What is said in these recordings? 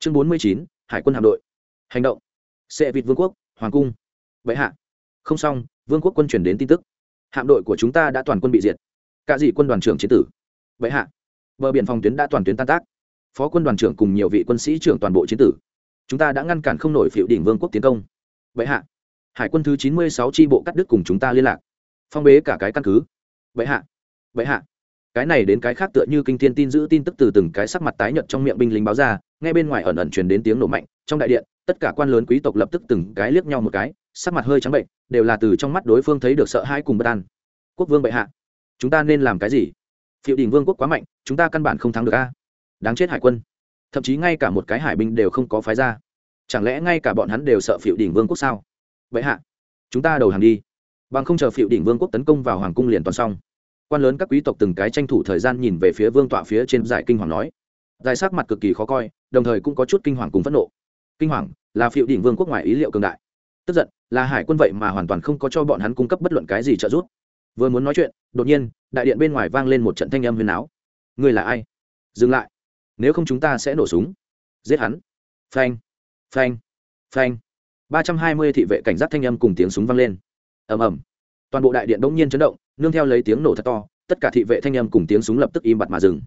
chương bốn mươi chín, hải quân hạm đội. Hành động. Xe vịt vương quốc, hoàng cung. Vậy hạ. Không xong, vương quốc quân chuyển đến tin tức. Hạm đội của chúng ta đã toàn quân bị diệt. Cả dị quân đoàn trưởng chiến tử. Vậy hạ. Bờ biển phòng tuyến đã toàn tuyến tan tác. Phó quân đoàn trưởng cùng nhiều vị quân sĩ trưởng toàn bộ chiến tử. Chúng ta đã ngăn cản không nổi phiệu đỉnh vương quốc tiến công. Vậy hạ. Hải quân thứ chín mươi sáu tri bộ cắt đứt cùng chúng ta liên lạc. Phong bế cả cái căn cứ. Vậy hạ. Vậy hạ cái này đến cái khác tựa như kinh thiên tin giữ tin tức từ từng cái sắc mặt tái nhợt trong miệng binh lính báo ra ngay bên ngoài ẩn ẩn truyền đến tiếng nổ mạnh, trong đại điện, tất cả quan lớn quý tộc lập tức từng cái liếc nhau một cái, sắc mặt hơi trắng bệnh, đều là từ trong mắt đối phương thấy được sợ hãi cùng bất an. Quốc vương bệ hạ, chúng ta nên làm cái gì? Phiệu đình vương quốc quá mạnh, chúng ta căn bản không thắng được a. Đáng chết hải quân. Thậm chí ngay cả một cái hải binh đều không có phái ra. Chẳng lẽ ngay cả bọn hắn đều sợ phiệu đình vương quốc sao? Bệ hạ, chúng ta đầu hàng đi. Bằng không chờ phiệu đỉnh vương quốc tấn công vào hoàng cung liền toàn xong quan lớn các quý tộc từng cái tranh thủ thời gian nhìn về phía vương tọa phía trên giải kinh hoàng nói. Giải sắc mặt cực kỳ khó coi, đồng thời cũng có chút kinh hoàng cùng phẫn nộ. Kinh hoàng là phiệu đỉnh vương quốc ngoài ý liệu cường đại. Tức giận là hải quân vậy mà hoàn toàn không có cho bọn hắn cung cấp bất luận cái gì trợ giúp. Vừa muốn nói chuyện, đột nhiên, đại điện bên ngoài vang lên một trận thanh âm huyền áo. Người là ai? Dừng lại. Nếu không chúng ta sẽ nổ súng. Giết hắn. Phanh. Phanh. Phanh. Ba trăm hai mươi thị vệ cảnh giác thanh âm cùng tiếng súng vang lên. Ầm ầm toàn bộ đại điện bỗng nhiên chấn động, nương theo lấy tiếng nổ thật to, tất cả thị vệ thanh âm cùng tiếng súng lập tức im bặt mà dừng.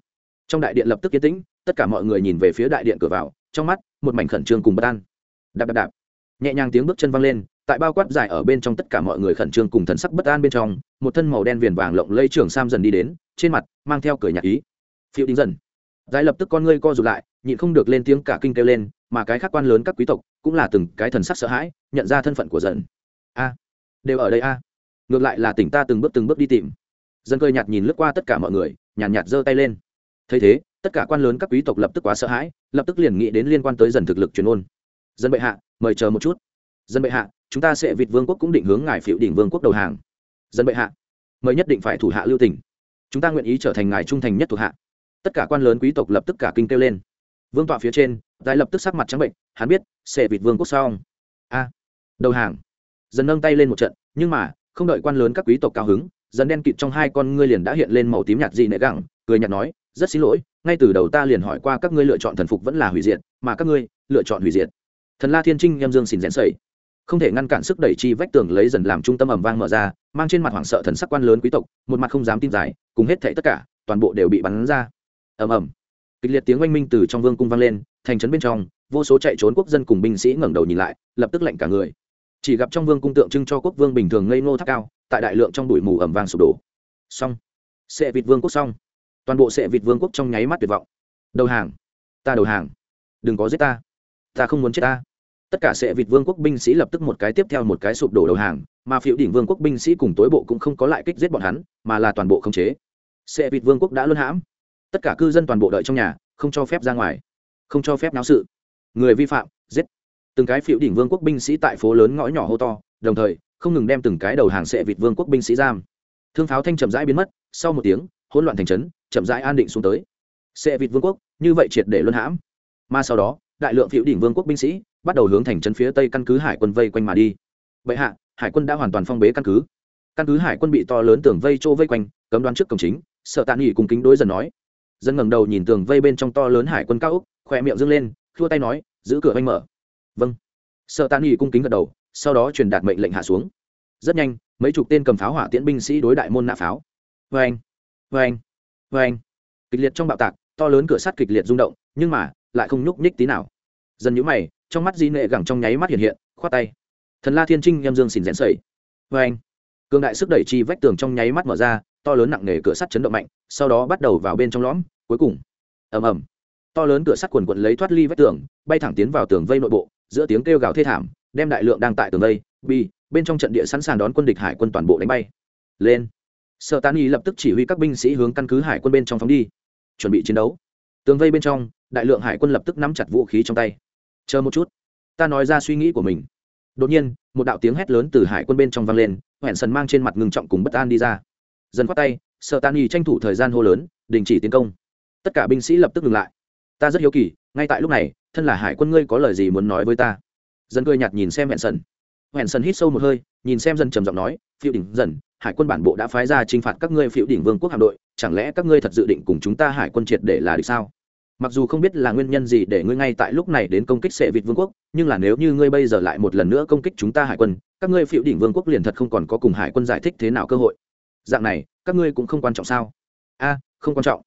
Trong đại điện lập tức yên tĩnh, tất cả mọi người nhìn về phía đại điện cửa vào, trong mắt, một mảnh khẩn trương cùng bất an. Đạp đạp đạp. Nhẹ nhàng tiếng bước chân văng lên, tại bao quát dài ở bên trong tất cả mọi người khẩn trương cùng thần sắc bất an bên trong, một thân màu đen viền vàng lộng lây trường sam dần đi đến, trên mặt, mang theo cười nhạc ý. Phiêu đính dần. Dài lập tức con ngươi co rụt lại, nhịn không được lên tiếng cả kinh kêu lên, mà cái khác quan lớn các quý tộc, cũng là từng cái thần sắc sợ hãi, nhận ra thân phận của dần. A. Đều ở đây a ngược lại là tỉnh ta từng bước từng bước đi tìm. Dân cười nhạt nhìn lướt qua tất cả mọi người, nhàn nhạt giơ tay lên. Thấy thế, tất cả quan lớn các quý tộc lập tức quá sợ hãi, lập tức liền nghĩ đến liên quan tới dần thực lực truyền ôn. Dân bệ hạ, mời chờ một chút. Dân bệ hạ, chúng ta sẽ vịt vương quốc cũng định hướng ngài phiệu đỉnh vương quốc đầu hàng. Dân bệ hạ, mời nhất định phải thủ hạ lưu tỉnh chúng ta nguyện ý trở thành ngài trung thành nhất thuộc hạ. Tất cả quan lớn quý tộc lập tức cả kinh kêu lên. Vương tọa phía trên đại lập tức sắc mặt trắng bệnh, hắn biết, sẽ vịt vương quốc xong. A, đầu hàng. Dần nâng tay lên một trận, nhưng mà không đợi quan lớn các quý tộc cao hứng, dần đen kịt trong hai con ngươi liền đã hiện lên màu tím nhạt dị nệ gẳng, cười nhạt nói, rất xin lỗi, ngay từ đầu ta liền hỏi qua các ngươi lựa chọn thần phục vẫn là hủy diệt, mà các ngươi lựa chọn hủy diệt. Thần la thiên trinh em dương xin rẽn sẩy. Không thể ngăn cản sức đẩy chi vách tường lấy dần làm trung tâm ẩm vang mở ra, mang trên mặt hoảng sợ thần sắc quan lớn quý tộc, một mặt không dám tin giải, cùng hết thảy tất cả, toàn bộ đều bị bắn ra. Ầm ầm. Kịch liệt tiếng oanh minh từ trong vương cung vang lên, thành trấn bên trong, vô số chạy trốn quốc dân cùng binh sĩ ngẩng đầu nhìn lại, lập tức lạnh cả người chỉ gặp trong vương cung tượng trưng cho quốc vương bình thường ngây ngô tháp cao, tại đại lượng trong bụi mù ẩm vàng sụp đổ. Xong. Sệ vịt vương quốc xong. Toàn bộ sệ vịt vương quốc trong nháy mắt tuyệt vọng. Đầu hàng. Ta đầu hàng. Đừng có giết ta. Ta không muốn chết ta. Tất cả sệ vịt vương quốc binh sĩ lập tức một cái tiếp theo một cái sụp đổ đầu hàng, mà phiệu đỉnh vương quốc binh sĩ cùng tối bộ cũng không có lại kích giết bọn hắn, mà là toàn bộ khống chế. Sệ vịt vương quốc đã luân hãm. Tất cả cư dân toàn bộ đợi trong nhà, không cho phép ra ngoài. Không cho phép náo sự. Người vi phạm, giết từng cái phiệu đỉnh vương quốc binh sĩ tại phố lớn ngõ nhỏ hô to, đồng thời, không ngừng đem từng cái đầu hàng sệ vịt vương quốc binh sĩ giam. Thương pháo thanh chậm rãi biến mất, sau một tiếng, hỗn loạn thành trấn, chậm rãi an định xuống tới. Sệ vịt vương quốc, như vậy triệt để luân hãm. Mà sau đó, đại lượng phiệu đỉnh vương quốc binh sĩ bắt đầu hướng thành trấn phía tây căn cứ hải quân vây quanh mà đi. Vậy hạ, hải quân đã hoàn toàn phong bế căn cứ. Căn cứ hải quân bị to lớn tường vây chỗ vây quanh, cấm đoán trước cổng chính sợ tạ nghỉ cùng kính đối dần nói. Dân ngẩng đầu nhìn tường vây bên trong to lớn hải quân cao úc khỏe miệng dâng lên, khua tay nói, giữ cửa anh mở vâng. Sợ tàn nghỉ cung kính gật đầu, sau đó truyền đạt mệnh lệnh hạ xuống. Rất nhanh, mấy chục tên cầm pháo hỏa tiễn binh sĩ đối đại môn nạ pháo. Vê anh vê anh vê anh kịch liệt trong bạo tạc, to lớn cửa sắt kịch liệt rung động, nhưng mà, lại không nhúc nhích tí nào. Dần nhũ mày, trong mắt di nệ gẳng trong nháy mắt hiện hiện, khoát tay. Thần la thiên trinh em dương xìn rẽn sẩy vê anh cương đại sức đẩy chi vách tường trong nháy mắt mở ra, to lớn nặng nề cửa sắt chấn động mạnh, sau đó bắt đầu vào bên trong lõm, cuối cùng. Ầm ầm. To lớn cửa sắt quần quận lấy thoát ly vách tường, bay thẳng tiến vào tường vây nội bộ giữa tiếng kêu gào thê thảm, đem đại lượng đang tại tường đây bi bên trong trận địa sẵn sàng đón quân địch hải quân toàn bộ đánh bay. Lên. Sợ tán y lập tức chỉ huy các binh sĩ hướng căn cứ hải quân bên trong phóng đi. Chuẩn bị chiến đấu. Tường vây bên trong, đại lượng hải quân lập tức nắm chặt vũ khí trong tay. Chờ một chút. Ta nói ra suy nghĩ của mình. Đột nhiên, một đạo tiếng hét lớn từ hải quân bên trong vang lên hoẹn sần mang trên mặt ngừng trọng cùng bất an đi ra. Dần khoát tay sợ tàn y tranh thủ thời gian hô lớn, đình chỉ tiến công. Tất cả binh sĩ lập tức ngừng lại. Ta rất hiếu kỳ ngay tại lúc này, thân là hải quân ngươi có lời gì muốn nói với ta? Dân cười nhạt nhìn xem hẹn sần. Hẹn sần hít sâu một hơi, nhìn xem dân trầm giọng nói, phiêu đỉnh dần hải quân bản bộ đã phái ra t r i n h phạt các ngươi phiêu đỉnh vương quốc hạm đội, chẳng lẽ các ngươi thật dự định cùng chúng ta hải quân triệt để là được sao? Mặc dù không biết là nguyên nhân gì để ngươi ngay tại lúc này đến công kích sệ vịt vương quốc, nhưng là nếu như ngươi bây giờ lại một lần nữa công kích chúng ta hải quân, các ngươi phiêu đỉnh vương quốc liền thật không còn có cùng hải quân giải thích thế nào cơ hội. Dạng này, các ngươi cũng không quan trọng sao? A, không quan trọng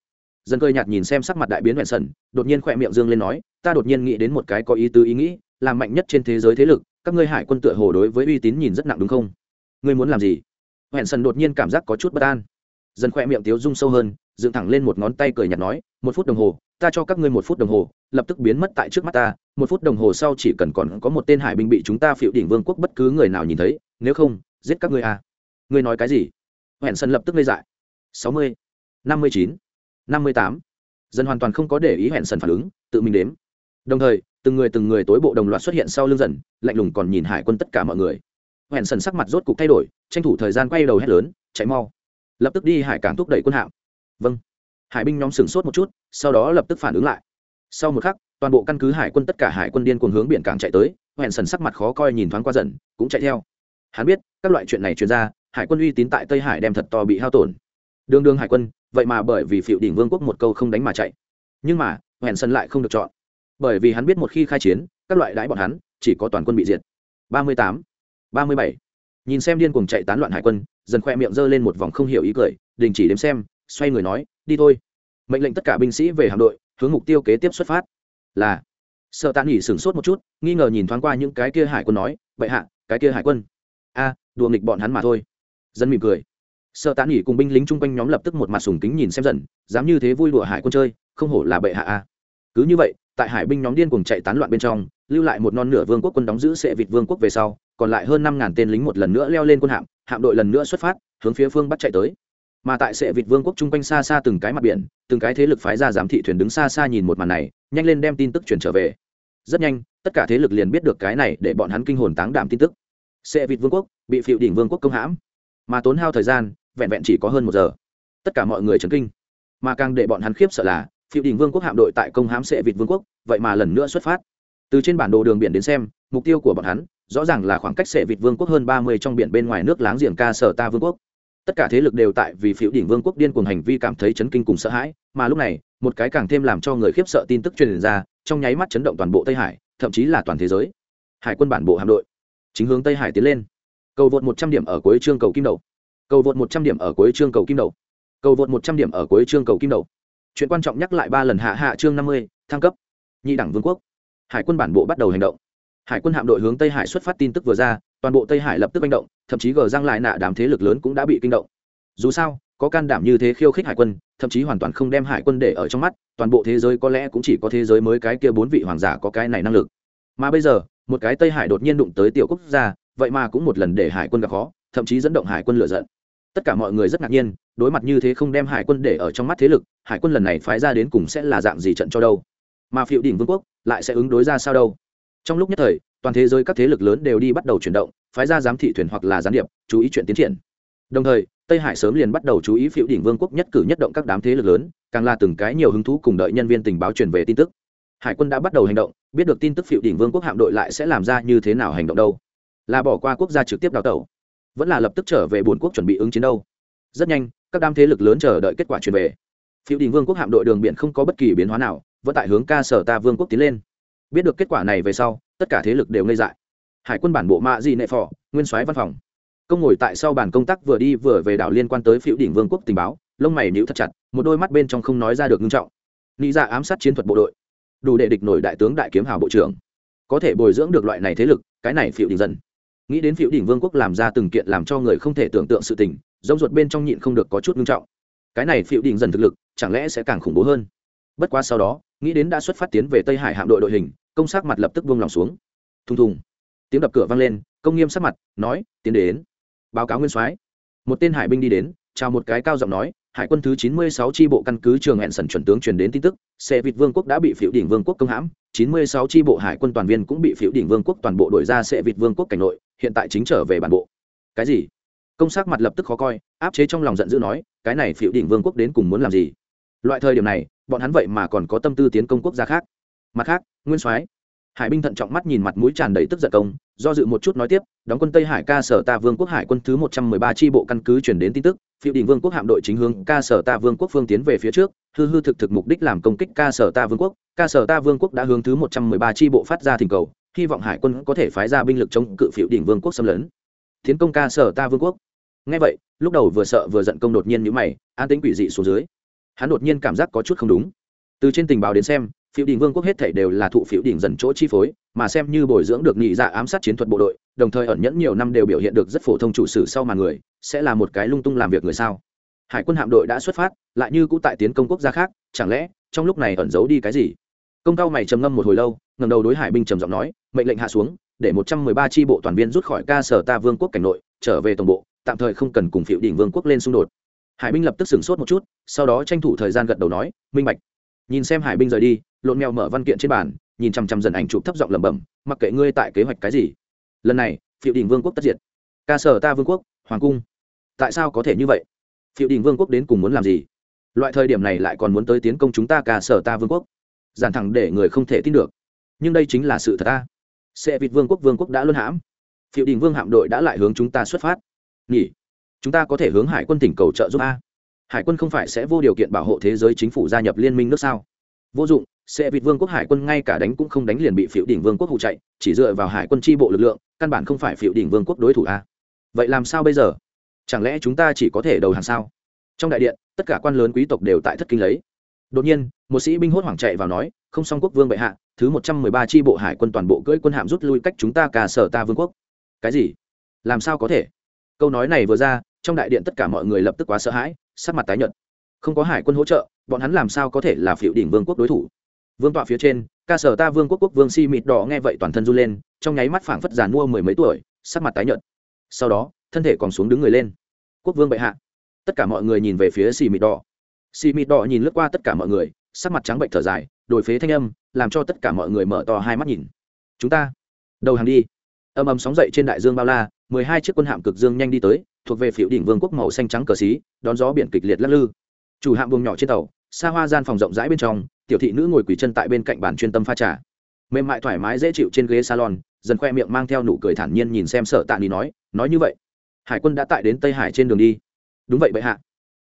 dân cơi nhạt nhìn xem sắc mặt đại biến hoẹn sần, đột nhiên khỏe miệng dương lên nói, ta đột nhiên nghĩ đến một cái có ý tứ ý nghĩ, làm mạnh nhất trên thế giới thế lực, các ngươi hải quân tựa hồ đối với uy tín nhìn rất nặng đúng không? Ngươi muốn làm gì? Hoẹn sần đột nhiên cảm giác có chút bất an. Dần khỏe miệng tiếu rung sâu hơn, dựng thẳng lên một ngón tay cười nhạt nói, một phút đồng hồ, ta cho các ngươi một phút đồng hồ, lập tức biến mất tại trước mắt ta, một phút đồng hồ sau chỉ cần còn có một tên hải binh bị chúng ta phiệu đỉnh vương quốc bất cứ người nào nhìn thấy, nếu không, giết các ngươi à. ngươi nói cái gì? Hẹn sân lập tức ngây dại. Sáu mươi, năm mươi chín năm mươi tám. Dân hoàn toàn không có để ý hẹn sần phản ứng, tự mình đếm. Đồng thời, từng người từng người tối bộ đồng loạt xuất hiện sau lưng dần, lạnh lùng còn nhìn hải quân tất cả mọi người. Hẹn sần sắc mặt rốt cục thay đổi, tranh thủ thời gian quay đầu hét lớn, chạy mau. Lập tức đi hải cảng thúc đẩy quân hạm. Vâng. Hải binh nhóm sửng sốt một chút, sau đó lập tức phản ứng lại. Sau một khắc, toàn bộ căn cứ hải quân tất cả hải quân điên cuồng hướng biển cảng chạy tới, hẹn sần sắc mặt khó coi nhìn thoáng qua dần, cũng chạy theo. Hắn biết, các loại chuyện này truyền ra, hải quân uy tín tại tây hải đem thật to bị hao tổn. Đường đương hải quân vậy mà bởi vì phiệu đỉnh vương quốc một câu không đánh mà chạy. Nhưng mà hẹn sân lại không được chọn. Bởi vì hắn biết một khi khai chiến, các loại đãi bọn hắn, chỉ có toàn quân bị diệt. Ba mươi tám, ba mươi bảy. Nhìn xem điên cuồng chạy tán loạn hải quân, dần khoe miệng giơ lên một vòng không hiểu ý cười, đình chỉ đếm xem, xoay người nói, đi thôi. Mệnh lệnh tất cả binh sĩ về hạm đội, hướng mục tiêu kế tiếp xuất phát. Là, sợ tàn nghỉ sửng sốt một chút, nghi ngờ nhìn thoáng qua những cái kia hải quân nói vậy hạ, cái kia hải quân. A, đùa nghịch bọn hắn mà thôi. Dân mỉm cười sợ tán nghỉ cùng binh lính chung quanh nhóm lập tức một mặt sùng kính nhìn xem dần, dám như thế vui đùa hải quân chơi, không hổ là bệ hạ a. Cứ như vậy, tại hải binh nhóm điên cùng chạy tán loạn bên trong, lưu lại một non nửa vương quốc quân đóng giữ sệ vịt vương quốc về sau, còn lại hơn năm ngàn tên lính một lần nữa leo lên quân hạm hạm đội lần nữa xuất phát, hướng phía phương bắt chạy tới. Mà tại sệ vịt vương quốc chung quanh xa xa từng cái mặt biển, từng cái thế lực phái ra giám thị thuyền đứng xa xa nhìn một màn này, nhanh lên đem tin tức chuyển trở về. Rất nhanh, tất cả thế lực liền biết được cái này để bọn hắn kinh hồn táng đảm tin tức. Sệ vịt vương quốc, bị phiệu đỉnh vương quốc công hãm. Mà tốn hao thời gian vẹn vẹn chỉ có hơn một giờ. Tất cả mọi người chấn kinh. Mà càng để bọn hắn khiếp sợ là phiêu đỉnh vương quốc hạm đội tại công hám sệ vịt vương quốc, vậy mà lần nữa xuất phát. Từ trên bản đồ đường biển đến xem, mục tiêu của bọn hắn, rõ ràng là khoảng cách sệ vịt vương quốc hơn ba mươi trong biển bên ngoài nước láng giềng ca sở ta vương quốc. Tất cả thế lực đều tại vì phiêu đỉnh vương quốc điên cuồng hành vi cảm thấy chấn kinh cùng sợ hãi, mà lúc này, một cái càng thêm làm cho người khiếp sợ tin tức truyền ra, trong nháy mắt chấn động toàn bộ tây hải, thậm chí là toàn thế giới. Hải quân bản bộ hạm đội. Chính hướng tây hải tiến lên. Cầu vượt một trăm điểm ở cuối chương cầu kim đầu cầu vượt một trăm điểm ở cuối chương cầu kim đầu. Cầu vượt một trăm điểm ở cuối chương cầu kim đầu. Chuyện quan trọng nhắc lại ba lần hạ hạ chương năm mươi, thăng cấp. Nhị đẳng vương quốc. Hải quân bản bộ bắt đầu hành động. Hải quân hạm đội hướng tây hải xuất phát tin tức vừa ra, toàn bộ tây hải lập tức manh động, thậm chí gờ răng lại nạ đám thế lực lớn cũng đã bị kinh động. Dù sao, có can đảm như thế khiêu khích hải quân, thậm chí hoàn toàn không đem hải quân để ở trong mắt, toàn bộ thế giới có lẽ cũng chỉ có thế giới mới cái kia bốn vị hoàng giả có cái này năng lực. Mà bây giờ, một cái tây hải đột nhiên đụng tới tiểu quốc gia, vậy mà cũng một lần để hải quân gặp khó, thậm chí dẫn động hải quân lựa giận tất cả mọi người rất ngạc nhiên, đối mặt như thế không đem hải quân để ở trong mắt thế lực, hải quân lần này phái ra đến cùng sẽ là dạng gì trận cho đâu? Mà phiệu đỉnh vương quốc lại sẽ ứng đối ra sao đâu? Trong lúc nhất thời, toàn thế giới các thế lực lớn đều đi bắt đầu chuyển động, phái ra giám thị thuyền hoặc là gián điệp, chú ý chuyện tiến triển. Đồng thời, tây hải sớm liền bắt đầu chú ý phiệu đỉnh vương quốc nhất cử nhất động các đám thế lực lớn, càng là từng cái nhiều hứng thú cùng đợi nhân viên tình báo truyền về tin tức. Hải quân đã bắt đầu hành động, biết được tin tức phiệu đỉnh vương quốc hạm đội lại sẽ làm ra như thế nào hành động đâu? Là bỏ qua quốc gia trực tiếp đào tẩu vẫn là lập tức trở về bốn quốc chuẩn bị ứng chiến đâu. Rất nhanh, các đám thế lực lớn chờ đợi kết quả truyền về. Phiêu đỉnh vương quốc hạm đội đường biển không có bất kỳ biến hóa nào, vẫn tại hướng ca sở ta vương quốc tiến lên. Biết được kết quả này về sau, tất cả thế lực đều ngây dại. Hải quân bản bộ mạ di nệ phò, nguyên soái văn phòng. Công ngồi tại sau bàn công tác vừa đi vừa về đảo liên quan tới phiếu đỉnh vương quốc tình báo, lông mày níu thật chặt, một đôi mắt bên trong không nói ra được nghiêm trọng. Nghĩ ra dạ ám sát chiến thuật bộ đội. Đủ để địch nổi đại tướng đại kiếm hào bộ trưởng. Có thể bồi dưỡng được loại này thế lực, cái này phiêu đỉnh dần nghĩ đến phiệu đỉnh vương quốc làm ra từng kiện làm cho người không thể tưởng tượng sự tình, giống ruột bên trong nhịn không được có chút nghiêm trọng. Cái này phiệu đỉnh dần thực lực, chẳng lẽ sẽ càng khủng bố hơn? Bất quá sau đó, nghĩ đến đã xuất phát tiến về tây hải hạm đội đội hình, công sắc mặt lập tức buông lòng xuống. Thùng thùng. Tiếng đập cửa vang lên, công nghiêm sắc mặt, nói, tiến đến. Báo cáo nguyên soái. Một tên hải binh đi đến, chào một cái cao giọng nói, hải quân thứ chín mươi sáu tri bộ căn cứ trường hẹn sẩn chuẩn tướng truyền đến tin tức xe vịt vương quốc đã bị phiểu đỉnh vương quốc công hãm chín mươi sáu tri bộ hải quân toàn viên cũng bị phiếu đỉnh vương quốc toàn bộ đổi ra sẽ vịt vương quốc cảnh nội, hiện tại chính trở về bản bộ. Cái gì? Công sắc mặt lập tức khó coi, áp chế trong lòng giận dữ nói, cái này phiếu đỉnh vương quốc đến cùng muốn làm gì? Loại thời điểm này, bọn hắn vậy mà còn có tâm tư tiến công quốc gia khác. Mặt khác, nguyên soái hải binh thận trọng mắt nhìn mặt mũi tràn đầy tức giận công, do dự một chút nói tiếp, đóng quân tây hải ca sở ta vương quốc hải quân thứ một trăm mười ba tri bộ căn cứ chuyển đến tin tức, phiêu đình vương quốc hạm đội chính hướng ca sở ta vương quốc phương tiến về phía trước, hư hư thực thực mục đích làm công kích ca sở ta vương quốc, ca sở ta vương quốc đã hướng thứ một trăm mười ba tri bộ phát ra thỉnh cầu, hy vọng hải quân có thể phái ra binh lực chống cự phiêu đình vương quốc xâm lấn. Tiến công ca sở ta vương quốc? Ngay vậy, lúc đầu vừa sợ vừa giận công đột nhiên nhữ mày, an tính quỷ dị xuống dưới. Hắn đột nhiên cảm giác có chút không đúng. Từ trên tình báo đến xem phiếu đình vương quốc hết thể đều là thụ phiếu đình dần chỗ chi phối, mà xem như bồi dưỡng được nhị dạ ám sát chiến thuật bộ đội, đồng thời ẩn nhẫn nhiều năm đều biểu hiện được rất phổ thông chủ sử sau mà người, sẽ là một cái lung tung làm việc người sao? Hải quân hạm đội đã xuất phát, lại như cũ tại tiến công quốc gia khác, chẳng lẽ trong lúc này ẩn giấu đi cái gì? Công cao mày trầm ngâm một hồi lâu ngầm đầu đối hải binh trầm giọng nói, mệnh lệnh hạ xuống, để một trăm mười ba tri bộ toàn viên rút khỏi ca sở ta vương quốc cảnh nội, trở về tổng bộ, tạm thời không cần cùng phiệu đỉnh vương quốc lên xung đột. Hải binh lập tức sửng sốt một chút, sau đó tranh thủ thời gian gật đầu nói, minh bạch nhìn xem hải binh rời đi, lộn mèo mở văn kiện trên bàn, nhìn chằm chằm dần ảnh chụp thấp giọng lẩm bẩm, mặc kệ ngươi tại kế hoạch cái gì, lần này phiệu đình vương quốc tất diệt. Ca sở ta vương quốc, hoàng cung. Tại sao có thể như vậy? Phiệu đình vương quốc đến cùng muốn làm gì? Loại thời điểm này lại còn muốn tới tiến công chúng ta ca sở ta vương quốc. Giản thẳng để người không thể tin được. Nhưng đây chính là sự thật ta. Sẽ vịt vương quốc vương quốc đã luân hãm. Phiệu đình vương hạm đội đã lại hướng chúng ta xuất phát. Nghỉ. Chúng ta có thể hướng hải quân tỉnh cầu trợ giúp a hải quân không phải sẽ vô điều kiện bảo hộ thế giới chính phủ gia nhập liên minh nước sao? Vô dụng, sẽ vịt vương quốc hải quân ngay cả đánh cũng không đánh liền bị phiệu đỉnh vương quốc hụ chạy, chỉ dựa vào hải quân tri bộ lực lượng, căn bản không phải phiệu đỉnh vương quốc đối thủ a. Vậy làm sao bây giờ? Chẳng lẽ chúng ta chỉ có thể đầu hàng sao? Trong đại điện, tất cả quan lớn quý tộc đều tại thất kinh lấy. Đột nhiên, một sĩ binh hốt hoảng chạy vào nói, không xong quốc vương bệ hạ, thứ một trăm mười ba tri bộ hải quân toàn bộ cưỡi quân hạm rút lui cách chúng ta cả sở ta vương quốc. Cái gì? Làm sao có thể? Câu nói này vừa ra trong đại điện tất cả mọi người lập tức quá sợ hãi, sắc mặt tái nhợt. Không có hải quân hỗ trợ, bọn hắn làm sao có thể là phiệu đỉnh vương quốc đối thủ? Vương tọa phía trên, ca sở ta vương quốc quốc vương si mịt đỏ nghe vậy toàn thân run lên, trong nháy mắt phảng phất giàn mua mười mấy tuổi, sắc mặt tái nhợt. Sau đó, thân thể còn xuống đứng người lên. Quốc vương bệ hạ. Tất cả mọi người nhìn về phía si mịt đỏ. Si mịt đỏ nhìn lướt qua tất cả mọi người, sắc mặt trắng bệnh thở dài, đổi phế thanh âm, làm cho tất cả mọi người mở to hai mắt nhìn. Chúng ta, đầu hàng đi. Âm âm sóng dậy trên đại dương bao la, mười hai chiếc quân hạm cực dương nhanh đi tới thuộc về phiểu đỉnh vương quốc màu xanh trắng cờ xí, đón gió biển kịch liệt lắc lư. Chủ hạm buồng nhỏ trên tàu, xa hoa gian phòng rộng rãi bên trong, tiểu thị nữ ngồi quỳ chân tại bên cạnh bàn chuyên tâm pha trà. Mềm mại thoải mái dễ chịu trên ghế salon, dần khoe miệng mang theo nụ cười thản nhiên nhìn xem sợ tạ nghỉ nói nói như vậy, hải quân đã tại đến tây hải trên đường đi. Đúng vậy bệ hạ.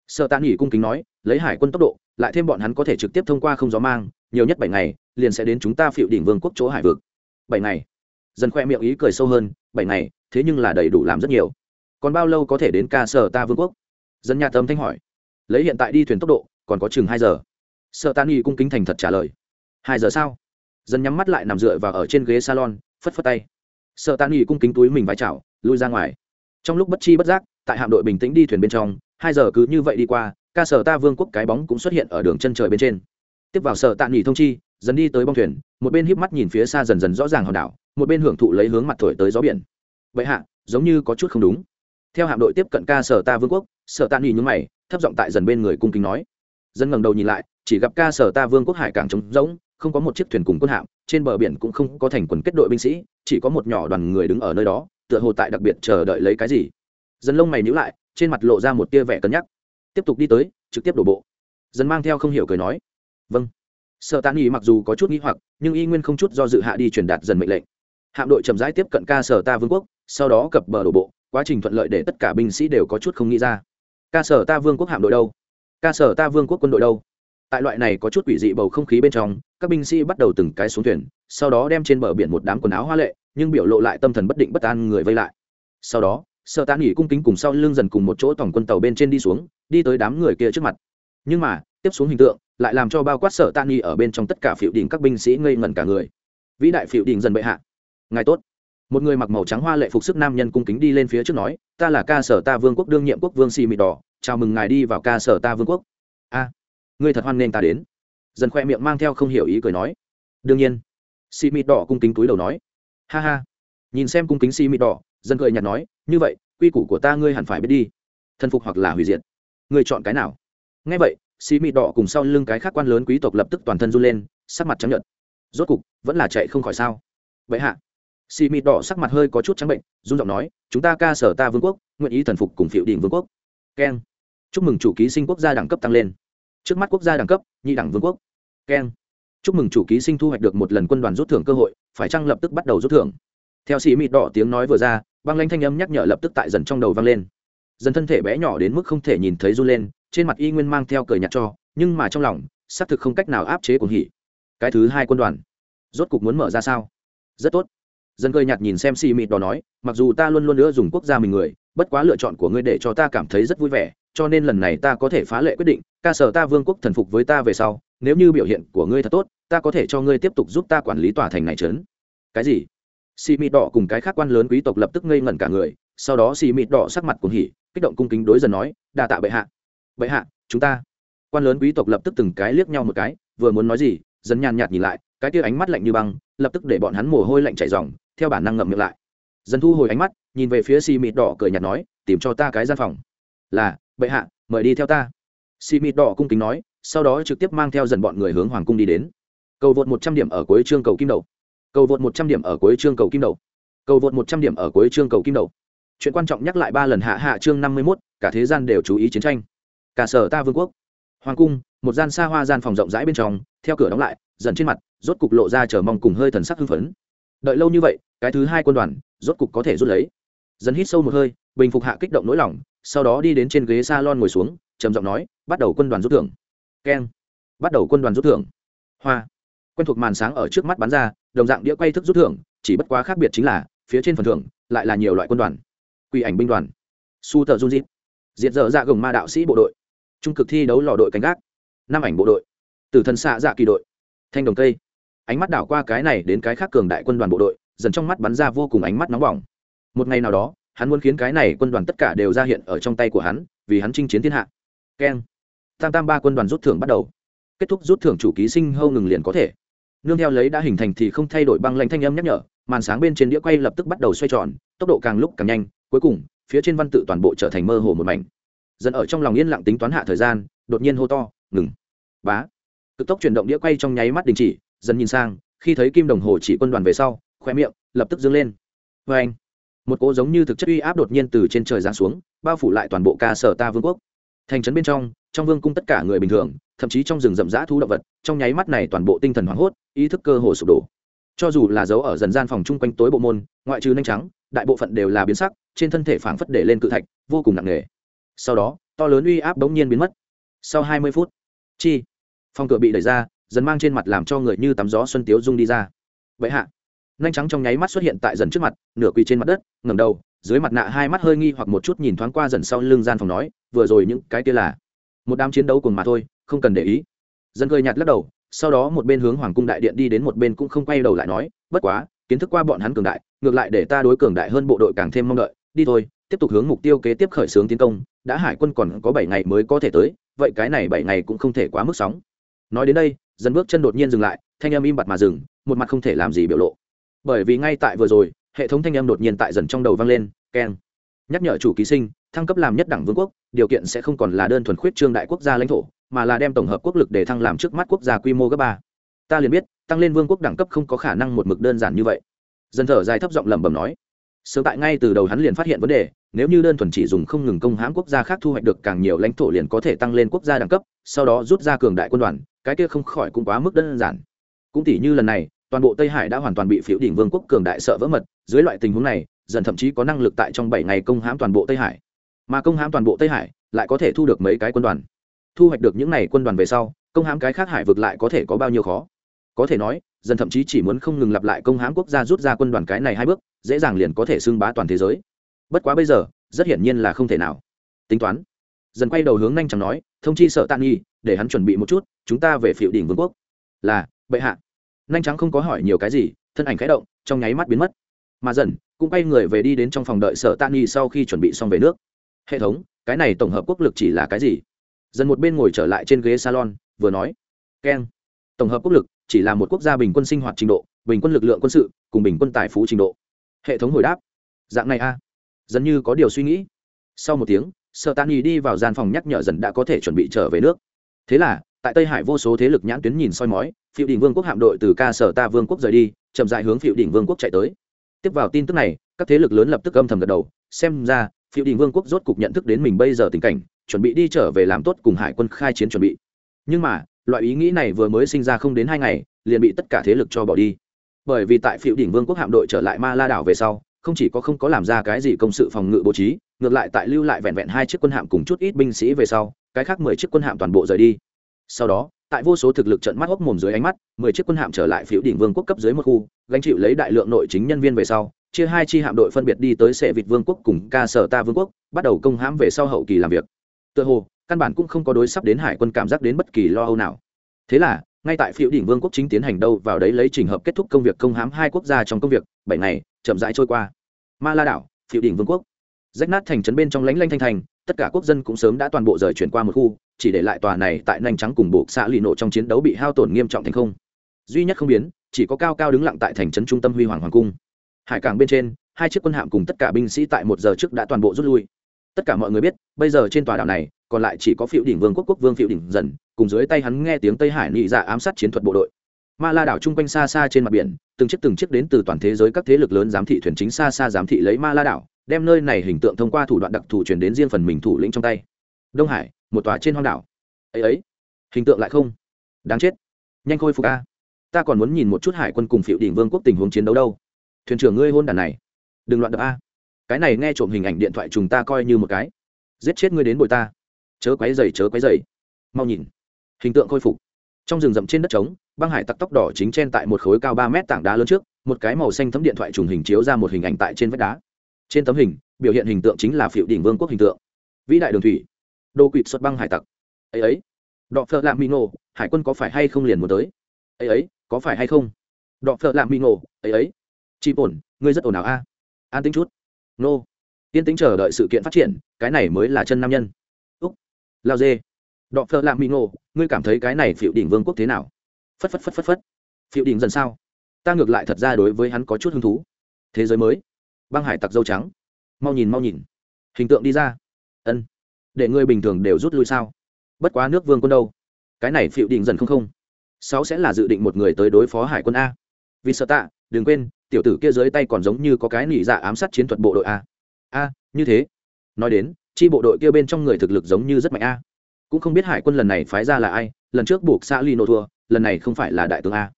Sợ tạ nghỉ cung kính nói, lấy hải quân tốc độ, lại thêm bọn hắn có thể trực tiếp thông qua không gió mang, nhiều nhất bảy ngày, liền sẽ đến chúng ta phiệu đỉnh vương quốc chỗ hải vực. Bảy ngày? Dần khoe miệng ý cười sâu hơn, bảy ngày, thế nhưng là đầy đủ làm rất nhiều còn bao lâu có thể đến ca sở ta vương quốc? Dân nhà tâm thanh hỏi. Lấy hiện tại đi thuyền tốc độ, còn có chừng hai giờ. Sợ tan y cung kính thành thật trả lời. Hai giờ sao dân nhắm mắt lại nằm dựa vào ở trên ghế salon, phất phất tay. Sợ tan y cung kính túi mình vai chảo lui ra ngoài. Trong lúc bất chi bất giác, tại hạm đội bình tĩnh đi thuyền bên trong, hai giờ cứ như vậy đi qua, ca sở ta vương quốc cái bóng cũng xuất hiện ở đường chân trời bên trên. Tiếp vào sở tạ nghỉ thông chi dần đi tới bong thuyền, một bên híp mắt nhìn phía xa dần dần rõ ràng hòn đảo, một bên hưởng thụ lấy hướng mặt thổi tới gió biển. Vậy hạ, giống như có chút không đúng theo hạm đội tiếp cận ca sở ta vương quốc, sở tạ nghỉ nhúng mày, thấp giọng tại dần bên người cung kính nói. Dân ngẩng đầu nhìn lại, chỉ gặp ca sở ta vương quốc hải cảng trống rỗng, không có một chiếc thuyền cùng quân hạm, trên bờ biển cũng không có thành quần kết đội binh sĩ, chỉ có một nhỏ đoàn người đứng ở nơi đó, tựa hồ tại đặc biệt chờ đợi lấy cái gì. Dân lông mày nhíu lại, trên mặt lộ ra một tia vẻ cân nhắc. Tiếp tục đi tới, trực tiếp đổ bộ. Dân mang theo không hiểu cười nói. Vâng. Sợ tàn nghỉ mặc dù có chút nghĩ hoặc, nhưng y nguyên không chút do dự hạ đi truyền đạt dần mệnh lệnh. Hạm đội chậm rãi tiếp cận ca sở ta vương quốc, sau đó cập bờ đổ bộ quá trình thuận lợi để tất cả binh sĩ đều có chút không nghĩ ra. Ca sở ta vương quốc hạm đội đâu? Ca sở ta vương quốc quân đội đâu? Tại loại này có chút quỷ dị bầu không khí bên trong, các binh sĩ bắt đầu từng cái xuống thuyền, sau đó đem trên bờ biển một đám quần áo hoa lệ, nhưng biểu lộ lại tâm thần bất định bất an người vây lại. Sau đó sợ ta nghỉ cung kính cùng sau lưng dần cùng một chỗ tổng quân tàu bên trên đi xuống, đi tới đám người kia trước mặt. Nhưng mà, tiếp xuống hình tượng, lại làm cho bao quát sợ ta nghỉ ở bên trong tất cả phiệu đình các binh sĩ ngây ngẩn cả người. Vĩ đại phiệu đình dần bệ hạ. Ngài tốt một người mặc màu trắng hoa lệ phục sức nam nhân cung kính đi lên phía trước nói ta là ca sở ta vương quốc đương nhiệm quốc vương xì mịt đỏ chào mừng ngài đi vào ca sở ta vương quốc. A à, ngươi thật hoan nghênh ta đến. Dần khoe miệng mang theo không hiểu ý cười nói. Đương nhiên. Xì mịt đỏ cung kính túi đầu nói. Ha ha. Nhìn xem cung kính xì mịt đỏ dân cười nhạt nói như vậy quy củ của ta ngươi hẳn phải biết đi. Thân phục hoặc là hủy diệt. Ngươi chọn cái nào? Ngay vậy xì mịt đỏ cùng sau lưng cái khác quan lớn quý tộc lập tức toàn thân run lên sắc mặt trắng nhợt. Rốt cục vẫn là chạy không khỏi sao? Vậy hạ xì mịt đỏ sắc mặt hơi có chút trắng bệnh, run giọng nói, chúng ta ca sở ta vương quốc, nguyện ý thần phục cùng phiệu đình vương quốc. Keng. Chúc mừng chủ ký sinh quốc gia đẳng cấp tăng lên. Trước mắt quốc gia đẳng cấp, nhị đẳng vương quốc. Keng. Chúc mừng chủ ký sinh thu hoạch được một lần quân đoàn rút thưởng cơ hội, phải chăng lập tức bắt đầu rút thưởng? Theo xì mịt đỏ tiếng nói vừa ra, băng lanh thanh âm nhắc nhở lập tức tại dần trong đầu vang lên. Dần thân thể bé nhỏ đến mức không thể nhìn thấy run lên, trên mặt y nguyên mang theo cười nhạt cho, nhưng mà trong lòng, xác thực không cách nào áp chế cuồng hỉ. Cái thứ hai quân đoàn, rốt cục muốn mở ra sao? Rất tốt dân cười nhạt nhìn xem xì mịt đỏ nói, mặc dù ta luôn luôn nữa dùng quốc gia mình người, bất quá lựa chọn của ngươi để cho ta cảm thấy rất vui vẻ, cho nên lần này ta có thể phá lệ quyết định, ca sở ta vương quốc thần phục với ta về sau, nếu như biểu hiện của ngươi thật tốt, ta có thể cho ngươi tiếp tục giúp ta quản lý tòa thành này trấn. Cái gì? Xì mịt đỏ cùng cái khác quan lớn quý tộc lập tức ngây ngẩn cả người, sau đó xì mịt đỏ sắc mặt cuồng hỉ, kích động cung kính đối dần nói đà tạ bệ hạ. Bệ hạ, chúng ta. Quan lớn quý tộc lập tức từng cái liếc nhau một cái, vừa muốn nói gì dần nhàn nhạt nhìn lại, cái kia ánh mắt lạnh như băng, lập tức để bọn hắn mồ hôi lạnh chảy ròng theo bản năng ngậm miệng lại. Dần thu hồi ánh mắt, nhìn về phía xì mịt đỏ cười nhạt nói, tìm cho ta cái gian phòng. Là, bệ hạ, mời đi theo ta. Xì mịt đỏ cung kính nói, sau đó trực tiếp mang theo dần bọn người hướng hoàng cung đi đến. Cầu vượt một trăm điểm ở cuối chương cầu kim đầu. Cầu vượt một trăm điểm ở cuối chương cầu kim đầu. Cầu vượt một trăm điểm ở cuối chương cầu kim đầu. Chuyện quan trọng nhắc lại ba lần hạ hạ chương năm mươi mốt, cả thế gian đều chú ý chiến tranh. Cả sở ta vương quốc. Hoàng cung, một gian xa hoa gian phòng rộng rãi bên trong, theo cửa đóng lại, dần trên mặt, rốt cục lộ ra chờ mong cùng hơi thần sắc hưng phấn đợi lâu như vậy, cái thứ hai quân đoàn rốt cục có thể rút lấy. Dần hít sâu một hơi, bình phục hạ kích động nỗi lòng, sau đó đi đến trên ghế salon ngồi xuống, trầm giọng nói, bắt đầu quân đoàn rút thưởng. Keng. Bắt đầu quân đoàn rút thưởng. Hoa. Quen thuộc màn sáng ở trước mắt bắn ra, đồng dạng đĩa quay thức rút thưởng, chỉ bất quá khác biệt chính là, phía trên phần thưởng lại là nhiều loại quân đoàn. Quỷ ảnh binh đoàn. Su tờ dung dịp. Diệt dở dạ gồng ma đạo sĩ bộ đội. Trung cực thi đấu lò đội canh gác. Năm ảnh bộ đội. Tử thần xạ dạ kỳ đội. Thanh đồng tây ánh mắt đảo qua cái này đến cái khác cường đại quân đoàn bộ đội, dần trong mắt bắn ra vô cùng ánh mắt nóng bỏng. Một ngày nào đó, hắn muốn khiến cái này quân đoàn tất cả đều ra hiện ở trong tay của hắn, vì hắn chinh chiến thiên hạ. Keng. Tam tam ba quân đoàn rút thưởng bắt đầu. Kết thúc rút thưởng chủ ký sinh hâu ngừng liền có thể. Nương theo lấy đã hình thành thì không thay đổi băng lanh thanh âm nhắc nhở, màn sáng bên trên đĩa quay lập tức bắt đầu xoay tròn, tốc độ càng lúc càng nhanh, cuối cùng, phía trên văn tự toàn bộ trở thành mơ hồ một mảnh. Dần ở trong lòng yên lặng tính toán hạ thời gian, đột nhiên hô to, ngừng. Bá. Cực tốc chuyển động đĩa quay trong nháy mắt đình chỉ dần nhìn sang, khi thấy kim đồng hồ chỉ quân đoàn về sau khoe miệng lập tức dâng lên. Vê anh, một cỗ giống như thực chất uy áp đột nhiên từ trên trời giáng xuống, bao phủ lại toàn bộ ca sở ta vương quốc. Thành trấn bên trong trong vương cung tất cả người bình thường, thậm chí trong rừng rậm rã thu động vật, trong nháy mắt này toàn bộ tinh thần hoảng hốt, ý thức cơ hồ sụp đổ. Cho dù là dấu ở dần gian phòng chung quanh tối bộ môn, ngoại trừ nhanh trắng, đại bộ phận đều là biến sắc, trên thân thể phảng phất để lên cự thạch, vô cùng nặng nề. Sau đó, to lớn uy áp bỗng nhiên biến mất. Sau hai mươi phút, chi, phòng cửa bị đẩy ra dần mang trên mặt làm cho người như tắm gió xuân tiếu dung đi ra. Vậy hạ nhanh trắng trong nháy mắt xuất hiện tại dần trước mặt, nửa quỳ trên mặt đất, ngẩng đầu, dưới mặt nạ hai mắt hơi nghi hoặc một chút nhìn thoáng qua dần sau lưng gian phòng nói, vừa rồi những cái kia là một đám chiến đấu cùng mà thôi, không cần để ý. Dần cười nhạt lắc đầu, sau đó một bên hướng hoàng cung đại điện đi đến một bên cũng không quay đầu lại nói, bất quá, kiến thức qua bọn hắn cường đại, ngược lại để ta đối cường đại hơn bộ đội càng thêm mong đợi, đi thôi, tiếp tục hướng mục tiêu kế tiếp khởi xướng tiến công, đã hải quân còn có bảy ngày mới có thể tới, vậy cái này bảy ngày cũng không thể quá mức sóng nói đến đây, dần bước chân đột nhiên dừng lại, thanh em im bặt mà dừng, một mặt không thể làm gì biểu lộ. Bởi vì ngay tại vừa rồi, hệ thống thanh em đột nhiên tại dần trong đầu vang lên, keng. Nhắc nhở chủ ký sinh, thăng cấp làm nhất đẳng vương quốc, điều kiện sẽ không còn là đơn thuần khuyết trương đại quốc gia lãnh thổ, mà là đem tổng hợp quốc lực để thăng làm trước mắt quốc gia quy mô gấp ba. Ta liền biết, tăng lên vương quốc đẳng cấp không có khả năng một mực đơn giản như vậy. Dân thở dài thấp giọng lẩm bẩm nói. Sớm tại ngay từ đầu hắn liền phát hiện vấn đề, nếu như đơn thuần chỉ dùng không ngừng công hãm quốc gia khác thu hoạch được càng nhiều lãnh thổ liền có thể tăng lên quốc gia đẳng cấp, sau đó rút ra cường đại quân đoàn cái kia không khỏi cũng quá mức đơn giản. Cũng tỷ như lần này, toàn bộ tây hải đã hoàn toàn bị phiếu đỉnh vương quốc cường đại sợ vỡ mật, dưới loại tình huống này, dần thậm chí có năng lực tại trong bảy ngày công hãm toàn bộ tây hải. Mà công hãm toàn bộ tây hải, lại có thể thu được mấy cái quân đoàn. Thu hoạch được những này quân đoàn về sau, công hãm cái khác hải vực lại có thể có bao nhiêu khó? Có thể nói, dần thậm chí chỉ muốn không ngừng lặp lại công hãm quốc gia rút ra quân đoàn cái này hai bước, dễ dàng liền có thể xưng bá toàn thế giới. Bất quá bây giờ, rất hiển nhiên là không thể nào. Tính toán. Dần quay đầu hướng nhanh chẳng nói thông chi sợ tạ nghi để hắn chuẩn bị một chút, chúng ta về phiệu đỉnh vương quốc. Là, bệ hạ. Nhanh trắng không có hỏi nhiều cái gì, thân ảnh khẽ động, trong nháy mắt biến mất. Mà dần, cũng bay người về đi đến trong phòng đợi sợ tạ nghi sau khi chuẩn bị xong về nước. Hệ thống, cái này tổng hợp quốc lực chỉ là cái gì? Dần một bên ngồi trở lại trên ghế salon, vừa nói. Keng. Tổng hợp quốc lực chỉ là một quốc gia bình quân sinh hoạt trình độ, bình quân lực lượng quân sự, cùng bình quân tài phú trình độ. Hệ thống hồi đáp. Dạng này a. À? dần như có điều suy nghĩ. Sau một tiếng sợ tàn nhì đi vào gian phòng nhắc nhở dần đã có thể chuẩn bị trở về nước. Thế là, tại tây hải vô số thế lực nhãn tuyến nhìn soi mói phiệu đỉnh vương quốc hạm đội từ ca sở ta vương quốc rời đi, chậm dại hướng phiệu đỉnh vương quốc chạy tới. Tiếp vào tin tức này, các thế lực lớn lập tức âm thầm gật đầu, xem ra phiệu đỉnh vương quốc rốt cục nhận thức đến mình bây giờ tình cảnh, chuẩn bị đi trở về làm tốt cùng hải quân khai chiến chuẩn bị. Nhưng mà, loại ý nghĩ này vừa mới sinh ra không đến hai ngày, liền bị tất cả thế lực cho bỏ đi. Bởi vì tại phiệu đỉnh vương quốc hạm đội trở lại ma la đảo về sau không chỉ có không có làm ra cái gì công sự phòng ngự bố trí, ngược lại tại lưu lại vẹn vẹn hai chiếc quân hạm cùng chút ít binh sĩ về sau, cái khác mười chiếc quân hạm toàn bộ rời đi. Sau đó, tại vô số thực lực trận mắt hốc mồm dưới ánh mắt, mười chiếc quân hạm trở lại phiếu đỉnh vương quốc cấp dưới một khu, gánh chịu lấy đại lượng nội chính nhân viên về sau, chia hai chi hạm đội phân biệt đi tới sệ vịt vương quốc cùng ca sở ta vương quốc, bắt đầu công hãm về sau hậu kỳ làm việc. Tựa hồ, căn bản cũng không có đối sắp đến hải quân cảm giác đến bất kỳ lo âu nào. Thế là ngay tại phiếu đỉnh vương quốc chính tiến hành đâu, vào đấy lấy trình hợp kết thúc công việc công hãm hai quốc gia trong công việc, bảy ngày, chậm rãi trôi qua. Ma la đảo phiếu đỉnh vương quốc. Rách nát thành trấn bên trong lánh lanh thanh thành, tất cả quốc dân cũng sớm đã toàn bộ rời chuyển qua một khu, chỉ để lại tòa này tại nành trắng cùng bộ xã lì nổ trong chiến đấu bị hao tổn nghiêm trọng thành không. Duy nhất không biến, chỉ có cao cao đứng lặng tại thành trấn trung tâm huy hoàng hoàng cung. Hải cảng bên trên, hai chiếc quân hạm cùng tất cả binh sĩ tại một giờ trước đã toàn bộ rút lui. Tất cả mọi người biết, bây giờ trên tòa đảo này còn lại chỉ có phiệu đỉnh vương quốc quốc vương phiệu đỉnh dần, cùng dưới tay hắn nghe tiếng tây hải nhị dạ ám sát chiến thuật bộ đội. Ma la đảo chung quanh xa xa trên mặt biển, từng chiếc từng chiếc đến từ toàn thế giới các thế lực lớn giám thị thuyền chính xa xa giám thị lấy ma la đảo, đem nơi này hình tượng thông qua thủ đoạn đặc thù chuyển đến riêng phần mình thủ lĩnh trong tay. Đông hải, một tòa trên hoang đảo. Ấy ấy, hình tượng lại không. Đáng chết. Nhanh khôi phục a. Ta còn muốn nhìn một chút hải quân cùng phiệu đỉnh vương quốc tình huống chiến đấu đâu. Thuyền trưởng ngươi hôn đàn này. Đừng loạn đập a. Cái này nghe trộm hình ảnh điện thoại chúng ta coi như một cái. Giết chết ngươi đến bồi ta chớ quấy dày chớ quấy dày mau nhìn. Hình tượng khôi phục. Trong rừng rậm trên đất trống, băng hải tặc tóc đỏ chính chen tại một khối cao ba mét tảng đá lớn trước, một cái màu xanh thấm điện thoại trùng hình chiếu ra một hình ảnh tại trên vách đá. Trên tấm hình, biểu hiện hình tượng chính là phiệu đỉnh vương quốc hình tượng. Vĩ đại đường thủy. Đô quỵt xuất băng hải tặc. Ấy ấy. Đọ phợ lạm mỹ ngộ hải quân có phải hay không liền muốn tới? Ấy ấy, có phải hay không? Đọ phợ lạm mỹ ngộ ấy ấy. Chị ổn ngươi rất ồn ào a. An tính chút. Nô. Yên tính chờ đợi sự kiện phát triển, cái này mới là chân nam nhân lao dê. Đọ phơ làm mỹ ngộ, ngươi cảm thấy cái này phiệu đỉnh vương quốc thế nào? Phất phất phất phất phất. Phiệu đỉnh dần sao? Ta ngược lại thật ra đối với hắn có chút hứng thú. Thế giới mới. Băng hải tặc dâu trắng. Mau nhìn mau nhìn. Hình tượng đi ra. Ân. Để ngươi bình thường đều rút lui sao? Bất quá nước vương quân đâu? Cái này phịu đỉnh dần không không. Sáu sẽ là dự định một người tới đối phó hải quân a. Vì sợ tạ, đừng quên, tiểu tử kia dưới tay còn giống như có cái nỉ dạ ám sát chiến thuật bộ đội a. A, như thế. Nói đến chi bộ đội kia bên trong người thực lực giống như rất mạnh a. Cũng không biết hải quân lần này phái ra là ai, lần trước buộc xã lino thua, lần này không phải là đại tướng a.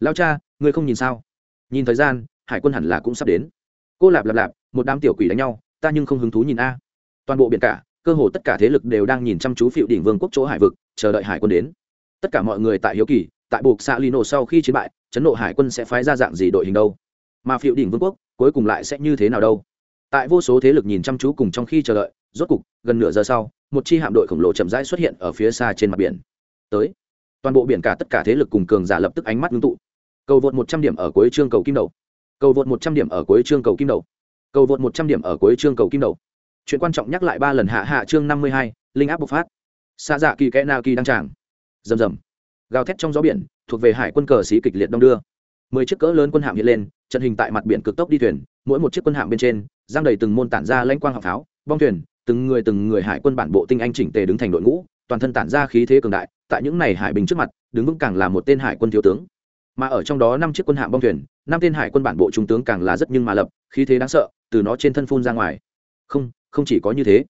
Lao cha, ngươi không nhìn sao? Nhìn thời gian, hải quân hẳn là cũng sắp đến. Cô lạp lạp lạp, một đám tiểu quỷ đánh nhau, ta nhưng không hứng thú nhìn a. Toàn bộ biển cả, cơ hồ tất cả thế lực đều đang nhìn chăm chú phiệu đỉnh vương quốc chỗ hải vực, chờ đợi hải quân đến. Tất cả mọi người tại hiếu kỳ, tại buộc xã lino sau khi chiến bại, chấn nộ hải quân sẽ phái ra dạng gì đội hình đâu? Mà phiệu đỉnh vương quốc, cuối cùng lại sẽ như thế nào đâu? Tại vô số thế lực nhìn chăm chú cùng trong khi chờ đợi rốt cục, gần nửa giờ sau, một chi hạm đội khổng lồ chậm rãi xuất hiện ở phía xa trên mặt biển. Tới, toàn bộ biển cả tất cả thế lực cùng cường giả lập tức ánh mắt ngưng tụ. Cầu vượt một trăm điểm ở cuối chương cầu kim đầu. Cầu vượt một trăm điểm ở cuối chương cầu kim đầu. Cầu vượt một trăm điểm ở cuối chương cầu kim đầu. Chuyện quan trọng nhắc lại ba lần hạ hạ chương năm mươi hai, linh áp bộc phát. Xa dạ kỳ kẽ na kỳ đăng tràng. Rầm rầm. Gào thét trong gió biển, thuộc về hải quân cờ xí kịch liệt đông đưa. Mười chiếc cỡ lớn quân hạm hiện lên, trận hình tại mặt biển cực tốc đi thuyền, mỗi một chiếc quân hạm bên trên, giang đầy từng môn tản ra lãnh quang hạng pháo, bong thuyền từng người từng người hải quân bản bộ tinh anh chỉnh tề đứng thành đội ngũ, toàn thân tản ra khí thế cường đại, tại những này hải bình trước mặt, đứng vững càng là một tên hải quân thiếu tướng. Mà ở trong đó năm chiếc quân hạm bong thuyền, năm tên hải quân bản bộ trung tướng càng là rất nhưng mà lập, khí thế đáng sợ, từ nó trên thân phun ra ngoài. Không không chỉ có như thế.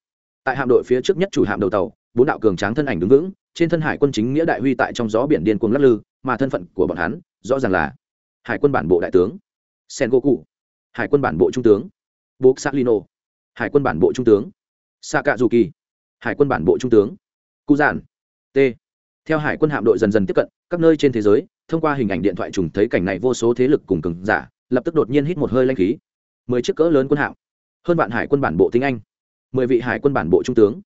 Tại hạm đội phía trước nhất chủ hạm đầu tàu, bốn đạo cường tráng thân ảnh đứng vững, trên thân hải quân chính nghĩa đại huy tại trong gió biển điên cuồng lắc lư, mà thân phận của bọn hắn, rõ ràng là hải quân bản bộ đại tướng. Sen goku hải quân bản bộ trung tướng. Bố salino hải quân bản bộ trung tướng saka dù kỳ. Hải quân bản bộ trung tướng. Cụ giản. T. Theo hải quân hạm đội dần dần tiếp cận, các nơi trên thế giới, thông qua hình ảnh điện thoại trùng thấy cảnh này vô số thế lực cùng cường giả, lập tức đột nhiên hít một hơi lanh khí. Mười chiếc cỡ lớn quân hạm. Hơn vạn hải quân bản bộ tinh anh. Mười vị hải quân bản bộ trung tướng.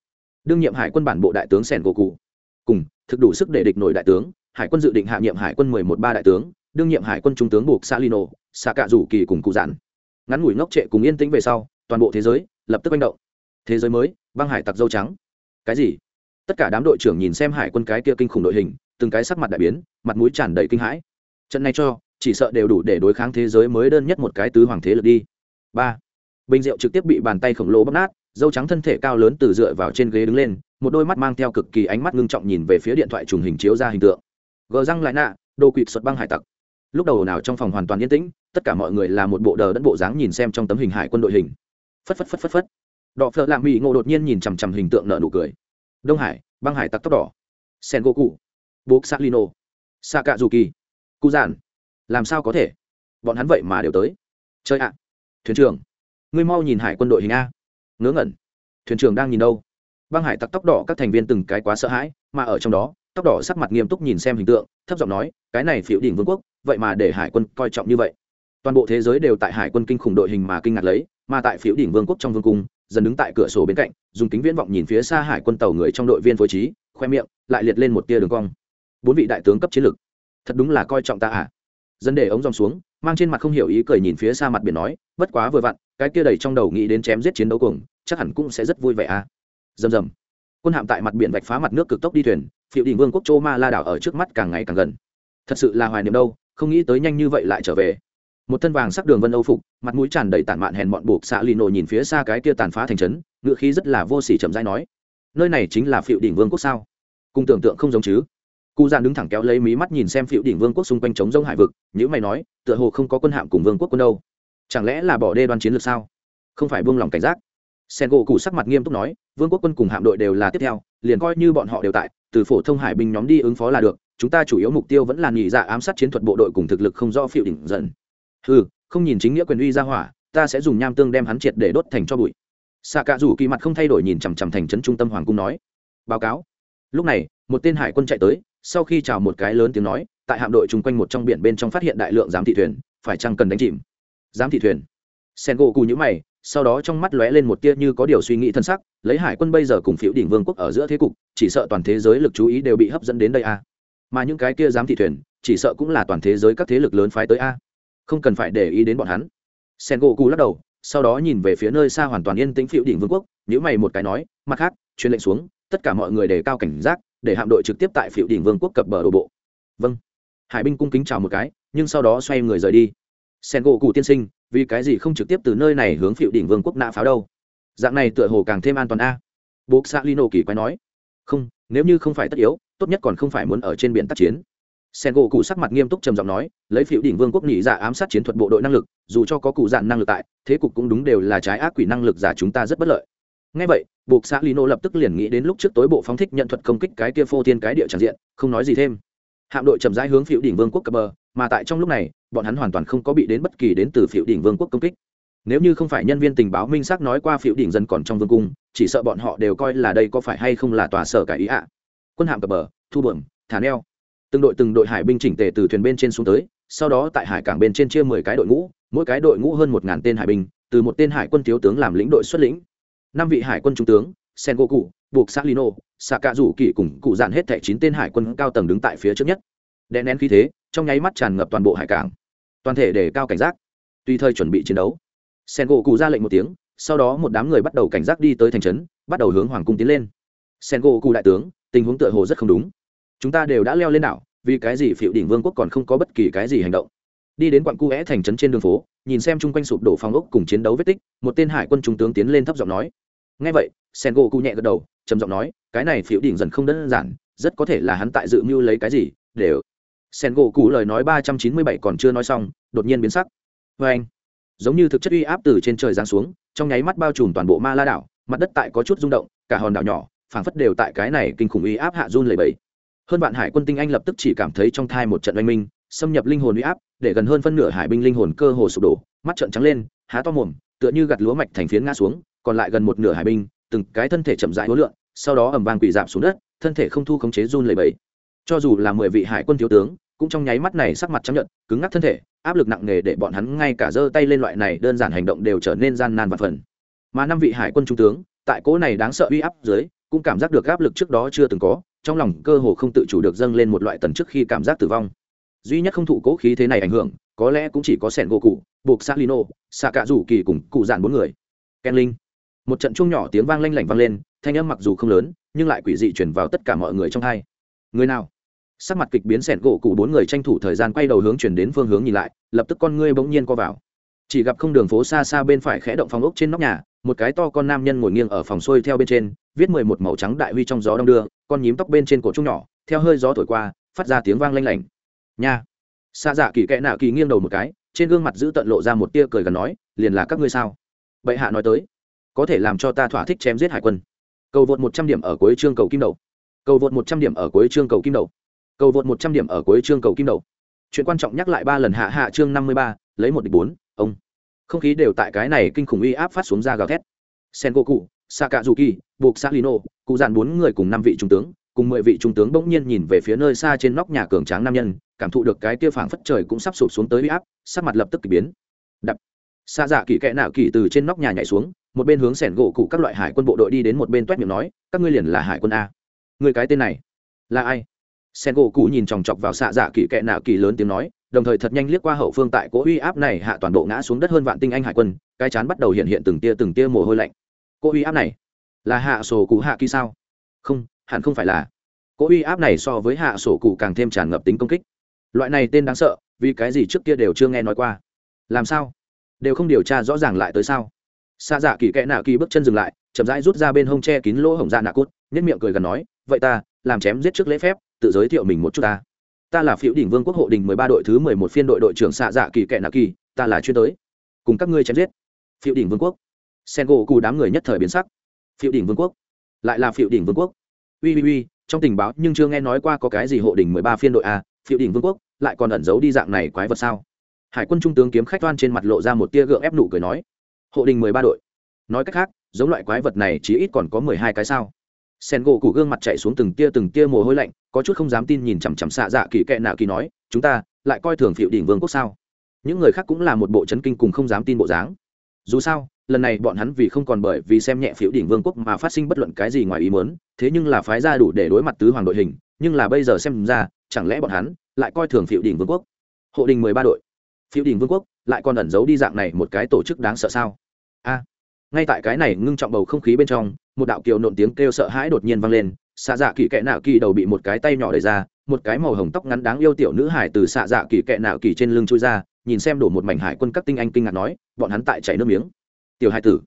Đương nhiệm hải quân bản bộ đại tướng sẻn gỗ cụ. Cùng, thực đủ sức để địch nổi đại tướng, hải quân dự định hạ nhiệm hải quân mười một ba đại tướng, đương nhiệm hải quân trung tướng buộc salino xạ cạ rủ kỳ cùng cụ giản. Ngắn ngủi ngốc trệ cùng yên tĩnh về sau, toàn bộ thế giới, lập tức manh động thế giới mới, băng hải tặc dâu trắng. Cái gì? Tất cả đám đội trưởng nhìn xem hải quân cái kia kinh khủng đội hình, từng cái sắc mặt đại biến, mặt mũi tràn đầy kinh hãi. Trận này cho, chỉ sợ đều đủ để đối kháng thế giới mới đơn nhất một cái tứ hoàng thế lực đi. Ba. Bình rượu trực tiếp bị bàn tay khổng lồ bóp nát, dâu trắng thân thể cao lớn từ dựa vào trên ghế đứng lên, một đôi mắt mang theo cực kỳ ánh mắt ngưng trọng nhìn về phía điện thoại trùng hình chiếu ra hình tượng. Gờ răng lại nạ, đồ quỵt xuất băng hải tặc. Lúc đầu nào trong phòng hoàn toàn yên tĩnh, tất cả mọi người là một bộ đờ đẫn bộ dáng nhìn xem trong tấm hình hải quân đội hình. Phất phất phất phất phất đọ phợ lạng mỹ ngộ đột nhiên nhìn chằm chằm hình tượng nợ nụ cười. Đông hải, băng hải tặc tóc đỏ. Sen goku. Bố salino saka dù kỳ cụ giản làm sao có thể? Bọn hắn vậy mà đều tới. Chơi ạ. Thuyền trưởng. Ngươi mau nhìn hải quân đội hình a. Ngớ ngẩn. Thuyền trưởng đang nhìn đâu? Băng hải tặc tóc đỏ, các thành viên từng cái quá sợ hãi, mà ở trong đó, tóc đỏ sắc mặt nghiêm túc nhìn xem hình tượng, thấp giọng nói, cái này phiểu đỉnh vương quốc, vậy mà để hải quân coi trọng như vậy. Toàn bộ thế giới đều tại hải quân kinh khủng đội hình mà kinh ngạc lấy, mà tại phiểu đỉnh vương quốc trong vương cung dần đứng tại cửa sổ bên cạnh, dùng kính viễn vọng nhìn phía xa hải quân tàu người trong đội viên phối trí, khoe miệng lại liệt lên một tia đường cong. Bốn vị đại tướng cấp chiến lược. Thật đúng là coi trọng ta à? Dân để ống dòng xuống, mang trên mặt không hiểu ý cười nhìn phía xa mặt biển nói, bất quá vừa vặn, cái kia đầy trong đầu nghĩ đến chém giết chiến đấu cùng chắc hẳn cũng sẽ rất vui vẻ à? Rầm rầm. Quân hạm tại mặt biển vạch phá mặt nước cực tốc đi thuyền phiệu đình vương quốc châu ma la đảo ở trước mắt càng ngày càng gần. Thật sự là hoài niệm đâu, không nghĩ tới nhanh như vậy lại trở về một thân vàng sắc đường vân âu phục, mặt mũi tràn đầy tản mạn hèn bọn buộc xạ lì nổ nhìn phía xa cái kia tàn phá thành trấn ngựa khí rất là vô sỉ chậm rãi nói, nơi này chính là phiệu đỉnh vương quốc sao? Cùng tưởng tượng không giống chứ? Cụ giàn đứng thẳng kéo lấy mí mắt nhìn xem phiệu đỉnh vương quốc xung quanh chống rông hải vực những mày nói, tựa hồ không có quân hạm cùng vương quốc quân đâu. Chẳng lẽ là bỏ đê đoan chiến lược sao? Không phải buông lòng cảnh giác. Sen gỗ cụ sắc mặt nghiêm túc nói, vương quốc quân cùng hạm đội đều là tiếp theo, liền coi như bọn họ đều tại, từ phổ thông hải binh nhóm đi ứng phó là được, chúng ta chủ yếu mục tiêu vẫn là nghỉ dạ ám sát chiến thuật bộ đội cùng thực lực không do phiệu đỉnh dần ừ không nhìn chính nghĩa quyền uy ra hỏa, ta sẽ dùng nham tương đem hắn triệt để đốt thành cho bụi. Xạ cạ rủ kỳ mặt không thay đổi nhìn chằm chằm thành trấn trung tâm hoàng cung nói. Báo cáo. Lúc này, một tên hải quân chạy tới, sau khi chào một cái lớn tiếng nói, tại hạm đội chung quanh một trong biển bên trong phát hiện đại lượng giám thị thuyền, phải chăng cần đánh chìm? Giám thị thuyền. Sen gỗ cù nhữ mày, sau đó trong mắt lóe lên một tia như có điều suy nghĩ thân sắc, lấy hải quân bây giờ cùng phiếu đỉnh vương quốc ở giữa thế cục, chỉ sợ toàn thế giới lực chú ý đều bị hấp dẫn đến đây a. Mà những cái kia giám thị thuyền, chỉ sợ cũng là toàn thế giới các thế lực lớn phái tới a không cần phải để ý đến bọn hắn. Sen gỗ cù lắc đầu, sau đó nhìn về phía nơi xa hoàn toàn yên tĩnh phiêu đỉnh vương quốc nhữ mày một cái nói, mặt khác, truyền lệnh xuống, tất cả mọi người đề cao cảnh giác, để hạm đội trực tiếp tại phiêu đỉnh vương quốc cập bờ đổ bộ. Vâng. Hải binh cung kính chào một cái, nhưng sau đó xoay người rời đi. Sen gỗ cụ tiên sinh, vì cái gì không trực tiếp từ nơi này hướng phiêu đỉnh vương quốc nạ pháo đâu? Dạng này tựa hồ càng thêm an toàn a. Bố xã lino kỳ quái nói. Không, nếu như không phải tất yếu, tốt nhất còn không phải muốn ở trên biển tác chiến sen gỗ cụ sắc mặt nghiêm túc trầm giọng nói, lấy phiệu đỉnh vương quốc nhị giả ám sát chiến thuật bộ đội năng lực, dù cho có cụ dạn năng lực tại, thế cục cũng đúng đều là trái ác quỷ năng lực giả chúng ta rất bất lợi. Ngay vậy, buộc xã lino lập tức liền nghĩ đến lúc trước tối bộ phóng thích nhận thuật công kích cái kia phô thiên cái địa tràn diện, không nói gì thêm. Hạm đội chậm rãi hướng phiệu đỉnh vương quốc cập bờ, mà tại trong lúc này, bọn hắn hoàn toàn không có bị đến bất kỳ đến từ phiệu đỉnh vương quốc công kích. Nếu như không phải nhân viên tình báo minh xác nói qua phiệu đỉnh dân còn trong vương cung, chỉ sợ bọn họ đều coi là đây có phải hay không là tòa sở cải ý ạ. Quân hạm cập bờ, thu bẩm, thả neo từng đội từng đội hải binh chỉnh tề từ thuyền bên trên xuống tới, sau đó tại hải cảng bên trên chia mười cái đội ngũ, mỗi cái đội ngũ hơn một ngàn tên hải binh, từ một tên hải quân thiếu tướng làm lĩnh đội xuất lĩnh. Năm vị hải quân trung tướng sen goku buộc s lino xạ cạ rủ kỳ cùng cụ dạn hết thẻ chín tên hải quân cao tầng đứng tại phía trước nhất. Đè nén khí thế, trong nháy mắt tràn ngập toàn bộ hải cảng. Toàn thể để cao cảnh giác. Tùy thời chuẩn bị chiến đấu. Sen gỗ cụ ra lệnh một tiếng, sau đó một đám người bắt đầu cảnh giác đi tới thành trấn, bắt đầu hướng hoàng cung tiến lên. Sen gỗ cụ đại tướng, tình huống tựa hồ rất không đúng chúng ta đều đã leo lên đảo, vì cái gì phiệu đỉnh vương quốc còn không có bất kỳ cái gì hành động? Đi đến quặng cu é thành trấn trên đường phố, nhìn xem chung quanh sụp đổ phòng ốc cùng chiến đấu vết tích, một tên hải quân trung tướng tiến lên thấp giọng nói. Ngay vậy sen gỗ cụ nhẹ gật đầu, trầm giọng nói, cái này phiệu đỉnh dần không đơn giản, rất có thể là hắn tại dự mưu lấy cái gì để sen gỗ cụ lời nói ba trăm chín mươi bảy còn chưa nói xong, đột nhiên biến sắc. Vê anh, giống như thực chất uy áp từ trên trời giáng xuống, trong nháy mắt bao trùm toàn bộ ma la đảo, mặt đất tại có chút rung động, cả hòn đảo nhỏ, phảng phất đều tại cái này kinh khủng uy áp hạ run lầy bẫy hơn vạn hải quân tinh anh lập tức chỉ cảm thấy trong thai một trận oanh minh, xâm nhập linh hồn uy áp, để gần hơn phân nửa hải binh linh hồn cơ hồ sụp đổ, mắt trận trắng lên, há to mồm, tựa như gặt lúa mạch thành phiến ngã xuống, còn lại gần một nửa hải binh, từng cái thân thể chậm rãi hối lượng sau đó ẩm vàng quỳ dạp xuống đất, thân thể không thu khống chế run lầy bẫy cho dù là mười vị hải quân thiếu tướng, cũng trong nháy mắt này sắc mặt chấp nhận cứng ngắc thân thể, áp lực nặng nề để bọn hắn ngay cả giơ tay lên loại này đơn giản hành động đều trở nên gian nan và phần. Mà năm vị hải quân trung tướng, tại cỗ này đáng sợ uy áp dưới, cũng cảm giác được áp lực trước đó chưa từng có trong lòng cơ hồ không tự chủ được dâng lên một loại tần trước khi cảm giác tử vong. Duy nhất không thụ cố khí thế này ảnh hưởng, có lẽ cũng chỉ có sẻn gỗ cụ buộc s lino xạ cạ rủ kỳ cùng cụ dạn bốn người. Ken linh. Một trận chuông nhỏ tiếng vang lanh lảnh vang lên, thanh âm mặc dù không lớn, nhưng lại quỷ dị chuyển vào tất cả mọi người trong hai. Người nào? Sắc mặt kịch biến sẻn gỗ cụ bốn người tranh thủ thời gian quay đầu hướng chuyển đến phương hướng nhìn lại, lập tức con ngươi bỗng nhiên co vào. Chỉ gặp không đường phố xa xa bên phải khẽ động phòng ốc trên nóc nhà một cái to con nam nhân ngồi nghiêng ở phòng xuôi theo bên trên, viết mười một màu trắng đại huy trong gió đông đưa, con nhím tóc bên trên cổ trung nhỏ, theo hơi gió thổi qua, phát ra tiếng vang lanh lảnh. Nha. Xa dạ kỳ kẽ nạ kỳ nghiêng đầu một cái, trên gương mặt giữ tận lộ ra một tia cười gần nói, liền là các ngươi sao? Bệ hạ nói tới. Có thể làm cho ta thỏa thích chém giết hải quân. Cầu vượt một trăm điểm ở cuối chương cầu kim đầu. Cầu vượt một trăm điểm ở cuối chương cầu kim đầu. Cầu vượt một trăm điểm ở cuối chương cầu kim đầu. Chuyện quan trọng nhắc lại ba lần hạ hạ chương năm mươi ba, lấy một địch bốn, ông không khí đều tại cái này kinh khủng uy áp phát xuống ra gào thét. Sen goku sakazuki buộc salino cụ dàn bốn người cùng năm vị trung tướng, cùng mười vị trung tướng bỗng nhiên nhìn về phía nơi xa trên nóc nhà cường tráng nam nhân, cảm thụ được cái kia phảng phất trời cũng sắp sụp xuống tới uy áp, sắc mặt lập tức kỳ biến. Đập. Xa dạ kỳ kẽ nạo kỳ từ trên nóc nhà nhảy xuống, một bên hướng sẻn gỗ cụ các loại hải quân bộ đội đi đến một bên toét miệng nói, các ngươi liền là hải quân a. Người cái tên này là ai? Sen gỗ cụ nhìn chòng chọc vào xạ dạ kỳ kẽ nạo kỳ lớn tiếng nói đồng thời thật nhanh liếc qua hậu phương tại cỗ uy áp này hạ toàn bộ ngã xuống đất hơn vạn tinh anh hải quân, cái chán bắt đầu hiện hiện từng tia từng tia mồ hôi lạnh. Cỗ uy áp này là hạ sổ cụ hạ kỳ sao? Không, hẳn không phải là. Cỗ uy áp này so với hạ sổ cụ càng thêm tràn ngập tính công kích. Loại này tên đáng sợ, vì cái gì trước kia đều chưa nghe nói qua? Làm sao? Đều không điều tra rõ ràng lại tới sao? Xa dạ kỳ kẽ nạ kỳ bước chân dừng lại, chậm rãi rút ra bên hông che kín lỗ hổng ra nạ cút nhất miệng cười gần nói, vậy ta, làm chém giết trước lễ phép, tự giới thiệu mình một chút ta ta là phiếu đỉnh vương quốc hộ đình mười ba đội thứ mười một phiên đội đội trưởng xạ dạ kỳ kẹ nạ kỳ, ta là chuyên tới. Cùng các ngươi chém giết. Phiếu đỉnh vương quốc. Sen gỗ cù đám người nhất thời biến sắc. Phiếu đỉnh vương quốc. Lại là phiếu đỉnh vương quốc. Ui ui ui, trong tình báo nhưng chưa nghe nói qua có cái gì hộ đình mười ba phiên đội a phiếu đỉnh vương quốc, lại còn ẩn giấu đi dạng này quái vật sao? Hải quân trung tướng kiếm khách toan trên mặt lộ ra một tia gượng ép nụ cười nói. Hộ đình mười ba đội. Nói cách khác, giống loại quái vật này chỉ ít còn có mười hai cái sao? Sen gỗ cụ gương mặt chạy xuống từng tia từng tia mồ hôi lạnh, có chút không dám tin nhìn chằm chằm xạ dạ kỳ kệ nạ kỳ nói, chúng ta lại coi thường phiệu đỉnh vương quốc sao? Những người khác cũng là một bộ chấn kinh cùng không dám tin bộ dáng. Dù sao, lần này bọn hắn vì không còn bởi vì xem nhẹ phiệu đỉnh vương quốc mà phát sinh bất luận cái gì ngoài ý muốn, thế nhưng là phái ra đủ để đối mặt tứ hoàng đội hình, nhưng là bây giờ xem ra, chẳng lẽ bọn hắn lại coi thường phiệu đỉnh vương quốc? Hộ đình mười ba đội. Phiệu đỉnh vương quốc lại còn ẩn giấu đi dạng này một cái tổ chức đáng sợ sao? A ngay tại cái này ngưng trọng bầu không khí bên trong, một đạo kiều nộn tiếng kêu sợ hãi đột nhiên vang lên xạ dạ kỳ kẽ nạo kỳ đầu bị một cái tay nhỏ đẩy ra, một cái màu hồng tóc ngắn đáng yêu tiểu nữ hải từ xạ dạ kỳ kẽ nạo kỳ trên lưng trôi ra, nhìn xem đổ một mảnh hải quân các tinh anh kinh ngạc nói, bọn hắn tại chảy nước miếng. Tiểu hải tử.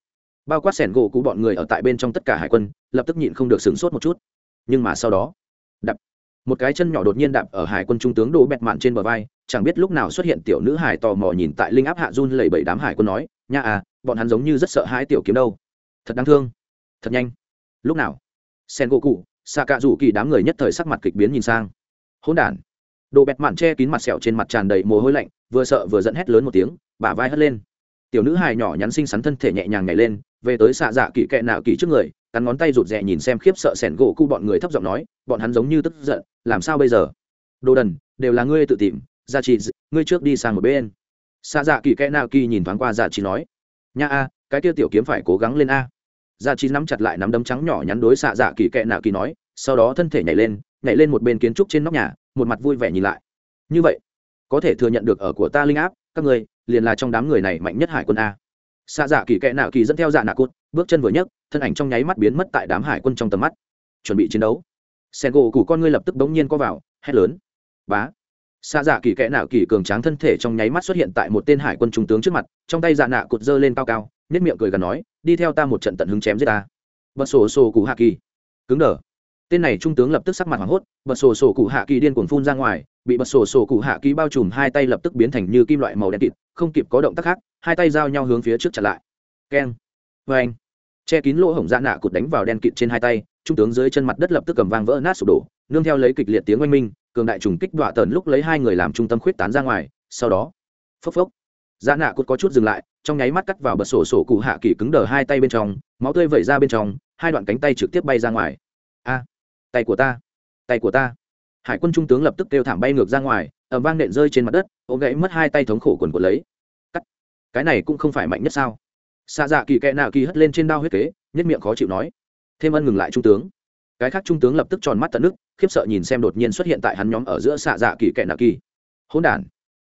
Bao quát sẻn gỗ cú bọn người ở tại bên trong tất cả hải quân, lập tức nhịn không được sửng sốt một chút. Nhưng mà sau đó, đập. Một cái chân nhỏ đột nhiên đạp ở hải quân trung tướng đỗ bẹt mạn trên bờ vai, chẳng biết lúc nào xuất hiện tiểu nữ hải tò mò nhìn tại linh áp hạ run lẩy bẩy đám hải quân nói, nha à bọn hắn giống như rất sợ hãi tiểu kiếm đâu. Thật đáng thương. Thật nhanh. Lúc nào? Sen gỗ cụ xạ cạ rủ kỳ đám người nhất thời sắc mặt kịch biến nhìn sang. Hôn đản. Đồ bẹt mạn che kín mặt sẹo trên mặt tràn đầy mồ hôi lạnh, vừa sợ vừa dẫn hét lớn một tiếng, bả vai hất lên. Tiểu nữ hài nhỏ nhắn xinh xắn thân thể nhẹ nhàng nhảy lên, về tới xạ dạ kỳ kẹ nạo kỳ trước người, cắn ngón tay rụt rè nhìn xem khiếp sợ sẻn gỗ cụ bọn người thấp giọng nói, bọn hắn giống như tức giận, làm sao bây giờ? Đồ đần, đều là ngươi tự tìm, gia trì, ngươi trước đi sang một bên. Xạ dạ kỳ kẽ nào kỳ nhìn thoáng qua dạ trì nói nha a, cái kia tiểu kiếm phải cố gắng lên a. Dạ Gia chi nắm chặt lại nắm đấm trắng nhỏ nhắn đối xạ dạ kỳ kệ nào kỳ nói, sau đó thân thể nhảy lên nhảy lên một bên kiến trúc trên nóc nhà, một mặt vui vẻ nhìn lại. Như vậy, có thể thừa nhận được ở của ta linh áp, các ngươi, liền là trong đám người này mạnh nhất hải quân a. Xạ dạ kỳ kệ nào kỳ dẫn theo dạ nạ cốt bước chân vừa nhấc, thân ảnh trong nháy mắt biến mất tại đám hải quân trong tầm mắt. Chuẩn bị chiến đấu. Sen gỗ củ con ngươi lập tức bỗng nhiên co vào, hét lớn. Bá xa dạ kỳ kẽ nạo kỳ cường tráng thân thể trong nháy mắt xuất hiện tại một tên hải quân trung tướng trước mặt, trong tay dạ nạ cụt dơ lên cao cao nếp miệng cười gần nói, đi theo ta một trận tận hứng chém giết ta. Bật sổ sổ cụ hạ kỳ. Cứng đờ. Tên này trung tướng lập tức sắc mặt hoảng hốt, bật sổ sổ cụ hạ kỳ điên cuồng phun ra ngoài, bị bật sổ sổ cụ hạ kỳ bao trùm hai tay lập tức biến thành như kim loại màu đen kịt, không kịp có động tác khác, hai tay giao nhau hướng phía trước chặt lại. Keng. Vê anh che kín lỗ hổng dạ nạ cụt đánh vào đen kịt trên hai tay, trung tướng dưới chân mặt đất lập tức cầm vang vỡ nát sụp đổ, nương theo lấy kịch liệt tiếng oanh minh cường đại trùng kích đọa tần lúc lấy hai người làm trung tâm khuyết tán ra ngoài, sau đó, phốc phốc dạ nạ cụt có chút dừng lại, trong nháy mắt cắt vào bật sổ sổ cụ hạ kỳ cứng đờ hai tay bên trong, máu tươi vẩy ra bên trong, hai đoạn cánh tay trực tiếp bay ra ngoài. A, tay của ta, tay của ta. Hải quân trung tướng lập tức kêu thảm bay ngược ra ngoài ẩm vang nện rơi trên mặt đất ôm gãy mất hai tay thống khổ quần của lấy. Cắt. Cái này cũng không phải mạnh nhất sao? Xạ dạ kỳ kẹ nạ kỳ hất lên trên đao huyết kế nhất miệng khó chịu nói. Thêm ân ngừng lại trung tướng cái khác trung tướng lập tức tròn mắt tận nước khiếp sợ nhìn xem đột nhiên xuất hiện tại hắn nhóm ở giữa xạ dạ kỳ kẹ nạ kỳ. Hỗn đản.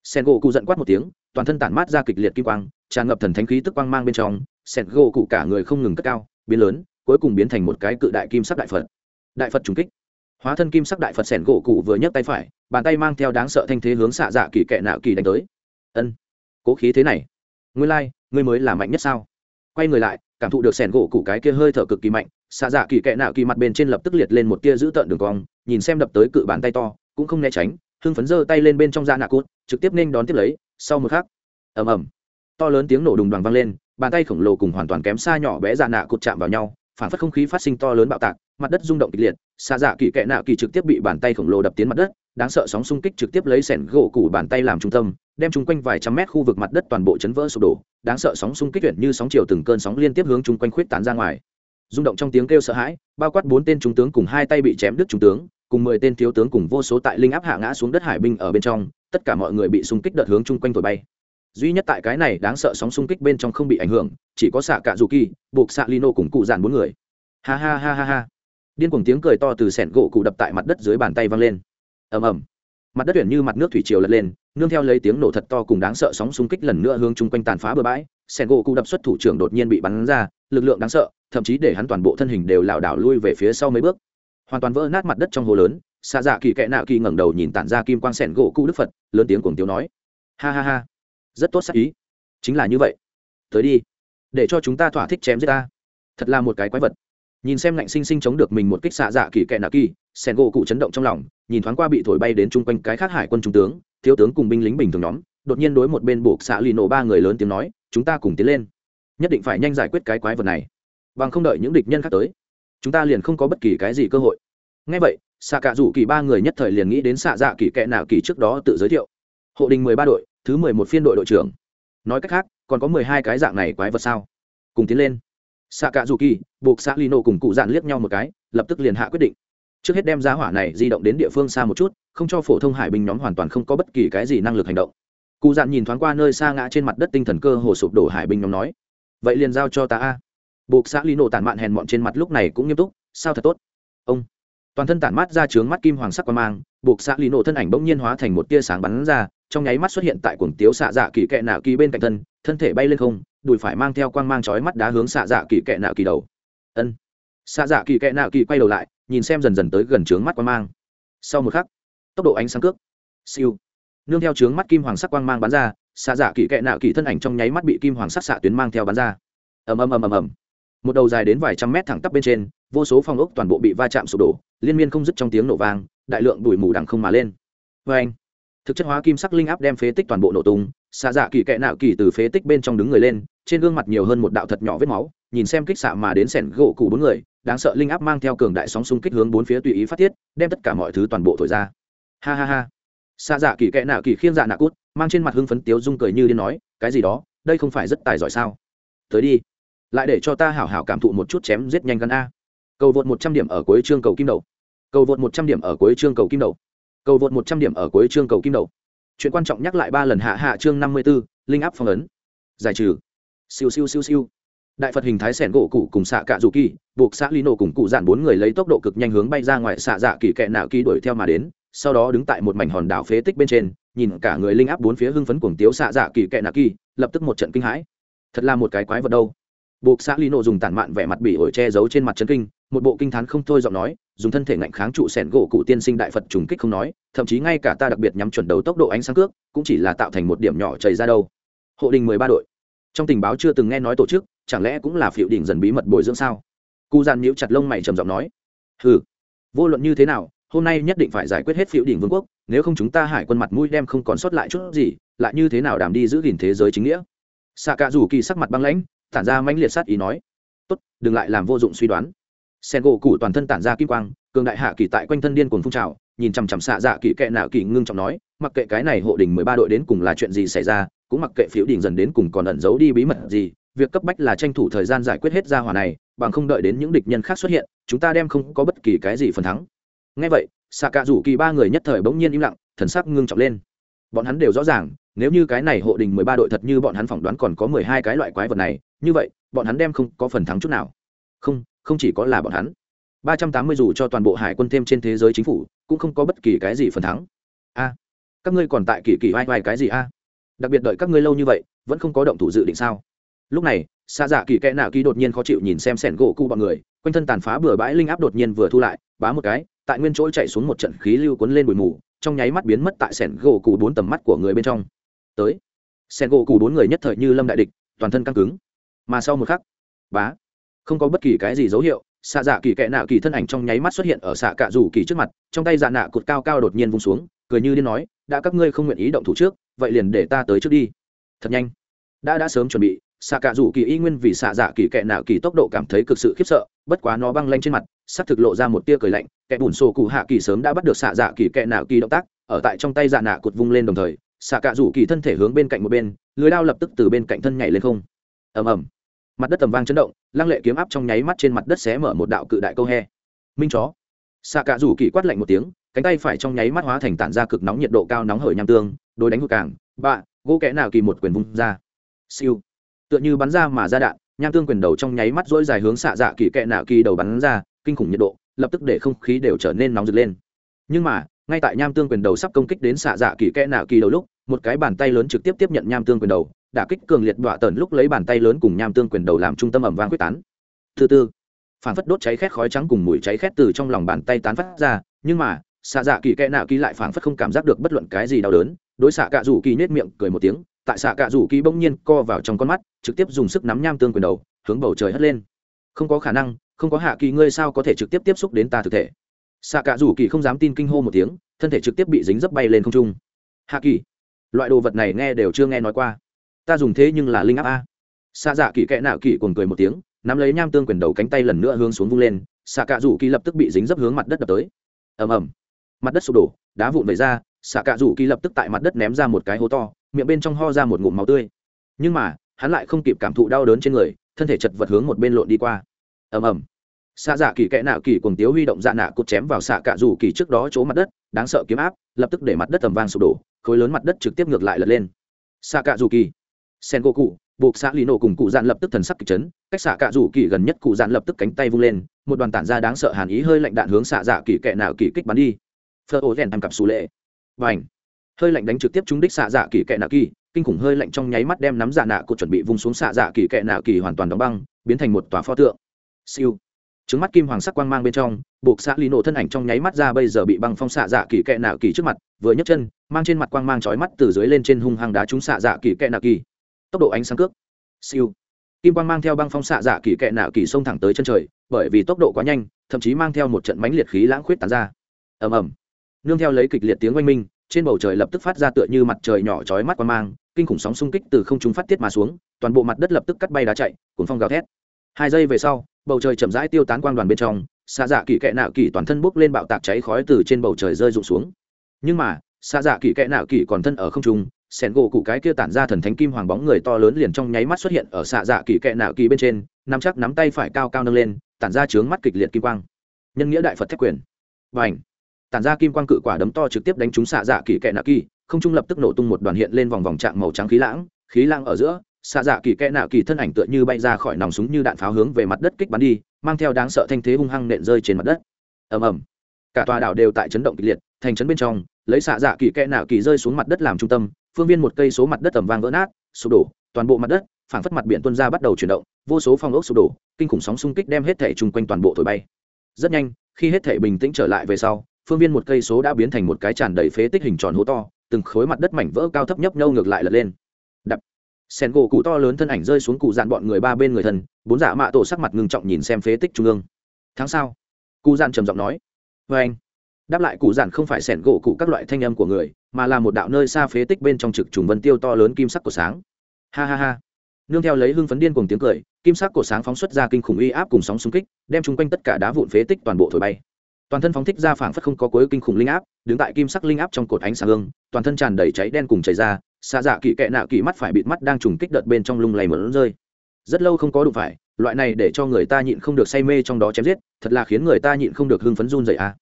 Sen gỗ cụ giận quát một tiếng toàn thân tản mát ra kịch liệt kim quang tràn ngập thần thánh khí tức quang mang bên trong sen gỗ cụ cả người không ngừng cất cao biến lớn cuối cùng biến thành một cái cự đại kim sắc đại phật. Đại phật trùng kích. Hóa thân kim sắc đại phật sen gỗ cụ vừa nhấc tay phải bàn tay mang theo đáng sợ thanh thế hướng xạ dạ kỳ kẹ nạo kỳ đánh tới. Ân. Cố khí thế này. Ngươi lai、like, ngươi mới là mạnh nhất sao? Quay người lại cảm thụ được sẻn gỗ cụ cái kia hơi thở cực kỳ mạnh, xạ dạ kỳ kẽ nạo kỳ mặt bên trên lập tức liệt lên một tia giữ tợn đường cong, nhìn xem đập tới cự bàn tay to, cũng không né tránh, hưng phấn giơ tay lên bên trong da nạ cốt trực tiếp nên đón tiếp lấy, sau một khắc, ầm ầm, to lớn tiếng nổ đùng đoàn vang lên, bàn tay khổng lồ cùng hoàn toàn kém xa nhỏ bé da nạ cốt chạm vào nhau, phản phất không khí phát sinh to lớn bạo tạc, mặt đất rung động kịch liệt xa dạ kỳ kẽ nạo kỳ trực tiếp bị bàn tay khổng lồ đập tiến mặt đất, đáng sợ sóng xung kích trực tiếp lấy sẻn gỗ củ bàn tay làm trung tâm đem chung quanh vài trăm mét khu vực mặt đất toàn bộ chấn vỡ sụp đổ, đáng sợ sóng xung kích chuyển như sóng chiều từng cơn sóng liên tiếp hướng chung quanh khuyết tán ra ngoài. Rung động trong tiếng kêu sợ hãi, bao quát bốn tên trung tướng cùng hai tay bị chém đứt trung tướng, cùng mười tên thiếu tướng cùng vô số tại linh áp hạ ngã xuống đất hải binh ở bên trong, tất cả mọi người bị xung kích đợt hướng chung quanh thổi bay. Duy nhất tại cái này đáng sợ sóng xung kích bên trong không bị ảnh hưởng, chỉ có xạ cả dù kỳ, buộc xạ lino cùng cụ dàn bốn người. Ha ha ha ha ha. Điên cuồng tiếng cười to từ sẻn gỗ cụ đập tại mặt đất dưới bàn tay vang lên. Ầm ầm. Mặt đất tuyển như mặt nước thủy triều lật lên nương theo lấy tiếng nổ thật to cùng đáng sợ sóng xung kích lần nữa hướng chung quanh tàn phá bừa bãi sẹn gỗ cụ đập xuất thủ trưởng đột nhiên bị bắn ra, lực lượng đáng sợ, thậm chí để hắn toàn bộ thân hình đều lảo đảo lui về phía sau mấy bước. Hoàn toàn vỡ nát mặt đất trong hồ lớn xạ dạ kỳ kẽ nạ kỳ ngẩng đầu nhìn tản ra kim quang sẻn gỗ cụ đức phật, lớn tiếng cuồng tiếu nói, ha ha ha, rất tốt sắc ý, chính là như vậy. Tới đi, để cho chúng ta thỏa thích chém giết ta. Thật là một cái quái vật. Nhìn xem lạnh sinh sinh chống được mình một kích xạ dạ kỳ kẽ nạ kỳ sẻn gỗ cụ chấn động trong lòng, nhìn thoáng qua bị thổi bay đến chung quanh cái khác hải quân trung tướng thiếu tướng cùng binh lính bình thường nhóm, đột nhiên đối một bên buộc xạ lì nổ ba người lớn tiếng nói, chúng ta cùng tiến lên. Nhất định phải nhanh giải quyết cái quái vật này. Bằng không đợi những địch nhân khác tới, chúng ta liền không có bất kỳ cái gì cơ hội. Ngay vậy xạ cả rủ kỳ ba người nhất thời liền nghĩ đến xạ dạ kỳ kệ nào kỳ trước đó tự giới thiệu. Hộ đình mười ba đội, thứ mười một phiên đội đội trưởng. Nói cách khác, còn có mười hai cái dạng này quái vật sao? Cùng tiến lên. Xạ cả rủ kỳ, buộc xạ lino cùng cụ dạn liếc nhau một cái, lập tức liền hạ quyết định. Trước hết đem giá hỏa này di động đến địa phương xa một chút không cho phổ thông hải binh nhóm hoàn toàn không có bất kỳ cái gì năng lực hành động. Cụ dạn nhìn thoáng qua nơi xa ngã trên mặt đất tinh thần cơ hồ sụp đổ hải binh nhóm nói, vậy liền giao cho ta a. Buộc xã lý nổ tản mạn hèn mọn trên mặt lúc này cũng nghiêm túc, sao thật tốt? Ông. Toàn thân tản mát ra trướng mắt kim hoàng sắc quan mang, buộc xã lý nổ thân ảnh bỗng nhiên hóa thành một tia sáng bắn ra, trong nháy mắt xuất hiện tại cuồng tiếu xạ dạ kỳ kẹ nạo kỳ bên cạnh thân thân thể bay lên không, đùi phải mang theo quang mang chói mắt đá hướng xạ dạ kỳ kẹ nạo kỳ đầu. Ân. Xạ dạ kỳ kẹ nạo kỳ quay đầu lại, nhìn xem dần dần tới gần trướng mắt quang mang. Sau một khắc tốc độ ánh sáng cước. Siêu. Nương theo trướng mắt kim hoàng sắc quang mang bắn ra, xạ dạ kỳ kẽ nạo kỳ thân ảnh trong nháy mắt bị kim hoàng sắc xạ tuyến mang theo bắn ra. Ầm ầm ầm ầm ầm. Một đầu dài đến vài trăm mét thẳng tắp bên trên, vô số phong ốc toàn bộ bị va chạm sụp đổ, liên miên không dứt trong tiếng nổ vang, đại lượng bụi mù đằng không mà lên. Vê anh, thực chất hóa kim sắc linh áp đem phế tích toàn bộ nổ tung, xạ dạ kỳ kệ nạo kỳ từ phế tích bên trong đứng người lên, trên gương mặt nhiều hơn một đạo thật nhỏ vết máu, nhìn xem kích xạ mà đến sẻn gỗ cụ bốn người, đáng sợ linh áp mang theo cường đại sóng xung kích hướng bốn phía tùy ý phát tiết, đem tất cả mọi thứ toàn bộ thổi ra ha ha ha. Xạ dạ kỳ kệ nạ kỳ khiêng dạ nạ cút, mang trên mặt hưng phấn tiếu dung cười như điên nói, cái gì đó, đây không phải rất tài giỏi sao? Tới đi, lại để cho ta hảo hảo cảm thụ một chút chém giết nhanh gần a. Cầu vượt một trăm điểm ở cuối chương cầu kim đầu. Cầu vượt một trăm điểm ở cuối chương cầu kim đầu. Cầu vượt một trăm điểm ở cuối chương cầu kim đầu. Chuyện quan trọng nhắc lại ba lần hạ hạ chương năm mươi b ố linh áp phong ấn. Giải trừ. Siêu siêu siêu siêu. Đại phật hình thái sẻn gỗ cụ cùng xạ cạ dù kỳ, buộc xã lino cùng cụ dạn bốn người lấy tốc độ cực nhanh hướng bay ra ngoài xạ dạ kỳ kẹ nạo kỳ đuổi theo mà đến sau đó đứng tại một mảnh hòn đảo phế tích bên trên, nhìn cả người linh áp bốn phía hưng phấn cuồng tiếu xạ dạ kỳ kẹ nạ kỳ, lập tức một trận kinh hãi. Thật là một cái quái vật đâu. Buộc xã lino dùng tản mạn vẻ mặt bị ổi che giấu trên mặt chân kinh, một bộ kinh thán không thôi giọng nói, dùng thân thể ngạnh kháng trụ sẻn gỗ cụ tiên sinh đại phật trùng kích không nói, thậm chí ngay cả ta đặc biệt nhắm chuẩn đầu tốc độ ánh sáng cước, cũng chỉ là tạo thành một điểm nhỏ chảy ra đâu. Hộ đình mười ba đội. Trong tình báo chưa từng nghe nói tổ chức, chẳng lẽ cũng là phiệu đỉnh dần bí mật bồi dưỡng sao? Cụ giàn nhíu chặt lông mày trầm giọng nói ừ vô luận như thế nào hôm nay nhất định phải giải quyết hết phiếu đỉnh vương quốc, nếu không chúng ta hải quân mặt mũi đem không còn sót lại chút gì, lại như thế nào đảm đi giữ gìn thế giới chính nghĩa? Xạ cả rủ kỳ sắc mặt băng lãnh, tản ra mãnh liệt sát ý nói, tốt, đừng lại làm vô dụng suy đoán. Sen gỗ củ toàn thân tản ra kim quang, cường đại hạ kỳ tại quanh thân điên cuồng phun trào, nhìn chằm chằm xạ dạ kỳ kệ nạ kỳ ngưng trọng nói, mặc kệ cái này hộ đình mười ba đội đến cùng là chuyện gì xảy ra, cũng mặc kệ phiếu đỉnh dần đến cùng còn ẩn giấu đi bí mật gì, việc cấp bách là tranh thủ thời gian giải quyết hết gia hỏa này, bằng không đợi đến những địch nhân khác xuất hiện, chúng ta đem không có bất kỳ cái gì phần thắng ngay vậy xạ cạ rủ kỳ ba người nhất thời bỗng nhiên im lặng, thần sắc ngưng trọng lên. Bọn hắn đều rõ ràng, nếu như cái này hộ đình mười ba đội thật như bọn hắn phỏng đoán còn có mười hai cái loại quái vật này, như vậy, bọn hắn đem không có phần thắng chút nào. Không không chỉ có là bọn hắn. Ba trăm tám mươi dù cho toàn bộ hải quân thêm trên thế giới chính phủ, cũng không có bất kỳ cái gì phần thắng. A, các ngươi còn tại kỳ kỳ vai vai cái gì a? Đặc biệt đợi các ngươi lâu như vậy, vẫn không có động thủ dự định sao? Lúc này xa dạ kỳ kẽ nạ kỳ đột nhiên khó chịu nhìn xem sẻn gỗ cụ bọn người quanh thân tàn phá bừa bãi linh áp đột nhiên vừa thu lại, bá một cái, tại nguyên chỗ chạy xuống một trận khí lưu cuốn lên bụi mù, trong nháy mắt biến mất tại sẻn gỗ cụ bốn tầm mắt của người bên trong. Tới sẻn gỗ cụ bốn người nhất thời như lâm đại địch, toàn thân căng cứng. Mà sau một khắc, bá, không có bất kỳ cái gì dấu hiệu, xạ dạ kỳ kẽ nạ kỳ thân ảnh trong nháy mắt xuất hiện ở xạ cạ rủ kỳ trước mặt, trong tay dạ nạ cột cao cao đột nhiên vung xuống, cười như điên nói, đã các ngươi không nguyện ý động thủ trước, vậy liền để ta tới trước đi. Thật nhanh. Đã đã sớm chuẩn bị xạ cạ rủ kỳ y nguyên vì xạ dạ kỳ kệ nạo kỳ tốc độ cảm thấy cực sự khiếp sợ, bất quá nó băng lanh trên mặt, sắc thực lộ ra một tia cười lạnh, kẻ bùn sổ cụ hạ kỳ sớm đã bắt được xạ dạ kỳ kệ nạo kỳ động tác, ở tại trong tay dạ nạ cột vung lên đồng thời, xạ cạ rủ kỳ thân thể hướng bên cạnh một bên, lưới đao lập tức từ bên cạnh thân nhảy lên không. Ầm ầm. Mặt đất tầm vang chấn động, lăng lệ kiếm áp trong nháy mắt trên mặt đất xé mở một đạo cự đại câu he. Minh chó. Xạ cạ rủ kỳ quát lạnh một tiếng, cánh tay phải trong nháy mắt hóa thành tản ra cực nóng nhiệt độ cao nóng hởi nham tương, đối đánh hụt càng, bạ, gỗ kẽ nào kỳ một quyền vung ra. Siêu tựa như bắn ra mà ra đạn, nham tương quyền đầu trong nháy mắt dỗi dài hướng xạ dạ kỳ kẽ nạo kỳ đầu bắn ra, kinh khủng nhiệt độ, lập tức để không khí đều trở nên nóng rực lên. Nhưng mà, ngay tại nham tương quyền đầu sắp công kích đến xạ dạ kỳ kẽ nạo kỳ đầu lúc, một cái bàn tay lớn trực tiếp tiếp nhận nham tương quyền đầu, đả kích cường liệt đọa tần lúc lấy bàn tay lớn cùng nham tương quyền đầu làm trung tâm ẩm vang quyết tán. Thứ tư, phản phất đốt cháy khét khói trắng cùng mùi cháy khét từ trong lòng bàn tay tán phát ra, nhưng mà, xạ dạ kỳ kẽ nạo kỳ lại phản phất không cảm giác được bất luận cái gì đau đớn, đối xạ cạ rủ kỳ nết miệng cười một tiếng tại xạ cạ rủ kỳ bỗng nhiên co vào trong con mắt, trực tiếp dùng sức nắm nham tương quyền đầu, hướng bầu trời hất lên. Không có khả năng, không có hạ kỳ ngươi sao có thể trực tiếp tiếp xúc đến ta thực thể? Xạ cạ rủ kỳ không dám tin kinh hô một tiếng, thân thể trực tiếp bị dính dấp bay lên không trung. Hạ kỳ, loại đồ vật này nghe đều chưa nghe nói qua. Ta dùng thế nhưng là linh áp a. Xạ dạ kỳ kẽ nạo kỳ cùng cười một tiếng, nắm lấy nham tương quyền đầu cánh tay lần nữa hướng xuống vung lên, xạ cạ rủ kỳ lập tức bị dính dấp hướng mặt đất đập tới. Ầm ầm. Mặt đất sụp đổ, đá vụn vẩy ra, xạ cạ rủ kỳ lập tức tại mặt đất ném ra một cái hố to miệng bên trong ho ra một ngụm máu tươi. Nhưng mà, hắn lại không kịp cảm thụ đau đớn trên người, thân thể chật vật hướng một bên lộn đi qua. Ầm ầm. Xạ dạ kỳ kẽ nạo kỳ cùng tiếu huy động dạ nạ cụt chém vào xạ cạ rủ kỳ trước đó chỗ mặt đất, đáng sợ kiếm áp, lập tức để mặt đất tầm vang sụp đổ, khối lớn mặt đất trực tiếp ngược lại lật lên. Xạ cạ rủ kỳ. Sen gỗ cụ buộc xạ lì nổ cùng cụ dạn lập tức thần sắc kịch chấn, cách xạ cạ rủ kỳ gần nhất cụ dạn lập tức cánh tay vung lên, một đoàn tản ra đáng sợ hàn ý hơi lạnh đạn hướng xạ dạ kỳ kẽ nạo kỳ kích bắn đi. Phơ ô rèn thăm cặp xù lệ. Và ảnh hơi lạnh đánh trực tiếp trúng đích xạ dạ kỳ kẽ nạo kỳ, kinh khủng hơi lạnh trong nháy mắt đem nắm dạ nạ cột chuẩn bị vung xuống xạ dạ kỳ kẽ nạo kỳ hoàn toàn đóng băng, biến thành một tòa pho tượng. Siêu. Trứng mắt kim hoàng sắc quang mang bên trong, buộc xạ lì nổ thân ảnh trong nháy mắt ra bây giờ bị băng phong xạ dạ kỳ kẽ nạo kỳ trước mặt, vừa nhấc chân, mang trên mặt quang mang chói mắt từ dưới lên trên hung hăng đá trúng xạ dạ kỳ kẽ nạo kỳ. Tốc độ ánh sáng cước. Siêu. Kim quang mang theo băng phong xạ dạ kỳ kẽ nạo kỳ xông thẳng tới chân trời, bởi vì tốc độ quá nhanh, thậm chí mang theo một trận mánh liệt khí lãng khuyết tán ra. Ầm ầm. Nương theo lấy kịch liệt tiếng oanh minh trên bầu trời lập tức phát ra tựa như mặt trời nhỏ chói mắt qua mang, kinh khủng sóng xung kích từ không trung phát tiết mà xuống, toàn bộ mặt đất lập tức cắt bay đá chạy, cuốn phong gào thét. Hai giây về sau, bầu trời chậm rãi tiêu tán quang đoàn bên trong xa dạ kỳ Kệ nạo kỳ toàn thân bốc lên bạo tạc cháy khói từ trên bầu trời rơi rụng xuống. Nhưng mà xa dạ kỳ Kệ nạo kỳ còn thân ở không trung sẻn gỗ cụ cái kia tản ra thần thánh kim hoàng bóng người to lớn liền trong nháy mắt xuất hiện ở xạ dạ kỳ Kệ nạo kỳ bên trên, nắm chắc nắm tay phải cao cao nâng lên, tản ra trướng mắt kịch liệt kim quang. Nhân nghĩa đại phật thép quyền. Và ảnh tản ra kim quang cự quả đấm to trực tiếp đánh trúng xạ dạ kỳ kẹ nạ kỳ, không trung lập tức nổ tung một đoàn hiện lên vòng vòng trạng màu trắng khí lãng. Khí lãng ở giữa, xạ dạ kỳ kẹ nạ kỳ thân ảnh tựa như bay ra khỏi nòng súng như đạn pháo hướng về mặt đất kích bắn đi, mang theo đáng sợ thanh thế hung hăng nện rơi trên mặt đất. Ầm ầm. Cả tòa đảo đều tại chấn động kịch liệt, thành chấn bên trong, lấy xạ dạ kỳ kẹ nạ kỳ rơi xuống mặt đất làm trung tâm, phương viên một cây số mặt đất tầm vang vỡ nát, sụp đổ, toàn bộ mặt đất, phảng phất mặt biển tuân ra bắt đầu chuyển động, vô số phong ốc sụp đổ, kinh khủng sóng xung kích đem hết thể chung quanh toàn bộ thổi bay. Rất nhanh, khi hết thể bình tĩnh trở lại về sau phương viên một cây số đã biến thành một cái tràn đầy phế tích hình tròn hố to, từng khối mặt đất mảnh vỡ cao thấp nhấp nhâu ngược lại lật lên. Đập. Sen gỗ cụ to lớn thân ảnh rơi xuống cụ dạn bọn người ba bên người thân, bốn giả mạ tổ sắc mặt ngưng trọng nhìn xem phế tích trung ương. Tháng sau cụ dạn trầm giọng nói. Vê anh. Đáp lại cụ dạn không phải sẻn gỗ cụ các loại thanh âm của người, mà là một đạo nơi xa phế tích bên trong trực trùng vân tiêu to lớn kim sắc của sáng. Ha ha ha. Nương theo lấy hưng phấn điên cùng tiếng cười, kim sắc của sáng phóng xuất ra kinh khủng uy áp cùng sóng xung kích, đem chung quanh tất cả đá vụn phế tích toàn bộ thổi bay toàn thân phóng thích ra phảng phất không có cuối kinh khủng linh áp đứng tại kim sắc linh áp trong cột ánh sáng hương, toàn thân tràn đầy cháy đen cùng chảy ra xa dạ kỵ kẹ nạ kỵ mắt phải bịt mắt đang trùng kích đợt bên trong lung lầy mỡ rơi rất lâu không có đụng phải loại này để cho người ta nhịn không được say mê trong đó chém giết thật là khiến người ta nhịn không được hưng phấn run dậy à.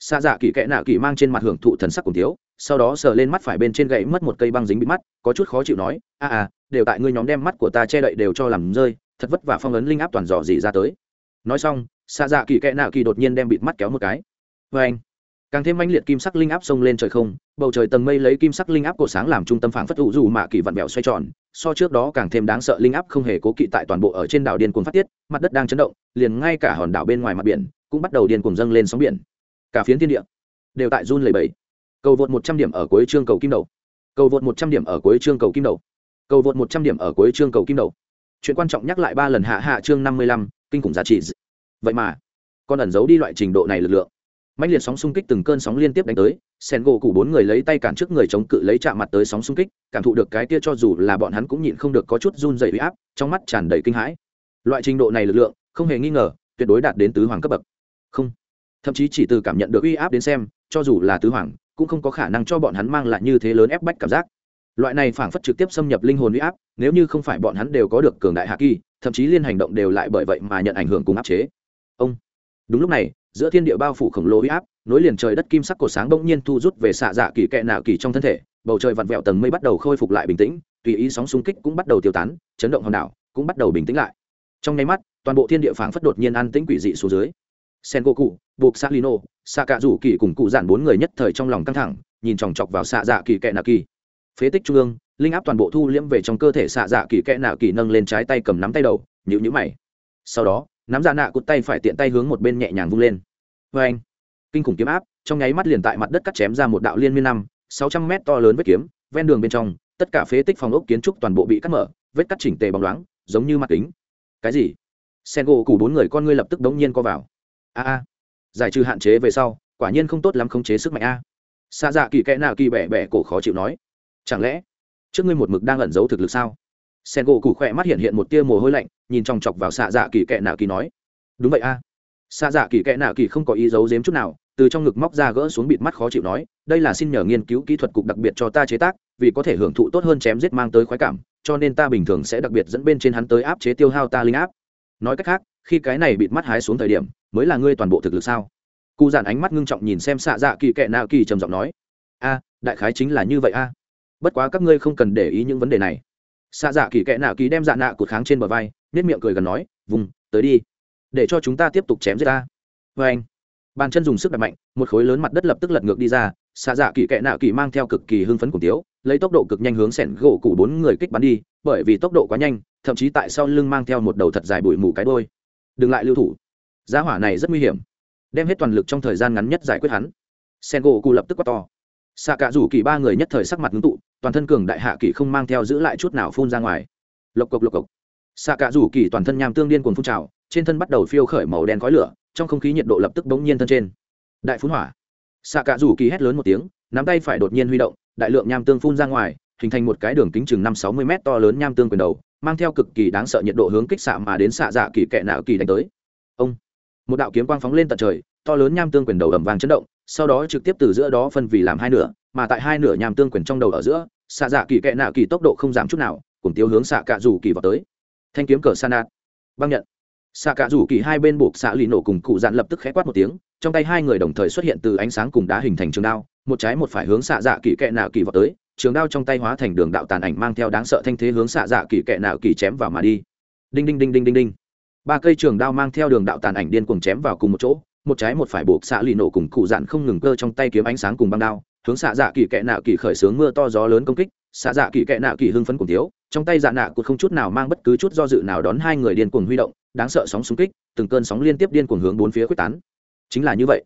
xa dạ kỵ kẹ nạ kỵ mang trên mặt hưởng thụ thần sắc cùng thiếu sau đó sờ lên mắt phải bên trên gậy mất một cây băng dính bị mắt có chút khó chịu nói a à đều tại ngươi nhóm đem mắt của ta che đậy đều cho làm rơi thật vất vả phong ấn linh áp toàn dò dỉ ra tới nói xong xa dạ kỳ kẽ nạ kỳ đột nhiên đem bịt mắt kéo một cái. Vê anh, càng thêm manh liệt kim sắc linh áp xông lên trời không, bầu trời tầng mây lấy kim sắc linh áp cổ sáng làm trung tâm phản phất ủ dù mạ kỳ vặn vẹo xoay tròn, so trước đó càng thêm đáng sợ linh áp không hề cố kỵ tại toàn bộ ở trên đảo điên cuồng phát tiết, mặt đất đang chấn động, liền ngay cả hòn đảo bên ngoài mặt biển cũng bắt đầu điên cuồng dâng lên sóng biển. Cả phiến thiên địa đều tại run lầy bẫy cầu vượt một trăm điểm ở cuối chương cầu kim đầu. Cầu vượt một trăm điểm ở cuối chương cầu kim đầu. Cầu vượt một trăm điểm ở cuối chương cầu kim đầu. Chuyện quan trọng nhắc lại ba lần hạ hạ chương năm mươi lăm, kinh khủng giá trị vậy mà còn ẩn giấu đi loại trình độ này lực lượng. Mạnh liệt sóng xung kích từng cơn sóng liên tiếp đánh tới, sen gỗ cụ bốn người lấy tay cản trước người chống cự lấy chạm mặt tới sóng xung kích, cảm thụ được cái kia cho dù là bọn hắn cũng nhịn không được có chút run dày huy áp, trong mắt tràn đầy kinh hãi. Loại trình độ này lực lượng, không hề nghi ngờ, tuyệt đối đạt đến tứ hoàng cấp bậc. Không. Thậm chí chỉ từ cảm nhận được uy áp đến xem, cho dù là tứ hoàng, cũng không có khả năng cho bọn hắn mang lại như thế lớn ép bách cảm giác. Loại này phảng phất trực tiếp xâm nhập linh hồn uy áp, nếu như không phải bọn hắn đều có được cường đại hạ kỳ, thậm chí liên hành động đều lại bởi vậy mà nhận ảnh hưởng cùng áp chế ông. Đúng lúc này giữa thiên địa bao phủ khổng lồ huy áp nối liền trời đất kim sắc cột sáng bỗng nhiên thu rút về xạ dạ kỳ kẹ nạo kỳ trong thân thể bầu trời vặn vẹo tầng mây bắt đầu khôi phục lại bình tĩnh tùy ý sóng xung kích cũng bắt đầu tiêu tán chấn động hòn đảo cũng bắt đầu bình tĩnh lại. Trong nháy mắt toàn bộ thiên địa phảng phất đột nhiên an tĩnh quỷ dị xuống dưới. Sen Goku, cụ buộc sa lino xạ cạ rủ kỳ cùng cụ giản bốn người nhất thời trong lòng căng thẳng nhìn chòng chọc vào xạ dạ kỳ kẹ nạo kỳ. Phế tích trung ương linh áp toàn bộ thu liễm về trong cơ thể xạ dạ kỳ kẽ nạo kỳ nâng lên trái tay cầm nắm tay đầu nhữ nhữ mày. Sau đó nắm dạ nạ cụt tay phải tiện tay hướng một bên nhẹ nhàng vung lên. Vê anh, kinh khủng kiếm áp, trong nháy mắt liền tại mặt đất cắt chém ra một đạo liên miên năm, sáu trăm mét to lớn vết kiếm, ven đường bên trong, tất cả phế tích phòng ốc kiến trúc toàn bộ bị cắt mở, vết cắt chỉnh tề bóng loáng, giống như mặt kính. Cái gì? Sen gỗ củ bốn người con ngươi lập tức đống nhiên co vào. A a, giải trừ hạn chế về sau, quả nhiên không tốt lắm khống chế sức mạnh a. Xa dạ kỳ kẽ nào kỳ bẻ bẻ cổ khó chịu nói. Chẳng lẽ, trước ngươi một mực đang ẩn giấu thực lực sao? Sen gỗ cụ khỏe mắt hiện hiện một tia mồ hôi lạnh, nhìn chòng chọc vào xạ dạ kỳ kệ nạ kỳ nói, đúng vậy a. À. xạ dạ kỳ kệ nạ kỳ không có ý giấu giếm chút nào, từ trong ngực móc ra gỡ xuống bịt mắt khó chịu nói, đây là xin nhờ nghiên cứu kỹ thuật cục đặc biệt cho ta chế tác, vì có thể hưởng thụ tốt hơn chém giết mang tới khoái cảm, cho nên ta bình thường sẽ đặc biệt dẫn bên trên hắn tới áp chế tiêu hao ta linh áp. Nói cách khác, khi cái này bịt mắt hái xuống thời điểm, mới là ngươi toàn bộ thực lực sao? Cụ giản ánh mắt ngưng trọng nhìn xem xạ dạ kỳ kệ nạ kỳ trầm giọng nói, a, đại khái chính là như vậy a. Bất quá các ngươi không cần để ý những vấn đề này xạ dạ kỳ kẽ nạ kỳ đem dạ nạ cụt kháng trên bờ vai nết miệng cười gần nói, vùng, tới đi. Để cho chúng ta tiếp tục chém giết ta. Vê anh, bàn chân dùng sức đặt mạnh, một khối lớn mặt đất lập tức lật ngược đi ra, xạ dạ kỳ kẽ nạ kỳ mang theo cực kỳ hưng phấn cùng tiếu, lấy tốc độ cực nhanh hướng sẻn gỗ cụ bốn người kích bắn đi, bởi vì tốc độ quá nhanh, thậm chí tại sau lưng mang theo một đầu thật dài bụi mù cái đôi. Đừng lại lưu thủ. Giá hỏa này rất nguy hiểm. Đem hết toàn lực trong thời gian ngắn nhất giải quyết hắn. Sen gỗ cụ lập tức quát to xạ cả rủ kỳ ba người nhất thời sắc mặt ngưng tụ, toàn thân cường đại hạ kỳ không mang theo giữ lại chút nào phun ra ngoài. Lộc cộc lộc cộc. Xạ cả rủ kỳ toàn thân nham tương điên cuồng phun trào, trên thân bắt đầu phiêu khởi màu đen khói lửa, trong không khí nhiệt độ lập tức bỗng nhiên thân trên. Đại phun hỏa. Xạ cả rủ kỳ hét lớn một tiếng, nắm tay phải đột nhiên huy động, đại lượng nham tương phun ra ngoài, hình thành một cái đường kính chừng năm sáu mươi m to lớn nham tương quyền đầu, mang theo cực kỳ đáng sợ nhiệt độ hướng kích xạ mà đến xạ dạ kỳ kẹ nạo kỳ đánh tới. Ông. Một đạo kiếm quang phóng lên tận trời, to lớn nham tương quyền đầu ẩm vàng chấn động sau đó trực tiếp từ giữa đó phân vì làm hai nửa, mà tại hai nửa nhàm tương quyền trong đầu ở giữa, xạ dạ kỳ kẹ nạ kỳ tốc độ không giảm chút nào, cùng tiêu hướng xạ cạ rủ kỳ vào tới. Thanh kiếm cờ san nạt băng nhận. Xạ cạ rủ kỳ hai bên buộc xạ lì nổ cùng cụ dạn lập tức khẽ quát một tiếng, trong tay hai người đồng thời xuất hiện từ ánh sáng cùng đá hình thành trường đao, một trái một phải hướng xạ dạ kỳ kẹ nạ kỳ vào tới, trường đao trong tay hóa thành đường đạo tàn ảnh mang theo đáng sợ thanh thế hướng xạ dạ kỳ kẹ nạ kỳ chém vào mà đi. Đinh đinh đinh đinh đinh đinh. Ba cây trường đao mang theo đường đạo tàn ảnh điên cuồng chém vào cùng một chỗ một trái một phải buộc xạ lì nổ cùng cụ dạn không ngừng cơ trong tay kiếm ánh sáng cùng băng đao, hướng xạ dạ kỳ kẽ nạ kỳ khởi xướng mưa to gió lớn công kích, xạ dạ kỳ kẽ nạ kỳ hưng phấn cùng thiếu, trong tay dạ nạ cụt không chút nào mang bất cứ chút do dự nào đón hai người điên cuồng huy động, đáng sợ sóng xung kích, từng cơn sóng liên tiếp điên cuồng hướng bốn phía quyết tán. Chính là như vậy.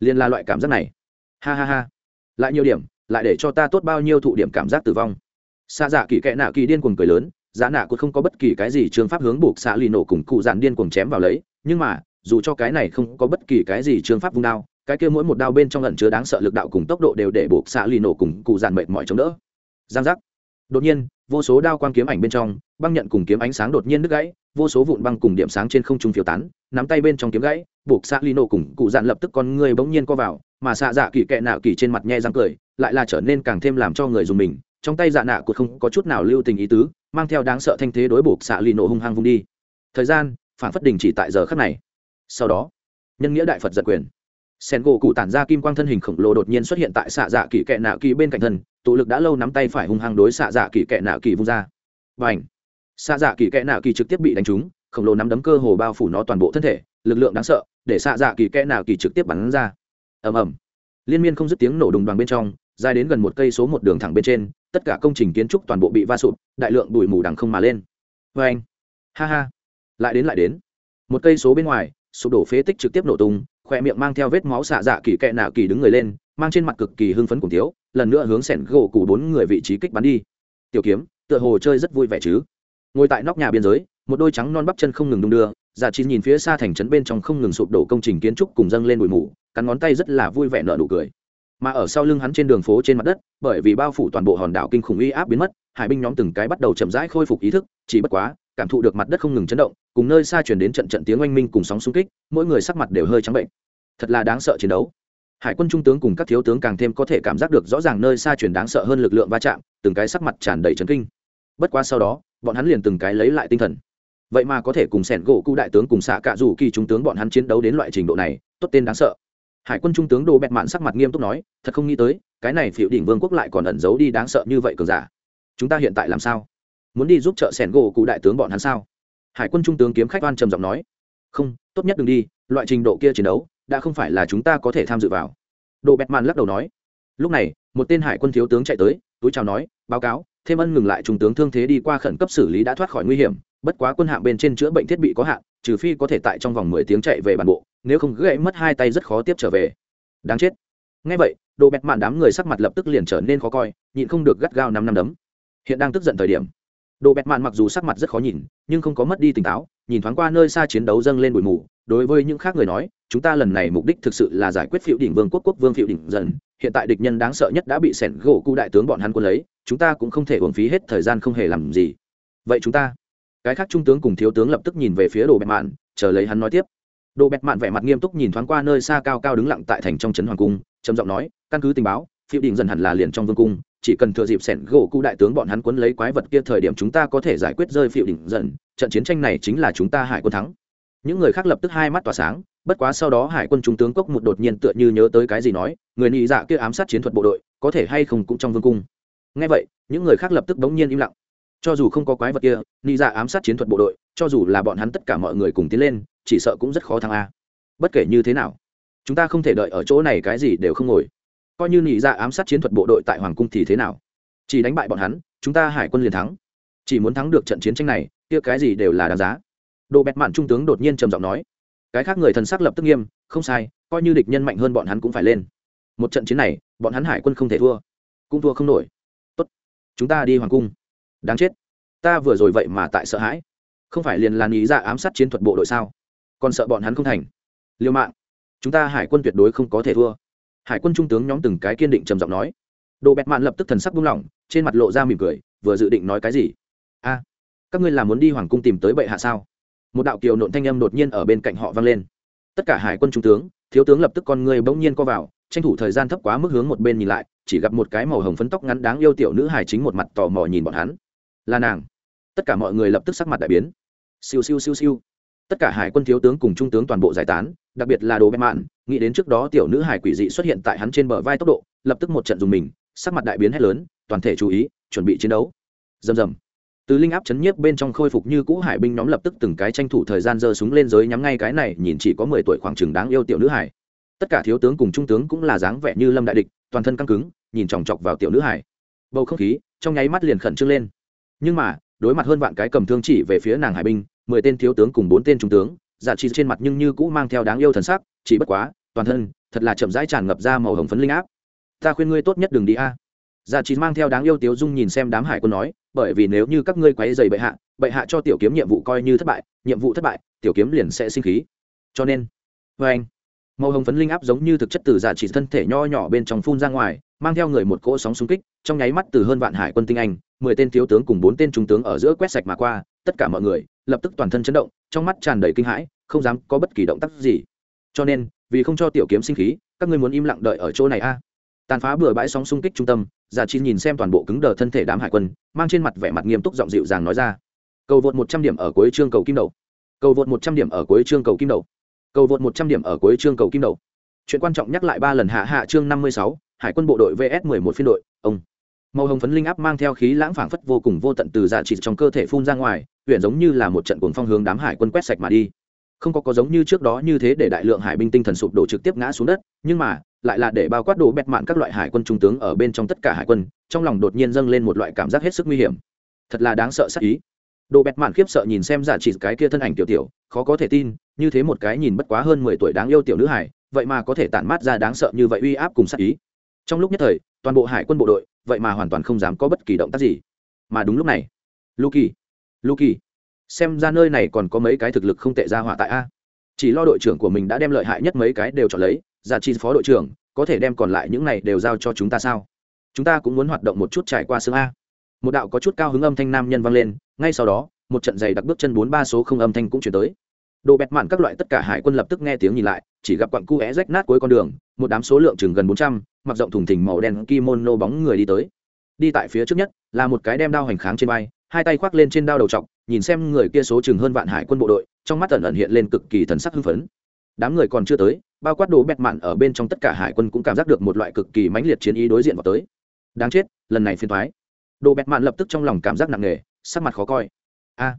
Liên là loại cảm giác này. Ha ha ha. Lại nhiều điểm, lại để cho ta tốt bao nhiêu thụ điểm cảm giác tử vong. Xạ dạ kỳ kẽ nạ kỳ điên cuồng cười lớn dạ nạ cụt không có bất kỳ cái gì trường pháp hướng buộc xạ lì nổ cùng cụ dạn điên cuồng chém vào lấy, nhưng mà dù cho cái này không có bất kỳ cái gì trường pháp vung đao, cái kia mỗi một đao bên trong lần chứa đáng sợ lực đạo cùng tốc độ đều để buộc xạ lì nổ cùng cụ giàn mệt mỏi chống đỡ. Giang giác. Đột nhiên, vô số đao quang kiếm ảnh bên trong, băng nhận cùng kiếm ánh sáng đột nhiên đứt gãy, vô số vụn băng cùng điểm sáng trên không trung phiêu tán, nắm tay bên trong kiếm gãy, buộc xạ lì nổ cùng cụ giàn lập tức con người bỗng nhiên co vào, mà xạ dạ kỳ kẹ nạo kỳ trên mặt nhe răng cười, lại là trở nên càng thêm làm cho người dùng mình, trong tay dạ nạ của không có chút nào lưu tình ý tứ, mang theo đáng sợ thanh thế đối buộc xạ lì nổ hung hăng vung đi. Thời gian, phản phất đình chỉ tại giờ khắc này sau đó, nhân nghĩa đại phật giật quyền. Sen gỗ cụ tản ra kim quang thân hình khổng lồ đột nhiên xuất hiện tại xạ dạ kỳ kẹ nạo kỳ bên cạnh thân, tụ lực đã lâu nắm tay phải hung hăng đối xạ dạ kỳ kẹ nạo kỳ vung ra. Và ảnh xạ dạ kỳ kẹ nạo kỳ trực tiếp bị đánh trúng, khổng lồ nắm đấm cơ hồ bao phủ nó toàn bộ thân thể, lực lượng đáng sợ, để xạ dạ kỳ kẹ nạo kỳ trực tiếp bắn ra. Ầm ầm! Liên miên không dứt tiếng nổ đùng đoàn bên trong, dài đến gần một cây số một đường thẳng bên trên, tất cả công trình kiến trúc toàn bộ bị va sụp, đại lượng bụi mù đằng không mà lên. Vê anh ha ha! Lại đến lại đến. Một cây số bên ngoài sụp đổ phế tích trực tiếp nổ tung khoe miệng mang theo vết máu xạ dạ kỳ kẹ nạ kỳ đứng người lên, mang trên mặt cực kỳ hưng phấn cùng thiếu, lần nữa hướng sẻn gỗ cụ bốn người vị trí kích bắn đi. Tiểu kiếm, tựa hồ chơi rất vui vẻ chứ? Ngồi tại nóc nhà biên giới, một đôi trắng non bắp chân không ngừng đung đưa giả chín nhìn phía xa thành trấn bên trong không ngừng sụp đổ công trình kiến trúc cùng dâng lên bụi mù, cắn ngón tay rất là vui vẻ nở nụ cười. Mà ở sau lưng hắn trên đường phố trên mặt đất, bởi vì bao phủ toàn bộ hòn đảo kinh khủng uy áp biến mất, hải binh nhóm từng cái bắt đầu chậm rãi khôi phục ý thức, chỉ bất quá cảm thụ được mặt đất không ngừng chấn động, cùng nơi xa chuyển đến trận trận tiếng oanh minh cùng sóng xung kích, mỗi người sắc mặt đều hơi trắng bệnh. Thật là đáng sợ chiến đấu. Hải quân trung tướng cùng các thiếu tướng càng thêm có thể cảm giác được rõ ràng nơi xa chuyển đáng sợ hơn lực lượng va chạm, từng cái sắc mặt tràn đầy trấn kinh. Bất quá sau đó, bọn hắn liền từng cái lấy lại tinh thần. Vậy mà có thể cùng sẻn gỗ cụ đại tướng cùng xạ cạ dù kỳ trung tướng bọn hắn chiến đấu đến loại trình độ này, tốt tên đáng sợ. Hải quân trung tướng đồ bẹt mạn sắc mặt nghiêm túc nói, thật không nghĩ tới, cái này phiệu đỉnh vương quốc lại còn ẩn giấu đi đáng sợ như vậy cường giả. Chúng ta hiện tại làm sao? Muốn đi giúp trợ sẻn gỗ cụ đại tướng bọn hắn sao? Hải quân trung tướng kiếm khách oan trầm giọng nói. Không, tốt nhất đừng đi, loại trình độ kia chiến đấu, đã không phải là chúng ta có thể tham dự vào. Đồ bẹt màn lắc đầu nói. Lúc này, một tên hải quân thiếu tướng chạy tới, túi chào nói, báo cáo, thêm ân ngừng lại trung tướng thương thế đi qua khẩn cấp xử lý đã thoát khỏi nguy hiểm, bất quá quân hạng bên trên chữa bệnh thiết bị có hạn, trừ phi có thể tại trong vòng mười tiếng chạy về bản bộ, nếu không gãy mất hai tay rất khó tiếp trở về. Đáng chết. Ngay vậy, đồ bẹt mạn đám người sắc mặt lập tức liền trở nên khó coi, nhịn không được gắt gao năm năm đấm. Hiện đang tức giận thời điểm đồ bẹt mạn mặc dù sắc mặt rất khó nhìn, nhưng không có mất đi tỉnh táo, nhìn thoáng qua nơi xa chiến đấu dâng lên bụi mù, đối với những khác người nói, chúng ta lần này mục đích thực sự là giải quyết phiệu đỉnh vương quốc quốc vương phiệu đỉnh dần. Hiện tại địch nhân đáng sợ nhất đã bị sẻn gỗ cụ đại tướng bọn hắn quân lấy, chúng ta cũng không thể uổng phí hết thời gian không hề làm gì. Vậy chúng ta, cái khác trung tướng cùng thiếu tướng lập tức nhìn về phía đồ bẹt mạn, chờ lấy hắn nói tiếp. Đồ bẹt mạn vẻ mặt nghiêm túc nhìn thoáng qua nơi xa cao cao đứng lặng tại thành trong trấn hoàng cung, trầm giọng nói, căn cứ tình báo phiêu đình dần hẳn là liền trong vương cung, chỉ cần thừa dịp sẻn gỗ cụ đại tướng bọn hắn quấn lấy quái vật kia thời điểm chúng ta có thể giải quyết rơi phiêu đình dần, trận chiến tranh này chính là chúng ta hải quân thắng. Những người khác lập tức hai mắt tỏa sáng, bất quá sau đó hải quân trung tướng cốc một đột nhiên tựa như nhớ tới cái gì nói, người nị dạ kia ám sát chiến thuật bộ đội, có thể hay không cũng trong vương cung. Ngay vậy, những người khác lập tức đống nhiên im lặng. Cho dù không có quái vật kia, nị dạ ám sát chiến thuật bộ đội, cho dù là bọn hắn tất cả mọi người cùng tiến lên, chỉ sợ cũng rất khó thắng a. Bất kể như thế nào, chúng ta không thể đợi ở chỗ này cái gì đều không ngồi coi như nhị dạ ám sát chiến thuật bộ đội tại hoàng cung thì thế nào? Chỉ đánh bại bọn hắn, chúng ta hải quân liền thắng. Chỉ muốn thắng được trận chiến tranh này, kia cái gì đều là đáng giá. Đồ bẹt mạn trung tướng đột nhiên trầm giọng nói. Cái khác người thần sắc lập tức nghiêm, không sai, coi như địch nhân mạnh hơn bọn hắn cũng phải lên. Một trận chiến này, bọn hắn hải quân không thể thua. Cũng thua không nổi. Tốt, chúng ta đi hoàng cung. Đáng chết. Ta vừa rồi vậy mà tại sợ hãi. Không phải liền là ý ra dạ ám sát chiến thuật bộ đội sao? Còn sợ bọn hắn không thành. Liêu mạng. Chúng ta hải quân tuyệt đối không có thể thua hải quân trung tướng nhóm từng cái kiên định trầm giọng nói. Đồ bẹt mạn lập tức thần sắc buông lỏng, trên mặt lộ ra mỉm cười, vừa dự định nói cái gì? A, các ngươi là muốn đi hoàng cung tìm tới bệ hạ sao? Một đạo kiều nộn thanh âm đột nhiên ở bên cạnh họ vang lên. Tất cả hải quân trung tướng, thiếu tướng lập tức con người bỗng nhiên co vào, tranh thủ thời gian thấp quá mức hướng một bên nhìn lại, chỉ gặp một cái màu hồng phấn tóc ngắn đáng yêu tiểu nữ hải chính một mặt tò mò nhìn bọn hắn. Là nàng. Tất cả mọi người lập tức sắc mặt đại biến. Siêu siêu siêu siêu tất cả hải quân thiếu tướng cùng trung tướng toàn bộ giải tán, đặc biệt là đồ bẹ mạn, nghĩ đến trước đó tiểu nữ hải quỷ dị xuất hiện tại hắn trên bờ vai tốc độ, lập tức một trận dùng mình, sắc mặt đại biến hét lớn, toàn thể chú ý, chuẩn bị chiến đấu. Rầm rầm. Từ linh áp chấn nhiếp bên trong khôi phục như cũ hải binh nhóm lập tức từng cái tranh thủ thời gian giơ súng lên giới nhắm ngay cái này, nhìn chỉ có mười tuổi khoảng chừng đáng yêu tiểu nữ hải. Tất cả thiếu tướng cùng trung tướng cũng là dáng vẻ như lâm đại địch, toàn thân căng cứng, nhìn chòng chọc vào tiểu nữ hải. Bầu không khí trong nháy mắt liền khẩn trương lên. Nhưng mà, đối mặt hơn vạn cái cầm thương chỉ về phía nàng hải binh mười tên thiếu tướng cùng bốn tên trung tướng, giả trị trên mặt nhưng như cũ mang theo đáng yêu thần sắc, chỉ bất quá, toàn thân, thật là chậm rãi tràn ngập ra màu hồng phấn linh áp. Ta khuyên ngươi tốt nhất đừng đi a. Giả trị mang theo đáng yêu tiếu dung nhìn xem đám hải quân nói, bởi vì nếu như các ngươi quấy dày bệ hạ bệ hạ cho tiểu kiếm nhiệm vụ coi như thất bại, nhiệm vụ thất bại, tiểu kiếm liền sẽ sinh khí. Cho nên vê anh. Màu hồng phấn linh áp giống như thực chất từ giả trị thân thể nho nhỏ bên trong phun ra ngoài, mang theo người một cỗ sóng xung kích, trong nháy mắt từ hơn vạn hải quân tinh anh, mười tên thiếu tướng cùng bốn tên trung tướng ở giữa quét sạch mà qua, tất cả mọi người lập tức toàn thân chấn động, trong mắt tràn đầy kinh hãi, không dám có bất kỳ động tác gì. Cho nên, vì không cho tiểu kiếm sinh khí, các ngươi muốn im lặng đợi ở chỗ này a. Tàn phá bừa bãi sóng xung kích trung tâm giả chi nhìn xem toàn bộ cứng đờ thân thể đám hải quân, mang trên mặt vẻ mặt nghiêm túc giọng dịu dàng nói ra. Cầu vượt một trăm điểm ở cuối chương cầu kim đầu. Cầu vượt một trăm điểm ở cuối chương cầu kim đầu. Cầu vượt một trăm điểm ở cuối chương cầu kim đầu. Chuyện quan trọng nhắc lại ba lần hạ hạ chương năm mươi sáu, hải quân bộ đội vs mười một phiên đội, ông màu hồng phấn linh áp mang theo khí lãng phảng phất vô cùng vô tận từ dạ trị trong cơ thể phun ra ngoài huyện giống như là một trận cuồng phong hướng đám hải quân quét sạch mà đi. Không có có giống như trước đó như thế để đại lượng hải binh tinh thần sụp đổ trực tiếp ngã xuống đất, nhưng mà, lại là để bao quát đồ bẹt mạn các loại hải quân trung tướng ở bên trong tất cả hải quân, trong lòng đột nhiên dâng lên một loại cảm giác hết sức nguy hiểm. Thật là đáng sợ sắc ý. Đồ bẹt mạn khiếp sợ nhìn xem giả dạ trị cái kia thân ảnh tiểu tiểu, khó có thể tin, như thế một cái nhìn bất quá hơn mười tuổi đáng yêu tiểu nữ hải, vậy mà có thể tản mát ra đáng sợ như vậy uy áp cùng sắc ý trong lúc nhất thời, toàn bộ hải quân bộ đội, vậy mà hoàn toàn không dám có bất kỳ động tác gì. Mà đúng lúc này luki luki xem ra nơi này còn có mấy cái thực lực không tệ ra hỏa tại a. Chỉ lo đội trưởng của mình đã đem lợi hại nhất mấy cái đều chọn lấy, giả chi phó đội trưởng, có thể đem còn lại những này đều giao cho chúng ta sao? Chúng ta cũng muốn hoạt động một chút trải qua xương a. Một đạo có chút cao hứng âm thanh nam nhân vang lên, ngay sau đó, một trận giày đặc bước chân bốn ba số không âm thanh cũng chuyển tới. Đồ bẹt mạn các loại tất cả hải quân lập tức nghe tiếng nhìn lại, chỉ gặp quặng cu é rách nát cuối con đường, một đám số lượng chừng gần bốn trăm mặc rộng thùng thình màu đen kimono bóng người đi tới. Đi tại phía trước nhất, là một cái đem đao hành kháng trên vai, hai tay khoác lên trên đao đầu trọc, nhìn xem người kia số chừng hơn vạn hải quân bộ đội, trong mắt ẩn ẩn hiện lên cực kỳ thần sắc hưng phấn. Đám người còn chưa tới, bao quát đồ bẹt mạn ở bên trong tất cả hải quân cũng cảm giác được một loại cực kỳ mãnh liệt chiến ý đối diện vào tới. Đáng chết, lần này phiền thoái đồ bẹt mạn lập tức trong lòng cảm giác nặng nề, sắc mặt khó coi. A,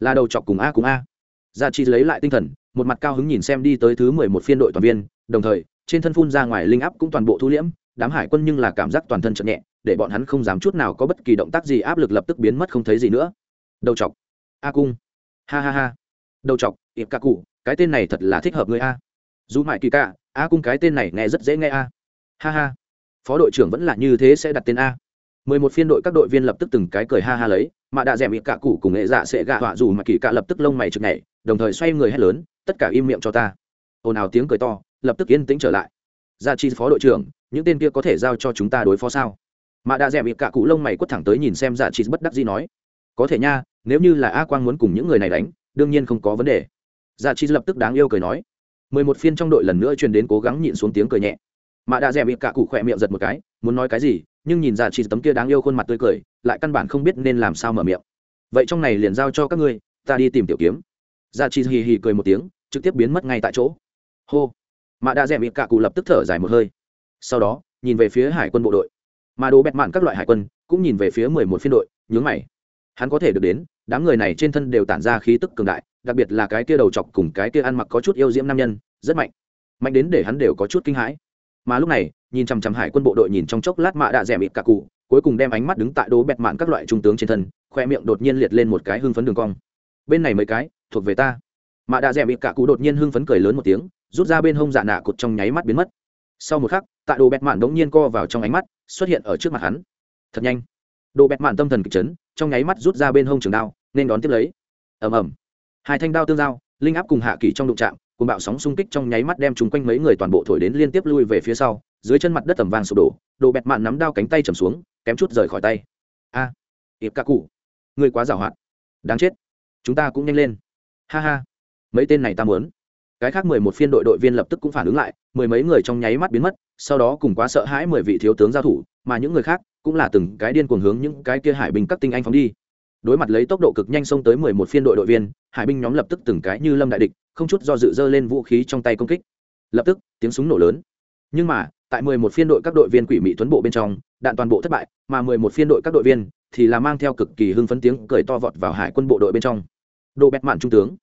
là đầu chọc cùng a cùng a. Gia chi lấy lại tinh thần, một mặt cao hứng nhìn xem đi tới thứ mười một phiên đội toàn viên, đồng thời trên thân phun ra ngoài linh áp cũng toàn bộ thu liễm, đám hải quân nhưng là cảm giác toàn thân chậm nhẹ, để bọn hắn không dám chút nào có bất kỳ động tác gì, áp lực lập tức biến mất không thấy gì nữa. Đầu chọc. A cung. Ha ha ha. Đầu chọc ịp ca cụ, cái tên này thật là thích hợp người a. Dù mại kỳ ca a cung cái tên này nghe rất dễ nghe a. Ha ha. Phó đội trưởng vẫn là như thế sẽ đặt tên a. Mười một phiên đội các đội viên lập tức từng cái cười ha ha lấy, mà đã rèm ịp cả cụ cùng nghệ dạ sẽ gạ họa dù mà kỳ cạ lập tức lông mày chực nhảy, đồng thời xoay người hét lớn, tất cả im miệng cho ta. Ồn ào tiếng cười to lập tức yên tĩnh trở lại. Ra chi phó đội trưởng, những tên kia có thể giao cho chúng ta đối phó sao? Mà đã rèm bị cả cụ lông mày quất thẳng tới nhìn xem dạ chi bất đắc gì nói. Có thể nha, nếu như là a quang muốn cùng những người này đánh, đương nhiên không có vấn đề. Dạ chi lập tức đáng yêu cười nói. Mười một phiên trong đội lần nữa truyền đến cố gắng nhịn xuống tiếng cười nhẹ. Mà đã rèm bị cả cụ khỏe miệng giật một cái, muốn nói cái gì, nhưng nhìn dạ chi tấm kia đáng yêu khuôn mặt tươi cười, lại căn bản không biết nên làm sao mở miệng. Vậy trong này liền giao cho các ngươi, ta đi tìm tiểu kiếm. Dạ chi hì hì cười một tiếng, trực tiếp biến mất ngay tại chỗ. Hô mà đã rèm bị cả cụ lập tức thở dài một hơi. Sau đó, nhìn về phía hải quân bộ đội. Mà đồ bẹt mạn các loại hải quân cũng nhìn về phía mười một phiên đội, nhướng mày. Hắn có thể được đến, đám người này trên thân đều tản ra khí tức cường đại, đặc biệt là cái kia đầu chọc cùng cái kia ăn mặc có chút yêu diễm nam nhân, rất mạnh. Mạnh đến để hắn đều có chút kinh hãi. Mà lúc này, nhìn chằm chằm hải quân bộ đội nhìn trong chốc lát mạ đạ rẻ mịt cả cụ, cuối cùng đem ánh mắt đứng tại đố bẹt mạn các loại trung tướng trên thân, khoe miệng đột nhiên liệt lên một cái hưng phấn đường cong. Bên này mấy cái, thuộc về ta. Mạ đạ rẻ mịt cả cụ đột nhiên hưng phấn cười lớn một tiếng rút ra bên hông dạ nạ cột trong nháy mắt biến mất. Sau một khắc tại đồ bẹt mạn đống nhiên co vào trong ánh mắt xuất hiện ở trước mặt hắn. Thật nhanh. Đồ bẹt mạn tâm thần kịch chấn trong nháy mắt rút ra bên hông trường đao nên đón tiếp lấy. Ầm ầm. Hai thanh đao tương giao linh áp cùng hạ kỳ trong đụng trạm cùng bạo sóng xung kích trong nháy mắt đem chúng quanh mấy người toàn bộ thổi đến liên tiếp lui về phía sau dưới chân mặt đất tầm vàng sụp đổ đồ bẹt mạn nắm đao cánh tay trầm xuống kém chút rời khỏi tay. A. À, ịp ca cụ người quá giàu hạn. Đáng chết. Chúng ta cũng nhanh lên. Ha ha. Mấy tên này ta muốn cái khác mười một phiên đội đội viên lập tức cũng phản ứng lại, mười mấy người trong nháy mắt biến mất, sau đó cùng quá sợ hãi mười vị thiếu tướng giao thủ, mà những người khác cũng là từng cái điên cuồng hướng những cái kia hải binh các tinh anh phóng đi. Đối mặt lấy tốc độ cực nhanh xông tới mười một phiên đội đội viên, hải binh nhóm lập tức từng cái như lâm đại địch, không chút do dự dơ lên vũ khí trong tay công kích. Lập tức, tiếng súng nổ lớn. Nhưng mà, tại mười một phiên đội các đội viên quỷ mị tuấn bộ bên trong, đạn toàn bộ thất bại, mà mười một phiên đội các đội viên thì là mang theo cực kỳ hưng phấn tiếng cười to vọt vào hải quân bộ đội bên trong. Đồ bẹt mạn trung tướng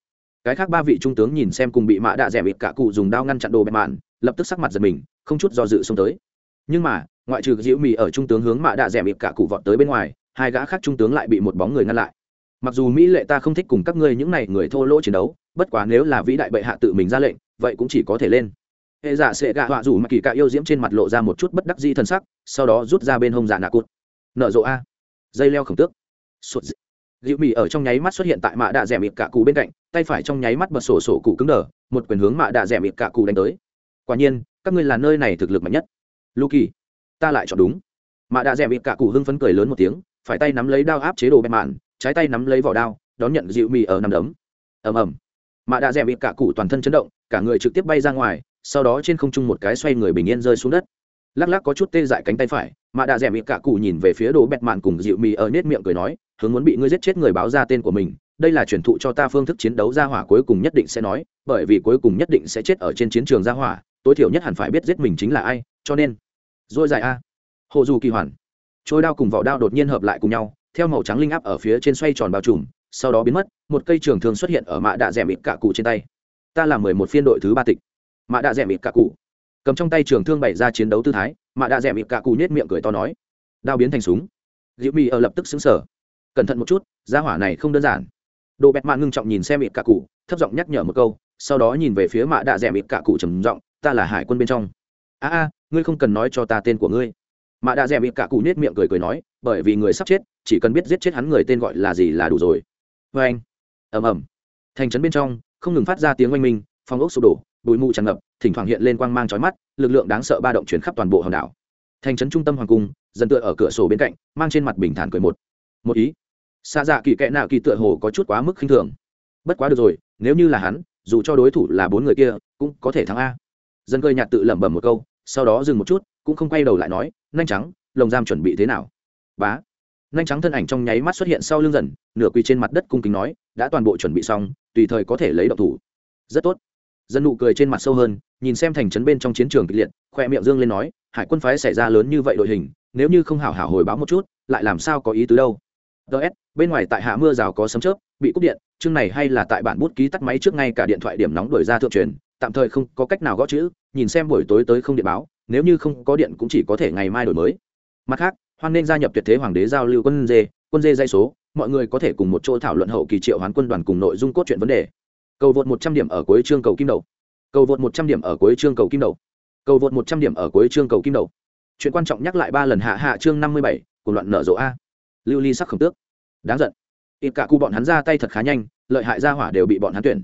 cái khác ba vị trung tướng nhìn xem cùng bị mạ đạ rẻ bịt cả cụ dùng đao ngăn chặn đồ bẹp mạn, lập tức sắc mặt giật mình, không chút do dự xông tới. Nhưng mà, ngoại trừ diễu mì ở trung tướng hướng mạ đạ rẻ bịt cả cụ vọt tới bên ngoài, hai gã khác trung tướng lại bị một bóng người ngăn lại. Mặc dù mỹ lệ ta không thích cùng các ngươi những này người thô lỗ chiến đấu, bất quá nếu là vĩ đại bệ hạ tự mình ra lệnh, vậy cũng chỉ có thể lên. Hệ giả sẽ gạ họa dù mà kỳ cạ yêu diễm trên mặt lộ ra một chút bất đắc di thân sắc, sau đó rút ra bên hông giả nạ cụt. Nợ rộ a. Dây leo khổng tước. Sụt dị dịu mì ở trong nháy mắt xuất hiện tại mạ đạ rẻ mịt cạ cụ bên cạnh, tay phải trong nháy mắt bật sổ sổ cụ cứng đờ, một quyền hướng mạ đạ rẻ mịt cạ cụ đánh tới. Quả nhiên, các ngươi là nơi này thực lực mạnh nhất. Luki, ta lại chọn đúng. Mạ đạ rẻ mịt cạ cụ hưng phấn cười lớn một tiếng, phải tay nắm lấy đao áp chế đồ bẹt mạn, trái tay nắm lấy vỏ đao, đón nhận dịu mì ở nằm đấm. Ầm ầm. Mạ đạ rẻ mịt cạ cụ toàn thân chấn động, cả người trực tiếp bay ra ngoài, sau đó trên không trung một cái xoay người bình yên rơi xuống đất. Lắc lắc có chút tê dại cánh tay phải, Mạ đạ d mịt cả cụ nhìn về phía đồ bẹt mạn cùng dịu mì ở nết miệng cười nói hướng muốn bị ngươi giết chết người báo ra tên của mình, đây là truyền thụ cho ta phương thức chiến đấu gia hỏa cuối cùng nhất định sẽ nói, bởi vì cuối cùng nhất định sẽ chết ở trên chiến trường gia hỏa, tối thiểu nhất hẳn phải biết giết mình chính là ai, cho nên dôi dài a. Hồ dù kỳ hoàn. Trôi đao cùng vỏ đao đột nhiên hợp lại cùng nhau, theo màu trắng linh áp ở phía trên xoay tròn bao trùm, sau đó biến mất, một cây trường thường xuất hiện ở mạ đạ rèm ít cả cụ trên tay. Ta là mười một phiên đội thứ ba tịch. Mạ đạ rèm ít cả cụ. Cầm trong tay trường thương bày ra chiến đấu tư thái, mạ đạ rèm ít cả cụ nhét miệng cười to nói. Đao biến thành súng. Diễm mỹ ở lập tức xứng sở cẩn thận một chút, gia hỏa này không đơn giản. Đồ bẹt mạn ngưng trọng nhìn xem ít cả cụ, thấp giọng nhắc nhở một câu, sau đó nhìn về phía mạ đạ rèm ít cả cụ trầm giọng, ta là hải quân bên trong. A a, ngươi không cần nói cho ta tên của ngươi. Mạ đạ rèm ít cả cụ nhếch miệng cười cười nói, bởi vì người sắp chết, chỉ cần biết giết chết hắn người tên gọi là gì là đủ rồi. Vê anh. Ầm ầm. Thành trấn bên trong, không ngừng phát ra tiếng oanh minh, phong ốc sụp đổ, bụi mù tràn ngập, thỉnh thoảng hiện lên quang mang chói mắt, lực lượng đáng sợ ba động chuyển khắp toàn bộ hòn đảo. Thành trấn trung tâm hoàng cung, dần tựa ở cửa sổ bên cạnh, mang trên mặt bình thản cười một. Một ý xa dạ kỳ kệ nạo kỳ tựa hồ có chút quá mức khinh thường. Bất quá được rồi, nếu như là hắn, dù cho đối thủ là bốn người kia, cũng có thể thắng a. Dân cười nhạt tự lẩm bẩm một câu, sau đó dừng một chút, cũng không quay đầu lại nói, nhanh trắng, lồng giam chuẩn bị thế nào? Bá. Nhanh trắng thân ảnh trong nháy mắt xuất hiện sau lưng dần, nửa quỳ trên mặt đất cung kính nói, đã toàn bộ chuẩn bị xong, tùy thời có thể lấy động thủ. Rất tốt. Dân nụ cười trên mặt sâu hơn, nhìn xem thành trấn bên trong chiến trường kịch liệt, khoe miệng dương lên nói, hải quân phái xảy ra lớn như vậy đội hình, nếu như không hảo hảo hồi báo một chút, lại làm sao có ý tứ đâu? Ts bên ngoài tại hạ mưa rào có sấm chớp, bị cúp điện, chương này hay là tại bản bút ký tắt máy trước ngay cả điện thoại điểm nóng đổi ra thượng truyền, tạm thời không có cách nào gõ chữ, nhìn xem buổi tối tới không điện báo, nếu như không có điện cũng chỉ có thể ngày mai đổi mới. Mặt khác, hoan nên gia nhập tuyệt thế hoàng đế giao lưu quân dê quân dê dây số, mọi người có thể cùng một chỗ thảo luận hậu kỳ triệu hoán quân đoàn cùng nội dung cốt truyện vấn đề. Cầu vượt một trăm điểm ở cuối chương cầu kim đầu. Cầu vượt một trăm điểm ở cuối chương cầu kim đầu. Cầu vượt một trăm điểm ở cuối chương cầu kim đầu. Chuyện quan trọng nhắc lại ba lần hạ hạ chương năm mươi bảy của loạn nợ rộ a lưu ly sắc khổng tước. Đáng giận. Ít cả cụ bọn hắn ra tay thật khá nhanh, lợi hại ra hỏa đều bị bọn hắn tuyển.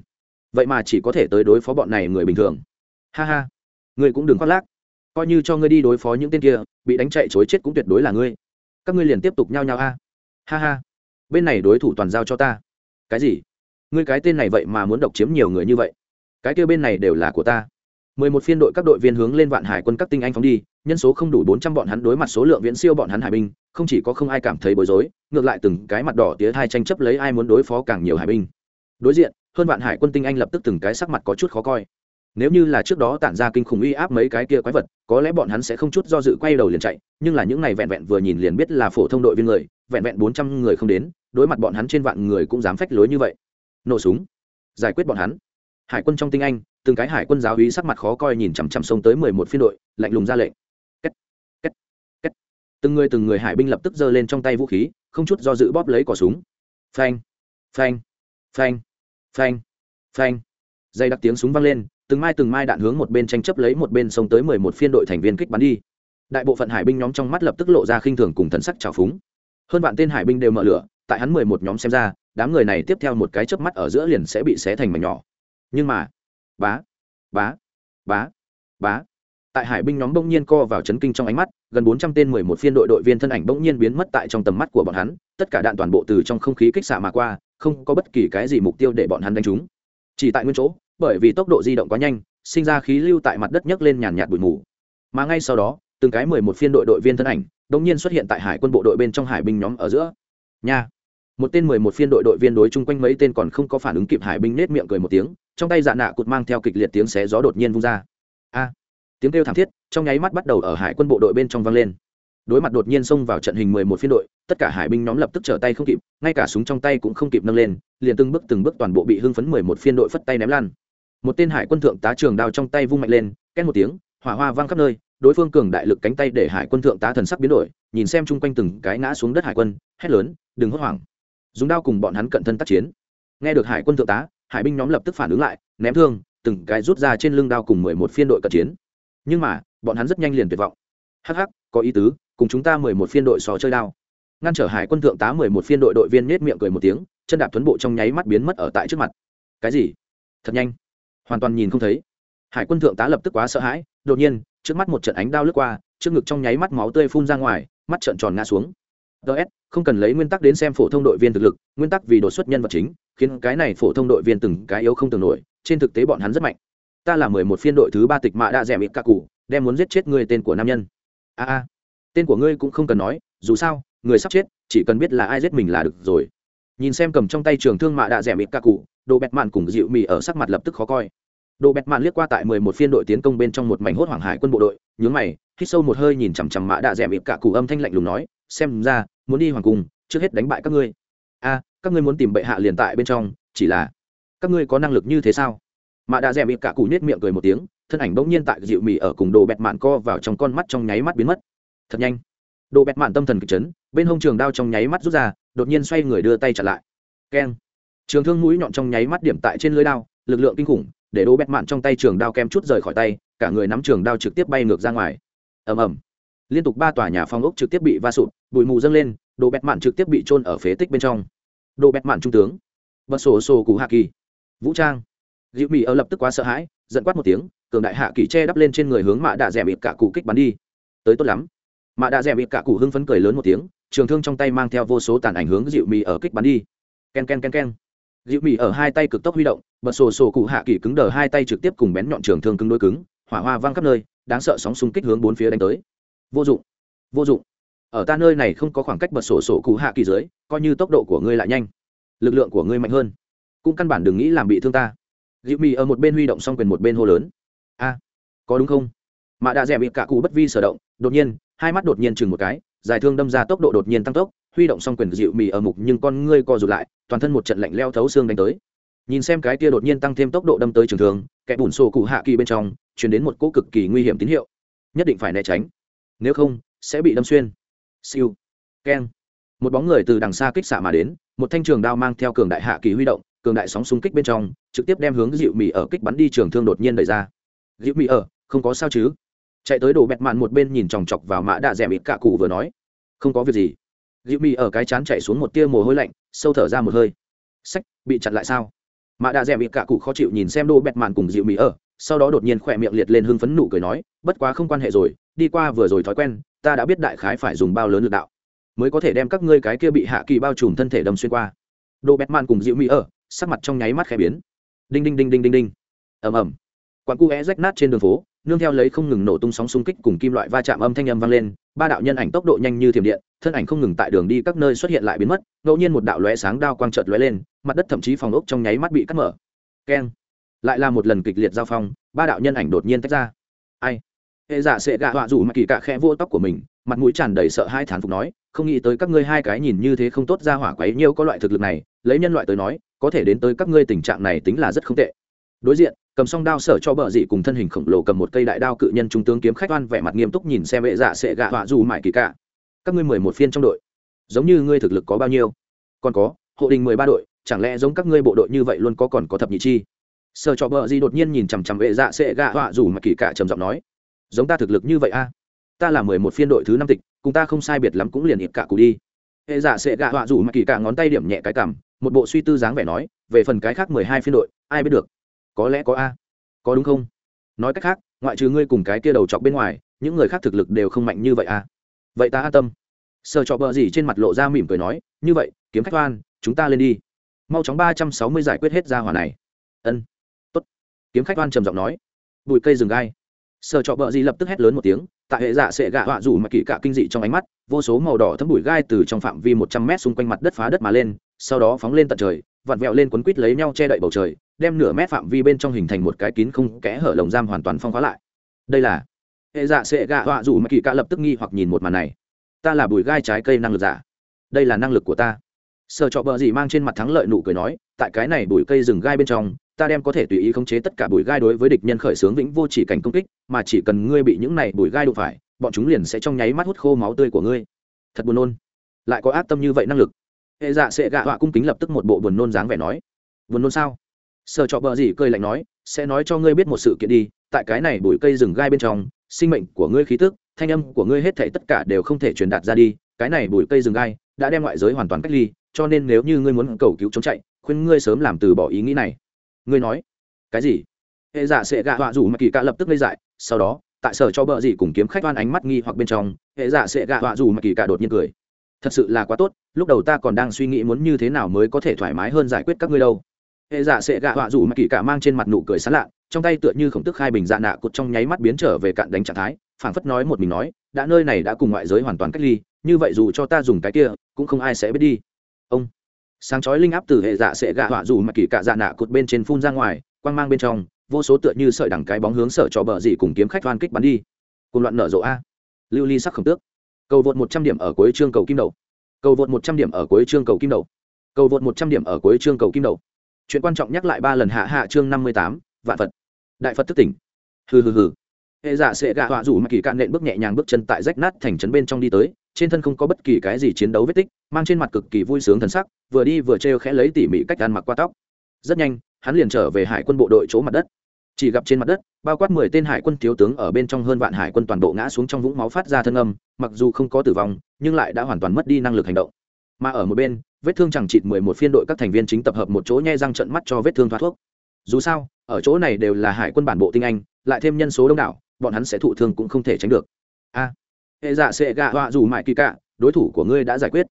Vậy mà chỉ có thể tới đối phó bọn này người bình thường. Ha ha. Ngươi cũng đừng khoác lác. Coi như cho ngươi đi đối phó những tên kia, bị đánh chạy chối chết cũng tuyệt đối là ngươi. Các ngươi liền tiếp tục nhao nhao a. Ha ha. Bên này đối thủ toàn giao cho ta. Cái gì? Ngươi cái tên này vậy mà muốn độc chiếm nhiều người như vậy. Cái kia bên này đều là của ta. Mười một phiên đội các đội viên hướng lên vạn hải quân các tinh anh phóng đi nhân số không đủ bốn trăm bọn hắn đối mặt số lượng viễn siêu bọn hắn hải binh, không chỉ có không ai cảm thấy bối rối, ngược lại từng cái mặt đỏ tía hai tranh chấp lấy ai muốn đối phó càng nhiều hải binh. Đối diện, hơn vạn hải quân tinh anh lập tức từng cái sắc mặt có chút khó coi. Nếu như là trước đó tản ra kinh khủng uy áp mấy cái kia quái vật, có lẽ bọn hắn sẽ không chút do dự quay đầu liền chạy, nhưng là những này vẹn vẹn vừa nhìn liền biết là phổ thông đội viên người, vẹn vẹn bốn trăm người không đến, đối mặt bọn hắn trên vạn người cũng dám phách lối như vậy. Nổ súng. Giải quyết bọn hắn. Hải quân trong tinh anh, từng cái hải quân giáo hí sắc mặt khó coi nhìn chằm chằm sông tới mười một phiên đội, lạnh lùng ra lệnh từng người từng người hải binh lập tức giơ lên trong tay vũ khí, không chút do dự bóp lấy cỏ súng. Phanh phanh phanh phanh phanh. Dây đặc tiếng súng vang lên, từng mai từng mai đạn hướng một bên tranh chấp lấy một bên sông tới mười một phiên đội thành viên kích bắn đi. Đại bộ phận hải binh nhóm trong mắt lập tức lộ ra khinh thường cùng thần sắc trào phúng. Hơn vạn tên hải binh đều mở lửa, tại hắn mười một nhóm xem ra, đám người này tiếp theo một cái chớp mắt ở giữa liền sẽ bị xé thành mảnh nhỏ. Nhưng mà, bá bá bá bá. Tại hải binh nhóm bỗng nhiên co vào chấn kinh trong ánh mắt gần bốn trăm tên mười một phiên đội đội viên thân ảnh bỗng nhiên biến mất tại trong tầm mắt của bọn hắn, tất cả đạn toàn bộ từ trong không khí kích xạ mà qua, không có bất kỳ cái gì mục tiêu để bọn hắn đánh trúng. Chỉ tại nguyên chỗ, bởi vì tốc độ di động quá nhanh, sinh ra khí lưu tại mặt đất nhấc lên nhàn nhạt bụi mù. Mà ngay sau đó, từng cái mười một phiên đội đội viên thân ảnh bỗng nhiên xuất hiện tại hải quân bộ đội bên trong hải binh nhóm ở giữa. Nha! Một tên mười một phiên đội đội viên đối chung quanh mấy tên còn không có phản ứng kịp hải binh nết miệng cười một tiếng, trong tay dạ nạ cụt mang theo kịch liệt tiếng xé gió đột nhiên vung ra. A! Tiếng kêu thảm thiết trong nháy mắt bắt đầu ở hải quân bộ đội bên trong vang lên. Đối mặt đột nhiên xông vào trận hình mười một phiên đội, tất cả hải binh nhóm lập tức trở tay không kịp, ngay cả súng trong tay cũng không kịp nâng lên, liền từng bước từng bước toàn bộ bị hưng phấn mười một phiên đội phất tay ném lan một tên hải quân thượng tá trường đao trong tay vung mạnh lên, két một tiếng, hỏa hoa vang khắp nơi, đối phương cường đại lực cánh tay để hải quân thượng tá thần sắc biến đổi, nhìn xem chung quanh từng cái ngã xuống đất hải quân, hét lớn, đừng hốt hoảng. Dùng đao cùng bọn hắn cận thân tác chiến. Nghe được hải quân thượng tá, hải binh nhóm lập tức phản ứng lại, ném thương, từng cái rút ra trên lưng đao cùng mười một phiên đội cận chiến nhưng mà, bọn hắn rất nhanh liền tuyệt vọng. Hắc hắc, có ý tứ, cùng chúng ta mười một phiên đội xó chơi đao. Ngăn trở hải quân thượng tá mười một phiên đội đội viên nết miệng cười một tiếng, chân đạp tuấn bộ trong nháy mắt biến mất ở tại trước mặt. Cái gì? Thật nhanh. Hoàn toàn nhìn không thấy. Hải quân thượng tá lập tức quá sợ hãi, đột nhiên, trước mắt một trận ánh đao lướt qua, trước ngực trong nháy mắt máu tươi phun ra ngoài, mắt trợn tròn ngã xuống. Ts không cần lấy nguyên tắc đến xem phổ thông đội viên thực lực, nguyên tắc vì đột xuất nhân vật chính, khiến cái này phổ thông đội viên từng cái yếu không tưởng nổi, trên thực tế bọn hắn rất mạnh ta là mười một phiên đội thứ ba tịch mạ đã rẻ mịt ca cụ, đem muốn giết chết người tên của nam nhân. A a, tên của ngươi cũng không cần nói, dù sao, người sắp chết, chỉ cần biết là ai giết mình là được rồi. Nhìn xem cầm trong tay trường thương mạ đã rẻ mịt ca cụ, đồ bẹt mạn cùng dịu mì ở sắc mặt lập tức khó coi. Đồ bẹt mạn liếc qua tại mười một phiên đội tiến công bên trong một mảnh hốt hoảng hải quân bộ đội, nhướng mày, hít sâu một hơi nhìn chằm chằm mạ đã rẻ mịt ca cụ âm thanh lạnh lùng nói, xem ra, muốn đi hoàng cung, trước hết đánh bại các ngươi. A, các ngươi muốn tìm bệ hạ liền tại bên trong, chỉ là, các ngươi có năng lực như thế sao? Mạ đã rẻ mịt cả cụ nết miệng cười một tiếng thân ảnh bỗng nhiên tại dịu mì ở cùng đồ bẹt mạn co vào trong con mắt trong nháy mắt biến mất. Thật nhanh. Đồ bẹt mạn tâm thần kịch chấn bên hông trường đao trong nháy mắt rút ra đột nhiên xoay người đưa tay chặn lại. Keng. Trường thương mũi nhọn trong nháy mắt điểm tại trên lưới đao lực lượng kinh khủng để đồ bẹt mạn trong tay trường đao kem chút rời khỏi tay cả người nắm trường đao trực tiếp bay ngược ra ngoài. Ầm ầm. Liên tục ba tòa nhà phong ốc trực tiếp bị va sụt, bụi mù dâng lên đồ bẹt mạn trực tiếp bị trôn ở phế tích bên trong. Đồ bẹt mạn trung tướng. Bật sổ sổ cụ hạ kỳ. Vũ trang dịu mỹ ở lập tức quá sợ hãi, giận quát một tiếng, cường đại hạ kỳ che đắp lên trên người hướng mạ đạ rẻ bịt cả cụ kích bắn đi. Tới tốt lắm. Mạ đạ rẻ bịt cả cụ hưng phấn cười lớn một tiếng, trường thương trong tay mang theo vô số tàn ảnh hướng dịu mỹ ở kích bắn đi. Ken ken ken ken. Dịu Mị ở hai tay cực tốc huy động, bật sổ sổ cụ hạ kỳ cứng đờ hai tay trực tiếp cùng bén nhọn trường thương cứng đôi cứng, hỏa hoa văng khắp nơi, đáng sợ sóng xung kích hướng bốn phía đánh tới. Vô dụng. Vô dụng. Ở ta nơi này không có khoảng cách bật sổ sổ cụ hạ kỳ dưới, coi như tốc độ của ngươi lại nhanh. Lực lượng của ngươi mạnh hơn. Cũng căn bản đừng nghĩ làm bị thương ta dịu mì ở một bên huy động xong quyền một bên hô lớn. A, có đúng không? Mạ đã rẻ bị cả cụ bất vi sở động, đột nhiên, hai mắt đột nhiên chừng một cái giải thương đâm ra tốc độ đột nhiên tăng tốc, huy động xong quyền dịu mì ở mục nhưng con ngươi co rụt lại, toàn thân một trận lạnh leo thấu xương đánh tới. Nhìn xem cái kia đột nhiên tăng thêm tốc độ đâm tới trường thường kẻ bùn sổ cụ hạ kỳ bên trong chuyển đến một cỗ cực kỳ nguy hiểm tín hiệu. Nhất định phải né tránh. Nếu không, sẽ bị đâm xuyên. Siêu. Keng. Một bóng người từ đằng xa kích xạ mà đến, một thanh trường đao mang theo cường đại hạ kỳ huy động cường đại sóng xung kích bên trong, trực tiếp đem hướng dịu mì ở kích bắn đi trường thương đột nhiên đẩy ra. Dịu mì ở, không có sao chứ? Chạy tới đổ bẹt mạn một bên nhìn chòng chọc vào mã đạ rẻ mịt cạ cụ vừa nói. Không có việc gì. Dịu mì ở cái chán chạy xuống một tia mồ hôi lạnh, sâu thở ra một hơi. Sách, bị chặn lại sao? Mã đạ rẻ mịt cạ cụ khó chịu nhìn xem đổ bẹt mạn cùng dịu mì ở, sau đó đột nhiên khỏe miệng liệt lên hưng phấn nụ cười nói, bất quá không quan hệ rồi, đi qua vừa rồi thói quen, ta đã biết đại khái phải dùng bao lớn lực đạo, mới có thể đem các ngươi cái kia bị hạ kỳ bao trùm thân thể đâm xuyên qua. Đồ bẹt mạn cùng dịu mỹ ở sắc mặt trong nháy mắt khẽ biến. Đinh đinh đinh đinh đinh đinh. Ầm ầm. Quặn cu é rách nát trên đường phố, nương theo lấy không ngừng nổ tung sóng xung kích cùng kim loại va chạm âm thanh âm vang lên, ba đạo nhân ảnh tốc độ nhanh như thiểm điện, thân ảnh không ngừng tại đường đi các nơi xuất hiện lại biến mất, ngẫu nhiên một đạo lóe sáng đao quang chợt lóe lên, mặt đất thậm chí phòng ốc trong nháy mắt bị cắt mở. Keng. Lại là một lần kịch liệt giao phong, ba đạo nhân ảnh đột nhiên tách ra. Ai? Hệ giả sẽ gạ họa rủ mà kỳ cạ khẽ vô tóc của mình, mặt mũi tràn đầy sợ hai thán phục nói không nghĩ tới các ngươi hai cái nhìn như thế không tốt ra hỏa quấy nhiêu có loại thực lực này, lấy nhân loại tới nói, có thể đến tới các ngươi tình trạng này tính là rất không tệ. Đối diện, cầm song đao sở cho bờ dị cùng thân hình khổng lồ cầm một cây đại đao cự nhân trung tướng kiếm khách oan vẻ mặt nghiêm túc nhìn xem vệ dạ sẽ gạ họa dù mãi kỳ cả. Các ngươi mười một phiên trong đội, giống như ngươi thực lực có bao nhiêu? Còn có, hộ đình mười ba đội, chẳng lẽ giống các ngươi bộ đội như vậy luôn có còn có thập nhị chi? Sở cho bờ dị đột nhiên nhìn chằm chằm vệ dạ sẽ gạ họa dù mãi kỳ cả trầm giọng nói, giống ta thực lực như vậy a? Ta là mười một phiên đội thứ năm tịch, cùng ta không sai biệt lắm cũng liền ịp cả cụ đi. Hệ giả sẽ gạ họa rủ mà kỳ cả ngón tay điểm nhẹ cái cảm một bộ suy tư dáng vẻ nói, về phần cái khác mười hai phiên đội, ai biết được? Có lẽ có a. Có đúng không? Nói cách khác, ngoại trừ ngươi cùng cái kia đầu chọc bên ngoài, những người khác thực lực đều không mạnh như vậy a. Vậy ta an tâm. Sợ trọ bờ gì trên mặt lộ ra mỉm cười nói, như vậy, kiếm khách oan, chúng ta lên đi. Mau chóng ba trăm sáu mươi giải quyết hết ra hỏa này. Ân. Tốt. Kiếm khách oan trầm giọng nói. Bụi cây rừng gai sợ trọ bợ gì lập tức hét lớn một tiếng, tại hệ dạ sẽ gạ họa rủ mà kỳ cả kinh dị trong ánh mắt, vô số màu đỏ thấm bụi gai từ trong phạm vi một trăm mét xung quanh mặt đất phá đất mà lên, sau đó phóng lên tận trời, vặn vẹo lên quấn quít lấy nhau che đậy bầu trời, đem nửa mét phạm vi bên trong hình thành một cái kín không kẽ hở lồng giam hoàn toàn phong khóa lại. Đây là hệ dạ sẽ gạ họa rủ mà kỳ cả lập tức nghi hoặc nhìn một màn này. Ta là bụi gai trái cây năng lực giả. Đây là năng lực của ta sở trọ bờ gì mang trên mặt thắng lợi nụ cười nói, tại cái này bụi cây rừng gai bên trong, ta đem có thể tùy ý khống chế tất cả bụi gai đối với địch nhân khởi xướng vĩnh vô chỉ cảnh công kích, mà chỉ cần ngươi bị những này bụi gai đụng phải, bọn chúng liền sẽ trong nháy mắt hút khô máu tươi của ngươi. Thật buồn nôn. Lại có ác tâm như vậy năng lực. Hệ dạ sẽ gạ họa cung kính lập tức một bộ buồn nôn dáng vẻ nói. Buồn nôn sao? Sở trọ bờ gì cười lạnh nói, sẽ nói cho ngươi biết một sự kiện đi, tại cái này bụi cây rừng gai bên trong, sinh mệnh của ngươi khí tức, thanh âm của ngươi hết thảy tất cả đều không thể truyền đạt ra đi, cái này bụi cây rừng gai đã đem ngoại giới hoàn toàn cách ly cho nên nếu như ngươi muốn cầu cứu chống chạy, khuyên ngươi sớm làm từ bỏ ý nghĩ này. Ngươi nói, cái gì? Hệ giả sẽ gạ họa rủ mà kỳ cạ lập tức lây dại, sau đó, tại sở cho bờ gì cùng kiếm khách oan ánh mắt nghi hoặc bên trong, hệ giả sẽ gạ họa rủ mà kỳ cạ đột nhiên cười. Thật sự là quá tốt, lúc đầu ta còn đang suy nghĩ muốn như thế nào mới có thể thoải mái hơn giải quyết các ngươi đâu. Hệ giả sẽ gạ họa rủ mà kỳ cạ mang trên mặt nụ cười sán lạ, trong tay tựa như khổng tức hai bình dạ nạ cột trong nháy mắt biến trở về cạn đánh trạng thái, phảng phất nói một mình nói, đã nơi này đã cùng ngoại giới hoàn toàn cách ly, như vậy dù cho ta dùng cái kia, cũng không ai sẽ biết đi ông. Sáng chói linh áp từ hệ dạ sẽ gạ họa dù mà kỳ cạ dạ nạ cột bên trên phun ra ngoài, quang mang bên trong, vô số tựa như sợi đẳng cái bóng hướng sở cho bờ dị cùng kiếm khách đoan kích bắn đi. Cùng loạn nở rộ a. Lưu ly sắc khẩm tước. Cầu vượt một trăm điểm ở cuối chương cầu kim đầu. Cầu vượt một trăm điểm ở cuối chương cầu kim đầu. Cầu vượt một trăm điểm ở cuối chương cầu kim đầu. Chuyện quan trọng nhắc lại ba lần hạ hạ chương năm mươi tám, vạn phật. Đại phật thức tỉnh. Hừ hừ hừ. Hệ dạ sẽ gạ họa rủ mà kỳ cạn nện bước nhẹ nhàng bước chân tại rách nát thành trấn bên trong đi tới trên thân không có bất kỳ cái gì chiến đấu vết tích, mang trên mặt cực kỳ vui sướng thần sắc, vừa đi vừa trêu khẽ lấy tỉ mỉ cách ăn mặc qua tóc. Rất nhanh, hắn liền trở về hải quân bộ đội chỗ mặt đất. Chỉ gặp trên mặt đất, bao quát mười tên hải quân thiếu tướng ở bên trong hơn vạn hải quân toàn bộ ngã xuống trong vũng máu phát ra thân âm, mặc dù không có tử vong, nhưng lại đã hoàn toàn mất đi năng lực hành động. Mà ở một bên, vết thương chẳng chịt mười một phiên đội các thành viên chính tập hợp một chỗ nhai răng trận mắt cho vết thương thoát thuốc. Dù sao, ở chỗ này đều là hải quân bản bộ tinh anh, lại thêm nhân số đông đảo, bọn hắn sẽ thụ thương cũng không thể tránh được. A! Hệ dạ sẽ gạ họa dù mãi kỳ cạ đối thủ của ngươi đã giải quyết.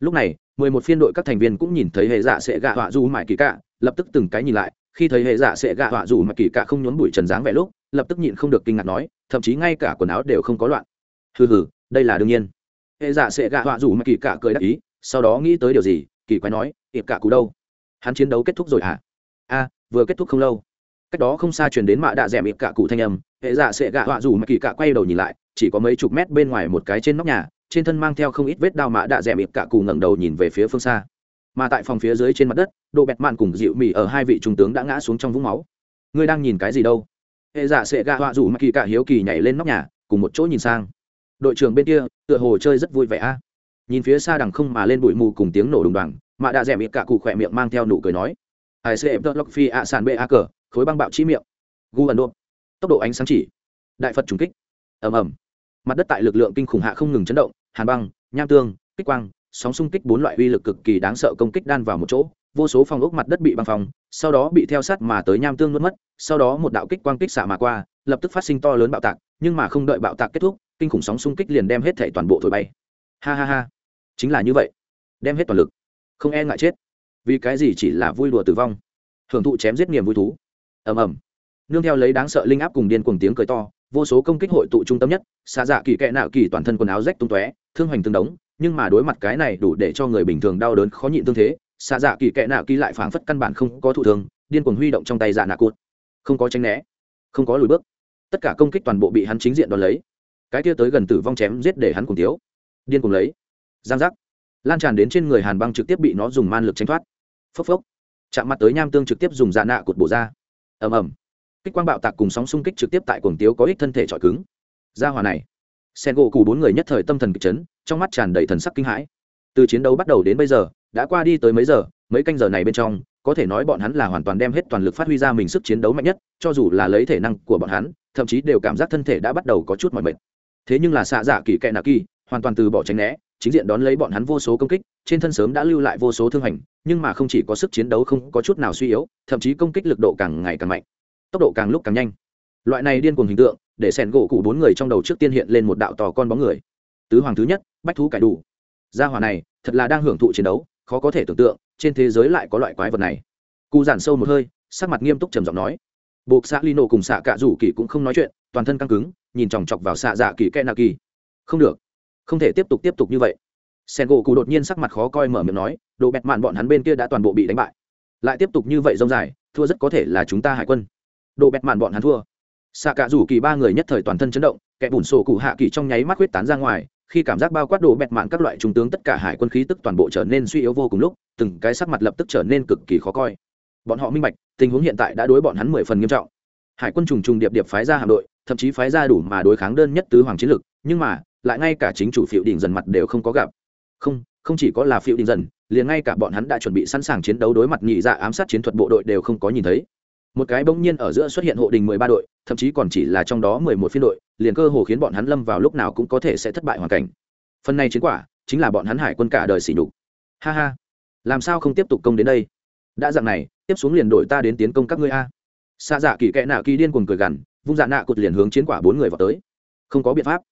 Lúc này mười một phiên đội các thành viên cũng nhìn thấy hệ dạ sẽ gạ họa dù mãi kỳ cạ, lập tức từng cái nhìn lại. Khi thấy hệ dạ sẽ gạ họa dù mãi kỳ cạ không nhốn bụi trần dáng vẻ lúc lập tức nhịn không được kinh ngạc nói thậm chí ngay cả quần áo đều không có loạn. Hừ hừ đây là đương nhiên. Hệ dạ sẽ gạ họa dù mãi kỳ cạ cười đắc ý sau đó nghĩ tới điều gì kỳ quái nói ịp cả cú đâu? Hắn chiến đấu kết thúc rồi hả? A vừa kết thúc không lâu. Cách đó không xa truyền đến mạ đạ rèm ịp cả cụ thanh âm hệ dạ sẽ gạ họa dù mãi kỳ cạ quay đầu nhìn lại chỉ có mấy chục mét bên ngoài một cái trên nóc nhà, trên thân mang theo không ít vết đao mạ đạ dẻm ịp cả cù ngẩng đầu nhìn về phía phương xa. Mà tại phòng phía dưới trên mặt đất độ bẹt mạn cùng dịu mì ở hai vị trung tướng đã ngã xuống trong vũng máu. Ngươi đang nhìn cái gì đâu? Hệ giả sẽ gạ họa rủ mà kỳ cả hiếu kỳ nhảy lên nóc nhà, cùng một chỗ nhìn sang. Đội trưởng bên kia, tựa hồ chơi rất vui vẻ a. Nhìn phía xa đằng không mà lên bụi mù cùng tiếng nổ đùng đoàng mạ đạ dẻm ịp cả cụ khỏe miệng mang theo nụ cười nói. Ai sẽ tơ lóc phi ạ sàn bê a cờ, khối băng bạo chí miệng. Gu ẩn độ. Tốc độ ánh sáng chỉ. Đại phật trùng kích. Ầm ầm mặt đất tại lực lượng kinh khủng hạ không ngừng chấn động, hàn băng, nham tương, kích quang, sóng xung kích bốn loại uy lực cực kỳ đáng sợ công kích đan vào một chỗ, vô số phòng ốc mặt đất bị băng phòng sau đó bị theo sát mà tới nham tương nuốt mất, sau đó một đạo kích quang kích xạ mà qua, lập tức phát sinh to lớn bạo tạc, nhưng mà không đợi bạo tạc kết thúc, kinh khủng sóng xung kích liền đem hết thể toàn bộ thổi bay. Ha ha ha. Chính là như vậy. Đem hết toàn lực. Không e ngại chết. Vì cái gì chỉ là vui đùa tử vong? Hưởng thụ chém giết niềm vui thú. Ầm ầm. Nương theo lấy đáng sợ linh áp cùng điên cuồng tiếng cười to vô số công kích hội tụ trung tâm nhất, xạ dạ kỳ kẽ nạo kỳ toàn thân quần áo rách tung tóe, thương hoành tương đống, nhưng mà đối mặt cái này đủ để cho người bình thường đau đớn khó nhịn tương thế, xạ dạ kỳ kẽ nạo kỳ lại phảng phất căn bản không có thụ thương, điên cuồng huy động trong tay dạ nạ cụt. Không có tránh né, không có lùi bước. Tất cả công kích toàn bộ bị hắn chính diện đón lấy. Cái kia tới gần tử vong chém giết để hắn cùng tiếu. Điên cuồng lấy. Giang giác. Lan tràn đến trên người hàn băng trực tiếp bị nó dùng man lực tranh thoát. Phốc phốc. Chạm mặt tới nham tương trực tiếp dùng dạ nạ cụt bổ ra. Ầm ầm kích quang bạo tạc cùng sóng xung kích trực tiếp tại cuồng tiếu có ích thân thể trọi cứng. Ra hòa này, sen gỗ cù bốn người nhất thời tâm thần kịch chấn, trong mắt tràn đầy thần sắc kinh hãi. Từ chiến đấu bắt đầu đến bây giờ, đã qua đi tới mấy giờ, mấy canh giờ này bên trong, có thể nói bọn hắn là hoàn toàn đem hết toàn lực phát huy ra mình sức chiến đấu mạnh nhất, cho dù là lấy thể năng của bọn hắn, thậm chí đều cảm giác thân thể đã bắt đầu có chút mỏi mệt. Thế nhưng là xạ giả kỳ kẹ nạ kỳ, hoàn toàn từ bỏ tránh né, chính diện đón lấy bọn hắn vô số công kích, trên thân sớm đã lưu lại vô số thương hành nhưng mà không chỉ có sức chiến đấu không có chút nào suy yếu, thậm chí công kích lực độ càng ngày càng mạnh tốc độ càng lúc càng nhanh. Loại này điên cuồng hình tượng, để sẻn gỗ cụ bốn người trong đầu trước tiên hiện lên một đạo tò con bóng người. Tứ hoàng thứ nhất, bách thú cải đủ. Gia hỏa này, thật là đang hưởng thụ chiến đấu, khó có thể tưởng tượng, trên thế giới lại có loại quái vật này. Cụ giản sâu một hơi, sắc mặt nghiêm túc trầm giọng nói. Buộc xạ lino cùng xạ cạ rủ kỳ cũng không nói chuyện, toàn thân căng cứng, nhìn chòng chọc vào xạ dạ kỳ kẽ nạ kỳ không được. Không thể tiếp tục tiếp tục như vậy. Sen gỗ cụ đột nhiên sắc mặt khó coi mở miệng nói, đồ bẹt mạn bọn hắn bên kia đã toàn bộ bị đánh bại. Lại tiếp tục như vậy rông dài, thua rất có thể là chúng ta hải quân đồ bẹt mạn bọn hắn thua. Xạ cả rủ kỳ ba người nhất thời toàn thân chấn động, kẻ bùn sổ cụ hạ kỳ trong nháy mắt huyết tán ra ngoài, khi cảm giác bao quát đồ bẹt mạn các loại trung tướng tất cả hải quân khí tức toàn bộ trở nên suy yếu vô cùng lúc, từng cái sắc mặt lập tức trở nên cực kỳ khó coi. Bọn họ minh bạch, tình huống hiện tại đã đối bọn hắn mười phần nghiêm trọng. Hải quân trùng trùng điệp điệp phái ra hạm đội, thậm chí phái ra đủ mà đối kháng đơn nhất tứ hoàng chiến lực, nhưng mà, lại ngay cả chính chủ phiệu đỉnh dần mặt đều không có gặp. Không không chỉ có là phiệu đỉnh dần, liền ngay cả bọn hắn đã chuẩn bị sẵn sàng chiến đấu đối mặt nhị dạ ám sát chiến thuật bộ đội đều không có nhìn thấy một cái bỗng nhiên ở giữa xuất hiện hộ đình mười ba đội, thậm chí còn chỉ là trong đó mười một phiên đội, liền cơ hồ khiến bọn hắn lâm vào lúc nào cũng có thể sẽ thất bại hoàn cảnh. Phần này chiến quả, chính là bọn hắn hải quân cả đời xỉ nhục. Ha ha. Làm sao không tiếp tục công đến đây? Đã dạng này, tiếp xuống liền đội ta đến tiến công các ngươi a. Xa dạ kỳ kẽ nạ kỳ điên cuồng cười gằn, vung dạ nạ cụt liền hướng chiến quả bốn người vào tới. Không có biện pháp.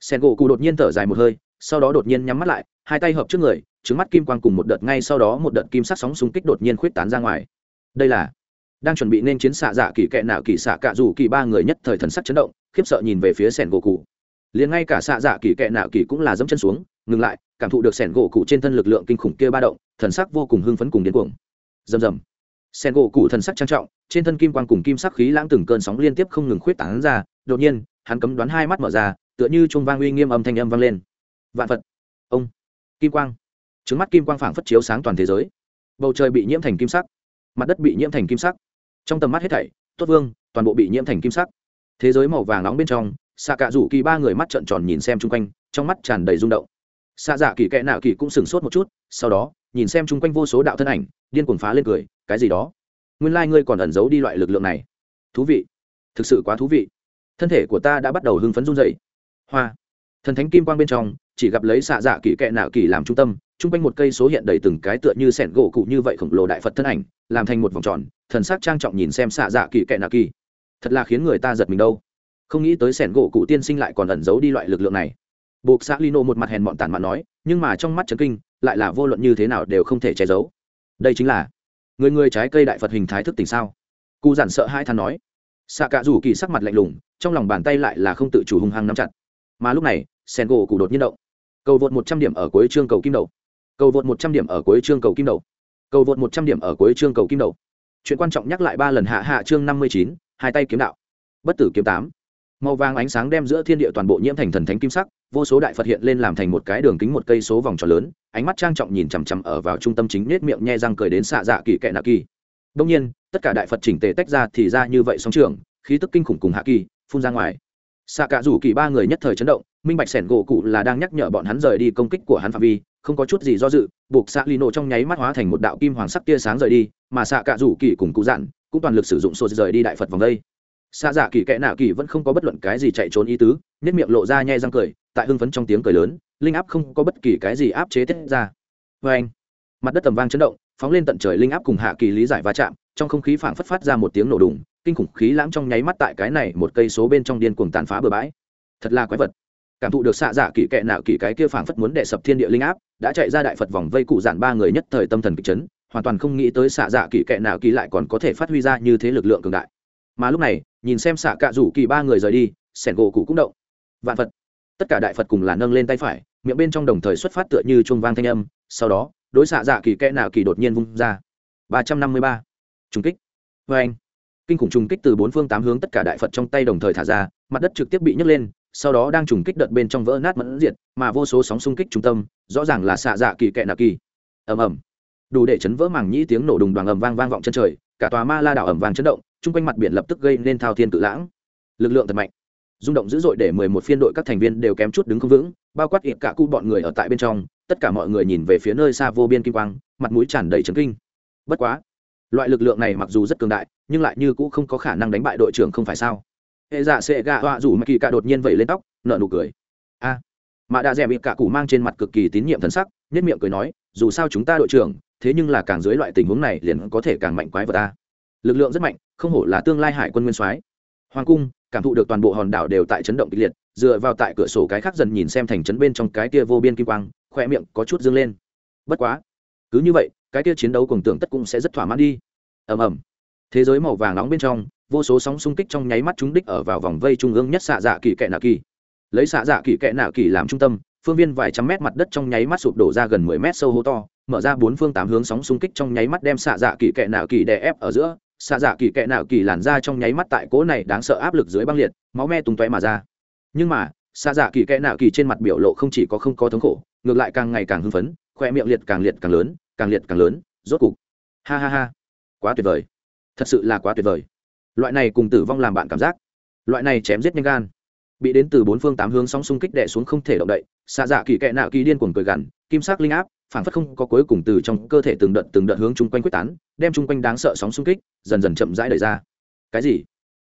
Sen gỗ cụ đột nhiên thở dài một hơi, sau đó đột nhiên nhắm mắt lại, hai tay hợp trước người, trứng mắt kim quang cùng một đợt ngay sau đó một đợt kim sắc sóng xung kích đột nhiên khuyết tán ra ngoài. Đây là đang chuẩn bị nên chiến xạ dạ kỳ kệ nạo kỳ xạ cạ dù kỳ ba người nhất thời thần sắc chấn động, khiếp sợ nhìn về phía sẻn gỗ cụ. Liền ngay cả xạ dạ kỳ kệ nạo kỳ cũng là dẫm chân xuống, ngừng lại, cảm thụ được sẻn gỗ cụ trên thân lực lượng kinh khủng kia ba động, thần sắc vô cùng hưng phấn cùng điên cuồng. Rầm rầm. Sẻn gỗ cụ thần sắc trang trọng, trên thân kim quang cùng kim sắc khí lãng từng cơn sóng liên tiếp không ngừng khuyết tán ra, đột nhiên, hắn cấm đoán hai mắt mở ra, tựa như trung vang uy nghiêm âm thanh âm vang lên. Vạn phật. Ông. Kim quang. Trứng mắt kim quang phảng phất chiếu sáng toàn thế giới. Bầu trời bị nhiễm thành kim sắc. Mặt đất bị nhiễm thành kim sắc trong tầm mắt hết thảy, tốt vương, toàn bộ bị nhiễm thành kim sắc. Thế giới màu vàng nóng bên trong xạ cạ rủ kỳ ba người mắt trợn tròn nhìn xem chung quanh, trong mắt tràn đầy rung động. Xạ dạ kỳ kệ nạo kỳ cũng sửng sốt một chút, sau đó, nhìn xem chung quanh vô số đạo thân ảnh, điên cuồng phá lên cười, cái gì đó? Nguyên lai、like、ngươi còn ẩn giấu đi loại lực lượng này. Thú vị. Thực sự quá thú vị. Thân thể của ta đã bắt đầu hưng phấn run dậy hoa. Thần thánh kim quang bên trong, chỉ gặp lấy xạ dạ kỳ kệ nạo kỳ làm trung tâm chung quanh một cây số hiện đầy từng cái tựa như sẻn gỗ cụ như vậy khổng lồ đại phật thân ảnh, làm thành một vòng tròn, thần sắc trang trọng nhìn xem xạ dạ kỳ kệ nạ kỳ. Thật là khiến người ta giật mình đâu. Không nghĩ tới sẻn gỗ cụ tiên sinh lại còn ẩn giấu đi loại lực lượng này. Buộc xã lino một mặt hèn bọn tàn mạn nói, nhưng mà trong mắt trấn kinh, lại là vô luận như thế nào đều không thể che giấu. Đây chính là, người người trái cây đại phật hình thái thức tỉnh sao? Cụ giản sợ hai than nói. Xạ cả rủ kỳ sắc mặt lạnh lùng, trong lòng bàn tay lại là không tự chủ hung hăng nắm chặt. Mà lúc này sen gỗ cụ đột nhiên động. Cầu vượt một trăm điểm ở cuối chương cầu kim đậu cầu vượt một trăm điểm ở cuối chương cầu kim đậu cầu vượt một trăm điểm ở cuối chương cầu kim đậu chuyện quan trọng nhắc lại ba lần hạ hạ chương năm mươi chín, hai tay kiếm đạo. Bất tử kiếm tám. Màu vàng ánh sáng đem giữa thiên địa toàn bộ nhiễm thành thần thánh kim sắc, vô số đại phật hiện lên làm thành một cái đường kính một cây số vòng tròn lớn, ánh mắt trang trọng nhìn chằm chằm ở vào trung tâm chính nết miệng nhe răng cười đến xạ dạ kỳ kệ nạ kỳ. Đông nhiên, tất cả đại phật chỉnh tề tách ra thì ra như vậy sóng trường, khí tức kinh khủng cùng hạ kỳ, phun ra ngoài xạ cả rủ kỳ ba người nhất thời chấn động, minh bạch sẻn gỗ cụ là đang nhắc nhở bọn hắn rời đi công kích của hắn phạm vi, không có chút gì do dự, buộc xạ lino trong nháy mắt hóa thành một đạo kim hoàng sắc tia sáng rời đi, mà xạ cả rủ kỳ cùng cụ dặn cũng toàn lực sử dụng sô rời đi đại phật vòng đây. Xạ dạ kỳ kẽ nạ kỳ vẫn không có bất luận cái gì chạy trốn ý tứ nếp miệng lộ ra nhai răng cười, tại hưng phấn trong tiếng cười lớn, linh áp không có bất kỳ cái gì áp chế tiết ra. Vê anh, mặt đất tầm vang chấn động, phóng lên tận trời linh áp cùng hạ kỳ lý giải va chạm, trong không khí phảng phất phát ra một tiếng nổ đùng kinh khủng khí lãng trong nháy mắt tại cái này một cây số bên trong điên cuồng tàn phá bừa bãi. Thật là quái vật. Cảm thụ được xạ dạ kỳ kệ nạo kỳ cái kia phảng phất muốn đệ sập thiên địa linh áp, đã chạy ra đại phật vòng vây cụ dạn ba người nhất thời tâm thần kịch chấn, hoàn toàn không nghĩ tới xạ dạ kỳ kệ nạo kỳ lại còn có thể phát huy ra như thế lực lượng cường đại. Mà lúc này, nhìn xem xạ cạ rủ kỳ ba người rời đi, sẻn gỗ cụ cũng động. Vạn phật. Tất cả đại phật cùng là nâng lên tay phải, miệng bên trong đồng thời xuất phát tựa như chuông vang thanh âm, sau đó, đối xạ dạ kỳ kẽ nào kỳ đột nhiên vung ra. Ba trăm năm mươi ba. Trung kích. Vê anh kinh khủng trùng kích từ bốn phương tám hướng tất cả đại phật trong tay đồng thời thả ra, mặt đất trực tiếp bị nhấc lên, sau đó đang trùng kích đợt bên trong vỡ nát mẫn diệt, mà vô số sóng xung kích trung tâm, rõ ràng là xạ dạ kỳ kẹ nạ kỳ. Ầm ầm. Đủ để chấn vỡ màng nhĩ tiếng nổ đùng đoàn ầm vang vang vọng chân trời, cả tòa ma la đảo ầm vang chấn động, chung quanh mặt biển lập tức gây nên thao thiên tự lãng. Lực lượng thật mạnh. Rung động dữ dội để mười một phiên đội các thành viên đều kém chút đứng không vững, bao quát ịp cả cu bọn người ở tại bên trong, tất cả mọi người nhìn về phía nơi xa vô biên kim quang, mặt mũi tràn đầy trấn kinh. Bất quá loại lực lượng này mặc dù rất cường đại nhưng lại như cũ không có khả năng đánh bại đội trưởng không phải sao? Hệ dạ sệ gạ họa rủ mà kỳ cả đột nhiên vẩy lên tóc nợ nụ cười. A. À, mà đã rẻ bị cả cụ mang trên mặt cực kỳ tín nhiệm thần sắc nhất miệng cười nói dù sao chúng ta đội trưởng thế nhưng là càng dưới loại tình huống này liền có thể càng mạnh quái vật ta. Lực lượng rất mạnh không hổ là tương lai hải quân nguyên soái. Hoàng cung cảm thụ được toàn bộ hòn đảo đều tại chấn động kịch liệt dựa vào tại cửa sổ cái khác dần nhìn xem thành trấn bên trong cái kia vô biên kim quang khoe miệng có chút dương lên. Bất quá cứ như vậy cái kia chiến đấu cùng tưởng tất cũng sẽ rất thỏa mãn đi. Ầm ầm. Thế giới màu vàng nóng bên trong, vô số sóng xung kích trong nháy mắt chúng đích ở vào vòng vây trung ương nhất xạ dạ kỳ kệ nạ kỳ. Lấy xạ dạ kỳ kệ nạ kỳ làm trung tâm, phương viên vài trăm mét mặt đất trong nháy mắt sụp đổ ra gần mười mét sâu hố to, mở ra bốn phương tám hướng sóng xung kích trong nháy mắt đem xạ dạ kỳ kệ nạ kỳ đè ép ở giữa. Xạ dạ kỳ kệ nạ kỳ làn ra trong nháy mắt tại cỗ này đáng sợ áp lực dưới băng liệt, máu me tung tóe mà ra. Nhưng mà, xạ dạ kỳ kệ nạ kỳ trên mặt biểu lộ không chỉ có không có thống khổ, ngược lại càng ngày càng hưng phấn, khoe miệng liệt càng liệt càng lớn càng liệt càng lớn, rốt cục. Ha ha ha. Quá tuyệt vời. Thật sự là quá tuyệt vời. Loại này cùng tử vong làm bạn cảm giác. Loại này chém giết nhanh gan. Bị đến từ bốn phương tám hướng sóng xung kích đè xuống không thể động đậy. Xạ dạ kỳ kệ nạo kỳ điên cuồng cười gằn, kim sắc linh áp, phản phất không có cuối cùng từ trong cơ thể từng đợt từng đợt hướng chung quanh quyết tán, đem chung quanh đáng sợ sóng xung kích dần dần chậm rãi đẩy ra. Cái gì?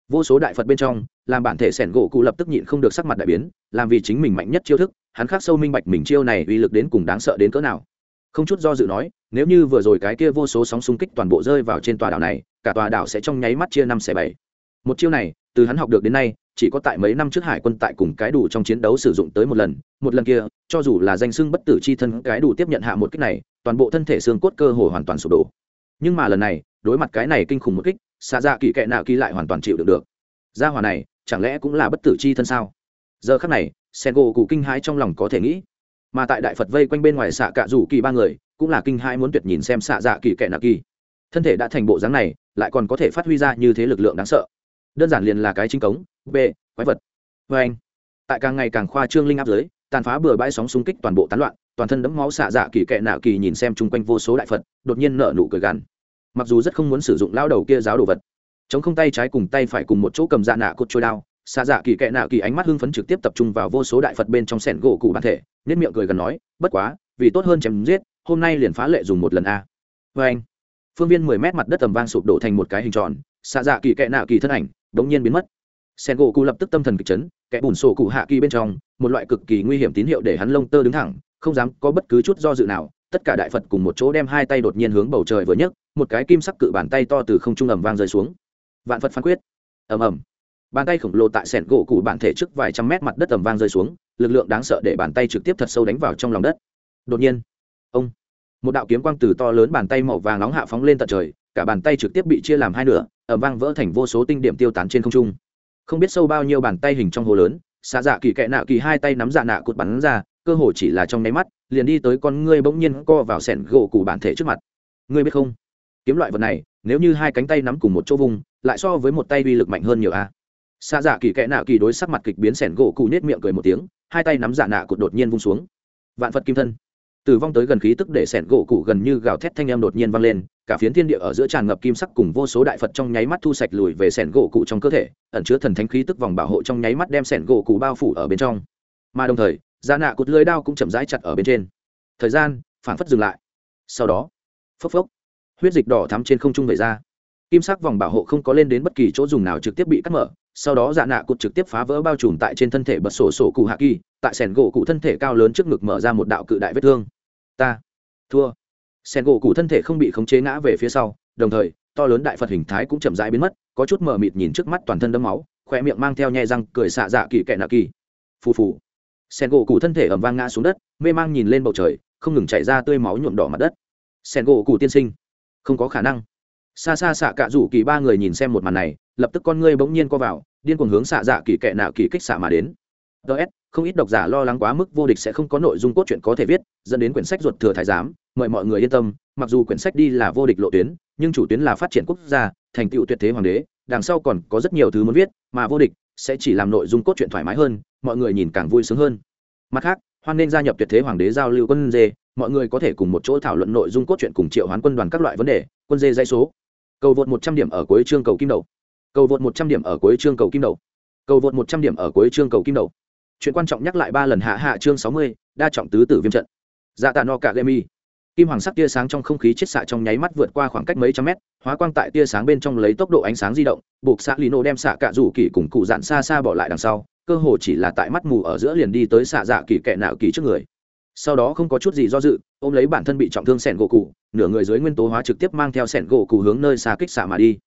Vô số đại phật bên trong, làm bản thể sẻn gỗ cụ lập tức nhịn không được sắc mặt đại biến, làm vì chính mình mạnh nhất chiêu thức, hắn khác sâu minh bạch mình chiêu này uy lực đến cùng đáng sợ đến cỡ nào. Không chút do dự nói nếu như vừa rồi cái kia vô số sóng xung kích toàn bộ rơi vào trên tòa đảo này, cả tòa đảo sẽ trong nháy mắt chia năm xẻ bảy. Một chiêu này, từ hắn học được đến nay, chỉ có tại mấy năm trước hải quân tại cùng cái đủ trong chiến đấu sử dụng tới một lần một lần kia, cho dù là danh xưng bất tử c h i thân, cái đủ tiếp nhận hạ một kích này, toàn bộ thân thể xương cốt cơ hồ hoàn toàn sụp đổ. Nhưng mà lần này, đối mặt cái này kinh khủng một kích xa ra dạ kỳ kệ nào kỳ lại hoàn toàn chịu được được. Gia hòa này, chẳng lẽ cũng là bất tử c h i thân sao? Giờ khắc này sen gỗ cụ kinh hãi trong lòng có thể nghĩ. Mà tại đại phật vây quanh bên ngoài xạ cạ rủ kỳ ba người cũng là kinh hãi muốn tuyệt nhìn xem xạ dạ kỳ kệ nạ kỳ. Thân thể đã thành bộ dáng này, lại còn có thể phát huy ra như thế lực lượng đáng sợ. Đơn giản liền là cái chính cống b quái vật. Vê anh, tại càng ngày càng khoa trương linh áp giới, tàn phá bừa bãi sóng xung kích toàn bộ tán loạn, toàn thân đẫm máu xạ dạ kỳ kệ nạ kỳ nhìn xem chung quanh vô số đại phật, đột nhiên nở nụ cười gằn. Mặc dù rất không muốn sử dụng lao đầu kia giáo đồ vật, chống không tay trái cùng tay phải cùng một chỗ cầm dạ nạ cốt trôi đao, xạ dạ kỳ kệ nạ kỳ ánh mắt hưng phấn trực tiếp tập trung vào vô số đại phật bên trong sẻn gỗ cụ bản thể nên miệng cười gần nói, bất quá, vì tốt hơn chém giết hôm nay liền phá lệ dùng một lần a. Vê anh, phương viên mười mét mặt đất tầm vang sụp đổ thành một cái hình tròn, xạ dạ kỳ kệ nạo kỳ thân ảnh đống nhiên biến mất. Sen gỗ cụ lập tức tâm thần kịch chấn, kẻ bùn sổ cụ hạ kỳ bên trong, một loại cực kỳ nguy hiểm tín hiệu để hắn lông tơ đứng thẳng, không dám có bất cứ chút do dự nào, tất cả đại phật cùng một chỗ đem hai tay đột nhiên hướng bầu trời vừa nhấc, một cái kim sắc cự bàn tay to từ không trung ầm vang rơi xuống. Vạn phật phán quyết. Ầm ầm. Bàn tay khổng lồ tại sẻn gỗ cụ bản thể trước vài trăm mét mặt đất ầm vang rơi xuống, lực lượng đáng sợ để bàn tay trực tiếp thật sâu đánh vào trong lòng đất. Đột nhiên ông. Một đạo kiếm quang từ to lớn bàn tay màu vàng nóng hạ phóng lên tận trời, cả bàn tay trực tiếp bị chia làm hai nửa ẩm vang vỡ thành vô số tinh điểm tiêu tán trên không trung. Không biết sâu bao nhiêu bàn tay hình trong hồ lớn, xạ dạ kỳ kệ nạ kỳ hai tay nắm dạ nạ cụt bắn ra, cơ hồ chỉ là trong nháy mắt, liền đi tới con ngươi bỗng nhiên co vào sẻn gỗ cụ bản thể trước mặt. Ngươi biết không? Kiếm loại vật này, nếu như hai cánh tay nắm cùng một chỗ vùng, lại so với một tay uy lực mạnh hơn nhiều a. Xạ dạ kỳ kệ nạ kỳ đối sắc mặt kịch biến sẻn gỗ cụ nết miệng cười một tiếng, hai tay nắm dạ nạ cụt đột nhiên vung xuống. Vạn phật kim thân tử vong tới gần khí tức để sẹn gỗ cụ gần như gào thét thanh em đột nhiên vang lên, cả phiến thiên địa ở giữa tràn ngập kim sắc cùng vô số đại phật trong nháy mắt thu sạch lùi về sẹn gỗ cụ trong cơ thể, ẩn chứa thần thánh khí tức vòng bảo hộ trong nháy mắt đem sẹn gỗ cụ bao phủ ở bên trong. Mà đồng thời, da nạ cụt lưới đao cũng chậm rãi chặt ở bên trên. Thời gian phản phất dừng lại. Sau đó, phốc phốc, huyết dịch đỏ thắm trên không trung về ra. Kim sắc vòng bảo hộ không có lên đến bất kỳ chỗ dùng nào trực tiếp bị cắt mở, sau đó dạ nạ cụt trực tiếp phá vỡ bao trùm tại trên thân thể bật sổ sổ cụ hạ kỳ, tại sẻn gỗ cụ thân thể cao lớn trước ngực mở ra một đạo cự đại vết thương ta. Thua. Sen gỗ cụ thân thể không bị khống chế ngã về phía sau, đồng thời, to lớn đại phật hình thái cũng chậm rãi biến mất, có chút mờ mịt nhìn trước mắt toàn thân đấm máu khoe miệng mang theo nhẹ răng, cười xạ dạ kỳ kẹ nạ kỳ. Phù phù. Sen gỗ cụ thân thể ẩm vang ngã xuống đất, mê mang nhìn lên bầu trời, không ngừng chảy ra tươi máu nhuộm đỏ mặt đất. Sen gỗ cụ tiên sinh. Không có khả năng. Xa xa xạ cạ rủ kỳ ba người nhìn xem một màn này, lập tức con ngươi bỗng nhiên co vào, điên cuồng hướng xạ dạ kỳ kệ nạo kỳ kích xạ mà đến ts không ít độc giả lo lắng quá mức vô địch sẽ không có nội dung cốt truyện có thể viết, dẫn đến quyển sách ruột thừa thái giám, mời mọi người yên tâm, mặc dù quyển sách đi là vô địch lộ tuyến, nhưng chủ tuyến là phát triển quốc gia, thành tựu tuyệt thế hoàng đế, đằng sau còn có rất nhiều thứ muốn viết, mà vô địch sẽ chỉ làm nội dung cốt truyện thoải mái hơn, mọi người nhìn càng vui sướng hơn. Mặt khác, hoan nên gia nhập tuyệt thế hoàng đế giao lưu quân dê, mọi người có thể cùng một chỗ thảo luận nội dung cốt truyện cùng triệu hoán quân đoàn các loại vấn đề, quân dê dây số. Cầu vượt một trăm điểm ở cuối chương cầu kim đầu. Cầu vượt một trăm điểm ở cuối chương cầu kim đầu. Cầu vượt một trăm điểm ở cuối chương cầu kim đầu chuyện quan trọng nhắc lại ba lần hạ hạ chương sáu mươi, đa trọng tứ tử viêm trận. Dạ tạ no cả mi kim hoàng sắc tia sáng trong không khí chết xạ trong nháy mắt vượt qua khoảng cách mấy trăm mét, hóa quang tại tia sáng bên trong lấy tốc độ ánh sáng di động, buộc xạ lino đem xạ cạ rủ kỳ cùng cụ dạn xa xa bỏ lại đằng sau, cơ hồ chỉ là tại mắt mù ở giữa liền đi tới xạ dạ kỳ kẹ nạo kỳ trước người. Sau đó không có chút gì do dự, ôm lấy bản thân bị trọng thương sẻn gỗ cụ, nửa người dưới nguyên tố hóa trực tiếp mang theo sẻn gỗ cụ hướng nơi xa kích xạ mà đi.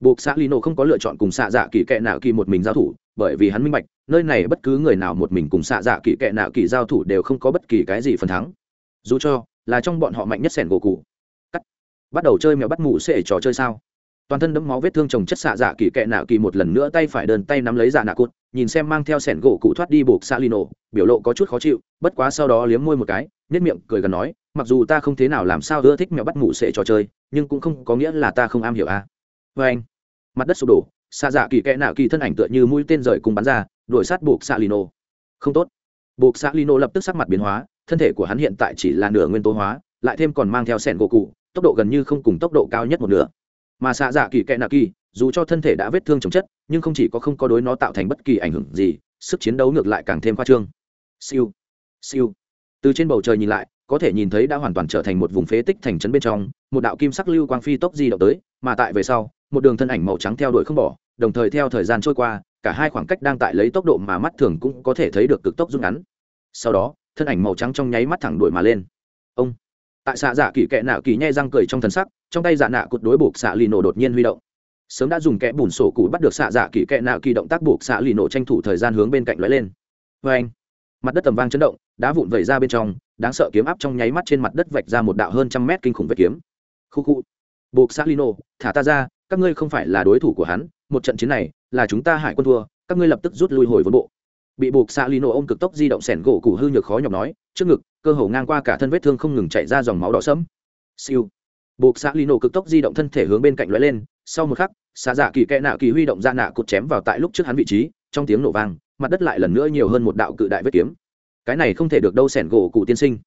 Buộc xã lino không có lựa chọn cùng xạ dạ kỳ kẹ nạo kỳ một mình giao thủ bởi vì hắn minh bạch, nơi này bất cứ người nào một mình cùng xạ dạ kỳ kệ nạo kỳ giao thủ đều không có bất kỳ cái gì phần thắng. Dù cho là trong bọn họ mạnh nhất sẻn gỗ cụ. Cắt. Bắt đầu chơi mèo bắt mụ sẽ trò chơi sao? Toàn thân đẫm máu vết thương trồng chất xạ dạ kỳ kệ nạo kỳ một lần nữa tay phải đơn tay nắm lấy dạ nạ cốt nhìn xem mang theo sẻn gỗ cụ thoát đi buộc li lino biểu lộ có chút khó chịu, bất quá sau đó liếm môi một cái nhất miệng cười gần nói, mặc dù ta không thế nào làm sao ưa thích mèo bắt mụ sẽ trò chơi, nhưng cũng không có nghĩa là ta không am hiểu a. À. vê anh mặt đất sụp đổ xạ dạ kỳ kẽ nạ kỳ thân ảnh tựa như mũi tên rời cùng bắn ra, đuổi sát buộc xạ lino. Không tốt. Buộc xạ lino lập tức sắc mặt biến hóa, thân thể của hắn hiện tại chỉ là nửa nguyên tố hóa, lại thêm còn mang theo sẻn gỗ cụ, tốc độ gần như không cùng tốc độ cao nhất một nửa. Mà xạ dạ kỳ kẽ nạ kỳ, dù cho thân thể đã vết thương chồng chất, nhưng không chỉ có không có đối nó tạo thành bất kỳ ảnh hưởng gì, sức chiến đấu ngược lại càng thêm khoa trương. Siêu. Siêu. Từ trên bầu trời nhìn lại, có thể nhìn thấy đã hoàn toàn trở thành một vùng phế tích thành trấn bên trong một đạo kim sắc lưu quang phi tốc di động tới, mà tại về sau, một đường thân ảnh màu trắng theo đuổi không bỏ, đồng thời theo thời gian trôi qua, cả hai khoảng cách đang tại lấy tốc độ mà mắt thường cũng có thể thấy được cực tốc rút ngắn. Sau đó, thân ảnh màu trắng trong nháy mắt thẳng đuổi mà lên. Ông! Tại xạ giả kỳ kẹ nạo kỳ nhai răng cười trong thần sắc, trong tay dạ nạ cụt đối buộc xạ lì nổ đột nhiên huy động. Sớm đã dùng kẽ bùn sổ cụ bắt được xạ giả kỳ kẹ nạo kỳ động tác buộc xạ lì nổ tranh thủ thời gian hướng bên cạnh lóe lên. Vê anh, mặt đất tầm vang chấn động, đá vụn vẩy ra bên trong, đáng sợ kiếm áp trong nháy mắt trên mặt đất vạch ra một đạo hơn trăm mét kinh khủng vết kiếm khu khu. Buộc xạ Lino, thả ta ra, các ngươi không phải là đối thủ của hắn, một trận chiến này là chúng ta hải quân thua, các ngươi lập tức rút lui hồi vốn bộ. Bị buộc xạ Lino ôm cực tốc di động sẻn gỗ cụ hư nhược khó nhọc nói, trước ngực, cơ hồ ngang qua cả thân vết thương không ngừng chạy ra dòng máu đỏ sẫm. Siêu. Buộc xạ Lino cực tốc di động thân thể hướng bên cạnh lóe lên, sau một khắc, xạ dạ kỳ kẽ nạ kỳ huy động ra nạ cột chém vào tại lúc trước hắn vị trí, trong tiếng nổ vang, mặt đất lại lần nữa nhiều hơn một đạo cự đại vết kiếm. Cái này không thể được đâu sẻn gỗ cụ tiên sinh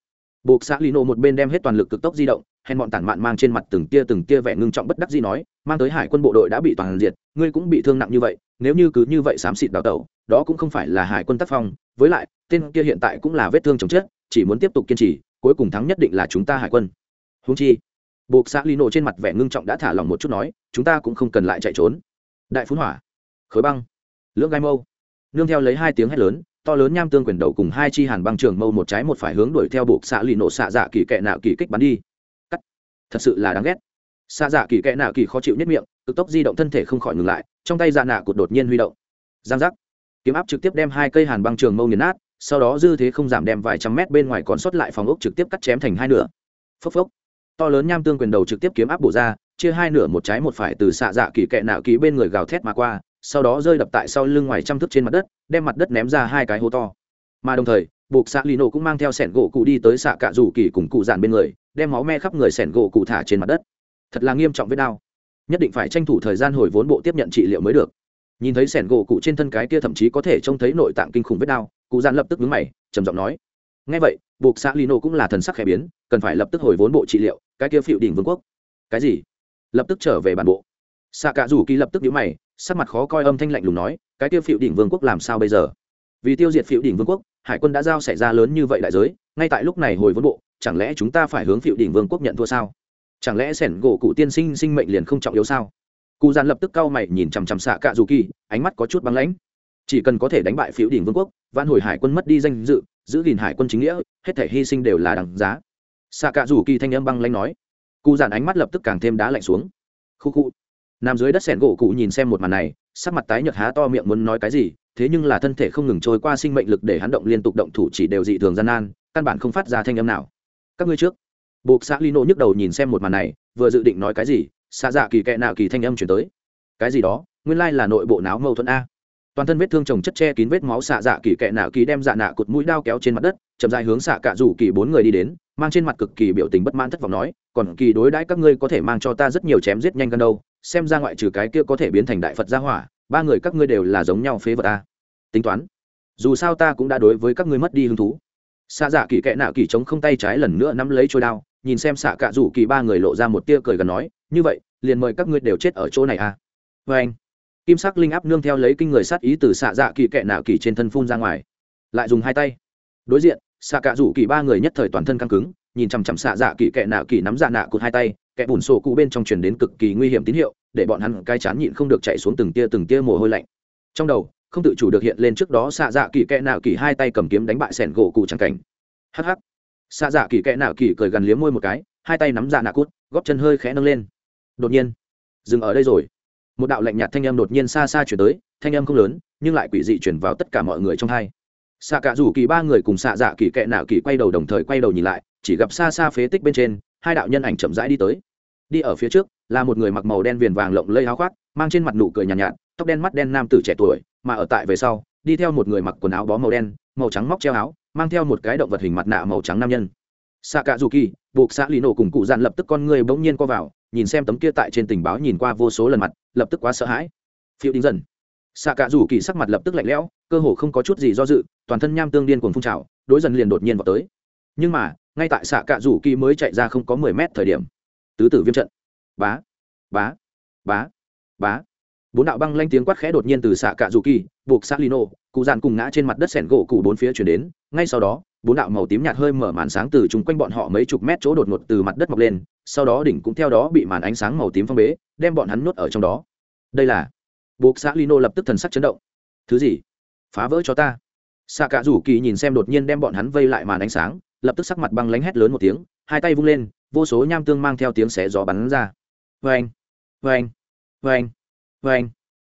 buộc xã lino một bên đem hết toàn lực cực tốc di động, hèn bọn tản mạn mang trên mặt từng tia từng tia vẻ ngưng trọng bất đắc gì nói, mang tới hải quân bộ đội đã bị toàn diệt, ngươi cũng bị thương nặng như vậy, nếu như cứ như vậy xám xịt đào tẩu, đó cũng không phải là hải quân tác phong, với lại, tên kia hiện tại cũng là vết thương chồng chết, chỉ muốn tiếp tục kiên trì, cuối cùng thắng nhất định là chúng ta hải quân. Húng chi, buộc xã lino trên mặt vẻ ngưng trọng đã thả lòng một chút nói, chúng ta cũng không cần lại chạy trốn. Đại phun hỏa khối băng, lưỡng gai mâu, nương theo lấy hai tiếng hét lớn to lớn nham tương quyền đầu cùng hai chi hàn băng trường mâu một trái một phải hướng đuổi theo buộc xạ lì nổ xạ dạ kỳ kệ nạo kỳ kích bắn đi. Cắt. Thật sự là đáng ghét. Xạ dạ kỳ kệ nạo kỳ khó chịu nhất miệng, cực tốc di động thân thể không khỏi ngừng lại, trong tay dạ nạ cột đột nhiên huy động. Giang giác. Kiếm áp trực tiếp đem hai cây hàn băng trường mâu nghiền nát, sau đó dư thế không giảm đem vài trăm mét bên ngoài còn sót lại phòng ốc trực tiếp cắt chém thành hai nửa. Phốc phốc. To lớn nham tương quyền đầu trực tiếp kiếm áp bổ ra, chia hai nửa một trái một phải từ xạ dạ kỳ kẹ nạo kỳ bên người gào thét mà qua sau đó rơi đập tại sau lưng ngoài trăm thước trên mặt đất, đem mặt đất ném ra hai cái hố to. Mà đồng thời, buộc xạ lino cũng mang theo sẻn gỗ cụ đi tới xạ cạ rủ kỳ cùng cụ dàn bên người, đem máu me khắp người sẻn gỗ cụ thả trên mặt đất. Thật là nghiêm trọng với đau. Nhất định phải tranh thủ thời gian hồi vốn bộ tiếp nhận trị liệu mới được. Nhìn thấy sẻn gỗ cụ trên thân cái kia thậm chí có thể trông thấy nội tạng kinh khủng vết đau, cụ dàn lập tức nhướng mày, trầm giọng nói. Ngay vậy, buộc xã lino cũng là thần sắc khẽ biến, cần phải lập tức hồi vốn bộ trị liệu, cái kia phiệu đỉnh vương quốc. Cái gì? Lập tức trở về bản bộ. Xạ cạ rủ kỳ lập tức nhíu mày sắc mặt khó coi âm thanh lạnh lùng nói, cái kia phiệu đỉnh vương quốc làm sao bây giờ? Vì tiêu diệt phiệu đỉnh vương quốc, hải quân đã giao xảy ra lớn như vậy đại giới, ngay tại lúc này hồi vốn bộ, chẳng lẽ chúng ta phải hướng phiệu đỉnh vương quốc nhận thua sao? Chẳng lẽ sẻn gỗ cụ tiên sinh sinh mệnh liền không trọng yếu sao? Cụ giàn lập tức cau mày nhìn chằm chằm xạ cạ dù kỳ, ánh mắt có chút băng lãnh. Chỉ cần có thể đánh bại phiệu đỉnh vương quốc, vạn hồi hải quân mất đi danh dự, giữ gìn hải quân chính nghĩa, hết thể hy sinh đều là đằng giá. Xạ cạ dù kỳ thanh âm băng lãnh nói. Cụ giàn ánh mắt lập tức càng thêm đá lạnh xuống. Khu khu nằm dưới đất sẹn gỗ cụ nhìn xem một màn này, sắc mặt tái nhợt há to miệng muốn nói cái gì, thế nhưng là thân thể không ngừng trôi qua sinh mệnh lực để hắn động liên tục động thủ chỉ đều dị thường gian nan, căn bản không phát ra thanh âm nào. Các ngươi trước. Buộc xã lino nhức đầu nhìn xem một màn này, vừa dự định nói cái gì xạ dạ kỳ kệ nạo kỳ thanh âm chuyển tới. Cái gì đó? Nguyên lai là nội bộ náo mâu thuẫn a. Toàn thân vết thương chồng chất che kín vết máu xạ dạ kỳ kệ nạo kỳ đem dạ nạ cụt mũi đao kéo trên mặt đất, chậm dài hướng xạ cạ rủ kỳ bốn người đi đến mang trên mặt cực kỳ biểu tình bất mãn thất vọng nói, còn kỳ đối đãi các ngươi có thể mang cho ta rất nhiều chém giết nhanh gần đâu, xem ra ngoại trừ cái kia có thể biến thành đại phật gia hỏa, ba người các ngươi đều là giống nhau phế vật a. Tính toán, dù sao ta cũng đã đối với các ngươi mất đi hứng thú. Xạ dạ kỳ kệ nạo kỳ chống không tay trái lần nữa nắm lấy trôi đao, nhìn xem xạ cạ rủ kỳ ba người lộ ra một tia cười gần nói, như vậy, liền mời các ngươi đều chết ở chỗ này à vê anh, kim sắc linh áp nương theo lấy kinh người sát ý từ xạ dạ kỳ kệ nạo kỳ trên thân phun ra ngoài, lại dùng hai tay. Đối diện xạ cạ rủ kỳ ba người nhất thời toàn thân căng cứng, nhìn chằm chằm xạ dạ kỳ kệ nạ kỳ nắm dạ nạ cụt hai tay, kẻ bùn sổ cụ bên trong truyền đến cực kỳ nguy hiểm tín hiệu, để bọn hắn cai chán nhịn không được chạy xuống từng tia từng tia mồ hôi lạnh. Trong đầu, không tự chủ được hiện lên trước đó xạ dạ kỳ kệ nạo kỳ hai tay cầm kiếm đánh bại sẻn gỗ cụ trắng cảnh. Hh xạ dạ kỳ kệ nạo kỳ cười gần liếm môi một cái, hai tay nắm dạ nạ cút góp chân hơi khẽ nâng lên. Đột nhiên, dừng ở đây rồi. Một đạo lạnh nhạt thanh âm đột nhiên xa xa chuyển tới, thanh âm không lớn, nhưng lại quỷ dị chuyển vào tất cả mọi người trong hai xạ cả rủ kỳ ba người cùng xạ dạ kỳ kệ nạo kỳ quay đầu đồng thời quay đầu nhìn lại chỉ gặp xa xa phế tích bên trên hai đạo nhân ảnh chậm rãi đi tới. Đi ở phía trước là một người mặc màu đen viền vàng lộng lây áo khoác mang trên mặt nụ cười nhàn nhạt, nhạt tóc đen mắt đen nam tử trẻ tuổi mà ở tại về sau đi theo một người mặc quần áo bó màu đen màu trắng móc treo áo mang theo một cái động vật hình mặt nạ màu trắng nam nhân. Xạ cả dù kỳ buộc xã lì nổ cùng cụ dạn lập tức con người bỗng nhiên co vào nhìn xem tấm kia tại trên tình báo nhìn qua vô số lần mặt lập tức quá sợ hãi. Phiêu đính dần. Xạ cả dù kỳ sắc mặt lập tức lạnh lẽo cơ hồ không có chút gì do dự toàn thân nham tương điên cuồng phun trào, đối dần liền đột nhiên vào tới. Nhưng mà, ngay tại xạ cạ rủ kỳ mới chạy ra không có mười mét thời điểm. Tứ tử viêm trận. Bá bá bá bá. Bốn đạo băng lanh tiếng quát khẽ đột nhiên từ xạ cạ rủ kỳ, buộc xạ lino, cụ dàn cùng ngã trên mặt đất sẻn gỗ cụ bốn phía chuyển đến. Ngay sau đó, bốn đạo màu tím nhạt hơi mở màn sáng từ chung quanh bọn họ mấy chục mét chỗ đột ngột từ mặt đất mọc lên, sau đó đỉnh cũng theo đó bị màn ánh sáng màu tím phong bế, đem bọn hắn nuốt ở trong đó. Đây là, buộc xạ lino lập tức thần sắc chấn động. Thứ gì? Phá vỡ cho ta xạ cả rủ kỳ nhìn xem đột nhiên đem bọn hắn vây lại màn ánh sáng, lập tức sắc mặt băng lánh hét lớn một tiếng, hai tay vung lên, vô số nham tương mang theo tiếng xé gió bắn ra. Vê anh vê anh vê anh vê anh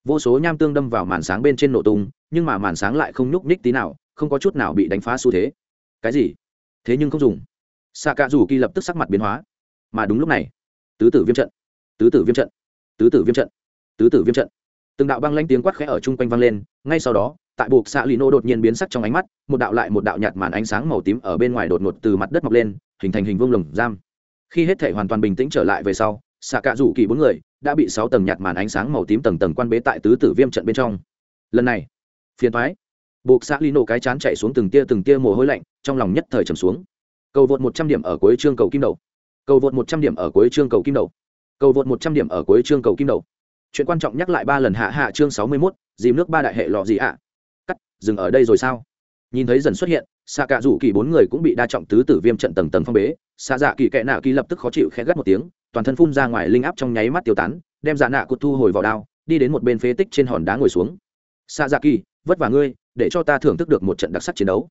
vô số nham tương đâm vào màn sáng bên trên nổ tung, nhưng mà màn sáng lại không nhúc nhích tí nào, không có chút nào bị đánh phá xu thế. Cái gì? Thế nhưng không dùng. Xạ cả rủ kỳ lập tức sắc mặt biến hóa. Mà đúng lúc này, tứ tử viêm trận, tứ tử viêm trận, tứ tử viêm trận, tứ tử viêm trận. Từng đạo băng lanh tiếng quát khẽ ở chung quanh vang lên, ngay sau đó tại buộc xạ Lino đột nhiên biến sắc trong ánh mắt, một đạo lại một đạo nhạt màn ánh sáng màu tím ở bên ngoài đột ngột từ mặt đất mọc lên, hình thành hình vương lồng giam. Khi hết thể hoàn toàn bình tĩnh trở lại về sau, xạ cạ rủ kỳ bốn người đã bị sáu tầng nhạt màn ánh sáng màu tím tầng tầng quan bế tại tứ tử viêm trận bên trong. Lần này, phiền thoái buộc xã lino cái chán chạy xuống từng tia từng tia mồ hôi lạnh, trong lòng nhất thời trầm xuống. Cầu vượt một trăm điểm ở cuối chương cầu kim đầu. Cầu vượt một trăm điểm ở cuối chương cầu kim đầu. Cầu vượt một trăm điểm ở cuối chương cầu kim đầu. Chuyện quan trọng nhắc lại ba lần hạ hạ chương sáu mươi mốt, dìm nước ba đại hệ lọ gì ạ? Cắt, dừng ở đây rồi sao? Nhìn thấy dần xuất hiện xạ cạ rủ kỳ bốn người cũng bị đa trọng tứ tử viêm trận tầng tầng phong bế. Xạ dạ kỳ kệ nạ kỳ lập tức khó chịu khẽ gắt một tiếng, toàn thân phun ra ngoài linh áp trong nháy mắt tiêu tán, đem dạ nạ cụt thu hồi vào đao, đi đến một bên phế tích trên hòn đá ngồi xuống. Xạ dạ kỳ, vất vả ngươi, để cho ta thưởng thức được một trận đặc sắc chiến đấu.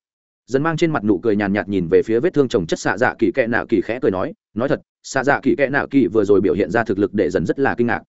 Dần mang trên mặt nụ cười nhàn nhạt nhìn về phía vết thương chồng chất xạ dạ kỳ kệ nạ kỳ khẽ cười nói nói thật xạ dạ kỳ kệ nạ kỳ vừa rồi biểu hiện ra thực lực để dần rất là kinh ngạc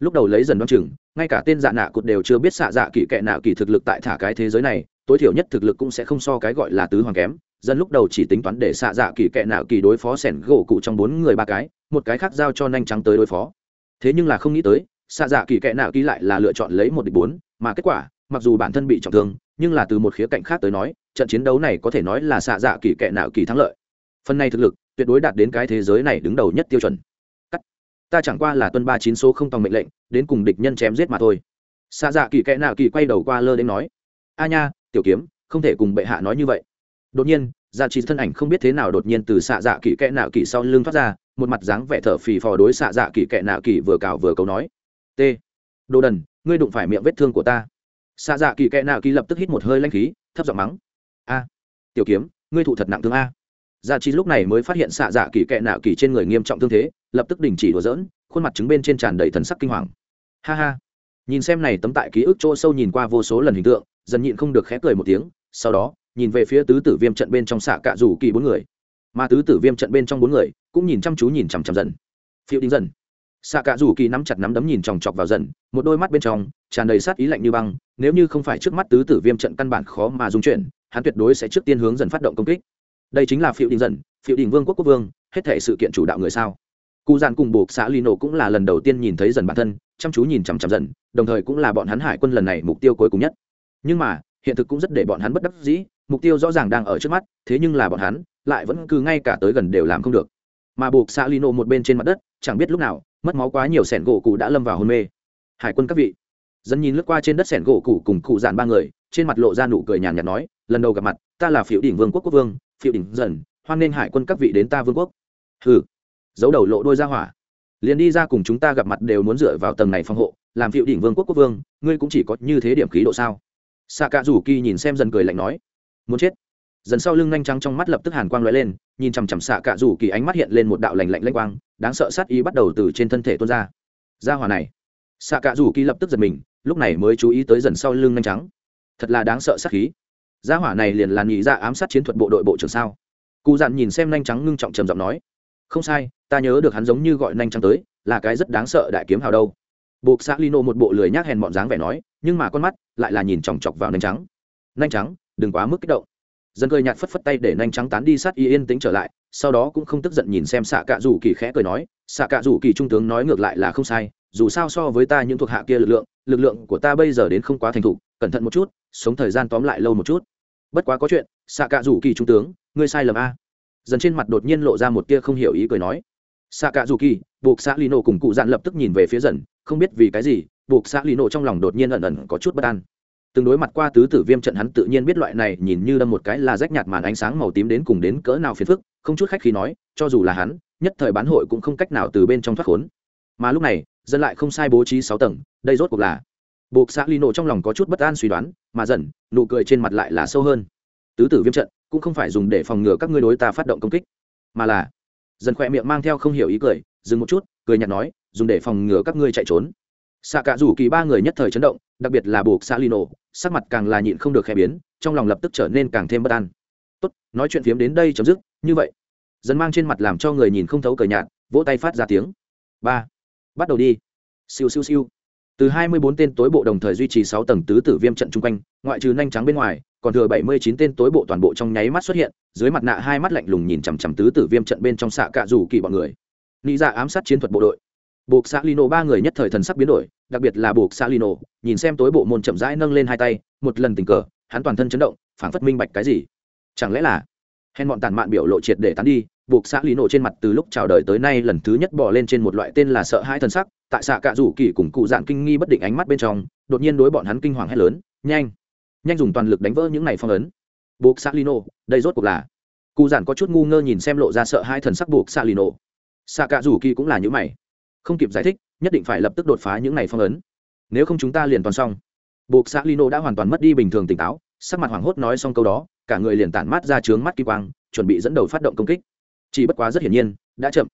lúc đầu lấy dần đoán chừng, ngay cả tên dạ nạ cụt đều chưa biết xạ dạ kỳ kệ nạ kỳ thực lực tại thả cái thế giới này, tối thiểu nhất thực lực cũng sẽ không so cái gọi là tứ hoàng kém. Dân lúc đầu chỉ tính toán để xạ dạ kỳ kệ nạo kỳ đối phó sẻn gỗ cụ trong bốn người ba cái, một cái khác giao cho nhanh trắng tới đối phó. Thế nhưng là không nghĩ tới, xạ dạ kỳ kệ nạo kỳ lại là lựa chọn lấy một địch bốn, mà kết quả, mặc dù bản thân bị trọng thương, nhưng là từ một khía cạnh khác tới nói, trận chiến đấu này có thể nói là xạ dạ kỳ kệ nạo kỳ thắng lợi. Phần này thực lực tuyệt đối đạt đến cái thế giới này đứng đầu nhất tiêu chuẩn ta chẳng qua là tuân ba chín số không tòng mệnh lệnh, đến cùng địch nhân chém giết mà thôi. Xa dạ kỳ kẽ nạo kỳ quay đầu qua lơ đến nói, a nha, tiểu kiếm, không thể cùng bệ hạ nói như vậy. Đột nhiên dạ chỉ thân ảnh không biết thế nào đột nhiên từ xạ dạ kỳ kẽ nạo kỳ sau lưng thoát ra, một mặt dáng vẻ thở phì phò đối xạ dạ kỳ kẽ nạo kỳ vừa cào vừa cầu nói, t, đồ đần, ngươi đụng phải miệng vết thương của ta. Xạ dạ kỳ kẽ nạo kỳ lập tức hít một hơi lanh khí, thấp giọng mắng, a, tiểu kiếm, ngươi thụ thật nặng thương a gia chi lúc này mới phát hiện xạ dạ kỳ kệ nạo kỳ trên người nghiêm trọng thương thế, lập tức đình chỉ đùa dỡn khuôn mặt chứng bên trên tràn đầy thần sắc kinh hoàng. Ha ha. Nhìn xem này tấm tại ký ức chỗ sâu nhìn qua vô số lần hình tượng, dần nhịn không được khẽ cười một tiếng, sau đó, nhìn về phía tứ tử viêm trận bên trong xạ cạ rủ kỳ bốn người. Mà tứ tử viêm trận bên trong bốn người, cũng nhìn chăm chú nhìn chằm chằm dần. Phiêu đính dần. Xạ cạ rủ kỳ nắm chặt nắm đấm nhìn chòng chọc vào dần, một đôi mắt bên trong, tràn đầy sát ý lạnh như băng, nếu như không phải trước mắt tứ tử viêm trận căn bản khó mà dung chuyển, hắn tuyệt đối sẽ trước tiên hướng dần phát động công kích đây chính là phiêu đình dần, phiêu đình vương quốc quốc vương, hết thể sự kiện chủ đạo người sao? Cụ dàn cùng buộc xã lino cũng là lần đầu tiên nhìn thấy dần bản thân, chăm chú nhìn chằm chằm dần, đồng thời cũng là bọn hắn hải quân lần này mục tiêu cuối cùng nhất. Nhưng mà, hiện thực cũng rất để bọn hắn bất đắc dĩ, mục tiêu rõ ràng đang ở trước mắt, thế nhưng là bọn hắn lại vẫn cứ ngay cả tới gần đều làm không được. Mà buộc xã lino một bên trên mặt đất, chẳng biết lúc nào, mất máu quá nhiều sẻn gỗ cụ đã lâm vào hôn mê. Hải quân các vị, dân nhìn lướt qua trên đất sẻn gỗ cụ cùng cụ dàn ba người, trên mặt lộ ra nụ cười nhàn nhạt nói, lần đầu gặp mặt, ta là phiểu đỉnh vương quốc quốc vương phiêu đỉnh dần, hoan nên hải quân các vị đến ta vương quốc. Hừ, giấu đầu lộ đôi ra hỏa. Liền đi ra cùng chúng ta gặp mặt đều muốn dựa vào tầng này phòng hộ, làm phiêu đỉnh vương quốc quốc vương, ngươi cũng chỉ có như thế điểm khí độ sao? Xạ cạ rủ kỳ nhìn xem dần cười lạnh nói. Muốn chết. Dần sau lưng nhanh trắng trong mắt lập tức hàn quang lóe lên, nhìn chằm chằm xạ cạ rủ kỳ ánh mắt hiện lên một đạo lành lạnh lanh quang, đáng sợ sát ý bắt đầu từ trên thân thể tuôn ra. Ra hỏa này. Xạ cạ rủ kỳ lập tức giật mình, lúc này mới chú ý tới dần sau lưng nhanh trắng. Thật là đáng sợ sát khí gia hỏa này liền là nhị ra ám sát chiến thuật bộ đội bộ trưởng sao? Cụ dặn nhìn xem nhanh trắng ngưng trọng trầm giọng nói. Không sai, ta nhớ được hắn giống như gọi nhanh trắng tới, là cái rất đáng sợ đại kiếm hào đâu. Buộc xã lino một bộ lười nhác hèn bọn dáng vẻ nói, nhưng mà con mắt lại là nhìn chòng chọc vào nhanh trắng nhanh trắng đừng quá mức kích động dân cười nhạt phất phất tay để nhanh trắng tán đi sát y yên tĩnh trở lại, sau đó cũng không tức giận nhìn xem xạ cạ rủ kỳ khẽ cười nói xạ cạ rủ kỳ trung tướng nói ngược lại là không sai, dù sao so với ta những thuộc hạ kia lực lượng lực lượng của ta bây giờ đến không quá thành thục, cẩn thận một chút, sống thời gian tóm lại lâu một chút. Bất quá có chuyện xạ cạ rủ kỳ trung tướng, ngươi sai lầm a. Dần trên mặt đột nhiên lộ ra một tia không hiểu ý cười nói. Xạ cạ rủ kỳ, buộc xã lino cùng cụ dạn lập tức nhìn về phía dần, không biết vì cái gì, buộc xã lino trong lòng đột nhiên ẩn ẩn có chút bất an từng đối mặt qua tứ tử viêm trận hắn tự nhiên biết loại này nhìn như đâm một cái là rách nhạt màn ánh sáng màu tím đến cùng đến cỡ nào phiền phức, không chút khách khi nói, cho dù là hắn, nhất thời bán hội cũng không cách nào từ bên trong thoát khốn. Mà lúc này, dân lại không sai bố trí sáu tầng, đây rốt cuộc là buộc xã lino trong lòng có chút bất an suy đoán, mà dần, nụ cười trên mặt lại là sâu hơn. Tứ tử viêm trận, cũng không phải dùng để phòng ngừa các ngươi đối ta phát động công kích, mà là dần khỏe miệng mang theo không hiểu ý cười, dừng một chút, cười nhạt nói, dùng để phòng ngừa các ngươi chạy trốn xạ cả rủ kỳ ba người nhất thời chấn động, đặc biệt là buộc xã lino sắc mặt càng là nhịn không được khẽ biến, trong lòng lập tức trở nên càng thêm bất an. Tốt, nói chuyện phiếm đến đây chấm dứt, như vậy. Dân mang trên mặt làm cho người nhìn không thấu cờ nhạt, vỗ tay phát ra tiếng. Ba, bắt đầu đi. Siêu siêu siêu. Từ hai mươi bốn tên tối bộ đồng thời duy trì sáu tầng tứ tử viêm trận chung quanh, ngoại trừ nhanh trắng bên ngoài, còn thừa bảy mươi chín tên tối bộ toàn bộ trong nháy mắt xuất hiện, dưới mặt nạ hai mắt lạnh lùng nhìn chằm chằm tứ tử viêm trận bên trong xạ cạ rủ kỳ bọn người. Nghĩ ra dạ ám sát chiến thuật bộ đội buộc xã lino ba người nhất thời thần sắc biến đổi đặc biệt là buộc xã lino nhìn xem tối bộ môn chậm rãi nâng lên hai tay một lần tình cờ hắn toàn thân chấn động phảng phất minh bạch cái gì. Chẳng lẽ là hèn bọn tàn mạn biểu lộ triệt để tán đi buộc xã Lino trên mặt từ lúc chào đời tới nay lần thứ nhất bỏ lên trên một loại tên là sợ hãi thần sắc tại xạ cạ rủ kỳ cùng cụ dạng kinh nghi bất định ánh mắt bên trong đột nhiên đối bọn hắn kinh hoàng hét lớn nhanh! Nhanh dùng toàn lực đánh vỡ những này phong ấn. Buộc xã Lino, đây rốt cuộc là cụ giản có chút ngu ngơ nhìn xem lộ ra sợ hai thần sắc buộc xã Lino, xạ cạ rủ kỳ cũng là những mày không kịp giải thích, nhất định phải lập tức đột phá những này phong ấn. Nếu không chúng ta liền toàn xong. Buộc xã lino đã hoàn toàn mất đi bình thường tỉnh táo, sắc mặt hoảng hốt nói xong câu đó, cả người liền tản mát ra trướng mắt kỳ quang, chuẩn bị dẫn đầu phát động công kích. Chỉ bất quá rất hiển nhiên, đã chậm.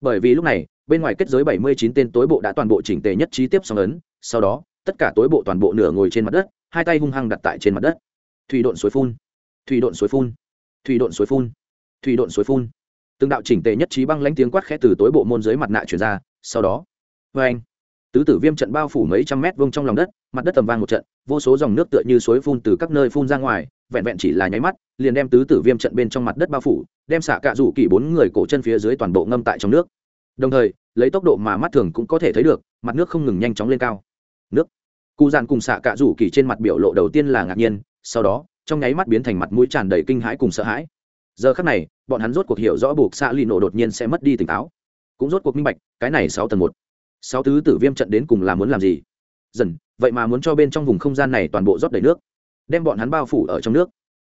Bởi vì lúc này, bên ngoài kết giới bảy mươi chín tên tối bộ đã toàn bộ chỉnh tề nhất trí tiếp xong ấn, sau đó, tất cả tối bộ toàn bộ nửa ngồi trên mặt đất, hai tay hung hăng đặt tại trên mặt đất. Thủy độn suối phun. Thủy độn suối phun. Thủy độn suối phun. Thủy độn suối phun. Từng đạo chỉnh tề nhất trí băng lãnh tiếng quát khẽ từ tối bộ môn dưới mặt nạ chuyển ra sau đó, vê anh, tứ tử viêm trận bao phủ mấy trăm mét vông trong lòng đất, mặt đất tầm vang một trận, vô số dòng nước tựa như suối phun từ các nơi phun ra ngoài, vẹn vẹn chỉ là nháy mắt, liền đem tứ tử viêm trận bên trong mặt đất bao phủ, đem xạ cạ rủ kỳ bốn người cổ chân phía dưới toàn bộ ngâm tại trong nước. Đồng thời, lấy tốc độ mà mắt thường cũng có thể thấy được, mặt nước không ngừng nhanh chóng lên cao. Nước. Cụ dàn cùng xạ cạ rủ kỳ trên mặt biểu lộ đầu tiên là ngạc nhiên, sau đó, trong nháy mắt biến thành mặt mũi tràn đầy kinh hãi cùng sợ hãi. Giờ khắc này, bọn hắn rốt cuộc hiểu rõ buộc xạ lì nổ đột nhiên sẽ mất đi tỉnh táo cũng rốt cuộc minh bạch, cái này sáu tầng một. Sáu tứ tử viêm trận đến cùng là muốn làm gì? Dần, vậy mà muốn cho bên trong vùng không gian này toàn bộ rót đầy nước, đem bọn hắn bao phủ ở trong nước.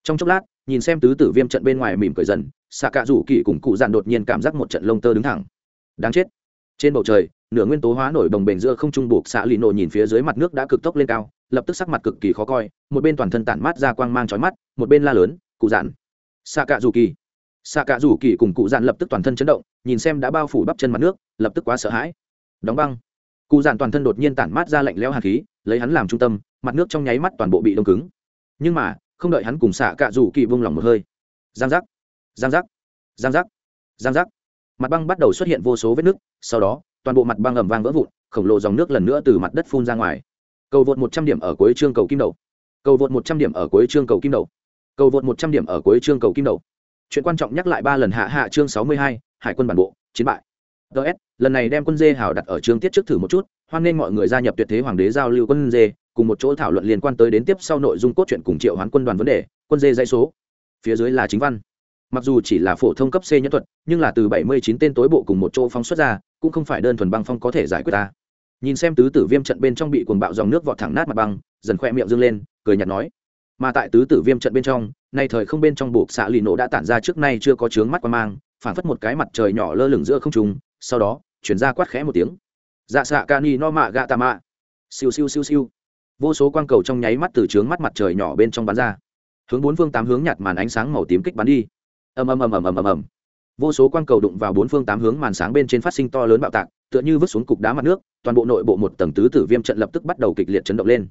Trong chốc lát, nhìn xem tứ tử viêm trận bên ngoài mỉm cười dần xạ cạ rủ kỳ cùng cụ dạn đột nhiên cảm giác một trận lông tơ đứng thẳng. Đáng chết. Trên bầu trời, nửa nguyên tố hóa nổi bồng bềnh giữa không trung buộc xạ lì nổ nhìn phía dưới mặt nước đã cực tốc lên cao, lập tức sắc mặt cực kỳ khó coi, một bên toàn thân tản mát ra quang mang trói mắt, một bên la lớn, cụ dạn xạ cạ rủ kỳ xạ cạ rủ kỳ cùng cụ dạn lập tức toàn thân chấn động nhìn xem đã bao phủ bắp chân mặt nước, lập tức quá sợ hãi. Đóng băng. Cụ dàn toàn thân đột nhiên tản mát ra lạnh lẽo hạt khí, lấy hắn làm trung tâm, mặt nước trong nháy mắt toàn bộ bị đông cứng. Nhưng mà, không đợi hắn cùng xạ cạ rủ kỳ vung lòng một hơi. Giang giác. Giang giác. Giang giác. Giang giác. Mặt băng bắt đầu xuất hiện vô số vết nứt sau đó, toàn bộ mặt băng ầm vang vỡ vụn, khổng lồ dòng nước lần nữa từ mặt đất phun ra ngoài. Cầu vượt một trăm điểm ở cuối chương cầu kim đầu. Cầu vượt một trăm điểm ở cuối chương cầu kim đầu. Cầu vượt một trăm điểm ở cuối chương cầu kim đầu. Chuyện quan trọng nhắc lại ba lần hạ hạ chương sáu mươi hai hải quân bản bộ, chiến bại. Ts lần này đem quân dê hào đặt ở trường tiết trước thử một chút, hoan nghênh mọi người gia nhập tuyệt thế hoàng đế giao lưu quân dê, cùng một chỗ thảo luận liên quan tới đến tiếp sau nội dung cốt truyện cùng triệu hoán quân đoàn vấn đề, quân dê dãy số. Phía dưới là chính văn. Mặc dù chỉ là phổ thông cấp c nhân thuật, nhưng là từ bảy mươi chín tên tối bộ cùng một chỗ phóng xuất ra, cũng không phải đơn thuần băng phong có thể giải quyết ta. Nhìn xem tứ tử viêm trận bên trong bị cuồng bạo dòng nước vọt thẳng nát mặt băng, dần khoe miệng dương lên, cười nhạt nói. Mà tại tứ tử viêm trận bên trong, nay thời không bên trong buộc xạ lì nổ đã tản ra trước nay chưa có chướng mắt qua mang phản phất một cái mặt trời nhỏ lơ lửng giữa không trung, sau đó chuyển ra quát khẽ một tiếng. Dạ xạ ca ni no mạ gạ tà mạ siêu siêu siêu siêu. Vô số quang cầu trong nháy mắt từ trướng mắt mặt trời nhỏ bên trong bắn ra. Hướng bốn phương tám hướng nhạt màn ánh sáng màu tím kích bắn đi. Ầm ầm ầm ầm ầm ầm ầm. Vô số quang cầu đụng vào bốn phương tám hướng màn sáng bên trên phát sinh to lớn bạo tạc tựa như vứt xuống cục đá mặt nước toàn bộ nội bộ một tầng tứ tử viêm trận lập tức bắt đầu kịch liệt chấn động lên.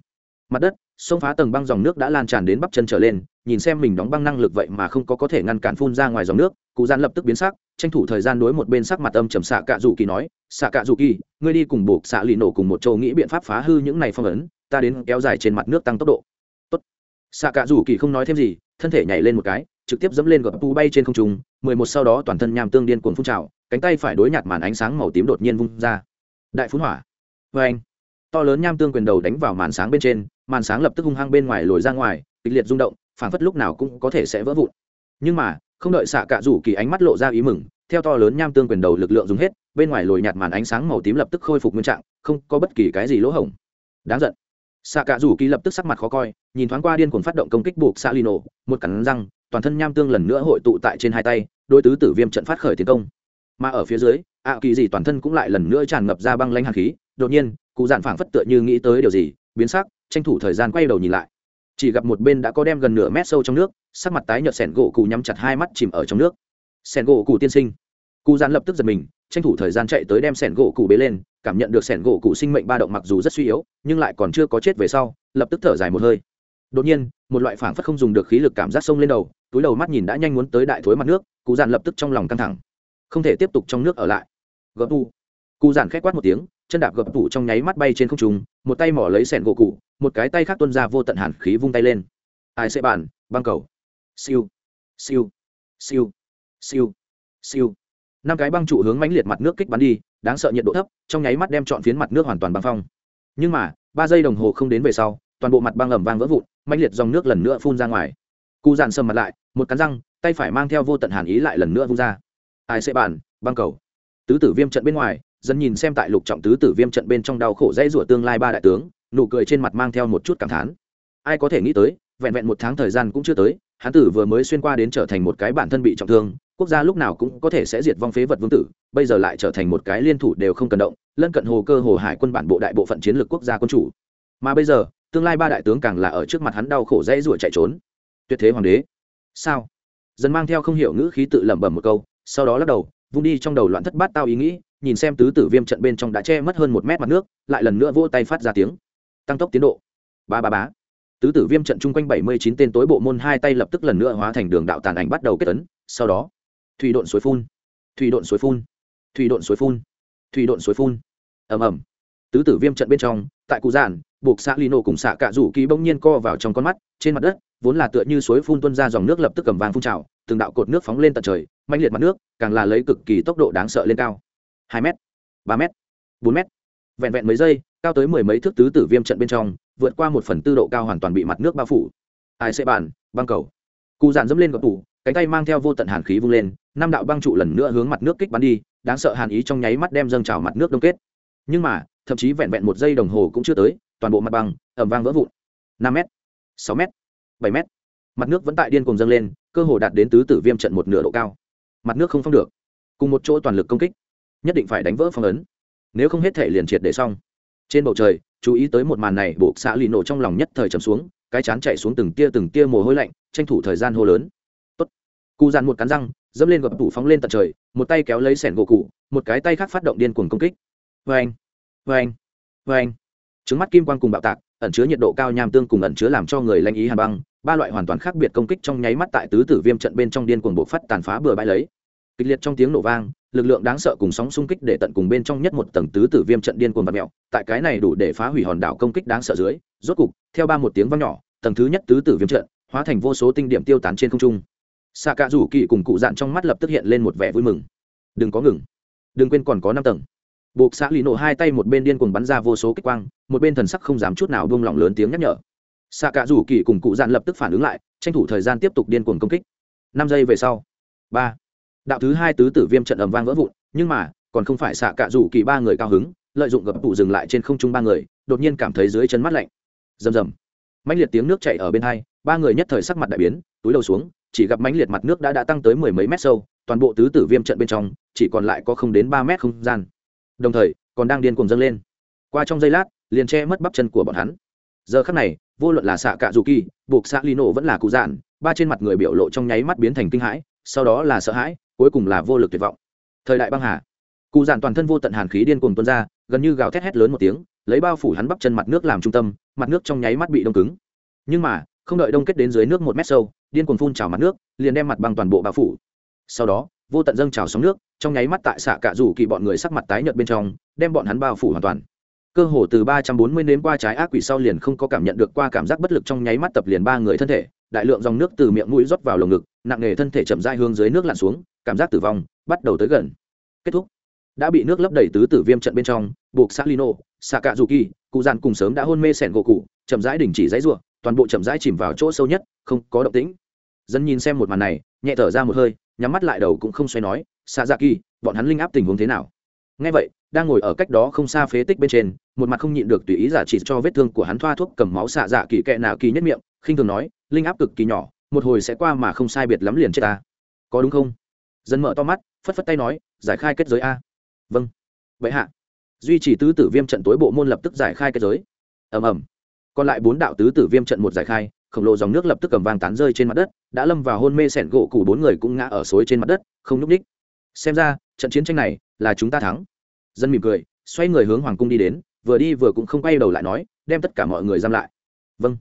Mặt đất xông phá tầng băng dòng nước đã lan tràn đến bắp chân trở lên nhìn xem mình đóng băng năng lực vậy mà không có có thể ngăn cản phun ra ngoài dòng nước, cụ gian lập tức biến sắc, tranh thủ thời gian đối một bên sắc mặt âm trầm xạ cạ dù kỳ nói xạ cạ dù kỳ, ngươi đi cùng buộc xạ lì nổ cùng một châu nghĩ biện pháp phá hư những này phong ấn, ta đến kéo dài trên mặt nước tăng tốc độ. Tốt. Xạ cạ dù kỳ không nói thêm gì, thân thể nhảy lên một cái, trực tiếp dẫm lên gập pu bay trên không trung, mười một sau đó toàn thân nham tương điên cuồng phun trào, cánh tay phải đối nhạt màn ánh sáng màu tím đột nhiên vung ra. Đại phun hỏa. Vê anh, to lớn nham tương quyền đầu đánh vào màn sáng bên trên, màn sáng lập tức hung hăng bên ngoài lồi ra ngoài, kịch liệt rung động phảng phất lúc nào cũng có thể sẽ vỡ vụn. Nhưng mà, không đợi xạ cạ rủ kỳ ánh mắt lộ ra ý mừng, theo to lớn nham tương quyền đầu lực lượng dùng hết, bên ngoài lồi nhạt màn ánh sáng màu tím lập tức khôi phục nguyên trạng, không có bất kỳ cái gì lỗ hổng. Đáng giận. Xạ cạ rủ kỳ lập tức sắc mặt khó coi, nhìn thoáng qua điên cuồng phát động công kích buộc xạ lino một cắn răng, toàn thân nham tương lần nữa hội tụ tại trên hai tay đôi tứ tử viêm trận phát khởi tiến công. Mà ở phía dưới, ạ kỳ gì toàn thân cũng lại lần nữa tràn ngập ra băng lanh hàn khí, đột nhiên, cụ dạn phảng phất tựa như nghĩ tới điều gì, biến sắc, tranh thủ thời gian quay đầu nhìn lại chỉ gặp một bên đã có đem gần nửa mét sâu trong nước, sắc mặt tái nhợt sẻn gỗ cụ nhắm chặt hai mắt chìm ở trong nước. Sẻn gỗ cụ tiên sinh. Cụ dạn lập tức giật mình, tranh thủ thời gian chạy tới đem sẻn gỗ cụ bế lên, cảm nhận được sẻn gỗ cụ sinh mệnh ba động mặc dù rất suy yếu, nhưng lại còn chưa có chết về sau, lập tức thở dài một hơi. Đột nhiên, một loại phảng phất không dùng được khí lực cảm giác sông lên đầu, túi đầu mắt nhìn đã nhanh muốn tới đại thối mặt nước cụ dạn lập tức trong lòng căng thẳng. Không thể tiếp tục trong nước ở lại. Gấp tu cụ dạn khét quát một tiếng chân đạp gập tủ trong nháy mắt bay trên không trung, một tay mỏ lấy sẻn gỗ cụ, một cái tay khác tuân ra vô tận hàn khí vung tay lên. Ai sẽ bàn, băng cầu. Siêu. Siêu. Siêu. Siêu. Siêu. Năm cái băng trụ hướng mãnh liệt mặt nước kích bắn đi, đáng sợ nhiệt độ thấp, trong nháy mắt đem trọn phiến mặt nước hoàn toàn băng phong. Nhưng mà, ba giây đồng hồ không đến về sau, toàn bộ mặt băng ẩm vang vỡ vụn, mãnh liệt dòng nước lần nữa phun ra ngoài. Cụ dàn sầm mặt lại, một cắn răng, tay phải mang theo vô tận hàn ý lại lần nữa vung ra. Ai sẽ bàn, băng cầu. Tứ tử viêm trận bên ngoài dần nhìn xem tại lục trọng tứ tử viêm trận bên trong đau khổ dãy rủa tương lai ba đại tướng, nụ cười trên mặt mang theo một chút cảm thán. Ai có thể nghĩ tới, vẹn vẹn một tháng thời gian cũng chưa tới, hán tử vừa mới xuyên qua đến trở thành một cái bản thân bị trọng thương, quốc gia lúc nào cũng có thể sẽ diệt vong phế vật vương tử, bây giờ lại trở thành một cái liên thủ đều không cần động, lân cận hồ cơ hồ hải quân bản bộ đại bộ phận chiến lược quốc gia quân chủ. Mà bây giờ, tương lai ba đại tướng càng là ở trước mặt hắn đau khổ dãy rủa chạy trốn. Tuyệt thế hoàng đế. Sao? Dần mang theo không hiểu ngữ khí tự lẩm bẩm một câu, sau đó lắc đầu, vung đi trong đầu loạn thất bát tao ý nghĩ nhìn xem tứ tử viêm trận bên trong đã che mất hơn một mét mặt nước, lại lần nữa vỗ tay phát ra tiếng. Tăng tốc tiến độ. Ba ba bá tứ tử viêm trận chung quanh bảy mươi chín tên tối bộ môn hai tay lập tức lần nữa hóa thành đường đạo tàn ảnh bắt đầu kết tấn sau đó, thủy độn suối phun. Thủy độn suối phun. Thủy độn suối phun. Thủy độn suối phun. Ầm ầm. Tứ tử viêm trận bên trong, tại cụ giản, buộc xạ lino cùng xạ cạ rủ kỳ bỗng nhiên co vào trong con mắt, trên mặt đất, vốn là tựa như suối phun tuân ra dòng nước lập tức cầm vàng phun trào, từng đạo cột nước phóng lên tận trời mạnh liệt mặt nước, càng là lấy cực kỳ tốc độ đáng sợ lên cao hai m ba m bốn m vẹn vẹn mấy giây, cao tới mười mấy thước tứ tử viêm trận bên trong, vượt qua một phần tư độ cao hoàn toàn bị mặt nước bao phủ. Ai sẽ bàn, băng cầu. Cụ dạn dẫm lên gọc tủ, cánh tay mang theo vô tận hàn khí vung lên, năm đạo băng trụ lần nữa hướng mặt nước kích bắn đi, đáng sợ hàn ý trong nháy mắt đem dâng trào mặt nước đông kết. Nhưng mà, thậm chí vẹn vẹn một giây đồng hồ cũng chưa tới, toàn bộ mặt băng ẩm vang vỡ vụn. Năm m sáu m bảy m mặt nước vẫn tại điên cùng dâng lên, cơ hồ đạt đến tứ tử viêm trận một nửa độ cao. Mặt nước không phong được. Cùng một chỗ toàn lực công kích nhất định phải đánh vỡ phong ấn. Nếu không hết thể liền triệt để xong. Trên bầu trời, chú ý tới một màn này bộ xã lì nổ trong lòng nhất thời chầm xuống, cái chán chạy xuống từng tia từng tia mồ hôi lạnh, tranh thủ thời gian hô lớn. Tốt. cụ dàn một cắn răng, dẫm lên gập tủ phóng lên tận trời, một tay kéo lấy sẻn gỗ cụ, một cái tay khác phát động điên cuồng công kích. Vê anh vê anh vê anh trứng mắt kim quang cùng bạo tạc, ẩn chứa nhiệt độ cao nham tương cùng ẩn chứa làm cho người lanh ý hàn băng, ba loại hoàn toàn khác biệt công kích trong nháy mắt tại tứ tử viêm trận bên trong điên cuồng bộ phát tàn phá bừa bãi lấy kịch liệt trong tiếng nổ vang, lực lượng đáng sợ cùng sóng xung kích để tận cùng bên trong nhất một tầng tứ tử viêm trận điên cuồng vật mèo, tại cái này đủ để phá hủy hòn đảo công kích đáng sợ dưới, rốt cục, theo ba một tiếng vang nhỏ, tầng thứ nhất tứ tử viêm trận, hóa thành vô số tinh điểm tiêu tán trên không trung. Xạ cạ rủ kỳ cùng cụ dạn trong mắt lập tức hiện lên một vẻ vui mừng. Đừng có ngừng. Đừng quên còn có năm tầng. Buộc xã lì nổ hai tay một bên điên cuồng bắn ra vô số kích quang, một bên thần sắc không dám chút nào buông lỏng lớn tiếng nhắc nhở. Xạ cạ rủ kỳ cùng cụ dạn lập tức phản ứng lại, tranh thủ thời gian tiếp tục điên cuồng công kích. Năm giây về sau. Ba đạo thứ hai tứ tử viêm trận ầm vang vỡ vụn, nhưng mà, còn không phải xạ cạ rủ kỳ ba người cao hứng, lợi dụng gập tụ dừng lại trên không trung ba người, đột nhiên cảm thấy dưới chân mắt lạnh. Rầm rầm. Mãnh liệt tiếng nước chảy ở bên hai, ba người nhất thời sắc mặt đại biến, túi đầu xuống, chỉ gặp mãnh liệt mặt nước đã đã tăng tới mười mấy mét sâu, toàn bộ tứ tử viêm trận bên trong, chỉ còn lại có không đến ba mét không gian. Đồng thời, còn đang điên cuồng dâng lên. Qua trong giây lát, liền che mất bắp chân của bọn hắn. Giờ khắc này, vô luận là xạ cạ dù kỳ, buộc xạ lino vẫn là cụ dạn ba trên mặt người biểu lộ trong nháy mắt biến thành kinh hãi, sau đó là sợ hãi cuối cùng là vô lực tuyệt vọng. Thời đại băng hà, cụ giản toàn thân vô tận hàn khí điên cuồng tuôn ra, gần như gào thét hét lớn một tiếng, lấy bao phủ hắn bắp chân mặt nước làm trung tâm, mặt nước trong nháy mắt bị đông cứng. Nhưng mà, không đợi đông kết đến dưới nước một mét sâu, điên cuồng phun trào mặt nước, liền đem mặt băng toàn bộ bao phủ. Sau đó, vô tận dâng trào sóng nước, trong nháy mắt tại xạ cả rủ kỳ bọn người sắc mặt tái nhợt bên trong, đem bọn hắn bao phủ hoàn toàn. Cơ hồ từ ba trăm bốn mươi nếm qua trái ác quỷ sau liền không có cảm nhận được qua cảm giác bất lực trong nháy mắt tập liền ba người thân thể, đại lượng dòng nước từ miệng mũi rót vào lồng ngực nặng nề thân thể chậm dai hướng dưới nước lặn xuống, cảm giác tử vong bắt đầu tới gần. Kết thúc. Đã bị nước lấp đầy tứ tử viêm trận bên trong, buộc xã lino xạ cạ dù kỳ cụ dàn cùng sớm đã hôn mê sẻn gỗ cụ, chậm rãi đình chỉ dãy ruộng toàn bộ chậm rãi chìm vào chỗ sâu nhất, không có động tĩnh. Dân nhìn xem một màn này, nhẹ thở ra một hơi, nhắm mắt lại đầu cũng không xoay nói xạ dạ kỳ bọn hắn linh áp tình huống thế nào? Ngay vậy, đang ngồi ở cách đó không xa phế tích bên trên, một mặt không nhịn được tùy ý giả chỉ cho vết thương của hắn thoa thuốc cầm máu xạ dạ kỳ kệ nào kỳ nhất miệng, khinh thường nói, linh áp cực kỳ nhỏ một hồi sẽ qua mà không sai biệt lắm liền chết ta. Có đúng không? Dân mở to mắt, phất phất tay nói, giải khai kết giới a. Vâng. Vậy hạ. Duy trì tứ tử viêm trận tối bộ môn lập tức giải khai kết giới. Ầm ầm. Còn lại bốn đạo tứ tử viêm trận một giải khai, khổng lồ dòng nước lập tức cầm vàng tán rơi trên mặt đất, đã lâm vào hôn mê sẻn gỗ cụ bốn người cũng ngã ở suối trên mặt đất, không nhúc ních xem ra, trận chiến tranh này là chúng ta thắng. Dân mỉm cười, xoay người hướng hoàng cung đi đến, vừa đi vừa cũng không quay đầu lại nói, đem tất cả mọi người giam lại. Vâng.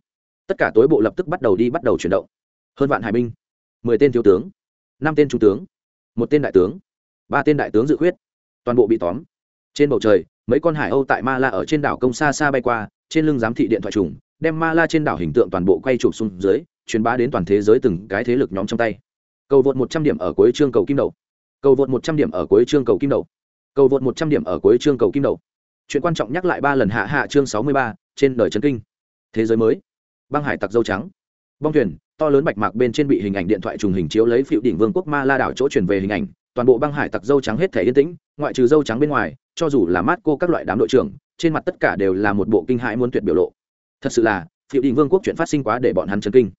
Tất cả tối bộ lập tức bắt đầu đi bắt đầu chuyển động hơn vạn hải binh. Mười tên thiếu tướng. Năm tên trung tướng. Một tên đại tướng. Ba tên đại tướng dự khuyết. Toàn bộ bị tóm. Trên bầu trời, mấy con hải âu tại ma la ở trên đảo công xa xa bay qua, trên lưng giám thị điện thoại trùng, đem ma la trên đảo hình tượng toàn bộ quay chụp xuống dưới, truyền bá đến toàn thế giới từng cái thế lực nhóm trong tay. Cầu vượt một trăm điểm ở cuối chương cầu kim đầu. Cầu vượt một trăm điểm ở cuối chương cầu kim đầu. Cầu vượt một trăm điểm ở cuối chương cầu kim đầu. Chuyện quan trọng nhắc lại ba lần hạ hạ chương sáu mươi ba, trên đời trấn kinh. Thế giới mới. Băng hải tặc dâu trắng bong thuyền, to lớn bạch mạc bên trên bị hình ảnh điện thoại trùng hình chiếu lấy phiệu đỉnh vương quốc ma la đảo chỗ truyền về hình ảnh, toàn bộ băng hải tặc dâu trắng hết thể yên tĩnh, ngoại trừ dâu trắng bên ngoài, cho dù là mát cô các loại đám đội trưởng, trên mặt tất cả đều là một bộ kinh hãi muốn tuyệt biểu lộ. Thật sự là phiệu đỉnh vương quốc chuyện phát sinh quá để bọn hắn chấn kinh.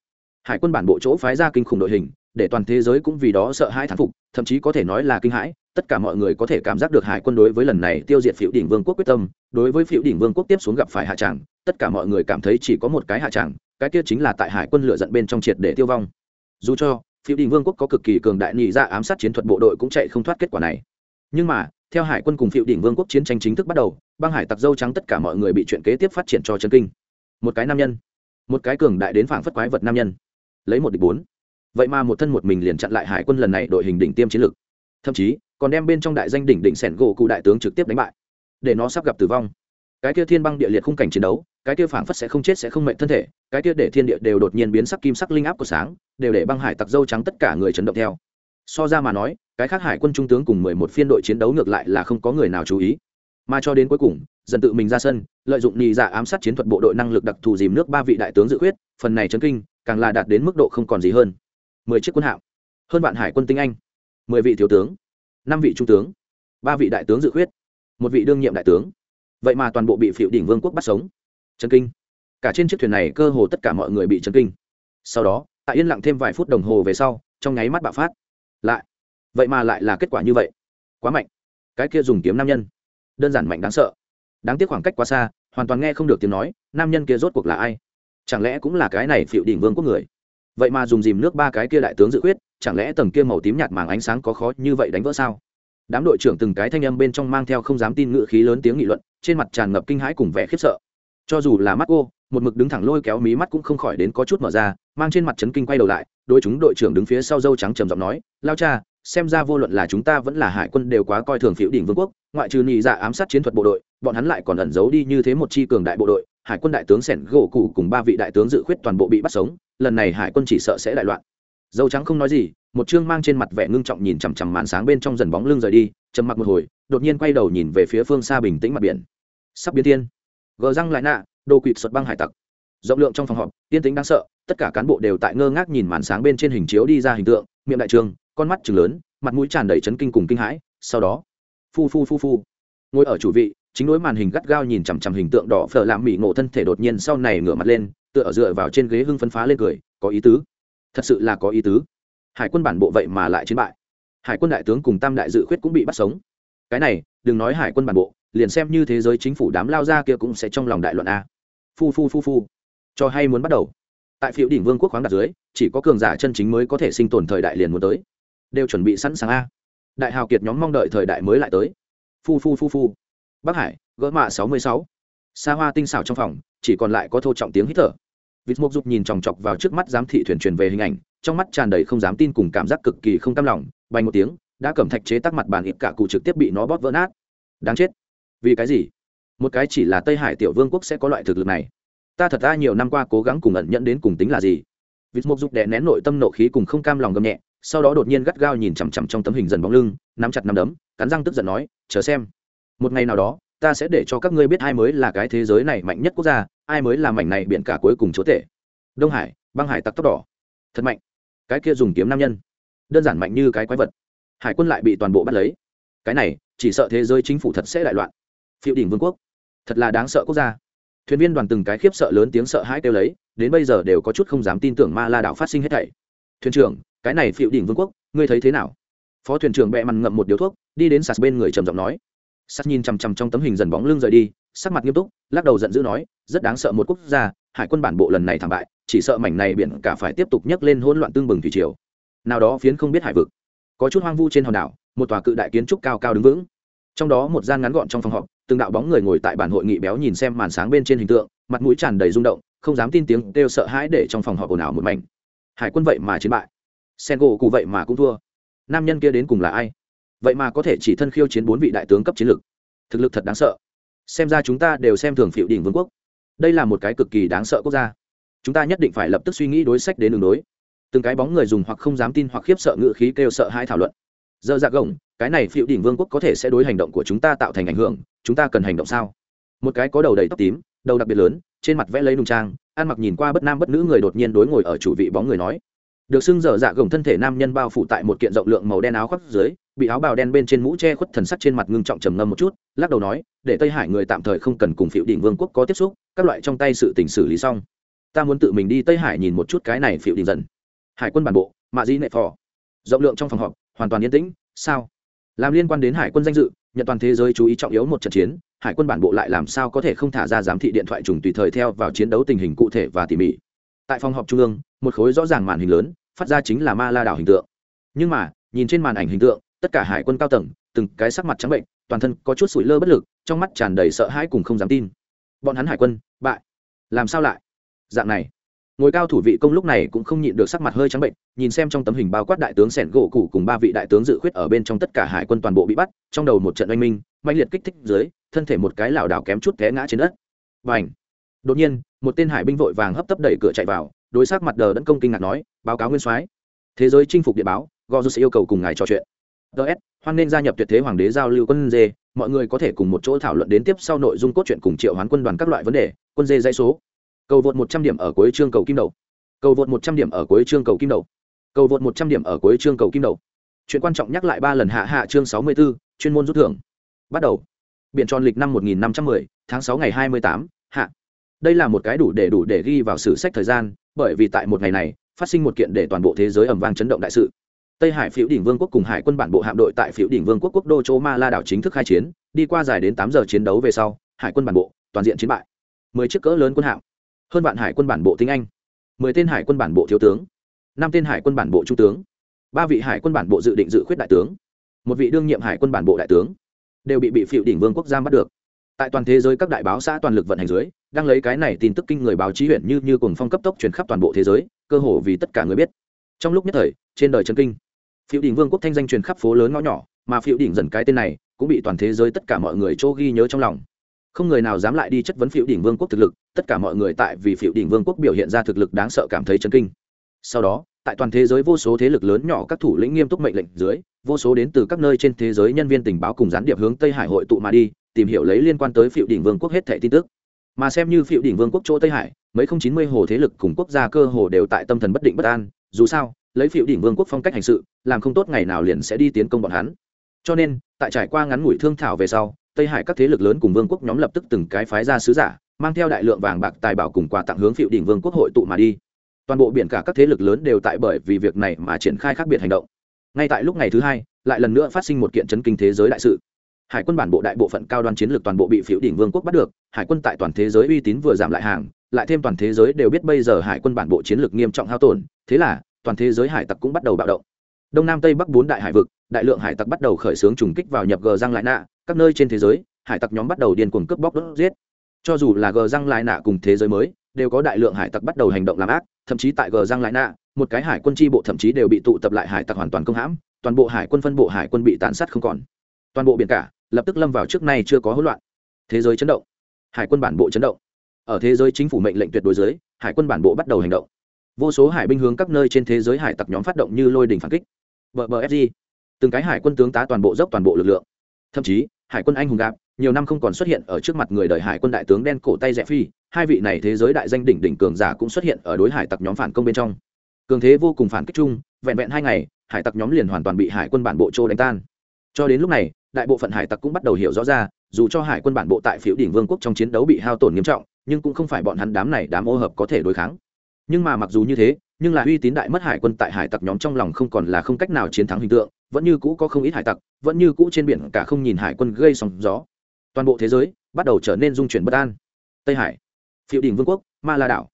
Hải quân bản bộ chỗ phái ra kinh khủng đội hình, để toàn thế giới cũng vì đó sợ hãi thán phục, thậm chí có thể nói là kinh hãi, tất cả mọi người có thể cảm giác được hải quân đối với lần này tiêu diệt phiệu đỉnh vương quốc quyết tâm, đối với phiệu đỉnh vương quốc tiếp xuống gặp phải hạ tràng, tất cả mọi người cảm thấy chỉ có một cái hạ tràng cái kia chính là tại hải quân lựa dẫn bên trong triệt để tiêu vong. Dù cho, phiêu đình vương quốc có cực kỳ cường đại nhị ra ám sát chiến thuật bộ đội cũng chạy không thoát kết quả này. Nhưng mà, theo hải quân cùng phiêu đình vương quốc chiến tranh chính thức bắt đầu, băng hải tặc dâu trắng tất cả mọi người bị chuyện kế tiếp phát triển cho chân kinh. Một cái nam nhân, một cái cường đại đến phảng phất quái vật nam nhân, lấy một địch bốn. Vậy mà một thân một mình liền chặn lại hải quân lần này đội hình đỉnh tiêm chiến lược thậm chí, còn đem bên trong đại danh đỉnh đỉnh sẻn gỗ cụ đại tướng trực tiếp đánh bại, để nó sắp gặp tử vong. Cái kia thiên băng địa liệt khung cảnh chiến đấu cái kia phảng phất sẽ không chết sẽ không mệnh thân thể cái kia để thiên địa đều đột nhiên biến sắc kim sắc linh áp của sáng đều để băng hải tặc dâu trắng tất cả người chấn động theo. So ra mà nói cái khác hải quân trung tướng cùng mười một phiên đội chiến đấu ngược lại là không có người nào chú ý. Mà cho đến cuối cùng dần tự mình ra sân lợi dụng nhị dạ ám sát chiến thuật bộ đội năng lực đặc thù dìm nước ba vị đại tướng dự quyết, phần này chấn kinh càng là đạt đến mức độ không còn gì hơn. Mười chiếc quân hạm hơn vạn hải quân tinh anh mười vị thiếu tướng năm vị trung tướng ba vị đại tướng dự quyết, một vị đương nhiệm đại tướng. Vậy mà toàn bộ bị phiệu đỉnh vương quốc bắt sống chấn kinh. Cả trên chiếc thuyền này cơ hồ tất cả mọi người bị chấn kinh. Sau đó, tại yên lặng thêm vài phút đồng hồ về sau, trong nháy mắt bạo phát. Lại. Vậy mà lại là kết quả như vậy. Quá mạnh. Cái kia dùng kiếm nam nhân. Đơn giản mạnh đáng sợ. Đáng tiếc khoảng cách quá xa, hoàn toàn nghe không được tiếng nói, nam nhân kia rốt cuộc là ai? Chẳng lẽ cũng là cái này phiệu đỉnh vương quốc người? Vậy mà dùng dìm nước ba cái kia đại tướng dự quyết chẳng lẽ tầng kia màu tím nhạt màng ánh sáng có khó như vậy đánh vỡ sao? Đám đội trưởng từng cái thanh âm bên trong mang theo không dám tin ngự khí lớn tiếng nghị luận, trên mặt tràn ngập kinh hãi cùng vẻ khiếp sợ cho dù là mắt cô, một mực đứng thẳng lôi kéo mí mắt cũng không khỏi đến có chút mở ra, mang trên mặt trấn kinh quay đầu lại đôi chúng đội trưởng đứng phía sau dâu trắng trầm giọng nói, lao cha, xem ra vô luận là chúng ta vẫn là hải quân đều quá coi thường phiếu đỉnh vương quốc, ngoại trừ nhị dạ ám sát chiến thuật bộ đội, bọn hắn lại còn ẩn giấu đi như thế một chi cường đại bộ đội, hải quân đại tướng sẻn gỗ cụ cùng ba vị đại tướng dự khuyết toàn bộ bị bắt sống, lần này hải quân chỉ sợ sẽ đại loạn. Dâu trắng không nói gì, một chương mang trên mặt vẻ ngưng trọng nhìn chằm chằm màn sáng bên trong dần bóng lưng rời đi, trầm mặc một hồi, đột nhiên quay đầu nhìn về phía phương xa bình tĩnh mặt biển. Sắp biến thiên gờ răng lại nạ, đồ quỵt xuất băng hải tặc. Rộng lượng trong phòng họp tiên tính đáng sợ, tất cả cán bộ đều tại ngơ ngác nhìn màn sáng bên trên hình chiếu đi ra hình tượng, miệng đại trường, con mắt chừng lớn, mặt mũi tràn đầy chấn kinh cùng kinh hãi, sau đó, phu phu phu phu. Ngồi ở chủ vị, chính đối màn hình gắt gao nhìn chằm chằm hình tượng đỏ phở làm mỹ ngộ thân thể đột nhiên sau này ngửa mặt lên, tựa ở dựa vào trên ghế hưng phấn phá lên cười, có ý tứ. Thật sự là có ý tứ. Hải quân bản bộ vậy mà lại chiến bại. Hải quân đại tướng cùng tam đại dự khuyết cũng bị bắt sống cái này, đừng nói hải quân bản bộ, liền xem như thế giới chính phủ đám lao ra kia cũng sẽ trong lòng đại luận a. Phu phu phu phu. Cho hay muốn bắt đầu. Tại phiếu đỉnh vương quốc khoáng đặt dưới, chỉ có cường giả chân chính mới có thể sinh tồn thời đại liền muốn tới. Đều chuẩn bị sẵn sàng a. Đại hào kiệt nhóm mong đợi thời đại mới lại tới. Phu phu phu phu. Bắc hải, gỡ mạ sáu mươi sáu. Xa hoa tinh xảo trong phòng, chỉ còn lại có thô trọng tiếng hít thở. Vịt mộc dục nhìn chòng chọc vào trước mắt giám thị thuyền truyền về hình ảnh, trong mắt tràn đầy không dám tin cùng cảm giác cực kỳ không cam lòng, bay một tiếng đã cầm thạch chế tắc mặt bàn ít cả cụ trực tiếp bị nó bóp vỡ nát. Đáng chết. Vì cái gì? Một cái chỉ là tây hải tiểu vương quốc sẽ có loại thực lực này. Ta thật ra nhiều năm qua cố gắng cùng ẩn nhận đến cùng tính là gì? Vịt mục dục đè nén nội tâm nộ khí cùng không cam lòng gầm nhẹ, sau đó đột nhiên gắt gao nhìn chằm chằm trong tấm hình dần bóng lưng, nắm chặt nắm đấm, cắn răng tức giận nói, chờ xem. Một ngày nào đó, ta sẽ để cho các ngươi biết ai mới là cái thế giới này mạnh nhất quốc gia, ai mới là mảnh này biển cả cuối cùng chúa tể. Đông hải, băng hải tặc tóc đỏ. Thật mạnh. Cái kia dùng kiếm nam nhân. Đơn giản mạnh như cái quái vật hải quân lại bị toàn bộ bắt lấy. Cái này, chỉ sợ thế giới chính phủ thật sẽ đại loạn. Phiêu đỉnh vương quốc, thật là đáng sợ quốc gia. Thuyền viên đoàn từng cái khiếp sợ lớn tiếng sợ hãi kêu lấy, đến bây giờ đều có chút không dám tin tưởng ma la đảo phát sinh hết thảy. Thuyền trưởng, cái này phiêu đỉnh vương quốc, ngươi thấy thế nào? Phó thuyền trưởng bẹ mằn ngậm một điếu thuốc, đi đến sạt bên người trầm giọng nói. Sắt nhìn chằm chằm trong tấm hình dần bóng lưng rời đi, sắc mặt nghiêm túc, lắc đầu giận dữ nói, rất đáng sợ một quốc gia, hải quân bản bộ lần này thảm bại, chỉ sợ mảnh này biển cả phải tiếp tục nhấc lên hỗn loạn tương bừng thủy triều. Nào đó phiến không biết hải vực có chút hoang vu trên hòn đảo, một tòa cự đại kiến trúc cao cao đứng vững. Trong đó một gian ngắn gọn trong phòng họp, từng đạo bóng người ngồi tại bản hội nghị béo nhìn xem màn sáng bên trên hình tượng, mặt mũi tràn đầy rung động, không dám tin tiếng kêu sợ hãi để trong phòng họp ồn ào một mảnh. Hải quân vậy mà chiến bại. Sen gỗ cụ vậy mà cũng thua. Nam nhân kia đến cùng là ai? Vậy mà có thể chỉ thân khiêu chiến bốn vị đại tướng cấp chiến lược. Thực lực thật đáng sợ. Xem ra chúng ta đều xem thường phiệu đỉnh vương quốc. Đây là một cái cực kỳ đáng sợ quốc gia. Chúng ta nhất định phải lập tức suy nghĩ đối sách đến đường đối từng cái bóng người dùng hoặc không dám tin hoặc khiếp sợ ngự khí kêu sợ hai thảo luận. Dơ dạ gồng, cái này phiệu đỉnh vương quốc có thể sẽ đối hành động của chúng ta tạo thành ảnh hưởng, chúng ta cần hành động sao? Một cái có đầu đầy tóc tím, đầu đặc biệt lớn, trên mặt vẽ lấy nùng trang, ăn mặc nhìn qua bất nam bất nữ người đột nhiên đối ngồi ở chủ vị bóng người nói. Được xưng dở dạ gồng thân thể nam nhân bao phủ tại một kiện rộng lượng màu đen áo khoác dưới, bị áo bào đen bên trên mũ che khuất thần sắc trên mặt ngưng trọng trầm ngâm một chút, lắc đầu nói, để tây hải người tạm thời không cần cùng phiệu đỉnh vương quốc có tiếp xúc, các loại trong tay sự tình xử lý xong. Ta muốn tự mình đi tây hải nhìn một chút cái này phiệu đỉnh dần hải quân bản bộ, mạ di nệ phò. Rộng lượng trong phòng họp, hoàn toàn yên tĩnh, sao? Làm liên quan đến hải quân danh dự, nhận toàn thế giới chú ý trọng yếu một trận chiến, hải quân bản bộ lại làm sao có thể không thả ra giám thị điện thoại trùng tùy thời theo vào chiến đấu tình hình cụ thể và tỉ mỉ. Tại phòng họp trung ương, một khối rõ ràng màn hình lớn, phát ra chính là ma la đảo hình tượng. Nhưng mà, nhìn trên màn ảnh hình tượng, tất cả hải quân cao tầng, từng cái sắc mặt trắng bệnh, toàn thân có chút sủi lơ bất lực, trong mắt tràn đầy sợ hãi cùng không dám tin. Bọn hắn hải quân, bại. Làm sao lại? Dạng này ngồi cao thủ vị công lúc này cũng không nhịn được sắc mặt hơi trắng bệnh, nhìn xem trong tấm hình bao quát đại tướng sẻn gỗ cụ cùng ba vị đại tướng dự khuyết ở bên trong tất cả hải quân toàn bộ bị bắt, trong đầu một trận oanh minh mạnh liệt kích thích dưới, thân thể một cái lảo đảo kém chút té ngã trên đất. Và ảnh đột nhiên, một tên hải binh vội vàng hấp tấp đẩy cửa chạy vào, đối sắc mặt đờ đẫn công kinh ngạc nói, báo cáo nguyên soái. Thế giới chinh phục địa báo gò sẽ yêu cầu cùng ngài trò chuyện. Ts hoan nên gia nhập tuyệt thế hoàng đế giao lưu quân dê, mọi người có thể cùng một chỗ thảo luận đến tiếp sau nội dung cốt truyện cùng triệu hoán quân đoàn các loại vấn đề, quân dê dãy số cầu vượt một trăm điểm ở cuối chương cầu kim đầu. Cầu vượt một trăm điểm ở cuối chương cầu kim đầu. Cầu vượt một trăm điểm ở cuối chương cầu kim đầu. Chuyện quan trọng nhắc lại ba lần hạ hạ chương sáu mươi 64, chuyên môn rút thưởng. Bắt đầu. Biện tròn lịch năm một nghìn năm trăm mười tháng sáu ngày hai mươi tám hạ. Đây là một cái đủ để đủ để ghi vào sử sách thời gian bởi vì tại một ngày này phát sinh một kiện để toàn bộ thế giới ẩm vang chấn động đại sự. Tây hải phiếu đỉnh vương quốc cùng hải quân bản bộ hạm đội tại phiếu đỉnh vương quốc quốc đô châu ma la đảo chính thức khai chiến đi qua dài đến tám giờ chiến đấu về sau hải quân bản bộ toàn diện chiến bại. mười chiếc cỡ lớn quân hạm hơn vạn hải quân bản bộ tiếng anh. Mười tên hải quân bản bộ thiếu tướng. Năm tên hải quân bản bộ trung tướng. Ba vị hải quân bản bộ dự định dự khuyết đại tướng. Một vị đương nhiệm hải quân bản bộ đại tướng. Đều bị bị phiệu đỉnh vương quốc giam bắt được. Tại toàn thế giới các đại báo xã toàn lực vận hành dưới, đang lấy cái này tin tức kinh người báo chí huyện như như cùng phong cấp tốc truyền khắp toàn bộ thế giới, cơ hồ vì tất cả người biết. Trong lúc nhất thời, trên đời trần kinh phiệu đỉnh vương quốc thanh danh truyền khắp phố lớn ngõ nhỏ, mà phiệu đỉnh dần cái tên này, cũng bị toàn thế giới tất cả mọi người chỗ ghi nhớ trong lòng không người nào dám lại đi chất vấn phiệu đỉnh vương quốc thực lực, tất cả mọi người tại vì phiệu đỉnh vương quốc biểu hiện ra thực lực đáng sợ cảm thấy chấn kinh. Sau đó, tại toàn thế giới vô số thế lực lớn nhỏ các thủ lĩnh nghiêm túc mệnh lệnh dưới, vô số đến từ các nơi trên thế giới nhân viên tình báo cùng gián điệp hướng tây hải hội tụ mà đi, tìm hiểu lấy liên quan tới phiệu đỉnh vương quốc hết thẻ tin tức. Mà xem như phiệu đỉnh vương quốc chỗ tây hải, mấy không chín mươi hồ thế lực cùng quốc gia cơ hồ đều tại tâm thần bất định bất an, dù sao, lấy phiệu đỉnh vương quốc phong cách hành sự, làm không tốt ngày nào liền sẽ đi tiến công bọn hắn. Cho nên, tại trải qua ngắn ngủi thương thảo về sau tây hải các thế lực lớn cùng vương quốc nhóm lập tức từng cái phái ra sứ giả, mang theo đại lượng vàng bạc tài bảo cùng quà tặng hướng phiệu đỉnh vương quốc hội tụ mà đi. Toàn bộ biển cả các thế lực lớn đều tại bởi vì việc này mà triển khai khác biệt hành động. Ngay tại lúc ngày thứ hai, lại lần nữa phát sinh một kiện chấn kinh thế giới đại sự. Hải quân bản bộ đại bộ phận cao đoan chiến lược toàn bộ bị phiếu đỉnh vương quốc bắt được, hải quân tại toàn thế giới uy tín vừa giảm lại hàng, lại thêm toàn thế giới đều biết bây giờ hải quân bản bộ chiến lược nghiêm trọng hao tổn, thế là toàn thế giới hải tặc cũng bắt đầu bạo động. Đông nam tây bắc bốn đại hải vực đại lượng hải tặc bắt đầu khởi xướng trùng kích vào nhập gờ răng lại nạ, các nơi trên thế giới, hải tặc nhóm bắt đầu điên cuồng cướp bóc đốt giết. Cho dù là gờ răng lại nạ cùng thế giới mới, đều có đại lượng hải tặc bắt đầu hành động làm ác, thậm chí tại gờ răng lại nạ, một cái hải quân tri bộ thậm chí đều bị tụ tập lại hải tặc hoàn toàn công hãm, toàn bộ hải quân phân bộ hải quân bị tàn sát không còn. Toàn bộ biển cả, lập tức lâm vào trước nay chưa có hỗn loạn. Thế giới chấn động. Hải quân bản bộ chấn động. Ở thế giới chính phủ mệnh lệnh tuyệt đối giới hải quân bản bộ bắt đầu hành động. Vô số hải binh hướng các nơi trên thế giới hải tặc nhóm phát động như lôi đình phản kích. Bờ bờ fg từng cái hải quân tướng tá toàn bộ dốc toàn bộ lực lượng. Thậm chí, hải quân anh hùng gạp nhiều năm không còn xuất hiện ở trước mặt người đời hải quân đại tướng đen cổ tay rẽ phi, hai vị này thế giới đại danh đỉnh đỉnh cường giả cũng xuất hiện ở đối hải tặc nhóm phản công bên trong. Cường thế vô cùng phản kích chung, vẹn vẹn hai ngày, hải tặc nhóm liền hoàn toàn bị hải quân bản bộ châu đánh tan. Cho đến lúc này, đại bộ phận hải tặc cũng bắt đầu hiểu rõ ra, dù cho hải quân bản bộ tại phiếu đỉnh vương quốc trong chiến đấu bị hao tổn nghiêm trọng, nhưng cũng không phải bọn hắn đám này đám ô hợp có thể đối kháng. Nhưng mà mặc dù như thế, nhưng là uy tín đại mất hải quân tại hải tặc nhóm trong lòng không còn là không cách nào chiến thắng hình tượng vẫn như cũ có không ít hải tặc, vẫn như cũ trên biển cả không nhìn hải quân gây sóng gió. Toàn bộ thế giới bắt đầu trở nên dung chuyển bất an. Tây hải phiệu Đỉnh vương quốc, ma la đảo.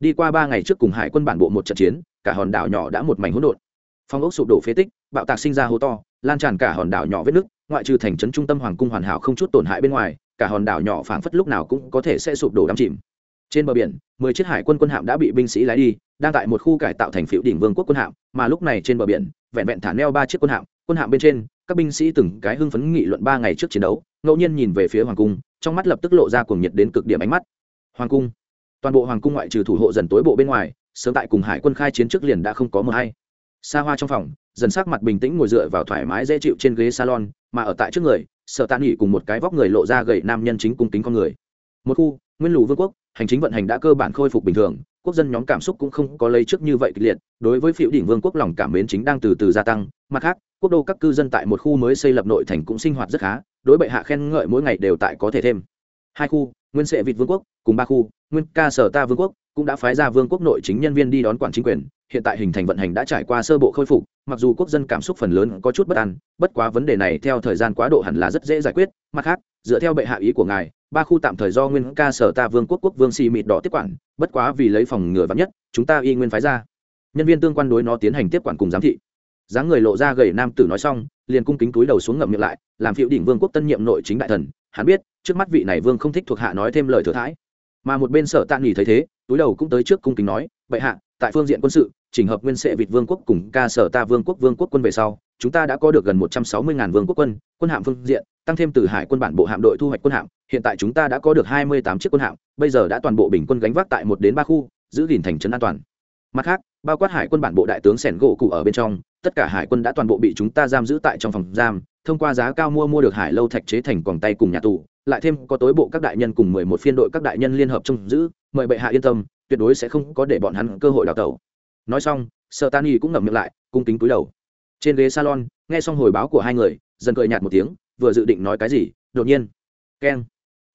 Đi qua ba ngày trước cùng hải quân bản bộ một trận chiến, cả hòn đảo nhỏ đã một mảnh hỗn độn. Phong ốc sụp đổ phế tích, bạo tạc sinh ra hố to, lan tràn cả hòn đảo nhỏ vết nước ngoại trừ thành trấn trung tâm hoàng cung hoàn hảo không chút tổn hại bên ngoài, cả hòn đảo nhỏ phảng phất lúc nào cũng có thể sẽ sụp đổ đắm chìm. Trên bờ biển, mười chiếc hải quân quân hạm đã bị binh sĩ lái đi, đang tại một khu cải tạo thành phiệu đỉnh vương quốc quân hạm, mà lúc này trên bờ biển vẹn vẹn thả neo ba chiếc quân hạm quân hạm bên trên, các binh sĩ từng cái hưng phấn nghị luận ba ngày trước chiến đấu, ngẫu nhiên nhìn về phía hoàng cung, trong mắt lập tức lộ ra cuồng nhiệt đến cực điểm ánh mắt. Hoàng cung, toàn bộ hoàng cung ngoại trừ thủ hộ dần tối bộ bên ngoài, sớm tại cùng hải quân khai chiến trước liền đã không có mờ hay. Xa hoa trong phòng, dần sắc mặt bình tĩnh ngồi dựa vào thoải mái dễ chịu trên ghế salon, mà ở tại trước người sợ tạ nghỉ cùng một cái vóc người lộ ra gầy nam nhân chính cung kính con người. Một khu, nguyên lù vương quốc, hành chính vận hành đã cơ bản khôi phục bình thường quốc dân nhóm cảm xúc cũng không có lấy trước như vậy kịch liệt, đối với phiếu đỉnh vương quốc lòng cảm mến chính đang từ từ gia tăng, mặt khác, quốc đô các cư dân tại một khu mới xây lập nội thành cũng sinh hoạt rất khá, đối bệ hạ khen ngợi mỗi ngày đều tại có thể thêm. Hai khu, nguyên sệ vịt vương quốc cùng ba khu, nguyên ca sở ta vương quốc cũng đã phái ra vương quốc nội chính nhân viên đi đón quản chính quyền hiện tại hình thành vận hành đã trải qua sơ bộ khôi phục, mặc dù quốc dân cảm xúc phần lớn có chút bất an, bất quá vấn đề này theo thời gian quá độ hẳn là rất dễ giải quyết. Mặt khác, dựa theo bệ hạ ý của ngài, ba khu tạm thời do nguyên ca sở ta vương quốc quốc vương xì mịt đỏ tiếp quản, bất quá vì lấy phòng ngừa vắn nhất, chúng ta y nguyên phái ra. Nhân viên tương quan đối nó tiến hành tiếp quản cùng giám thị. Dáng người lộ ra gầy nam tử nói xong, liền cung kính túi đầu xuống ngậm miệng lại, làm phiệu đỉnh vương quốc tân nhiệm nội chính đại thần. Hắn biết, trước mắt vị này vương không thích thuộc hạ nói thêm lời thừa thãi. Mà một bên sở tạ nghỉ thấy thế, túi đầu cũng tới trước cung kính nói bệ hạ, tại phương diện quân sự, chỉnh hợp nguyên sệ vịt vương quốc cùng ca sở ta vương quốc vương quốc quân về sau, chúng ta đã có được gần một trăm sáu mươi ngàn vương quốc quân quân hạm phương diện, tăng thêm từ hải quân bản bộ hạm đội thu hoạch quân hạm, hiện tại chúng ta đã có được hai mươi tám chiếc quân hạm, bây giờ đã toàn bộ bình quân gánh vác tại một đến ba khu, giữ gìn thành trấn an toàn. Mặt khác, bao quát hải quân bản bộ đại tướng sẻn gỗ cụ ở bên trong, tất cả hải quân đã toàn bộ bị chúng ta giam giữ tại trong phòng giam, thông qua giá cao mua mua được hải lâu thạch chế thành còn tay cùng nhà tù, lại thêm có tối bộ các đại nhân cùng mười một phiên đội các đại nhân liên hợp trông giữ, mời bệ hạ yên tâm tuyệt đối sẽ không có để bọn hắn cơ hội đào tẩu. Nói xong sợ tan y cũng ngậm miệng lại, cung kính cúi đầu. Trên ghế salon, nghe xong hồi báo của hai người, dần cười nhạt một tiếng, vừa dự định nói cái gì, đột nhiên, keng,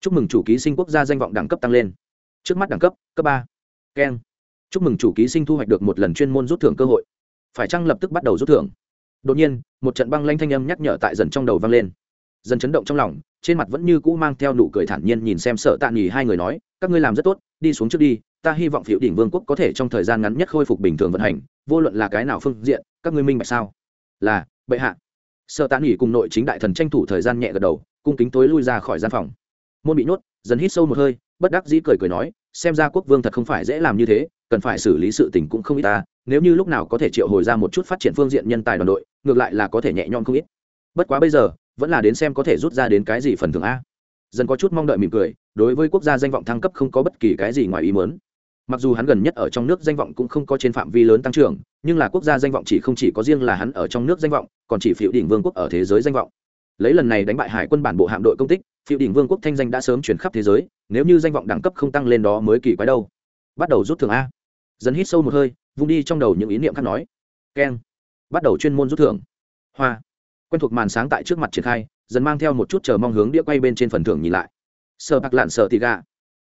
chúc mừng chủ ký sinh quốc gia danh vọng đẳng cấp tăng lên. Trước mắt đẳng cấp cấp ba. Keng, chúc mừng chủ ký sinh thu hoạch được một lần chuyên môn rút thưởng cơ hội. Phải chăng lập tức bắt đầu rút thưởng? Đột nhiên, một trận băng lanh thanh âm nhắc nhở tại dần trong đầu vang lên. Dần chấn động trong lòng, trên mặt vẫn như cũ mang theo nụ cười thản nhiên nhìn xem sợ tạ nghỉ hai người nói, các ngươi làm rất tốt, đi xuống trước đi ta hy vọng phiếu đỉnh vương quốc có thể trong thời gian ngắn nhất khôi phục bình thường vận hành, vô luận là cái nào phương diện, các ngươi minh bạch sao? Là, bệ hạ. Sợ tán nghỉ cùng nội chính đại thần tranh thủ thời gian nhẹ gật đầu, cung kính tối lui ra khỏi gian phòng. Môn bị nhốt, dần hít sâu một hơi, bất đắc dĩ cười cười nói, xem ra quốc vương thật không phải dễ làm như thế, cần phải xử lý sự tình cũng không ít ta, nếu như lúc nào có thể triệu hồi ra một chút phát triển phương diện nhân tài đoàn đội, ngược lại là có thể nhẹ nhõm không ít. Bất quá bây giờ, vẫn là đến xem có thể rút ra đến cái gì phần thưởng a. Dần có chút mong đợi mỉm cười, đối với quốc gia danh vọng thăng cấp không có bất kỳ cái gì ngoài ý muốn mặc dù hắn gần nhất ở trong nước danh vọng cũng không có trên phạm vi lớn tăng trưởng, nhưng là quốc gia danh vọng chỉ không chỉ có riêng là hắn ở trong nước danh vọng, còn chỉ phiệu đỉnh vương quốc ở thế giới danh vọng. Lấy lần này đánh bại hải quân bản bộ hạm đội công tích phiệu đỉnh vương quốc thanh danh đã sớm chuyển khắp thế giới, nếu như danh vọng đẳng cấp không tăng lên đó mới kỳ quái đâu. Bắt đầu rút thưởng a. Dần hít sâu một hơi, vung đi trong đầu những ý niệm khác nói. Keng. Bắt đầu chuyên môn rút thưởng. Hoa. Quen thuộc màn sáng tại trước mặt triển khai dần mang theo một chút chờ mong hướng đĩa quay bên trên phần thưởng nhìn lại. Sờ bạc lạn sờ tì gà.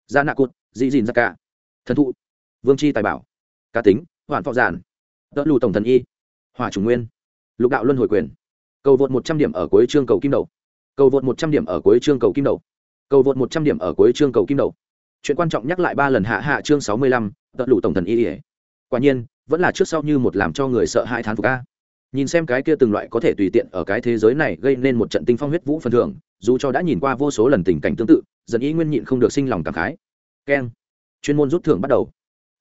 Da nạ cụt, dị dìn ra dạ cả thần thụ, vương c h i tài bảo, cá tính, hoạn phọ giản đỡ lù tổng thần y, hỏa chủ nguyên, lục đạo luân hồi quyền, cầu vượt một trăm điểm ở cuối chương cầu kim đầu, cầu vượt một trăm điểm ở cuối chương cầu kim đầu, cầu vượt một trăm điểm ở cuối chương cầu kim đầu. Chuyện quan trọng nhắc lại ba lần hạ hạ chương sáu mươi lăm đỡ lù tổng thần y ỉa quả nhiên, vẫn là trước sau như một làm cho người sợ hai thán phục ca nhìn xem cái kia từng loại có thể tùy tiện ở cái thế giới này gây nên một trận tinh phong huyết vũ phần thưởng, dù cho đã nhìn qua vô số lần tình cảnh tương tự, dần ý nguyên nhịn không được sinh lòng cảm khái. Keng chuyên môn rút thưởng bắt đầu.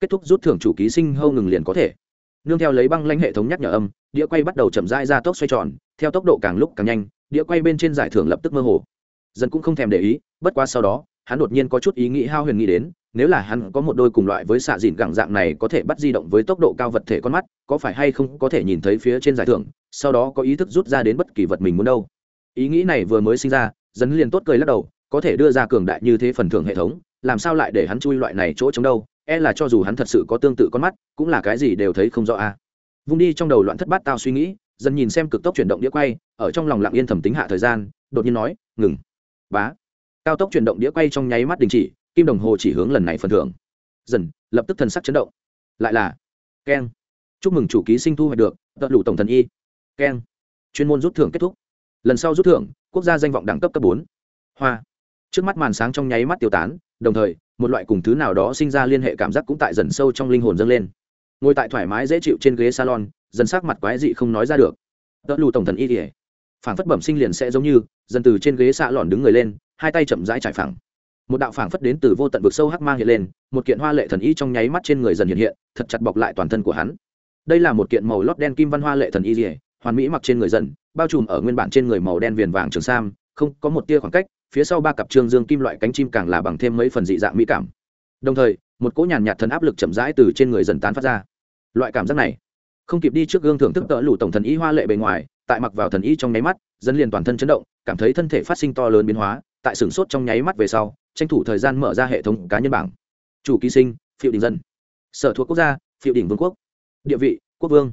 Kết thúc rút thưởng chủ ký sinh hâu ngừng liền có thể. Nương theo lấy băng lãnh hệ thống nhắc nhở âm, đĩa quay bắt đầu chậm rãi ra tốc xoay tròn, theo tốc độ càng lúc càng nhanh, đĩa quay bên trên giải thưởng lập tức mơ hồ. Dân cũng không thèm để ý, bất quá sau đó, hắn đột nhiên có chút ý nghĩ hao huyền nghĩ đến, nếu là hắn có một đôi cùng loại với xạ dìn gẳng dạng này có thể bắt di động với tốc độ cao vật thể con mắt, có phải hay không có thể nhìn thấy phía trên giải thưởng, sau đó có ý thức rút ra đến bất kỳ vật mình muốn đâu. Ý nghĩ này vừa mới sinh ra dần liền tốt cười lắc đầu, có thể đưa ra cường đại như thế phần thưởng hệ thống làm sao lại để hắn chui loại này chỗ trống đâu e là cho dù hắn thật sự có tương tự con mắt, cũng là cái gì đều thấy không rõ a. À. vung đi trong đầu loạn thất bát tao suy nghĩ, dần nhìn xem cực tốc chuyển động đĩa quay, ở trong lòng lặng yên thầm tính hạ thời gian, đột nhiên nói, ngừng. Bá. Cao tốc chuyển động đĩa quay trong nháy mắt đình chỉ, kim đồng hồ chỉ hướng lần này phần thưởng. Dần, lập tức thần sắc chấn động. Lại là, keng. Chúc mừng chủ ký sinh thu hoạch được tận đủ tổng thần y. Keng. Chuyên môn rút thưởng kết thúc. Lần sau rút thưởng, quốc gia danh vọng đẳng cấp cấp bốn. Hoa trước mắt màn sáng trong nháy mắt tiêu tán, đồng thời, một loại cùng thứ nào đó sinh ra liên hệ cảm giác cũng tại dần sâu trong linh hồn dâng lên. Ngồi tại thoải mái dễ chịu trên ghế salon, dần sắc mặt quái dị không nói ra được. Đỡ lù tổng thần y kỉa phản phất bẩm sinh liền sẽ giống như, dần từ trên ghế xạ lòn đứng người lên, hai tay chậm rãi trải phẳng. Một đạo phảng phất đến từ vô tận vực sâu hắc mang hiện lên, một kiện hoa lệ thần y trong nháy mắt trên người dần hiện hiện, thật chặt bọc lại toàn thân của hắn. Đây là một kiện màu lót đen kim văn hoa lệ thần y dỉa hoàn mỹ mặc trên người dần, bao trùm ở nguyên bản trên người màu đen viền vàng trường sam, không có một tia khoảng cách phía sau ba cặp trương dương kim loại cánh chim càng là bằng thêm mấy phần dị dạng mỹ cảm. Đồng thời, một cỗ nhàn nhạt thần áp lực chậm rãi từ trên người dần tán phát ra. Loại cảm giác này, không kịp đi trước gương thưởng thức tợ lủ tổng thần y hoa lệ bề ngoài, tại mặc vào thần y trong nháy mắt dần liền toàn thân chấn động, cảm thấy thân thể phát sinh to lớn biến hóa, tại sửng sốt trong nháy mắt về sau, tranh thủ thời gian mở ra hệ thống cá nhân bảng. Chủ ký sinh phiệu đình dân. Sở thuộc quốc gia phiệu đỉnh vương quốc. Địa vị, quốc vương.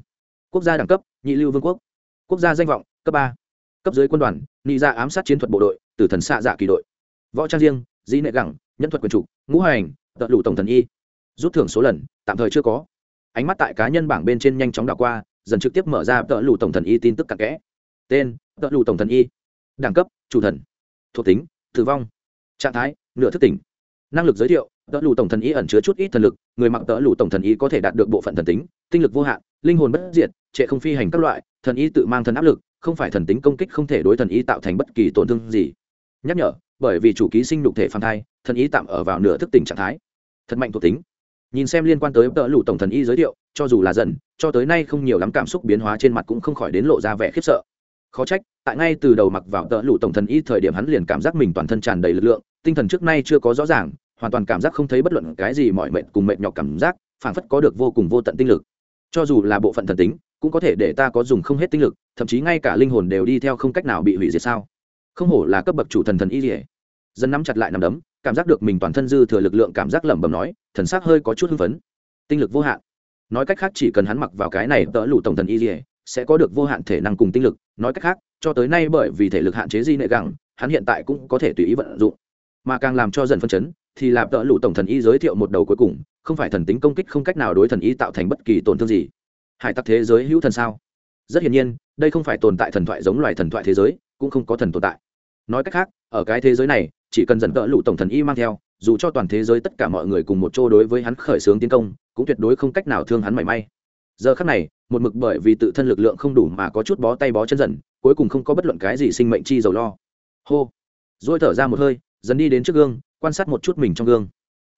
Quốc gia đẳng cấp, nhị lưu vương quốc. Quốc gia danh vọng, cấp ba. Cấp dưới quân đoàn, nị ra ám sát chiến thuật bộ đội tử thần xạ dạ kỳ đội. Võ trang riêng, dĩ nệ gẳng nhân thuật quyền trục, ngũ hành tận lụ tổng thần y. Rút thưởng số lần, tạm thời chưa có. Ánh mắt tại cá nhân bảng bên trên nhanh chóng đảo qua, dần trực tiếp mở ra tợ lụ tổng thần y tin tức cặn kẽ. Tên, tợ lụ tổng thần y. Đẳng cấp, chủ thần. Thuộc tính, tử vong. Trạng thái, nửa thức tỉnh. Năng lực giới thiệu, tợ lụ tổng thần y ẩn chứa chút ít thần lực, người mặc tợ lụ tổng thần y có thể đạt được bộ phận thần tính, tinh lực vô hạn, linh hồn bất diệt, trệ không phi hành các loại, thần y tự mang thần áp lực, không phải thần tính công kích không thể đối thần y tạo thành bất kỳ tổn thương gì nhắc nhở, bởi vì chủ ký sinh đục thể phản thai, thần ý tạm ở vào nửa thức tỉnh trạng thái. Thật mạnh thuộc tính. Nhìn xem liên quan tới tợ lụ tổng thần y giới thiệu, cho dù là dần cho tới nay không nhiều lắm cảm xúc biến hóa trên mặt cũng không khỏi đến lộ ra vẻ khiếp sợ. Khó trách, tại ngay từ đầu mặc vào tợ lụ tổng thần y thời điểm hắn liền cảm giác mình toàn thân tràn đầy lực lượng, tinh thần trước nay chưa có rõ ràng, hoàn toàn cảm giác không thấy bất luận cái gì mọi mệnh cùng mệnh nhọc cảm giác, phảng phất có được vô cùng vô tận tinh lực. Cho dù là bộ phận thần tính, cũng có thể để ta có dùng không hết tinh lực, thậm chí ngay cả linh hồn đều đi theo không cách nào bị hủy diệt sao? Không hổ là cấp bậc chủ thần thần y dỉa dân nắm chặt lại nằm đấm, cảm giác được mình toàn thân dư thừa lực lượng cảm giác lẩm bẩm nói, thần xác hơi có chút hưng phấn. Tinh lực vô hạn. Nói cách khác chỉ cần hắn mặc vào cái này tỡ lụ tổng thần y dỉa sẽ có được vô hạn thể năng cùng tinh lực. Nói cách khác, cho tới nay bởi vì thể lực hạn chế di nệ gẳng, hắn hiện tại cũng có thể tùy ý vận dụng. Mà càng làm cho dần phân chấn, thì làm tỡ lụ tổng thần y giới thiệu một đầu cuối cùng, không phải thần tính công kích không cách nào đối thần y tạo thành bất kỳ tổn thương gì. Hải tặc thế giới hữu thần sao? Rất hiển nhiên, đây không phải tồn tại thần thoại giống loài thần thoại thế giới, cũng không có thần tồn tại nói cách khác, ở cái thế giới này, chỉ cần dần cỡ lụ tổng thần y mang theo, dù cho toàn thế giới tất cả mọi người cùng một chỗ đối với hắn khởi xướng tiến công, cũng tuyệt đối không cách nào thương hắn mảy may. Giờ khắc này, một mực bởi vì tự thân lực lượng không đủ mà có chút bó tay bó chân dần, cuối cùng không có bất luận cái gì sinh mệnh chi dầu lo. Hô. Rồi thở ra một hơi, dần đi đến trước gương, quan sát một chút mình trong gương.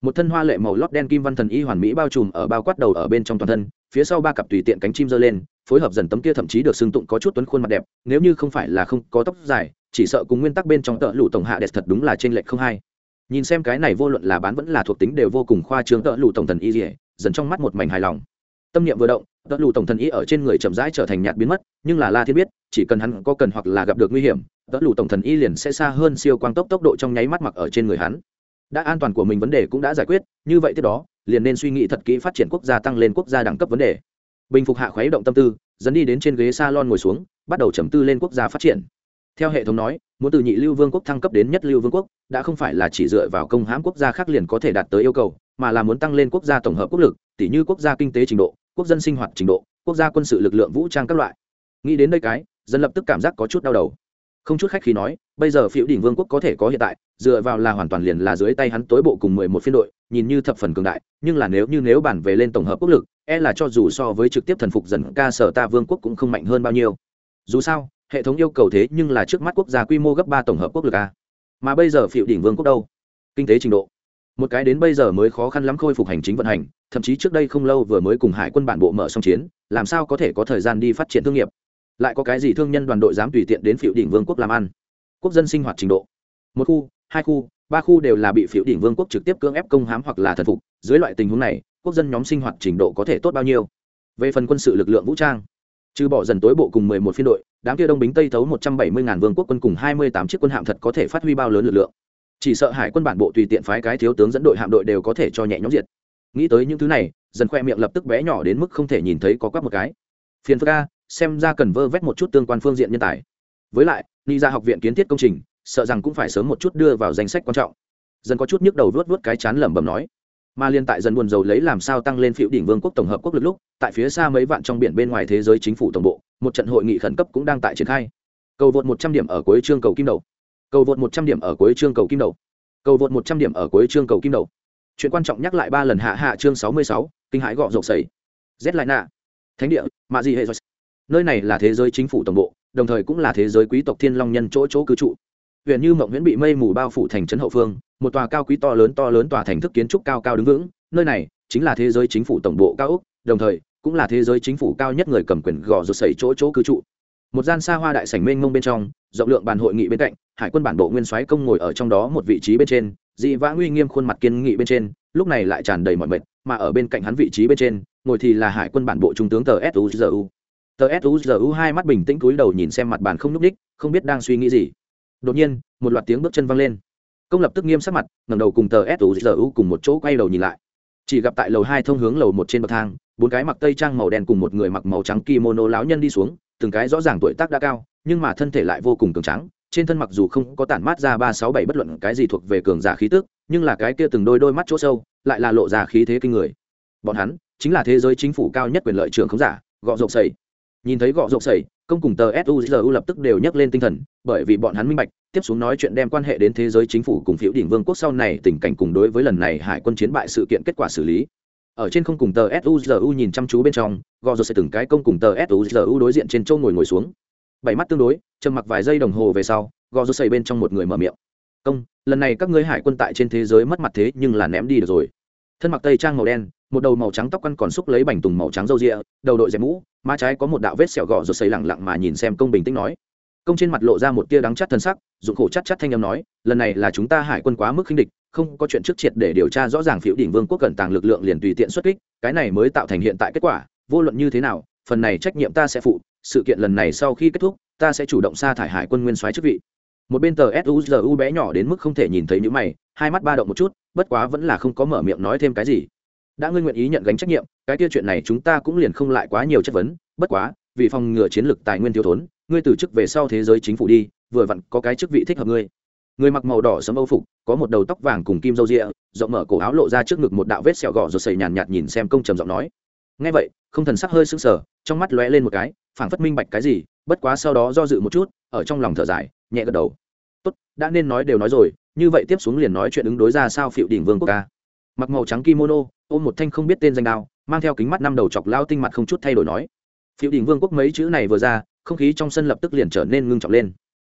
Một thân hoa lệ màu lót đen kim văn thần y hoàn mỹ bao trùm ở bao quát đầu ở bên trong toàn thân, phía sau ba cặp tùy tiện cánh chim giơ lên, phối hợp dần tấm kia thậm chí được xưng tụng có chút tuấn khuôn mặt đẹp, nếu như không phải là không có tóc dài chỉ sợ cùng nguyên tắc bên trong tợ lụ tổng hạ đẹp thật đúng là trên lệch không hay nhìn xem cái này vô luận là bán vẫn là thuộc tính đều vô cùng khoa trương, tợ lụ tổng thần y dỉa dần trong mắt một mảnh hài lòng. Tâm niệm vừa động, tợ lụ tổng thần y ở trên người chậm rãi trở thành nhạt biến mất, nhưng là la thiên biết, chỉ cần hắn có cần hoặc là gặp được nguy hiểm, tợ lụ tổng thần y liền sẽ xa hơn siêu quang tốc tốc độ trong nháy mắt mặc ở trên người hắn. Đã an toàn của mình vấn đề cũng đã giải quyết, như vậy tiếp đó, liền nên suy nghĩ thật kỹ phát triển quốc gia tăng lên quốc gia đẳng cấp vấn đề. Bình phục hạ khuấy động tâm tư, dẫn đi đến trên ghế s a lon ngồi xuống, bắt đầu chấm tư lên quốc gia phát triển theo hệ thống nói, muốn từ nhị lưu vương quốc thăng cấp đến nhất lưu vương quốc, đã không phải là chỉ dựa vào công hãm quốc gia khác liền có thể đạt tới yêu cầu, mà là muốn tăng lên quốc gia tổng hợp quốc lực tỷ như quốc gia kinh tế trình độ, quốc dân sinh hoạt trình độ, quốc gia quân sự lực lượng vũ trang các loại. Nghĩ đến đây cái, dân lập tức cảm giác có chút đau đầu. Không chút khách khi nói, bây giờ phiếu đỉnh vương quốc có thể có hiện tại, dựa vào là hoàn toàn liền là dưới tay hắn tối bộ cùng mười một phiên đội, nhìn như thập phần cường đại, nhưng là nếu như nếu bản về lên tổng hợp quốc lực e là cho dù so với trực tiếp thần phục dần ca sở ta vương quốc cũng không mạnh hơn bao nhiêu. Dù sao hệ thống yêu cầu thế nhưng là trước mắt quốc gia quy mô gấp ba tổng hợp quốc lực a. Mà bây giờ phiệu đỉnh vương quốc đâu? Kinh tế trình độ. Một cái đến bây giờ mới khó khăn lắm khôi phục hành chính vận hành, thậm chí trước đây không lâu vừa mới cùng hải quân bản bộ mở xong chiến, làm sao có thể có thời gian đi phát triển thương nghiệp? Lại có cái gì thương nhân đoàn đội dám tùy tiện đến phiệu đỉnh vương quốc làm ăn? Quốc dân sinh hoạt trình độ. Một khu, hai khu, ba khu đều là bị phiệu đỉnh vương quốc trực tiếp cưỡng ép công hám hoặc là thần phục. Dưới loại tình huống này, quốc dân nhóm sinh hoạt trình độ có thể tốt bao nhiêu? Về phần quân sự lực lượng vũ trang, trừ bỏ dần tối bộ cùng mười một phiên đội đám kia đông bính tây thấu một trăm bảy mươi ngàn vương quốc quân cùng hai mươi tám chiếc quân hạm thật có thể phát huy bao lớn lực lượng. Chỉ sợ hải quân bản bộ tùy tiện phái cái thiếu tướng dẫn đội hạm đội đều có thể cho nhẹ nhõm diệt. Nghĩ tới những thứ này, dần khoe miệng lập tức bé nhỏ đến mức không thể nhìn thấy có quắc một cái. Phiền phức a, xem ra cần vơ vét một chút tương quan phương diện nhân tài. Với lại, ni ra học viện kiến thiết công trình, sợ rằng cũng phải sớm một chút đưa vào danh sách quan trọng. Dần có chút nhức đầu vuốt vuốt cái chán lẩm bẩm nói. Mà liên tại dần buồn dầu lấy làm sao tăng lên phiếu đỉnh vương quốc tổng hợp quốc lực lúc, tại phía xa mấy vạn trong biển bên ngoài thế giới chính phủ tổng bộ một trận hội nghị khẩn cấp cũng đang tại triển khai. Cầu vượt một trăm điểm ở cuối chương cầu kim đầu. Cầu vượt một trăm điểm ở cuối chương cầu kim đầu. Cầu vượt một trăm điểm ở cuối chương cầu kim đầu. Chuyện quan trọng nhắc lại ba lần hạ hạ chương sáu mươi sáu, kinh hãi gọ rộp sầy z lại nạ. Thánh địa, mạ gì hệ rồi nơi này là thế giới chính phủ tổng bộ, đồng thời cũng là thế giới quý tộc thiên long nhân chỗ chỗ cư trụ. Huyện như mộng nguyễn bị mây mù bao phủ thành trấn hậu phương, một tòa cao quý to lớn to lớn tòa thành thức kiến trúc cao cao đứng vững. Nơi này chính là thế giới chính phủ tổng bộ cao úc đồng thời cũng là thế giới chính phủ cao nhất người cầm quyền gò rột sẩy chỗ chỗ cư trụ. Một gian xa hoa đại sảnh mênh mông bên trong, rộng lượng bàn hội nghị bên cạnh, hải quân bản bộ nguyên soái công ngồi ở trong đó một vị trí bên trên, dị vã nguy nghiêm khuôn mặt kiên nghị bên trên, lúc này lại tràn đầy mọi mệt, mà ở bên cạnh hắn vị trí bên trên, ngồi thì là hải quân bản bộ trung tướng tờ suzu tờ suzu hai mắt bình tĩnh cúi đầu nhìn xem mặt bàn không nhúc ních, không biết đang suy nghĩ gì. Đột nhiên, một loạt tiếng bước chân văng lên. Công lập tức nghiêm sắc mặt, ngẩng đầu cùng tờ suzu cùng một chỗ quay đầu nhìn lại chỉ gặp tại lầu hai thông hướng lầu một trên bậc thang, bốn cái mặc tây trang màu đen cùng một người mặc màu trắng kimono lão nhân đi xuống, từng cái rõ ràng tuổi tác đã cao, nhưng mà thân thể lại vô cùng cường trắng trên thân mặc dù không có tản mát ra ba sáu bảy bất luận cái gì thuộc về cường giả khí tức, nhưng là cái kia từng đôi đôi mắt chỗ sâu, lại là lộ ra khí thế kinh người. Bọn hắn chính là thế giới chính phủ cao nhất quyền lợi trưởng không giả, gọ rộp sầy nhìn thấy gọ rộp sầy công cùng tờ suzu lập tức đều nhắc lên tinh thần, bởi vì bọn hắn minh bạch, tiếp xuống nói chuyện đem quan hệ đến thế giới chính phủ cùng phiếu đỉnh vương quốc sau này tình cảnh cùng đối với lần này hải quân chiến bại sự kiện kết quả xử lý. Ở trên không cùng tờ suzu nhìn chăm chú bên trong gò rồi sẽ từng cái công cùng tờ suzu đối diện trên châu ngồi ngồi xuống. Bảy mắt tương đối, trầm mặc vài giây đồng hồ về sau gò rồi xây bên trong một người mở miệng. Công, lần này các ngươi hải quân tại trên thế giới mất mặt thế nhưng là ném đi được rồi. Thân mặc tây trang màu đen một đầu màu trắng tóc quăn còn xúc lấy bành tùng màu trắng râu rịa, đầu đội dẹp mũ, má trái có một đạo vết sẹo gò rồi xây lẳng lặng mà nhìn xem công bình tĩnh nói. Công trên mặt lộ ra một tia đắng chắt thân sắc, dụng khổ chắc chắc thanh âm nói, lần này là chúng ta hải quân quá mức khinh địch, không có chuyện trước triệt để điều tra rõ ràng phiếu đỉnh vương quốc cẩn tàng lực lượng liền tùy tiện xuất kích, cái này mới tạo thành hiện tại kết quả, vô luận như thế nào, phần này trách nhiệm ta sẽ phụ, sự kiện lần này sau khi kết thúc, ta sẽ chủ động sa thải hải quân nguyên soái chức vị. Một bên tờ suzu bé nhỏ đến mức không thể nhìn thấy những mày, hai mắt ba động một chút, bất quá vẫn là không có mở miệng nói thêm cái gì đã ngươi nguyện ý nhận gánh trách nhiệm, cái tiêu chuyện này chúng ta cũng liền không lại quá nhiều chất vấn. Bất quá, vì phòng ngừa chiến lược tài nguyên thiếu thốn, ngươi từ chức về sau thế giới chính phủ đi, vừa vặn có cái chức vị thích hợp ngươi. Người mặc màu đỏ sấm âu phục, có một đầu tóc vàng cùng kim râu rịa, rộng mở cổ áo lộ ra trước ngực một đạo vết sẹo gò rồi sầy nhàn nhạt nhìn xem công trầm giọng nói. Ngay vậy, không thần sắc hơi sững sờ, trong mắt lóe lên một cái, phảng phất minh bạch cái gì, bất quá sau đó do dự một chút, ở trong lòng thở dài, nhẹ gật đầu. Tốt, đã nên nói đều nói rồi, như vậy tiếp xuống liền nói chuyện ứng đối ra sao phiệu đỉnh vương quốc ca mặc màu trắng kimono, ôm một thanh không biết tên danh đao, mang theo kính mắt năm đầu chọc lao tinh mặt không chút thay đổi nói. Phiêu đỉnh vương quốc mấy chữ này vừa ra, không khí trong sân lập tức liền trở nên ngưng trọng lên.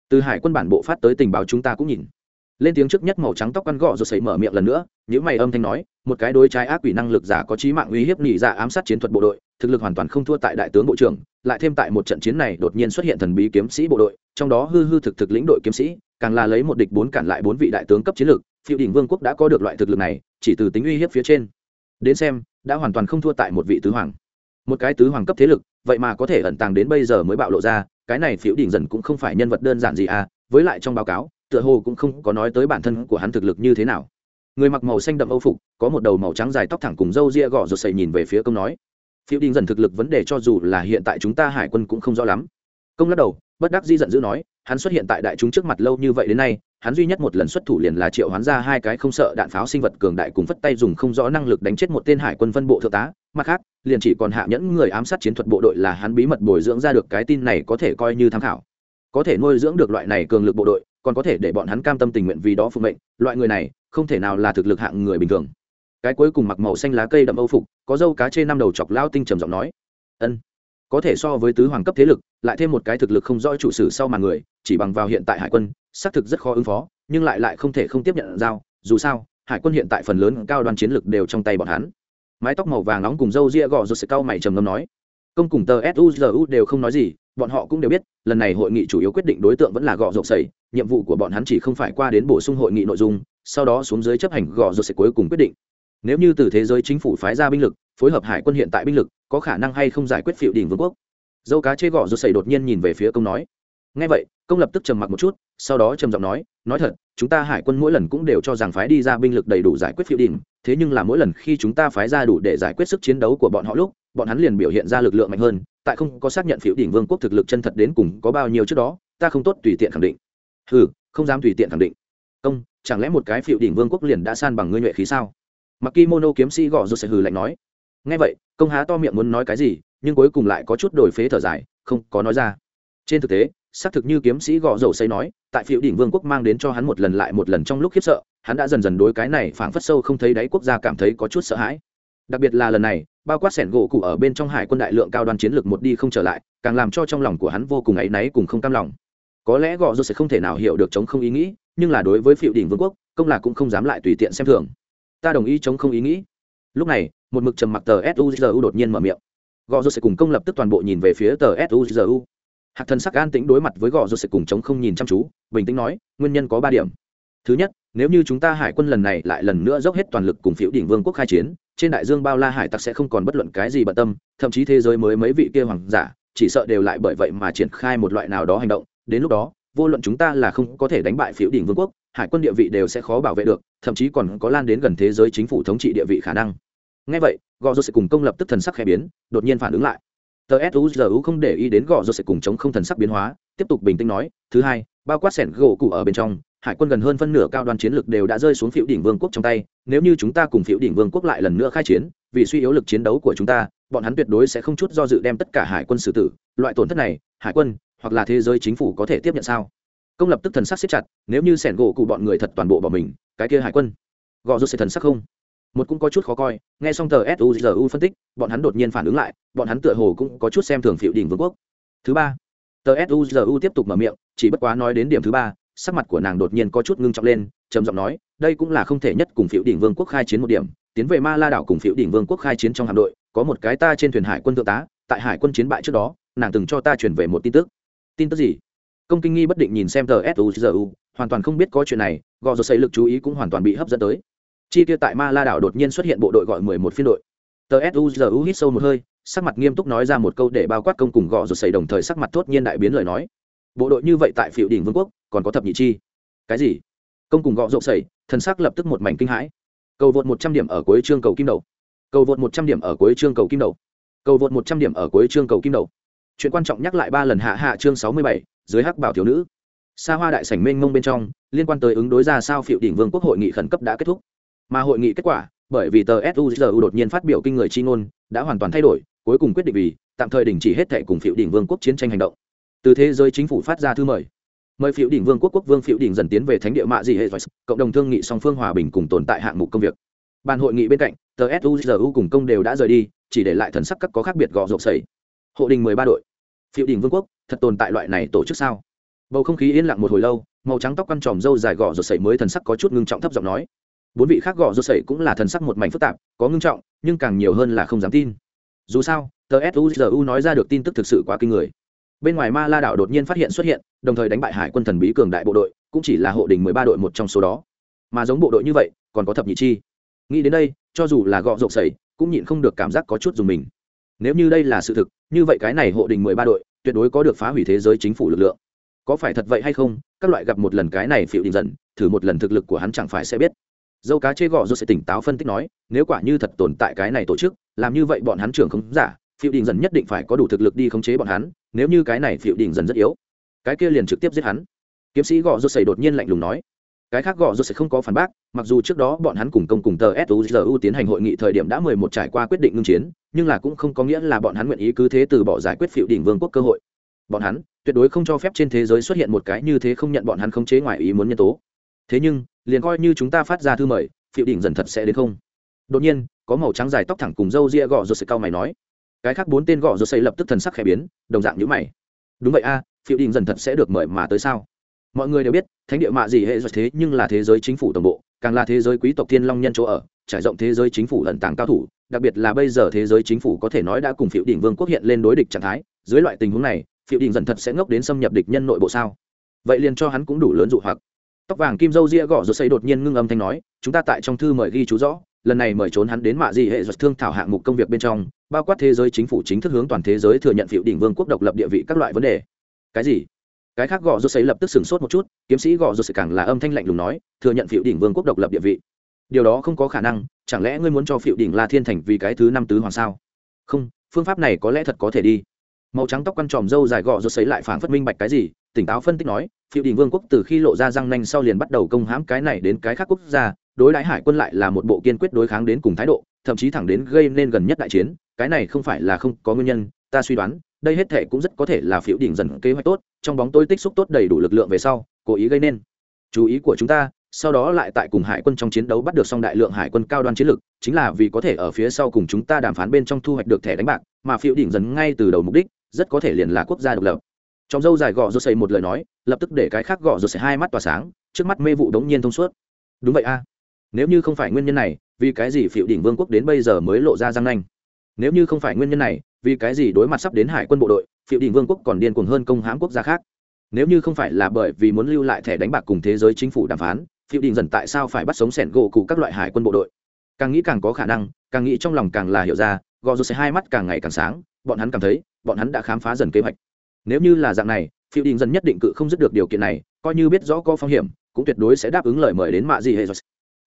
Từ hải quân bản bộ phát tới tình báo chúng ta cũng nhìn. Lên tiếng trước nhất màu trắng tóc ăn gọ rồi sấy mở miệng lần nữa những mày âm thanh nói, một cái đối trái ác quỷ năng lực giả có trí mạng uy hiếp nỉ giả ám sát chiến thuật bộ đội, thực lực hoàn toàn không thua tại đại tướng bộ trưởng, lại thêm tại một trận chiến này đột nhiên xuất hiện thần bí kiếm sĩ bộ đội, trong đó hư hư thực thực lĩnh đội kiếm sĩ, càng là lấy một địch bốn cản lại bốn vị đại tướng cấp chiến lược, phiêu đỉnh vương quốc đã có được loại thực lực này chỉ từ tính uy hiếp phía trên. Đến xem, đã hoàn toàn không thua tại một vị tứ hoàng. Một cái tứ hoàng cấp thế lực, vậy mà có thể ẩn tàng đến bây giờ mới bạo lộ ra, cái này phiếu đỉnh dần cũng không phải nhân vật đơn giản gì à với lại trong báo cáo, tựa hồ cũng không có nói tới bản thân của hắn thực lực như thế nào. Người mặc màu xanh đậm âu phục, có một đầu màu trắng dài tóc thẳng cùng râu ria gò rột sầy nhìn về phía công nói. Phiếu đỉnh dần thực lực vấn đề cho dù là hiện tại chúng ta hải quân cũng không rõ lắm. Công lắc đầu, bất đắc di giận dữ nói, hắn xuất hiện tại đại chúng trước mặt lâu như vậy đến nay hắn duy nhất một lần xuất thủ liền là triệu hoán ra hai cái không sợ đạn pháo sinh vật cường đại cùng phất tay dùng không rõ năng lực đánh chết một tên hải quân phân bộ thượng tá. Mặt khác, liền chỉ còn hạ nhẫn người ám sát chiến thuật bộ đội là hắn bí mật bồi dưỡng ra được cái tin này có thể coi như tham khảo. Có thể nuôi dưỡng được loại này cường lực bộ đội, còn có thể để bọn hắn cam tâm tình nguyện vì đó phục mệnh, loại người này, không thể nào là thực lực hạng người bình thường. Cái cuối cùng mặc màu xanh lá cây đậm âu phục, có dâu cá trên năm đầu chọc lao tinh trầm giọng nói, ân, có thể so với tứ hoàng cấp thế lực, lại thêm một cái thực lực không rõ chủ sử sau mà người chỉ bằng vào hiện tại hải quân, xác thực rất khó ứng phó, nhưng lại lại không thể không tiếp nhận giao. Dù sao, hải quân hiện tại phần lớn cao đoàn chiến lực đều trong tay bọn hắn. Mái tóc màu vàng nóng cùng râu ria gò rồi sẽ cao mày trầm ngâm nói. Công cùng tờ suzu đều không nói gì, bọn họ cũng đều biết, lần này hội nghị chủ yếu quyết định đối tượng vẫn là gò rộp sẩy nhiệm vụ của bọn hắn chỉ không phải qua đến bổ sung hội nghị nội dung, sau đó xuống dưới chấp hành gò rộp sẽ cuối cùng quyết định. Nếu như từ thế giới chính phủ phái ra binh lực, phối hợp hải quân hiện tại binh lực, có khả năng hay không giải quyết phiệu đỉnh vương quốc? Dâu cá chê gò rộp sẩy đột nhiên nhìn về phía công nói ngay vậy, công lập tức trầm mặc một chút, sau đó trầm giọng nói nói thật, chúng ta hải quân mỗi lần cũng đều cho rằng phái đi ra binh lực đầy đủ giải quyết phiêu đình thế nhưng là mỗi lần khi chúng ta phái ra đủ để giải quyết sức chiến đấu của bọn họ lúc, bọn hắn liền biểu hiện ra lực lượng mạnh hơn, tại không có xác nhận phiêu đình vương quốc thực lực chân thật đến cùng có bao nhiêu trước đó, ta không tốt tùy tiện khẳng định. Ừ không dám tùy tiện khẳng định. Công, chẳng lẽ một cái phiêu đình vương quốc liền đã san bằng ngươi nhuệ khí sao? Mặc kimono kiếm sĩ gõ rồi sẽ hừ lạnh nói. Ngay vậy, công há to miệng muốn nói cái gì, nhưng cuối cùng lại có chút đổi phế thở dài, không có nói ra. Trên thực tế xác thực như kiếm sĩ gõ dầu xây nói, tại phiệu đỉnh vương quốc mang đến cho hắn một lần lại một lần trong lúc khiếp sợ, hắn đã dần dần đối cái này phảng phất sâu không thấy đáy quốc gia cảm thấy có chút sợ hãi. Đặc biệt là lần này, bao quát sẻn gỗ cụ ở bên trong hải quân đại lượng cao đoàn chiến lược một đi không trở lại, càng làm cho trong lòng của hắn vô cùng áy náy cùng không cam lòng. Có lẽ gõ dầu sẽ không thể nào hiểu được chống không ý nghĩ, nhưng là đối với phiệu đỉnh vương quốc, công là cũng không dám lại tùy tiện xem thường. Ta đồng ý chống không ý nghĩ. Lúc này, một mực trầm mặc tờ suzu đột nhiên mở miệng. Gõ dầu sẽ cùng công lập tức toàn bộ nhìn về phía tờ suzu hạc thần sắc an tĩnh đối mặt với gò rô sẽ cùng chống không nhìn chăm chú, bình tĩnh nói, nguyên nhân có ba điểm. Thứ nhất, nếu như chúng ta hải quân lần này lại lần nữa dốc hết toàn lực cùng phiếu đỉnh vương quốc khai chiến, trên đại dương bao la hải tặc sẽ không còn bất luận cái gì bận tâm, thậm chí thế giới mới mấy vị kia hoàng giả, chỉ sợ đều lại bởi vậy mà triển khai một loại nào đó hành động. Đến lúc đó, vô luận chúng ta là không có thể đánh bại phiếu đỉnh vương quốc, hải quân địa vị đều sẽ khó bảo vệ được, thậm chí còn có lan đến gần thế giới chính phủ thống trị địa vị khả năng. Ngay vậy, gò rô sẽ cùng công lập tức thần sắc khẽ biến, đột nhiên phản ứng lại tờ suzu không để ý đến gõ rồi sẽ cùng chống không thần sắc biến hóa, tiếp tục bình tĩnh nói, thứ hai, bao quát sẻn gỗ cụ ở bên trong, hải quân gần hơn phân nửa cao đoàn chiến lược đều đã rơi xuống phiếu đỉnh vương quốc trong tay, nếu như chúng ta cùng phiếu đỉnh vương quốc lại lần nữa khai chiến, vì suy yếu lực chiến đấu của chúng ta, bọn hắn tuyệt đối sẽ không chút do dự đem tất cả hải quân xử tử. Loại tổn thất này, hải quân, hoặc là thế giới chính phủ có thể tiếp nhận sao? Công lập tức thần sắc siết chặt, nếu như sẻn gỗ cụ bọn người thật toàn bộ bỏ mình, cái kia hải quân gõ rồi sẽ thần sắc không? Một cũng có chút khó coi, nghe xong tờ suzu phân tích, bọn hắn đột nhiên phản ứng lại, bọn hắn tựa hồ cũng có chút xem thường phiệu đỉnh vương quốc. Thứ ba, tờ suzu tiếp tục mở miệng, chỉ bất quá nói đến điểm thứ ba, sắc mặt của nàng đột nhiên có chút ngưng trọng lên, trầm giọng nói, đây cũng là không thể nhất cùng phiệu đỉnh vương quốc khai chiến một điểm, tiến về ma la đảo cùng phiệu đỉnh vương quốc khai chiến trong hạm đội, có một cái ta trên thuyền hải quân thượng tá, tại hải quân chiến bại trước đó, nàng từng cho ta truyền về một tin tức. Tin tức gì? Công kinh nghi bất định nhìn xem tờ suzu hoàn toàn không biết có chuyện này, gò rồi xây lực chú ý cũng hoàn toàn bị hấp dẫn tới chi tiêu tại ma la đảo đột nhiên xuất hiện bộ đội gọi mười một phiên đội. Tờ suzu hít sâu một hơi, sắc mặt nghiêm túc nói ra một câu để bao quát công cùng gò rồi xảy đồng thời sắc mặt thốt nhiên đại biến lời nói. Bộ đội như vậy tại phiệu đỉnh vương quốc, còn có thập nhị chi? Cái gì? Công cùng gọ rộp xảy thần sắc lập tức một mảnh kinh hãi. Cầu vượt một trăm điểm ở cuối chương cầu kim đầu. Cầu vượt một trăm điểm ở cuối chương cầu kim đầu. Cầu vượt một trăm điểm ở cuối chương cầu kim đầu. Chuyện quan trọng nhắc lại ba lần hạ hạ chương sáu mươi bảy, dưới hắc bảo thiếu nữ. Xa hoa đại sảnh mênh mông bên trong, liên quan tới ứng đối ra sao phiệu đỉnh vương quốc hội nghị khẩn cấp đã kết thúc mà hội nghị kết quả, bởi vì tờ suzu đột nhiên phát biểu kinh người chi ngôn, đã hoàn toàn thay đổi, cuối cùng quyết định vì, tạm thời đình chỉ hết thệ cùng phiệu đỉnh vương quốc chiến tranh hành động. Từ thế giới chính phủ phát ra thư mời. Mời phiệu đỉnh vương quốc quốc vương phiệu đỉnh dần tiến về thánh địa mạ dị hệ cộng đồng thương nghị song phương hòa bình cùng tồn tại hạng mục công việc. Bàn hội nghị bên cạnh, tờ suzu cùng công đều đã rời đi, chỉ để lại thần sắc các có khác biệt gò rộp sầy hộ đình mười ba đội. Phiệu đỉnh vương quốc, thật tồn tại loại này tổ chức sao? Bầu không khí yên lặng một hồi lâu, màu trắng tóc quăn tròm râu dài gò rộp sầy mới thần sắc có chút ngưng trọng thấp giọng nói bốn vị khác gõ rốt sẩy cũng là thần sắc một mảnh phức tạp, có ngưng trọng, nhưng càng nhiều hơn là không dám tin. Dù sao, tờ suzu nói ra được tin tức thực sự quá kinh người. Bên ngoài ma la đảo đột nhiên phát hiện xuất hiện, đồng thời đánh bại hải quân thần bí cường đại bộ đội, cũng chỉ là hộ đình mười ba đội một trong số đó. Mà giống bộ đội như vậy, còn có thập nhị chi. Nghĩ đến đây, cho dù là gọ rộng sẩy cũng nhịn không được cảm giác có chút dùng mình. Nếu như đây là sự thực, như vậy cái này hộ đình mười ba đội, tuyệt đối có được phá hủy thế giới chính phủ lực lượng. Có phải thật vậy hay không, các loại gặp một lần cái này phịu đình dần, thử một lần thực lực của hắn chẳng phải sẽ biết dâu cá chê gọ rồi sẽ tỉnh táo phân tích nói, nếu quả như thật tồn tại cái này tổ chức, làm như vậy bọn hắn trưởng không giả phiệu đình dần nhất định phải có đủ thực lực đi khống chế bọn hắn, nếu như cái này phiệu đình dần rất yếu, cái kia liền trực tiếp giết hắn. Kiếm sĩ gõ rốt sầy đột nhiên lạnh lùng nói, cái khác gõ rốt sầy không có phản bác, mặc dù trước đó bọn hắn cùng công cùng tờ suzu tiến hành hội nghị thời điểm đã mười một trải qua quyết định ngưng chiến, nhưng là cũng không có nghĩa là bọn hắn nguyện ý cứ thế từ bỏ giải quyết phiệu Đình vương quốc cơ hội. Bọn hắn tuyệt đối không cho phép trên thế giới xuất hiện một cái như thế không nhận bọn hắn khống chế ngoài ý muốn nhân tố. Thế nhưng liền coi như chúng ta phát ra thư mời phiệu đỉnh dần thật sẽ đến không? Đột nhiên có màu trắng dài tóc thẳng cùng râu ria gò rốt sợi cao mày nói. Cái khác bốn tên gò rột xây lập tức thần sắc khẽ biến đồng dạng nhữ mày. Đúng vậy a à, Đỉnh đình dần thật sẽ được mời mà tới sao? Mọi người đều biết thánh địa mạ gì hệ rồi thế nhưng là thế giới chính phủ tổng bộ càng là thế giới quý tộc thiên long nhân chỗ ở trải rộng thế giới chính phủ lần tàng cao thủ đặc biệt là bây giờ thế giới chính phủ có thể nói đã cùng phiệu Đỉnh vương quốc hiện lên đối địch trạng thái dưới loại tình huống này phiệu Đỉnh dần thật sẽ ngốc đến xâm nhập địch nhân nội bộ sao? Vậy liền cho hắn cũng đủ lớn dụ hoặc tóc vàng kim dâu ria gõ rồi xây đột nhiên ngưng âm thanh nói, chúng ta tại trong thư mời ghi chú rõ, lần này mời trốn hắn đến mạ gì hệ giật thương thảo hạng mục công việc bên trong, bao quát thế giới chính phủ chính thức hướng toàn thế giới thừa nhận phiệu đỉnh vương quốc độc lập địa vị các loại vấn đề. Cái gì? Cái khác gõ rốt sấy lập tức sửng sốt một chút, kiếm sĩ gõ rốt sấy càng là âm thanh lạnh lùng nói, thừa nhận phiệu đỉnh vương quốc độc lập địa vị. Điều đó không có khả năng, chẳng lẽ ngươi muốn cho phiệu đỉnh la thiên thành vì cái thứ năm tứ hoàng sao? Không, phương pháp này có lẽ thật có thể đi. Màu trắng tóc quăn tròm râu dài gõ rốt sấy lại phảng phất minh bạch cái gì, tỉnh táo phân tích nói phiêu đỉnh vương quốc từ khi lộ ra răng nanh sau liền bắt đầu công hãm cái này đến cái khác quốc gia, đối đãi hải quân lại là một bộ kiên quyết đối kháng đến cùng thái độ, thậm chí thẳng đến gây nên gần nhất đại chiến, cái này không phải là không có nguyên nhân, ta suy đoán, đây hết thể cũng rất có thể là phiêu đỉnh dần kế hoạch tốt, trong bóng tôi tích xúc tốt đầy đủ lực lượng về sau, cố ý gây nên. Chú ý của chúng ta, sau đó lại tại cùng hải quân trong chiến đấu bắt được xong đại lượng hải quân cao đoan chiến lực, chính là vì có thể ở phía sau cùng chúng ta đàm phán bên trong thu hoạch được thẻ đánh bạc, mà phiêu đỉnh dần ngay từ đầu mục đích, rất có thể liền là quốc gia độc lập trong dâu dài gọ rô xây một lời nói, lập tức để cái khác gọ rô xây hai mắt tỏa sáng, trước mắt mê vụ đống nhiên thông suốt. Đúng vậy a. Nếu như không phải nguyên nhân này, vì cái gì phiệu đỉnh vương quốc đến bây giờ mới lộ ra răng nanh? Nếu như không phải nguyên nhân này, vì cái gì đối mặt sắp đến hải quân bộ đội phiệu đỉnh vương quốc còn điên cuồng hơn công hãm quốc gia khác? Nếu như không phải là bởi vì muốn lưu lại thẻ đánh bạc cùng thế giới chính phủ đàm phán phiệu đỉnh dần tại sao phải bắt sống sẻn gỗ cụ các loại hải quân bộ đội? Càng nghĩ càng có khả năng, càng nghĩ trong lòng càng là hiểu ra, gò rô sẽ hai mắt càng ngày càng sáng, bọn hắn cảm thấy, bọn hắn đã khám phá dần kế hoạch nếu như là dạng này phiêu đỉnh dần nhất định cự không dứt được điều kiện này, coi như biết rõ có phong hiểm, cũng tuyệt đối sẽ đáp ứng lời mời đến mạ gì hệ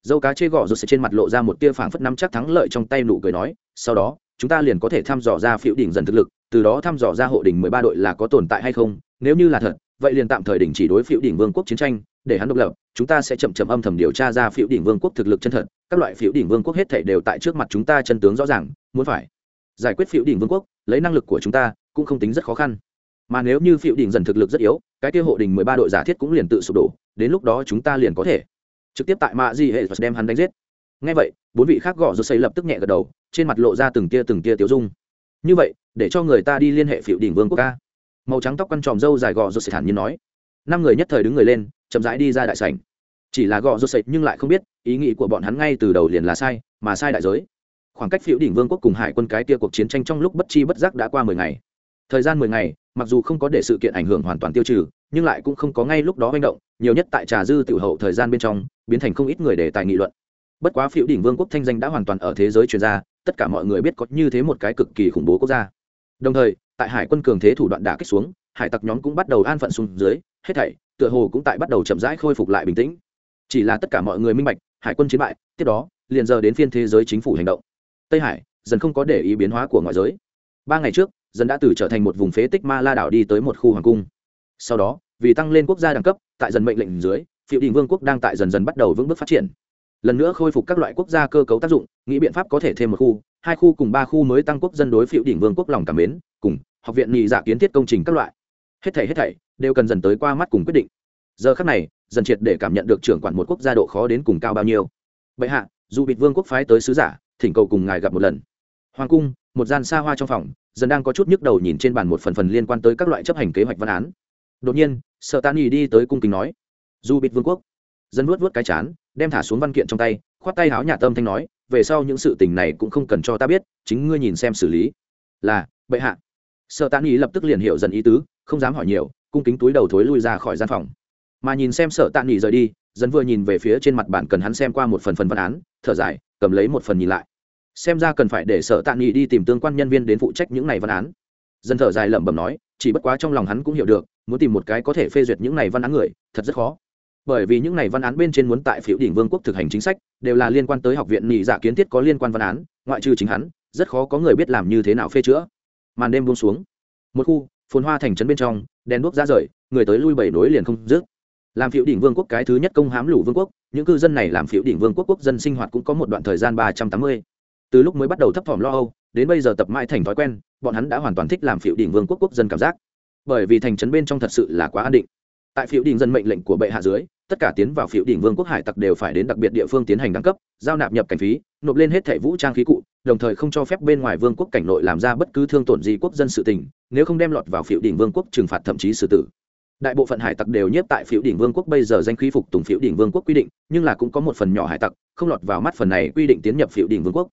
dâu cá chê gõ rột sẽ trên mặt lộ ra một tia phảng phất nắm chắc thắng lợi trong tay nụ cười nói, sau đó, chúng ta liền có thể thăm dò ra phiêu đỉnh dần thực lực, từ đó thăm dò ra hộ đỉnh mười ba đội là có tồn tại hay không. Nếu như là thật, vậy liền tạm thời đình chỉ đối phiêu đỉnh vương quốc chiến tranh, để hắn độc lập, chúng ta sẽ chậm chậm âm thầm điều tra ra phiêu đỉnh vương quốc thực lực chân thật, các loại phiêu đỉnh vương quốc hết thể đều tại trước mặt chúng ta chân tướng rõ ràng, muốn phải giải quyết phiêu đỉnh vương quốc, lấy năng lực của chúng ta, cũng không tính rất khó khăn mà nếu như phiếu đỉnh dần thực lực rất yếu, cái kia hộ Đình mười ba đội giả thiết cũng liền tự sụp đổ, đến lúc đó chúng ta liền có thể trực tiếp tại mạ di hệ đem hắn đánh giết. Ngay vậy, bốn vị khác gõ rút xây lập tức nhẹ gật đầu, trên mặt lộ ra từng tia từng tia tiêu dung. Như vậy, để cho người ta đi liên hệ phiệu đỉnh vương quốc ca. Màu trắng tóc quăn tròm râu dài gò rút xây thản nhiên nói. Năm người nhất thời đứng người lên, chậm rãi đi ra đại sảnh. Chỉ là gò rút xây nhưng lại không biết, ý nghĩ của bọn hắn ngay từ đầu liền là sai, mà sai đại giới. Khoảng cách phiệu đỉnh vương quốc cùng hải quân cái tia cuộc chiến tranh trong lúc bất chi bất giác đã qua mười ngày thời gian mười ngày mặc dù không có để sự kiện ảnh hưởng hoàn toàn tiêu trừ nhưng lại cũng không có ngay lúc đó manh động nhiều nhất tại trà dư tiểu hậu thời gian bên trong biến thành không ít người để tài nghị luận. Bất quá phiếu đỉnh vương quốc thanh danh đã hoàn toàn ở thế giới chuyên gia, tất cả mọi người biết có như thế một cái cực kỳ khủng bố quốc gia. Đồng thời tại hải quân cường thế thủ đoạn đả kích xuống hải tặc nhóm cũng bắt đầu an phận xuống dưới hết thảy tựa hồ cũng tại bắt đầu chậm rãi khôi phục lại bình tĩnh. Chỉ là tất cả mọi người minh bạch hải quân chiến bại tiếp đó liền giờ đến phiên thế giới chính phủ hành động. Tây hải dần không có để ý biến hóa của ngoại giới. Ba ngày trước dần đã từ trở thành một vùng phế tích ma la đảo đi tới một khu hoàng cung. Sau đó, vì tăng lên quốc gia đẳng cấp, tại dần mệnh lệnh dưới phiệu đình vương quốc đang tại dần dần bắt đầu vững bước phát triển. Lần nữa khôi phục các loại quốc gia cơ cấu tác dụng, nghĩ biện pháp có thể thêm một khu, hai khu cùng ba khu mới tăng quốc dân đối phiệu đỉnh vương quốc lòng cảm mến, cùng học viện nghị giả dạ kiến thiết công trình các loại. Hết thảy hết thảy đều cần dần tới qua mắt cùng quyết định. Giờ khắc này, dần triệt để cảm nhận được trưởng quản một quốc gia độ khó đến cùng cao bao nhiêu. Bệ hạ, dù bịt vương quốc phái tới sứ giả, thỉnh cầu cùng ngài gặp một lần. Hoàng cung, một gian xa hoa trong phòng dần đang có chút nhức đầu nhìn trên bàn một phần phần liên quan tới các loại chấp hành kế hoạch văn án. Đột nhiên sợ tani đi tới cung kính nói, dù bịt vương quốc. Dân vuốt vuốt cái chán, đem thả xuống văn kiện trong tay, khoát tay háo nhà tâm thanh nói, về sau những sự tình này cũng không cần cho ta biết, chính ngươi nhìn xem xử lý. Là, bệ hạ. Sợ tani lập tức liền hiểu dần ý tứ, không dám hỏi nhiều, cung kính túi đầu thối lui ra khỏi gian phòng. Mà nhìn xem sợ tani nghỉ rời đi, dân vừa nhìn về phía trên mặt bản cần hắn xem qua một phần phần văn án, thở dài, cầm lấy một phần nhìn lại xem ra cần phải để sở tạ nghị đi tìm tương quan nhân viên đến phụ trách những này văn án. Dân thở dài lẩm bẩm nói, chỉ bất quá trong lòng hắn cũng hiểu được, muốn tìm một cái có thể phê duyệt những này văn án người, thật rất khó. Bởi vì những này văn án bên trên muốn tại phiếu đỉnh vương quốc thực hành chính sách, đều là liên quan tới học viện nghị giả dạ kiến thiết có liên quan văn án, ngoại trừ chính hắn, rất khó có người biết làm như thế nào phê chữa. Màn đêm buông xuống. Một khu, phồn hoa thành trấn bên trong, đèn đuốc ra rời, người tới lui bảy nối liền không dứt. Làm phiếu đỉnh vương quốc cái thứ nhất công hám lũ vương quốc, những cư dân này làm phiếu đỉnh vương quốc quốc dân sinh hoạt cũng có một đoạn thời gian ba trăm tám mươi từ lúc mới bắt đầu thấp thỏm lo âu, đến bây giờ tập mãi thành thói quen, bọn hắn đã hoàn toàn thích làm phiếu đỉnh vương quốc quốc dân cảm giác. Bởi vì thành trấn bên trong thật sự là quá an định. Tại phiếu đỉnh dân mệnh lệnh của bệ hạ dưới, tất cả tiến vào phiếu đỉnh vương quốc hải tặc đều phải đến đặc biệt địa phương tiến hành đăng cấp, giao nạp nhập cảnh phí, nộp lên hết thẻ vũ trang khí cụ, đồng thời không cho phép bên ngoài vương quốc cảnh nội làm ra bất cứ thương tổn gì quốc dân sự tình, nếu không đem lọt vào phiếu đỉnh vương quốc trừng phạt thậm chí xử tử. Đại bộ phận hải tặc đều nhiếp tại phiếu đỉnh vương quốc bây giờ danh khí phục tùng phiếu đỉnh vương quốc quy định, nhưng là cũng có một phần nhỏ hải tặc, không lọt vào mắt phần này quy định tiến nhập phiếu đỉnh vương quốc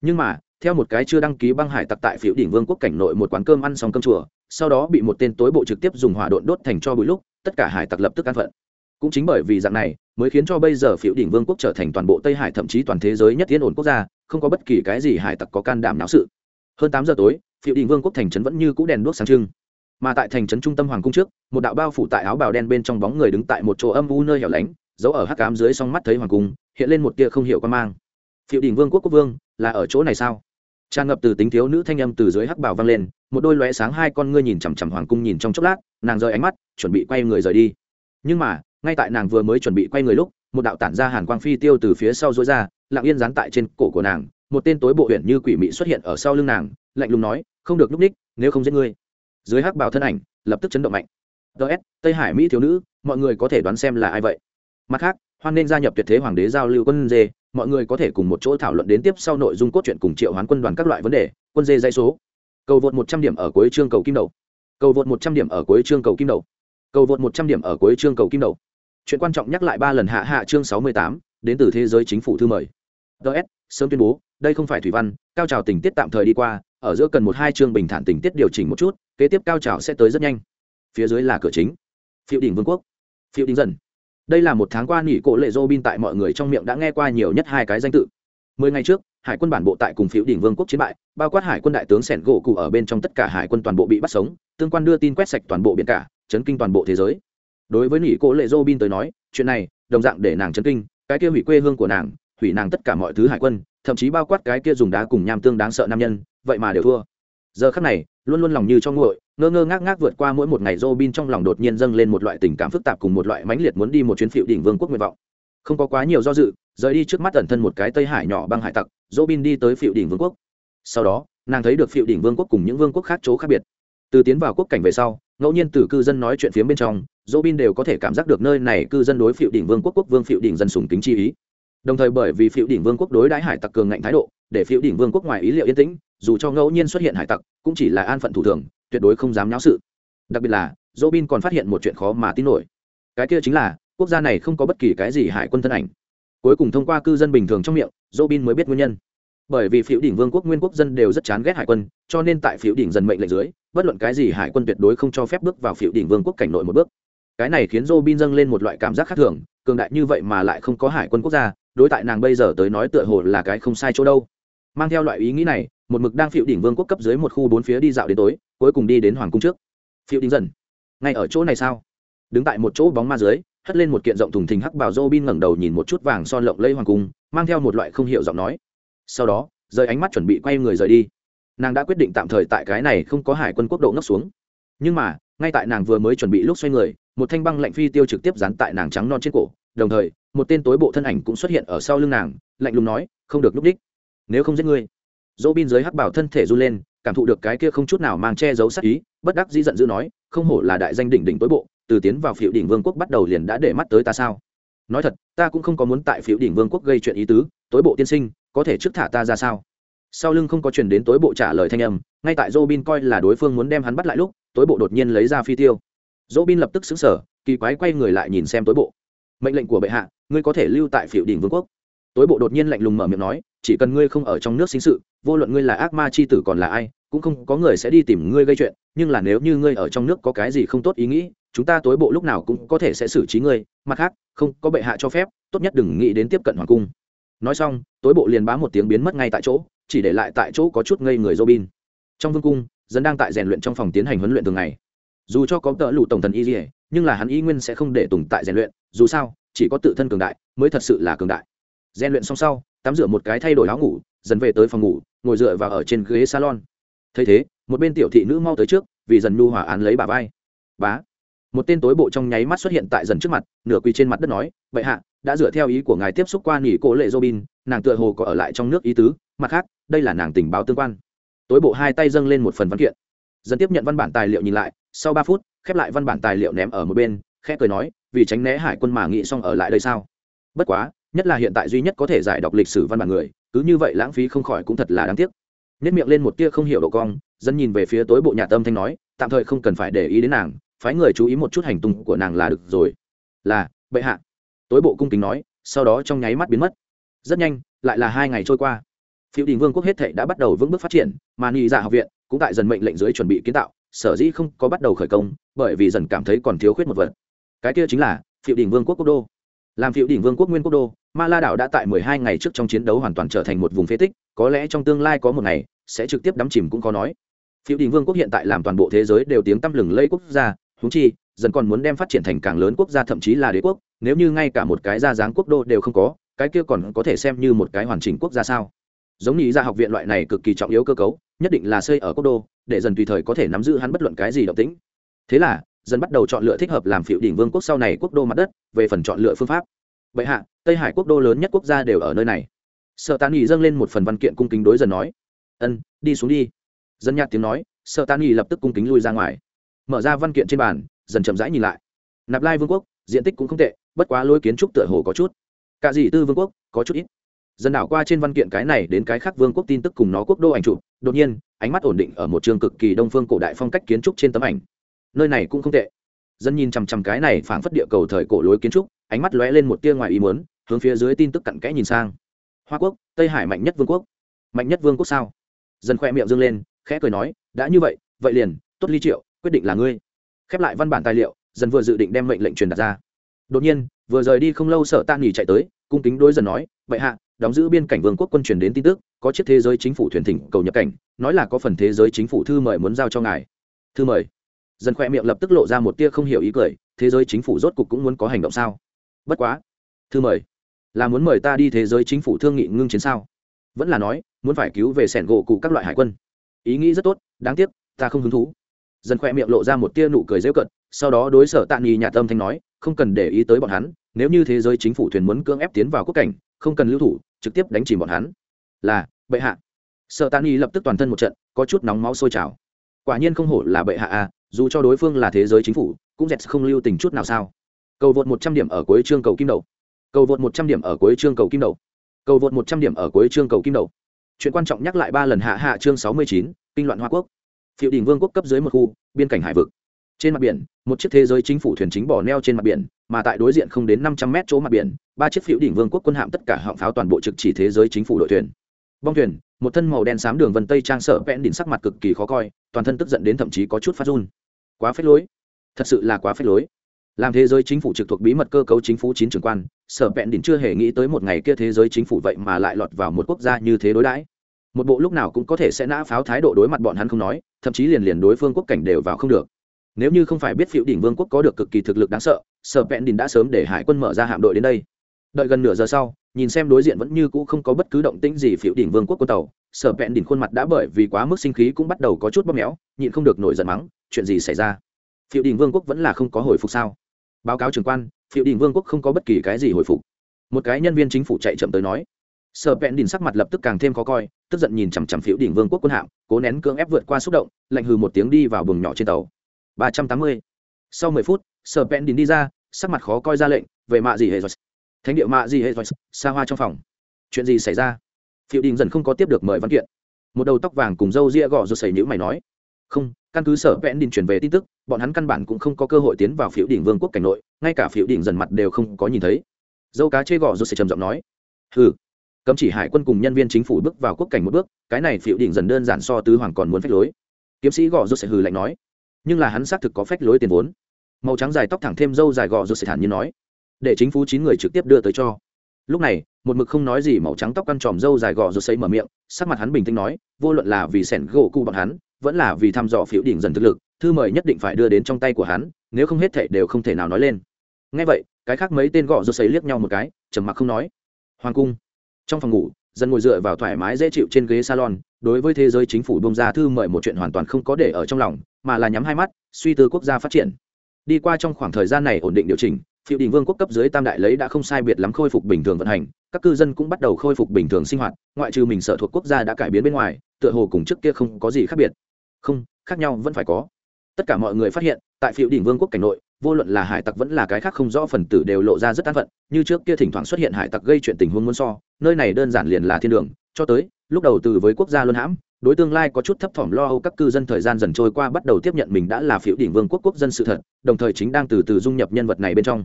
nhưng mà, theo một cái chưa đăng ký băng hải tặc tại phiếu đỉnh vương quốc cảnh nội một quán cơm ăn xong cơm chùa, sau đó bị một tên tối bộ trực tiếp dùng hỏa độn đốt thành cho bụi lúc, tất cả hải tặc lập tức an phận. Cũng chính bởi vì dạng này, mới khiến cho bây giờ phiếu đỉnh vương quốc trở thành toàn bộ tây hải thậm chí toàn thế giới nhất yên ổn quốc gia, không có bất kỳ cái gì hải tặc có can đảm náo sự. Hơn tám giờ tối phiếu đỉnh vương quốc thành trấn vẫn như cũ đèn đuốc sáng trưng. Mà tại thành trấn trung tâm hoàng cung trước, một đạo bao phủ tại áo bào đen bên trong bóng người đứng tại một chỗ âm u nơi hẻo lánh giấu ở hắc cám dưới song mắt thấy hoàng cung, hiện lên một tia không hiểu quan mang phiệu đình vương quốc quốc vương, là ở chỗ này sao? Tràn ngập từ tính thiếu nữ thanh âm từ dưới hắc bào vang lên, một đôi lóe sáng hai con ngươi nhìn chằm chằm hoàng cung nhìn trong chốc lát, nàng rời ánh mắt, chuẩn bị quay người rời đi. Nhưng mà, ngay tại nàng vừa mới chuẩn bị quay người lúc, một đạo tản ra hàn quang phi tiêu từ phía sau dối ra, lặng yên dán tại trên cổ của nàng, một tên tối bộ huyện như quỷ mị xuất hiện ở sau lưng nàng, lạnh lùng nói, không được núp ních, nếu không giết ngươi. Dưới hắc bào thân ảnh, lập tức chấn động mạnh. Ts tây hải mỹ thiếu nữ, mọi người có thể đoán xem là ai vậy? Mặt khác, hoan nên gia nhập tuyệt thế hoàng đế giao lưu quân dê mọi người có thể cùng một chỗ thảo luận đến tiếp sau nội dung cốt truyện cùng triệu hoán quân đoàn các loại vấn đề, quân dê dây số. Cầu vượt một trăm điểm ở cuối chương cầu kim đầu. Cầu vượt một trăm điểm ở cuối chương cầu kim đầu. Cầu vượt một trăm điểm ở cuối chương cầu kim đầu. Chuyện quan trọng nhắc lại ba lần hạ hạ chương sáu mươi tám, đến từ thế giới chính phủ thư mời. Ts sớm tuyên bố, đây không phải thủy văn, cao trào tình tiết tạm thời đi qua, ở giữa cần một hai chương bình thản tình tiết điều chỉnh một chút, kế tiếp cao trào sẽ tới rất nhanh. Phía dưới là cửa chính. Phiệu đỉnh vương quốc. Phiệu đỉnh dần đây là một tháng qua nghỉ cổ lệ dô bin tại mọi người trong miệng đã nghe qua nhiều nhất hai cái danh tự. Mười ngày trước, hải quân bản bộ tại cùng phiếu đỉnh vương quốc chiến bại, bao quát hải quân đại tướng sẻn gỗ cụ ở bên trong tất cả hải quân toàn bộ bị bắt sống, tương quan đưa tin quét sạch toàn bộ biển cả, chấn kinh toàn bộ thế giới. Đối với nghỉ cổ lệ dô bin tới nói, chuyện này, đồng dạng để nàng chấn kinh, cái kia hủy quê hương của nàng, hủy nàng tất cả mọi thứ hải quân, thậm chí bao quát cái kia dùng đá cùng nham tương đáng sợ nam nhân, vậy mà đều thua. Giờ khắc này, luôn luôn lòng như cho nguội ngơ ngơ ngác ngác vượt qua mỗi một ngày, Robin trong lòng đột nhiên dâng lên một loại tình cảm phức tạp cùng một loại mãnh liệt muốn đi một chuyến phiệu đỉnh vương quốc nguyện vọng. Không có quá nhiều do dự, rời đi trước mắt ẩn thân một cái tây hải nhỏ băng hải tặc, Robin đi tới phiệu đỉnh vương quốc. Sau đó, nàng thấy được phiệu đỉnh vương quốc cùng những vương quốc khác chỗ khác biệt. Từ tiến vào quốc cảnh về sau, ngẫu nhiên từ cư dân nói chuyện phía bên trong, Robin đều có thể cảm giác được nơi này cư dân đối phiệu đỉnh vương quốc quốc vương phiệu đỉnh dân sùng kính chi ý. Đồng thời bởi vì phiệu đỉnh vương quốc đối đãi hải tặc cường ngạnh thái độ, để phiệu đỉnh vương quốc ngoài ý liệu yên tĩnh, dù cho ngẫu nhiên xuất hiện hải tặc, cũng chỉ là an phận thủ thường tuyệt đối không dám nháo sự. Đặc biệt là, Robin còn phát hiện một chuyện khó mà tin nổi. Cái kia chính là, quốc gia này không có bất kỳ cái gì hải quân thân ảnh. Cuối cùng thông qua cư dân bình thường trong miệng, Robin mới biết nguyên nhân. Bởi vì phiếu đỉnh vương quốc nguyên quốc dân đều rất chán ghét hải quân, cho nên tại phiếu đỉnh dần mệnh lệnh dưới, bất luận cái gì hải quân tuyệt đối không cho phép bước vào phiếu đỉnh vương quốc cảnh nội một bước. Cái này khiến robin dâng lên một loại cảm giác khác thường, cường đại như vậy mà lại không có hải quân quốc gia, đối tại nàng bây giờ tới nói tựa hồ là cái không sai chỗ đâu. Mang theo loại ý nghĩ này một mực đang phiệu đỉnh vương quốc cấp dưới một khu bốn phía đi dạo đến tối, cuối cùng đi đến hoàng cung trước. Phiệu đỉnh dần. Ngay ở chỗ này sao? Đứng tại một chỗ bóng ma dưới, hất lên một kiện rộng thùng thình hắc bảo bin ngẩng đầu nhìn một chút vàng son lộng lây hoàng cung, mang theo một loại không hiểu giọng nói. Sau đó, rời ánh mắt chuẩn bị quay người rời đi. Nàng đã quyết định tạm thời tại cái này không có hải quân quốc độ ngốc xuống. Nhưng mà, ngay tại nàng vừa mới chuẩn bị lúc xoay người, một thanh băng lạnh phi tiêu trực tiếp dán tại nàng trắng non trên cổ. Đồng thời, một tên tối bộ thân ảnh cũng xuất hiện ở sau lưng nàng, lạnh lùng nói, không được núp đích. Nếu không giết ngươi dỗ bin dưới hắc bảo thân thể run lên, cảm thụ được cái kia không chút nào mang che giấu sắc ý, bất đắc dĩ giận dữ nói, không hổ là đại danh đỉnh đỉnh tối bộ, từ tiến vào phiệu đỉnh vương quốc bắt đầu liền đã để mắt tới ta sao? Nói thật, ta cũng không có muốn tại phiệu đỉnh vương quốc gây chuyện ý tứ, tối bộ tiên sinh, có thể trước thả ta ra sao? Sau lưng không có truyền đến tối bộ trả lời thanh âm, ngay tại dỗ bin coi là đối phương muốn đem hắn bắt lại lúc, tối bộ đột nhiên lấy ra phi tiêu. Dỗ bin lập tức xứng sở kỳ quái quay người lại nhìn xem tối bộ. Mệnh lệnh của bệ hạ, ngươi có thể lưu tại phiệu đỉnh vương quốc. Tối bộ đột nhiên lạnh lùng mở miệng nói chỉ cần ngươi không ở trong nước sinh sự, vô luận ngươi là ác ma c h i tử còn là ai, cũng không có người sẽ đi tìm ngươi gây chuyện, nhưng là nếu như ngươi ở trong nước có cái gì không tốt ý nghĩ, chúng ta tối bộ lúc nào cũng có thể sẽ xử trí ngươi, mặt khác, không có bệ hạ cho phép, tốt nhất đừng nghĩ đến tiếp cận hoàng cung. Nói xong, tối bộ liền bá một tiếng biến mất ngay tại chỗ, chỉ để lại tại chỗ có chút ngây người robin. Trong vương cung, dân đang tại rèn luyện trong phòng tiến hành huấn luyện thường ngày. Dù cho có tợ lụ tổng thần y dỉa nhưng là hắn y nguyên sẽ không để tùng tại rèn luyện, dù sao, chỉ có tự thân cường đại mới thật sự là cường đại. Rèn luyện xong sau tắm rửa một cái thay đổi áo ngủ, dần về tới phòng ngủ, ngồi dựa vào ở trên ghế salon. Thấy thế, một bên tiểu thị nữ mau tới trước, vì dần nhu hòa án lấy bà vai. Bá. Một tên tối bộ trong nháy mắt xuất hiện tại dần trước mặt, nửa quỳ trên mặt đất nói vậy hạ, đã dựa theo ý của ngài tiếp xúc qua nghỉ cố lệ robin, nàng tựa hồ có ở lại trong nước ý tứ, mặt khác, đây là nàng tình báo tương quan. Tối bộ hai tay dâng lên một phần văn kiện. Dần tiếp nhận văn bản tài liệu nhìn lại, sau ba phút, khép lại văn bản tài liệu ném ở một bên, khẽ cười nói, vì tránh né hải quân mà nghĩ xong ở lại đây sao? Bất quá nhất là hiện tại duy nhất có thể giải đọc lịch sử văn bản người, cứ như vậy lãng phí không khỏi cũng thật là đáng tiếc. Nhất miệng lên một tia không hiểu độ cong, dân nhìn về phía tối bộ nhà tâm thanh nói, tạm thời không cần phải để ý đến nàng, phái người chú ý một chút hành tung của nàng là được rồi. Là, bệ hạ. Tối bộ cung kính nói, sau đó trong nháy mắt biến mất. Rất nhanh, lại là hai ngày trôi qua. Phiêu đình vương quốc hết thệ đã bắt đầu vững bước phát triển, mà nghị dạ học viện cũng tại dần mệnh lệnh dưới chuẩn bị kiến tạo, sở dĩ không có bắt đầu khởi công, bởi vì dần cảm thấy còn thiếu khuyết một vật. Cái kia chính là phiêu đình vương quốc quốc đô làm phiêu đỉnh vương quốc nguyên quốc đô, ma la đảo đã tại mười hai ngày trước trong chiến đấu hoàn toàn trở thành một vùng phế tích, có lẽ trong tương lai có một ngày, sẽ trực tiếp đắm chìm cũng có nói. Phiêu đỉnh vương quốc hiện tại làm toàn bộ thế giới đều tiếng tăm lừng lây quốc gia húng chi, dần còn muốn đem phát triển thành càng lớn quốc gia thậm chí là đế quốc, nếu như ngay cả một cái gia dáng quốc đô đều không có, cái kia còn có thể xem như một cái hoàn chỉnh quốc gia sao? Giống như ra dạ học viện loại này cực kỳ trọng yếu cơ cấu, nhất định là xây ở quốc đô, để dần tùy thời có thể nắm giữ hắn bất luận cái gì động tĩnh. Thế là dần bắt đầu chọn lựa thích hợp làm phiệu đỉnh vương quốc sau này quốc đô mặt đất, về phần chọn lựa phương pháp. Vậy hạ, tây hải quốc đô lớn nhất quốc gia đều ở nơi này. Sợ tàn nghỉ dâng lên một phần văn kiện cung kính đối dần nói. Ân, đi xuống đi. Dân nhạt tiếng nói sợ tàn nghỉ lập tức cung kính lui ra ngoài. Mở ra văn kiện trên bàn, dần chậm rãi nhìn lại. Nạp lai vương quốc, diện tích cũng không tệ, bất quá lối kiến trúc tựa hồ có chút. Cả dị tư vương quốc, có chút ít. Dần đảo qua trên văn kiện cái này đến cái khác vương quốc tin tức cùng nó quốc đô ảnh chụp, đột nhiên, ánh mắt ổn định ở một trường cực kỳ đông phương cổ đại phong cách kiến trúc trên tấm ảnh nơi này cũng không tệ. Dân nhìn chằm chằm cái này phảng phất địa cầu thời cổ lối kiến trúc, ánh mắt lóe lên một tia ngoài ý muốn, hướng phía dưới tin tức cặn kẽ nhìn sang. Hoa quốc, tây hải mạnh nhất vương quốc. Mạnh nhất vương quốc sao? Dân khoe miệng dâng lên, khẽ cười nói, đã như vậy vậy liền, tốt ly triệu, quyết định là ngươi. Khép lại văn bản tài liệu, dân vừa dự định đem mệnh lệnh truyền đặt ra. Đột nhiên, vừa rời đi không lâu sở tan nghỉ chạy tới, cung kính đối dần nói vậy hạ, đóng giữ biên cảnh vương quốc quân truyền đến tin tức, có chiếc thế giới chính phủ thuyền thỉnh cầu nhập cảnh, nói là có phần thế giới chính phủ thư mời muốn giao cho ngài. Thư mời? Dần khoe miệng lập tức lộ ra một tia không hiểu ý cười, thế giới chính phủ rốt cục cũng muốn có hành động sao? Bất quá. Thư mời. Là muốn mời ta đi thế giới chính phủ thương nghị ngưng chiến sao? Vẫn là nói, muốn phải cứu về sẻn gỗ cụ các loại hải quân. Ý nghĩ rất tốt, đáng tiếc, ta không hứng thú. Dần khoe miệng lộ ra một tia nụ cười dễu cận sau đó đối sở tạ nghi nhà tâm thanh nói, không cần để ý tới bọn hắn, nếu như thế giới chính phủ thuyền muốn cưỡng ép tiến vào quốc cảnh, không cần lưu thủ, trực tiếp đánh chìm bọn hắn. Là, bệ hạ. Sợ tàn y lập tức toàn thân một trận, có chút nóng máu sôi trào. Quả nhiên không hổ là bệ hạ à dù cho đối phương là thế giới chính phủ, cũng dẹt không lưu tình chút nào sao? Cầu vượt một trăm điểm ở cuối chương cầu kim đầu. Cầu vượt một trăm điểm ở cuối chương cầu kim đầu. Cầu vượt một trăm điểm ở cuối chương cầu kim đầu. Chuyện quan trọng nhắc lại ba lần hạ hạ chương sáu mươi chín, kinh loạn hoa quốc. Phiệu đỉnh vương quốc cấp dưới một khu, biên cảnh hải vực. Trên mặt biển, một chiếc thế giới chính phủ thuyền chính bỏ neo trên mặt biển, mà tại đối diện không đến năm trăm mét chỗ mặt biển, ba chiếc phiệu đỉnh vương quốc quân hạm tất cả họng pháo toàn bộ trực chỉ thế giới chính phủ đội thuyền bong thuyền, một thân màu đen xám đường vân tây trang sợ vẽn đỉnh sắc mặt cực kỳ khó coi, toàn thân tức giận đến thậm chí có chút phát run. Quá phết lối. Thật sự là quá phết lối. Làm thế giới chính phủ trực thuộc bí mật cơ cấu chính phủ chín trưởng quan, sở vẹn đỉnh chưa hề nghĩ tới một ngày kia thế giới chính phủ vậy mà lại lọt vào một quốc gia như thế đối đãi. Một bộ lúc nào cũng có thể sẽ nã pháo thái độ đối mặt bọn hắn không nói, thậm chí liền liền đối phương quốc cảnh đều vào không được. Nếu như không phải biết phiếu đỉnh vương quốc có được cực kỳ thực lực đáng sợ, sở vẹn đỉnh đã sớm để hải quân mở ra hạm đội đến đây. Đợi gần nửa giờ sau nhìn xem đối diện vẫn như cũ không có bất cứ động tĩnh gì phiểu đỉnh vương quốc quân tàu, sở vẹn đỉnh khuôn mặt đã bởi vì quá mức sinh khí cũng bắt đầu có chút bóp méo, nhịn không được nổi giận mắng, chuyện gì xảy ra? Phiểu đỉnh vương quốc vẫn là không có hồi phục sao? Báo cáo trưởng quan phiểu đỉnh vương quốc không có bất kỳ cái gì hồi phục. Một cái nhân viên chính phủ chạy chậm tới nói. Sở vẹn đỉnh sắc mặt lập tức càng thêm khó coi, tức giận nhìn chằm chằm phiểu đỉnh vương quốc quân hạm, cố nén cưỡng ép vượt qua xúc động, lạnh hừ một tiếng đi vào buồng nhỏ trên tàu. Ba trăm tám mươi. Sau mười phút, sở vẹn đỉnh đi ra, sắc mặt khó coi ra lệnh, về mạ gì hệ rồi? Thánh địa mạ gì hệ rồi xa hoa trong phòng. Chuyện gì xảy ra? Phiếu Đình dần không có tiếp được mời văn kiện. Một đầu tóc vàng cùng râu ria gò rồi xảy nhữ mày nói, không, căn cứ sở vẽn đình chuyển về tin tức, bọn hắn căn bản cũng không có cơ hội tiến vào phiếu đỉnh vương quốc cảnh nội, ngay cả phiếu đỉnh dần mặt đều không có nhìn thấy. Dâu cá chê gò rồi xảy trầm giọng nói ừ cấm chỉ hải quân cùng nhân viên chính phủ bước vào quốc cảnh một bước, cái này phiếu đỉnh dần đơn giản so tứ hoàng còn muốn phách lối. Kiếm sĩ gò rồi xảy hừ lạnh nói, nhưng là hắn xác thực có phách lối tiền vốn. Màu trắng dài tóc thẳng thêm râu dài gò rồi xảy thản như nói để chính phủ chín người trực tiếp đưa tới cho. Lúc này, một mực không nói gì màu trắng tóc căn tròm râu dài gò rồi xây mở miệng, sắc mặt hắn bình tĩnh nói, vô luận là vì sẻn gỗ cụ bọn hắn, vẫn là vì thăm dò phiếu đỉnh dần thực lực, thư mời nhất định phải đưa đến trong tay của hắn, nếu không hết thể đều không thể nào nói lên. Ngay vậy, cái khác mấy tên gò rồi xấy liếc nhau một cái, trầm mặc không nói. Hoàng cung. Trong phòng ngủ, dân ngồi dựa vào thoải mái dễ chịu trên ghế salon, đối với thế giới chính phủ bông ra thư mời một chuyện hoàn toàn không có để ở trong lòng, mà là nhắm hai mắt, suy tư quốc gia phát triển. Đi qua trong khoảng thời gian này ổn định điều chỉnh phiêu đình vương quốc cấp dưới tam đại lấy đã không sai biệt lắm khôi phục bình thường vận hành, các cư dân cũng bắt đầu khôi phục bình thường sinh hoạt, ngoại trừ mình sợ thuộc quốc gia đã cải biến bên ngoài, tựa hồ cùng trước kia không có gì khác biệt. Không, khác nhau vẫn phải có. Tất cả mọi người phát hiện, tại phiêu đỉnh vương quốc cảnh nội, vô luận là hải tặc vẫn là cái khác không rõ phần tử đều lộ ra rất an phận, như trước kia thỉnh thoảng xuất hiện hải tặc gây chuyện tình huống muốn so, nơi này đơn giản liền là thiên đường, cho tới, lúc đầu từ với quốc gia luân hãm, đối tương lai có chút thấp thỏm lo âu các cư dân thời gian dần trôi qua bắt đầu tiếp nhận mình đã là phiếu đỉnh vương quốc quốc dân sự thật, đồng thời chính đang từ từ dung nhập nhân vật này bên trong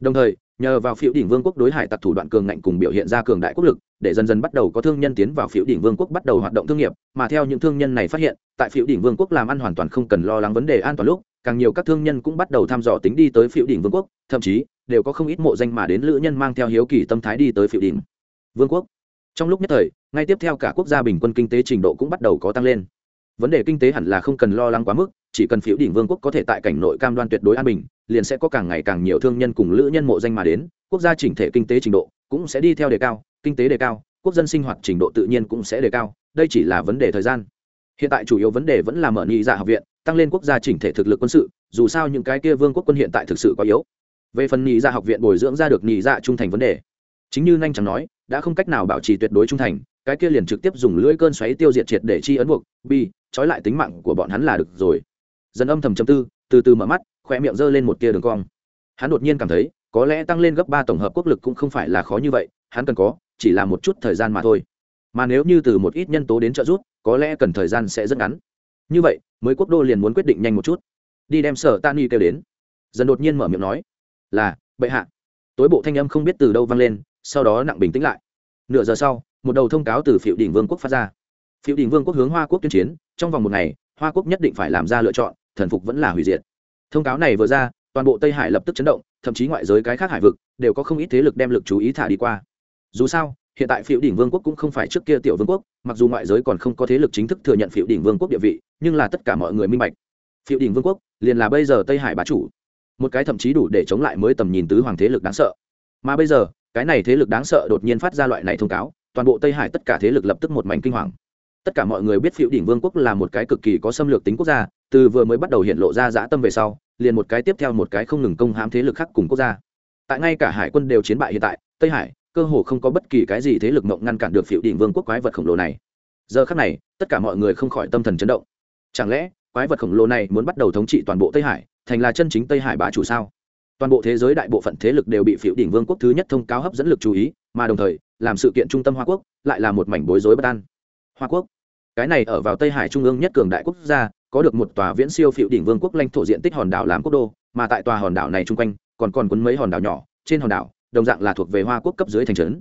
đồng thời, nhờ vào phiếu đỉnh vương quốc đối hải tặc thủ đoạn cường ngạnh cùng biểu hiện ra cường đại quốc lực, để dần dần bắt đầu có thương nhân tiến vào phiếu đỉnh vương quốc bắt đầu hoạt động thương nghiệp, mà theo những thương nhân này phát hiện, tại phiếu đỉnh vương quốc làm ăn hoàn toàn không cần lo lắng vấn đề an toàn lúc, càng nhiều các thương nhân cũng bắt đầu thăm dò tính đi tới phiếu đỉnh vương quốc, thậm chí, đều có không ít mộ danh mà đến lữ nhân mang theo hiếu kỳ tâm thái đi tới phiếu đỉnh vương quốc. Trong lúc nhất thời, ngay tiếp theo cả quốc gia bình quân kinh tế trình độ cũng bắt đầu có tăng lên. Vấn đề kinh tế hẳn là không cần lo lắng quá mức chỉ cần phiếu đỉnh vương quốc có thể tại cảnh nội cam đoan tuyệt đối an bình, liền sẽ có càng ngày càng nhiều thương nhân cùng lữ nhân mộ danh mà đến, quốc gia chỉnh thể kinh tế trình độ cũng sẽ đi theo đề cao, kinh tế đề cao, quốc dân sinh hoạt trình độ tự nhiên cũng sẽ đề cao, đây chỉ là vấn đề thời gian. Hiện tại chủ yếu vấn đề vẫn là mở nhị dạ học viện, tăng lên quốc gia chỉnh thể thực lực quân sự, dù sao những cái kia vương quốc quân hiện tại thực sự quá yếu. Về phần nhị dạ học viện bồi dưỡng ra được nhị dạ trung thành vấn đề, chính như nhanh chẳng nói, đã không cách nào bảo trì tuyệt đối trung thành, cái kia liền trực tiếp dùng lưỡi cơn xoáy tiêu diệt triệt để chi ấn buộc, bi, trói lại tính mạng của bọn hắn là được rồi dần âm thầm chầm tư, từ từ mở mắt khỏe miệng giơ lên một tia đường cong. Hắn đột nhiên cảm thấy, có lẽ tăng lên gấp ba tổng hợp quốc lực cũng không phải là khó như vậy, hắn cần có, chỉ là một chút thời gian mà thôi. Mà nếu như từ một ít nhân tố đến trợ giúp, có lẽ cần thời gian sẽ rất ngắn. Như vậy, mới quốc đô liền muốn quyết định nhanh một chút. Đi đem sở tan y kêu đến. Dần đột nhiên mở miệng nói, là, bệ hạ. Tối bộ thanh âm không biết từ đâu vang lên, sau đó nặng bình tĩnh lại. Nửa giờ sau, một đầu thông cáo từ phiệu đỉnh vương quốc phát ra. Phiệu đỉnh vương quốc hướng hoa quốc tuyên chiến, trong vòng một ngày, hoa quốc nhất định phải làm ra lựa chọn thần phục vẫn là hủy diệt. Thông cáo này vừa ra, toàn bộ tây hải lập tức chấn động, thậm chí ngoại giới cái khác hải vực đều có không ít thế lực đem lực chú ý thả đi qua. Dù sao, hiện tại phiệu đỉnh vương quốc cũng không phải trước kia tiểu vương quốc, mặc dù ngoại giới còn không có thế lực chính thức thừa nhận phiệu đỉnh vương quốc địa vị, nhưng là tất cả mọi người minh bạch phiệu đỉnh vương quốc liền là bây giờ tây hải bá chủ. Một cái thậm chí đủ để chống lại mới tầm nhìn tứ hoàng thế lực đáng sợ. Mà bây giờ, cái này thế lực đáng sợ đột nhiên phát ra loại này thông cáo, toàn bộ tây hải tất cả thế lực lập tức một mảnh kinh hoàng. Tất cả mọi người biết phiệu đỉnh vương quốc là một cái cực kỳ có xâm lược tính quốc gia từ vừa mới bắt đầu hiện lộ ra dã tâm về sau, liền một cái tiếp theo một cái không ngừng công hãm thế lực khác cùng quốc gia. Tại ngay cả hải quân đều chiến bại hiện tại, tây hải, cơ hồ không có bất kỳ cái gì thế lực mộng ngăn cản được phiệu đỉnh vương quốc quái vật khổng lồ này. Giờ khác này, tất cả mọi người không khỏi tâm thần chấn động. Chẳng lẽ, quái vật khổng lồ này muốn bắt đầu thống trị toàn bộ tây hải, thành là chân chính tây hải bá chủ sao? Toàn bộ thế giới đại bộ phận thế lực đều bị phiệu đỉnh vương quốc thứ nhất thông cáo hấp dẫn lực chú ý, mà đồng thời, làm sự kiện trung tâm hoa quốc lại là một mảnh bối rối bất an. Hoa quốc, cái này ở vào tây hải trung ương nhất cường đại quốc gia có được một tòa viễn siêu phiệu đỉnh vương quốc lãnh thổ diện tích hòn đảo làm quốc đô, mà tại tòa hòn đảo này chung quanh, còn còn quấn mấy hòn đảo nhỏ, trên hòn đảo, đồng dạng là thuộc về hoa quốc cấp dưới thành trấn.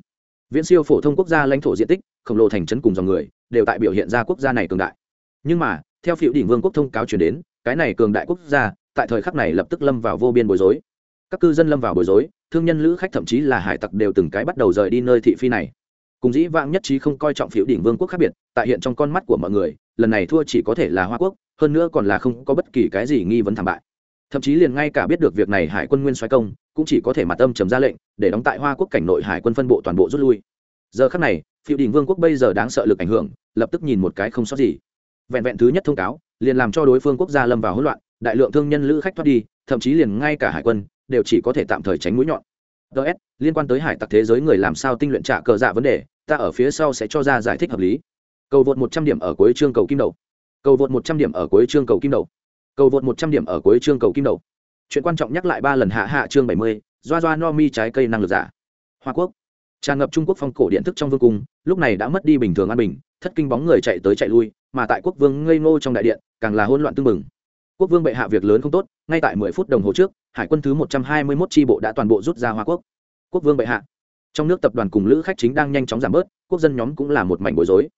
Viễn siêu phổ thông quốc gia lãnh thổ diện tích, khổng lồ thành trấn cùng dòng người, đều tại biểu hiện ra quốc gia này cường đại. Nhưng mà, theo phiệu đỉnh vương quốc thông cáo chuyển đến, cái này cường đại quốc gia, tại thời khắc này lập tức lâm vào vô biên bối rối. Các cư dân lâm vào bối rối, thương nhân lữ khách thậm chí là hải tặc đều từng cái bắt đầu rời đi nơi thị phi này cùng dĩ vãng nhất trí không coi trọng phiếu đỉnh vương quốc khác biệt, tại hiện trong con mắt của mọi người, lần này thua chỉ có thể là hoa quốc, hơn nữa còn là không có bất kỳ cái gì nghi vấn thảm bại. Thậm chí liền ngay cả biết được việc này hải quân nguyên xoay công, cũng chỉ có thể mặt âm trầm ra lệnh, để đóng tại hoa quốc cảnh nội hải quân phân bộ toàn bộ rút lui. Giờ khắc này phiêu đình vương quốc bây giờ đáng sợ lực ảnh hưởng, lập tức nhìn một cái không sót gì. Vẹn vẹn thứ nhất thông cáo, liền làm cho đối phương quốc gia lâm vào hỗn loạn, đại lượng thương nhân lữ khách thoát đi, thậm chí liền ngay cả hải quân, đều chỉ có thể tạm thời tránh mũi nhọn ts liên quan tới hải tặc thế giới người làm sao tinh luyện trả cờ dạ vấn đề, ta ở phía sau sẽ cho ra giải thích hợp lý. Cầu vượt một trăm điểm ở cuối chương cầu kim đầu. Cầu vượt một trăm điểm ở cuối chương cầu kim đầu. Cầu vượt một trăm điểm ở cuối chương cầu kim đầu. Chuyện quan trọng nhắc lại ba lần hạ hạ chương bảy mươi, doa doa no mi trái cây năng lực giả. Hoa quốc. Tràn ngập trung quốc phong cổ điện thức trong vương cung, lúc này đã mất đi bình thường an bình, thất kinh bóng người chạy tới chạy lui, mà tại quốc vương ngây ngô trong đại điện, càng là hỗn loạn tưng bừng quốc vương bệ hạ việc lớn không tốt, ngay tại mười phút đồng hồ trước, hải quân thứ một trăm hai mươi 121 tri bộ đã toàn bộ rút ra hoa quốc. Quốc vương bệ hạ, trong nước tập đoàn cùng lữ khách chính đang nhanh chóng giảm bớt, quốc dân nhóm cũng là một mảnh bối rối.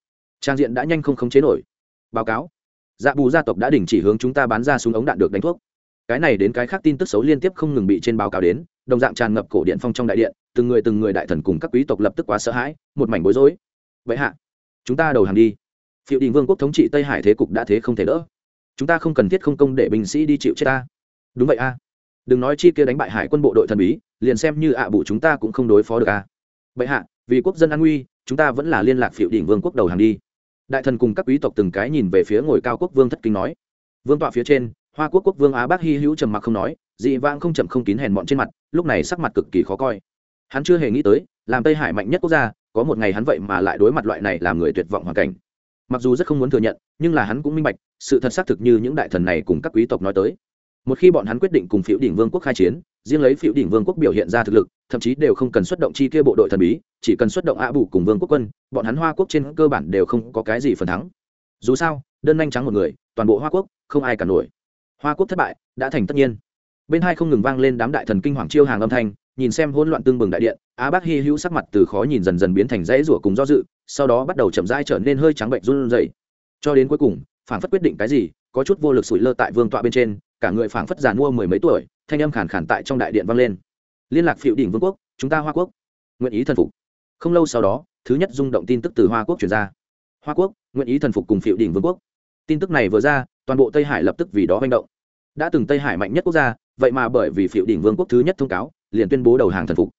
Trang diện đã nhanh không khống chế nổi. Báo cáo. Dạ bù gia tộc đã đình chỉ hướng chúng ta bán ra súng ống đạn được đánh thuốc. Cái này đến cái khác tin tức xấu liên tiếp không ngừng bị trên báo cáo đến, đồng dạng tràn ngập cổ điện phong trong đại điện, từng người từng người đại thần cùng các quý tộc lập tức quá sợ hãi, một mảnh bối rối. Vậy hạ, chúng ta đầu hàng đi. Phiệu đình vương quốc thống trị tây hải thế cục đã thế không thể đỡ chúng ta không cần thiết không công để binh sĩ đi chịu chết ta. Đúng vậy a. Đừng nói chi kia đánh bại hải quân bộ đội thần bí, liền xem như ạ à bụ chúng ta cũng không đối phó được a. Vậy hạ, vì quốc dân an nguy, chúng ta vẫn là liên lạc phiệu đỉnh vương quốc đầu hàng đi. Đại thần cùng các quý tộc từng cái nhìn về phía ngồi cao quốc vương thất kinh nói. Vương tọa phía trên, hoa quốc quốc vương á bác hy hữu trầm mặc không nói, dị vãng không chậm không kín hèn bọn trên mặt, lúc này sắc mặt cực kỳ khó coi. Hắn chưa hề nghĩ tới, làm tây hải mạnh nhất quốc gia, có một ngày hắn vậy mà lại đối mặt loại này làm người tuyệt vọng hoàn cảnh mặc dù rất không muốn thừa nhận, nhưng là hắn cũng minh bạch, sự thật xác thực như những đại thần này cùng các quý tộc nói tới. Một khi bọn hắn quyết định cùng phiếu đỉnh vương quốc khai chiến, riêng lấy phiếu đỉnh vương quốc biểu hiện ra thực lực, thậm chí đều không cần xuất động chi kia bộ đội thần bí, chỉ cần xuất động ạ bù cùng vương quốc quân, bọn hắn hoa quốc trên cơ bản đều không có cái gì phần thắng. Dù sao, đơn nhanh trắng một người, toàn bộ hoa quốc, không ai cả nổi. Hoa quốc thất bại, đã thành tất nhiên. Bên hai không ngừng vang lên đám đại thần kinh hoàng chiêu hàng âm thanh nhìn xem hỗn loạn tương bừng đại điện, á bác hy hữu sắc mặt từ khó nhìn dần dần biến thành dãy rủa cùng do dự, sau đó bắt đầu chậm rãi trở nên hơi trắng bệnh run rẩy. Cho đến cuối cùng phản phất quyết định cái gì, có chút vô lực sủi lơ tại vương tọa bên trên, cả người phảng phất giàn mua mười mấy tuổi, thanh âm khản khản tại trong đại điện vang lên. Liên lạc phiệu đỉnh vương quốc, chúng ta hoa quốc. Nguyện ý thần phục. Không lâu sau đó, thứ nhất rung động tin tức từ hoa quốc chuyển ra. Hoa quốc, nguyện ý thần phục cùng phiệu đỉnh vương quốc. Tin tức này vừa ra, toàn bộ tây hải lập tức vì đó manh động. Đã từng tây hải mạnh nhất quốc gia, vậy mà bởi vì phiệu đỉnh vương quốc thứ nhất thông cáo liền tuyên bố đầu hàng thần phục.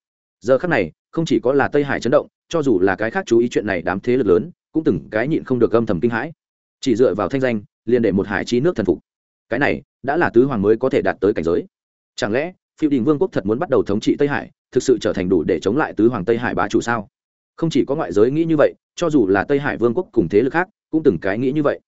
Giờ khắc này, không chỉ có là tây hải chấn động, cho dù là cái khác chú ý chuyện này đám thế lực lớn, cũng từng cái nhịn không được âm thầm kinh hãi. Chỉ dựa vào thanh danh, liền để một hải trí nước thần phục. Cái này, đã là tứ hoàng mới có thể đạt tới cảnh giới. Chẳng lẽ phiêu đình vương quốc thật muốn bắt đầu thống trị tây hải, thực sự trở thành đủ để chống lại tứ hoàng tây hải bá chủ sao? Không chỉ có ngoại giới nghĩ như vậy, cho dù là tây hải vương quốc cùng thế lực khác, cũng từng cái nghĩ như vậy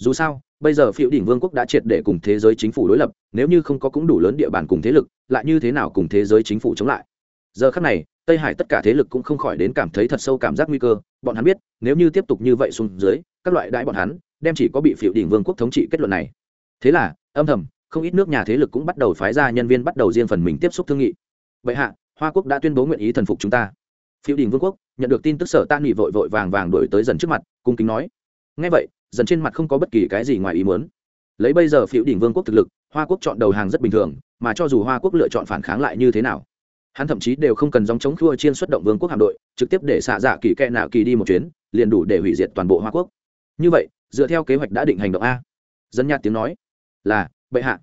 dù sao, bây giờ phiêu đỉnh vương quốc đã triệt để cùng thế giới chính phủ đối lập, nếu như không có cũng đủ lớn địa bàn cùng thế lực, lại như thế nào cùng thế giới chính phủ chống lại? Giờ khắc này, tây hải tất cả thế lực cũng không khỏi đến cảm thấy thật sâu cảm giác nguy cơ. Bọn hắn biết, nếu như tiếp tục như vậy xuống dưới, các loại đãi bọn hắn, đem chỉ có bị phiêu đỉnh vương quốc thống trị kết luận này. Thế là, âm thầm, không ít nước nhà thế lực cũng bắt đầu phái ra nhân viên bắt đầu riêng phần mình tiếp xúc thương nghị. Vậy hạ, hoa quốc đã tuyên bố nguyện ý thần phục chúng ta. Phiêu đình vương quốc nhận được tin tức sở tan nghị vội vội vàng vàng đổi tới dần trước mặt, cung kính nói. Ngay vậy dần trên mặt không có bất kỳ cái gì ngoài ý muốn. Lấy bây giờ phiếu đỉnh vương quốc thực lực, hoa quốc chọn đầu hàng rất bình thường, mà cho dù hoa quốc lựa chọn phản kháng lại như thế nào, hắn thậm chí đều không cần dòng chống khua chiên xuất động vương quốc hạm đội, trực tiếp để xạ dạ kỳ kẹ nạo kỳ đi một chuyến, liền đủ để hủy diệt toàn bộ hoa quốc. Như vậy, dựa theo kế hoạch đã định hành động a. Dân nhạt tiếng nói, là, bệ hạ.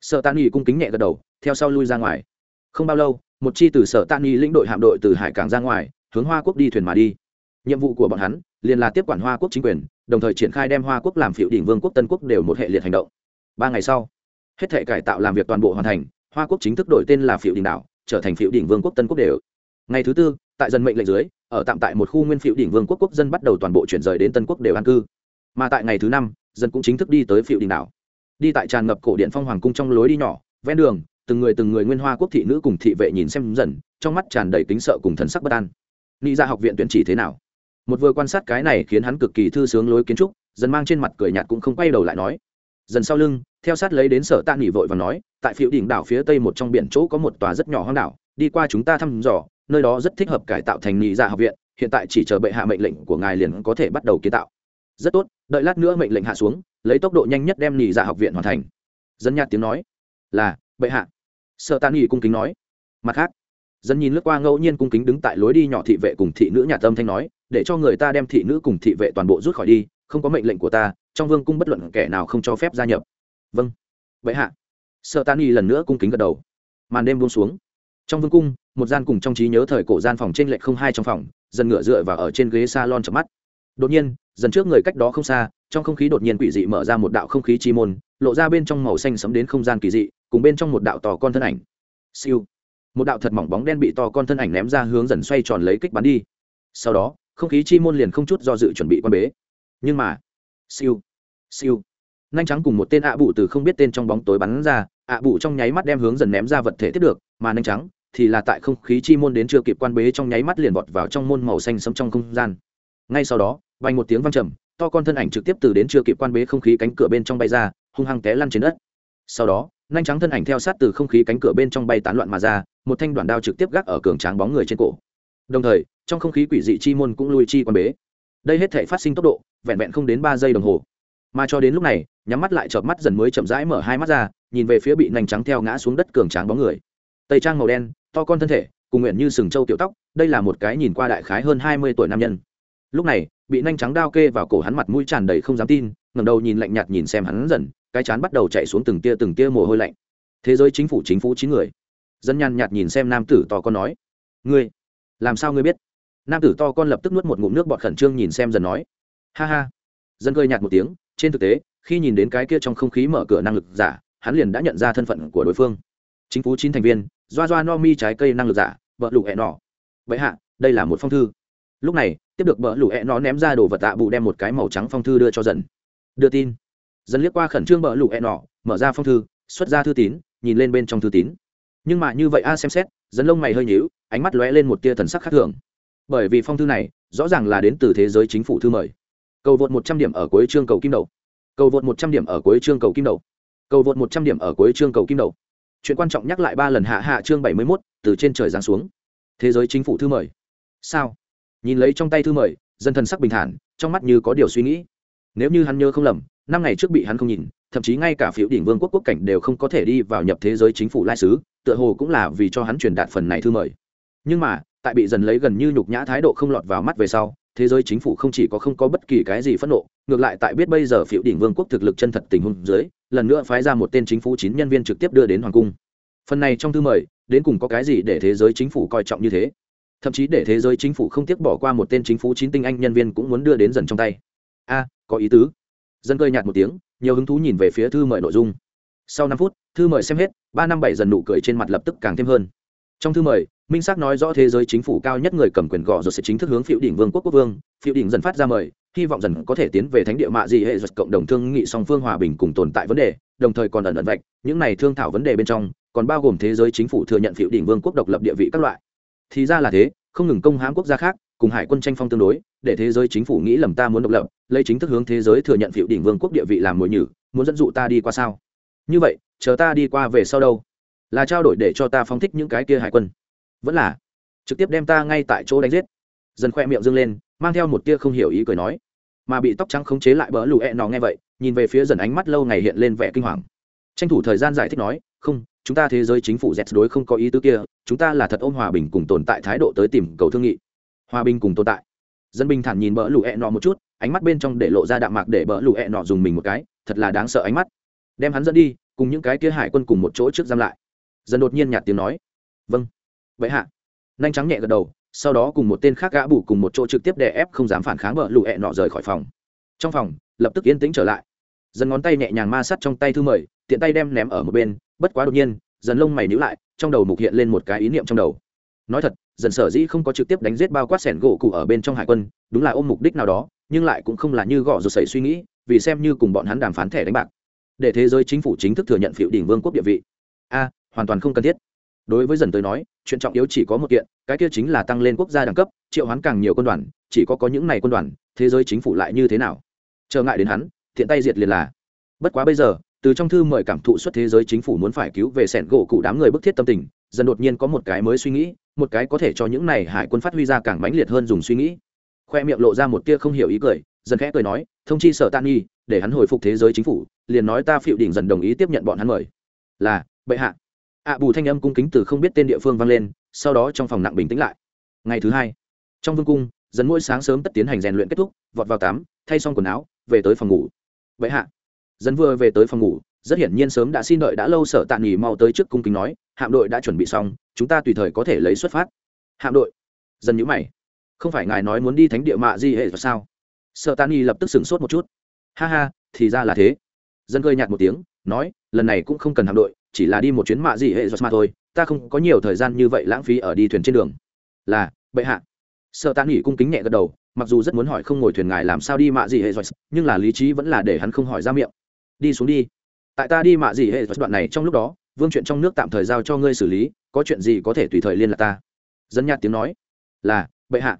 Sợ tạ nghi cung kính nhẹ gật đầu, theo sau lui ra ngoài. Không bao lâu, một chi từ sở tạ nghi lĩnh đội hạm đội từ hải cảng ra ngoài, hướng hoa quốc đi thuyền mà đi. Nhiệm vụ của bọn hắn, liền là tiếp quản hoa quốc chính quyền đồng thời triển khai đem hoa quốc làm phiệu đỉnh vương quốc tân quốc đều một hệ liệt hành động. Ba ngày sau, hết thể cải tạo làm việc toàn bộ hoàn thành, hoa quốc chính thức đổi tên là phiệu đỉnh đảo, trở thành phiệu đỉnh vương quốc tân quốc đều. Ngày thứ tư, tại dân mệnh lệnh dưới, ở tạm tại một khu nguyên phiệu đỉnh vương quốc quốc dân bắt đầu toàn bộ chuyển rời đến tân quốc đều an cư. Mà tại ngày thứ năm, dân cũng chính thức đi tới phiệu đỉnh đảo. Đi tại tràn ngập cổ điện phong hoàng cung trong lối đi nhỏ, ven đường, từng người từng người nguyên hoa quốc thị nữ cùng thị vệ nhìn xem dần, trong mắt tràn đầy kính sợ cùng thần sắc bất an. Nghĩ ra học viện tuyển chỉ thế nào? Một vừa quan sát cái này khiến hắn cực kỳ thư sướng lối kiến trúc, dần mang trên mặt cười nhạt cũng không quay đầu lại nói. Dần sau lưng, theo sát lấy đến sở tạ nghỉ vội và nói, tại phiệu đỉnh đảo phía tây một trong biển chỗ có một tòa rất nhỏ hoang đảo, đi qua chúng ta thăm dò, nơi đó rất thích hợp cải tạo thành nghỉ dạ học viện, hiện tại chỉ chờ bệ hạ mệnh lệnh của ngài liền có thể bắt đầu kiến tạo. Rất tốt, đợi lát nữa mệnh lệnh hạ xuống, lấy tốc độ nhanh nhất đem nghỉ dạ học viện hoàn thành. Dân nhạt tiếng nói, là, bệ hạ. Sợ tàn nghỉ cung kính nói. Mặt khác dân nhìn lướt qua ngẫu nhiên cung kính đứng tại lối đi nhỏ thị vệ cùng thị nữ nhà tâm thanh nói để cho người ta đem thị nữ cùng thị vệ toàn bộ rút khỏi đi, không có mệnh lệnh của ta, trong vương cung bất luận kẻ nào không cho phép gia nhập. Vâng. Vậy hạ. Sợ tan y lần nữa cung kính gật đầu. Màn đêm buông xuống. Trong vương cung, một gian cùng trong trí nhớ thời cổ gian phòng trên lệch không hai trong phòng, dần ngựa dựa và ở trên ghế salon chợp mắt. Đột nhiên, dần trước người cách đó không xa, trong không khí đột nhiên quỷ dị mở ra một đạo không khí chi môn, lộ ra bên trong màu xanh sấm đến không gian kỳ dị, cùng bên trong một đạo tò con thân ảnh. Siêu. Một đạo thật mỏng bóng đen bị to con thân ảnh ném ra hướng dần xoay tròn lấy kích bắn đi. Sau đó không khí chi môn liền không chút do dự chuẩn bị quan bế. Nhưng mà, siêu siêu. Nhanh trắng cùng một tên ạ bụ từ không biết tên trong bóng tối bắn ra, ạ bụ trong nháy mắt đem hướng dần ném ra vật thể tiếp được, mà nhanh trắng thì là tại không khí chi môn đến chưa kịp quan bế trong nháy mắt liền vọt vào trong môn màu xanh sẫm trong không gian. Ngay sau đó, vang một tiếng vang trầm, to con thân ảnh trực tiếp từ đến chưa kịp quan bế không khí cánh cửa bên trong bay ra, hung hăng té lăn trên đất. Sau đó nhanh trắng thân ảnh theo sát từ không khí cánh cửa bên trong bay tán loạn mà ra, một thanh đoạn đao trực tiếp gác ở cường tráng bóng người trên cổ đồng thời, trong không khí quỷ dị chi môn cũng lui chi quan bế. Đây hết thể phát sinh tốc độ, vẹn vẹn không đến ba giây đồng hồ. Mà cho đến lúc này, nhắm mắt lại chợp mắt dần mới chậm rãi mở hai mắt ra, nhìn về phía bị nành trắng theo ngã xuống đất cường tráng bóng người. Tây trang màu đen, to con thân thể, cùng nguyện như sừng trâu tiểu tóc, đây là một cái nhìn qua đại khái hơn hai mươi tuổi nam nhân. Lúc này, bị nanh trắng đao kê vào cổ hắn mặt mũi tràn đầy không dám tin, ngẩng đầu nhìn lạnh nhạt nhìn xem hắn dần, cái chán bắt đầu chạy xuống từng tia từng tia mồ hôi lạnh. Thế giới chính phủ chính phủ chín người. Dân nhàn nhạt nhìn xem nam tử to con nói, ngươi làm sao ngươi biết? Nam tử to con lập tức nuốt một ngụm nước bọt khẩn trương nhìn xem dần nói. Ha ha. Dân cười nhạt một tiếng, trên thực tế, khi nhìn đến cái kia trong không khí mở cửa năng lực giả, hắn liền đã nhận ra thân phận của đối phương. Chính phủ chín thành viên, doa doa no mi trái cây năng lực giả vợ lụ hẹ nọ. Vậy hạ, đây là một phong thư. Lúc này, tiếp được vợ lụ hẹ nó ném ra đồ vật tạ bụ đem một cái màu trắng phong thư đưa cho dần. Đưa tin. Dần liếc qua khẩn trương vợ lụ hẹ nọ, mở ra phong thư, xuất ra thư tín, nhìn lên bên trong thư tín. Nhưng mà như vậy a, xem xét dần lông mày hơi nhíu, ánh mắt lóe lên một tia thần sắc khác thường. Bởi vì phong thư này, rõ ràng là đến từ thế giới chính phủ thư mời. Cầu vượt một trăm điểm ở cuối chương cầu kim đầu. Cầu vượt một trăm điểm ở cuối chương cầu kim đầu. Cầu vượt một trăm điểm ở cuối chương cầu kim đầu. Chuyện quan trọng nhắc lại ba lần hạ hạ chương bảy mươi mốt, từ trên trời giáng xuống. Thế giới chính phủ thư mời. Sao? Nhìn lấy trong tay thư mời, dân thần sắc bình thản, trong mắt như có điều suy nghĩ. Nếu như hắn nhớ không lầm, năm ngày trước bị hắn không nhìn, thậm chí ngay cả phiếu đỉnh vương quốc quốc cảnh đều không có thể đi vào nhập thế giới chính phủ lai sứ tựa hồ cũng là vì cho hắn truyền đạt phần này thư mời. Nhưng mà, tại bị dần lấy gần như nhục nhã thái độ không lọt vào mắt về sau, thế giới chính phủ không chỉ có không có bất kỳ cái gì phẫn nộ, ngược lại tại biết bây giờ phiệu đỉnh vương quốc thực lực chân thật tình huống dưới, lần nữa phái ra một tên chính phủ chín nhân viên trực tiếp đưa đến hoàng cung. Phần này trong thư mời, đến cùng có cái gì để thế giới chính phủ coi trọng như thế? Thậm chí để thế giới chính phủ không tiếc bỏ qua một tên chính phủ chín tinh anh nhân viên cũng muốn đưa đến dần trong tay. A, có ý tứ. Dân cơi nhạt một tiếng, nhiều hứng thú nhìn về phía thư mời nội dung. Sau năm phút thư mời xem hết, ba năm bảy dần nụ cười trên mặt lập tức càng thêm hơn. Trong thư mời, minh xác nói rõ thế giới chính phủ cao nhất người cầm quyền gò rồi sẽ chính thức hướng phiệu đỉnh vương quốc quốc vương. Phiệu đỉnh dần phát ra mời, hy vọng dần có thể tiến về thánh địa mạ gì hệ giật cộng đồng thương nghị song phương hòa bình cùng tồn tại vấn đề, đồng thời còn ẩn ẩn vạch những này thương thảo vấn đề bên trong, còn bao gồm thế giới chính phủ thừa nhận phiệu đỉnh vương quốc độc lập địa vị các loại. Thì ra là thế, không ngừng công hãm quốc gia khác, cùng hải quân tranh phong tương đối, để thế giới chính phủ nghĩ lầm ta muốn độc lập, lấy chính thức hướng thế giới thừa nhận phiệu đỉnh vương quốc địa vị làm mồi nhử, muốn dẫn dụ ta đi qua sao? Như vậy, chờ ta đi qua về sau đâu? Là trao đổi để cho ta phóng thích những cái kia hải quân. Vẫn là, trực tiếp đem ta ngay tại chỗ đánh giết. Dần khoe miệng dâng lên, mang theo một tia không hiểu ý cười nói. Mà bị tóc trắng khống chế lại bỡ lù ẹ nọ nghe vậy, nhìn về phía dần ánh mắt lâu ngày hiện lên vẻ kinh hoàng. Tranh thủ thời gian giải thích nói, không, chúng ta thế giới chính phủ dẹt đối không có ý tứ kia, chúng ta là thật ôm hòa bình cùng tồn tại thái độ tới tìm cầu thương nghị. Hòa bình cùng tồn tại. Dân bình thản nhìn bỡ lù ẹ nọ một chút, ánh mắt bên trong để lộ ra đạm mạc để bỡ lù ẹ nọ dùng mình một cái, thật là đáng sợ ánh mắt đem hắn dẫn đi, cùng những cái kia hải quân cùng một chỗ trước giam lại. Dần đột nhiên nhạt tiếng nói vâng. Vậy hạ. Nhanh trắng nhẹ gật đầu, sau đó cùng một tên khác gã bủ cùng một chỗ trực tiếp đè ép không dám phản kháng bỡ lụ hẹ nọ rời khỏi phòng. Trong phòng, lập tức yên tĩnh trở lại. Dần ngón tay nhẹ nhàng ma sát trong tay thư mời, tiện tay đem ném ở một bên, bất quá đột nhiên, dần lông mày nhíu lại, trong đầu mục hiện lên một cái ý niệm trong đầu. Nói thật, dần sở dĩ không có trực tiếp đánh giết bao quát sẻn gỗ cụ ở bên trong hải quân, đúng là ôm mục đích nào đó, nhưng lại cũng không là như gõ rồi xảy suy nghĩ, vì xem như cùng bọn hắn đàm phán thẻ đánh bạc để thế giới chính phủ chính thức thừa nhận phiệu đỉnh vương quốc địa vị. A, hoàn toàn không cần thiết. Đối với dần tới nói, chuyện trọng yếu chỉ có một kiện, cái kia chính là tăng lên quốc gia đẳng cấp, triệu hoán càng nhiều quân đoàn, chỉ có có những này quân đoàn, thế giới chính phủ lại như thế nào? Trở ngại đến hắn, thiện tay diệt liền là. Bất quá bây giờ, từ trong thư mời cảm thụ xuất thế giới chính phủ muốn phải cứu về sẻn gỗ cụ đám người bức thiết tâm tình, dần đột nhiên có một cái mới suy nghĩ, một cái có thể cho những này hải quân phát huy ra càng mãnh liệt hơn dùng suy nghĩ. Khoe miệng lộ ra một tia không hiểu ý cười, dần khẽ cười nói, thông chi sở tan nghi để hắn hồi phục thế giới chính phủ, liền nói ta phiệu đỉnh dần đồng ý tiếp nhận bọn hắn mời. Là, bệ hạ. Ạ bù thanh âm cung kính từ không biết tên địa phương vang lên, sau đó trong phòng nặng bình tĩnh lại. Ngày thứ hai, trong vương cung, dần mỗi sáng sớm tất tiến hành rèn luyện kết thúc, vọt vào tắm, thay xong quần áo, về tới phòng ngủ. Bệ hạ. Dần vừa về tới phòng ngủ, rất hiển nhiên sớm đã xin đợi đã lâu sở tạ nghỉ mau tới trước cung kính nói, hạm đội đã chuẩn bị xong, chúng ta tùy thời có thể lấy xuất phát. Hạm đội. Dần nhữ mày. Không phải ngài nói muốn đi thánh địa mạ di hệ sao? Sợ tani lập tức sửng sốt một chút ha ha, thì ra là thế. Dân cười nhạt một tiếng, nói, lần này cũng không cần hạm đội, chỉ là đi một chuyến mạ gì hệ mà thôi, ta không có nhiều thời gian như vậy lãng phí ở đi thuyền trên đường. Là, bệ hạ. Sợ tạ nghỉ cung kính nhẹ gật đầu, mặc dù rất muốn hỏi không ngồi thuyền ngài làm sao đi mạ gì hệ nhưng là lý trí vẫn là để hắn không hỏi ra miệng. Đi xuống đi. Tại ta đi mạ gì hệ đoạn này trong lúc đó, vương chuyện trong nước tạm thời giao cho ngươi xử lý, có chuyện gì có thể tùy thời liên lạc ta. Dân nhạt tiếng nói. Là, bệ hạ.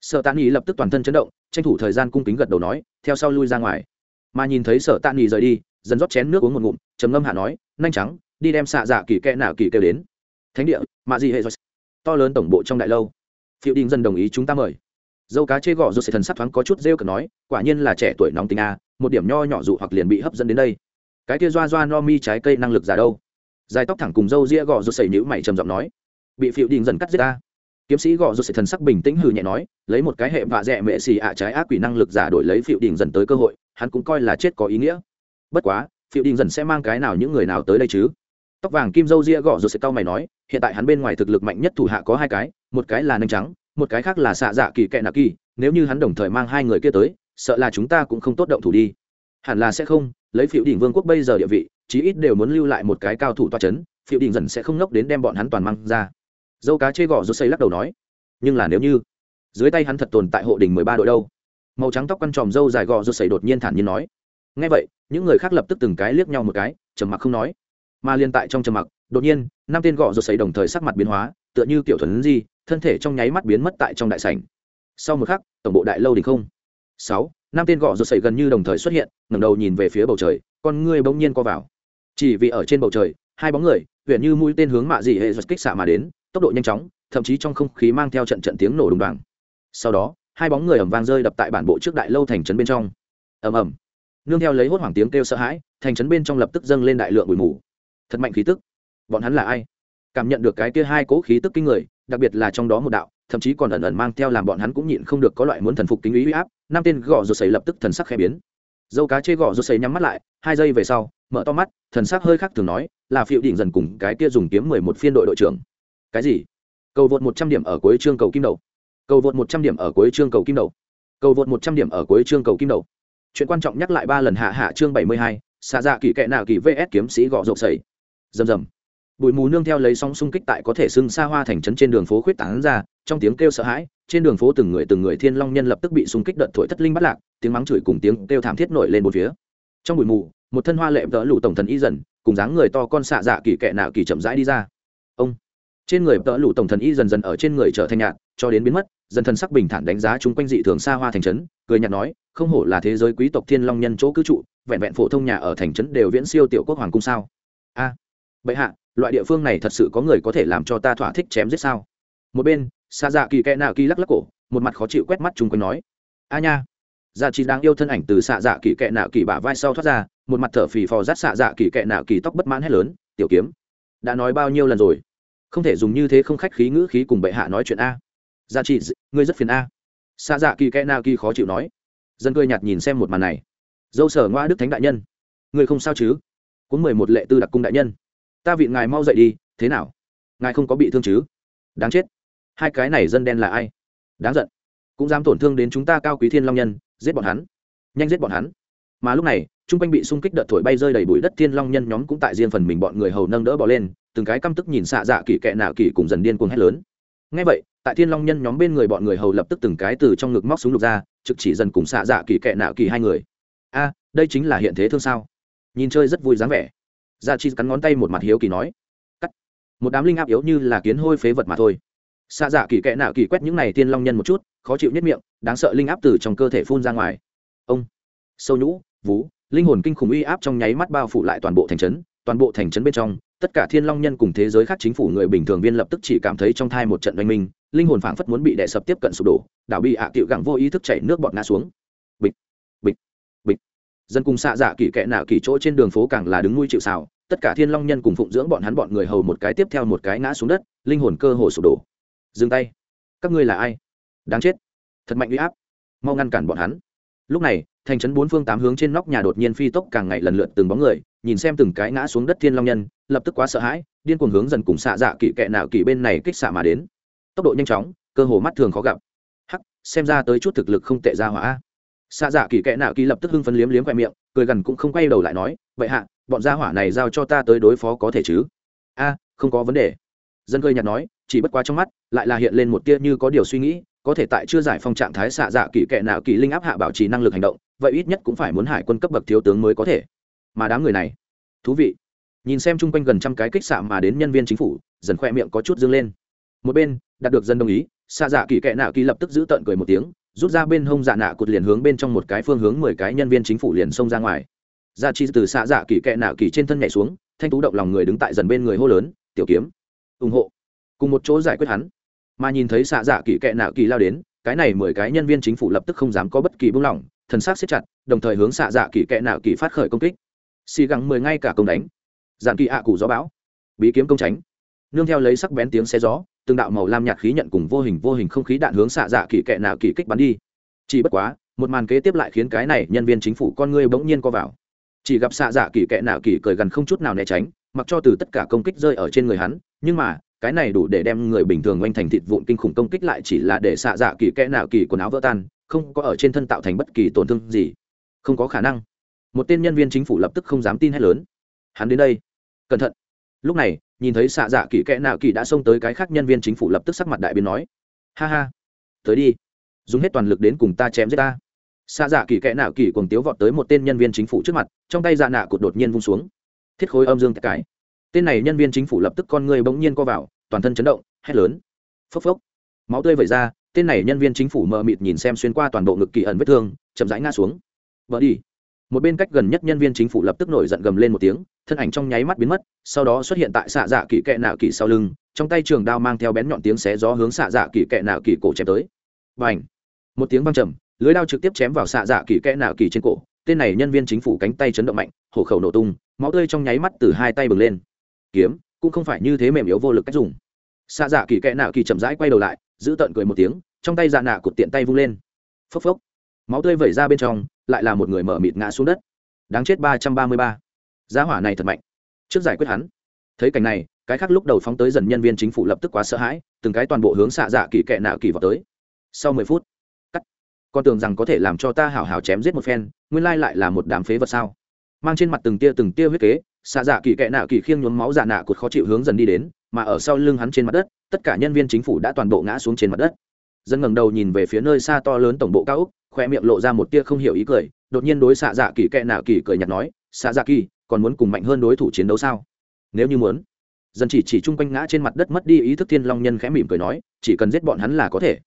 Sợ tạ nghỉ lập tức toàn thân chấn động, tranh thủ thời gian cung kính gật đầu nói, theo sau lui ra ngoài mà nhìn thấy sở tạ nghỉ rời đi, dần rót chén nước uống một ngụm, trầm ngâm hạ nói, nhanh trắng đi đem xạ dạ kỳ kẽ nạ kỳ kêu đến. Thánh địa, mạ gì hệ to lớn tổng bộ trong đại lâu. Phiệu đình dân đồng ý chúng ta mời. Dâu cá chê gọ rồi sẽ thần sắc thoáng có chút rêu cần nói, quả nhiên là trẻ tuổi nóng tính a, một điểm nho nhỏ dụ hoặc liền bị hấp dẫn đến đây. Cái kia doa doa no mi trái cây năng lực giả đâu? Dài tóc thẳng cùng dâu ria gọ rồi sẩy nhữ mày trầm giọng nói, bị phiệu đình dần cắt giết ta. Kiếm sĩ gọ rồi sẽ thần sắc bình tĩnh hừ nhẹ nói, lấy một cái hệ vạ dẹ mệ xì ạ trái ác quỷ năng lực giả đổi lấy phiệu đình dần tới cơ hội hắn cũng coi là chết có ý nghĩa. Bất quá phiệu đình dần sẽ mang cái nào những người nào tới đây chứ? Tóc vàng kim dâu ria gõ rồi sẽ cau mày nói, hiện tại hắn bên ngoài thực lực mạnh nhất thủ hạ có hai cái, một cái là nanh trắng, một cái khác là xạ dạ kỳ kẹ nạ kỳ, nếu như hắn đồng thời mang hai người kia tới, sợ là chúng ta cũng không tốt động thủ đi. Hẳn là sẽ không, lấy phiệu đỉnh vương quốc bây giờ địa vị, chí ít đều muốn lưu lại một cái cao thủ toa c h ấ n phiệu đỉnh dần sẽ không nốc đến đem bọn hắn toàn mang ra. Dâu cá chê gõ rút xây lắc đầu nói, nhưng là nếu như, dưới tay hắn thật tồn tại hộ đình mười ba đội đâu? Màu trắng tóc căn tròm dâu dài gò rụt sẩy đột nhiên thản nhiên nói. Ngay vậy, những người khác lập tức từng cái liếc nhau một cái, trầm mặc không nói. Mà liên tại trong trầm mặc, đột nhiên, năm tên gò rụt sẩy đồng thời sắc mặt biến hóa, tựa như kiểu thuần di, thân thể trong nháy mắt biến mất tại trong đại sảnh. Sau một khắc, tổng bộ đại lâu đình không. Sáu, năm tên gò rụt sẩy gần như đồng thời xuất hiện, ngẩng đầu nhìn về phía bầu trời, con ngươi bỗng nhiên co vào. Chỉ vì ở trên bầu trời, hai bóng người huyện như mũi tên hướng mạ dị hệ giật kích xạ mà đến, tốc độ nhanh chóng, thậm chí trong không khí mang theo trận trận tiếng nổ đùng đoàng. Sau đó hai bóng người ầm vang rơi đập tại bản bộ trước đại lâu thành trấn bên trong. Ầm ầm. Nương theo lấy hốt hoảng tiếng kêu sợ hãi, thành trấn bên trong lập tức dâng lên đại lượng bụi mù. Thật mạnh khí tức. Bọn hắn là ai? Cảm nhận được cái kia hai cố khí tức kinh người, đặc biệt là trong đó một đạo, thậm chí còn ẩn ẩn mang theo làm bọn hắn cũng nhịn không được có loại muốn thần phục kính ý uy áp, năm tên gõ rột sấy lập tức thần sắc khẽ biến. Dâu cá chê gõ rột sấy nhắm mắt lại, hai giây về sau, mở to mắt, thần sắc hơi khác thường nói, là phiệu đỉnh dần cùng cái kia dùng kiếm mười một phiên đội đội trưởng. Cái gì? Cầu vượt một trăm điểm ở cuối chương cầu kim đầu cầu vượt một trăm điểm ở cuối chương cầu kim đầu. Cầu vượt một trăm điểm ở cuối chương cầu kim đầu. Chuyện quan trọng nhắc lại ba lần hạ hạ chương bảy mươi hai xạ dạ kỳ kệ nào kỳ vs kiếm sĩ gọ rộp sầy rầm rầm. Bụi mù nương theo lấy sóng xung kích tại có thể xưng xa hoa thành trấn trên đường phố khuyết tảng ra, trong tiếng kêu sợ hãi, trên đường phố từng người từng người thiên long nhân lập tức bị xung kích đợt thổi thất linh bắt lạc, tiếng mắng chửi cùng tiếng kêu thảm thiết nổi lên một phía. Trong bụi mù, một thân hoa lệ vỡ lụ tổng thần y dần, cùng dáng người to con xạ dạ kỳ kệ nào kỳ chậm rãi đi ra. Ông. Trên người tợ lụ tổng thần y dần dần ở trên người trở thành nhạt, cho đến biến mất dần thần sắc bình thản đánh giá chúng quanh dị thường xa hoa thành trấn cười nhạt nói không hổ là thế giới quý tộc thiên long nhân chỗ cư trụ vẹn vẹn phổ thông nhà ở thành trấn đều viễn siêu tiểu quốc hoàng cung sao? A à, bệ hạ loại địa phương này thật sự có người có thể làm cho ta thỏa thích chém giết sao? Một bên xa dạ kỳ kẽ nạ kỳ lắc lắc cổ một mặt khó chịu quét mắt chung quanh nói a nha. Dạ Gia chị đang yêu thân ảnh từ xạ dạ kỳ kẽ nạ kỳ bả vai sau thoát ra một mặt thở phì phò rát xạ dạ kỳ kẽ nạ kỳ tóc bất mãn hết lớn tiểu kiếm đã nói bao nhiêu lần rồi? Không thể dùng như thế không khách khí ngữ khí cùng bệ hạ nói chuyện a. Dạ Gia trị ngươi rất phiền a. Xa dạ kỳ kẽ na kỳ khó chịu nói. Dân cười nhạt nhìn xem một màn này. Dâu sở ngoa đức thánh đại nhân. Ngươi không sao chứ? Cũng mười một lệ tư đặc cung đại nhân. Ta vị ngài mau dậy đi, thế nào? Ngài không có bị thương chứ? Đáng chết. Hai cái này dân đen là ai? Đáng giận. Cũng dám tổn thương đến chúng ta cao quý thiên long nhân, giết bọn hắn. Nhanh giết bọn hắn. Mà lúc này, chung quanh bị xung kích đợt thổi bay rơi đầy bụi đất thiên long nhân nhóm cũng tại riêng phần mình bọn người hầu nâng đỡ bỏ lên, từng cái căm tức nhìn xạ dạ kỳ kệ nạ kỳ cùng dần điên cuồng hét lớn. Ngay vậy tại thiên long nhân nhóm bên người bọn người hầu lập tức từng cái từ trong ngực móc súng lục ra, trực chỉ dần cùng xạ dạ kỳ kệ nạ kỳ hai người. A, đây chính là hiện thế thương sao? Nhìn chơi rất vui dáng vẻ. Dạ chi cắn ngón tay một mặt hiếu kỳ nói. Cắt. Một đám linh áp yếu như là kiến hôi phế vật mà thôi. Xạ dạ kỳ kệ nạ kỳ quét những này thiên long nhân một chút, khó chịu nhất miệng, đáng sợ linh áp từ trong cơ thể phun ra ngoài. Ông. Sâu nhũ, vú, linh hồn kinh khủng uy áp trong nháy mắt bao phủ lại toàn bộ thành trấn toàn bộ thành trấn bên trong, tất cả thiên long nhân cùng thế giới khác chính phủ người bình thường viên lập tức chỉ cảm thấy trong thai một trận oanh minh, linh hồn phảng phất muốn bị đè sập tiếp cận sụp đổ, đảo bị ạ à tiệu gặng vô ý thức chảy nước bọt ngã xuống. Bịch bịch bịch. Dân cùng xạ dạ kỳ kệ nạ kỳ chỗ trên đường phố càng là đứng nuôi chịu xào tất cả thiên long nhân cùng phụng dưỡng bọn hắn bọn người hầu một cái tiếp theo một cái ngã xuống đất, linh hồn cơ hồ sụp đổ. Dừng tay. Các ngươi là ai? Đáng chết. Thật mạnh uy áp. Mau ngăn cản bọn hắn. Lúc này, thành trấn bốn phương tám hướng trên nóc nhà đột nhiên phi tốc càng ngày lần lượt từng bóng người nhìn xem từng cái ngã xuống đất thiên long nhân, lập tức quá sợ hãi, điên cuồng hướng dần cùng xạ dạ kỳ kẹ nạo kỳ bên này kích xạ mà đến. Tốc độ nhanh chóng, cơ hồ mắt thường khó gặp. Hắc, xem ra tới chút thực lực không tệ ra hỏa. Xạ dạ kỳ kẹ nạo kỳ lập tức hưng phấn liếm liếm khoe miệng, cười gần cũng không quay đầu lại nói vậy hạ, bọn gia hỏa này giao cho ta tới đối phó có thể chứ? A, không có vấn đề. Dân cười nhạt nói, chỉ bất quá trong mắt, lại là hiện lên một tia như có điều suy nghĩ, có thể tại chưa giải phong trạng thái xạ dạ kỳ kẹ nạo kỳ linh áp hạ bảo trì năng lực hành động, vậy ít nhất cũng phải muốn hải quân cấp bậc thiếu tướng mới có thể mà đám người này. Thú vị. Nhìn xem chung quanh gần trăm cái kích xạ mà đến nhân viên chính phủ, dần khoe miệng có chút dâng lên. Một bên, đạt được dân đồng ý xạ dạ kỳ kệ nạo kỳ lập tức giữ tợn cười một tiếng, rút ra bên hông dạ nạ cột liền hướng bên trong một cái phương hướng mười cái nhân viên chính phủ liền xông ra ngoài. Ra dạ chi từ xạ dạ kỳ kệ nạo kỳ trên thân nhảy xuống, thanh tú động lòng người đứng tại dần bên người hô lớn, tiểu kiếm, ủng hộ. Cùng một chỗ giải quyết hắn. Mà nhìn thấy xạ dạ kỳ kệ nạo kỳ lao đến, cái này mười cái nhân viên chính phủ lập tức không dám có bất kỳ buông lỏng, thần sắc siết chặt, đồng thời hướng xạ dạ kỳ kệ nạo kỳ phát khởi công kích xì gắng mười ngay cả công đánh. Dàn kỳ ạ à cụ gió bão. Bí kiếm công tránh. Nương theo lấy sắc bén tiếng xe gió, từng đạo màu lam nhạt khí nhận cùng vô hình vô hình không khí đạn hướng xạ dạ kỳ kệ nạo kỳ kích bắn đi. Chỉ bất quá, một màn kế tiếp lại khiến cái này nhân viên chính phủ con ngươi bỗng nhiên co vào. Chỉ gặp xạ dạ kỳ kệ nạo kỳ cười gần không chút nào né tránh, mặc cho từ tất cả công kích rơi ở trên người hắn, nhưng mà, cái này đủ để đem người bình thường oanh thành thịt vụn kinh khủng công kích lại chỉ là để xạ dạ kỳ kẽ nào kỳ quần áo vỡ tan, không có ở trên thân tạo thành bất kỳ tổn thương gì. Không có khả năng một tên nhân viên chính phủ lập tức không dám tin hay lớn. Hắn đến đây. Cẩn thận. Lúc này, nhìn thấy xạ dạ kỳ kẽ nạo kỳ đã xông tới cái khác nhân viên chính phủ lập tức sắc mặt đại biến nói, ha ha, tới đi. Dùng hết toàn lực đến cùng ta chém giết ta. Xạ dạ kỳ kẽ nạo kỳ cùng tiếu vọt tới một tên nhân viên chính phủ trước mặt, trong tay dạ nạ cột đột nhiên vung xuống. Thiết khối âm dương cái tên này nhân viên chính phủ lập tức con người bỗng nhiên co vào, toàn thân chấn động, hét lớn. Phốc phốc. Máu tươi vẩy ra, tên này nhân viên chính phủ mờ mịt nhìn xem xuyên qua toàn bộ ngực kỳ ẩn vết thương, chậm rãi ngã xuống. Vỡ đi một bên cách gần nhất nhân viên chính phủ lập tức nổi giận gầm lên một tiếng, thân ảnh trong nháy mắt biến mất, sau đó xuất hiện tại xạ dạ kỳ kẹ nạo kỳ sau lưng, trong tay trường đao mang theo bén nhọn tiếng xé gió hướng xạ dạ kỳ kẹ nạo kỳ cổ chém tới. Và ảnh một tiếng văng trầm, lưới đao trực tiếp chém vào xạ dạ kỳ kẹ nạo kỳ trên cổ, tên này nhân viên chính phủ cánh tay chấn động mạnh, hổ khẩu nổ tung, máu tươi trong nháy mắt từ hai tay bừng lên. Kiếm, cũng không phải như thế mềm yếu vô lực cách dùng. Xạ dạ kỳ kẹ nạo kỳ chậm rãi quay đầu lại, giữ tợn cười một tiếng, trong tay dạ nạ cụt tiện tay vung lên. Phốc phốc máu tươi vẩy ra bên trong, lại là một người mở mịt ngã xuống đất. Đáng chết ba trăm ba mươi ba. Giá hỏa này thật mạnh. Trước giải quyết hắn. Thấy cảnh này, cái khác lúc đầu phóng tới dần nhân viên chính phủ lập tức quá sợ hãi, từng cái toàn bộ hướng xạ dạ kỳ kệ nạo kỳ vào tới. Sau mười phút, cắt. Con tưởng rằng có thể làm cho ta hảo hảo chém giết một phen, nguyên lai lại là một đám phế vật sao? Mang trên mặt từng tia từng tia huyết kế, xạ dạ kỳ kệ nạo kỳ khiêng nhuốm máu dạ nạ cột khó chịu hướng dần đi đến, mà ở sau lưng hắn trên mặt đất, tất cả nhân viên chính phủ đã toàn bộ ngã xuống trên mặt đất. Dân ngẩng đầu nhìn về phía nơi xa to lớn tổng bộ cao úc khoe miệng lộ ra một tia không hiểu ý cười, đột nhiên đối xạ dạ kỳ kệ nạo kỳ cười nhạt nói xạ dạ kỳ, còn muốn cùng mạnh hơn đối thủ chiến đấu sao? Nếu như muốn. Dân chỉ chỉ chung quanh ngã trên mặt đất mất đi ý thức thiên long nhân khẽ mỉm cười nói, chỉ cần giết bọn hắn là có thể.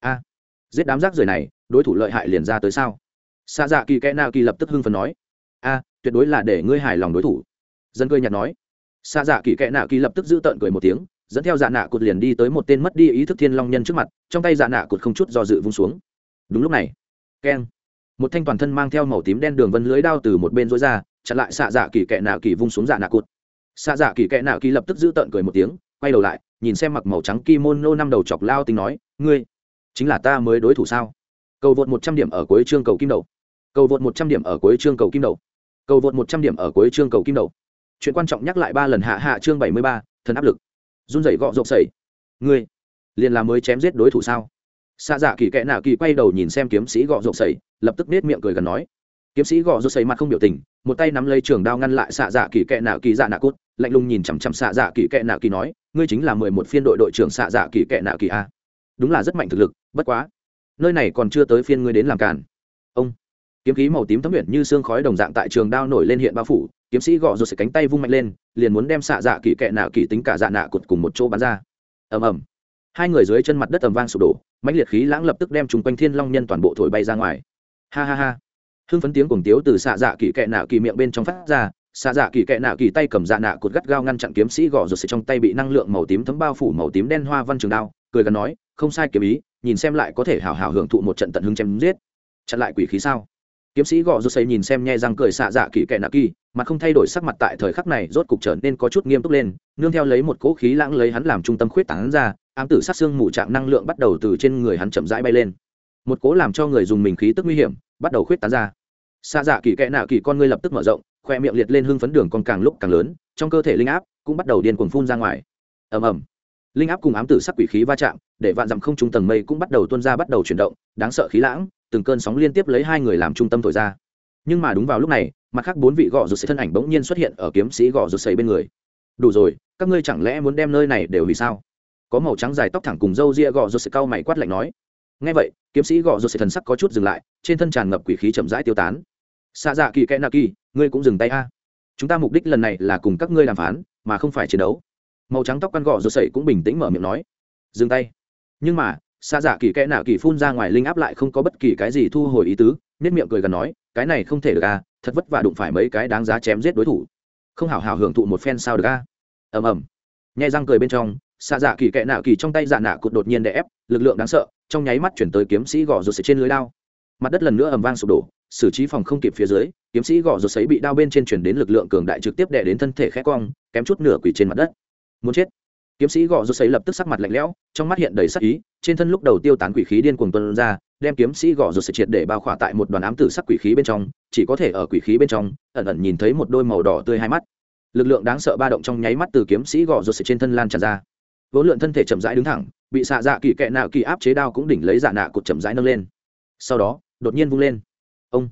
A, giết đám rác rưởi này, đối thủ lợi hại liền ra tới sao? Xạ dạ kỳ kệ nạo kỳ lập tức hưng phấn nói, a, tuyệt đối là để ngươi hài lòng đối thủ. Dân cười nhạt nói xạ dạ kỳ kẽ nạ kỳ lập tức giữ tợn cười một tiếng, dẫn theo dạ nạ cụt liền đi tới một tên mất đi ý thức thiên long nhân trước mặt, trong tay dạ nạ cụt không chút do dự vung xuống. Đúng lúc này keng. Một thanh toàn thân mang theo màu tím đen đường vân lưới đao từ một bên rối ra, chặn lại xạ dạ kỳ kẹ nạ kỳ vung xuống dạ nạ cụt. Xạ dạ kỳ kẹ nạ kỳ lập tức giữ tợn cười một tiếng, quay đầu lại, nhìn xem mặc màu trắng kimono năm đầu chọc lao tính nói, ngươi, chính là ta mới đối thủ sao? Cầu vượt một trăm điểm ở cuối chương cầu kim đầu. Cầu vượt một trăm điểm ở cuối chương cầu kim đầu. Cầu vượt một trăm điểm ở cuối chương cầu kim đầu. Chuyện quan trọng nhắc lại ba lần hạ hạ chương bảy mươi ba, thần áp lực. Run rẩy gọ rộp sẩy. Ngươi, liền là mới chém giết đối thủ sao? Xạ dạ kỳ kẽ nạ kỳ quay đầu nhìn xem kiếm sĩ gọ rộp sẩy lập tức nết miệng cười gần nói. Kiếm sĩ gọ rộp sẩy mặt không biểu tình, một tay nắm lấy trường đao ngăn lại xạ dạ kỳ kẽ nạ kỳ dạ nạ cốt, lạnh lùng nhìn chằm chằm xạ dạ kỳ kẽ nạ kỳ nói, ngươi chính là mười một phiên đội đội trưởng xạ dạ kỳ kẽ nạ kỳ a. Đúng là rất mạnh thực lực, bất quá, nơi này còn chưa tới phiên ngươi đến làm cản ông. Kiếm khí màu tím thấm nguyện như xương khói đồng dạng tại trường đao nổi lên hiện bao phủ, kiếm sĩ gõ rột sẽ cánh tay vung mạnh lên, liền muốn đem xạ dạ kỳ kẹ nạ kỳ tính cả dạ nạ cột cùng một chỗ bắn ra. Ầm ầm. Hai người dưới chân mặt đất ầm vang sụp đổ mãnh liệt khí lãng lập tức đem chung quanh thiên long nhân toàn bộ thổi bay ra ngoài. Ha ha ha. Hưng phấn tiếng cùng tiếu từ xạ dạ kỳ kẹ nạ kỳ miệng bên trong phát ra, xạ dạ kỳ kẹ nạ kỳ tay cầm dạ nạ cột gắt gao ngăn chặn kiếm sĩ gõ rồi xịt trong tay bị năng lượng màu tím thấm bao phủ màu tím đen hoa văn trường đao, cười gần nói, không sai kiếm ý, nhìn xem lại có thể hào hào hưởng thụ một trận tận hưng chém giết. Chặn lại quỷ khí sao? Kiếm sĩ gò rút xấy nhìn xem nhe răng cười xạ dạ kỳ kẹ nạ kỳ mà không thay đổi sắc mặt tại thời khắc này rốt cục trở nên có chút nghiêm túc lên, nương theo lấy một cỗ khí lãng lấy hắn làm trung tâm khuyết tảng ra ám tử sát xương mù trạng năng lượng bắt đầu từ trên người hắn chậm rãi bay lên. Một cố làm cho người dùng mình khí tức nguy hiểm bắt đầu khuyết tán ra. Xa dạ kỳ kẽ nạ kỳ con ngươi lập tức mở rộng, khoe miệng liệt lên hưng phấn đường còn càng lúc càng lớn, trong cơ thể linh áp cũng bắt đầu điên cuồng phun ra ngoài. Ầm ầm. Linh áp cùng ám tử sắc quỷ khí va chạm, để vạn dặm không trung tầng mây cũng bắt đầu tuôn ra bắt đầu chuyển động, đáng sợ khí lãng, từng cơn sóng liên tiếp lấy hai người làm trung tâm thổi ra. Nhưng mà đúng vào lúc này, mặt khác bốn vị gò rụt xấy thân ảnh bỗng nhiên xuất hiện ở kiếm sĩ gò rụt xấy bên người. Đủ rồi, các ngươi chẳng lẽ muốn đem nơi này đều vì sao? Có màu trắng dài tóc thẳng cùng râu ria gò rô sẽ cau mày quát lạnh nói. Nghe vậy, kiếm sĩ gò rô sẽ thần sắc có chút dừng lại, trên thân tràn ngập quỷ khí chậm rãi tiêu tán. Xa dạ kỳ kẽ nạ kỳ, ngươi cũng dừng tay a. Chúng ta mục đích lần này là cùng các ngươi đàm phán, mà không phải chiến đấu. Màu trắng tóc căn gò rô sậy cũng bình tĩnh mở miệng nói. Dừng tay. Nhưng mà xa dạ kỳ kẽ nạ kỳ phun ra ngoài linh áp lại không có bất kỳ cái gì thu hồi ý tứ nết miệng cười gần nói, cái này không thể được a, thật vất vả đụng phải mấy cái đáng giá chém giết đối thủ. Không hảo hảo hưởng thụ một phen sao được a. Ầm ầm. Nhai răng cười bên trong xa dạ kỳ kẽ nạ kỳ trong tay dạ nạ cụt đột nhiên đè ép, lực lượng đáng sợ, trong nháy mắt chuyển tới kiếm sĩ gò rụt sấy trên lưới đao. Mặt đất lần nữa ầm vang sụp đổ, xử trí phòng không kịp phía dưới, kiếm sĩ gò rột sấy bị đao bên trên chuyển đến lực lượng cường đại trực tiếp đè đến thân thể khẽ cong, kém chút nửa quỷ trên mặt đất. Muốn chết. Kiếm sĩ gò rột sấy lập tức sắc mặt lạnh lẽo, trong mắt hiện đầy sắc ý, trên thân lúc đầu tiêu tán quỷ khí điên cuồng tuân ra, đem kiếm sĩ gò rột sấy triệt để bao khỏa tại một đoàn ám tử sắc quỷ khí bên trong, chỉ có thể ở quỷ khí bên trong, ẩn ẩn nhìn thấy một đôi màu đỏ tươi hai mắt. Lực lượng đáng sợ ba động trong nháy mắt từ kiếm sĩ gò rột sấy trên thân lan tràn ra vốn lượn thân thể chậm rãi đứng thẳng, bị xạ dạ kỳ kẹ nạ kỳ áp chế đao cũng đỉnh lấy dạ nạ cột chậm rãi nâng lên. Sau đó, đột nhiên vung lên. Ông!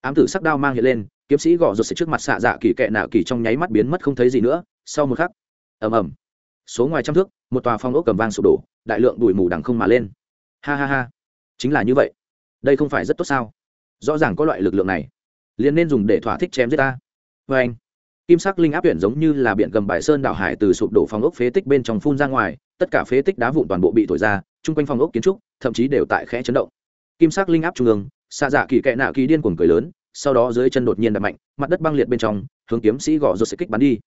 Ám tử sắc đao mang hiện lên, kiếm sĩ gõ rột trước mặt xạ dạ kỳ kệ nạ kỳ trong nháy mắt biến mất không thấy gì nữa. Sau một khắc, ầm ầm. Số ngoài trăm thước, một tòa phong ốc cầm vang sụp đổ, đại lượng đùi mù đằng không mà lên. Ha ha ha. Chính là như vậy. Đây không phải rất tốt sao? Rõ ràng có loại lực lượng này. Liền nên dùng để thỏa thích chém giết ta. Vê anh kim sắc linh áp tuyển giống như là biển gầm bài sơn đảo hải từ sụp đổ phong ốc phế tích bên trong phun ra ngoài, tất cả phế tích đá vụn toàn bộ bị thổi ra, chung quanh phong ốc kiến trúc, thậm chí đều tại khẽ chấn động. Kim sắc linh áp trung ương, xạ dạ kỳ kệ nạo kỳ điên cuồng cười lớn, sau đó dưới chân đột nhiên đập mạnh, mặt đất băng liệt bên trong, hướng kiếm sĩ gò rột sẽ kích bắn đi.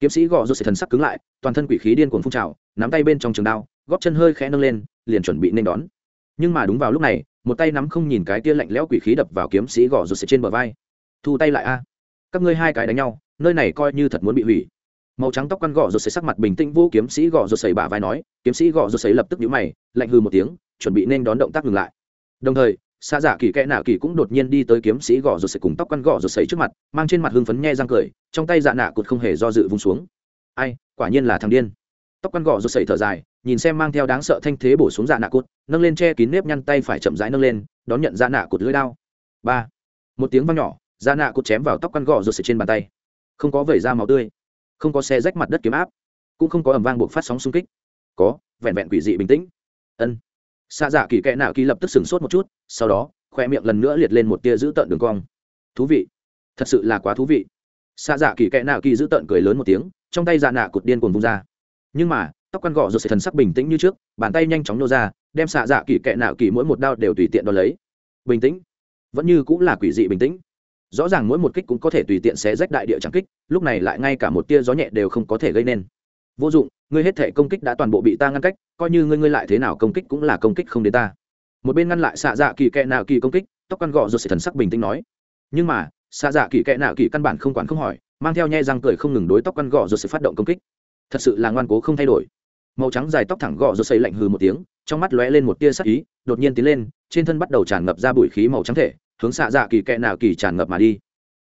Kiếm sĩ gò rột sẽ thần sắc cứng lại, toàn thân quỷ khí điên cuồng phun trào, nắm tay bên trong trường đao, góp chân hơi khẽ nâng lên, liền chuẩn bị nên đón. Nhưng mà đúng vào lúc này, một tay nắm không nhìn cái tia lạnh lẽo quỷ khí đập vào kiếm sĩ gò rột sẽ trên bờ vai. Thu tay lại a. Các ngươi hai cái đánh nhau nơi này coi như thật muốn bị hủy. Màu trắng tóc quăn gò rột sấy sắc mặt bình tĩnh vô kiếm sĩ gò rột sấy bả vai nói, kiếm sĩ gò rột sấy lập tức nhíu mày, lạnh hừ một tiếng, chuẩn bị nên đón động tác ngừng lại. Đồng thời, xa giả kỳ kẽ nạ kỳ cũng đột nhiên đi tới kiếm sĩ gọ rột sấy cùng tóc quăn gọ rột sấy trước mặt, mang trên mặt hưng phấn nhe răng cười, trong tay dạ nạ cụt không hề do dự vung xuống. Ai, quả nhiên là thằng điên. Tóc quăn gọ rột sấy thở dài, nhìn xem mang theo đáng sợ thanh thế bổ xuống dạ nạ cụt, nâng lên che kín nếp nhăn tay phải chậm rãi nâng lên, đón nhận dạ nạ cụt lưỡi đao. Ba. Một tiếng vang nhỏ dạ nạ cụt chém vào tóc quăn gọ rột sấy trên bàn tay không có vẩy ra máu tươi, không có xe rách mặt đất kiếm áp, cũng không có ầm vang buộc phát sóng xung kích. Có, vẹn vẹn quỷ dị bình tĩnh. Ân. Xa dạ kỳ kẽ nạo kỳ lập tức sửng sốt một chút, sau đó khoe miệng lần nữa liệt lên một tia giữ tợn đường cong. Thú vị. Thật sự là quá thú vị. Xa dạ kỳ kẽ nạo kỳ giữ tợn cười lớn một tiếng, trong tay dạ nạ cụt điên cuồng vung ra. Nhưng mà, tóc căn gọ rồi sẽ thần sắc bình tĩnh như trước, bàn tay nhanh chóng nô ra, đem xạ dạ kỳ kẽ nạo kỳ mỗi một đao đều tùy tiện đo lấy. Bình tĩnh. Vẫn như cũng là quỷ dị bình tĩnh rõ ràng mỗi một kích cũng có thể tùy tiện xé rách đại địa trắng kích, lúc này lại ngay cả một tia gió nhẹ đều không có thể gây nên. Vô dụng, ngươi hết thể công kích đã toàn bộ bị ta ngăn cách, coi như ngươi ngươi lại thế nào công kích cũng là công kích không đến ta. Một bên ngăn lại xạ dạ kỳ kệ nào kỳ công kích, tóc căn gọ rồi sẽ thần sắc bình tĩnh nói. Nhưng mà xạ dạ kỳ kệ nào kỳ căn bản không quản không hỏi, mang theo nhe răng cười không ngừng đối tóc căn gọ rồi sẽ phát động công kích. Thật sự là ngoan cố không thay đổi. Màu trắng dài tóc thẳng gọ rồi xây lạnh hừ một tiếng, trong mắt lóe lên một tia sắc ý, đột nhiên tiến lên, trên thân bắt đầu tràn ngập ra bụi khí màu trắng thể hướng xạ dạ kỳ kệ nào kỳ tràn ngập mà đi.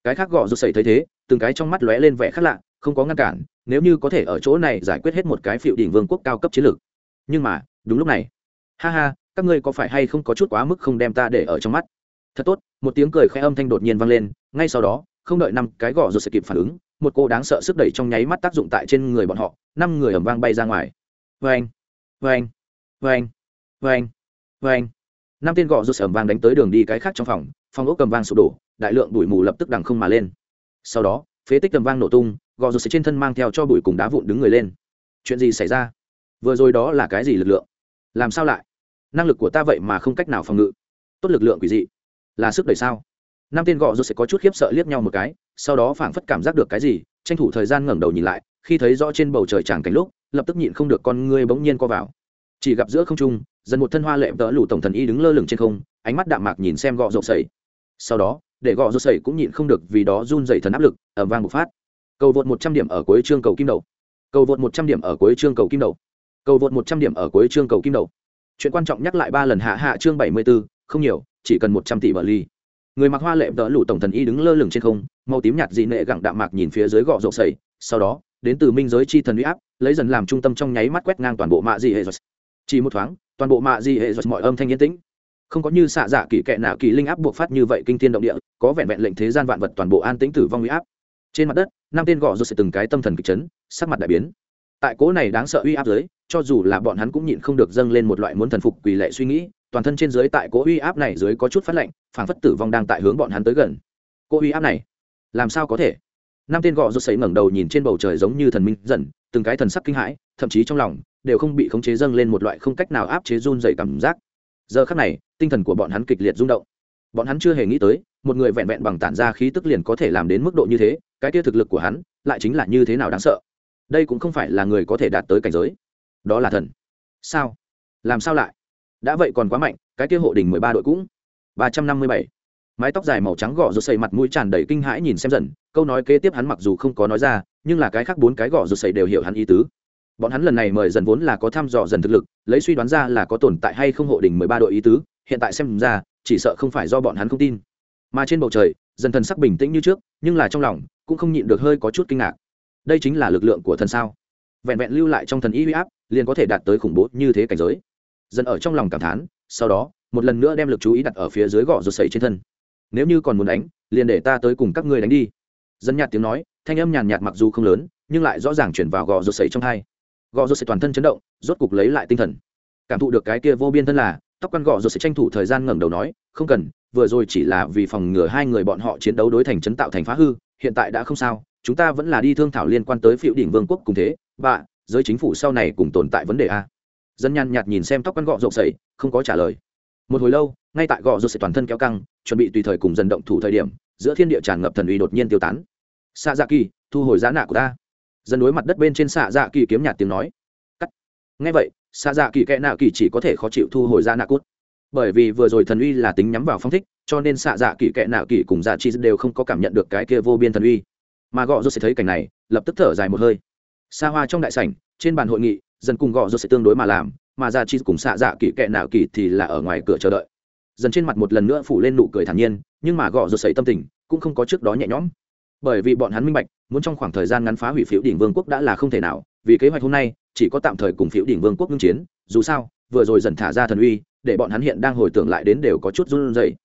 Cái khác gọ rồi xây thấy thế, từng cái trong mắt lóe lên vẻ khác lạ, không có ngăn cản, nếu như có thể ở chỗ này giải quyết hết một cái phiệu đỉnh vương quốc cao cấp chiến lược. Nhưng mà, đúng lúc này. Ha ha, các ngươi có phải hay không có chút quá mức không đem ta để ở trong mắt? Thật tốt, một tiếng cười khẽ âm thanh đột nhiên vang lên, ngay sau đó, không đợi năm cái gọ rồi sẽ kịp phản ứng, một cô đáng sợ sức đẩy trong nháy mắt tác dụng tại trên người bọn họ, năm người ẩm vang bay ra ngoài. Vang vang vang vang vang năm tên gõ rút ẩm vang đánh tới đường đi cái khác trong phòng phòng ốc cầm vang sụp đổ, đại lượng bụi mù lập tức đằng không mà lên. Sau đó, phế tích cầm vang nổ tung, gò rột trên thân mang theo cho bụi cùng đá vụn đứng người lên. Chuyện gì xảy ra? Vừa rồi đó là cái gì lực lượng? Làm sao lại? Năng lực của ta vậy mà không cách nào phòng ngự. Tốt lực lượng quỷ dị. Là sức đẩy sao? Năm tên gọ rột sẽ có chút khiếp sợ liếc nhau một cái, sau đó phảng phất cảm giác được cái gì, tranh thủ thời gian ngẩng đầu nhìn lại, khi thấy rõ trên bầu trời tràng cảnh lúc, lập tức nhịn không được con ngươi bỗng nhiên co vào. Chỉ gặp giữa không trung, dần một thân hoa lệ tớ lù tổng thần y đứng lơ lửng trên không, ánh mắt đạm mạc nhìn xem gọ rộp sầy sau đó để gõ rột sẩy cũng nhịn không được vì đó run dày thần áp lực ẩm vang một phát. Cầu vượt một trăm điểm ở cuối chương cầu kim đầu. Cầu vượt một trăm điểm ở cuối chương cầu kim đầu. Cầu vượt một trăm điểm ở cuối chương cầu kim đầu. Chuyện quan trọng nhắc lại ba lần hạ hạ chương bảy mươi 74, không nhiều chỉ cần một trăm tỷ bờ ly. Người mặc hoa lệ đỡ lũ tổng thần y đứng lơ lửng trên không màu tím nhạt dị nệ gặng đạm mạc nhìn phía dưới gọ rộng sầy sau đó đến từ minh giới chi thần uy áp lấy dần làm trung tâm trong nháy mắt quét ngang toàn bộ mạ dị hệ chỉ một thoáng toàn bộ mạ dị hệ mọi âm thanh yên tĩnh không có như xạ dạ kỳ kệ nào kỳ linh áp buộc phát như vậy kinh thiên động địa, có vẹn vẹn lệnh thế gian vạn vật toàn bộ an tĩnh tử vong uy áp. Trên mặt đất, năm tên gõ rột sẽ từng cái tâm thần kịch chấn, sắc mặt đại biến. Tại cố này đáng sợ uy áp dưới, cho dù là bọn hắn cũng nhịn không được dâng lên một loại muốn thần phục quỳ lệ suy nghĩ, toàn thân trên dưới tại cố uy áp này dưới có chút phát lạnh, phảng phất tử vong đang tại hướng bọn hắn tới gần. Cố uy áp này, làm sao có thể? Năm tên gọ rột sấy ngẩng đầu nhìn trên bầu trời giống như thần minh dần từng cái thần sắc kinh hãi, thậm chí trong lòng, đều không bị khống chế dâng lên một loại không cách nào áp chế run dày cảm giác giờ khắc này, tinh thần của bọn hắn kịch liệt rung động. Bọn hắn chưa hề nghĩ tới, một người vẹn vẹn bằng tản ra khí tức liền có thể làm đến mức độ như thế, cái kia thực lực của hắn lại chính là như thế nào đáng sợ. Đây cũng không phải là người có thể đạt tới cảnh giới. Đó là thần. Sao? Làm sao lại? Đã vậy còn quá mạnh, cái kia hộ đình mười ba đội cũng. Ba trăm năm mươi bảy. Mái tóc dài màu trắng gõ rụt xây mặt mũi tràn đầy kinh hãi nhìn xem dần, câu nói kế tiếp hắn mặc dù không có nói ra, nhưng là cái khác bốn cái gõ rụt xây đều hiểu hắn ý tứ bọn hắn lần này mời dần vốn là có thăm dò dần thực lực, lấy suy đoán ra là có tồn tại hay không hộ đình mười ba đội ý tứ, hiện tại xem ra, chỉ sợ không phải do bọn hắn không tin. Mà trên bầu trời, dần thần sắc bình tĩnh như trước, nhưng là trong lòng, cũng không nhịn được hơi có chút kinh ngạc. Đây chính là lực lượng của thần sao? Vẹn vẹn lưu lại trong thần ý huy áp, liền có thể đạt tới khủng bố như thế cảnh giới. Dần ở trong lòng cảm thán, sau đó, một lần nữa đem lực chú ý đặt ở phía dưới gò rột sẩy trên thân. Nếu như còn muốn đánh, liền để ta tới cùng các ngươi đánh đi. Dân nhạt tiếng nói, thanh âm nhàn nhạt mặc dù không lớn, nhưng lại rõ ràng chuyển vào gò rột sẩy trong hai gò rô sẽ toàn thân chấn động, rốt cục lấy lại tinh thần. Cảm thụ được cái kia vô biên thân là, tóc quan gò rô sẽ tranh thủ thời gian ngẩng đầu nói, không cần, vừa rồi chỉ là vì phòng ngừa hai người bọn họ chiến đấu đối thành chấn tạo thành phá hư, hiện tại đã không sao, chúng ta vẫn là đi thương thảo liên quan tới phiệu đỉnh vương quốc cùng thế, và giới chính phủ sau này cùng tồn tại vấn đề a. Dân nhàn nhạt nhìn xem tóc quan gọ rộng sẩy không có trả lời. Một hồi lâu, ngay tại gò rột sẽ toàn thân kéo căng, chuẩn bị tùy thời cùng dần động thủ thời điểm, giữa thiên địa tràn ngập thần uy đột nhiên tiêu tán. Xa ra dạ kỳ, thu hồi giá nạ của ta dần đối mặt đất bên trên xạ dạ kỳ kiếm nhạt tiếng nói. Cắt. Ngay vậy, xạ dạ kỳ kẽ nạ kỳ chỉ có thể khó chịu thu hồi ra nạ cút. Bởi vì vừa rồi thần uy là tính nhắm vào phong thích, cho nên xạ dạ kỳ kẽ nạ kỳ cùng dạ chi đều không có cảm nhận được cái kia vô biên thần uy. Mà gọ rốt sẽ thấy cảnh này, lập tức thở dài một hơi. Xa hoa trong đại sảnh, trên bàn hội nghị dần cùng gọ rốt sẽ tương đối mà làm, mà dạ chi cùng xạ dạ kỳ kẽ nạ kỳ thì là ở ngoài cửa chờ đợi. Dần trên mặt một lần nữa phủ lên nụ cười thản nhiên, nhưng mà gõ rốt sẩy tâm tình, cũng không có trước đó nhẹ nhõm. Bởi vì bọn hắn minh bạch muốn trong khoảng thời gian ngắn phá hủy phiếu đỉnh vương quốc đã là không thể nào, vì kế hoạch hôm nay, chỉ có tạm thời cùng phiếu đỉnh vương quốc ngưng chiến, dù sao, vừa rồi dần thả ra thần uy, để bọn hắn hiện đang hồi tưởng lại đến đều có chút run rẩy.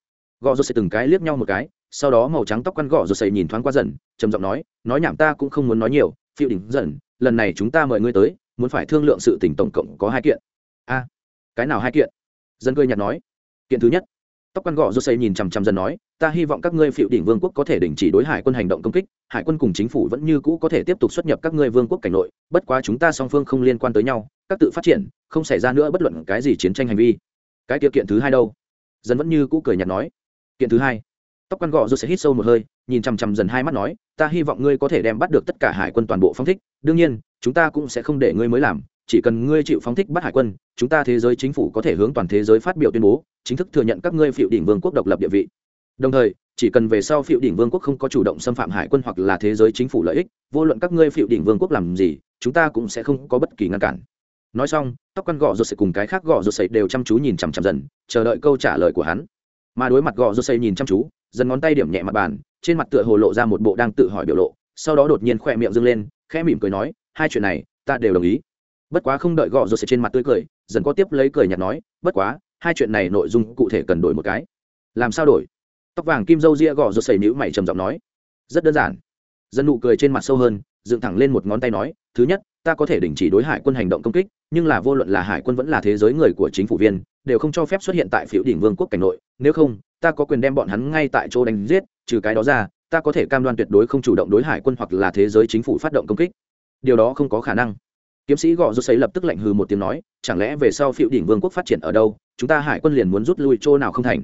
Gõ rột xây từng cái liếc nhau một cái, sau đó màu trắng tóc quăn gõ rột xây nhìn thoáng qua dần, trầm giọng nói nói nhảm ta cũng không muốn nói nhiều, phiếu đỉnh dần, lần này chúng ta mời ngươi tới, muốn phải thương lượng sự tình tổng cộng có hai kiện. A, cái nào hai kiện? Dân cười nhạt nói. Kiện thứ nhất tóc quan gọ jose nhìn chằm chằm dần nói, ta hy vọng các ngươi phiệu đỉnh vương quốc có thể đình chỉ đối hải quân hành động công kích, hải quân cùng chính phủ vẫn như cũ có thể tiếp tục xuất nhập các ngươi vương quốc cảnh nội, bất quá chúng ta song phương không liên quan tới nhau, các tự phát triển, không xảy ra nữa bất luận cái gì chiến tranh hành vi. Cái tiêu kiện thứ hai đâu? Dần vẫn như cũ cười nhạt nói. Kiện thứ hai? Tóc quan gọ jose hít sâu một hơi, nhìn chằm chằm dần hai mắt nói, ta hy vọng ngươi có thể đem bắt được tất cả hải quân toàn bộ phong thích, đương nhiên, chúng ta cũng sẽ không để ngươi mới làm chỉ cần ngươi chịu phóng thích bắt hải quân, chúng ta thế giới chính phủ có thể hướng toàn thế giới phát biểu tuyên bố, chính thức thừa nhận các ngươi phiệu đỉnh vương quốc độc lập địa vị. Đồng thời, chỉ cần về sau phiệu đỉnh vương quốc không có chủ động xâm phạm hải quân hoặc là thế giới chính phủ lợi ích, vô luận các ngươi phiệu đỉnh vương quốc làm gì, chúng ta cũng sẽ không có bất kỳ ngăn cản. Nói xong, tóc căn gọ rột sậy cùng cái khác gọ rột sậy đều chăm chú nhìn chằm chằm dần, chờ đợi câu trả lời của hắn. Mà đối mặt gọ rột sậy nhìn chăm chú, dần ngón tay điểm nhẹ mặt bàn, trên mặt tựa hồ lộ ra một bộ đang tự hỏi biểu lộ, sau đó đột nhiên khỏe miệng dâng lên, khẽ mỉm cười nói, hai chuyện này, ta đều đồng ý bất quá không đợi gọ rồi sẽ trên mặt tươi cười, dần có tiếp lấy cười nhạt nói, bất quá, hai chuyện này nội dung cụ thể cần đổi một cái. Làm sao đổi? Tóc vàng kim dâu ria gõ rồi sẩy nhữ mày trầm giọng nói. Rất đơn giản. Dân nụ cười trên mặt sâu hơn, dựng thẳng lên một ngón tay nói, thứ nhất, ta có thể đình chỉ đối hải quân hành động công kích, nhưng là vô luận là hải quân vẫn là thế giới người của chính phủ viên, đều không cho phép xuất hiện tại phiếu đỉnh vương quốc cảnh nội. Nếu không, ta có quyền đem bọn hắn ngay tại chỗ đánh giết, trừ cái đó ra, ta có thể cam đoan tuyệt đối không chủ động đối hải quân hoặc là thế giới chính phủ phát động công kích. Điều đó không có khả năng kiếm sĩ gõ rút xấy lập tức lạnh hừ một tiếng nói, chẳng lẽ về sau phiệu đỉnh vương quốc phát triển ở đâu, chúng ta hải quân liền muốn rút lui chỗ nào không thành?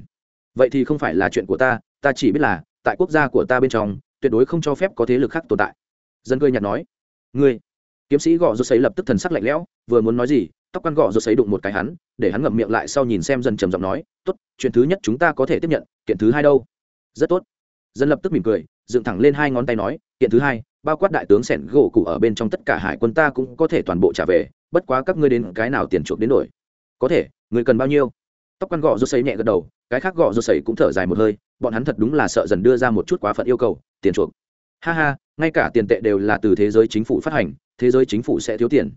Vậy thì không phải là chuyện của ta ta chỉ biết là, tại quốc gia của ta bên trong, tuyệt đối không cho phép có thế lực khác tồn tại. Dân cười nhạt nói, ngươi. Kiếm sĩ gõ rút xấy lập tức thần sắc lạnh lẽo, vừa muốn nói gì, tóc quan gõ rút xấy đụng một cái hắn, để hắn ngậm miệng lại sau nhìn xem dân trầm giọng nói, tốt, chuyện thứ nhất chúng ta có thể tiếp nhận, kiện thứ hai đâu? Rất tốt. Dân lập tức mỉm cười, dựng thẳng lên hai ngón tay nói, kiện thứ hai bao quát đại tướng sẻn gỗ cụ ở bên trong tất cả hải quân ta cũng có thể toàn bộ trả về, bất quá các ngươi đến cái nào tiền chuộc đến đổi có thể, người cần bao nhiêu? Tóc căn gọ rô sấy nhẹ gật đầu, cái khác gọ rô sấy cũng thở dài một hơi, bọn hắn thật đúng là sợ dần đưa ra một chút quá phận yêu cầu, tiền chuộc. Ha ha, ngay cả tiền tệ đều là từ thế giới chính phủ phát hành, thế giới chính phủ sẽ thiếu tiền.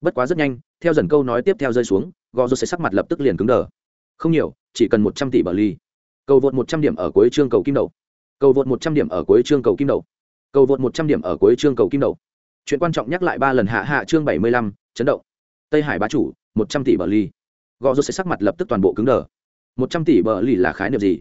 Bất quá rất nhanh, theo dần câu nói tiếp theo rơi xuống gò rô sẽ sắc mặt lập tức liền cứng đờ. Không nhiều, chỉ cần một trăm tỷ bờ ly. Cầu vượt một trăm điểm ở cuối chương cầu kim đậu cầu vượt một trăm điểm ở cuối chương cầu kim đậu cầu vượt một trăm điểm ở cuối chương cầu kim đậu chuyện quan trọng nhắc lại ba lần hạ hạ chương bảy mươi lăm, chấn động. Tây hải bá chủ, một trăm tỷ bờ ly gò rô sẽ sắc mặt lập tức toàn bộ cứng đờ. một trăm tỷ bờ ly là khái niệm gì?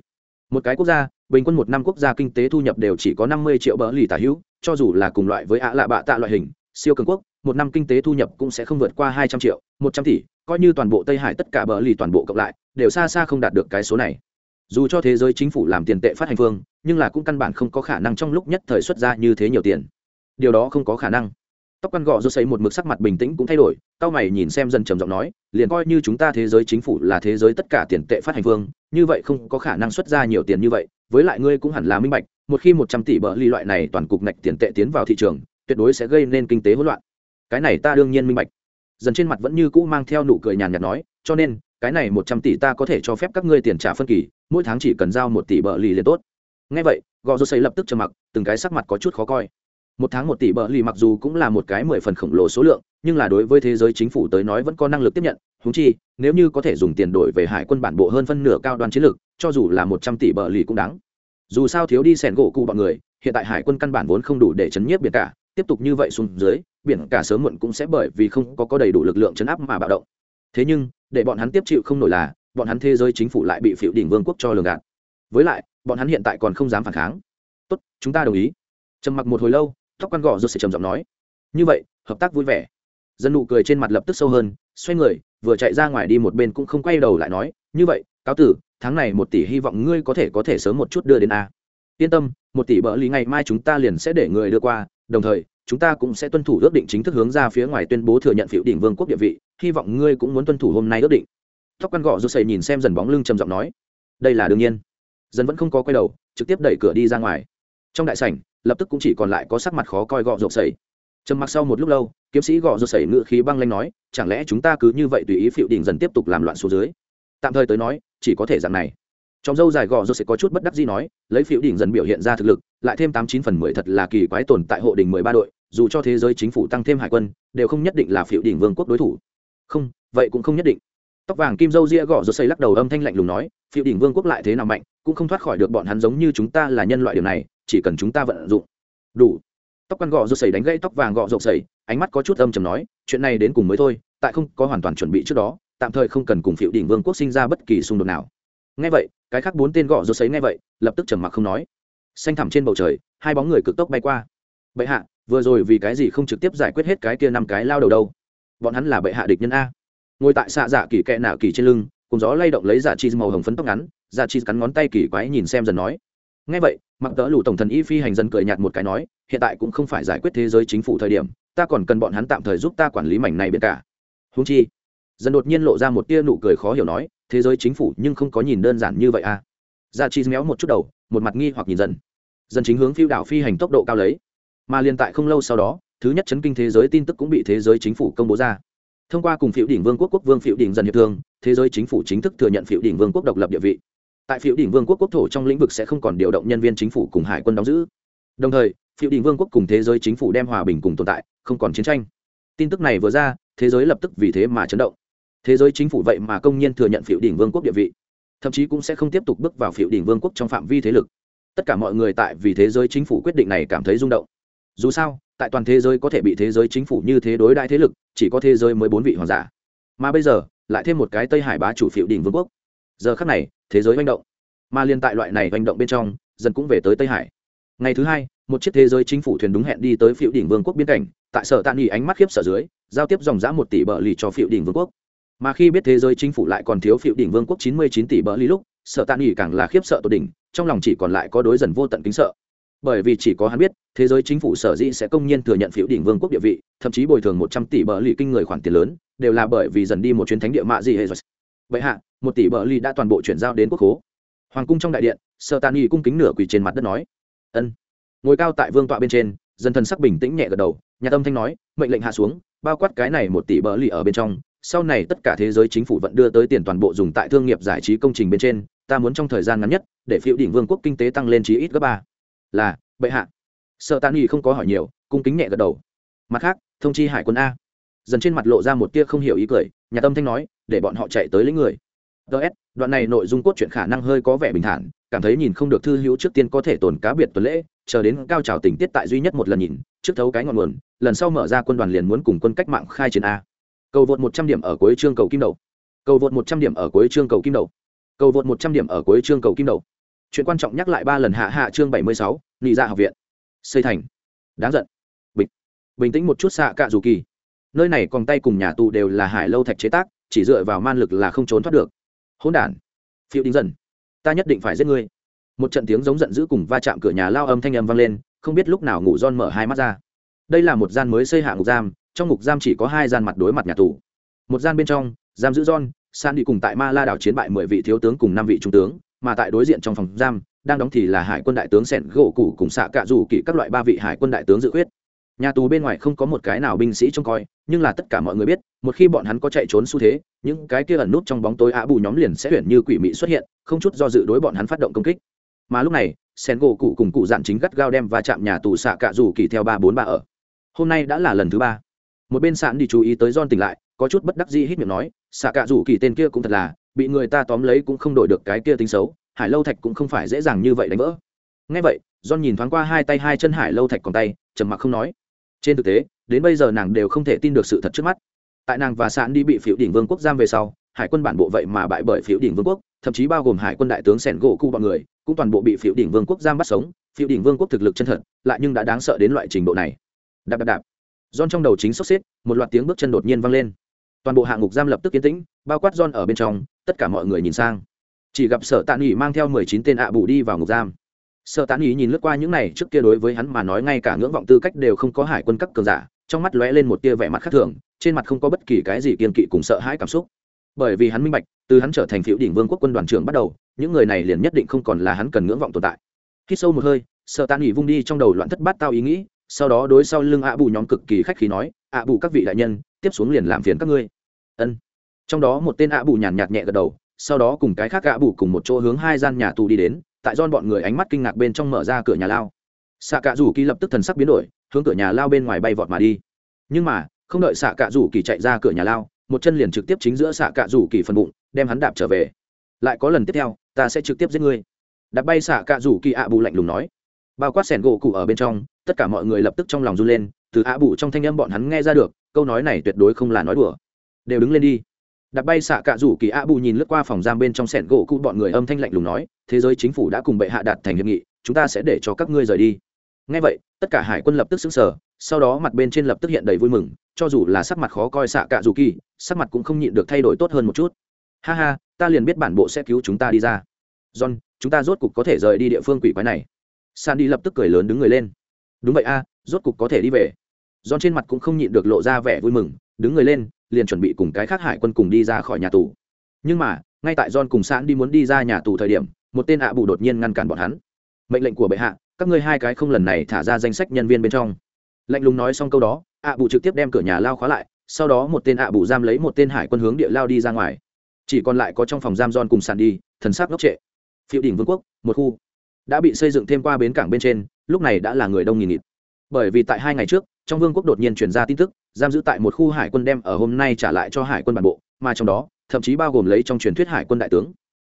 Một cái quốc gia, bình quân một năm quốc gia kinh tế thu nhập đều chỉ có năm mươi triệu bờ ly tả hữu, cho dù là cùng loại với ạ lạ bạ tạ loại hình, siêu cường quốc, một năm kinh tế thu nhập cũng sẽ không vượt qua hai trăm triệu, một trăm tỷ, coi như toàn bộ tây hải tất cả bờ ly toàn bộ cộng lại, đều xa xa không đạt được cái số này dù cho thế giới chính phủ làm tiền tệ phát hành phương, nhưng là cũng căn bản không có khả năng trong lúc nhất thời xuất ra như thế nhiều tiền. Điều đó không có khả năng. Tóc căn gọ rô xây một mực sắc mặt bình tĩnh cũng thay đổi cao mày nhìn xem dần trầm giọng nói, liền coi như chúng ta thế giới chính phủ là thế giới tất cả tiền tệ phát hành phương, như vậy không có khả năng xuất ra nhiều tiền như vậy, với lại ngươi cũng hẳn là minh bạch, một khi một trăm tỷ bờ ly loại này toàn cục ngạch tiền tệ tiến vào thị trường, tuyệt đối sẽ gây nên kinh tế hỗn loạn. Cái này ta đương nhiên minh bạch. Dần trên mặt vẫn như cũ mang theo nụ cười nhàn nhạt nói, cho nên cái này một trăm tỷ ta có thể cho phép các ngươi tiền trả phân kỳ, mỗi tháng chỉ cần giao một tỷ bờ lì liền tốt. Ngay vậy, gò rô xây lập tức trầm mặc, từng cái sắc mặt có chút khó coi. Một tháng một tỷ bờ lì mặc dù cũng là một cái mười phần khổng lồ số lượng, nhưng là đối với thế giới chính phủ tới nói vẫn có năng lực tiếp nhận. Húng chi, nếu như có thể dùng tiền đổi về hải quân bản bộ hơn phân nửa cao đoan chiến lược, cho dù là một trăm tỷ bờ lì cũng đáng. Dù sao thiếu đi sẻn gỗ cụ bọn người, hiện tại hải quân căn bản vốn không đủ để chấn nhiếp biển cả, tiếp tục như vậy xuống dưới, biển cả sớm muộn cũng sẽ bởi vì không có có đầy đủ lực lượng chấn áp mà bạo động thế nhưng, để bọn hắn tiếp chịu không nổi là, bọn hắn thế giới chính phủ lại bị phiệu đỉnh vương quốc cho lường gạt. Với lại, bọn hắn hiện tại còn không dám phản kháng. Tốt, chúng ta đồng ý. Trầm mặc một hồi lâu, tóc quan gò rồi sẽ trầm giọng nói. Như vậy, hợp tác vui vẻ. Dân nụ cười trên mặt lập tức sâu hơn, xoay người, vừa chạy ra ngoài đi một bên cũng không quay đầu lại nói, như vậy, cáo tử, tháng này một tỷ hy vọng ngươi có thể có thể sớm một chút đưa đến a. Yên tâm, một tỷ bỡ lý ngày mai chúng ta liền sẽ để người đưa qua, đồng thời chúng ta cũng sẽ tuân thủ ước định chính thức hướng ra phía ngoài tuyên bố thừa nhận phiệu đỉnh vương quốc địa vị, hy vọng ngươi cũng muốn tuân thủ hôm nay ước định. Tóc căn gọ rút xây nhìn xem dần bóng lưng trầm giọng nói, đây là đương nhiên. Dần vẫn không có quay đầu, trực tiếp đẩy cửa đi ra ngoài. Trong đại sảnh, lập tức cũng chỉ còn lại có sắc mặt khó coi gọ rộp sẩy trầm mặc sau một lúc lâu, kiếm sĩ gọ rột sẩy ngự khí băng lanh nói, chẳng lẽ chúng ta cứ như vậy tùy ý phiệu đỉnh dần tiếp tục làm loạn xuống dưới? Tạm thời tới nói, chỉ có thể dạng này. Trong dâu dài gò rô sẽ có chút bất đắc gì nói, lấy phiếu đỉnh dần biểu hiện ra thực lực, lại thêm tám chín phần mười thật là kỳ quái tồn tại hộ đình mười ba đội dù cho thế giới chính phủ tăng thêm hải quân, đều không nhất định là phiếu đỉnh vương quốc đối thủ. Không, vậy cũng không nhất định. Tóc vàng kim dâu ria gõ rồi xây lắc đầu âm thanh lạnh lùng nói phiếu đỉnh vương quốc lại thế nào mạnh, cũng không thoát khỏi được bọn hắn giống như chúng ta là nhân loại điều này, chỉ cần chúng ta vận dụng. Đủ. Tóc quan gọ rô xây đánh gãy tóc vàng gọ rộp xây, ánh mắt có chút âm chầm nói, chuyện này đến cùng mới thôi, tại không có hoàn toàn chuẩn bị trước đó, tạm thời không cần cùng phiếu đỉnh vương quốc sinh ra bất kỳ xung đột nào. Ngay vậy, cái khác bốn tên gõ rô sấy ngay vậy, lập tức trầm mặc không nói. Xanh thẳm trên bầu trời, hai bóng người cực tốc bay qua. Bệ hạ vừa rồi vì cái gì không trực tiếp giải quyết hết cái kia năm cái lao đầu đâu? Bọn hắn là bệ hạ địch nhân a. Ngồi tại xạ dạ kỳ kẹ nạ kỳ trên lưng, cùng gió lay động lấy dạ chi màu hồng phấn tóc ngắn dạ chi cắn ngón tay kỳ quái nhìn xem dần nói. Ngay vậy, mặc tớ lủ tổng thần y phi hành dân cười nhạt một cái nói, hiện tại cũng không phải giải quyết thế giới chính phủ thời điểm, ta còn cần bọn hắn tạm thời giúp ta quản lý mảnh này biệt cả. Húng chi, dần đột nhiên lộ ra một tia nụ cười khó hiểu nói, thế giới chính phủ nhưng không có nhìn đơn giản như vậy à dạ chi méo một chút đầu, một mặt nghi hoặc nhìn dần. Dần chính hướng phiêu đảo phi hành tốc độ cao lấy mà liên tại không lâu sau đó, thứ nhất chấn kinh thế giới tin tức cũng bị thế giới chính phủ công bố ra. Thông qua cùng phiệu đỉnh vương quốc quốc vương phiệu đỉnh dần hiệp thương, thế giới chính phủ chính thức thừa nhận phiệu đỉnh vương quốc độc lập địa vị. Tại phiệu đỉnh vương quốc quốc thổ trong lĩnh vực sẽ không còn điều động nhân viên chính phủ cùng hải quân đóng giữ. Đồng thời phiệu đỉnh vương quốc cùng thế giới chính phủ đem hòa bình cùng tồn tại, không còn chiến tranh. Tin tức này vừa ra, thế giới lập tức vì thế mà chấn động. Thế giới chính phủ vậy mà công nhiên thừa nhận phiệu đỉnh vương quốc địa vị, thậm chí cũng sẽ không tiếp tục bước vào phiệu đỉnh vương quốc trong phạm vi thế lực. Tất cả mọi người tại vì thế giới chính phủ quyết định này cảm thấy rung động dù sao, tại toàn thế giới có thể bị thế giới chính phủ như thế đối đại thế lực, chỉ có thế giới mới bốn vị hoàng giả. Mà bây giờ, lại thêm một cái tây hải bá chủ phiệu đỉnh vương quốc. Giờ khắc này, thế giới manh động. Mà liên tại loại này manh động bên trong dần cũng về tới tây hải. Ngày thứ hai, một chiếc thế giới chính phủ thuyền đúng hẹn đi tới phiệu đỉnh vương quốc biên cảnh, tại sở tạ nghỉ ánh mắt khiếp sở dưới, giao tiếp dòng giã một tỷ bờ lì cho phiệu đỉnh vương quốc. Mà khi biết thế giới chính phủ lại còn thiếu phiệu đỉnh vương quốc chín mươi chín tỷ bờ lì lúc, Sở tạ nghỉ càng là khiếp sợ tột đỉnh, trong lòng chỉ còn lại có đối dần vô tận kính sợ bởi vì chỉ có hắn biết, thế giới chính phủ sở dĩ sẽ công nhiên thừa nhận phiếu đỉnh vương quốc địa vị, thậm chí bồi thường một trăm tỷ bờ lì kinh người khoản tiền lớn, đều là bởi vì dần đi một chuyến thánh địa mạ gì hệ rồi. Vậy hạ, một tỷ bờ lì đã toàn bộ chuyển giao đến quốc hố hoàng cung trong đại điện sợ tàn nghỉ cung kính nửa quỳ trên mặt đất nói, ân. Ngồi cao tại vương tọa bên trên, dân thần sắc bình tĩnh nhẹ gật đầu nhà tâm thanh nói, mệnh lệnh hạ xuống, bao quát cái này một tỷ bờ lì ở bên trong, sau này tất cả thế giới chính phủ vẫn đưa tới tiền toàn bộ dùng tại thương nghiệp giải trí công trình bên trên, ta muốn trong thời gian ngắn nhất, để phiêu đỉnh vương quốc kinh tế tăng lên chí ít gấp ba là, bệ hạ. Sợ tàn nghi không có hỏi nhiều, cung kính nhẹ gật đầu. Mặt khác, thông chi hải quân a. Dần trên mặt lộ ra một tia không hiểu ý cười, nhà tâm thanh nói, để bọn họ chạy tới lấy người. Ts đoạn này nội dung cốt truyện khả năng hơi có vẻ bình thản, cảm thấy nhìn không được thư hữu trước tiên có thể tồn cá biệt tuần lễ, chờ đến cao trào tình tiết tại duy nhất một lần nhìn, trước thấu cái ngọn nguồn, lần sau mở ra quân đoàn liền muốn cùng quân cách mạng khai chiến a. Cầu vượt một trăm điểm ở cuối chương cầu kim đầu. Cầu vượt một trăm điểm ở cuối chương cầu kim đầu. Cầu vượt một trăm điểm ở cuối chương cầu kim đầu chuyện quan trọng nhắc lại ba lần hạ hạ chương bảy mươi sáu nghị ra dạ học viện. Xây thành. Đáng giận. Bình bình tĩnh một chút xạ cạ dù kỳ. Nơi này còn tay cùng nhà tù đều là hải lâu thạch chế tác, chỉ dựa vào man lực là không trốn thoát được. Hỗn đản. Phiêu đính dần ta nhất định phải giết ngươi. Một trận tiếng giống giận dữ cùng va chạm cửa nhà lao âm thanh âm vang lên, không biết lúc nào ngủ don mở hai mắt ra. Đây là một gian mới xây hạ ngục giam, trong ngục giam chỉ có hai gian mặt đối mặt nhà tù. Một gian bên trong, giam giữ don san đi cùng tại ma la đảo chiến bại mười vị thiếu tướng cùng năm vị trung tướng mà tại đối diện trong phòng giam, đang đóng thì là hải quân đại tướng sẻn gỗ cụ cùng xạ cạ rủ kỵ các loại ba vị hải quân đại tướng dự khuyết. Nhà tù bên ngoài không có một cái nào binh sĩ trông coi, nhưng là tất cả mọi người biết, một khi bọn hắn có chạy trốn xu thế, những cái kia ẩn nút trong bóng tối ạ bù nhóm liền sẽ chuyển như quỷ mị xuất hiện, không chút do dự đối bọn hắn phát động công kích. Mà lúc này sen gỗ cụ cùng cụ dạn chính gắt gao đem và chạm nhà tù xạ cạ rủ kỳ theo ba bốn ba ở. Hôm nay đã là lần thứ ba. Một bên sạn đi chú ý tới don tỉnh lại, có chút bất đắc dĩ hít miệng nói xạ cạ rủ kỳ tên kia cũng thật là bị người ta tóm lấy cũng không đổi được cái kia tính xấu hải lâu thạch cũng không phải dễ dàng như vậy đánh vỡ. Ngay vậy John nhìn thoáng qua hai tay hai chân hải lâu thạch còn tay trầm mặc không nói. Trên thực tế đến bây giờ nàng đều không thể tin được sự thật trước mắt. Tại nàng và sạn đi bị phiếu đỉnh vương quốc giam về sau hải quân bản bộ vậy mà bại bởi phiếu đỉnh vương quốc thậm chí bao gồm hải quân đại tướng sẻn gỗ cụ bọn người cũng toàn bộ bị phiếu đỉnh vương quốc giam bắt sống. Phiếu đỉnh vương quốc thực lực chân thật lại nhưng đã đáng sợ đến loại trình độ này. Đạp đạp đạp. John trong đầu chính sốc xếp, một loạt tiếng bước chân đột nhiên vang lên. Toàn bộ hạng mục giam lập tức yên tĩnh, bao quát John ở bên trong, tất cả mọi người nhìn sang. Chỉ gặp Sở Tạ nghỉ mang theo mười chín tên ạ à bù đi vào ngục giam. Sở Tạ nghỉ nhìn lướt qua những này trước kia đối với hắn mà nói ngay cả ngưỡng vọng tư cách đều không có hải quân cấp cường giả, trong mắt lóe lên một tia vẻ mặt khác thường, trên mặt không có bất kỳ cái gì kiên kỵ cùng sợ hãi cảm xúc. Bởi vì hắn minh bạch, từ hắn trở thành phiểu đỉnh vương quốc quân đoàn trưởng bắt đầu, những người này liền nhất định không còn là hắn cần ngưỡng vọng tồn tại. khi sâu một hơi, Sở Tạ nghỉ vung đi trong đầu loạn thất bát tao ý nghĩ, sau đó đối sau lưng ạ bù nhóm cực kỳ khách khí nói ạ bù các vị đại nhân tiếp xuống liền làm phiền các ngươi. Ân. Trong đó một tên ạ bù nhàn nhạt nhẹ gật đầu, sau đó cùng cái khác ạ bù cùng một chỗ hướng hai gian nhà tù đi đến, tại don bọn người ánh mắt kinh ngạc bên trong mở ra cửa nhà lao. Xạ cạ rủ kỳ lập tức thần sắc biến đổi, hướng cửa nhà lao bên ngoài bay vọt mà đi. Nhưng mà, không đợi xạ cạ rủ kỳ chạy ra cửa nhà lao, một chân liền trực tiếp chính giữa xạ cạ rủ kỳ phần bụng, đem hắn đạp trở về. Lại có lần tiếp theo, ta sẽ trực tiếp giết ngươi. Đạp bay xạ cạ rủ kỳ ạ bù lạnh lùng nói. Bao quát sẻn gỗ cụ ở bên trong, tất cả mọi người lập tức trong lòng run lên, từ ạ bù trong thanh âm bọn hắn nghe ra được câu nói này tuyệt đối không là nói đùa. Đều đứng lên đi. Đặt bay xạ cạ rủ kỳ ạ bù nhìn lướt qua phòng giam bên trong sẻn gỗ cụ bọn người âm thanh lạnh lùng nói, thế giới chính phủ đã cùng bệ hạ đạt thành hiệp nghị, chúng ta sẽ để cho các ngươi rời đi. Ngay vậy, tất cả hải quân lập tức xứng sở sau đó mặt bên trên lập tức hiện đầy vui mừng, cho dù là sắc mặt khó coi xạ cạ rủ kỳ, sắc mặt cũng không nhịn được thay đổi tốt hơn một chút. Ha ha, ta liền biết bản bộ sẽ cứu chúng ta đi ra. John, chúng ta rốt cục có thể rời đi địa phương quỷ quái này. Sandy lập tức cười lớn đứng người lên. Đúng vậy a, rốt cục có thể đi về. John trên mặt cũng không nhịn được lộ ra vẻ vui mừng, đứng người lên, liền chuẩn bị cùng cái khác hải quân cùng đi ra khỏi nhà tù. Nhưng mà, ngay tại John cùng Sandy muốn đi ra nhà tù thời điểm, một tên ạ bù đột nhiên ngăn cản bọn hắn. Mệnh lệnh của bệ hạ, các ngươi hai cái không lần này thả ra danh sách nhân viên bên trong. Lệnh lùng nói xong câu đó, ạ bù trực tiếp đem cửa nhà lao khóa lại, sau đó một tên ạ bù giam lấy một tên hải quân hướng địa lao đi ra ngoài. Chỉ còn lại có trong phòng giam John cùng Sandy thần sắc ngốc trệ. Phiêu đỉnh vương quốc, một khu. Đã bị xây dựng thêm qua bến cảng bên trên, lúc này đã là người đông nghìn nghịt. Bởi vì tại hai ngày trước trong vương quốc đột nhiên truyền ra tin tức, giam giữ tại một khu hải quân đem ở hôm nay trả lại cho hải quân bản bộ, mà trong đó, thậm chí bao gồm lấy trong truyền thuyết hải quân đại tướng.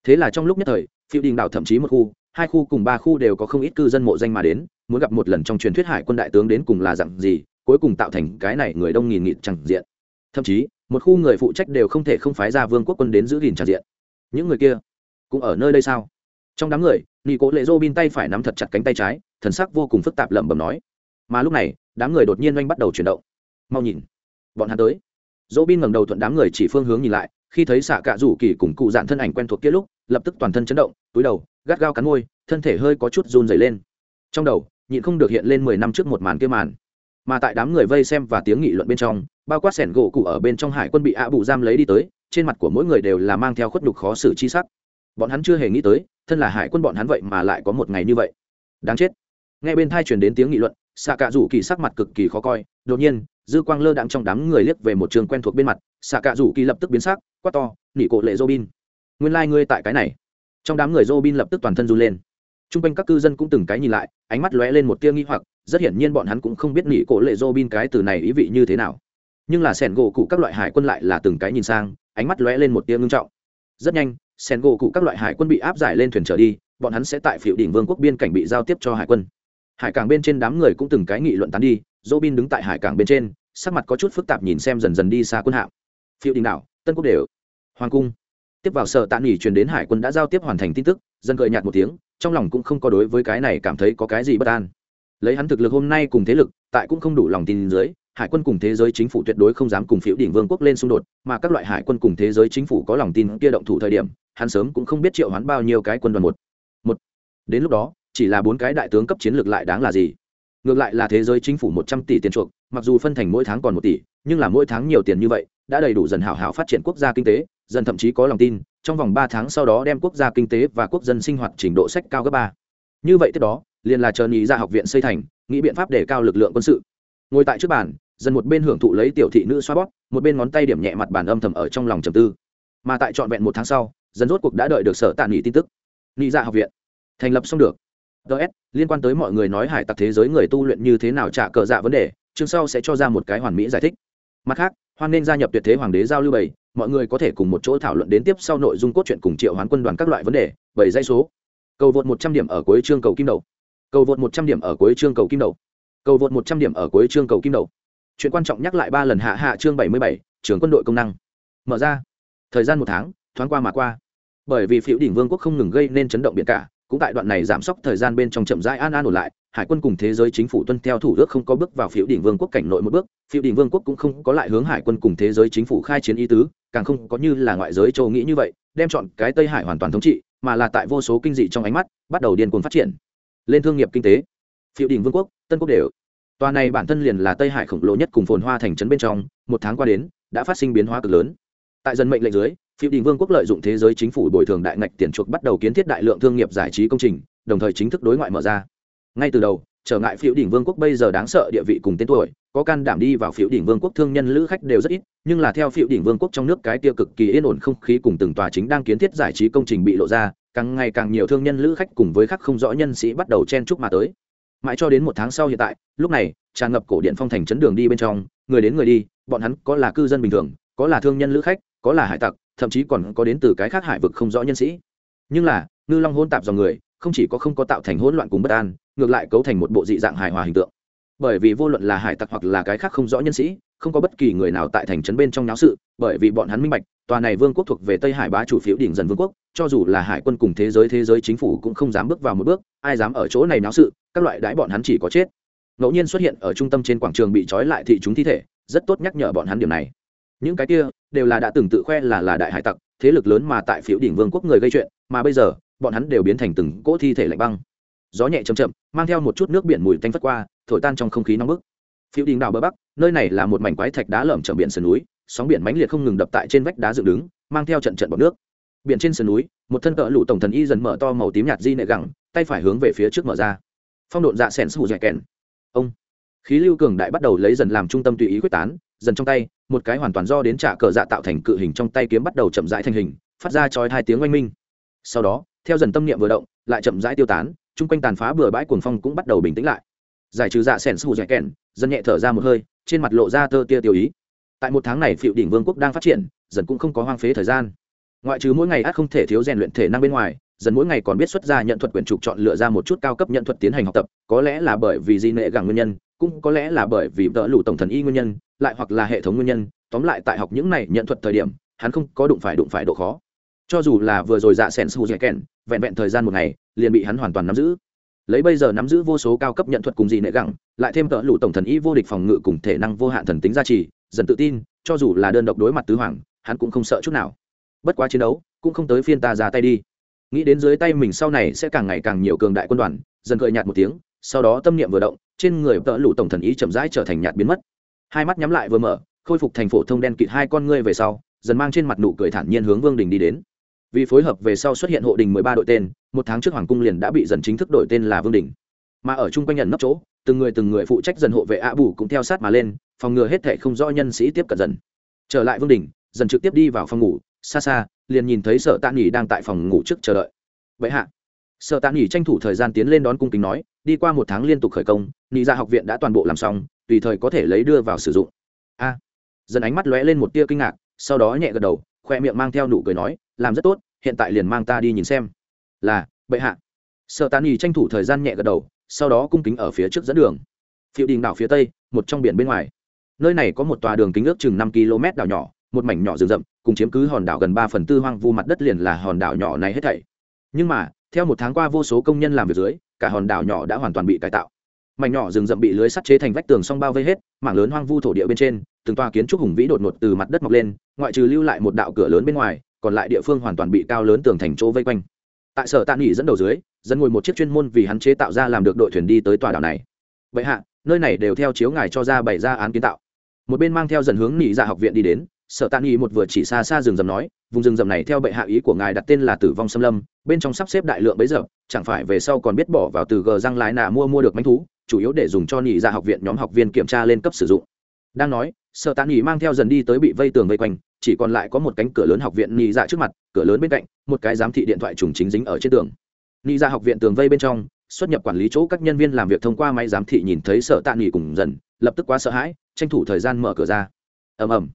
Thế là trong lúc nhất thời, phiêu đình đảo thậm chí một khu, hai khu cùng ba khu đều có không ít cư dân mộ danh mà đến, muốn gặp một lần trong truyền thuyết hải quân đại tướng đến cùng là dặn gì, cuối cùng tạo thành cái này người đông nghìn nghịt chẳng diện. Thậm chí, một khu người phụ trách đều không thể không phái ra vương quốc quân đến giữ gìn tràn diện. Những người kia, cũng ở nơi đây sao? Trong đám người nghị cố lệ dô bin tay phải nắm thật chặt cánh tay trái, thần sắc vô cùng phức tạp lẩm bẩm nói mà lúc này, đám người đột nhiên oanh bắt đầu chuyển động. Mau nhìn, bọn hắn tới. Dỗ bin ngẩng đầu thuận đám người chỉ phương hướng nhìn lại, khi thấy xạ cạ rủ kỳ cùng cụ dạn thân ảnh quen thuộc kia lúc, lập tức toàn thân chấn động, túi đầu, gắt gao cắn môi, thân thể hơi có chút run dày lên. Trong đầu, nhịn không được hiện lên mười năm trước một màn kia màn. Mà tại đám người vây xem và tiếng nghị luận bên trong, bao quát sẻn gỗ cụ ở bên trong hải quân bị ạ bù giam lấy đi tới, trên mặt của mỗi người đều là mang theo khuất nhục khó xử chi sắc. Bọn hắn chưa hề nghĩ tới, thân là hải quân bọn hắn vậy mà lại có một ngày như vậy. Đáng chết. Nghe bên thai truyền đến tiếng nghị luận xạ cạ rủ kỳ sắc mặt cực kỳ khó coi, đột nhiên, dư quang lơ đãng trong đám người liếc về một trường quen thuộc bên mặt xạ cạ rủ kỳ lập tức biến sắc, quát to nỉ cổ lệ robin, nguyên lai、like、ngươi tại cái này. Trong đám người robin lập tức toàn thân run lên. T r u n g quanh các cư dân cũng từng cái nhìn lại, ánh mắt lóe lên một tia nghi hoặc, rất hiển nhiên bọn hắn cũng không biết nỉ cổ lệ robin cái từ này ý vị như thế nào. Nhưng là sẻn gỗ cụ các loại hải quân lại là từng cái nhìn sang, ánh mắt lóe lên một tia ngưng trọng. Rất nhanh, sẻn gỗ cụ các loại hải quân bị áp giải lên thuyền trở đi, bọn hắn sẽ tại phiệu đỉnh vương quốc biên cảnh bị giao tiếp cho hải quân hải cảng bên trên đám người cũng từng cái nghị luận tán đi dỗ bin đứng tại hải cảng bên trên, sắc mặt có chút phức tạp nhìn xem dần dần đi xa quân hạm. Phiêu đình đảo, tân quốc đều, hoàng cung. Tiếp vào sở tạ nghỉ truyền đến hải quân đã giao tiếp hoàn thành tin tức, dân cười nhạt một tiếng, trong lòng cũng không có đối với cái này cảm thấy có cái gì bất an. Lấy hắn thực lực hôm nay cùng thế lực, tại cũng không đủ lòng tin dưới, hải quân cùng thế giới chính phủ tuyệt đối không dám cùng phiếu đỉnh vương quốc lên xung đột, mà các loại hải quân cùng thế giới chính phủ có lòng tin kia động thủ thời điểm, hắn sớm cũng không biết triệu hoán bao nhiêu cái quân đoàn một. Một. Đến lúc đó chỉ là bốn cái đại tướng cấp chiến lược lại đáng là gì? Ngược lại là thế giới chính phủ một trăm tỷ tiền chuộc, mặc dù phân thành mỗi tháng còn một tỷ, nhưng là mỗi tháng nhiều tiền như vậy, đã đầy đủ dần hảo hảo phát triển quốc gia kinh tế, dần thậm chí có lòng tin, trong vòng ba tháng sau đó đem quốc gia kinh tế và quốc dân sinh hoạt trình độ sách cao gấp ba. Như vậy tiếp đó, liền là chờ nghị ra học viện xây thành, nghĩ biện pháp để cao lực lượng quân sự. Ngồi tại trước bàn, dần một bên hưởng thụ lấy tiểu thị nữ xoa bóp, một bên ngón tay điểm nhẹ mặt bàn âm thầm ở trong lòng trầm tư. Mà tại trọn vẹn một tháng sau, dần rốt cuộc đã đợi được sở tàn nghỉ tin tức. Nghị ra học viện. Thành lập xong được ts liên quan tới mọi người nói hải tặc thế giới người tu luyện như thế nào trả cờ dạ vấn đề, chương sau sẽ cho ra một cái hoàn mỹ giải thích. Mặt khác, hoan nên gia nhập tuyệt thế hoàng đế giao lưu bảy, mọi người có thể cùng một chỗ thảo luận đến tiếp sau nội dung cốt truyện cùng triệu hoán quân đoàn các loại vấn đề, bảy dây số. Cầu vượt một trăm điểm ở cuối chương cầu kim đầu. Cầu vượt một trăm điểm ở cuối chương cầu kim đầu. Cầu vượt một trăm điểm ở cuối chương cầu kim đầu. Chuyện quan trọng nhắc lại ba lần hạ hạ chương bảy mươi bảy trường quân đội công năng. Mở ra. Thời gian một tháng, thoáng qua mà qua. Bởi vì phiếu đỉnh vương quốc không ngừng gây nên chấn động biển cả cũng tại đoạn này giảm sốc thời gian bên trong chậm rãi an an ổn lại, hải quân cùng thế giới chính phủ tuân theo thủ ước không có bước vào phiếu đỉnh vương quốc cảnh nội một bước, phiếu đỉnh vương quốc cũng không có lại hướng hải quân cùng thế giới chính phủ khai chiến ý tứ, càng không có như là ngoại giới châu nghĩ như vậy, đem chọn cái tây hải hoàn toàn thống trị, mà là tại vô số kinh dị trong ánh mắt, bắt đầu điên cuồng phát triển. Lên thương nghiệp kinh tế, phiếu đỉnh vương quốc, tân quốc đều. Tòa này bản thân liền là tây hải khổng lồ nhất cùng phồn hoa thành trấn bên trong, một tháng qua đến, đã phát sinh biến hóa cực lớn. Tại dân mệnh lệnh dưới phiêu đình vương quốc lợi dụng thế giới chính phủ bồi thường đại ngạch tiền chuộc bắt đầu kiến thiết đại lượng thương nghiệp giải trí công trình, đồng thời chính thức đối ngoại mở ra. Ngay từ đầu, trở ngại phiêu đỉnh vương quốc bây giờ đáng sợ địa vị cùng tên tuổi, có can đảm đi vào phiêu đỉnh vương quốc thương nhân lữ khách đều rất ít, nhưng là theo phiêu đỉnh vương quốc trong nước cái tiêu cực kỳ yên ổn không khí cùng từng tòa chính đang kiến thiết giải trí công trình bị lộ ra, càng ngày càng nhiều thương nhân lữ khách cùng với khắc không rõ nhân sĩ bắt đầu chen chúc mà tới. Mãi cho đến một tháng sau hiện tại, lúc này, tràn ngập cổ điện phong thành chấn đường đi bên trong, người đến người đi, bọn hắn có là cư dân bình thường có là thương nhân lữ khách, có là hải tặc, thậm chí còn có đến từ cái khác hải vực không rõ nhân sĩ. Nhưng là, ngư long hôn tạp dòng người, không chỉ có không có tạo thành hỗn loạn cùng bất an, ngược lại cấu thành một bộ dị dạng hài hòa hình tượng. Bởi vì vô luận là hải tặc hoặc là cái khác không rõ nhân sĩ, không có bất kỳ người nào tại thành trấn bên trong náo sự, bởi vì bọn hắn minh bạch, tòa này vương quốc thuộc về tây hải bá chủ phiếu đỉnh dần vương quốc, cho dù là hải quân cùng thế giới thế giới chính phủ cũng không dám bước vào một bước, ai dám ở chỗ này náo sự, các loại đãi bọn hắn chỉ có chết. Ngẫu nhiên xuất hiện ở trung tâm trên quảng trường bị trói lại thị chúng thi thể, rất tốt nhắc nhở bọn hắn điểm này những cái kia đều là đã từng tự khoe là là đại hải tặc, thế lực lớn mà tại phiếu đỉnh vương quốc người gây chuyện, mà bây giờ, bọn hắn đều biến thành từng cỗ thi thể lạnh băng. Gió nhẹ chầm chậm, mang theo một chút nước biển mùi tanh phất qua, thổi tan trong không khí nóng bức. Phiếu đỉnh đảo bờ bắc, nơi này là một mảnh quái thạch đá lởm chởm biển sườn núi, sóng biển mãnh liệt không ngừng đập tại trên vách đá dựng đứng, mang theo trận trận bọt nước. Biển trên sườn núi, một thân cỡ lũ tổng thần y dần mở to màu tím nhạt di nệ gẳng, tay phải hướng về phía trước mở ra. Phong độn dạ sẻn sù dẻ kèn. Ông. Khí lưu cường đại bắt đầu lấy dần làm trung tâm tùy ý quyết tán dần trong tay, một cái hoàn toàn do đến trả cờ dạ tạo thành cự hình trong tay kiếm bắt đầu chậm rãi thành hình, phát ra chói hai tiếng oanh minh. Sau đó, theo dần tâm niệm vừa động, lại chậm rãi tiêu tán, chung quanh tàn phá bừa bãi cuồng phong cũng bắt đầu bình tĩnh lại. Giải trừ dạ sẻn sù dạy kèn dần nhẹ thở ra một hơi, trên mặt lộ ra tơ tia tiêu ý. Tại một tháng này phiệu đỉnh vương quốc đang phát triển, dần cũng không có hoang phế thời gian. Ngoại trừ mỗi ngày ắt không thể thiếu rèn luyện thể năng bên ngoài, dần mỗi ngày còn biết xuất ra nhận thuật quyền trục chọn lựa ra một chút cao cấp nhận thuật tiến hành học tập, có lẽ là bởi vì di nệ gẳng nguyên nhân cũng có lẽ là bởi vì vợ lũ tổng thần y nguyên nhân, lại hoặc là hệ thống nguyên nhân, tóm lại tại học những này nhận thuật thời điểm, hắn không có đụng phải đụng phải độ khó. Cho dù là vừa rồi dạ sen su dẻ kèn vẹn vẹn thời gian một ngày, liền bị hắn hoàn toàn nắm giữ. Lấy bây giờ nắm giữ vô số cao cấp nhận thuật cùng gì nệ gẳng, lại thêm tợ lụ tổng thần y vô địch phòng ngự cùng thể năng vô hạn thần tính gia trì, dần tự tin, cho dù là đơn độc đối mặt tứ hoàng, hắn cũng không sợ chút nào. Bất quá chiến đấu, cũng không tới phiên ta ra tay đi. Nghĩ đến dưới tay mình sau này sẽ càng ngày càng nhiều cường đại quân đoàn, dần cười nhạt một tiếng, sau đó tâm niệm vừa động trên người tợ lụ tổng thần ý chậm rãi trở thành nhạt biến mất. Hai mắt nhắm lại vừa mở, khôi phục thành phổ thông đen kịt hai con ngươi về sau, dần mang trên mặt nụ cười thản nhiên hướng vương đình đi đến. Vì phối hợp về sau xuất hiện hộ đình mười ba đội tên, một tháng trước hoàng cung liền đã bị dần chính thức đổi tên là vương đình. Mà ở chung quanh nhận nấp chỗ, từng người từng người phụ trách dần hộ vệ ạ bù cũng theo sát mà lên, phòng ngừa hết thệ không rõ nhân sĩ tiếp cận dần. Trở lại vương đình, dần trực tiếp đi vào phòng ngủ, xa xa, liền nhìn thấy sợ tạ nghỉ đang tại phòng ngủ trước chờ đợi. Vậy hạ sợ tạ nghỉ tranh thủ thời gian tiến lên đón cung kính nói, đi qua một tháng liên tục khởi công, nghỉ ra học viện đã toàn bộ làm xong, tùy thời có thể lấy đưa vào sử dụng. A. Dần ánh mắt lóe lên một tia kinh ngạc, sau đó nhẹ gật đầu, khoe miệng mang theo nụ cười nói, làm rất tốt, hiện tại liền mang ta đi nhìn xem. Là, bệ hạ. Sợ tạ nghỉ tranh thủ thời gian nhẹ gật đầu, sau đó cung kính ở phía trước dẫn đường. Phiệu đình đảo phía tây, một trong biển bên ngoài. Nơi này có một tòa đường kính ước chừng năm km đảo nhỏ, một mảnh nhỏ rừng rậm, cùng chiếm cứ hòn đảo gần ba phần tư hoang vu mặt đất liền là hòn đảo nhỏ này hết thảy. Nhưng mà theo một tháng qua vô số công nhân làm việc dưới, cả hòn đảo nhỏ đã hoàn toàn bị cải tạo. Mảnh nhỏ rừng rậm bị lưới sắt chế thành vách tường song bao vây hết, mảng lớn hoang vu thổ địa bên trên, từng tòa kiến trúc hùng vĩ đột ngột từ mặt đất mọc lên, ngoại trừ lưu lại một đạo cửa lớn bên ngoài, còn lại địa phương hoàn toàn bị cao lớn tường thành chỗ vây quanh. Tại sở tạ nghỉ dẫn đầu dưới dẫn ngồi một chiếc chuyên môn vì hắn chế tạo ra làm được đội thuyền đi tới tòa đảo này. Vậy hạ, nơi này đều theo chiếu ngài cho ra bày ra án kiến tạo. Một bên mang theo dần hướng nghỉ ra học viện đi đến sở tạ nghỉ một vừa chỉ xa xa rừng rầm nói, vùng rừng rầm này theo bệ hạ ý của ngài đặt tên là tử vong xâm lâm, bên trong sắp xếp đại lượng bấy giờ chẳng phải về sau còn biết bỏ vào từ gờ răng lái nà mua mua được manh thú, chủ yếu để dùng cho nhị ra dạ học viện nhóm học viên kiểm tra lên cấp sử dụng. Đang nói, sở tạ nghỉ mang theo dần đi tới bị vây tường vây quanh, chỉ còn lại có một cánh cửa lớn học viện nhị dạ trước mặt, cửa lớn bên cạnh, một cái giám thị điện thoại trùng chính dính ở trên tường. Nhị dạ học viện tường vây bên trong, xuất nhập quản lý chỗ các nhân viên làm việc thông qua máy giám thị nhìn thấy sở tạ nghỉ cùng dần, lập tức quá sợ hãi, tranh thủ thời gian mở cửa ra. Ầm ầm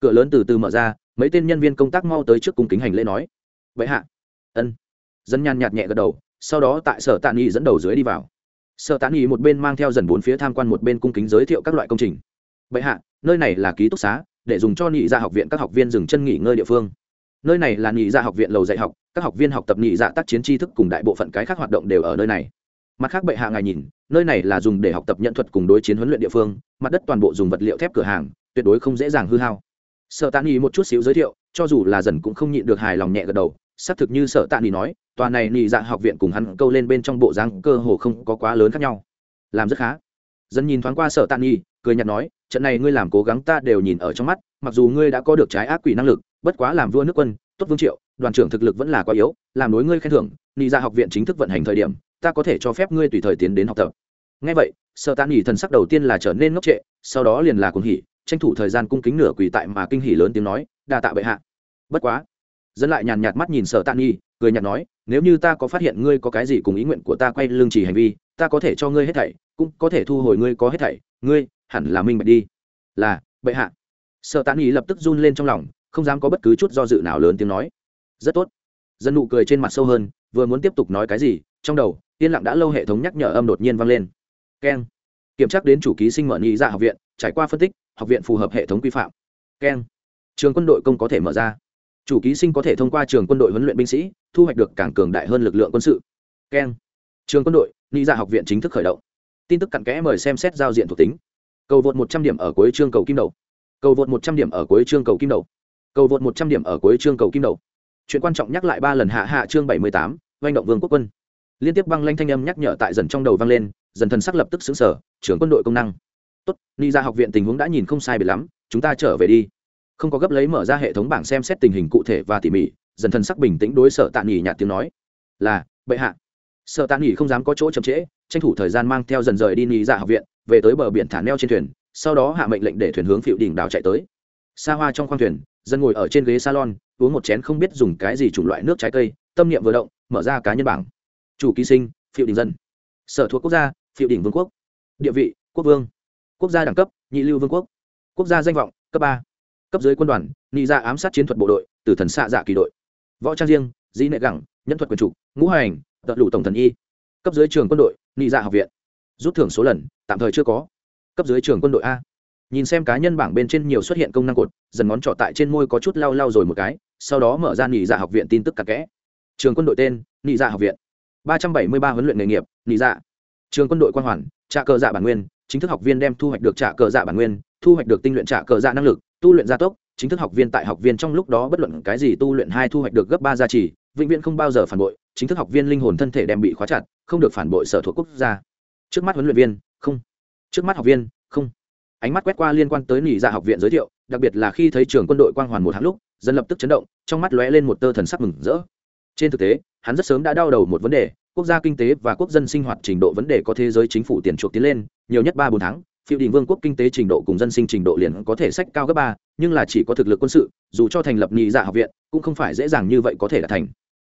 cửa lớn từ từ mở ra, mấy tên nhân viên công tác mau tới trước cung kính hành lễ nói. Vậy hạ. Ân. Dân nhàn nhạt nhẹ gật đầu, sau đó tại sở tạ nghi dẫn đầu dưới đi vào. Sở tạ nghi một bên mang theo dần bốn phía tham quan một bên cung kính giới thiệu các loại công trình. Vậy hạ, nơi này là ký túc xá, để dùng cho nhị dạ học viện các học viên dừng chân nghỉ ngơi địa phương. Nơi này là nhị dạ học viện lầu dạy học, các học viên học tập nhị dạ tác chiến tri thức cùng đại bộ phận cái khác hoạt động đều ở nơi này. Mặt khác bệ hạ ngài nhìn, nơi này là dùng để học tập nhận thuật cùng đối chiến huấn luyện địa phương, mặt đất toàn bộ dùng vật liệu thép cửa hàng, tuyệt đối không dễ dàng hư hao sợ tạ nghỉ một chút xíu giới thiệu, cho dù là dần cũng không nhịn được hài lòng nhẹ gật đầu, xác thực như sợ tạ nghỉ nói, tòa này nhị dạ học viện cùng hắn câu lên bên trong bộ dáng cơ hồ không có quá lớn khác nhau. Làm rất khá. Dần nhìn thoáng qua sợ tạ nghỉ cười nhạt nói, trận này ngươi làm cố gắng ta đều nhìn ở trong mắt, mặc dù ngươi đã có được trái ác quỷ năng lực, bất quá làm vua nước quân, tốt vương triệu, đoàn trưởng thực lực vẫn là quá yếu, làm đối ngươi khen thưởng nị dạ học viện chính thức vận hành thời điểm, ta có thể cho phép ngươi tùy thời tiến đến học tập. Ngay vậy sợ tạ nghỉ thần sắc đầu tiên là trở nên ngốc trệ, sau đó liền là cuồng hỉ tranh thủ thời gian cung kính nửa quỳ tại mà kinh hỉ lớn tiếng nói, đa tạ bệ hạ. Bất quá, dẫn lại nhàn nhạt mắt nhìn sợ tạ nghi cười nhạt nói, nếu như ta có phát hiện ngươi có cái gì cùng ý nguyện của ta quay lương chỉ hành vi, ta có thể cho ngươi hết thảy, cũng có thể thu hồi ngươi có hết thảy, ngươi hẳn là minh bạch đi. Là, bệ hạ. Sợ tàn nghi lập tức run lên trong lòng, không dám có bất cứ chút do dự nào lớn tiếng nói, rất tốt. Dân nụ cười trên mặt sâu hơn, vừa muốn tiếp tục nói cái gì, trong đầu, yên lặng đã lâu hệ thống nhắc nhở âm đột nhiên vang lên. Keng. Kiểm tra đến chủ ký sinh mở nghị ra dạ học viện, trải qua phân tích học viện phù hợp hệ thống quy phạm. Keng. Trường quân đội công có thể mở ra. Chủ ký sinh có thể thông qua trường quân đội huấn luyện binh sĩ, thu hoạch được càng cường đại hơn lực lượng quân sự. Keng. Trường quân đội nghị ra dạ học viện chính thức khởi động. Tin tức cặn kẽ mời xem xét giao diện thuộc tính. Cầu vượt một trăm điểm ở cuối chương cầu kim đầu. Cầu vượt một trăm điểm ở cuối chương cầu kim đầu. Cầu vượt một trăm điểm ở cuối chương cầu kim đầu. Chuyện quan trọng nhắc lại ba lần hạ hạ chương bảy mươi tám doanh động vương quốc quân. Liên tiếp băng lanh thanh âm nhắc nhở tại dần trong đầu vang lên, dần thần sắc lập tức xứng sở trưởng quân đội công năng tốt, ni ra học viện tình huống đã nhìn không sai bị lắm, chúng ta trở về đi. Không có gấp lấy mở ra hệ thống bảng xem xét tình hình cụ thể và tỉ mỉ, dần thần sắc bình tĩnh đối sở tạ nghỉ nhạt tiếng nói. Là, bệ hạ. Sở tạ nghỉ không dám có chỗ chậm trễ, tranh thủ thời gian mang theo dần rời đi ni ra học viện, về tới bờ biển thả neo trên thuyền, sau đó hạ mệnh lệnh để thuyền hướng phiệu đỉnh đảo chạy tới. Xa hoa trong khoang thuyền, dân ngồi ở trên ghế salon, uống một chén không biết dùng cái gì chủng loại nước trái cây, tâm niệm vừa động, mở ra cá nhân bảng. Chủ ký sinh phiệu đỉnh dân. Sở thuộc quốc gia phiệu đỉnh vương quốc. Địa vị, quốc vương quốc gia đẳng cấp, nhị lưu vương quốc. Quốc gia danh vọng, cấp ba. Cấp dưới quân đoàn, nhị ra ám sát chiến thuật bộ đội từ thần xạ dạ kỳ đội. Võ trang riêng, dĩ nệ gẳng, nhân thuật quyền trục ngũ hành tận lụ tổng thần y. Cấp dưới trường quân đội, nhị dạ học viện. Rút thưởng số lần, tạm thời chưa có. Cấp dưới trường quân đội a. Nhìn xem cá nhân bảng bên trên nhiều xuất hiện công năng cột, dần ngón trỏ tại trên môi có chút lau lau rồi một cái, sau đó mở ra nị dạ học viện tin tức cặp kẽ. Trường quân đội tên nị dạ học viện. Ba trăm bảy mươi ba huấn luyện nghề nghiệp nị dạ. Trường quân đội quan hoàn, trạ cờ dạ bản nguyên chính thức học viên đem thu hoạch được trả cờ dạ bản nguyên, thu hoạch được tinh luyện trả cờ dạ năng lực, tu luyện gia tốc, chính thức học viên tại học viên trong lúc đó bất luận cái gì tu luyện hai thu hoạch được gấp ba gia trì, vĩnh viễn không bao giờ phản bội, chính thức học viên linh hồn thân thể đem bị khóa chặt, không được phản bội sở thuộc quốc gia. Trước mắt huấn luyện viên, không. Trước mắt học viên, không. Ánh mắt quét qua liên quan tới nỉ dạ học viện giới thiệu, đặc biệt là khi thấy trường quân đội quang hoàn một tháng lúc, dân lập tức chấn động, trong mắt lóe lên một tơ thần sắc mừng rỡ. Trên thực tế hắn rất sớm đã đau đầu một vấn đề, quốc gia kinh tế và quốc dân sinh hoạt trình độ vấn đề có thế giới chính phủ tiền chuộc tiến lên, nhiều nhất ba bốn tháng, phiêu đình vương quốc kinh tế trình độ cùng dân sinh trình độ liền có thể sách cao gấp ba, nhưng là chỉ có thực lực quân sự, dù cho thành lập nhị dạ học viện, cũng không phải dễ dàng như vậy có thể là thành.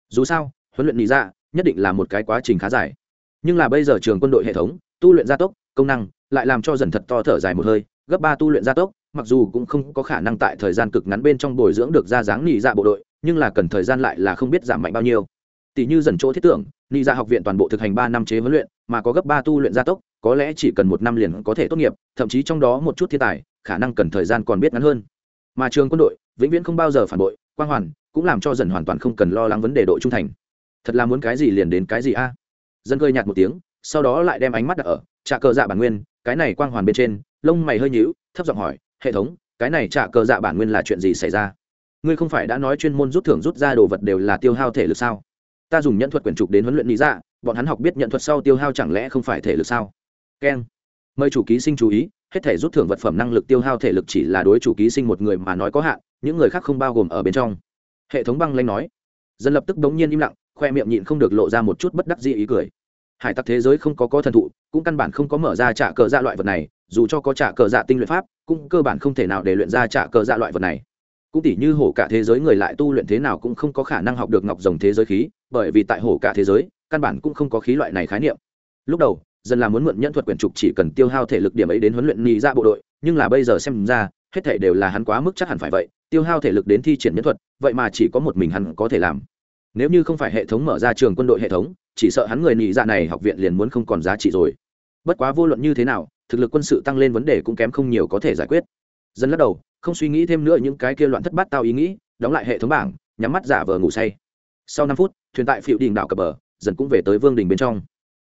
Dù sao, huấn luyện nhị dạ nhất định là một cái quá trình khá dài. Nhưng là bây giờ trường quân đội hệ thống, tu luyện gia tốc, công năng lại làm cho dần thật to thở dài một hơi, gấp ba tu luyện gia tốc, mặc dù cũng không có khả năng tại thời gian cực ngắn bên trong bồi dưỡng được ra dáng nhị dạ bộ đội, nhưng là cần thời gian lại là không biết giảm mạnh bao nhiêu tỷ như dần chỗ thiết tưởng ni ra dạ học viện toàn bộ thực hành ba năm chế huấn luyện, mà có gấp ba tu luyện gia tốc, có lẽ chỉ cần một năm liền có thể tốt nghiệp, thậm chí trong đó một chút thiên tài, khả năng cần thời gian còn biết ngắn hơn. Mà trường quân đội, vĩnh viễn không bao giờ phản bội, quang hoàn, cũng làm cho dần hoàn toàn không cần lo lắng vấn đề độ trung thành. Thật là muốn cái gì liền đến cái gì a. Dân cười nhạt một tiếng, sau đó lại đem ánh mắt đặt ở trà cờ dạ bản nguyên, cái này quang hoàn bên trên, lông mày hơi nhíu, thấp giọng hỏi, hệ thống, cái này trả cờ dạ bản nguyên là chuyện gì xảy ra? Ngươi không phải đã nói chuyên môn rút thưởng rút ra đồ vật đều là tiêu hao thể lực sao? Ta dùng nhận thuật quyển trục đến huấn luyện lý dạ bọn hắn học biết nhận thuật sau tiêu hao chẳng lẽ không phải thể lực sao? Keng mời chủ ký sinh chú ý, hết thể rút thưởng vật phẩm năng lực tiêu hao thể lực chỉ là đối chủ ký sinh một người mà nói có hạn, những người khác không bao gồm ở bên trong. Hệ thống băng lanh nói. Dân lập tức đống nhiên im lặng, khoe miệng nhịn không được lộ ra một chút bất đắc dĩ ý cười. Hải tặc thế giới không có có thần thụ, cũng căn bản không có mở ra trả cờ dạ loại vật này, dù cho có trả cờ dạ tinh luyện pháp, cũng cơ bản không thể nào để luyện ra trả cờ dạ loại vật này. Cũng tỉ như hổ cả thế giới người lại tu luyện thế nào cũng không có khả năng học được ngọc rồng thế giới khí bởi vì tại hổ cả thế giới, căn bản cũng không có khí loại này khái niệm. Lúc đầu, dân là muốn mượn nhân thuật quyển trục chỉ cần tiêu hao thể lực điểm ấy đến huấn luyện nhị ra dạ bộ đội, nhưng là bây giờ xem ra, hết thể đều là hắn quá mức chắc hẳn phải vậy, tiêu hao thể lực đến thi triển nhân thuật, vậy mà chỉ có một mình hắn có thể làm. Nếu như không phải hệ thống mở ra trường quân đội hệ thống, chỉ sợ hắn người nhị dạ này học viện liền muốn không còn giá trị rồi. Bất quá vô luận như thế nào, thực lực quân sự tăng lên vấn đề cũng kém không nhiều có thể giải quyết. Dân lắc đầu, không suy nghĩ thêm nữa những cái kia loạn thất bát tao ý nghĩ, đóng lại hệ thống bảng, nhắm mắt giả vờ ngủ say sau năm phút, thuyền tại phiệu đình đảo cập bờ, dần cũng về tới vương đình bên trong.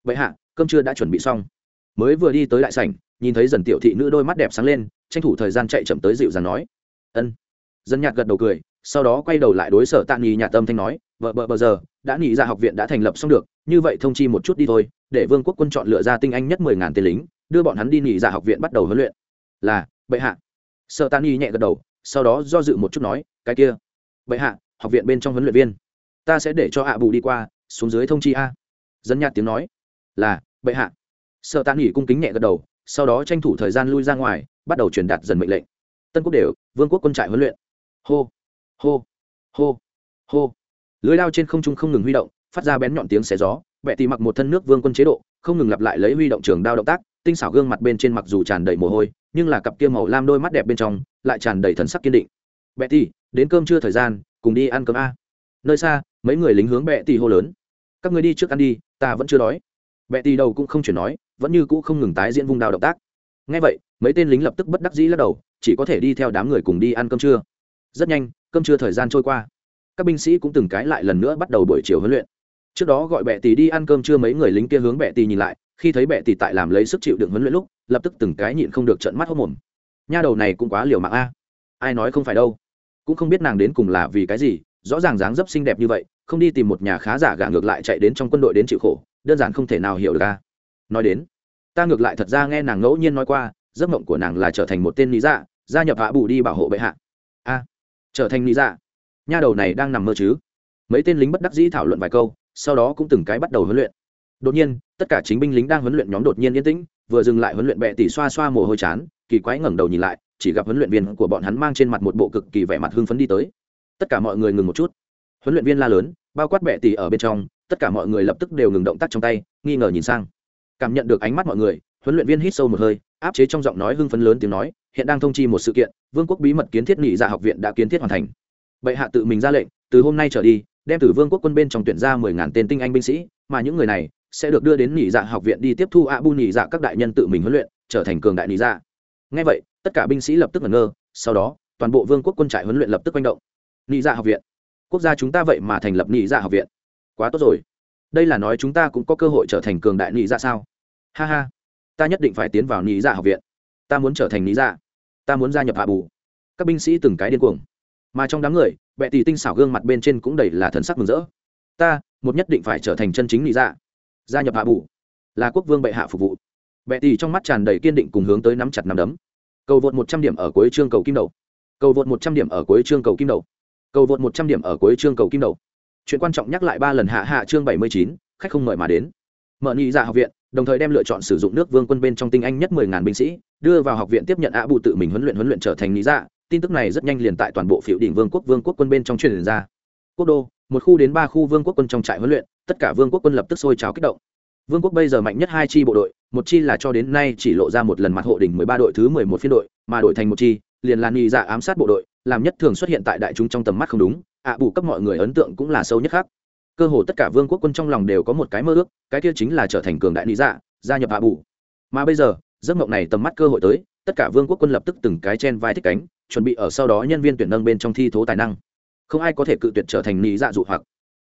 Vậy hạ, cơm trưa đã chuẩn bị xong. Mới vừa đi tới đại sảnh, nhìn thấy dần tiểu thị nữ đôi mắt đẹp sáng lên, tranh thủ thời gian chạy chậm tới dịu dàng nói. Ân. Dân nhạt gật đầu cười, sau đó quay đầu lại đối sở tạ nghỉ nhà tâm thanh nói vợ bờ bờ giờ, đã nghỉ ra học viện đã thành lập xong được, như vậy thông chi một chút đi thôi, để vương quốc quân chọn lựa ra tinh anh nhất mười ngàn tên lính, đưa bọn hắn đi nghỉ ra học viện bắt đầu huấn luyện. Là bệ hạ. Sợ tan y nhẹ gật đầu, sau đó do dự một chút nói, cái kia bệ hạ, học viện bên trong huấn luyện viên ta sẽ để cho hạ bù đi qua, xuống dưới thông chi a. Dân nhạt tiếng nói. Là, bệ hạ. Sợ tạ nghỉ cung kính nhẹ gật đầu, sau đó tranh thủ thời gian lui ra ngoài, bắt đầu truyền đạt dần mệnh lệnh. Tân quốc đều, vương quốc quân trại huấn luyện. Hô hô hô hô. Lưới lao trên không trung không ngừng huy động, phát ra bén nhọn tiếng xé gió, bệ tì mặc một thân nước vương quân chế độ, không ngừng lặp lại lấy huy động trường đao động tác, tinh xảo gương mặt bên trên mặc dù tràn đầy mồ hôi, nhưng là cặp kia màu lam đôi mắt đẹp bên trong, lại tràn đầy thần sắc kiên định. Bệ tì đến cơm trưa thời gian, cùng đi ăn cơm a nơi xa, mấy người lính hướng bệ tì hô lớn. Các người đi trước ăn đi, ta vẫn chưa đói. Bệ tì đầu cũng không chuyển nói, vẫn như cũ không ngừng tái diễn vung đao động tác. Ngay vậy, mấy tên lính lập tức bất đắc dĩ lắc đầu, chỉ có thể đi theo đám người cùng đi ăn cơm trưa. Rất nhanh, cơm trưa thời gian trôi qua. Các binh sĩ cũng từng cái lại lần nữa bắt đầu buổi chiều huấn luyện. Trước đó gọi bệ tỷ đi ăn cơm trưa mấy người lính kia hướng bệ tỷ nhìn lại, khi thấy bệ tỷ tại làm lấy sức chịu đựng huấn luyện lúc, lập tức từng cái nhịn không được trận mắt hốc mồm. Nha đầu này cũng quá liều mạng a. Ai nói không phải đâu? Cũng không biết nàng đến cùng là vì cái gì rõ ràng dáng dấp xinh đẹp như vậy, không đi tìm một nhà khá giả gả ngược lại chạy đến trong quân đội đến chịu khổ, đơn giản không thể nào hiểu được a. Nói đến, ta ngược lại thật ra nghe nàng ngẫu nhiên nói qua, giấc mộng của nàng là trở thành một tên lý dạ gia nhập hạ bù đi bảo hộ bệ hạ. A, trở thành lý dạ? Nha đầu này đang nằm mơ chứ? Mấy tên lính bất đắc dĩ thảo luận vài câu, sau đó cũng từng cái bắt đầu huấn luyện. Đột nhiên, tất cả chính binh lính đang huấn luyện nhóm đột nhiên yên tĩnh, vừa dừng lại huấn luyện bệ tỷ xoa xoa mồ hôi chán, kỳ quái ngẩng đầu nhìn lại, chỉ gặp huấn luyện viên của bọn hắn mang trên mặt một bộ cực kỳ vẻ mặt hưng phấn đi tới tất cả mọi người ngừng một chút. Huấn luyện viên la lớn, bao quát bệ tỉ ở bên trong, tất cả mọi người lập tức đều ngừng động tác trong tay, nghi ngờ nhìn sang. Cảm nhận được ánh mắt mọi người, huấn luyện viên hít sâu một hơi, áp chế trong giọng nói hưng phấn lớn tiếng nói, hiện đang thông chi một sự kiện, vương quốc bí mật kiến thiết nghị dạ học viện đã kiến thiết hoàn thành. Bệ hạ tự mình ra lệnh, từ hôm nay trở đi, đem từ vương quốc quân bên trong tuyển ra mười ngàn tên tinh anh binh sĩ, mà những người này sẽ được đưa đến nghỉ dạ học viện đi tiếp thu ạ bu nghỉ dạ các đại nhân tự mình huấn luyện, trở thành cường đại nghỉ dạ. Ngay vậy, tất cả binh sĩ lập tức ngẩn ngơ, sau đó, toàn bộ vương quốc quân trại huấn luyện lập tức manh động nhị dạ học viện. Quốc gia chúng ta vậy mà thành lập nhị dạ học viện. Quá tốt rồi. Đây là nói chúng ta cũng có cơ hội trở thành cường đại nhị dạ sao? Ha ha. Ta nhất định phải tiến vào nhị dạ học viện. Ta muốn trở thành nhị dạ. Ta muốn gia nhập hạ bù. Các binh sĩ từng cái điên cuồng. Mà trong đám người, bệ tỷ tinh xảo gương mặt bên trên cũng đầy là thần sắc mừng rỡ. Ta, một nhất định phải trở thành chân chính lý dạ. Gia nhập hạ bù. Là quốc vương bệ hạ phục vụ. Bệ tỷ trong mắt tràn đầy kiên định cùng hướng tới nắm chặt nắm đấm. Cầu vượt một trăm điểm ở cuối chương cầu kim đầu. Cầu vượt một trăm điểm ở cuối chương cầu kim đầu cầu vượt một trăm điểm ở cuối chương cầu kim đầu. Chuyện quan trọng nhắc lại ba lần hạ hạ chương bảy mươi chín, khách không mời mà đến. Mở nhị dạ học viện, đồng thời đem lựa chọn sử dụng nước vương quân bên trong tinh anh nhất mười ngàn binh sĩ, đưa vào học viện tiếp nhận ạ bù tự mình huấn luyện huấn luyện trở thành nhị dạ. Tin tức này rất nhanh liền tại toàn bộ phiệu đỉnh vương quốc vương quốc quân bên trong truyền ra. Quốc đô, một khu đến ba khu vương quốc quân trong trại huấn luyện, tất cả vương quốc quân lập tức sôi trào kích động. Vương quốc bây giờ mạnh nhất hai chi bộ đội, một chi là cho đến nay chỉ lộ ra một lần mặt hộ đỉnh mười ba đội thứ mười một phiên đội, mà đổi thành một chi liền là nghi dạ ám sát bộ đội làm nhất thường xuất hiện tại đại chúng trong tầm mắt không đúng, ạ bù cấp mọi người ấn tượng cũng là sâu nhất khác. Cơ hồ tất cả vương quốc quân trong lòng đều có một cái mơ ước, cái kia chính là trở thành cường đại lý dạ gia nhập ạ bù. Mà bây giờ, giấc mộng này tầm mắt cơ hội tới, tất cả vương quốc quân lập tức từng cái chen vai thích cánh, chuẩn bị ở sau đó nhân viên tuyển nâng bên trong thi thố tài năng. Không ai có thể cự tuyệt trở thành lý dạ dụ hoặc,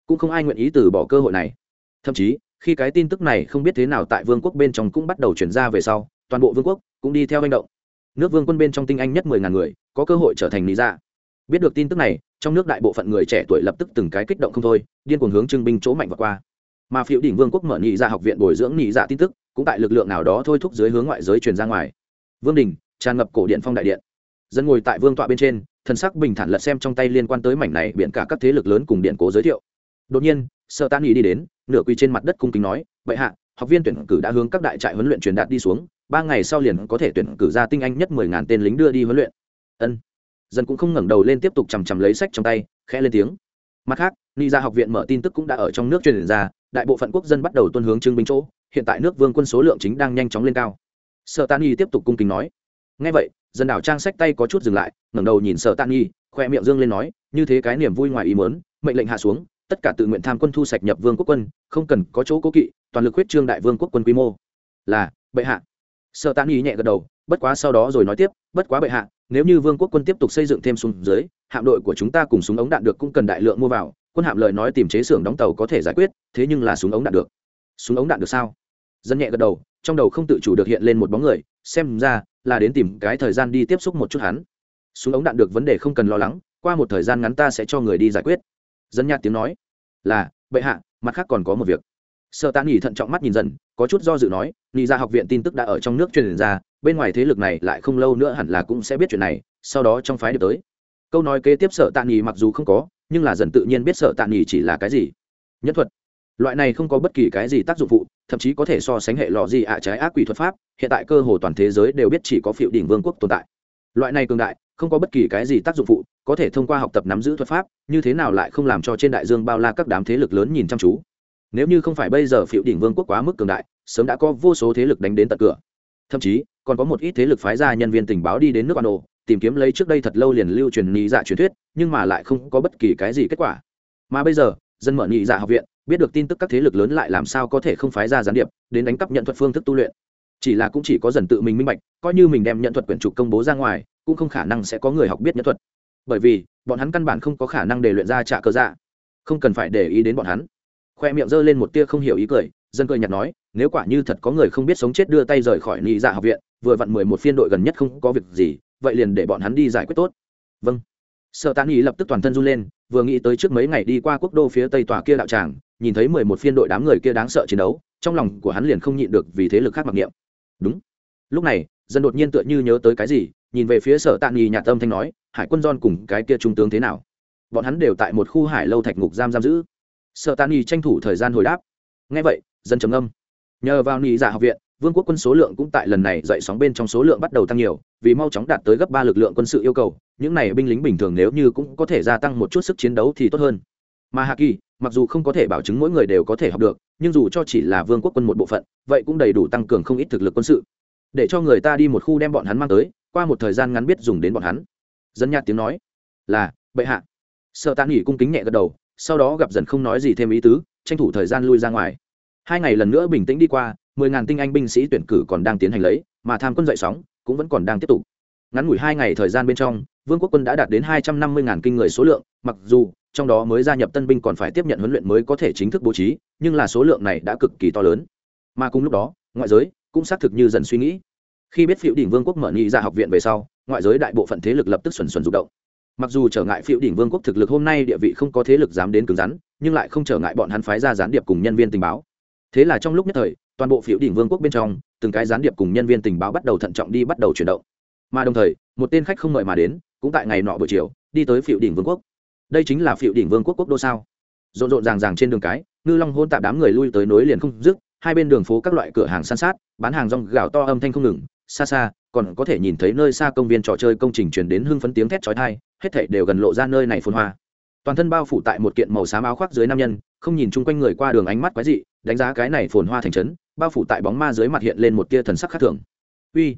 cũng không ai nguyện ý từ bỏ cơ hội này. Thậm chí, khi cái tin tức này không biết thế nào tại vương quốc bên trong cũng bắt đầu chuyển ra về sau, toàn bộ vương quốc cũng đi theo hành động. Nước vương quân bên trong tinh anh nhất mười ngàn người có cơ hội trở thành lý dạ biết được tin tức này, trong nước đại bộ phận người trẻ tuổi lập tức từng cái kích động không thôi, điên cuồng hướng trưng binh chỗ mạnh và qua. Mà phiếu đỉnh vương quốc mở nhị dạ học viện bồi dưỡng nhị dạ tin tức, cũng tại lực lượng nào đó thôi thúc dưới hướng ngoại giới truyền ra ngoài. Vương đình, tràn ngập cổ điện phong đại điện. Dân ngồi tại vương tọa bên trên, thần sắc bình thản lật xem trong tay liên quan tới mảnh này biện cả các thế lực lớn cùng điện cố giới thiệu. Đột nhiên sợ tan ý đi đến, nửa quy trên mặt đất cung kính nói vậy hạ, học viên tuyển cử đã hướng các đại trại huấn luyện truyền đạt đi xuống, ba ngày sau liền có thể tuyển cử ra tinh anh nhất mười ngàn tên lính đưa đi huấn luyện ân dân cũng không ngẩng đầu lên tiếp tục chằm chằm lấy sách trong tay khẽ lên tiếng mặt khác ni ra học viện mở tin tức cũng đã ở trong nước truyền ra đại bộ phận quốc dân bắt đầu tuân hướng trưng binh chỗ hiện tại nước vương quân số lượng chính đang nhanh chóng lên cao sợ tan y tiếp tục cung kính nói ngay vậy dân đảo trang sách tay có chút dừng lại ngẩng đầu nhìn sợ tan y khoe miệng dương lên nói như thế cái niềm vui ngoài ý mớn mệnh lệnh hạ xuống, tất cả tự nguyện tham quân thu sạch nhập vương quốc quân, không cần có chỗ cố kỵ, toàn lực huyết trương đại vương quốc quân quy mô. Là, bệ hạ. Sợ tan y nhẹ gật đầu bất quá sau đó rồi nói tiếp, bất quá bệ hạ, nếu như vương quốc quân tiếp tục xây dựng thêm xuống dưới, hạm đội của chúng ta cùng súng ống đạn được cũng cần đại lượng mua vào, quân hạm lời nói tìm chế xưởng đóng tàu có thể giải quyết, thế nhưng là súng ống đạn được. Súng ống đạn được sao? Dân nhẹ gật đầu, trong đầu không tự chủ được hiện lên một bóng người, xem ra là đến tìm cái thời gian đi tiếp xúc một chút hắn. Súng ống đạn được vấn đề không cần lo lắng, qua một thời gian ngắn ta sẽ cho người đi giải quyết. Dân nhạt tiếng nói, là, bệ hạ, mặt khác còn có một việc sợ tạ nghỉ thận trọng mắt nhìn dần, có chút do dự nói, nghỉ ra học viện tin tức đã ở trong nước truyền ra, bên ngoài thế lực này lại không lâu nữa hẳn là cũng sẽ biết chuyện này, sau đó trong phái được tới. Câu nói kế tiếp sợ tạ nghỉ mặc dù không có, nhưng là dần tự nhiên biết sợ tạ nghỉ chỉ là cái gì. Nhất thuật. Loại này không có bất kỳ cái gì tác dụng phụ, thậm chí có thể so sánh hệ lọ gì ạ trái ác quỷ thuật pháp, hiện tại cơ hồ toàn thế giới đều biết chỉ có phiệu đỉnh vương quốc tồn tại. Loại này cường đại, không có bất kỳ cái gì tác dụng phụ, có thể thông qua học tập nắm giữ thuật pháp, như thế nào lại không làm cho trên đại dương bao la các đám thế lực lớn nhìn chăm chú nếu như không phải bây giờ phiệu đỉnh vương quốc quá mức cường đại, sớm đã có vô số thế lực đánh đến tận cửa. Thậm chí, còn có một ít thế lực phái ra nhân viên tình báo đi đến nước quan đồ tìm kiếm lấy trước đây thật lâu liền lưu truyền nhị dạ truyền thuyết, nhưng mà lại không có bất kỳ cái gì kết quả. Mà bây giờ, dân mở nhị dạ học viện, biết được tin tức các thế lực lớn lại làm sao có thể không phái ra gián điệp, đến đánh cắp nhận thuật phương thức tu luyện. Chỉ là cũng chỉ có dần tự mình minh bạch, coi như mình đem nhận thuật quyển trục công bố ra ngoài, cũng không khả năng sẽ có người học biết nhận thuật. Bởi vì, bọn hắn căn bản không có khả năng để luyện ra trả cơ dạ. Không cần phải để ý đến bọn hắn khoe miệng giơ lên một tia không hiểu ý cười, dân cười nhạt nói, nếu quả như thật có người không biết sống chết đưa tay rời khỏi nhị dạ học viện, vừa vặn mười một phiên đội gần nhất không có việc gì, vậy liền để bọn hắn đi giải quyết tốt. Vâng. Sợ tán ý lập tức toàn thân run lên, vừa nghĩ tới trước mấy ngày đi qua quốc đô phía tây tòa kia đạo tràng, nhìn thấy mười một phiên đội đám người kia đáng sợ chiến đấu, trong lòng của hắn liền không nhịn được vì thế lực khác mặc niệm. Đúng. Lúc này, dân đột nhiên tựa như nhớ tới cái gì, nhìn về phía sở tạ nghi nhạt tâm thanh nói, hải quân don cùng cái kia trung tướng thế nào? Bọn hắn đều tại một khu hải lâu thạch ngục giam giam giữ sở Tani tranh thủ thời gian hồi đáp. Ngay vậy, dân trầm âm nhờ vào nghi giả dạ học viện, vương quốc quân số lượng cũng tại lần này dậy sóng bên trong số lượng bắt đầu tăng nhiều, vì mau chóng đạt tới gấp ba lực lượng quân sự yêu cầu, những này binh lính bình thường nếu như cũng có thể gia tăng một chút sức chiến đấu thì tốt hơn. Mà hạ kỳ, mặc dù không có thể bảo chứng mỗi người đều có thể học được, nhưng dù cho chỉ là vương quốc quân một bộ phận, vậy cũng đầy đủ tăng cường không ít thực lực quân sự. Để cho người ta đi một khu đem bọn hắn mang tới, qua một thời gian ngắn biết dùng đến bọn hắn. Dân nhạt tiếng nói, là, bệ hạ. Sợ tạ nghỉ cung kính nhẹ gật đầu sau đó gặp dần không nói gì thêm ý tứ, tranh thủ thời gian lui ra ngoài. Hai ngày lần nữa bình tĩnh đi qua, mười ngàn tinh anh binh sĩ tuyển cử còn đang tiến hành lấy, mà tham quân dậy sóng cũng vẫn còn đang tiếp tục. Ngắn ngủi hai ngày thời gian bên trong, vương quốc quân đã đạt đến hai trăm năm mươi ngàn kinh người số lượng, mặc dù trong đó mới gia nhập tân binh còn phải tiếp nhận huấn luyện mới có thể chính thức bố trí, nhưng là số lượng này đã cực kỳ to lớn. Mà cùng lúc đó, ngoại giới cũng xác thực như dần suy nghĩ. Khi biết phiệu đỉnh vương quốc mở nghị ra dạ học viện về sau, ngoại giới đại bộ phận thế lực lập tức xuẩn xuẩn rụng động mặc dù trở ngại phiệu đỉnh vương quốc thực lực hôm nay địa vị không có thế lực dám đến cứng rắn, nhưng lại không trở ngại bọn hắn phái ra gián điệp cùng nhân viên tình báo. Thế là trong lúc nhất thời, toàn bộ phiệu đỉnh vương quốc bên trong, từng cái gián điệp cùng nhân viên tình báo bắt đầu thận trọng đi bắt đầu chuyển động. Mà đồng thời, một tên khách không mời mà đến, cũng tại ngày nọ buổi chiều, đi tới phiệu đỉnh vương quốc. Đây chính là phiệu đỉnh vương quốc quốc đô sao? Rộn rộn ràng ràng trên đường cái, ngư long hôn tạp đám người lui tới nối liền không dứt, hai bên đường phố các loại cửa hàng san sát, bán hàng rong gạo to âm thanh không ngừng xa xa còn có thể nhìn thấy nơi xa công viên trò chơi công trình truyền đến hưng phấn tiếng thét chói tai, hết thảy đều gần lộ ra nơi này phồn hoa. Toàn thân bao phủ tại một kiện màu xám áo khoác dưới nam nhân không nhìn chung quanh người qua đường ánh mắt quái dị đánh giá cái này phồn hoa thành trấn bao phủ tại bóng ma dưới mặt hiện lên một tia thần sắc khác thường. Uy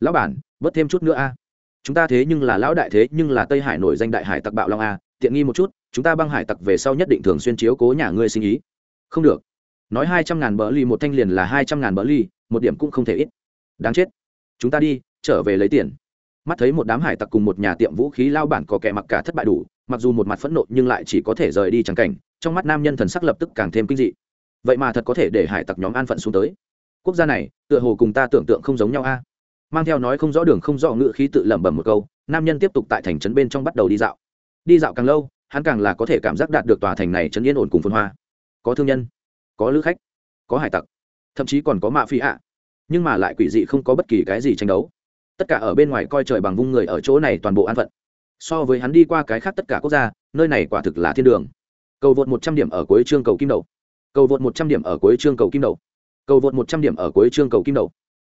lão bản bớt thêm chút nữa a. Chúng ta thế nhưng là lão đại thế nhưng là tây hải nổi danh đại hải tặc bạo long a tiện nghi một chút chúng ta băng hải tặc về sau nhất định thường xuyên chiếu cố nhà ngươi sinh ý. Không được. Nói hai trăm ngàn bờ ly một thanh liền là hai trăm ngàn bờ ly một điểm cũng không thể ít. Đáng chết chúng ta đi, trở về lấy tiền. Mắt thấy một đám hải tặc cùng một nhà tiệm vũ khí lao bản có kẻ mặc cả thất bại đủ, mặc dù một mặt phẫn nộ nhưng lại chỉ có thể rời đi trắng cảnh, trong mắt nam nhân thần sắc lập tức càng thêm kinh dị. Vậy mà thật có thể để hải tặc nhóm an phận xuống tới. Quốc gia này, tựa hồ cùng ta tưởng tượng không giống nhau a. Mang theo nói không rõ đường không rõ ngữ khí tự lẩm bẩm một câu, nam nhân tiếp tục tại thành trấn bên trong bắt đầu đi dạo. Đi dạo càng lâu, hắn càng là có thể cảm giác đạt được tòa thành này trấn yên ổn cùng phân hoa. Có thương nhân, có lữ khách, có hải tặc, thậm chí còn có mạ phi ạ nhưng mà lại quỷ dị không có bất kỳ cái gì tranh đấu. Tất cả ở bên ngoài coi trời bằng vung người ở chỗ này toàn bộ an phận. So với hắn đi qua cái khác tất cả quốc gia, nơi này quả thực là thiên đường. Cầu vượt một trăm điểm ở cuối chương cầu kim đầu. Cầu vượt một trăm điểm ở cuối chương cầu kim đầu. Cầu vượt một trăm điểm ở cuối chương cầu kim đầu.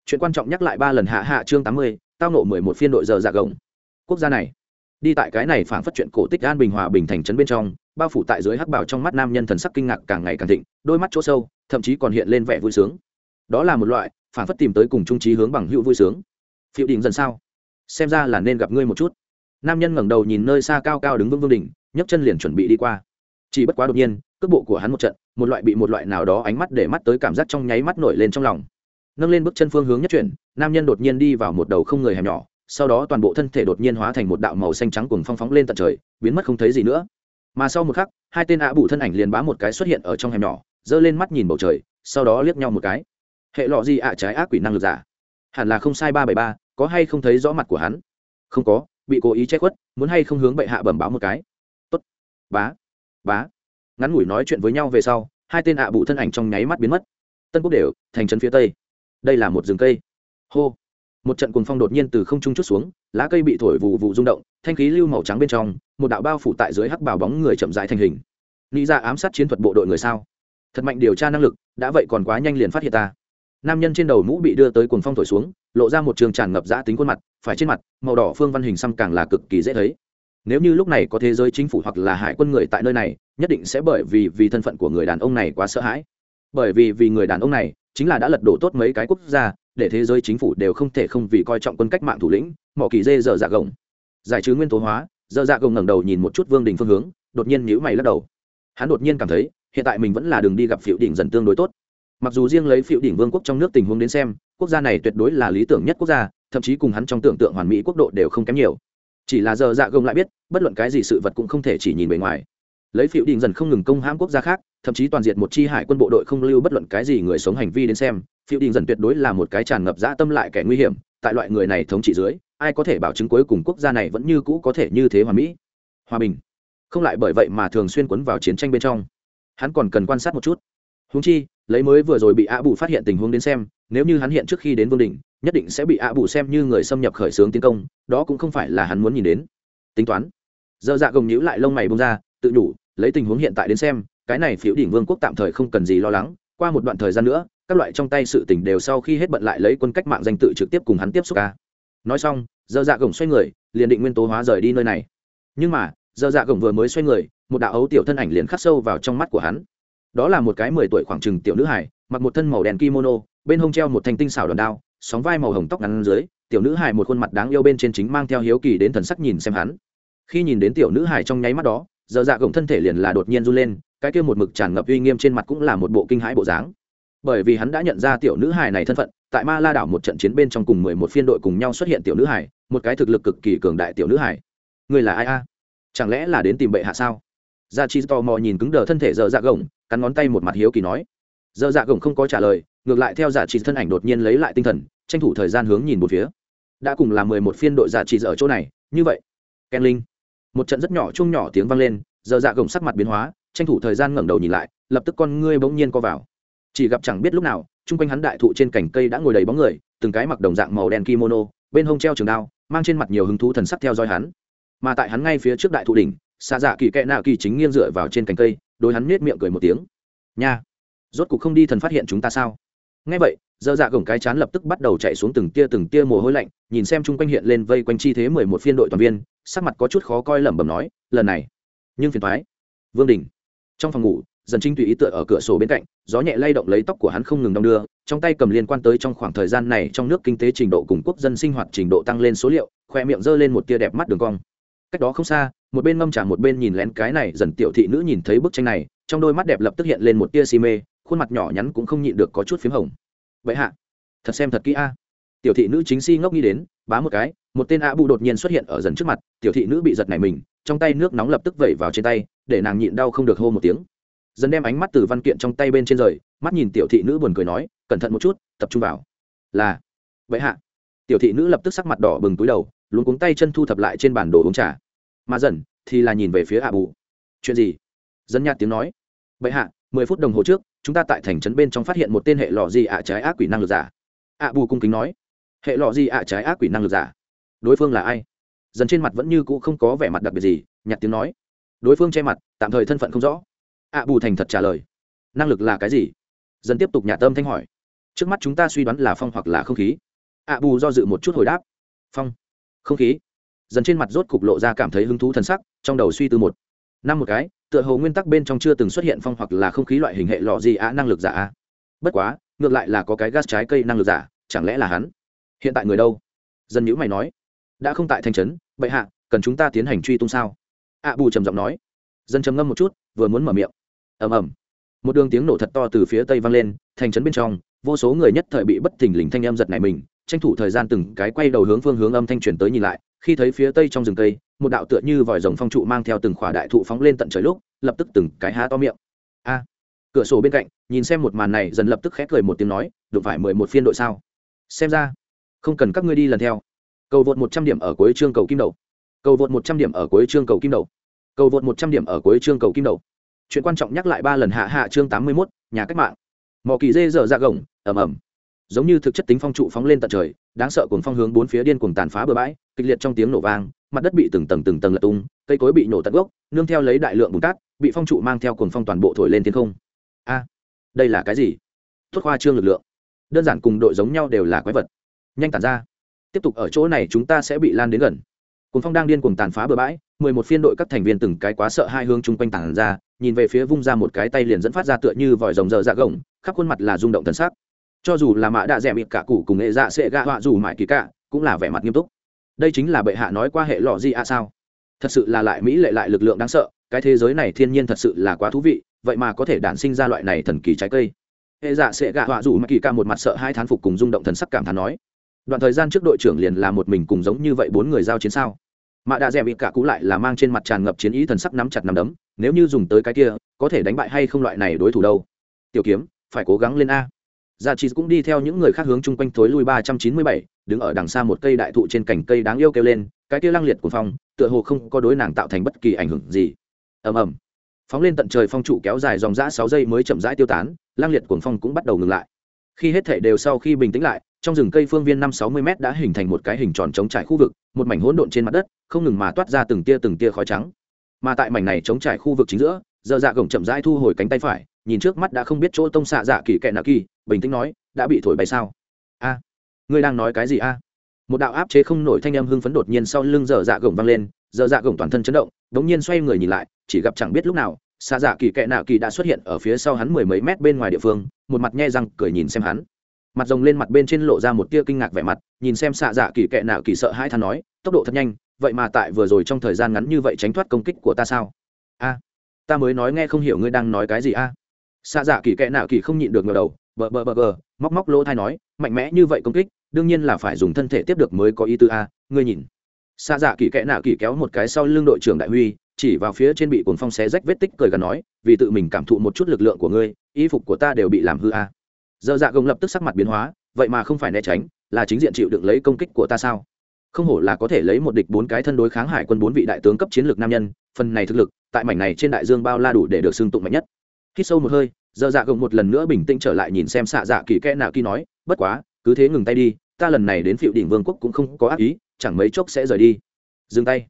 Chuyện quan trọng nhắc lại ba lần hạ hạ chương tám mươi, tao nộ mười một phiên đội giờ dạ gồng. Quốc gia này. Đi tại cái này phản phát chuyện cổ tích an bình hòa bình thành trấn bên trong, bao phủ tại dưới hắc bảo trong mắt nam nhân thần sắc kinh ngạc càng ngày càng thịnh, đôi mắt chỗ sâu, thậm chí còn hiện lên vẻ vui sướng. Đó là một loại phản phất tìm tới cùng trung trí hướng bằng hữu vui sướng. Phiệu đình dần sao? Xem ra là nên gặp ngươi một chút. Nam nhân ngẩng đầu nhìn nơi xa cao cao đứng vững vương đỉnh nhấc chân liền chuẩn bị đi qua. Chỉ bất quá đột nhiên, cước bộ của hắn một trận, một loại bị một loại nào đó ánh mắt để mắt tới cảm giác trong nháy mắt nổi lên trong lòng. Nâng lên bước chân phương hướng nhất chuyển, nam nhân đột nhiên đi vào một đầu không người hẻm nhỏ, sau đó toàn bộ thân thể đột nhiên hóa thành một đạo màu xanh trắng cùng phong phóng lên tận trời, biến mất không thấy gì nữa. Mà sau một khắc, hai tên ạ bù thân ảnh liền bá một cái xuất hiện ở trong hẻm nhỏ, giơ lên mắt nhìn bầu trời, sau đó liếc nhau một cái hệ lọ gì ạ? Trái ác quỷ năng lực giả. Hẳn là không sai ba bảy ba, có hay không thấy rõ mặt của hắn? Không có, bị cố ý che khuất, muốn hay không hướng bệ hạ bẩm báo một cái? Tốt. Bá. Bá. Ngắn ngủi nói chuyện với nhau về sau, hai tên ạ à bụ thân ảnh trong nháy mắt biến mất. Tân quốc đều, thành trấn phía tây. Đây là một rừng cây. Hô. Một trận cuồng phong đột nhiên từ không trung chút xuống, lá cây bị thổi vụ vụ rung động, thanh khí lưu màu trắng bên trong, một đạo bao phủ tại dưới hắc bào bóng người chậm rãi thành hình. Nghĩ ra dạ ám sát chiến thuật bộ đội người sao? Thật mạnh điều tra năng lực, đã vậy còn quá nhanh liền phát hiện ta nam nhân trên đầu mũ bị đưa tới cuồng phong thổi xuống, lộ ra một trường tràn ngập giã tính khuôn mặt, phải trên mặt, màu đỏ phương văn hình xăm càng là cực kỳ dễ thấy. Nếu như lúc này có thế giới chính phủ hoặc là hải quân người tại nơi này, nhất định sẽ bởi vì vì thân phận của người đàn ông này quá sợ hãi. Bởi vì vì người đàn ông này chính là đã lật đổ tốt mấy cái quốc gia, để thế giới chính phủ đều không thể không vì coi trọng quân cách mạng thủ lĩnh, mỏ kỳ dê dở dạ gồng. Giải trừ nguyên tố hóa, dở dạ gồng ngẩng đầu nhìn một chút vương đình phương hướng, đột nhiên nhíu mày lắc đầu. Hắn đột nhiên cảm thấy, hiện tại mình vẫn là đường đi gặp phiệu đỉnh dần tương đối tốt mặc dù riêng lấy phiệu đỉnh vương quốc trong nước tình huống đến xem, quốc gia này tuyệt đối là lý tưởng nhất quốc gia, thậm chí cùng hắn trong tưởng tượng hoàn mỹ quốc độ đều không kém nhiều. Chỉ là giờ dạ gông lại biết, bất luận cái gì sự vật cũng không thể chỉ nhìn bề ngoài. Lấy phiệu đình dần không ngừng công hãm quốc gia khác, thậm chí toàn diện một chi hải quân bộ đội không lưu bất luận cái gì người sống hành vi đến xem phiệu đình dần tuyệt đối là một cái tràn ngập dã tâm lại kẻ nguy hiểm, tại loại người này thống trị dưới, ai có thể bảo chứng cuối cùng quốc gia này vẫn như cũ có thể như thế hoàn mỹ? Hòa bình. Không lại bởi vậy mà thường xuyên quấn vào chiến tranh bên trong. Hắn còn cần quan sát một chút. Húng chi lấy mới vừa rồi bị ạ bù phát hiện tình huống đến xem, nếu như hắn hiện trước khi đến vương đỉnh, nhất định sẽ bị ạ bù xem như người xâm nhập khởi xướng tiến công, đó cũng không phải là hắn muốn nhìn đến. Tính toán. Dơ dạ gồng nhữ lại lông mày bông ra, tự nhủ, lấy tình huống hiện tại đến xem, cái này phiếu đỉnh vương quốc tạm thời không cần gì lo lắng, qua một đoạn thời gian nữa, các loại trong tay sự tỉnh đều sau khi hết bận lại lấy quân cách mạng danh tự trực tiếp cùng hắn tiếp xúc ca. Nói xong, dơ dạ gồng xoay người, liền định nguyên tố hóa rời đi nơi này. Nhưng mà, dơ dạ gồng vừa mới xoay người, một đạo ấu tiểu thân ảnh liền khắc sâu vào trong mắt của hắn đó là một cái mười tuổi khoảng chừng tiểu nữ hải mặc một thân màu đen kimono, bên hông treo một thanh tinh xảo đòn đao, sóng vai màu hồng tóc ngắn dưới, tiểu nữ hải một khuôn mặt đáng yêu bên trên chính mang theo hiếu kỳ đến thần sắc nhìn xem hắn. Khi nhìn đến tiểu nữ hải trong nháy mắt đó, giờ dạ gồng thân thể liền là đột nhiên run lên, cái kia một mực tràn ngập uy nghiêm trên mặt cũng là một bộ kinh hãi bộ dáng. Bởi vì hắn đã nhận ra tiểu nữ hải này thân phận, tại ma la đảo một trận chiến bên trong cùng mười một phiên đội cùng nhau xuất hiện tiểu nữ hải một cái thực lực cực kỳ cường đại tiểu nữ hải người là ai a? Chẳng lẽ là đến tìm bệ hạ sao? Gia chi tò mò nhìn cứng đờ thân thể dở dạ gồng, cắn ngón tay một mặt hiếu kỳ nói. Dở dạ gồng không có trả lời, ngược lại theo dạ giả trị thân ảnh đột nhiên lấy lại tinh thần, tranh thủ thời gian hướng nhìn một phía. Đã cùng là mười một phiên đội dạ giả trị ở chỗ này, như vậy. Ken linh. Một trận rất nhỏ chung nhỏ tiếng vang lên, dở dạ gồng sắc mặt biến hóa, tranh thủ thời gian ngẩng đầu nhìn lại, lập tức con ngươi bỗng nhiên co vào. Chỉ gặp chẳng biết lúc nào, chung quanh hắn đại thụ trên cành cây đã ngồi đầy bóng người, từng cái mặc đồng dạng màu đen kimono, bên hông treo trường đao, mang trên mặt nhiều hứng thú thần sắc theo dõi hắn. Mà tại hắn ngay phía trước đại thụ đỉnh xa dạ kỳ kẽ nạ kỳ chính nghiêng dựa vào trên cành cây đôi hắn nết miệng cười một tiếng. Nha, rốt cục không đi thần phát hiện chúng ta sao? Ngay vậy dơ dạ gồng cái chán lập tức bắt đầu chạy xuống từng tia từng tia mồ hôi lạnh, nhìn xem chung quanh hiện lên vây quanh chi thế mười một phiên đội toàn viên, sắc mặt có chút khó coi lẩm bẩm nói, lần này, nhưng phiền thoái vương đình. Trong phòng ngủ, dần trinh tùy ý tựa ở cửa sổ bên cạnh, gió nhẹ lay động lấy tóc của hắn không ngừng đong đưa, trong tay cầm liên quan tới trong khoảng thời gian này trong nước kinh tế trình độ cùng quốc dân sinh hoạt trình độ tăng lên số liệu, khoe miệng giơ lên một tia đẹp mắt đường cong. Cách đó không xa một bên ngâm trà một bên nhìn lén cái này dần tiểu thị nữ nhìn thấy bức tranh này, trong đôi mắt đẹp lập tức hiện lên một tia si mê, khuôn mặt nhỏ nhắn cũng không nhịn được có chút p h í m hồng. Vậy hạ, thật xem thật kỹ a. Tiểu thị nữ chính si ngốc nghĩ đến, bá một cái, một tên ạ bù đột nhiên xuất hiện ở dần trước mặt, tiểu thị nữ bị giật này mình, trong tay nước nóng lập tức vẩy vào trên tay, để nàng nhịn đau không được hô một tiếng. Dần đem ánh mắt từ văn kiện trong tay bên trên rời, mắt nhìn tiểu thị nữ buồn cười nói, cẩn thận một chút, tập trung vào. Là. Vậy hạ. Tiểu thị nữ lập tức sắc mặt đỏ bừng túi đầu luôn cuống tay chân thu thập lại trên bản đồ uống trà mà dần thì là nhìn về phía ạ bù. Chuyện gì? Dân nhạt tiếng nói. Bệ hạ, mười phút đồng hồ trước, chúng ta tại thành trấn bên trong phát hiện một tên hệ lò gì ạ trái ác quỷ năng lực giả. ạ bù cung kính nói. Hệ lò gì ạ trái ác quỷ năng lực giả? Đối phương là ai? Dần trên mặt vẫn như cũ không có vẻ mặt đặc biệt gì nhạt tiếng nói. Đối phương che mặt, tạm thời thân phận không rõ. ạ bù thành thật trả lời. Năng lực là cái gì? Dần tiếp tục nhà tâm thanh hỏi. Trước mắt chúng ta suy đoán là phong hoặc là không khí. ạ bù do dự một chút hồi đáp. Phong. Không khí dần trên mặt rốt cục lộ ra cảm thấy hứng thú thần sắc, trong đầu suy tư một, năm một cái, tựa hồ nguyên tắc bên trong chưa từng xuất hiện phong hoặc là không khí loại hình hệ lọ gì á, năng lực giả bất quá, ngược lại là có cái gas trái cây năng lực giả, chẳng lẽ là hắn? Hiện tại người đâu? Dân nhữ mày nói. Đã không tại thành trấn, bệ hạ, cần chúng ta tiến hành truy tung sao? Ạ bù trầm giọng nói. Dân trầm ngâm một chút, vừa muốn mở miệng. Ầm ầm. Một đường tiếng nổ thật to từ phía tây vang lên, thành trấn bên trong, vô số người nhất thời bị bất thình lình thanh âm giật này mình tranh thủ thời gian từng cái quay đầu hướng phương hướng âm thanh truyền tới nhìn lại khi thấy phía tây trong rừng cây một đạo tựa như vòi rồng phong trụ mang theo từng khỏa đại thụ phóng lên tận trời lúc lập tức từng cái há to miệng. A! Cửa sổ bên cạnh nhìn xem một màn này dần lập tức khẽ cười một tiếng nói đụng phải mười một phiên đội sao? Xem ra không cần các ngươi đi lần theo. Cầu vượt một trăm điểm ở cuối chương cầu kim đầu. Cầu vượt một trăm điểm ở cuối chương cầu kim đầu. Cầu vượt một trăm điểm ở cuối chương cầu kim đầu. Chuyện quan trọng nhắc lại ba lần hạ hạ chương tám mươi 81, nhà cách mạng. Mỏ kỳ dê dở ra gồng ầm ầm giống như thực chất tính phong trụ phóng lên tận trời, đáng sợ cuồng phong hướng bốn phía điên cuồng tàn phá bờ bãi, kịch liệt trong tiếng nổ vang, mặt đất bị từng tầng từng tầng lật tung, cây cối bị nổ tận gốc, nương theo lấy đại lượng bùn cát, bị phong trụ mang theo cuồng phong toàn bộ thổi lên thiên không. A, đây là cái gì? Thốt khoa trương lực lượng. Đơn giản cùng đội giống nhau đều là quái vật. Nhanh tản ra. Tiếp tục ở chỗ này chúng ta sẽ bị lan đến gần. Cuồng phong đang điên cuồng tàn phá bờ bãi, mười một phiên đội các thành viên từng cái quá sợ hai hướng chung quanh tản ra, nhìn về phía vung ra một cái tay liền dẫn phát ra tựa như vòi rồng dở dạ gồng, khắp khuôn mặt là rung động thần sắc cho dù là mạ đạ rẻ mịt cả cụ cùng nghệ dạ sẽ gạ họa dù mãi kỳ cả, cũng là vẻ mặt nghiêm túc. Đây chính là bệ hạ nói qua hệ lọ gì à sao? Thật sự là lại mỹ lệ lại lực lượng đáng sợ, cái thế giới này thiên nhiên thật sự là quá thú vị, vậy mà có thể đản sinh ra loại này thần kỳ trái cây. Hệ dạ sẽ gạ họa dù mãi kỳ cả một mặt sợ hai thán phục cùng rung động thần sắc cảm thán nói. Đoạn thời gian trước đội trưởng liền là một mình cùng giống như vậy bốn người giao chiến sao? Mạ đạ rẻ mịt cả cụ lại là mang trên mặt tràn ngập chiến ý thần sắc nắm chặt nắm đấm, nếu như dùng tới cái kia, có thể đánh bại hay không loại này đối thủ đâu? Tiểu kiếm, phải cố gắng lên a gia chỉ cũng đi theo những người khác hướng chung quanh thối lui ba trăm chín mươi bảy, đứng ở đằng xa một cây đại thụ trên cành cây đáng yêu kêu lên, cái kia lăng liệt của phong, tựa hồ không có đối nàng tạo thành bất kỳ ảnh hưởng gì. Ầm ầm. Phóng lên tận trời phong trụ kéo dài dòng dã sáu giây mới chậm rãi tiêu tán, lăng liệt cuồng phong cũng bắt đầu ngừng lại. Khi hết thể đều sau khi bình tĩnh lại, trong rừng cây phương viên năm sáu mươi m đã hình thành một cái hình tròn trống trải khu vực, một mảnh hỗn độn trên mặt đất, không ngừng mà toát ra từng tia từng tia khói trắng. Mà tại mảnh này trống trải khu vực chính giữa giờ dạ gồng chậm rãi thu hồi cánh tay phải nhìn trước mắt đã không biết chỗ tông xạ dạ kỳ kẹ nạ kỳ, bình tĩnh nói, đã bị thổi bay sao? A, ngươi đang nói cái gì a? Một đạo áp chế không nổi thanh âm hưng phấn đột nhiên sau lưng dở dạ gồng vang lên dở dạ gồng toàn thân chấn động, đống nhiên xoay người nhìn lại, chỉ gặp chẳng biết lúc nào, xạ dạ kỳ kẹ nạo kỳ đã xuất hiện ở phía sau hắn mười mấy mét bên ngoài địa phương, một mặt nhe răng cười nhìn xem hắn. Mặt rồng lên mặt bên trên lộ ra một tia kinh ngạc vẻ mặt, nhìn xem xạ dạ kỳ kẹ nạo kỳ sợ hai than nói, tốc độ thật nhanh, vậy mà tại vừa rồi trong thời gian ngắn như vậy tránh thoát công kích của ta sao? A, ta mới nói nghe không hiểu ngươi đang nói cái gì a xạ dạ kỳ kẽ nạo kỳ không nhịn được ngờ đầu, bờ bờ bờ bờ, móc móc lỗ thai nói, mạnh mẽ như vậy công kích, đương nhiên là phải dùng thân thể tiếp được mới có ý tư a, ngươi nhìn. Xạ dạ kỳ kẽ nạo kỳ kéo một cái sau lưng đội trưởng đại huy, chỉ vào phía trên bị cuồng phong xé rách vết tích cười gần nói, vì tự mình cảm thụ một chút lực lượng của ngươi, y phục của ta đều bị làm hư a. Dơ dạ gồng lập tức sắc mặt biến hóa, vậy mà không phải né tránh, là chính diện chịu đựng lấy công kích của ta sao? Không hổ là có thể lấy một địch bốn cái thân đối kháng hải quân bốn vị đại tướng cấp chiến lược nam nhân, phần này thực lực, tại mảnh này trên đại dương bao la đủ để được xưng tụng mạnh nhất khi sâu một hơi dơ dạ gồng một lần nữa bình tĩnh trở lại nhìn xem xạ dạ kỳ kẽ nạo kỳ nói, bất quá, cứ thế ngừng tay đi, ta lần này đến phiệu đỉnh vương quốc cũng không có ác ý, chẳng mấy chốc sẽ rời đi. Dừng tay.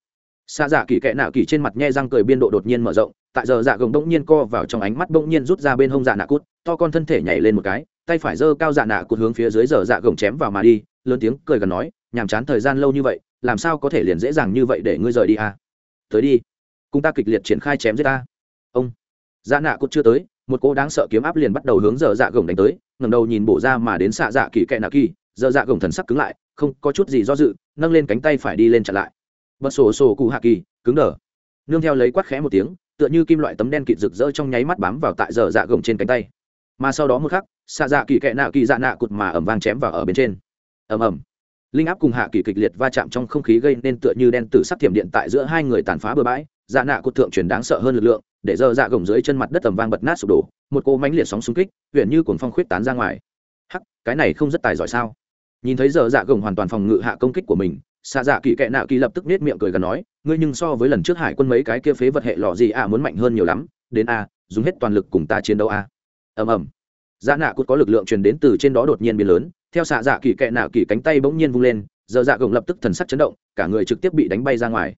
Xạ dạ kỳ kẽ nạo kỳ trên mặt nhe răng cười biên độ đột nhiên mở rộng, tại giờ dạ gồng bỗng nhiên co vào trong ánh mắt bỗng nhiên rút ra bên hông dạ nạ cút, to con thân thể nhảy lên một cái, tay phải giơ cao dạ nạ cút hướng phía dưới giờ dạ gồng chém vào mà đi, lớn tiếng cười gần nói, nhàm chán thời gian lâu như vậy, làm sao có thể liền dễ dàng như vậy để ngươi rời đi à? Tới đi, cùng ta kịch liệt triển khai chém giết ta. Ông dạ nạ cốt chưa tới, một cô đáng sợ kiếm áp liền bắt đầu hướng dở dạ gồng đánh tới, ngẩng đầu nhìn bổ ra mà đến xạ dạ kỳ kẹ nạ kỳ dở dạ gồng thần sắc cứng lại, không có chút gì do dự, nâng lên cánh tay phải đi lên chặn lại. Bật sổ sổ cụ hạ kỳ, cứng đờ. Nương theo lấy quát khẽ một tiếng, tựa như kim loại tấm đen kịt rực rỡ trong nháy mắt bám vào tại dở dạ gồng trên cánh tay. Mà sau đó một khắc, xạ dạ kỳ kẹ nạ kỳ dạ nạ cụt mà ẩm vang chém vào ở bên trên. Ẩm ẩm linh áp cùng hạ kỳ kịch liệt va chạm trong không khí gây nên tựa như đen tử sắc thiểm điện tại giữa hai người tàn phá bừa bãi dạ nạ cụt thượng truyền đáng sợ hơn lực lượng để giờ dạ gồng dưới chân mặt đất tầm vang bật nát sụp đổ, một cô mánh liệt sóng xung kích huyện như cuồng phong khuyết tán ra ngoài. Hắc, cái này không rất tài giỏi sao? Nhìn thấy giờ dạ gồng hoàn toàn phòng ngự hạ công kích của mình xạ dạ kỳ kệ nạo kỳ lập tức nết miệng cười gần nói, ngươi nhưng so với lần trước hải quân mấy cái kia phế vật hệ lọ gì à muốn mạnh hơn nhiều lắm, đến a, dùng hết toàn lực cùng ta chiến đấu a. Ầm ầm. Dạ nạ cút có lực lượng truyền đến từ trên đó đột nhiên biến lớn, theo xạ dạ kỳ kệ nạo kỳ cánh tay bỗng nhiên vung lên, giờ dạ gồng lập tức thần sắc chấn động, cả người trực tiếp bị đánh bay ra ngoài.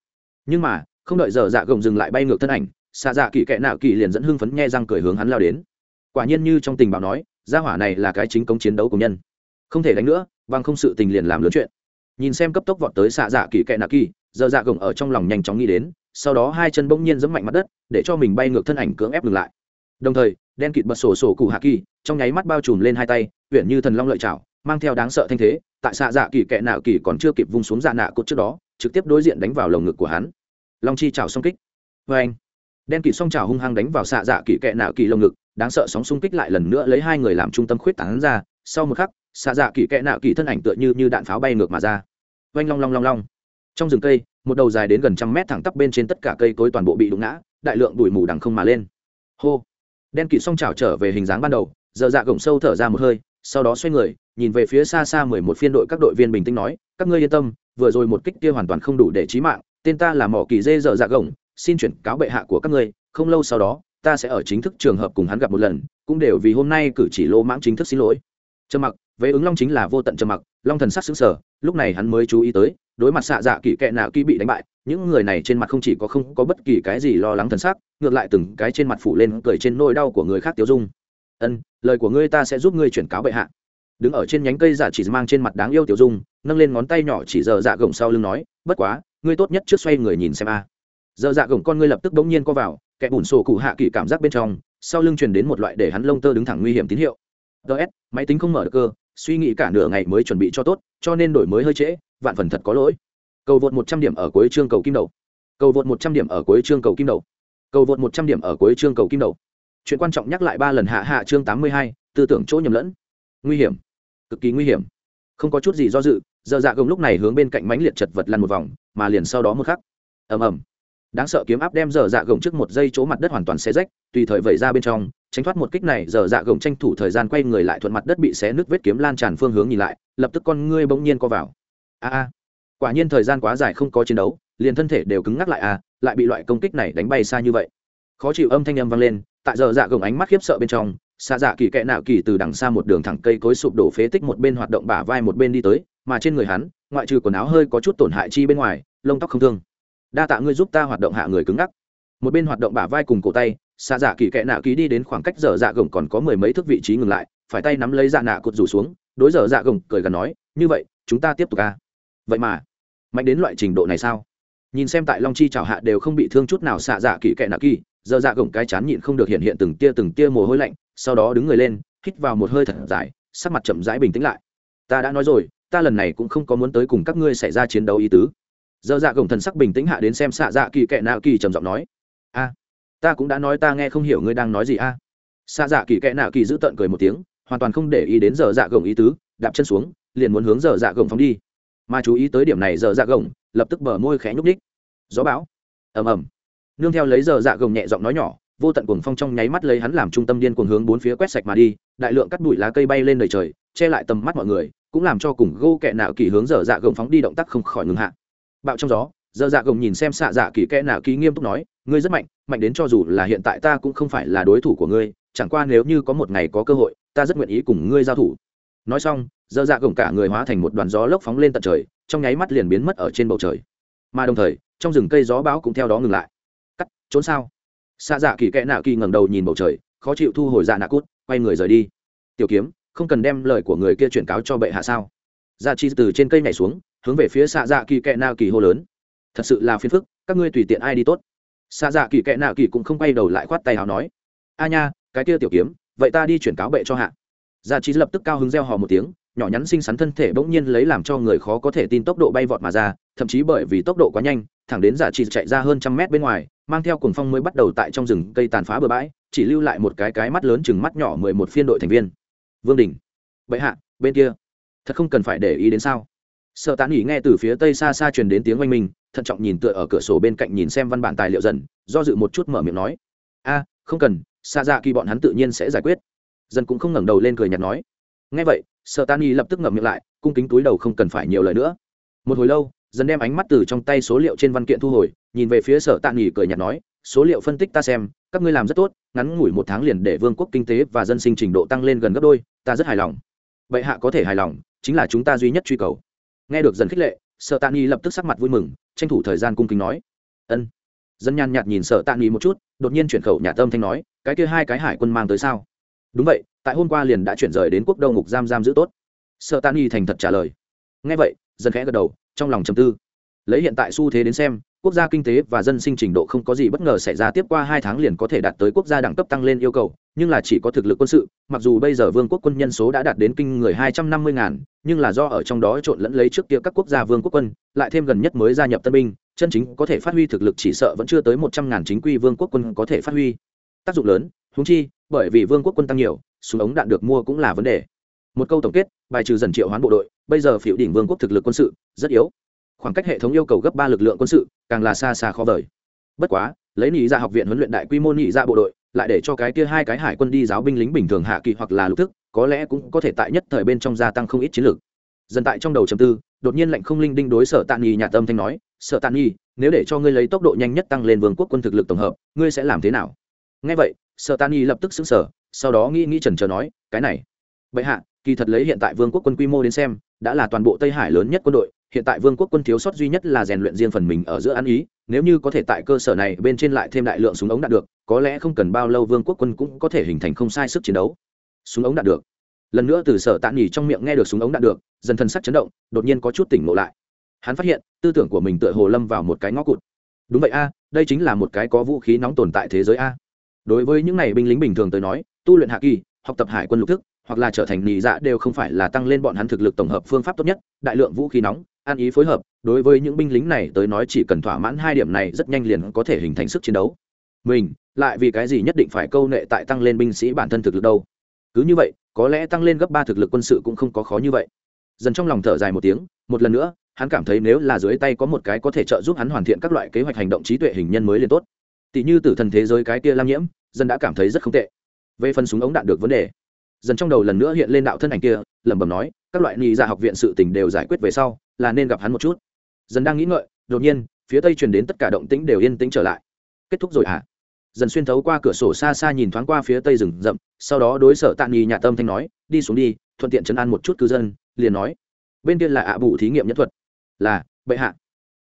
Nhưng mà, không đợi giờ dạ gồng dừng lại bay ngược thân ảnh xạ dạ kỳ kệ nạo kỳ liền dẫn hưng phấn nhe răng cười hướng hắn lao đến. Quả nhiên như trong tình báo nói, gia hỏa này là cái chính công chiến đấu của nhân. Không thể đánh nữa, bằng không sự tình liền làm lớn chuyện. Nhìn xem cấp tốc vọt tới xạ dạ kỳ kẽ nạ kỳ, giờ dạ gồng ở trong lòng nhanh chóng nghĩ đến, sau đó hai chân bỗng nhiên giẫm mạnh mặt đất, để cho mình bay ngược thân ảnh cưỡng ép ngừng lại. Đồng thời, đen kịt bật sổ sổ cụ hạ kỳ, trong nháy mắt bao trùm lên hai tay huyện như thần long lợi chảo mang theo đáng sợ thanh thế, tại xạ dạ kỳ kẽ nạ kỳ còn chưa kịp vung xuống dạ nạ cột trước đó, trực tiếp đối diện đánh vào lồng ngực của hắn. Long chi chảo song kích. Vê anh đen kịt song trào hung hăng đánh vào xạ dạ kỳ kẹ nạ kỳ lồng ngực, đáng sợ sóng xung kích lại lần nữa lấy hai người làm trung tâm khuyết tán ra. Sau một khắc, xạ dạ kỳ kẹ nạo kỳ thân ảnh tựa như như đạn pháo bay ngược mà ra. Oanh long long long long. Trong rừng cây, một đầu dài đến gần trăm mét thẳng tắp bên trên tất cả cây cối toàn bộ bị đụng ngã, đại lượng bụi mù đằng không mà lên. Hô. Đen kịt song trào trở về hình dáng ban đầu, giờ dạ gồng sâu thở ra một hơi, sau đó xoay người, nhìn về phía xa xa mười một phiên đội các đội viên bình tĩnh nói, các ngươi yên tâm, vừa rồi một kích kia hoàn toàn không đủ để trí mạng, tên ta là mỏ kỳ dê dợ dạ gồng xin chuyển cáo bệ hạ của các ngươi, không lâu sau đó, ta sẽ ở chính thức trường hợp cùng hắn gặp một lần, cũng đều vì hôm nay cử chỉ lô mãng chính thức xin lỗi. Trầm mặc, về ứng long chính là vô tận trầm mặc, long thần sắc xứng sở lúc này hắn mới chú ý tới, đối mặt xạ dạ kỳ kệ nạ kỳ bị đánh bại, những người này trên mặt không chỉ có không có bất kỳ cái gì lo lắng thần sắc, ngược lại từng cái trên mặt phủ lên cười trên nỗi đau của người khác tiêu dung. Ân, lời của ngươi ta sẽ giúp ngươi chuyển cáo bệ hạ. Đứng ở trên nhánh cây giả chỉ mang trên mặt đáng yêu tiểu dung, nâng lên ngón tay nhỏ chỉ giờ dạ gồng sau lưng nói, bất quá, ngươi tốt nhất trước xoay người nhìn xem a giờ dạ gồng con ngươi lập tức bỗng nhiên co vào, kẻ bùn sổ cụ hạ kỳ cảm giác bên trong, sau lưng truyền đến một loại để hắn lông tơ đứng thẳng nguy hiểm tín hiệu. Ts máy tính không mở được cơ, suy nghĩ cả nửa ngày mới chuẩn bị cho tốt, cho nên đổi mới hơi trễ, vạn phần thật có lỗi. Cầu vượt một trăm điểm ở cuối chương cầu kim đầu. Cầu vượt một trăm điểm ở cuối chương cầu kim đầu. Cầu vượt một trăm điểm ở cuối chương cầu kim đầu. Chuyện quan trọng nhắc lại ba lần hạ hạ chương tám mươi hai, tư tưởng chỗ nhầm lẫn. Nguy hiểm. Cực kỳ nguy hiểm. Không có chút gì do dự, giờ dạ gồng lúc này hướng bên cạnh mánh liệt chật vật lăn một vòng, mà liền sau đó một khắc. Ầm ầm đáng sợ kiếm áp đem dở dạ gồng trước một giây chỗ mặt đất hoàn toàn xé rách, tùy thời vẩy ra bên trong, tránh thoát một kích này, dở dạ gồng tranh thủ thời gian quay người lại thuận mặt đất bị xé nứt vết kiếm lan tràn phương hướng nhìn lại, lập tức con ngươi bỗng nhiên co vào. A a. Quả nhiên thời gian quá dài không có chiến đấu, liền thân thể đều cứng ngắc lại a lại bị loại công kích này đánh bay xa như vậy. Khó chịu âm thanh âm vang lên, tại dở dạ gồng ánh mắt khiếp sợ bên trong xa dạ kỳ kệ nạo kỳ từ đằng xa một đường thẳng cây cối sụp đổ phế tích một bên hoạt động bả vai một bên đi tới, mà trên người hắn, ngoại trừ quần áo hơi có chút tổn hại chi bên ngoài, lông tóc không thương đa tạ ngươi giúp ta hoạt động hạ người cứng ngắc. Một bên hoạt động bả vai cùng cổ tay, xạ dạ kỳ kệ nạ ký đi đến khoảng cách dở dạ gồng còn có mười mấy thước vị trí ngừng lại, phải tay nắm lấy dạ nạ cột rủ xuống, đối dở dạ gồng cười gần nói, như vậy, chúng ta tiếp tục ca vậy mà, mạnh đến loại trình độ này sao? Nhìn xem tại long chi chảo hạ đều không bị thương chút nào xạ dạ kỳ kệ nạ kỳ, dở dạ gồng cái chán nhịn không được hiện hiện từng tia từng tia mồ hôi lạnh, sau đó đứng người lên, hít vào một hơi thật dài, sắc mặt chậm rãi bình tĩnh lại. Ta đã nói rồi, ta lần này cũng không có muốn tới cùng các ngươi xảy ra chiến đấu ý tứ dở dạ gồng thần sắc bình tĩnh hạ đến xem xạ dạ kỳ kệ nạ kỳ trầm giọng nói. A, ta cũng đã nói ta nghe không hiểu ngươi đang nói gì a. Xạ dạ kỳ kệ nạ kỳ giữ tận cười một tiếng, hoàn toàn không để ý đến giờ dạ gồng ý tứ, đạp chân xuống, liền muốn hướng giờ dạ gồng phóng đi. Mà chú ý tới điểm này giờ dạ gồng lập tức bờ môi khẽ nhúc ních gió bão. Ầm ầm. Nương theo lấy giờ dạ gồng nhẹ giọng nói nhỏ, vô tận cuồng phong trong nháy mắt lấy hắn làm trung tâm điên cuồng hướng bốn phía quét sạch mà đi, đại lượng cắt bụi lá cây bay lên đầy trời, che lại tầm mắt mọi người, cũng làm cho cùng gô kẹ nạo kỳ hướng dở dạ gồng phóng đi động tác không khỏi ngừng hạ bạo trong gió giờ dạ gồng nhìn xem xạ dạ kỳ kẽ nạ ký nghiêm túc nói, ngươi rất mạnh mạnh đến cho dù là hiện tại ta cũng không phải là đối thủ của ngươi, chẳng qua nếu như có một ngày có cơ hội, ta rất nguyện ý cùng ngươi giao thủ. Nói xong giờ dạ gồng cả người hóa thành một đoàn gió lốc phóng lên tận trời, trong nháy mắt liền biến mất ở trên bầu trời. Mà đồng thời, trong rừng cây gió bão cũng theo đó ngừng lại. Cắt, trốn sao? Xạ dạ kỳ kẽ nạ kỳ ngẩng đầu nhìn bầu trời, khó chịu thu hồi dạ nạ cút, quay người rời đi. Tiểu kiếm, không cần đem lời của người kia chuyển cáo cho bệ hạ sao? Dạ chi từ trên cây nhảy xuống hướng về phía xạ dạ kỳ kệ nạ kỳ hô lớn. Thật sự là phiền phức, các ngươi tùy tiện ai đi tốt. Xạ dạ kỳ kệ nạ kỳ cũng không quay đầu lại khoát tay hào nói, a nha, cái kia tiểu kiếm, vậy ta đi chuyển cáo bệ cho hạ. Dạ trí lập tức cao hứng reo hò một tiếng, nhỏ nhắn xinh xắn thân thể bỗng nhiên lấy làm cho người khó có thể tin tốc độ bay vọt mà ra, thậm chí bởi vì tốc độ quá nhanh, thẳng đến dạ giả chỉ chạy ra hơn trăm mét bên ngoài, mang theo cuồng phong mới bắt đầu tại trong rừng cây tàn phá bừa bãi, chỉ lưu lại một cái cái mắt lớn chừng mắt nhỏ mười một phiên đội thành viên. Vương đình, bệ hạ, bên kia, thật không cần phải để ý đến sao? Sợ tán nghỉ nghe từ phía tây xa xa truyền đến tiếng oanh minh, thận trọng nhìn tựa ở cửa sổ bên cạnh nhìn xem văn bản tài liệu dần, do dự một chút mở miệng nói, a, không cần xa ra dạ kỳ bọn hắn tự nhiên sẽ giải quyết. Dần cũng không ngẩng đầu lên cười nhạt nói. Ngay vậy sợ tán nghỉ lập tức ngậm miệng lại, cung kính túi đầu không cần phải nhiều lời nữa. Một hồi lâu, dần đem ánh mắt từ trong tay số liệu trên văn kiện thu hồi, nhìn về phía sở tạ nghỉ cười nhạt nói, số liệu phân tích ta xem, các ngươi làm rất tốt, ngắn ngủi một tháng liền để vương quốc kinh tế và dân sinh trình độ tăng lên gần gấp đôi, ta rất hài lòng. Bệ hạ có thể hài lòng, chính là chúng ta duy nhất truy cầu nghe được dần khích lệ Sợ tạ nghi lập tức sắc mặt vui mừng, tranh thủ thời gian cung kính nói, ân. Dân nhàn nhạt nhìn Sợ tạ nghi một chút, đột nhiên chuyển khẩu nhà tâm thanh nói, cái kia hai cái hải quân mang tới sao? Đúng vậy, tại hôm qua liền đã chuyển rời đến quốc đô ngục giam giam giữ tốt. Sợ tạ nghi thành thật trả lời. Nghe vậy dân khẽ gật đầu, trong lòng trầm tư. Lấy hiện tại xu thế đến xem, quốc gia kinh tế và dân sinh trình độ không có gì bất ngờ xảy ra tiếp qua hai tháng liền có thể đạt tới quốc gia đẳng cấp tăng lên yêu cầu nhưng là chỉ có thực lực quân sự, mặc dù bây giờ vương quốc quân nhân số đã đạt đến kinh người hai trăm năm mươi ngàn, nhưng là do ở trong đó trộn lẫn lấy trước kia các quốc gia vương quốc quân, lại thêm gần nhất mới gia nhập tân binh, chân chính có thể phát huy thực lực chỉ sợ vẫn chưa tới một trăm ngàn chính quy vương quốc quân có thể phát huy. Tác dụng lớn húng chi, bởi vì vương quốc quân tăng nhiều, súng ống đạn được mua cũng là vấn đề. Một câu tổng kết, bài trừ dần triệu hoán bộ đội, bây giờ phiểu đỉnh vương quốc thực lực quân sự rất yếu. Khoảng cách hệ thống yêu cầu gấp ba lực lượng quân sự, càng là xa xa khó vời. Bất quá, lấy nhị ra dạ học viện huấn luyện đại quy mô nhị ra dạ bộ đội lại để cho cái kia hai cái hải quân đi giáo binh lính bình thường hạ kỳ hoặc là lục thức, có lẽ cũng có thể tại nhất thời bên trong gia tăng không ít chiến lược. Dần tại trong đầu chầm tư, đột nhiên lệnh không linh đinh đối sở tàn nghi nhà tâm thanh nói, sở tàn nghi nếu để cho ngươi lấy tốc độ nhanh nhất tăng lên vương quốc quân thực lực tổng hợp, ngươi sẽ làm thế nào? Ngay vậy, sở tàn nghi lập tức xứng sở sau đó nghĩ nghĩ trần trờ nói, cái này, bệ hạ, kỳ thật lấy hiện tại vương quốc quân quy mô đến xem, đã là toàn bộ tây hải lớn nhất quân đội, hiện tại vương quốc quân thiếu sót duy nhất là rèn luyện riêng phần mình ở giữa ăn ý, nếu như có thể tại cơ sở này bên trên lại thêm đại lượng súng ống đạt được có lẽ không cần bao lâu vương quốc quân cũng có thể hình thành không sai sức chiến đấu. Súng ống đạn được. Lần nữa từ sở tạ nghỉ trong miệng nghe được súng ống đạn được, dần thân sắc chấn động, đột nhiên có chút tỉnh ngộ lại. Hắn phát hiện, tư tưởng của mình tựa hồ lâm vào một cái ngõ cụt. Đúng vậy a, đây chính là một cái có vũ khí nóng tồn tại thế giới a. Đối với những này binh lính bình thường tới nói, tu luyện hạ kỳ, học tập hải quân lục thức, hoặc là trở thành nị dạ đều không phải là tăng lên bọn hắn thực lực tổng hợp phương pháp tốt nhất, đại lượng vũ khí nóng ăn ý phối hợp, đối với những binh lính này tới nói chỉ cần thỏa mãn hai điểm này rất nhanh liền có thể hình thành sức chiến đấu mình, lại vì cái gì nhất định phải câu nệ tại tăng lên binh sĩ bản thân thực lực đâu? Cứ như vậy, có lẽ tăng lên gấp ba thực lực quân sự cũng không có khó như vậy. Dần trong lòng thở dài một tiếng, một lần nữa, hắn cảm thấy nếu là dưới tay có một cái có thể trợ giúp hắn hoàn thiện các loại kế hoạch hành động trí tuệ hình nhân mới liền tốt. Tỷ như tử thần thế giới cái kia lam nhiễm dân đã cảm thấy rất không tệ. Về phần súng ống đạn được vấn đề, dần trong đầu lần nữa hiện lên đạo thân ảnh kia, lẩm bẩm nói, các loại nghi ra dạ học viện sự tình đều giải quyết về sau, là nên gặp hắn một chút. Dần đang nghĩ ngợi, đột nhiên, phía tây truyền đến tất cả động tĩnh đều yên tĩnh trở lại. Kết thúc rồi à dần xuyên thấu qua cửa sổ xa xa nhìn thoáng qua phía tây rừng rậm, sau đó đối sở tạ nghi nhà tâm thanh nói, đi xuống đi, thuận tiện chấn an một chút cư dân, liền nói. Bên kia là ạ bù thí nghiệm nhất thuật. Là, bệ hạ.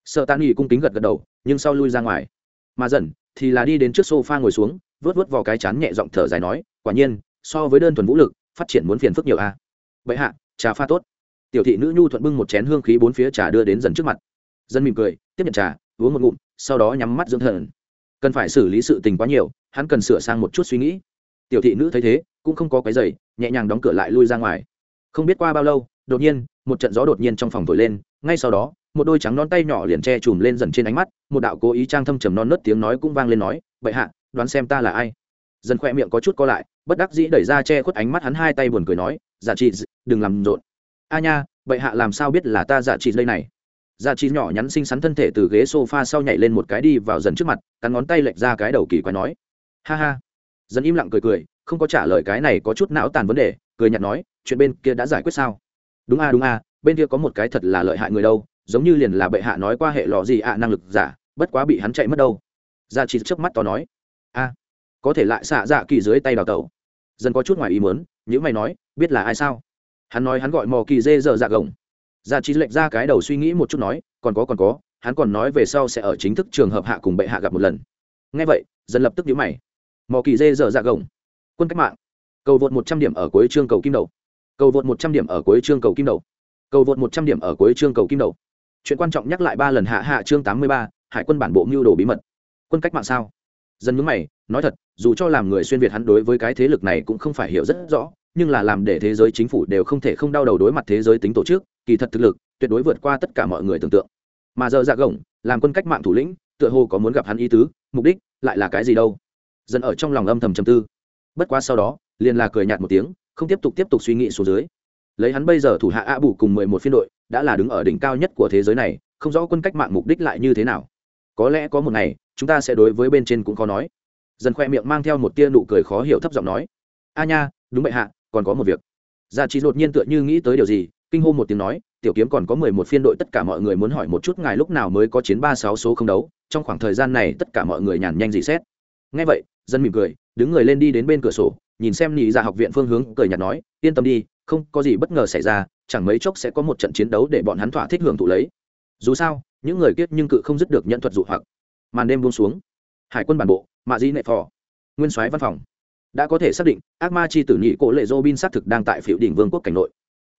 Sợ tạ nghi cung kính gật gật đầu, nhưng sau lui ra ngoài. Mà dần thì là đi đến trước sofa ngồi xuống, vớt vớt vào cái chán nhẹ giọng thở dài nói, quả nhiên, so với đơn thuần vũ lực, phát triển muốn phiền phức nhiều a. À. bệ hạ, trà pha tốt. Tiểu thị nữ nhu thuận bưng một chén hương khí bốn phía trà đưa đến dần trước mặt. Dân mỉm cười, tiếp nhận trà, uống một ngụm, sau đó nhắm mắt dưỡng thần cần phải xử lý sự tình quá nhiều, hắn cần sửa sang một chút suy nghĩ. Tiểu thị nữ thấy thế, cũng không có cái giày nhẹ nhàng đóng cửa lại lui ra ngoài. Không biết qua bao lâu, đột nhiên, một trận gió đột nhiên trong phòng thổi lên, ngay sau đó, một đôi trắng non tay nhỏ liền che chùm lên dần trên ánh mắt, một đạo cố ý trang thâm trầm non nớt tiếng nói cũng vang lên nói, bệ hạ, đoán xem ta là ai? Dần khoe miệng có chút co lại, bất đắc dĩ đẩy ra che khuất ánh mắt hắn hai tay buồn cười nói giả dạ trị đừng làm rộn. A nha, bệ hạ làm sao biết là ta giả dạ trị đây này? Dạ Chi nhỏ nhắn xinh xắn thân thể từ ghế sofa sau nhảy lên một cái đi vào dần trước mặt, cắn ngón tay lệch ra cái đầu kỳ quái nói. Ha ha. Dần im lặng cười cười, không có trả lời cái này có chút não tàn vấn đề, cười nhạt nói, chuyện bên kia đã giải quyết sao? Đúng a đúng a bên kia có một cái thật là lợi hại người đâu, giống như liền là bệ hạ nói qua hệ lò gì ạ à, năng lực giả, bất quá bị hắn chạy mất đâu. Gia Chi trước mắt to nói. A có thể lại xạ dạ kỳ dưới tay đào tẩu. Dần có chút ngoài ý muốn, nhíu mày nói, biết là ai sao? Hắn nói hắn gọi mò kỳ dê dở dạ gồng gia trí lệch ra cái đầu suy nghĩ một chút nói, còn có còn có, hắn còn nói về sau sẽ ở chính thức trường hợp hạ cùng bệ hạ gặp một lần. Nghe vậy, dân lập tức nhíu mày. Mò kỳ dê dở dạ gồng. Quân cách mạng. Cầu vượt một trăm điểm ở cuối chương cầu kim đầu. Cầu vượt một trăm điểm ở cuối chương cầu kim đầu. Cầu vượt một trăm điểm ở cuối chương cầu kim đầu. Chuyện quan trọng nhắc lại ba lần hạ hạ chương tám mươi ba, hải quân bản bộ mưu đồ bí mật. Quân cách mạng sao? Dân nhướng mày, nói thật, dù cho làm người xuyên việt hắn đối với cái thế lực này cũng không phải hiểu rất rõ, nhưng là làm để thế giới chính phủ đều không thể không đau đầu đối mặt thế giới tính tổ chức kỳ thật thực lực tuyệt đối vượt qua tất cả mọi người tưởng tượng. Mà giờ dạ gồng, làm quân cách mạng thủ lĩnh, tựa hồ có muốn gặp hắn ý tứ, mục đích lại là cái gì đâu? Dân ở trong lòng âm thầm trầm tư. Bất quá sau đó, liền là cười nhạt một tiếng, không tiếp tục tiếp tục suy nghĩ xuống dưới. Lấy hắn bây giờ thủ hạ a bù cùng mười một phiên đội, đã là đứng ở đỉnh cao nhất của thế giới này, không rõ quân cách mạng mục đích lại như thế nào. Có lẽ có một ngày, chúng ta sẽ đối với bên trên cũng khó nói. Dần khoe miệng mang theo một tia nụ cười khó hiểu thấp giọng nói. A nha, đúng vậy hạ, còn có một việc. Dạ Gia trí đột nhiên tựa như nghĩ tới điều gì kinh hô một tiếng nói, tiểu kiếm còn có mười một phiên đội, tất cả mọi người muốn hỏi một chút ngài lúc nào mới có chiến ba sáu số không đấu, trong khoảng thời gian này tất cả mọi người nhàn nhanh dị xét. Ngay vậy, dân mỉm cười, đứng người lên đi đến bên cửa sổ, nhìn xem nhị ra dạ học viện phương hướng, cười nhạt nói, yên tâm đi, không có gì bất ngờ xảy ra, chẳng mấy chốc sẽ có một trận chiến đấu để bọn hắn thỏa thích hưởng thụ lấy. Dù sao, những người kiết nhưng cự không dứt được nhận thuật dụ hoặc. Màn đêm buông xuống. Hải quân bản bộ, mạ di nệ phò, nguyên soái văn phòng. Đã có thể xác định, ác ma chi tử nhị cổ lệ dô bin xác thực đang tại phiểu đỉnh vương quốc cảnh nội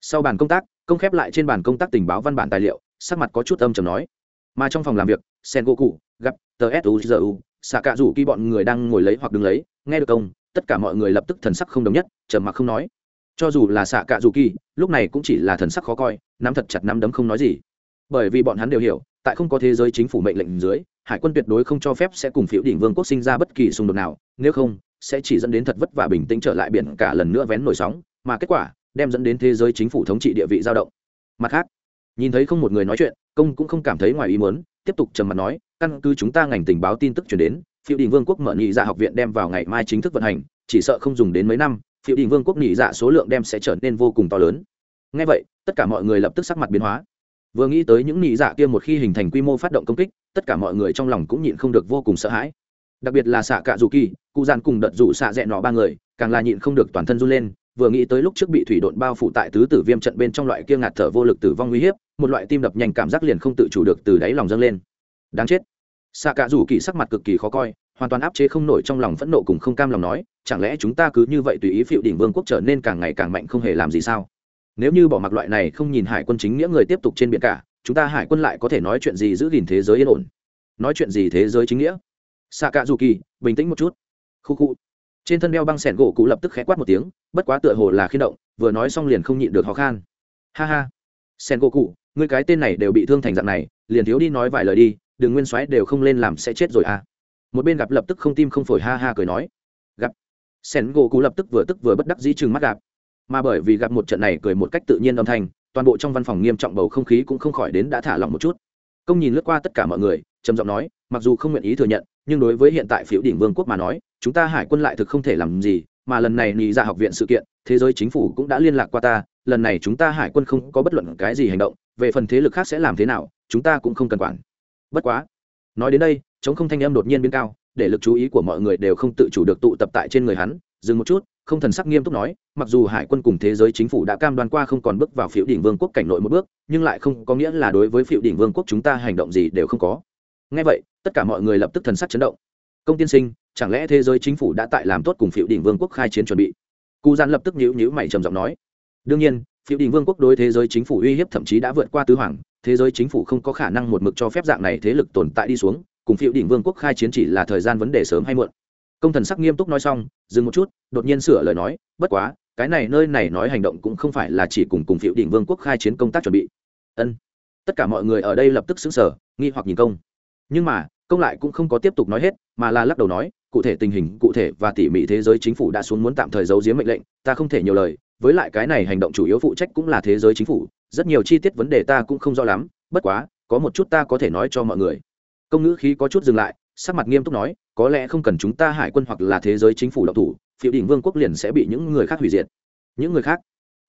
sau bàn công tác, công khép lại trên bàn công tác tình báo văn bản tài liệu, sắc mặt có chút âm chầm nói. Mà trong phòng làm việc sen gỗ cụ gặp tờ suzu xạ cạ rủ khi bọn người đang ngồi lấy hoặc đứng lấy, nghe được công tất cả mọi người lập tức thần sắc không đồng nhất, trầm mặc không nói. Cho dù là xạ cạ rủ kỳ lúc này cũng chỉ là thần sắc khó coi, nắm thật chặt nắm đấm không nói gì. Bởi vì bọn hắn đều hiểu, tại không có thế giới chính phủ mệnh lệnh dưới, hải quân tuyệt đối không cho phép sẽ cùng phiếu đỉnh vương quốc sinh ra bất kỳ xung đột nào, nếu không, sẽ chỉ dẫn đến thật vất vả bình tĩnh trở lại biển cả lần nữa vén nổi sóng, mà kết quả đem dẫn đến thế giới chính phủ thống trị địa vị dao động. Mặt khác, nhìn thấy không một người nói chuyện, công cũng không cảm thấy ngoài ý muốn, tiếp tục trầm mặt nói, căn cứ chúng ta ngành tình báo tin tức chuyển đến phiêu đình vương quốc mở nhị dạ học viện đem vào ngày mai chính thức vận hành, chỉ sợ không dùng đến mấy năm phiêu đình vương quốc nhị dạ số lượng đem sẽ trở nên vô cùng to lớn. Ngay vậy, tất cả mọi người lập tức sắc mặt biến hóa. Vừa nghĩ tới những nhị dạ kia một khi hình thành quy mô phát động công kích, tất cả mọi người trong lòng cũng nhịn không được vô cùng sợ hãi. Đặc biệt là xạ cạ dù kỳ, cụ dàn cùng đợt rủ xạ dẹ nọ ba người, càng là nhịn không được toàn thân run lên vừa nghĩ tới lúc trước bị thủy độn bao phủ tại tứ tử viêm trận bên trong loại kia ngạt thở vô lực tử vong nguy hiếp, một loại tim đập nhanh cảm giác liền không tự chủ được từ đáy lòng dâng lên. Đáng chết. Xạ cả rủ kỳ sắc mặt cực kỳ khó coi, hoàn toàn áp chế không nổi trong lòng phẫn nộ cùng không cam lòng nói, chẳng lẽ chúng ta cứ như vậy tùy ý phiệu đỉnh vương quốc trở nên càng ngày càng mạnh không hề làm gì sao? Nếu như bỏ mặc loại này không nhìn hải quân chính nghĩa người tiếp tục trên biển cả, chúng ta hải quân lại có thể nói chuyện gì giữ gìn thế giới yên ổn? Nói chuyện gì thế giới chính nghĩa? Xạ cả dù kỳ bình tĩnh một chút. Khu khu trên thân đeo băng sẻn gỗ cụ lập tức khẽ quát một tiếng, bất quá tựa hồ là khiên động, vừa nói xong liền không nhịn được khó khăn ha ha. Sẻn gỗ cụ người cái tên này đều bị thương thành dạng này, liền thiếu đi nói vài lời đi, đừng nguyên soái đều không lên làm sẽ chết rồi à. Một bên gặp lập tức không tim không phổi ha ha cười nói. Gặp. Sẻn gỗ cụ lập tức vừa tức vừa bất đắc dĩ chừng mắt gặp. Mà bởi vì gặp một trận này cười một cách tự nhiên âm thanh, toàn bộ trong văn phòng nghiêm trọng bầu không khí cũng không khỏi đến đã thả lỏng một chút. Công nhìn lướt qua tất cả mọi người, trầm giọng nói, mặc dù không nguyện ý thừa nhận, nhưng đối với hiện tại phiếu đỉnh vương quốc mà nói chúng ta hải quân lại thực không thể làm gì, mà lần này nhị ra dạ học viện sự kiện, thế giới chính phủ cũng đã liên lạc qua ta, lần này chúng ta hải quân không có bất luận cái gì hành động, về phần thế lực khác sẽ làm thế nào, chúng ta cũng không cần quản. Bất quá, nói đến đây, chống không thanh âm đột nhiên biến cao, để lực chú ý của mọi người đều không tự chủ được tụ tập tại trên người hắn, dừng một chút, không thần sắc nghiêm túc nói, mặc dù hải quân cùng thế giới chính phủ đã cam đoan qua không còn bước vào phiếu đỉnh vương quốc cảnh nội một bước, nhưng lại không có nghĩa là đối với phiếu đỉnh vương quốc chúng ta hành động gì đều không có. Ngay vậy, tất cả mọi người lập tức thần sắc chấn động. Công tiên sinh chẳng lẽ thế giới chính phủ đã tại làm tốt cùng phiêu đỉnh vương quốc khai chiến chuẩn bị? Cụ gian lập tức nhíu nhíu mày trầm giọng nói. Đương nhiên, phiêu đỉnh vương quốc đối thế giới chính phủ uy hiếp thậm chí đã vượt qua tứ hoàng, thế giới chính phủ không có khả năng một mực cho phép dạng này thế lực tồn tại đi xuống, cùng phiêu đỉnh vương quốc khai chiến chỉ là thời gian vấn đề sớm hay muộn. Công thần sắc nghiêm túc nói xong, dừng một chút, đột nhiên sửa lời nói, bất quá, cái này nơi này nói hành động cũng không phải là chỉ cùng cùng phiệu đỉnh vương quốc khai chiến công tác chuẩn bị. Ân. Tất cả mọi người ở đây lập tức xứng sở nghi hoặc nhìn công. Nhưng mà công lại cũng không có tiếp tục nói hết, mà là lắc đầu nói, cụ thể tình hình, cụ thể và tỉ mỉ thế giới chính phủ đã xuống muốn tạm thời giấu giếm mệnh lệnh, ta không thể nhiều lời, với lại cái này hành động chủ yếu phụ trách cũng là thế giới chính phủ, rất nhiều chi tiết vấn đề ta cũng không rõ lắm, bất quá, có một chút ta có thể nói cho mọi người. Công ngữ khí có chút dừng lại, sắc mặt nghiêm túc nói, có lẽ không cần chúng ta hải quân hoặc là thế giới chính phủ độc thủ phiệu đỉnh vương quốc liền sẽ bị những người khác hủy diệt. Những người khác?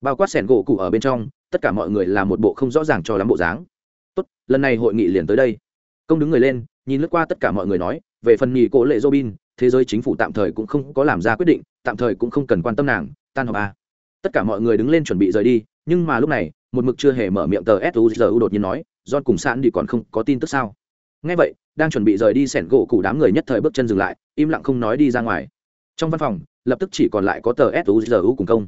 Bao quát sẻn gỗ cụ ở bên trong, tất cả mọi người là một bộ không rõ ràng cho lắm bộ dáng. Tốt, lần này hội nghị liền tới đây công đứng người lên, nhìn lướt qua tất cả mọi người nói, về phần nghỉ cố lệ robin, thế giới chính phủ tạm thời cũng không có làm ra quyết định, tạm thời cũng không cần quan tâm nàng, tan họp a à. tất cả mọi người đứng lên chuẩn bị rời đi, nhưng mà lúc này, một mực chưa hề mở miệng tờ suzu đột nhiên nói, john cùng sạn đi còn không có tin tức sao? Ngay vậy, đang chuẩn bị rời đi sẻn gỗ cụ đám người nhất thời bước chân dừng lại, im lặng không nói đi ra ngoài. Trong văn phòng, lập tức chỉ còn lại có tờ suzu cùng công.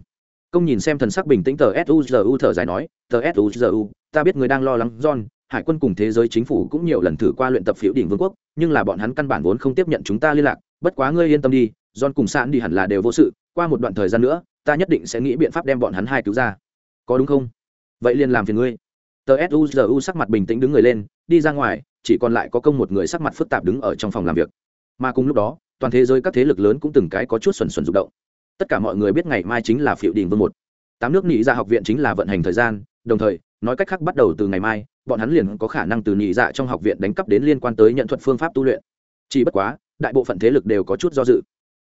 Công nhìn xem thần sắc bình tĩnh tờ suzu thở dài nói, tờ suzu ta biết người đang lo lắng john hải quân cùng thế giới chính phủ cũng nhiều lần thử qua luyện tập phiếu đỉnh vương quốc, nhưng là bọn hắn căn bản vốn không tiếp nhận chúng ta liên lạc, bất quá ngươi yên tâm đi, john cùng sạn đi hẳn là đều vô sự, qua một đoạn thời gian nữa, ta nhất định sẽ nghĩ biện pháp đem bọn hắn hai cứu ra. Có đúng không? Vậy liền làm phiền ngươi. Tờ suzu sắc mặt bình tĩnh đứng người lên, đi ra ngoài, chỉ còn lại có công một người sắc mặt phức tạp đứng ở trong phòng làm việc. Mà cùng lúc đó, toàn thế giới các thế lực lớn cũng từng cái có chút xuẩn xuẩn rụng động. Tất cả mọi người biết ngày mai chính là phiệu đình vương một. Tám nước nị ra học viện chính là vận hành thời gian, đồng thời, nói cách khác bắt đầu từ ngày mai bọn hắn liền có khả năng từ nhị dạ trong học viện đánh cắp đến liên quan tới nhận thuật phương pháp tu luyện. Chỉ bất quá, đại bộ phận thế lực đều có chút do dự.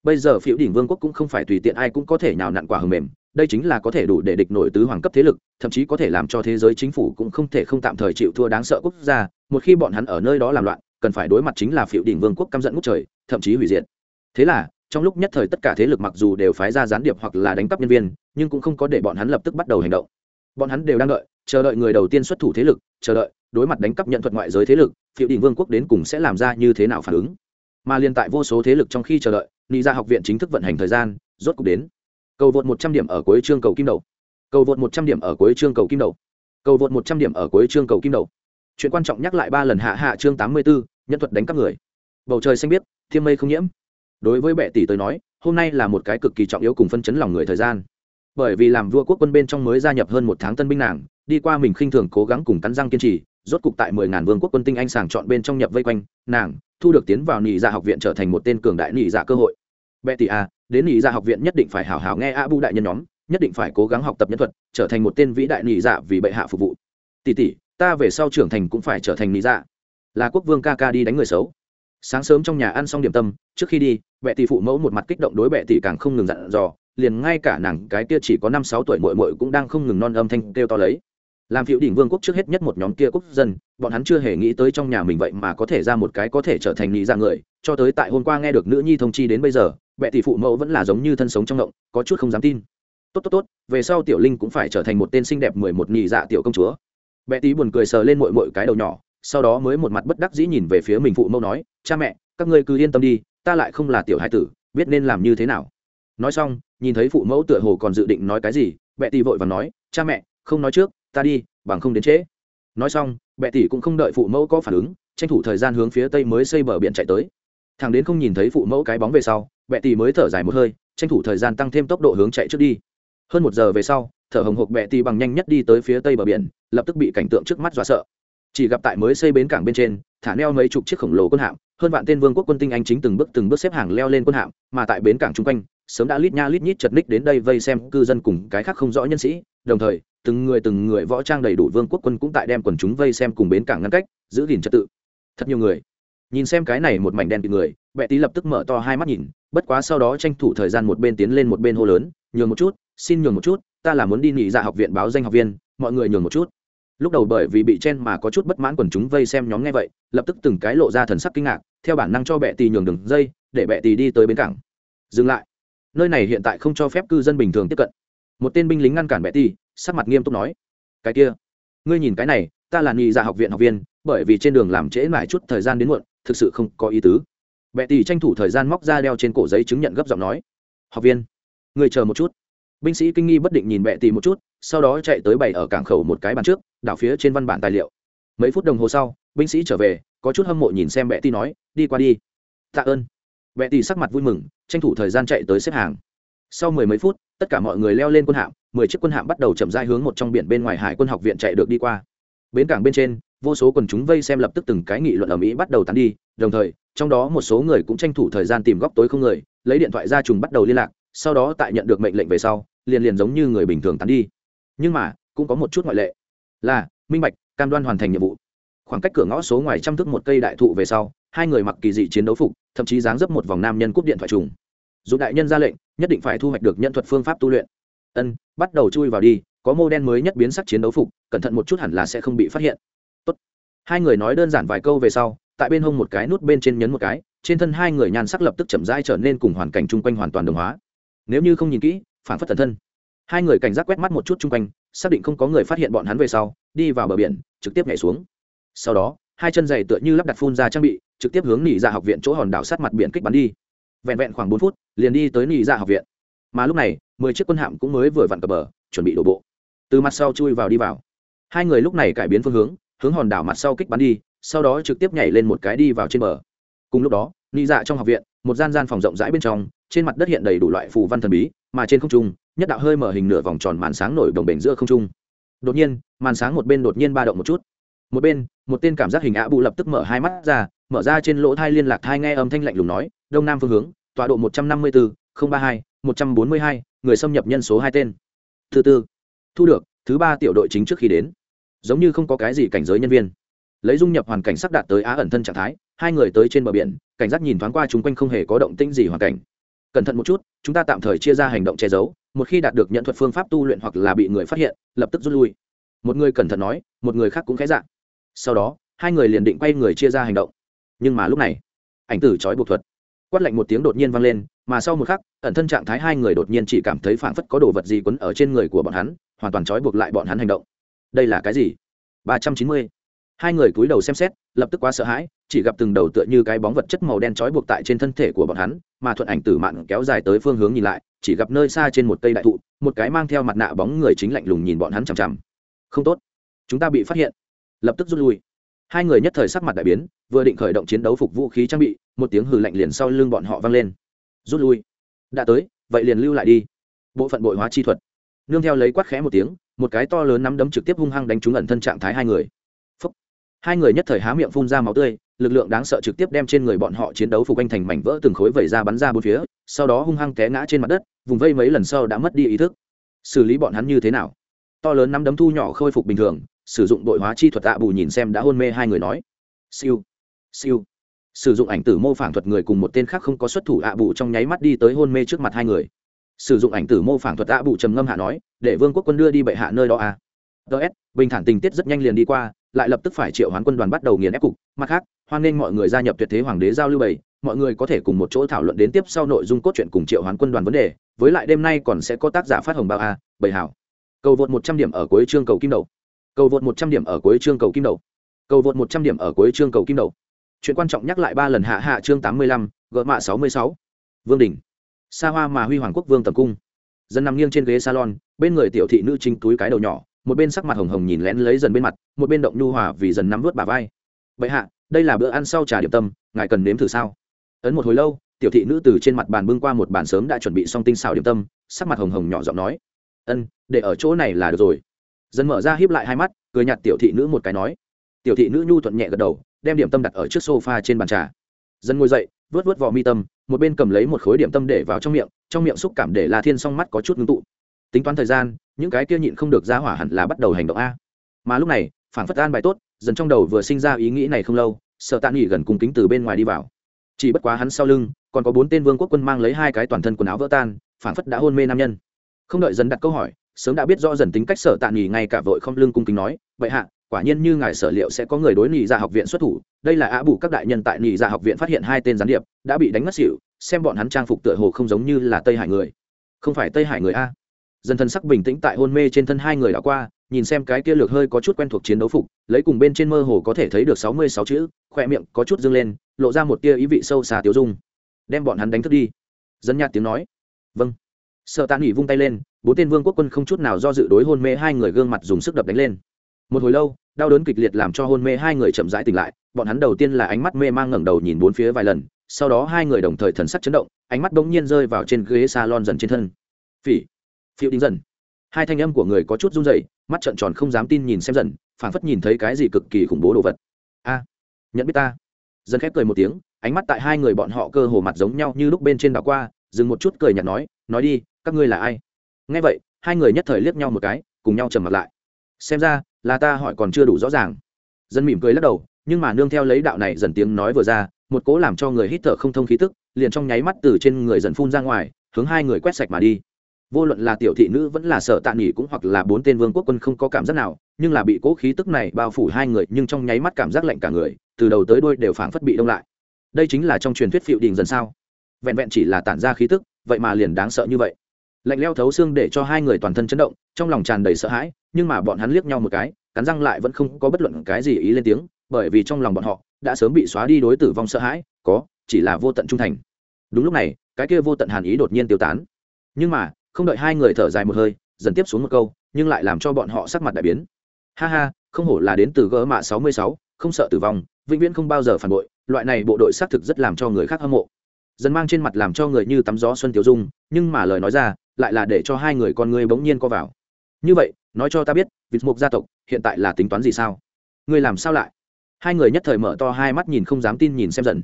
Bây giờ phiếu đỉnh vương quốc cũng không phải tùy tiện ai cũng có thể nào nặn quả hầm mềm, đây chính là có thể đủ để địch nổi tứ hoàng cấp thế lực, thậm chí có thể làm cho thế giới chính phủ cũng không thể không tạm thời chịu thua đáng sợ quốc gia, một khi bọn hắn ở nơi đó làm loạn, cần phải đối mặt chính là phiệu đỉnh vương quốc căm giận ngút trời, thậm chí hủy diệt. Thế là, trong lúc nhất thời tất cả thế lực mặc dù đều phái ra gián điệp hoặc là đánh cắp nhân viên, nhưng cũng không có để bọn hắn lập tức bắt đầu hành động. Bọn hắn đều đang đợi chờ đợi người đầu tiên xuất thủ thế lực chờ đợi đối mặt đánh cắp nhận thuật ngoại giới thế lực phiệu đỉnh vương quốc đến cùng sẽ làm ra như thế nào phản ứng? Mà liên tại vô số thế lực trong khi chờ đợi ni ra dạ học viện chính thức vận hành thời gian rốt cuộc đến. Cầu vượt một trăm điểm ở cuối chương cầu kim đầu. Cầu vượt một trăm điểm ở cuối chương cầu kim đầu. Cầu vượt một trăm điểm ở cuối chương cầu kim đầu. Chuyện quan trọng nhắc lại ba lần hạ hạ chương tám mươi 84, nhân thuật đánh cắp người. Bầu trời xanh biết thiên mây không nhiễm. Đối với bệ tỷ tới nói hôm nay là một cái cực kỳ trọng yếu cùng phân chấn lòng người thời gian bởi vì làm vua quốc quân bên trong mới gia nhập hơn một tháng tân binh nàng, đi qua mình khinh thường cố gắng cùng cắn răng kiên trì, rốt cục tại mười ngàn vương quốc quân tinh anh sàng chọn bên trong nhập vây quanh, nàng thu được tiến vào nị dạ học viện trở thành một tên cường đại nị dạ cơ hội. Bệ tỷ a, đến nị dạ học viện nhất định phải hào hào nghe a bu đại nhân nhóm, nhất định phải cố gắng học tập nhân thuật, trở thành một tên vĩ đại nị dạ vì bệ hạ phục vụ. Tỷ tỷ, ta về sau trưởng thành cũng phải trở thành nị dạ. Là quốc vương ca ca đi đánh người xấu. Sáng sớm trong nhà ăn xong điểm tâm, trước khi đi, bệ tỷ phụ mẫu một mặt kích động đối bệ tỷ càng không ngừng dặn dò liền ngay cả nàng cái kia chỉ có năm sáu tuổi muội muội cũng đang không ngừng non âm thanh kêu to lấy. Làm phiếu đỉnh vương quốc trước hết nhất một nhóm kia quốc dân, bọn hắn chưa hề nghĩ tới trong nhà mình vậy mà có thể ra một cái có thể trở thành nghĩ ra người, cho tới tại hôm qua nghe được nữ nhi thông chi đến bây giờ, mẹ tỷ phụ mẫu vẫn là giống như thân sống trong động, có chút không dám tin. Tốt tốt tốt, về sau tiểu linh cũng phải trở thành một tên xinh đẹp mười một nhị dạ tiểu công chúa. Mẹ tỷ buồn cười sờ lên mội mội cái đầu nhỏ, sau đó mới một mặt bất đắc dĩ nhìn về phía mình phụ mẫu nói, cha mẹ, các ngươi cứ yên tâm đi, ta lại không là tiểu hai tử, biết nên làm như thế nào. Nói xong nhìn thấy phụ mẫu tựa hồ còn dự định nói cái gì bệ tỷ vội và nói, cha mẹ, không nói trước, ta đi, bằng không đến trễ. Nói xong bệ tỷ cũng không đợi phụ mẫu có phản ứng, tranh thủ thời gian hướng phía tây mới xây bờ biển chạy tới. Thằng đến không nhìn thấy phụ mẫu cái bóng về sau bệ tỷ mới thở dài một hơi, tranh thủ thời gian tăng thêm tốc độ hướng chạy trước đi. Hơn một giờ về sau, thở hồng hộc bệ tỷ bằng nhanh nhất đi tới phía tây bờ biển, lập tức bị cảnh tượng trước mắt dọa sợ chỉ gặp tại mới xây bến cảng bên trên, thả neo mấy chục chiếc khổng lồ quân hạm, hơn vạn tên vương quốc quân tinh anh chính từng bước từng bước xếp hàng leo lên quân hạm, mà tại bến cảng chung quanh, sớm đã lít nha lít nhít chật ních đến đây vây xem cư dân cùng cái khác không rõ nhân sĩ. Đồng thời, từng người từng người võ trang đầy đủ vương quốc quân cũng tại đem quần chúng vây xem cùng bến cảng ngăn cách, giữ gìn trật tự. Thật nhiều người. Nhìn xem cái này một mảnh đen bị người, bệ tý lập tức mở to hai mắt nhìn, bất quá sau đó tranh thủ thời gian một bên tiến lên một bên hô lớn, nhường một chút, xin nhường một chút, ta là muốn đi nghỉ dạ học viện báo danh học viên, mọi người nhường một chút lúc đầu bởi vì bị chen mà có chút bất mãn quần chúng vây xem nhóm nghe vậy, lập tức từng cái lộ ra thần sắc kinh ngạc, theo bản năng cho bệ tì nhường đường dây, để bệ tì đi tới bến cảng. Dừng lại. Nơi này hiện tại không cho phép cư dân bình thường tiếp cận. Một tên binh lính ngăn cản bệ tì, sắc mặt nghiêm túc nói. Cái kia. Ngươi nhìn cái này, ta là nghi ra dạ học viện học viên, bởi vì trên đường làm trễ mãi chút thời gian đến muộn, thực sự không có ý tứ. Bệ tì tranh thủ thời gian móc ra đeo trên cổ giấy chứng nhận gấp giọng nói. Học viên. Người chờ một chút. Binh sĩ kinh nghi bất định nhìn bệ tì một chút sau đó chạy tới bày ở cảng khẩu một cái bàn trước, đảo phía trên văn bản tài liệu. Mấy phút đồng hồ sau, binh sĩ trở về, có chút hâm mộ nhìn xem bệ tỷ nói, đi qua đi. Tạ ơn. Bệ tỷ sắc mặt vui mừng, tranh thủ thời gian chạy tới xếp hàng. Sau mười mấy phút, tất cả mọi người leo lên quân hạm, mười chiếc quân hạm bắt đầu chậm rãi hướng một trong biển bên ngoài hải quân học viện chạy được đi qua. Bến cảng bên trên, vô số quần chúng vây xem lập tức từng cái nghị luận ở mỹ bắt đầu tán đi, đồng thời, trong đó một số người cũng tranh thủ thời gian tìm góc tối không người, lấy điện thoại ra trùng bắt đầu liên lạc, sau đó tại nhận được mệnh lệnh về sau, liền liền giống như người bình thường tán đi nhưng mà, cũng có một chút ngoại lệ. Là, minh bạch, cam đoan hoàn thành nhiệm vụ. Khoảng cách cửa ngõ số ngoài trăm thước một cây đại thụ về sau, hai người mặc kỳ dị chiến đấu phục, thậm chí dáng dấp một vòng nam nhân cúp điện thoại trùng. Dù đại nhân ra lệnh, nhất định phải thu hoạch được nhân thuật phương pháp tu luyện. Ân, bắt đầu chui vào đi, có mô đen mới nhất biến sắc chiến đấu phục, cẩn thận một chút hẳn là sẽ không bị phát hiện. Tốt. hai người nói đơn giản vài câu về sau, tại bên hông một cái nút bên trên nhấn một cái, trên thân hai người nhan sắc lập tức chậm rãi trở nên cùng hoàn cảnh chung quanh hoàn toàn đồng hóa. Nếu như không nhìn kỹ, phản phất thần thân hai người cảnh giác quét mắt một chút chung quanh, xác định không có người phát hiện bọn hắn về sau, đi vào bờ biển, trực tiếp nhảy xuống. Sau đó, hai chân giày tựa như lắp đặt phun ra trang bị, trực tiếp hướng nỉ dạ học viện chỗ hòn đảo sát mặt biển kích bắn đi. Vẹn vẹn khoảng bốn phút, liền đi tới nỉ dạ học viện. Mà lúc này, mười chiếc quân hạm cũng mới vừa vặn cập bờ, chuẩn bị đổ bộ. Từ mặt sau chui vào đi vào. Hai người lúc này cải biến phương hướng hướng hòn đảo mặt sau kích bắn đi, sau đó trực tiếp nhảy lên một cái đi vào trên bờ. Cùng lúc đó, nị dạ trong học viện, một gian gian phòng rộng rãi bên trong, trên mặt đất hiện đầy đủ loại phù văn thần bí, mà trên không trung nhất đạo hơi mở hình nửa vòng tròn màn sáng nổi đồng bể giữa không trung. Đột nhiên, màn sáng một bên đột nhiên ba động một chút. Một bên, một tên cảm giác hình ạ bụ lập tức mở hai mắt ra, mở ra trên lỗ thai liên lạc thai nghe âm thanh lạnh lùng nói, đông nam phương hướng, tọa độ một trăm năm mươi bốn ba hai, một trăm bốn mươi hai, người xâm nhập nhân số hai tên. Thứ tư, thu được, thứ ba tiểu đội chính trước khi đến. Giống như không có cái gì cảnh giới nhân viên. Lấy dung nhập hoàn cảnh sắp đạt tới á ẩn thân trạng thái, hai người tới trên bờ biển, cảnh giác nhìn thoáng qua chung quanh không hề có động tĩnh gì hoàn cảnh cẩn thận một chút, chúng ta tạm thời chia ra hành động che giấu, một khi đạt được nhận thuật phương pháp tu luyện hoặc là bị người phát hiện, lập tức rút lui. Một người cẩn thận nói, một người khác cũng khẽ dạng sau đó, hai người liền định quay người chia ra hành động. Nhưng mà lúc này, ảnh tử trói buộc thuật. Quát lạnh một tiếng đột nhiên vang lên, mà sau một khắc, ẩn thân trạng thái hai người đột nhiên chỉ cảm thấy phảng phất có đồ vật gì quấn ở trên người của bọn hắn, hoàn toàn trói buộc lại bọn hắn hành động. Đây là cái gì? ba trăm chín mươi. Hai người cúi đầu xem xét, lập tức quá sợ hãi chỉ gặp từng đầu tựa như cái bóng vật chất màu đen trói buộc tại trên thân thể của bọn hắn, mà thuận ảnh tử mạn kéo dài tới phương hướng nhìn lại, chỉ gặp nơi xa trên một cây đại thụ, một cái mang theo mặt nạ bóng người chính lạnh lùng nhìn bọn hắn chằm chằm. Không tốt, chúng ta bị phát hiện. Lập tức rút lui. Hai người nhất thời sắc mặt đại biến, vừa định khởi động chiến đấu phục vũ khí trang bị, một tiếng hừ lạnh liền sau lưng bọn họ vang lên. Rút lui. Đã tới, vậy liền lưu lại đi. Bộ phận bội hóa chi thuật. Nương theo lấy quát khẽ một tiếng, một cái to lớn nắm đấm trực tiếp hung hăng đánh trúng ẩn thân trạng thái hai người. Phúc. hai người nhất thời há miệng phun ra máu tươi lực lượng đáng sợ trực tiếp đem trên người bọn họ chiến đấu phục anh thành mảnh vỡ từng khối vẩy ra bắn ra bốn phía, sau đó hung hăng té ngã trên mặt đất, vùng vây mấy lần sau đã mất đi ý thức. Xử lý bọn hắn như thế nào? To lớn nắm đấm thu nhỏ khôi phục bình thường, sử dụng đội hóa chi thuật tạ bù nhìn xem đã hôn mê hai người nói. Siêu siêu. Sử dụng ảnh tử mô phản thuật người cùng một tên khác không có xuất thủ ạ bù trong nháy mắt đi tới hôn mê trước mặt hai người. Sử dụng ảnh tử mô phản thuật ạ bù trầm ngâm hạ nói, để vương quốc quân đưa đi bệ hạ nơi đó à. ts bình thản tình tiết rất nhanh liền đi qua lại lập tức phải triệu hoán quân đoàn bắt đầu nghiền ép cục. Mặt khác, hoan nghênh mọi người gia nhập tuyệt thế hoàng đế giao lưu bảy, mọi người có thể cùng một chỗ thảo luận đến tiếp sau nội dung cốt truyện cùng triệu hoán quân đoàn vấn đề. Với lại đêm nay còn sẽ có tác giả phát hồng bao a, bảy hảo. Cầu vượt một trăm điểm ở cuối chương cầu kim đầu. Cầu vượt một trăm điểm ở cuối chương cầu kim đầu. Cầu vượt một trăm điểm ở cuối chương cầu kim đầu. Chuyện quan trọng nhắc lại ba lần hạ hạ chương tám mươi lăm, gỡ mạ sáu mươi sáu. Vương đình. Xa hoa mà huy hoàng quốc vương tầm cung. Dân nằm nghiêng trên ghế salon, bên người tiểu thị nữ chính túi cái đầu nhỏ một bên sắc mặt hồng hồng nhìn lén lấy dần bên mặt, một bên động nhu hòa vì dần nắm vớt bà vai. Vậy hạ, đây là bữa ăn sau trà điểm tâm, ngài cần nếm thử sao? Ấn một hồi lâu, tiểu thị nữ từ trên mặt bàn bưng qua một bàn sớm đã chuẩn bị xong tinh xào điểm tâm, sắc mặt hồng hồng nhỏ giọng nói, ân, để ở chỗ này là được rồi. Dần mở ra hiếp lại hai mắt, cười nhặt tiểu thị nữ một cái nói. Tiểu thị nữ nhu thuận nhẹ gật đầu, đem điểm tâm đặt ở trước sofa trên bàn trà. Dân ngồi dậy, vớt vớt vò mi tâm, một bên cầm lấy một khối điểm tâm để vào trong miệng trong miệng xúc cảm để la thiên song mắt có chút ngưng tụ. Tính toán thời gian những cái kia nhịn không được ra hỏa hẳn là bắt đầu hành động a. Mà lúc này phản phất an bài tốt, dần trong đầu vừa sinh ra ý nghĩ này không lâu, sợ tạ nghỉ gần cung kính từ bên ngoài đi vào. Chỉ bất quá hắn sau lưng, còn có bốn tên vương quốc quân mang lấy hai cái toàn thân quần áo vỡ tan phản phất đã hôn mê nam nhân. Không đợi dần đặt câu hỏi, sớm đã biết rõ dần tính cách sở tạ nghỉ ngay cả vội không lưng cung kính nói vậy hạ, quả nhiên như ngài sở liệu sẽ có người đối nghỉ ra dạ học viện xuất thủ, đây là á bù các đại nhân tại nghỉ ra dạ học viện phát hiện hai tên gián điệp, đã bị đánh mất xỉu, xem bọn hắn trang phục tựa hồ không giống như là tây hải người. Không phải tây hải người a dần thân sắc bình tĩnh tại hôn mê trên thân hai người đã qua, nhìn xem cái kia lược hơi có chút quen thuộc chiến đấu phục, lấy cùng bên trên mơ hồ có thể thấy được sáu mươi sáu chữ khoe miệng có chút dâng lên, lộ ra một tia ý vị sâu xa tiêu dung. Đem bọn hắn đánh thức đi. Dân nhạt tiếng nói. Vâng. Sợ tàn nghỉ vung tay lên, bốn tên vương quốc quân không chút nào do dự đối hôn mê hai người gương mặt dùng sức đập đánh lên. Một hồi lâu, đau đớn kịch liệt làm cho hôn mê hai người chậm rãi tỉnh lại, bọn hắn đầu tiên là ánh mắt mê mang ngẩng đầu nhìn bốn phía vài lần, sau đó hai người đồng thời thần sắc chấn động, ánh mắt bỗng nhiên rơi vào trên ghế salon dần trên thân. Phỉ phiêu đính dần. Hai thanh âm của người có chút run rẩy, mắt trợn tròn không dám tin nhìn xem dần, phảng phất nhìn thấy cái gì cực kỳ khủng bố đồ vật. A, nhận biết ta. Dần khép cười một tiếng, ánh mắt tại hai người bọn họ cơ hồ mặt giống nhau như lúc bên trên đảo qua, dừng một chút cười nhạt nói nói đi, các ngươi là ai? Nghe vậy, hai người nhất thời liếc nhau một cái, cùng nhau trầm mặt lại. Xem ra, là ta hỏi còn chưa đủ rõ ràng. Dân mỉm cười lắc đầu, nhưng mà nương theo lấy đạo này dần tiếng nói vừa ra, một cố làm cho người hít thở không thông khí tức, liền trong nháy mắt từ trên người dần phun ra ngoài, hướng hai người quét sạch mà đi vô luận là tiểu thị nữ vẫn là sợ tạ nghỉ cũng hoặc là bốn tên vương quốc quân không có cảm giác nào, nhưng là bị cố khí tức này bao phủ hai người, nhưng trong nháy mắt cảm giác lạnh cả người, từ đầu tới đuôi đều phảng phất bị đông lại. Đây chính là trong truyền thuyết phiệu đình dần sao? Vẹn vẹn chỉ là tản ra khí tức, vậy mà liền đáng sợ như vậy. Lạnh leo thấu xương để cho hai người toàn thân chấn động, trong lòng tràn đầy sợ hãi, nhưng mà bọn hắn liếc nhau một cái, cắn răng lại vẫn không có bất luận cái gì ý lên tiếng, bởi vì trong lòng bọn họ đã sớm bị xóa đi đối tử vong sợ hãi, có, chỉ là vô tận trung thành. Đúng lúc này, cái kia vô tận hàn ý đột nhiên tiêu tán. Nhưng mà không đợi hai người thở dài một hơi, dần tiếp xuống một câu, nhưng lại làm cho bọn họ sắc mặt đại biến. Ha ha, không hổ là đến từ gỡ mạ sáu mươi sáu, không sợ tử vong, vĩnh viễn không bao giờ phản bội, loại này bộ đội xác thực rất làm cho người khác hâm mộ. Dần mang trên mặt làm cho người như tắm gió xuân tiểu dung, nhưng mà lời nói ra, lại là để cho hai người con người bỗng nhiên co vào. Như vậy, nói cho ta biết, vịt mục gia tộc hiện tại là tính toán gì sao? Ngươi làm sao lại? Hai người nhất thời mở to hai mắt nhìn không dám tin nhìn xem dần.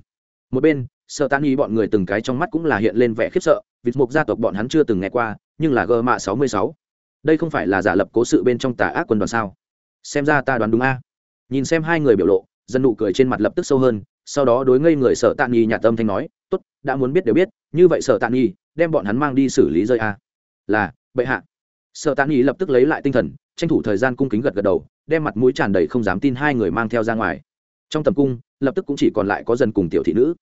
Một bên sợ tan y bọn người từng cái trong mắt cũng là hiện lên vẻ khiếp sợ vịt mục gia tộc bọn hắn chưa từng nghe qua, nhưng là gờ mạ sáu mươi sáu. Đây không phải là giả lập cố sự bên trong tà ác quân đoàn sao? Xem ra ta đoán đúng a. Nhìn xem hai người biểu lộ, dân nụ cười trên mặt lập tức sâu hơn, sau đó đối ngây người sợ tạ nghi nhạt tâm thanh nói, tốt, đã muốn biết đều biết, như vậy sợ tạ nghi đem bọn hắn mang đi xử lý rơi a. Là, bệ hạ. Sợ tạ nghi lập tức lấy lại tinh thần, tranh thủ thời gian cung kính gật gật đầu, đem mặt mũi tràn đầy không dám tin hai người mang theo ra ngoài. Trong tầm cung, lập tức cũng chỉ còn lại có dần cùng tiểu thị nữ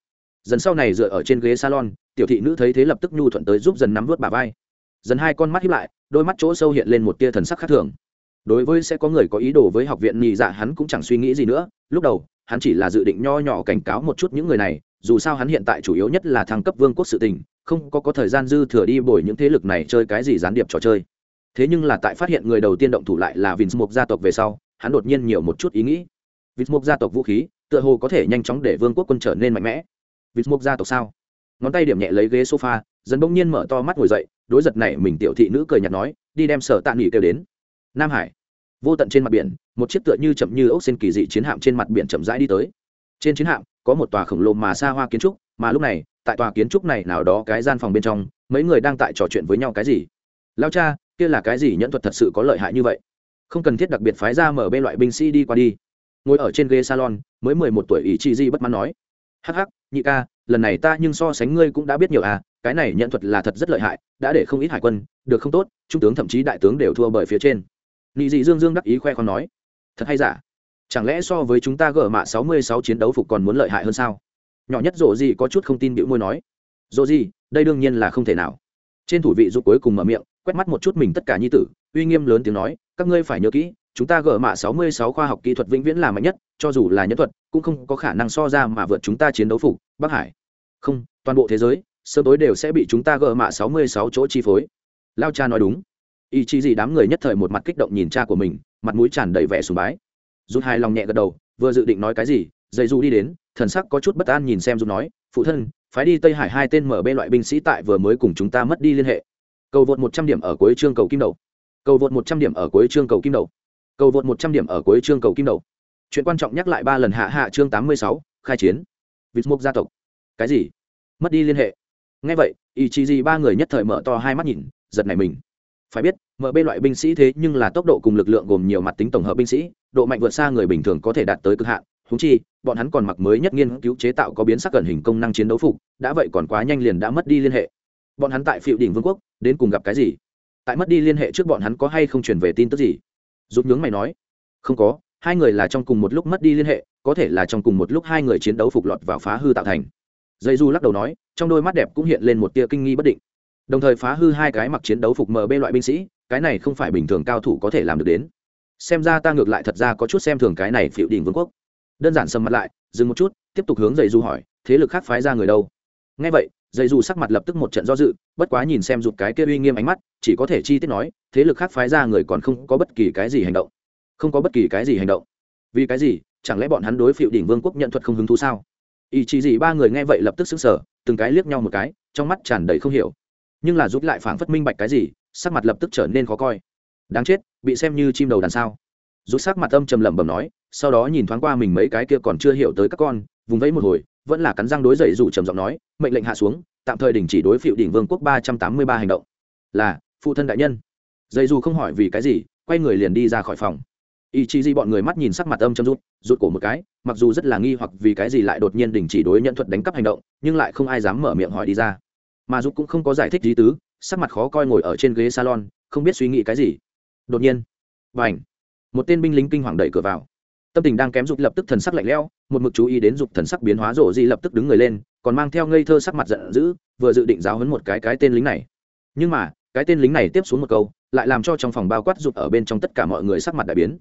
dần sau này dựa ở trên ghế salon, tiểu thị nữ thấy thế lập tức nhu thuận tới giúp dần nắm vớt bà vai. Dần hai con mắt hiếp lại, đôi mắt chỗ sâu hiện lên một tia thần sắc khác thường. Đối với sẽ có người có ý đồ với học viện nhị dạ hắn cũng chẳng suy nghĩ gì nữa, lúc đầu, hắn chỉ là dự định nho nhỏ cảnh cáo một chút những người này, dù sao hắn hiện tại chủ yếu nhất là thăng cấp vương quốc sự tình, không có có thời gian dư thừa đi bồi những thế lực này chơi cái gì gián điệp trò chơi. Thế nhưng là tại phát hiện người đầu tiên động thủ lại là vinh mục gia tộc về sau, hắn đột nhiên nhiều một chút ý nghĩ. Vinh mục gia tộc vũ khí, tựa hồ có thể nhanh chóng để vương quốc quân trở nên mạnh mẽ vịt mục gia tộc sao? Ngón tay điểm nhẹ lấy ghế sofa, dần bỗng nhiên mở to mắt ngồi dậy, đối giật này mình tiểu thị nữ cười nhạt nói, đi đem sở tạ nghỉ kêu đến. Nam hải, vô tận trên mặt biển, một chiếc tựa như chậm như ốc xên kỳ dị chiến hạm trên mặt biển chậm rãi đi tới. Trên chiến hạm, có một tòa khổng lồ mà xa hoa kiến trúc, mà lúc này, tại tòa kiến trúc này nào đó cái gian phòng bên trong, mấy người đang tại trò chuyện với nhau cái gì? Lao cha, kia là cái gì nhẫn thuật thật sự có lợi hại như vậy? Không cần thiết đặc biệt phái ra mở bên loại binh sĩ đi qua đi. Ngồi ở trên ghế salon, mới mười một tuổi ý chị di bất mãn nói. Hắc hắc nhị ca, lần này ta nhưng so sánh ngươi cũng đã biết nhiều à cái này nhận thuật là thật rất lợi hại, đã để không ít hải quân, được không tốt, trung tướng thậm chí đại tướng đều thua bởi phía trên. Nị dị dương dương đắc ý khoe con nói, thật hay giả? Chẳng lẽ so với chúng ta gỡ mạ sáu mươi sáu chiến đấu phục còn muốn lợi hại hơn sao? Nhỏ nhất rộ gì có chút không tin bịu môi nói rộ gì đây đương nhiên là không thể nào. Trên thủ vị rút cuối cùng mở miệng, quét mắt một chút mình tất cả nhi tử, uy nghiêm lớn tiếng nói, các ngươi phải nhớ kỹ chúng ta gỡ mạ sáu mươi sáu khoa học kỹ thuật vĩnh viễn là mạnh nhất, cho dù là nhân thuật, cũng không có khả năng so ra mà vượt chúng ta chiến đấu phục bắc hải. Không, toàn bộ thế giới, sớm tối đều sẽ bị chúng ta gỡ mạ sáu mươi sáu chỗ chi phối. Lao cha nói đúng. Ý chí gì đám người nhất thời một mặt kích động nhìn cha của mình, mặt mũi tràn đầy vẻ sùng bái. Rút hai lòng nhẹ gật đầu, vừa dự định nói cái gì dây du đi đến, thần sắc có chút bất an nhìn xem dù nói, phụ thân, phái đi tây hải hai tên mở bê loại binh sĩ tại vừa mới cùng chúng ta mất đi liên hệ. Cầu vượt một trăm điểm ở cuối chương cầu kim đầu. Cầu vượt một trăm điểm ở cuối chương cầu kim đầu cầu vượt một trăm điểm ở cuối chương cầu kim đầu chuyện quan trọng nhắc lại ba lần hạ hạ chương tám mươi sáu khai chiến vịt mục gia tộc cái gì mất đi liên hệ ngay vậy ý chí gì ba người nhất thời mở to hai mắt nhìn giật này mình phải biết MB loại binh sĩ thế nhưng là tốc độ cùng lực lượng gồm nhiều mặt tính tổng hợp binh sĩ, độ mạnh vượt xa người bình thường có thể đạt tới cực hạn. húng chi, bọn hắn còn mặc mới nhất nghiên cứu chế tạo có biến sắc gần hình công năng chiến đấu phục, đã vậy còn quá nhanh liền đã mất đi liên hệ. Bọn hắn tại Phiệu đỉnh Vương quốc, đến cùng gặp cái gì? Tại mất đi liên hệ trước bọn hắn có hay không truyền về tin tức gì? Rút nhướng mày nói, không có, hai người là trong cùng một lúc mất đi liên hệ, có thể là trong cùng một lúc hai người chiến đấu phục lọt vào phá hư tạo thành. Dây Du lắc đầu nói, trong đôi mắt đẹp cũng hiện lên một tia kinh nghi bất định. Đồng thời phá hư hai cái mặc chiến đấu phục mb loại binh sĩ cái này không phải bình thường cao thủ có thể làm được đến. Xem ra ta ngược lại thật ra có chút xem thường cái này phiệu đỉnh vương quốc. Đơn giản sầm mặt lại dừng một chút tiếp tục hướng dây du hỏi thế lực khác phái ra người đâu? Ngay vậy dây dù sắc mặt lập tức một trận do dự, bất quá nhìn xem rụt cái kia uy nghiêm ánh mắt, chỉ có thể chi tiết nói, thế lực khác phái ra người còn không có bất kỳ cái gì hành động. Không có bất kỳ cái gì hành động. Vì cái gì? Chẳng lẽ bọn hắn đối phiệu đỉnh vương quốc nhận thuật không hứng thú sao? Ý chí gì ba người nghe vậy lập tức xứng sở từng cái liếc nhau một cái, trong mắt tràn đầy không hiểu. Nhưng là giúp lại phảng phất minh bạch cái gì, sắc mặt lập tức trở nên khó coi. Đáng chết, bị xem như chim đầu đàn sao? Rút sắc mặt âm trầm lẩm bẩm nói, sau đó nhìn thoáng qua mình mấy cái kia còn chưa hiểu tới các con, vùng vẫy một hồi vẫn là cắn răng đối dậy dù trầm giọng nói, mệnh lệnh hạ xuống, tạm thời đình chỉ đối phiệu đỉnh vương quốc ba trăm tám mươi ba hành động. Là, phụ thân đại nhân. Dậy dù không hỏi vì cái gì, quay người liền đi ra khỏi phòng. Ý chí di bọn người mắt nhìn sắc mặt âm châm rút rút cổ một cái, mặc dù rất là nghi hoặc vì cái gì lại đột nhiên đình chỉ đối nhận thuật đánh cắp hành động, nhưng lại không ai dám mở miệng hỏi đi ra. Mà giúp cũng không có giải thích gì tứ, sắc mặt khó coi ngồi ở trên ghế salon, không biết suy nghĩ cái gì. Đột nhiên và ảnh một tên binh lính kinh hoàng đẩy cửa vào tâm tình đang kém dục lập tức thần sắc lạnh lẽo, một mực chú ý đến dục thần sắc biến hóa rổ di lập tức đứng người lên, còn mang theo ngây thơ sắc mặt giận dữ, vừa dự định giáo hấn một cái cái tên lính này. Nhưng mà, cái tên lính này tiếp xuống một câu, lại làm cho trong phòng bao quát dục ở bên trong tất cả mọi người sắc mặt đại biến.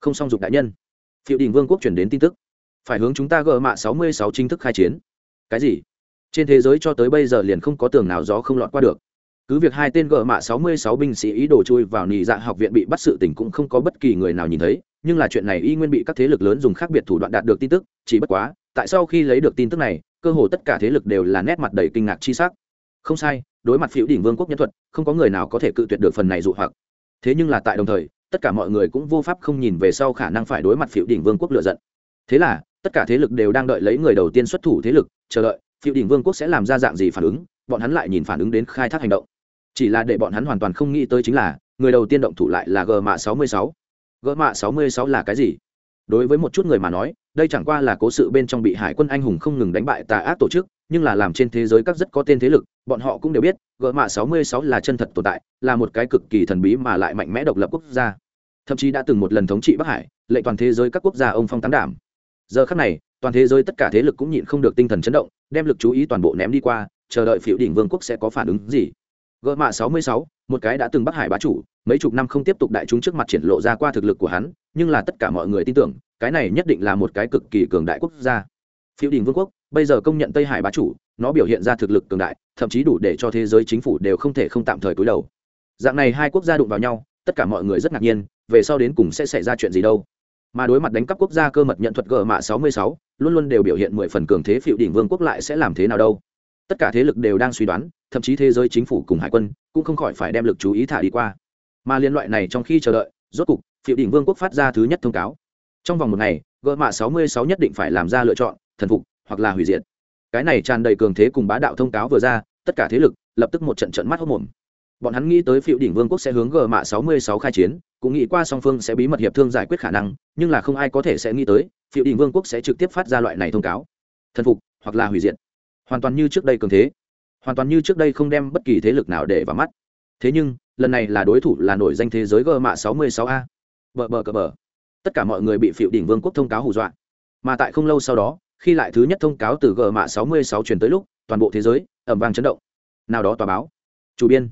Không xong dục đại nhân. Phiệu đình vương quốc chuyển đến tin tức. Phải hướng chúng ta gỡ mạ sáu mươi sáu chính thức khai chiến. Cái gì? Trên thế giới cho tới bây giờ liền không có tường nào gió không lọt qua được. Cứ việc hai tên gỡ mạ sáu mươi sáu binh sĩ ý đồ chui vào nì dạ học viện bị bắt sự tình cũng không có bất kỳ người nào nhìn thấy nhưng là chuyện này y nguyên bị các thế lực lớn dùng khác biệt thủ đoạn đạt được tin tức, chỉ bất quá, tại sau khi lấy được tin tức này, cơ hồ tất cả thế lực đều là nét mặt đầy kinh ngạc chi sắc. Không sai, đối mặt phiếu đỉnh vương quốc nhân thuật, không có người nào có thể cự tuyệt được phần này dụ hoặc. Thế nhưng là tại đồng thời, tất cả mọi người cũng vô pháp không nhìn về sau khả năng phải đối mặt phiếu đỉnh vương quốc lựa giận. Thế là, tất cả thế lực đều đang đợi lấy người đầu tiên xuất thủ thế lực, chờ đợi phiếu đỉnh vương quốc sẽ làm ra dạng gì phản ứng, bọn hắn lại nhìn phản ứng đến khai thác hành động. Chỉ là để bọn hắn hoàn toàn không nghĩ tới chính là, người đầu tiên động thủ lại là g mạ sáu mươi sáu gỡ mạ sáu mươi sáu là cái gì? Đối với một chút người mà nói đây chẳng qua là cố sự bên trong bị hải quân anh hùng không ngừng đánh bại tà ác tổ chức nhưng là làm trên thế giới các rất có tên thế lực bọn họ cũng đều biết gỡ mạ 66 là chân thật tồn tại là một cái cực kỳ thần bí mà lại mạnh mẽ độc lập quốc gia. Thậm chí đã từng một lần thống trị bắc hải lệ toàn thế giới các quốc gia ông phong tán đảm. Giờ khắc này toàn thế giới tất cả thế lực cũng nhịn không được tinh thần chấn động đem lực chú ý toàn bộ ném đi qua chờ đợi phiểu đỉnh vương quốc sẽ có phản ứng gì? Gỡ mạ 66, một cái đã từng bắc hải bá chủ mấy chục năm không tiếp tục đại chúng trước mặt triển lộ ra qua thực lực của hắn nhưng là tất cả mọi người tin tưởng cái này nhất định là một cái cực kỳ cường đại quốc gia. Phiêu đình vương quốc bây giờ công nhận tây hải bá chủ nó biểu hiện ra thực lực cường đại thậm chí đủ để cho thế giới chính phủ đều không thể không tạm thời cúi đầu. Dạng này hai quốc gia đụng vào nhau tất cả mọi người rất ngạc nhiên về sau đến cùng sẽ xảy ra chuyện gì đâu. Mà đối mặt đánh cắp quốc gia cơ mật nhận thuật gờ mạ 66, luôn luôn đều biểu hiện mười phần cường thế phiệu đỉnh vương quốc lại sẽ làm thế nào đâu? Tất cả thế lực đều đang suy đoán, thậm chí thế giới chính phủ cùng hải quân cũng không khỏi phải đem lực chú ý thả đi qua. Mà liên loại này trong khi chờ đợi, rốt cục phiệu đỉnh vương quốc phát ra thứ nhất thông cáo. Trong vòng một ngày, gỡ mạ 66 nhất định phải làm ra lựa chọn, thần phục, hoặc là hủy diệt. Cái này tràn đầy cường thế cùng bá đạo thông cáo vừa ra, tất cả thế lực lập tức một trận trận mắt hốc mồm. Bọn hắn nghĩ tới phiệu đỉnh vương quốc sẽ hướng gờ mạ 66 khai chiến, cũng nghĩ qua song phương sẽ bí mật hiệp thương giải quyết khả năng, nhưng là không ai có thể sẽ nghĩ tới phiệu đỉnh vương quốc sẽ trực tiếp phát ra loại này thông cáo. Thần phục, hoặc là hủy diệt hoàn toàn như trước đây cường thế, hoàn toàn như trước đây không đem bất kỳ thế lực nào để vào mắt. Thế nhưng, lần này là đối thủ là nổi danh thế giới gờ mạ 66 a. Bờ bờ cờ bờ. Tất cả mọi người bị phiệu đỉnh vương quốc thông cáo hù dọa. Mà tại không lâu sau đó, khi lại thứ nhất thông cáo từ g mạ 66 truyền tới lúc, toàn bộ thế giới ẩm vang chấn động. Nào đó tòa báo. Chủ biên.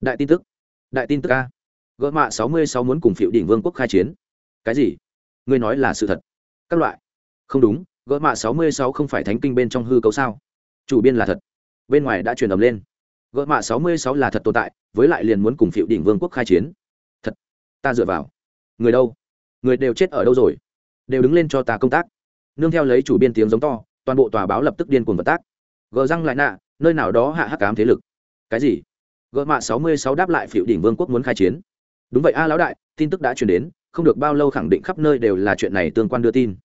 Đại tin tức. Đại tin tức a. G mạ 66 muốn cùng phiệu đỉnh vương quốc khai chiến. Cái gì? Ngươi nói là sự thật. Các loại. Không đúng g mạ 66 không phải thánh kinh bên trong hư cấu sao? Chủ biên là thật. Bên ngoài đã truyền ầm lên. Gỡ mạ 66 là thật tồn tại, với lại liền muốn cùng phiệu đỉnh vương quốc khai chiến. Thật. Ta dựa vào. Người đâu? Người đều chết ở đâu rồi? Đều đứng lên cho ta công tác. Nương theo lấy chủ biên tiếng giống to, toàn bộ tòa báo lập tức điên cuồng vật tác. Gờ răng lại nạ, nơi nào đó hạ hắc cám thế lực. Cái gì? Gỡ mạ sáu mươi sáu đáp lại phiệu đỉnh vương quốc muốn khai chiến. Đúng vậy a, lão đại, tin tức đã truyền đến, không được bao lâu khẳng định khắp nơi đều là chuyện này tương quan đưa tin.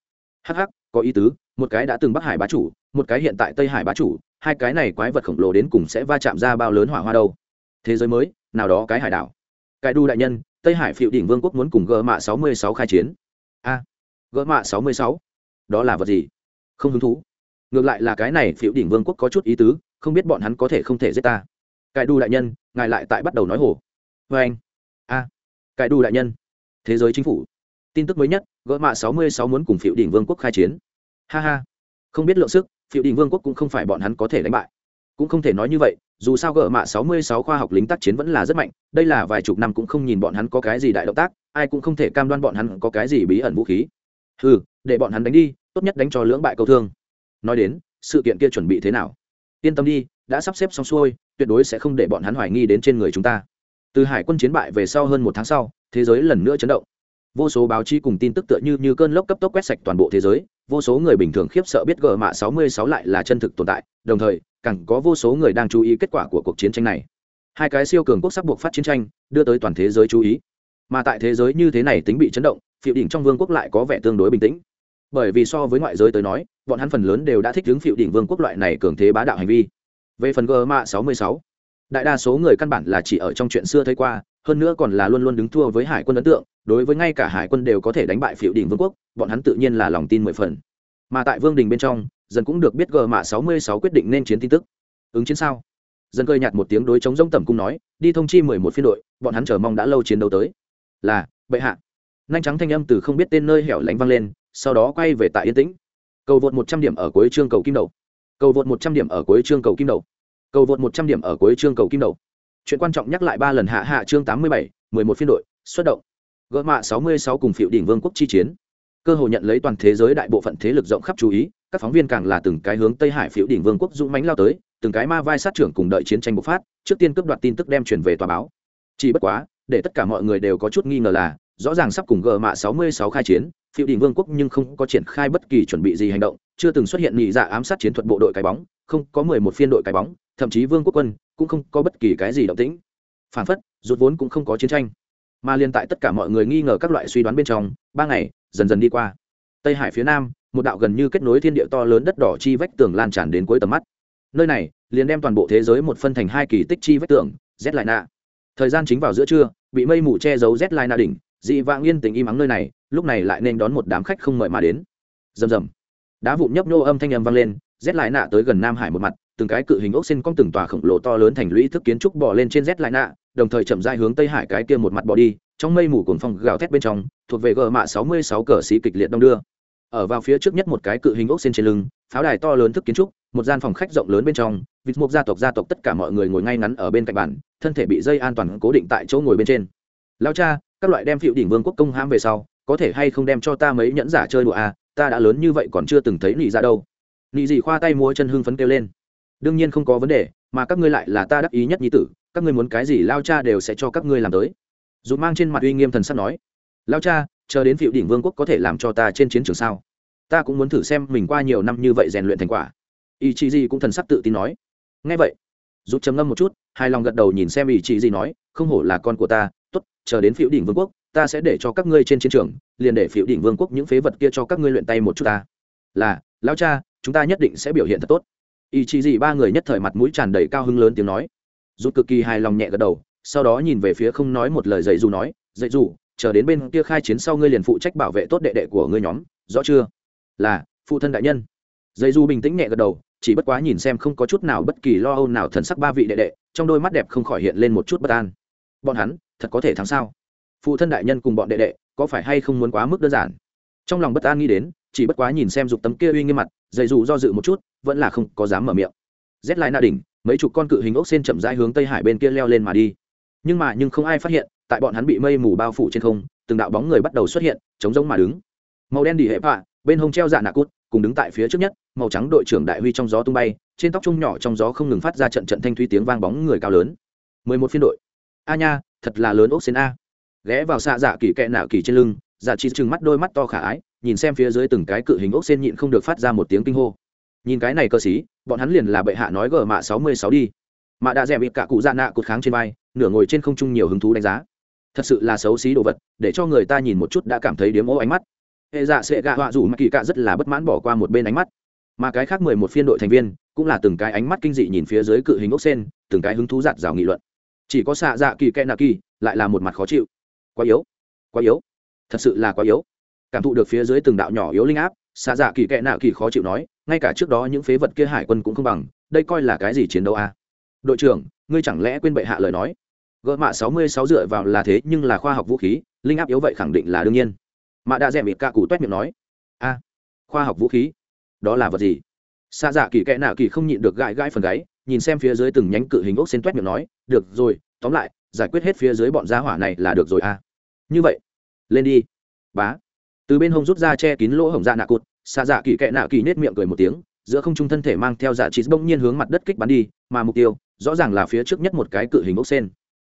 Hắc hắc, có ý tứ một cái đã từng bắc hải bá chủ một cái hiện tại tây hải bá chủ hai cái này quái vật khổng lồ đến cùng sẽ va chạm ra bao lớn hỏa hoa đâu. Thế giới mới nào đó cái hải đảo. Cái đu đại nhân tây hải phiệu đỉnh vương quốc muốn cùng gỡ mạ sáu mươi sáu khai chiến. A à, gỡ mạ sáu mươi sáu? Đó là vật gì? Không hứng thú. Ngược lại là cái này phiệu đỉnh vương quốc có chút ý tứ không biết bọn hắn có thể không thể giết ta. Cải đu đại nhân ngài lại tại bắt đầu nói hổ vê vâng anh. A à, cải đu đại nhân. Thế giới chính phủ. Tin tức mới nhất gỡ mạ sáu mươi sáu muốn cùng phiệu đỉnh vương quốc khai chiến ha ha. Không biết lượng sức phiệu đỉnh vương quốc cũng không phải bọn hắn có thể đánh bại. Cũng không thể nói như vậy, dù sao gỡ mạ 66 khoa học lính tác chiến vẫn là rất mạnh, đây là vài chục năm cũng không nhìn bọn hắn có cái gì đại động tác, ai cũng không thể cam đoan bọn hắn có cái gì bí ẩn vũ khí. Ừ để bọn hắn đánh đi, tốt nhất đánh cho lưỡng bại câu thương. Nói đến, sự kiện kia chuẩn bị thế nào? Yên tâm đi, đã sắp xếp xong xuôi, tuyệt đối sẽ không để bọn hắn hoài nghi đến trên người chúng ta. Từ hải quân chiến bại về sau hơn một tháng sau, thế giới lần nữa chấn động. Vô số báo chí cùng tin tức tựa như như cơn lốc cấp tốc quét sạch toàn bộ thế giới vô số người bình thường khiếp sợ biết gờ mạ 66 lại là chân thực tồn tại đồng thời càng có vô số người đang chú ý kết quả của cuộc chiến tranh này. Hai cái siêu cường quốc sắc buộc phát chiến tranh đưa tới toàn thế giới chú ý. Mà tại thế giới như thế này tính bị chấn động phiệu đỉnh trong vương quốc lại có vẻ tương đối bình tĩnh. Bởi vì so với ngoại giới tới nói bọn hắn phần lớn đều đã thích ứng phiệu đỉnh vương quốc loại này cường thế bá đạo hành vi. Về phần gờ mạ 66, đại đa số người căn bản là chỉ ở trong chuyện xưa thấy qua hơn nữa còn là luôn luôn đứng thua với hải quân ấn tượng, đối với ngay cả hải quân đều có thể đánh bại phiệu đỉnh vương quốc, bọn hắn tự nhiên là lòng tin mười phần. Mà tại vương đình bên trong dần cũng được biết gờ mạ sáu mươi sáu quyết định nên chiến tin tức. Ứng chiến sao? Dần cơi nhạt một tiếng đối chống giống tầm cung nói, đi thông chi mười một phiên đội, bọn hắn chờ mong đã lâu chiến đấu tới. Là, bệ hạ. Nhanh trắng thanh âm từ không biết tên nơi hẻo lánh vang lên, sau đó quay về tại yên tĩnh. Cầu vượt một trăm điểm ở cuối chương cầu kim đầu. Cầu vượt một trăm điểm ở cuối chương cầu kim đầu. Cầu vượt một trăm điểm ở cuối chương cầu kim đầu chuyện quan trọng nhắc lại ba lần hạ hạ chương tám mươi bảy, mười một phiên đội, xuất động. Gỡ mạ sáu mươi sáu cùng phiệu đỉnh vương quốc chi chiến. Cơ hội nhận lấy toàn thế giới đại bộ phận thế lực rộng khắp chú ý, các phóng viên càng là từng cái hướng tây hải phiệu đỉnh vương quốc dũng mãnh lao tới, từng cái ma vai sát trưởng cùng đợi chiến tranh bộc phát, trước tiên cướp đoạt tin tức đem truyền về tòa báo. Chỉ bất quá, để tất cả mọi người đều có chút nghi ngờ là, rõ ràng sắp cùng gờ mạ 66 khai chiến phiệu đình vương quốc nhưng không có triển khai bất kỳ chuẩn bị gì hành động, chưa từng xuất hiện nhị dạ ám sát chiến thuật bộ đội cái bóng không có mười một phiên đội cái bóng, thậm chí vương quốc quân cũng không có bất kỳ cái gì động tĩnh. Phản phất rút vốn cũng không có chiến tranh. Mà liên tại tất cả mọi người nghi ngờ các loại suy đoán bên trong, ba ngày, dần dần đi qua. Tây hải phía nam, một đạo gần như kết nối thiên địa to lớn đất đỏ chi vách tường lan tràn đến cuối tầm mắt. Nơi này, liền đem toàn bộ thế giới một phân thành hai kỳ tích chi vách tường z lại nạ thời gian chính vào giữa trưa, bị mây mù che giấu z lại nạ đỉnh, dị vãng yên tình im ắng nơi này, lúc này lại nên đón một đám khách không mời mà đến. Rầm rầm. Đá vụn nhấp nhô âm thanh âm vang lên rét lại nạ tới gần nam hải một mặt, từng cái cự hình ốc xin cong từng tòa khổng lồ to lớn thành lũy thức kiến trúc bỏ lên trên rét lại nạ, đồng thời chậm rãi hướng tây hải cái kia một mặt bỏ đi, trong mây mù cuồng phong gào thét bên trong, thuộc về gờ mạ sáu mươi sáu cờ xí kịch liệt đông đưa. Ở vào phía trước nhất một cái cự hình ốc xin trên lưng, pháo đài to lớn thức kiến trúc, một gian phòng khách rộng lớn bên trong, vịt mục gia tộc gia tộc tất cả mọi người ngồi ngay ngắn ở bên cạnh bàn, thân thể bị dây an toàn cố định tại chỗ ngồi bên trên. Lao cha, các loại đem phiệu đỉnh vương quốc công hãm về sau, có thể hay không đem cho ta mấy nhẫn giả chơi đùa à? Ta đã lớn như vậy còn chưa từng thấy nị ra đâu nị gì khoa tay múa chân hưng phấn kêu lên. Đương nhiên không có vấn đề, mà các ngươi lại là ta đắc ý nhất nhi tử, các ngươi muốn cái gì lao cha đều sẽ cho các ngươi làm tới. Dù mang trên mặt uy nghiêm thần sắp nói, lao cha, chờ đến phiệu đỉnh vương quốc có thể làm cho ta trên chiến trường sao? Ta cũng muốn thử xem mình qua nhiều năm như vậy rèn luyện thành quả. Ý chí gì cũng thần sắc tự tin nói ngay vậy. Rút trầm ngâm một chút, hài lòng gật đầu nhìn xem ý chí gì nói, không hổ là con của ta, tốt, chờ đến phiệu đỉnh vương quốc, ta sẽ để cho các ngươi trên chiến trường, liền để phiệu đỉnh vương quốc những phế vật kia cho các ngươi luyện tay một chút ta. Là lão cha chúng ta nhất định sẽ biểu hiện thật tốt. Ý chí gì ba người nhất thời mặt mũi tràn đầy cao hứng lớn tiếng nói. Rút cực kỳ hài lòng nhẹ gật đầu, sau đó nhìn về phía không nói một lời dạy dù nói dạy dù, chờ đến bên kia khai chiến sau ngươi liền phụ trách bảo vệ tốt đệ đệ của ngươi nhóm, rõ chưa? Là, phụ thân đại nhân. Dạy du bình tĩnh nhẹ gật đầu, chỉ bất quá nhìn xem không có chút nào bất kỳ lo âu nào thần sắc ba vị đệ đệ, trong đôi mắt đẹp không khỏi hiện lên một chút bất an. Bọn hắn, thật có thể thắng sao? Phụ thân đại nhân cùng bọn đệ đệ, có phải hay không muốn quá mức đơn giản? Trong lòng bất an nghĩ đến, chỉ bất quá nhìn xem dục tấm kia uy nghiêm mặt, dày dù do dự một chút, vẫn là không có dám mở miệng. Rét lại na đỉnh, mấy chục con cự hình ốc sen chậm rãi hướng tây hải bên kia leo lên mà đi. Nhưng mà nhưng không ai phát hiện, tại bọn hắn bị mây mù bao phủ trên không, từng đạo bóng người bắt đầu xuất hiện chống giống mà đứng. Màu đen đỉ hệ phạ, bên hông treo dạ nạ cút, cùng đứng tại phía trước nhất, màu trắng đội trưởng đại huy trong gió tung bay, trên tóc trung nhỏ trong gió không ngừng phát ra trận trận thanh thúy tiếng vang bóng người cao lớn. Mười một phiên đội. A nha, thật là lớn ốc xến a. Ghé vào xạ dạ kỳ kẹ nạo kỳ trên lưng dạ chỉ chừng mắt đôi mắt to khả ái nhìn xem phía dưới từng cái cự hình ốc xên nhịn không được phát ra một tiếng kinh hô. Nhìn cái này cơ sĩ, bọn hắn liền là bệ hạ nói gờ mạ sáu mươi sáu đi. Mạ đã dẹp bị cả cụ dạ nạ cột kháng trên vai nửa ngồi trên không trung nhiều hứng thú đánh giá. Thật sự là xấu xí đồ vật để cho người ta nhìn một chút đã cảm thấy điếm ô ánh mắt. Hệ dạ sẽ gạ họa dù mà kỳ cạ rất là bất mãn bỏ qua một bên ánh mắt. Mà cái khác mười một phiên đội thành viên cũng là từng cái ánh mắt kinh dị nhìn phía dưới cự hình ốc sen từng cái hứng thú giạt rào nghị luận. Chỉ có xạ dạ kỳ kẽ nạ kỳ lại là một mặt khó chịu. Quá yếu. Quá yếu thật sự là quá yếu. Cảm thụ được phía dưới từng đạo nhỏ yếu linh áp xạ dạ kỳ kẽ nạ kỳ khó chịu nói, ngay cả trước đó những phế vật kia hải quân cũng không bằng, đây coi là cái gì chiến đấu à? đội trưởng, ngươi chẳng lẽ quên bệ hạ lời nói? Gỡ mạ sáu mươi sáu dựa vào là thế nhưng là khoa học vũ khí, linh áp yếu vậy khẳng định là đương nhiên. Mạ đã rẻ mịt ca cụ toét miệng nói, a, khoa học vũ khí? Đó là vật gì? Xa dạ kỳ kẽ nạ kỳ không nhịn được gãi gãi phần gáy, nhìn xem phía dưới từng nhánh cự hình ốc xen toét miệng nói, được rồi, tóm lại, giải quyết hết phía dưới bọn gia hỏa này là được rồi a. Như vậy lên đi. Bá. Từ bên hông rút ra che kín lỗ hổng dạ nạ cụt, xạ dạ kỳ kẽ nạ kỳ nết miệng cười một tiếng, giữa không trung thân thể mang theo dạ chỉ bỗng nhiên hướng mặt đất kích bắn đi, mà mục tiêu, rõ ràng là phía trước nhất một cái cự hình ốc sen.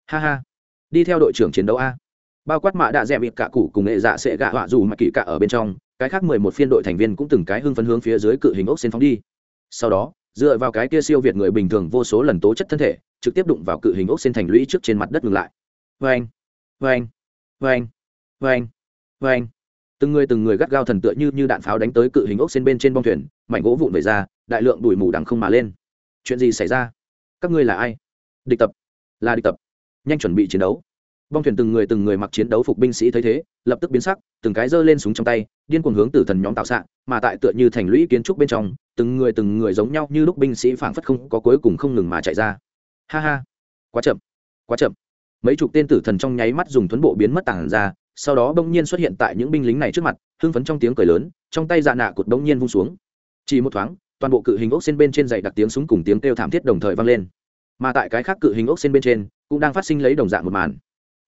Ha ha. Đi theo đội trưởng chiến đấu a. Bao quát mạ đạ dẹ bị cả cụ cùng nghệ dạ sẽ gạ họa dù mà kỳ cả ở bên trong, cái khác mười một phiên đội thành viên cũng từng cái hưng phấn hướng phía dưới cự hình ốc xen phóng đi. Sau đó, dựa vào cái kia siêu việt người bình thường vô số lần tố chất thân thể, trực tiếp đụng vào cự hình ốc xen thành lũy trước trên mặt đất ngừng lại. Vê anh vê anh vê Vâng. Vâng. từng người từng người gắt gao thần tựa như như đạn pháo đánh tới cự hình ốc xên bên trên bong thuyền, mảnh gỗ vụn về ra, đại lượng đùi mù đằng không mà lên. Chuyện gì xảy ra? Các ngươi là ai? Địch tập. Là địch tập. Nhanh chuẩn bị chiến đấu. Bong thuyền từng người từng người mặc chiến đấu phục binh sĩ thấy thế, lập tức biến sắc, từng cái giơ lên súng trong tay, điên cuồng hướng tử thần nhóm tạo xạ, mà tại tựa như thành lũy kiến trúc bên trong, từng người từng người giống nhau như lúc binh sĩ phảng phất không có cuối cùng không ngừng mà chạy ra. Ha ha. Quá chậm. Quá chậm. Mấy chục tên tử thần trong nháy mắt dùng thuấn bộ biến mất tảng ra sau đó bỗng nhiên xuất hiện tại những binh lính này trước mặt, hưng phấn trong tiếng cười lớn, trong tay dạ nạ cụt bỗng nhiên vung xuống. Chỉ một thoáng, toàn bộ cự hình ốc xên bên trên dày đặc tiếng súng cùng tiếng kêu thảm thiết đồng thời vang lên. Mà tại cái khác cự hình ốc xên bên trên, cũng đang phát sinh lấy đồng dạng một màn.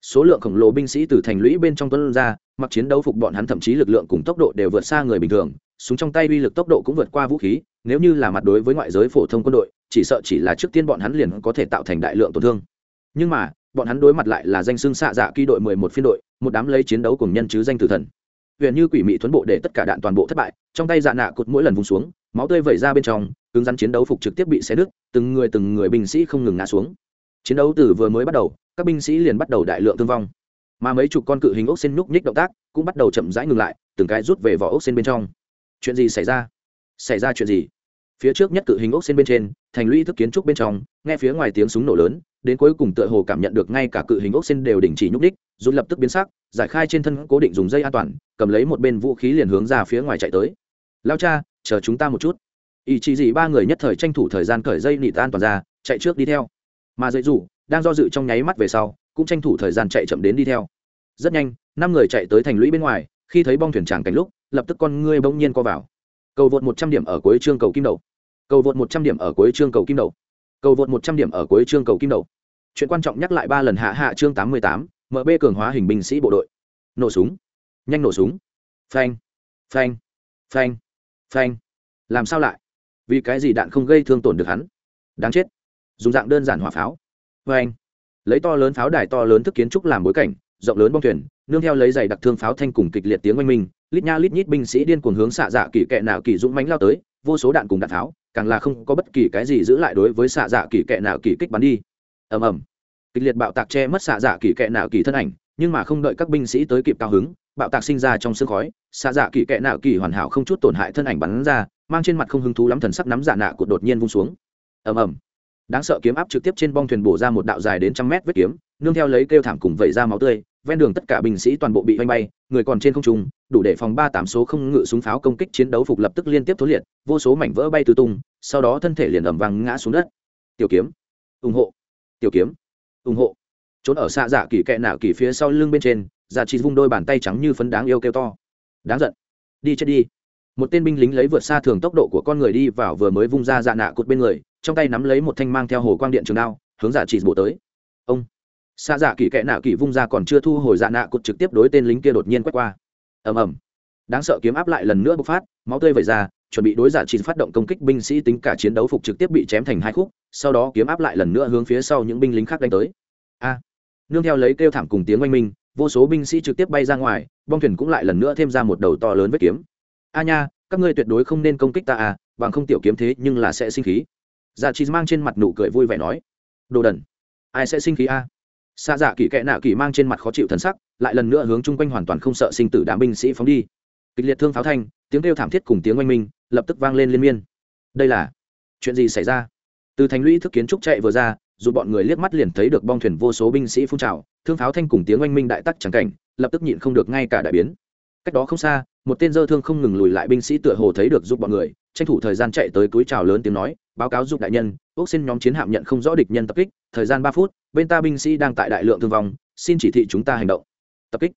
Số lượng khổng lồ binh sĩ từ thành lũy bên trong tuấn ra, mặc chiến đấu phục bọn hắn thậm chí lực lượng cùng tốc độ đều vượt xa người bình thường, súng trong tay uy lực tốc độ cũng vượt qua vũ khí, nếu như là mặt đối với ngoại giới phổ thông quân đội, chỉ sợ chỉ là trước tiên bọn hắn liền có thể tạo thành đại lượng tổn thương. Nhưng mà bọn hắn đối mặt lại là danh xưng xạ dạ kỳ đội mười một phiên đội, một đám lấy chiến đấu cùng nhân chứ danh tử thần. Huyền như quỷ mị thuấn bộ để tất cả đạn toàn bộ thất bại, trong tay dạ nạ cụt mỗi lần vùng xuống, máu tươi vẩy ra bên trong, cứng rắn chiến đấu phục trực tiếp bị xé đứt, từng người từng người binh sĩ không ngừng ngã xuống. Chiến đấu từ vừa mới bắt đầu, các binh sĩ liền bắt đầu đại lượng thương vong. Mà mấy chục con cự hình ốc sen nhúc nhích động tác cũng bắt đầu chậm rãi ngừng lại, từng cái rút về vỏ ốc sen bên trong. Chuyện gì xảy ra? Xảy ra chuyện gì? Phía trước nhất cự hình ốc sen bên trên, thành lũy thức kiến trúc bên trong, nghe phía ngoài tiếng súng nổ lớn đến cuối cùng tựa hồ cảm nhận được ngay cả cự hình ốc sen đều đình chỉ nhúc đích rút lập tức biến sắc, giải khai trên thân cố định dùng dây an toàn, cầm lấy một bên vũ khí liền hướng ra phía ngoài chạy tới. Lao cha, chờ chúng ta một chút. Ý chỉ gì ba người nhất thời tranh thủ thời gian cởi dây nịt an toàn ra, chạy trước đi theo. Mà dây rủ đang do dự trong nháy mắt về sau, cũng tranh thủ thời gian chạy chậm đến đi theo. Rất nhanh, năm người chạy tới thành lũy bên ngoài, khi thấy bong thuyền tràng cảnh lúc, lập tức con ngươi bỗng nhiên co vào. Cầu vượt một trăm điểm ở cuối chương cầu kim đậu cầu vượt một trăm điểm ở cuối chương cầu kim đậu cầu vượt một trăm điểm ở cuối chương cầu kim đầu. Chuyện quan trọng nhắc lại ba lần hạ hạ chương tám mươi tám mb cường hóa hình binh sĩ bộ đội. Nổ súng. Nhanh nổ súng. Phanh. Phanh. Phanh. Phanh. Làm sao lại? Vì cái gì đạn không gây thương tổn được hắn? Đáng chết. Dùng dạng đơn giản hỏa pháo. Phanh. Lấy to lớn pháo đài to lớn thức kiến trúc làm bối cảnh, rộng lớn bong thuyền, nương theo lấy giày đặc thương pháo thanh cùng kịch liệt tiếng oanh minh, lít nha lít nhít binh sĩ điên cuồng hướng xạ dạ kỳ kệ nào kỳ dũng mánh lao tới, vô số đạn cùng đạn pháo càng là không có bất kỳ cái gì giữ lại đối với xạ dạ kỳ kệ nào kỳ kích bắn đi. Ầm ầm. Kịch liệt bạo tạc che mất xạ dạ kỳ kệ nào kỳ thân ảnh, nhưng mà không đợi các binh sĩ tới kịp cao hứng, bạo tạc sinh ra trong sương khói, xạ dạ kỳ kệ nào kỳ hoàn hảo không chút tổn hại thân ảnh bắn ra, mang trên mặt không hứng thú lắm thần sắc nắm dạ nạ của đột nhiên vung xuống. Ầm ầm. Đáng sợ kiếm áp trực tiếp trên bong thuyền bổ ra một đạo dài đến trăm mét vết kiếm, nương theo lấy kêu thảm cùng vẩy ra máu tươi ven đường tất cả binh sĩ toàn bộ bị vanh bay, người còn trên không trung, đủ để phòng ba tám số không ngự súng pháo công kích chiến đấu phục lập tức liên tiếp thối liệt, vô số mảnh vỡ bay tứ tung, sau đó thân thể liền ẩm vàng ngã xuống đất. Tiểu kiếm, ủng hộ. Tiểu kiếm, ủng hộ. Trốn ở xạ dạ kỳ kẹ nạo kỳ phía sau lưng bên trên dạ chỉ vung đôi bàn tay trắng như phấn đáng yêu kêu to. Đáng giận. Đi chết đi. Một tên binh lính lấy vượt xa thường tốc độ của con người đi vào vừa mới vung ra dạ nạ cột bên người, trong tay nắm lấy một thanh mang theo hồ quang điện trường đao, hướng dạ chỉ bổ tới. Ông xa dạ kỳ kệ nạ kỳ vung ra còn chưa thu hồi dạ nạ cụt trực tiếp đối tên lính kia đột nhiên quét qua. Ầm ầm. Đáng sợ kiếm áp lại lần nữa bộc phát, máu tươi vẩy ra, chuẩn bị đối giả chỉ phát động công kích binh sĩ tính cả chiến đấu phục trực tiếp bị chém thành hai khúc, sau đó kiếm áp lại lần nữa hướng phía sau những binh lính khác đánh tới. A. Nương theo lấy kêu thảm cùng tiếng oanh minh, vô số binh sĩ trực tiếp bay ra ngoài, bong thuyền cũng lại lần nữa thêm ra một đầu to lớn vết kiếm. A nha, các ngươi tuyệt đối không nên công kích ta à bằng không tiểu kiếm thế nhưng là sẽ sinh khí. Giả chỉ mang trên mặt nụ cười vui vẻ nói. Đồ đần. Ai sẽ sinh khí a? Xa dạ kỳ kẽ nạ kỳ mang trên mặt khó chịu thần sắc, lại lần nữa hướng chung quanh hoàn toàn không sợ sinh tử đám binh sĩ phóng đi. Kịch liệt thương pháo thanh, tiếng kêu thảm thiết cùng tiếng oanh minh, lập tức vang lên liên miên. Đây là chuyện gì xảy ra? Từ thành lũy thức kiến trúc chạy vừa ra, dù bọn người liếc mắt liền thấy được bong thuyền vô số binh sĩ phun trào, thương pháo thanh cùng tiếng oanh minh đại tắc trắng cảnh, lập tức nhịn không được ngay cả đại biến. Cách đó không xa, một tên dơ thương không ngừng lùi lại binh sĩ tựa hồ thấy được giúp bọn người tranh thủ thời gian chạy tới túi trào lớn tiếng nói, báo cáo giúp đại nhân ốc xin nhóm chiến hạm nhận không rõ địch nhân tập kích, thời gian ba phút, bên ta binh sĩ đang tại đại lượng thương vong, xin chỉ thị chúng ta hành động. Tập kích.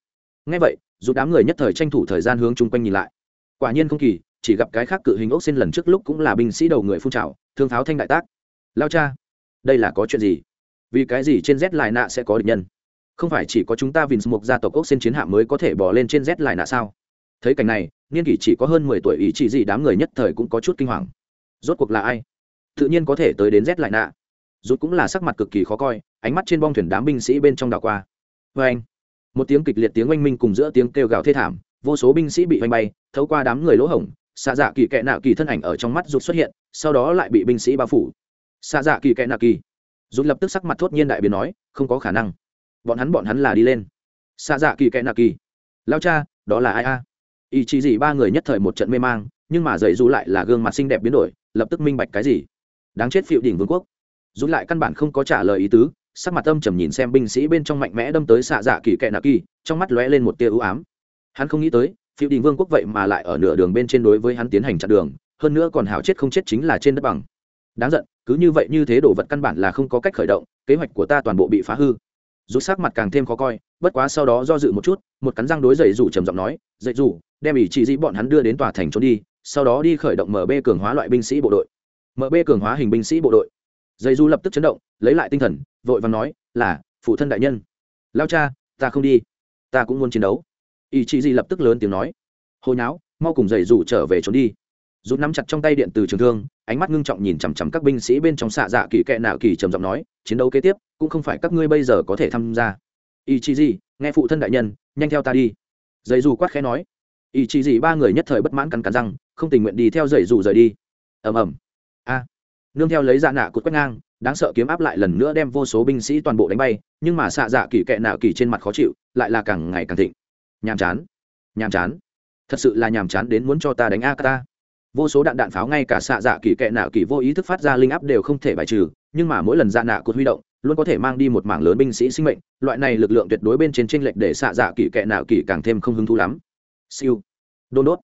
Ngay vậy, dù đám người nhất thời tranh thủ thời gian hướng chung quanh nhìn lại. Quả nhiên không kỳ, chỉ gặp cái khác cự hình ốc xin lần trước lúc cũng là binh sĩ đầu người phun trào, thương pháo thanh đại tác. Lao cha, đây là có chuyện gì? Vì cái gì trên z lại nạ sẽ có địch nhân? Không phải chỉ có chúng ta vì một gia tộc ốc xin chiến hạm mới có thể bỏ lên trên z lại nạ sao? Thấy cảnh này niên kỷ chỉ có hơn mười tuổi ý chỉ gì đám người nhất thời cũng có chút kinh hoàng. Rốt cuộc là ai? Tự nhiên có thể tới đến rét lại nạ. Rút cũng là sắc mặt cực kỳ khó coi, ánh mắt trên bong thuyền đám binh sĩ bên trong đảo qua. Vê anh, một tiếng kịch liệt tiếng oanh minh cùng giữa tiếng kêu gào thê thảm, vô số binh sĩ bị oanh bay, thấu qua đám người lỗ hổng, xạ dạ kỳ kẹ nạ kỳ thân ảnh ở trong mắt rút xuất hiện, sau đó lại bị binh sĩ bao phủ. Xạ dạ kỳ kẹ nạ kỳ. Rút lập tức sắc mặt thốt nhiên đại biến nói, không có khả năng. Bọn hắn bọn hắn là đi lên. Xạ dạ kỳ kẹ nạ kỳ. Lao cha, đó là ai a? Ý chí gì ba người nhất thời một trận mê mang, nhưng mà dậy dù lại là gương mặt xinh đẹp biến đổi, lập tức minh bạch cái gì? Đáng chết phiệu đỉnh vương quốc. Dù lại căn bản không có trả lời ý tứ, sắc mặt âm trầm nhìn xem binh sĩ bên trong mạnh mẽ đâm tới xạ dạ kỳ kẹ nạ kỳ, trong mắt lóe lên một tia ưu ám. Hắn không nghĩ tới phiệu đình vương quốc vậy mà lại ở nửa đường bên trên đối với hắn tiến hành chặn đường, hơn nữa còn hảo chết không chết chính là trên đất bằng. Đáng giận, cứ như vậy như thế đồ vật căn bản là không có cách khởi động, kế hoạch của ta toàn bộ bị phá hư rút sắc mặt càng thêm khó coi, bất quá sau đó do dự một chút, một cắn răng đối dậy rủ trầm giọng nói, dậy rủ, đem ỷ chỉ dĩ bọn hắn đưa đến tòa thành trốn đi, sau đó đi khởi động mb cường hóa loại binh sĩ bộ đội. Mb cường hóa hình binh sĩ bộ đội. Dây du lập tức chấn động, lấy lại tinh thần, vội và nói, là, phụ thân đại nhân. Lao cha, ta không đi, ta cũng muốn chiến đấu. Ý chí gì lập tức lớn tiếng nói, hồi nháo, mau cùng dậy rủ trở về trốn đi rút nắm chặt trong tay điện từ trường thương, ánh mắt ngưng trọng nhìn chằm chằm các binh sĩ bên trong xạ dạ kỳ kệ nạo kỳ trầm giọng nói, chiến đấu kế tiếp, cũng không phải các ngươi bây giờ có thể tham gia. Ý chí gì nghe phụ thân đại nhân, nhanh theo ta đi. Dậy dù quát khẽ nói. Ý chí gì ba người nhất thời bất mãn cắn cắn răng, không tình nguyện đi theo dậy dù rời đi. Ầm ầm. A. Nương theo lấy dạ nạ cột quét ngang, đáng sợ kiếm áp lại lần nữa đem vô số binh sĩ toàn bộ đánh bay, nhưng mà xạ dạ kỳ kệ nạo kỳ trên mặt khó chịu, lại là càng ngày càng thịnh. Nhàm chán. Nhàm chán. Thật sự là nhàm chán đến muốn cho ta đánh a ta vô số đạn đạn pháo ngay cả xạ dạ kỳ kệ nạo kỳ vô ý thức phát ra linh áp đều không thể bài trừ, nhưng mà mỗi lần dạ nạ cột huy động, luôn có thể mang đi một mảng lớn binh sĩ sinh mệnh, loại này lực lượng tuyệt đối bên trên tranh lệch để xạ dạ kỳ kệ nạo kỳ càng thêm không hứng thú lắm. Siêu. Đôn đốt.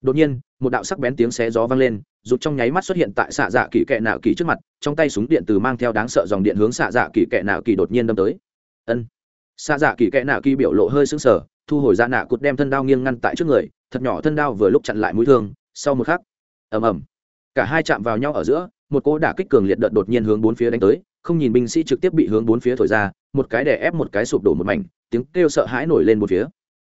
Đột nhiên, một đạo sắc bén tiếng xé gió vang lên, rụt trong nháy mắt xuất hiện tại xạ dạ kỳ kệ nạo kỳ trước mặt, trong tay súng điện từ mang theo đáng sợ dòng điện hướng xạ dạ kỳ kệ nạo kỳ đột nhiên đâm tới. Ân. Xạ dạ kỳ kệ nạo kỳ biểu lộ hơi sững sờ, thu hồi ra dạ nạ cụt đem thân đao nghiêng ngăn tại trước người, thật nhỏ thân đao vừa lúc chặn lại mũi thương, sau một khắc ầm ầm. Cả hai chạm vào nhau ở giữa, một cỗ đả kích cường liệt đợt đột nhiên hướng bốn phía đánh tới, không nhìn binh sĩ trực tiếp bị hướng bốn phía thổi ra, một cái đè ép một cái sụp đổ một mảnh, tiếng kêu sợ hãi nổi lên một phía.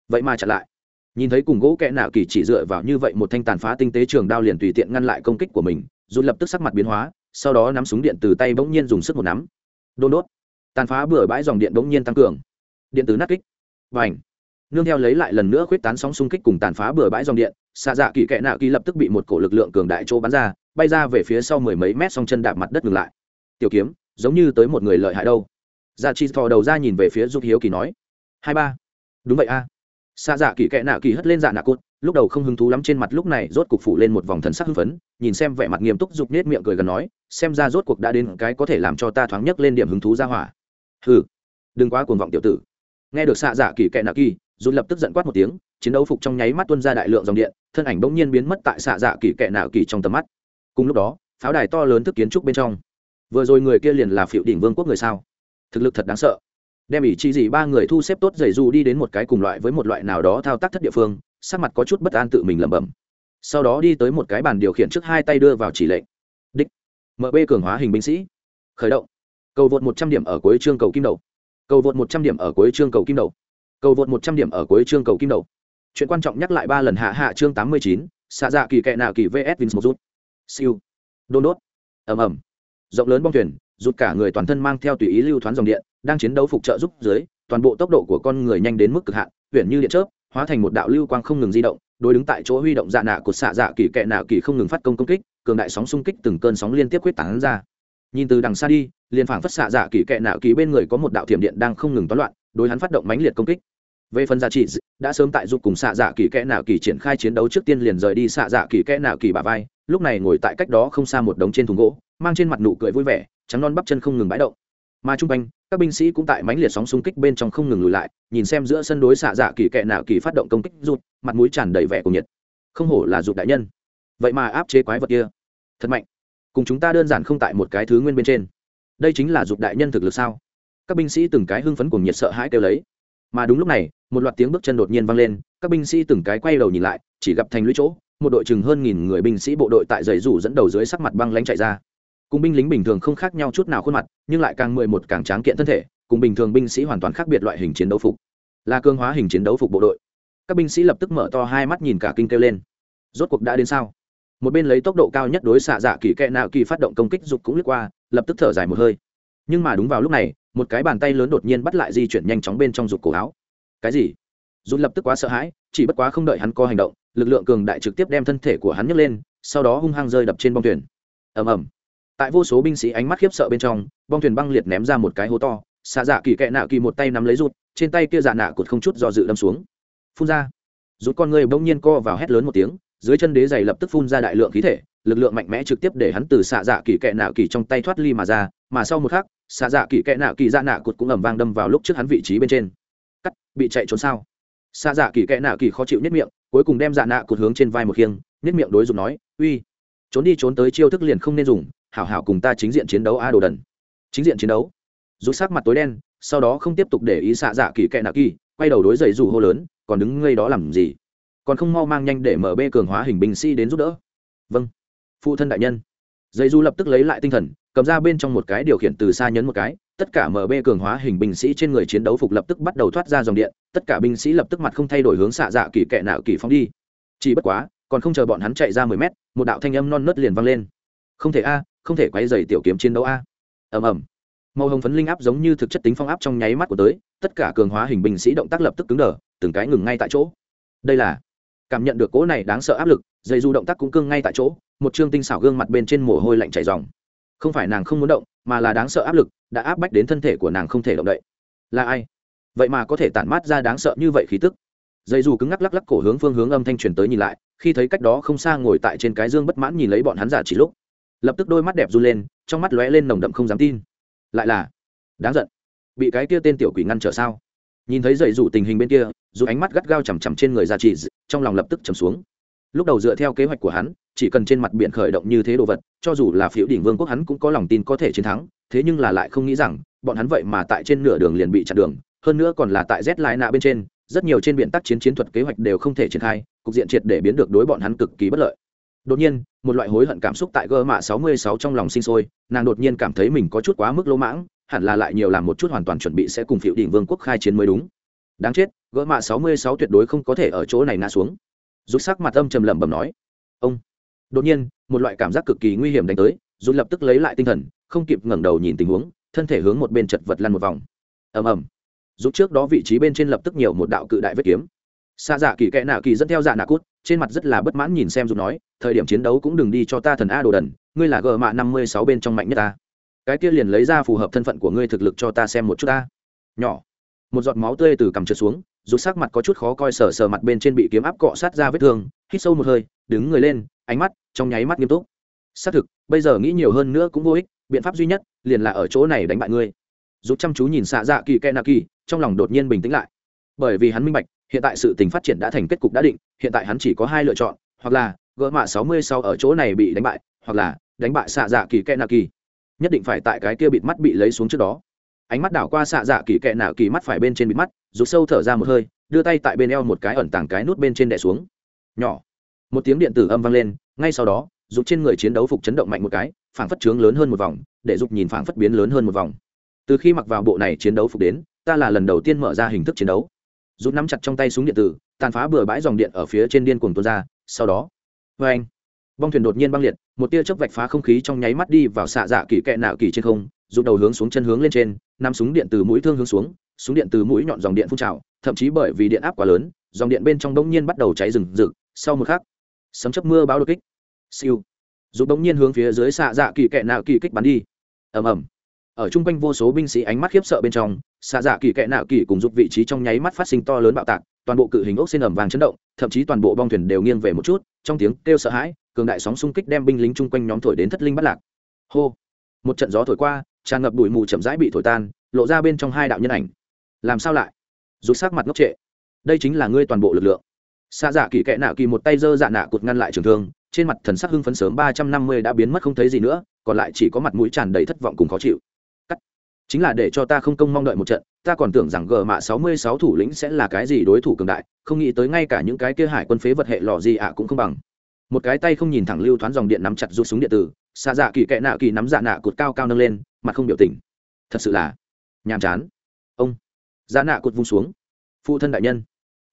Vậy mà chặn lại. Nhìn thấy cùng gỗ kẽ nạo kỳ chỉ dựa vào như vậy một thanh tàn phá tinh tế trường đao liền tùy tiện ngăn lại công kích của mình, dù lập tức sắc mặt biến hóa, sau đó nắm súng điện từ tay bỗng nhiên dùng sức một nắm. Đôn đốt. Tàn phá bừa bãi dòng điện bỗng nhiên tăng cường. Điện từ nát kích. Và ảnh nương theo lấy lại lần nữa khuyết tán sóng xung kích cùng tàn phá bừa bãi dòng điện xạ dạ kỳ kẽ nạ kỳ lập tức bị một cổ lực lượng cường đại chỗ bắn ra, bay ra về phía sau mười mấy mét song chân đạp mặt đất ngừng lại. Tiểu kiếm, giống như tới một người lợi hại đâu. Dạ chi thò đầu ra nhìn về phía giúp hiếu kỳ nói. Hai ba. Đúng vậy a. Xạ dạ kỳ kẽ nạ kỳ hất lên dạ nạ cốt, lúc đầu không hứng thú lắm trên mặt lúc này rốt cục phủ lên một vòng thần sắc hưng phấn, nhìn xem vẻ mặt nghiêm túc dục nết miệng cười gần nói, xem ra rốt cuộc đã đến cái có thể làm cho ta thoáng nhất lên điểm hứng thú ra hỏa. Hừ, đừng quá cuồng vọng tiểu tử. Nghe được xạ dạ kỳ kẽ nạ kỳ dù lập tức giận quát một tiếng chiến đấu phục trong nháy mắt tuân ra đại lượng dòng điện, thân ảnh bỗng nhiên biến mất tại xạ dạ kỳ kệ nạo kỳ trong tầm mắt. Cùng lúc đó, pháo đài to lớn thức kiến trúc bên trong. Vừa rồi người kia liền là phiệu đỉnh vương quốc người sao? Thực lực thật đáng sợ. Đem ỷ chi gì ba người thu xếp tốt giày dù đi đến một cái cùng loại với một loại nào đó thao tác thất địa phương, sắc mặt có chút bất an tự mình lẩm bẩm. Sau đó đi tới một cái bàn điều khiển trước hai tay đưa vào chỉ lệnh. Đích. Mb cường hóa hình binh sĩ. Khởi động. Cầu vượt một trăm điểm ở cuối chương cầu kim đầu. Cầu vượt một trăm điểm ở cuối chương cầu kim đầu. Cầu vượt một trăm điểm ở cuối chương cầu kim đầu chuyện quan trọng nhắc lại ba lần hạ hạ chương tám mươi chín, xạ dạ kỳ kệ nào kỳ vs vins một rút. Siêu. Đôn đốt. Ầm ầm. Rộng lớn bong thuyền rút cả người toàn thân mang theo tùy ý lưu thoáng dòng điện, đang chiến đấu phục trợ giúp dưới, toàn bộ tốc độ của con người nhanh đến mức cực hạn tuyển như điện chớp, hóa thành một đạo lưu quang không ngừng di động, đối đứng tại chỗ huy động dạ nạ của xạ dạ kỳ kệ nạ kỳ không ngừng phát công công kích, cường đại sóng xung kích từng cơn sóng liên tiếp quyết tán ra. Nhìn từ đằng xa đi, liền phảng phất xạ dạ kỳ kệ nạ kỳ bên người có một đạo thiểm điện đang không ngừng toán loạn, đối hắn phát động mãnh liệt công kích về phần dạ giá trị đã sớm tại giúp cùng xạ dạ kỳ kẽ nạ kỳ triển khai chiến đấu trước tiên liền rời đi xạ dạ kỳ kẽ nạ kỳ bà vai, lúc này ngồi tại cách đó không xa một đống trên thùng gỗ, mang trên mặt nụ cười vui vẻ, trắng non bắp chân không ngừng bãi động. Mà chung quanh, các binh sĩ cũng tại mánh liệt sóng xung kích bên trong không ngừng lùi lại, nhìn xem giữa sân đối xạ dạ kỳ kẽ nạo kỳ phát động công kích rụt, mặt mũi tràn đầy vẻ của nhiệt. Không hổ là rụt đại nhân. Vậy mà áp chế quái vật kia. Thật mạnh. Cùng chúng ta đơn giản không tại một cái thứ nguyên bên trên. Đây chính là rụt đại nhân thực lực sao? Các binh sĩ từng cái hưng phấn cùng nhiệt sợ hãi kêu lấy. Mà đúng lúc này một loạt tiếng bước chân đột nhiên vang lên, các binh sĩ từng cái quay đầu nhìn lại, chỉ gặp thành lũy chỗ, một đội chừng hơn nghìn người binh sĩ bộ đội tại dãy rủ dẫn đầu dưới sắc mặt băng lánh chạy ra. Cùng binh lính bình thường không khác nhau chút nào khuôn mặt, nhưng lại càng mười một càng tráng kiện thân thể, cùng bình thường binh sĩ hoàn toàn khác biệt loại hình chiến đấu phục. Là cương hóa hình chiến đấu phục bộ đội. Các binh sĩ lập tức mở to hai mắt nhìn cả kinh kêu lên. Rốt cuộc đã đến sao? Một bên lấy tốc độ cao nhất đối xạ dạ kỳ kẹ nạo kỳ phát động công kích dục cũng lướt qua, lập tức thở dài một hơi. Nhưng mà đúng vào lúc này, một cái bàn tay lớn đột nhiên bắt lại di chuyển nhanh chóng bên trong dục cổ áo cái gì? Dù lập tức quá sợ hãi, chỉ bất quá không đợi hắn có hành động, lực lượng cường đại trực tiếp đem thân thể của hắn nhấc lên, sau đó hung hăng rơi đập trên bong thuyền. Ầm ầm. Tại vô số binh sĩ ánh mắt khiếp sợ bên trong, bong thuyền băng liệt ném ra một cái hố to, xạ dạ kỳ kẹ nạo kỳ một tay nắm lấy rút trên tay kia dạ nạ cột không chút do dự đâm xuống. Phun ra. Rút con người bỗng nhiên co vào hét lớn một tiếng, dưới chân đế giày lập tức phun ra đại lượng khí thể, lực lượng mạnh mẽ trực tiếp để hắn từ xạ dạ kỳ kẹ nạo kỳ trong tay thoát ly mà ra, mà sau một khắc, xạ dạ kỳ kẹ nạo kỳ dạ nạ cột cũng ẩm vang đâm vào lúc trước hắn vị trí bên trên cắt, bị chạy trốn sao? Xạ dạ kỳ kẽ nạ kỳ khó chịu nhất miệng, cuối cùng đem dạ nạ cụt hướng trên vai một khiêng, nhất miệng đối dùng nói, uy, trốn đi trốn tới chiêu thức liền không nên dùng, hảo hảo cùng ta chính diện chiến đấu a đồ đần. Chính diện chiến đấu. Rút sắc mặt tối đen, sau đó không tiếp tục để ý xạ dạ kỳ kẽ nạ kỳ, quay đầu đối dậy dù hô lớn, còn đứng ngây đó làm gì? Còn không mau mang nhanh để mở bê cường hóa hình binh sĩ đến giúp đỡ. Vâng. Phụ thân đại nhân. Dây du lập tức lấy lại tinh thần cầm ra bên trong một cái điều khiển từ xa nhấn một cái, tất cả mb cường hóa hình binh sĩ trên người chiến đấu phục lập tức bắt đầu thoát ra dòng điện, tất cả binh sĩ lập tức mặt không thay đổi hướng xạ dạ kỳ kệ nạo kỳ phóng đi. Chỉ bất quá, còn không chờ bọn hắn chạy ra mười mét, một đạo thanh âm non nớt liền vang lên. Không thể a, không thể quay dày tiểu kiếm chiến đấu a. Ầm ầm. Màu hồng phấn linh áp giống như thực chất tính phong áp trong nháy mắt của tới, tất cả cường hóa hình binh sĩ động tác lập tức cứng đờ, từng cái ngừng ngay tại chỗ. Đây là, cảm nhận được cỗ này đáng sợ áp lực, dây du động tác cũng cưng ngay tại chỗ, một chương tinh xảo gương mặt bên trên mồ hôi lạnh chảy dòng không phải nàng không muốn động mà là đáng sợ áp lực đã áp bách đến thân thể của nàng không thể động đậy. Là ai? Vậy mà có thể tản mát ra đáng sợ như vậy khí tức. Dây dù cứng ngắc lắc lắc cổ hướng phương hướng âm thanh truyền tới nhìn lại khi thấy cách đó không xa ngồi tại trên cái dương bất mãn nhìn lấy bọn hắn giả chỉ lúc. Lập tức đôi mắt đẹp run lên trong mắt lóe lên nồng đậm không dám tin. Lại là đáng giận. Bị cái kia tên tiểu quỷ ngăn trở sao? Nhìn thấy dậy dù tình hình bên kia dù ánh mắt gắt gao chằm chằm trên người già chỉ, trong lòng lập tức chầm xuống lúc đầu dựa theo kế hoạch của hắn, chỉ cần trên mặt biển khởi động như thế đồ vật, cho dù là phiếu đỉnh vương quốc hắn cũng có lòng tin có thể chiến thắng, thế nhưng là lại không nghĩ rằng, bọn hắn vậy mà tại trên nửa đường liền bị chặn đường, hơn nữa còn là tại z lại nạ bên trên, rất nhiều trên biển tác chiến chiến thuật kế hoạch đều không thể triển khai, cục diện triệt để biến được đối bọn hắn cực kỳ bất lợi. Đột nhiên, một loại hối hận cảm xúc tại gơ mạ 66 trong lòng sinh sôi, nàng đột nhiên cảm thấy mình có chút quá mức lỗ mãng, hẳn là lại nhiều làm một chút hoàn toàn chuẩn bị sẽ cùng phiệu đỉnh vương quốc khai chiến mới đúng. Đáng chết gỡ mạ 66 tuyệt đối không có thể ở chỗ này ngã xuống rút sắc mặt âm trầm lẩm bẩm nói, ông. Đột nhiên, một loại cảm giác cực kỳ nguy hiểm đánh tới rút lập tức lấy lại tinh thần, không kịp ngẩng đầu nhìn tình huống, thân thể hướng một bên chật vật lăn một vòng. Ầm ầm. Rút trước đó vị trí bên trên lập tức nhiều một đạo cự đại vết kiếm. Xa dạ kỳ kẽ nạ kỳ dẫn theo dạ nạ cút, trên mặt rất là bất mãn nhìn xem rút nói, thời điểm chiến đấu cũng đừng đi cho ta thần a đồ đần, ngươi là gờ mạ năm mươi sáu bên trong mạnh nhất ta. Cái kia liền lấy ra phù hợp thân phận của ngươi thực lực cho ta xem một chút ta. Nhỏ một giọt máu tươi từ cằm trượt xuống rút sắc mặt có chút khó coi sờ sờ mặt bên trên bị kiếm áp cọ sát ra vết thương, hít sâu một hơi, đứng người lên, ánh mắt trong nháy mắt nghiêm túc. Xác thực, bây giờ nghĩ nhiều hơn nữa cũng vô ích, biện pháp duy nhất liền là ở chỗ này đánh bại ngươi. Rút chăm chú nhìn xạ dạ kỳ kẽ nạ kỳ, trong lòng đột nhiên bình tĩnh lại. Bởi vì hắn minh bạch, hiện tại sự tình phát triển đã thành kết cục đã định, hiện tại hắn chỉ có hai lựa chọn, hoặc là gỡ mạ sáu mươi sau ở chỗ này bị đánh bại, hoặc là đánh bại xạ dạ kỳ kẽ nạ kỳ. Nhất định phải tại cái kia bịt mắt bị lấy xuống trước đó ánh mắt đảo qua xạ dạ kỳ kẹ nạ kỳ mắt phải bên trên bịt mắt, rụt sâu thở ra một hơi, đưa tay tại bên eo một cái ẩn tàng cái nút bên trên đè xuống. Nhỏ. Một tiếng điện tử âm vang lên, ngay sau đó, rụt trên người chiến đấu phục chấn động mạnh một cái, phảng phất trướng lớn hơn một vòng, để rụt nhìn phảng phất biến lớn hơn một vòng. Từ khi mặc vào bộ này chiến đấu phục đến, ta là lần đầu tiên mở ra hình thức chiến đấu. Rụt nắm chặt trong tay súng điện tử, tàn phá bừa bãi dòng điện ở phía trên điên cuồng tuôn ra, sau đó vê anh bong thuyền đột nhiên băng liệt, một tia chớp vạch phá không khí trong nháy mắt đi vào xạ dạ kỳ kẹ nạo kỳ trên không rụt đầu hướng xuống chân hướng lên trên, nắm súng điện từ mũi thương hướng xuống, súng điện từ mũi nhọn dòng điện phun trào, thậm chí bởi vì điện áp quá lớn, dòng điện bên trong đông nhiên bắt đầu cháy rừng rực, sau một khắc, sấm chấp mưa báo đột kích. Siêu. Rụt đông nhiên hướng phía dưới xạ dạ kỳ kẹ nạo kỳ kích bắn đi. Ầm ầm. Ở chung quanh vô số binh sĩ ánh mắt khiếp sợ bên trong, xạ dạ kỳ kẹ nạo kỳ cùng giúp vị trí trong nháy mắt phát sinh to lớn bạo tạc, toàn bộ cự hình ốc xin ẩm vàng chấn động, thậm chí toàn bộ bong thuyền đều nghiêng về một chút, trong tiếng kêu sợ hãi, cường đại sóng xung kích đem binh lính chung quanh nhóm thổi đến thất linh bắt lạc. Hô. Một trận gió thổi qua tràn ngập bụi mù chậm rãi bị thổi tan, lộ ra bên trong hai đạo nhân ảnh. Làm sao lại? Rút sắc mặt ngốc trệ. Đây chính là ngươi toàn bộ lực lượng. Xa dạ kỳ kẽ nạo kỳ một tay giơ dạ nạ cụt ngăn lại trường thương, trên mặt thần sắc hưng phấn sớm ba trăm năm mươi đã biến mất không thấy gì nữa, còn lại chỉ có mặt mũi tràn đầy thất vọng cùng khó chịu. Chính là để cho ta không công mong đợi một trận, ta còn tưởng rằng gờ mạ sáu mươi sáu thủ lĩnh sẽ là cái gì đối thủ cường đại, không nghĩ tới ngay cả những cái kia hải quân phế vật hệ lò gì ạ cũng không bằng. Một cái tay không nhìn thẳng lưu thoáng dòng điện nắm chặt rút súng điện tử xạ dạ kỳ kệ nạ kỳ nắm dạ nạ cột cao cao nâng lên, mặt không biểu tình. Thật sự là nhàm chán. Ông. Dạ nạ cột vung xuống. Phụ thân đại nhân.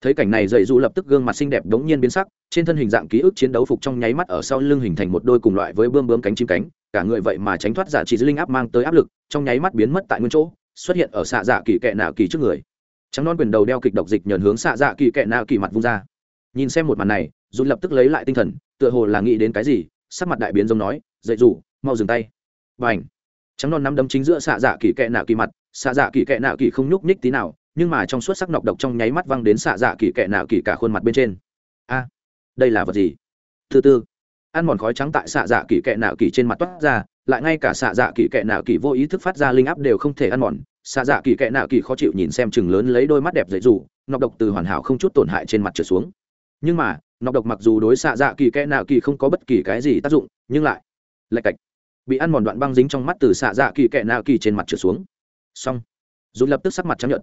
Thấy cảnh này, dậy dù lập tức gương mặt xinh đẹp đống nhiên biến sắc, trên thân hình dạng ký ức chiến đấu phục trong nháy mắt ở sau lưng hình thành một đôi cùng loại với bươm bướm cánh chim cánh, cả người vậy mà tránh thoát giả trị linh áp mang tới áp lực, trong nháy mắt biến mất tại nguyên chỗ, xuất hiện ở xạ dạ kỳ kệ nạ kỳ trước người. Trắng non quyền đầu đeo kịch độc dịch nhờn hướng xạ dạ kỳ kệ nạ kỳ mặt vung ra. Nhìn xem một màn này dù lập tức lấy lại tinh thần, tựa hồ là nghĩ đến cái gì, sắc mặt đại biến giống nói dậy dù mau dừng tay. Và ảnh trắng non nắm đấm chính giữa xạ dạ kỳ kệ nạ kỳ mặt, xạ dạ kỳ kệ nạ kỳ không nhúc nhích tí nào, nhưng mà trong suốt sắc nọc độc trong nháy mắt văng đến xạ dạ kỳ kệ nạ kỳ cả khuôn mặt bên trên. A! Đây là vật gì? Thứ tư ăn mòn khói trắng tại xạ dạ kỳ kệ nạ kỳ trên mặt toát ra, lại ngay cả xạ dạ kỳ kệ nạ kỳ vô ý thức phát ra linh áp đều không thể ăn mòn. Xạ dạ kỳ kệ nạ kỳ khó chịu nhìn xem chừng lớn lấy đôi mắt đẹp dậy dù nọc độc từ hoàn hảo không chút tổn hại trên mặt trở xuống. Nhưng mà, nọc độc mặc dù đối xạ dạ kỳ kệ nạ kỳ không có bất kỳ cái gì tác dụng, nhưng lại lạch cạch. Bị ăn mòn đoạn băng dính trong mắt từ xạ dạ kỳ kệ nạ kỳ trên mặt trở xuống. Xong. Dù lập tức sắc mặt chấp nhận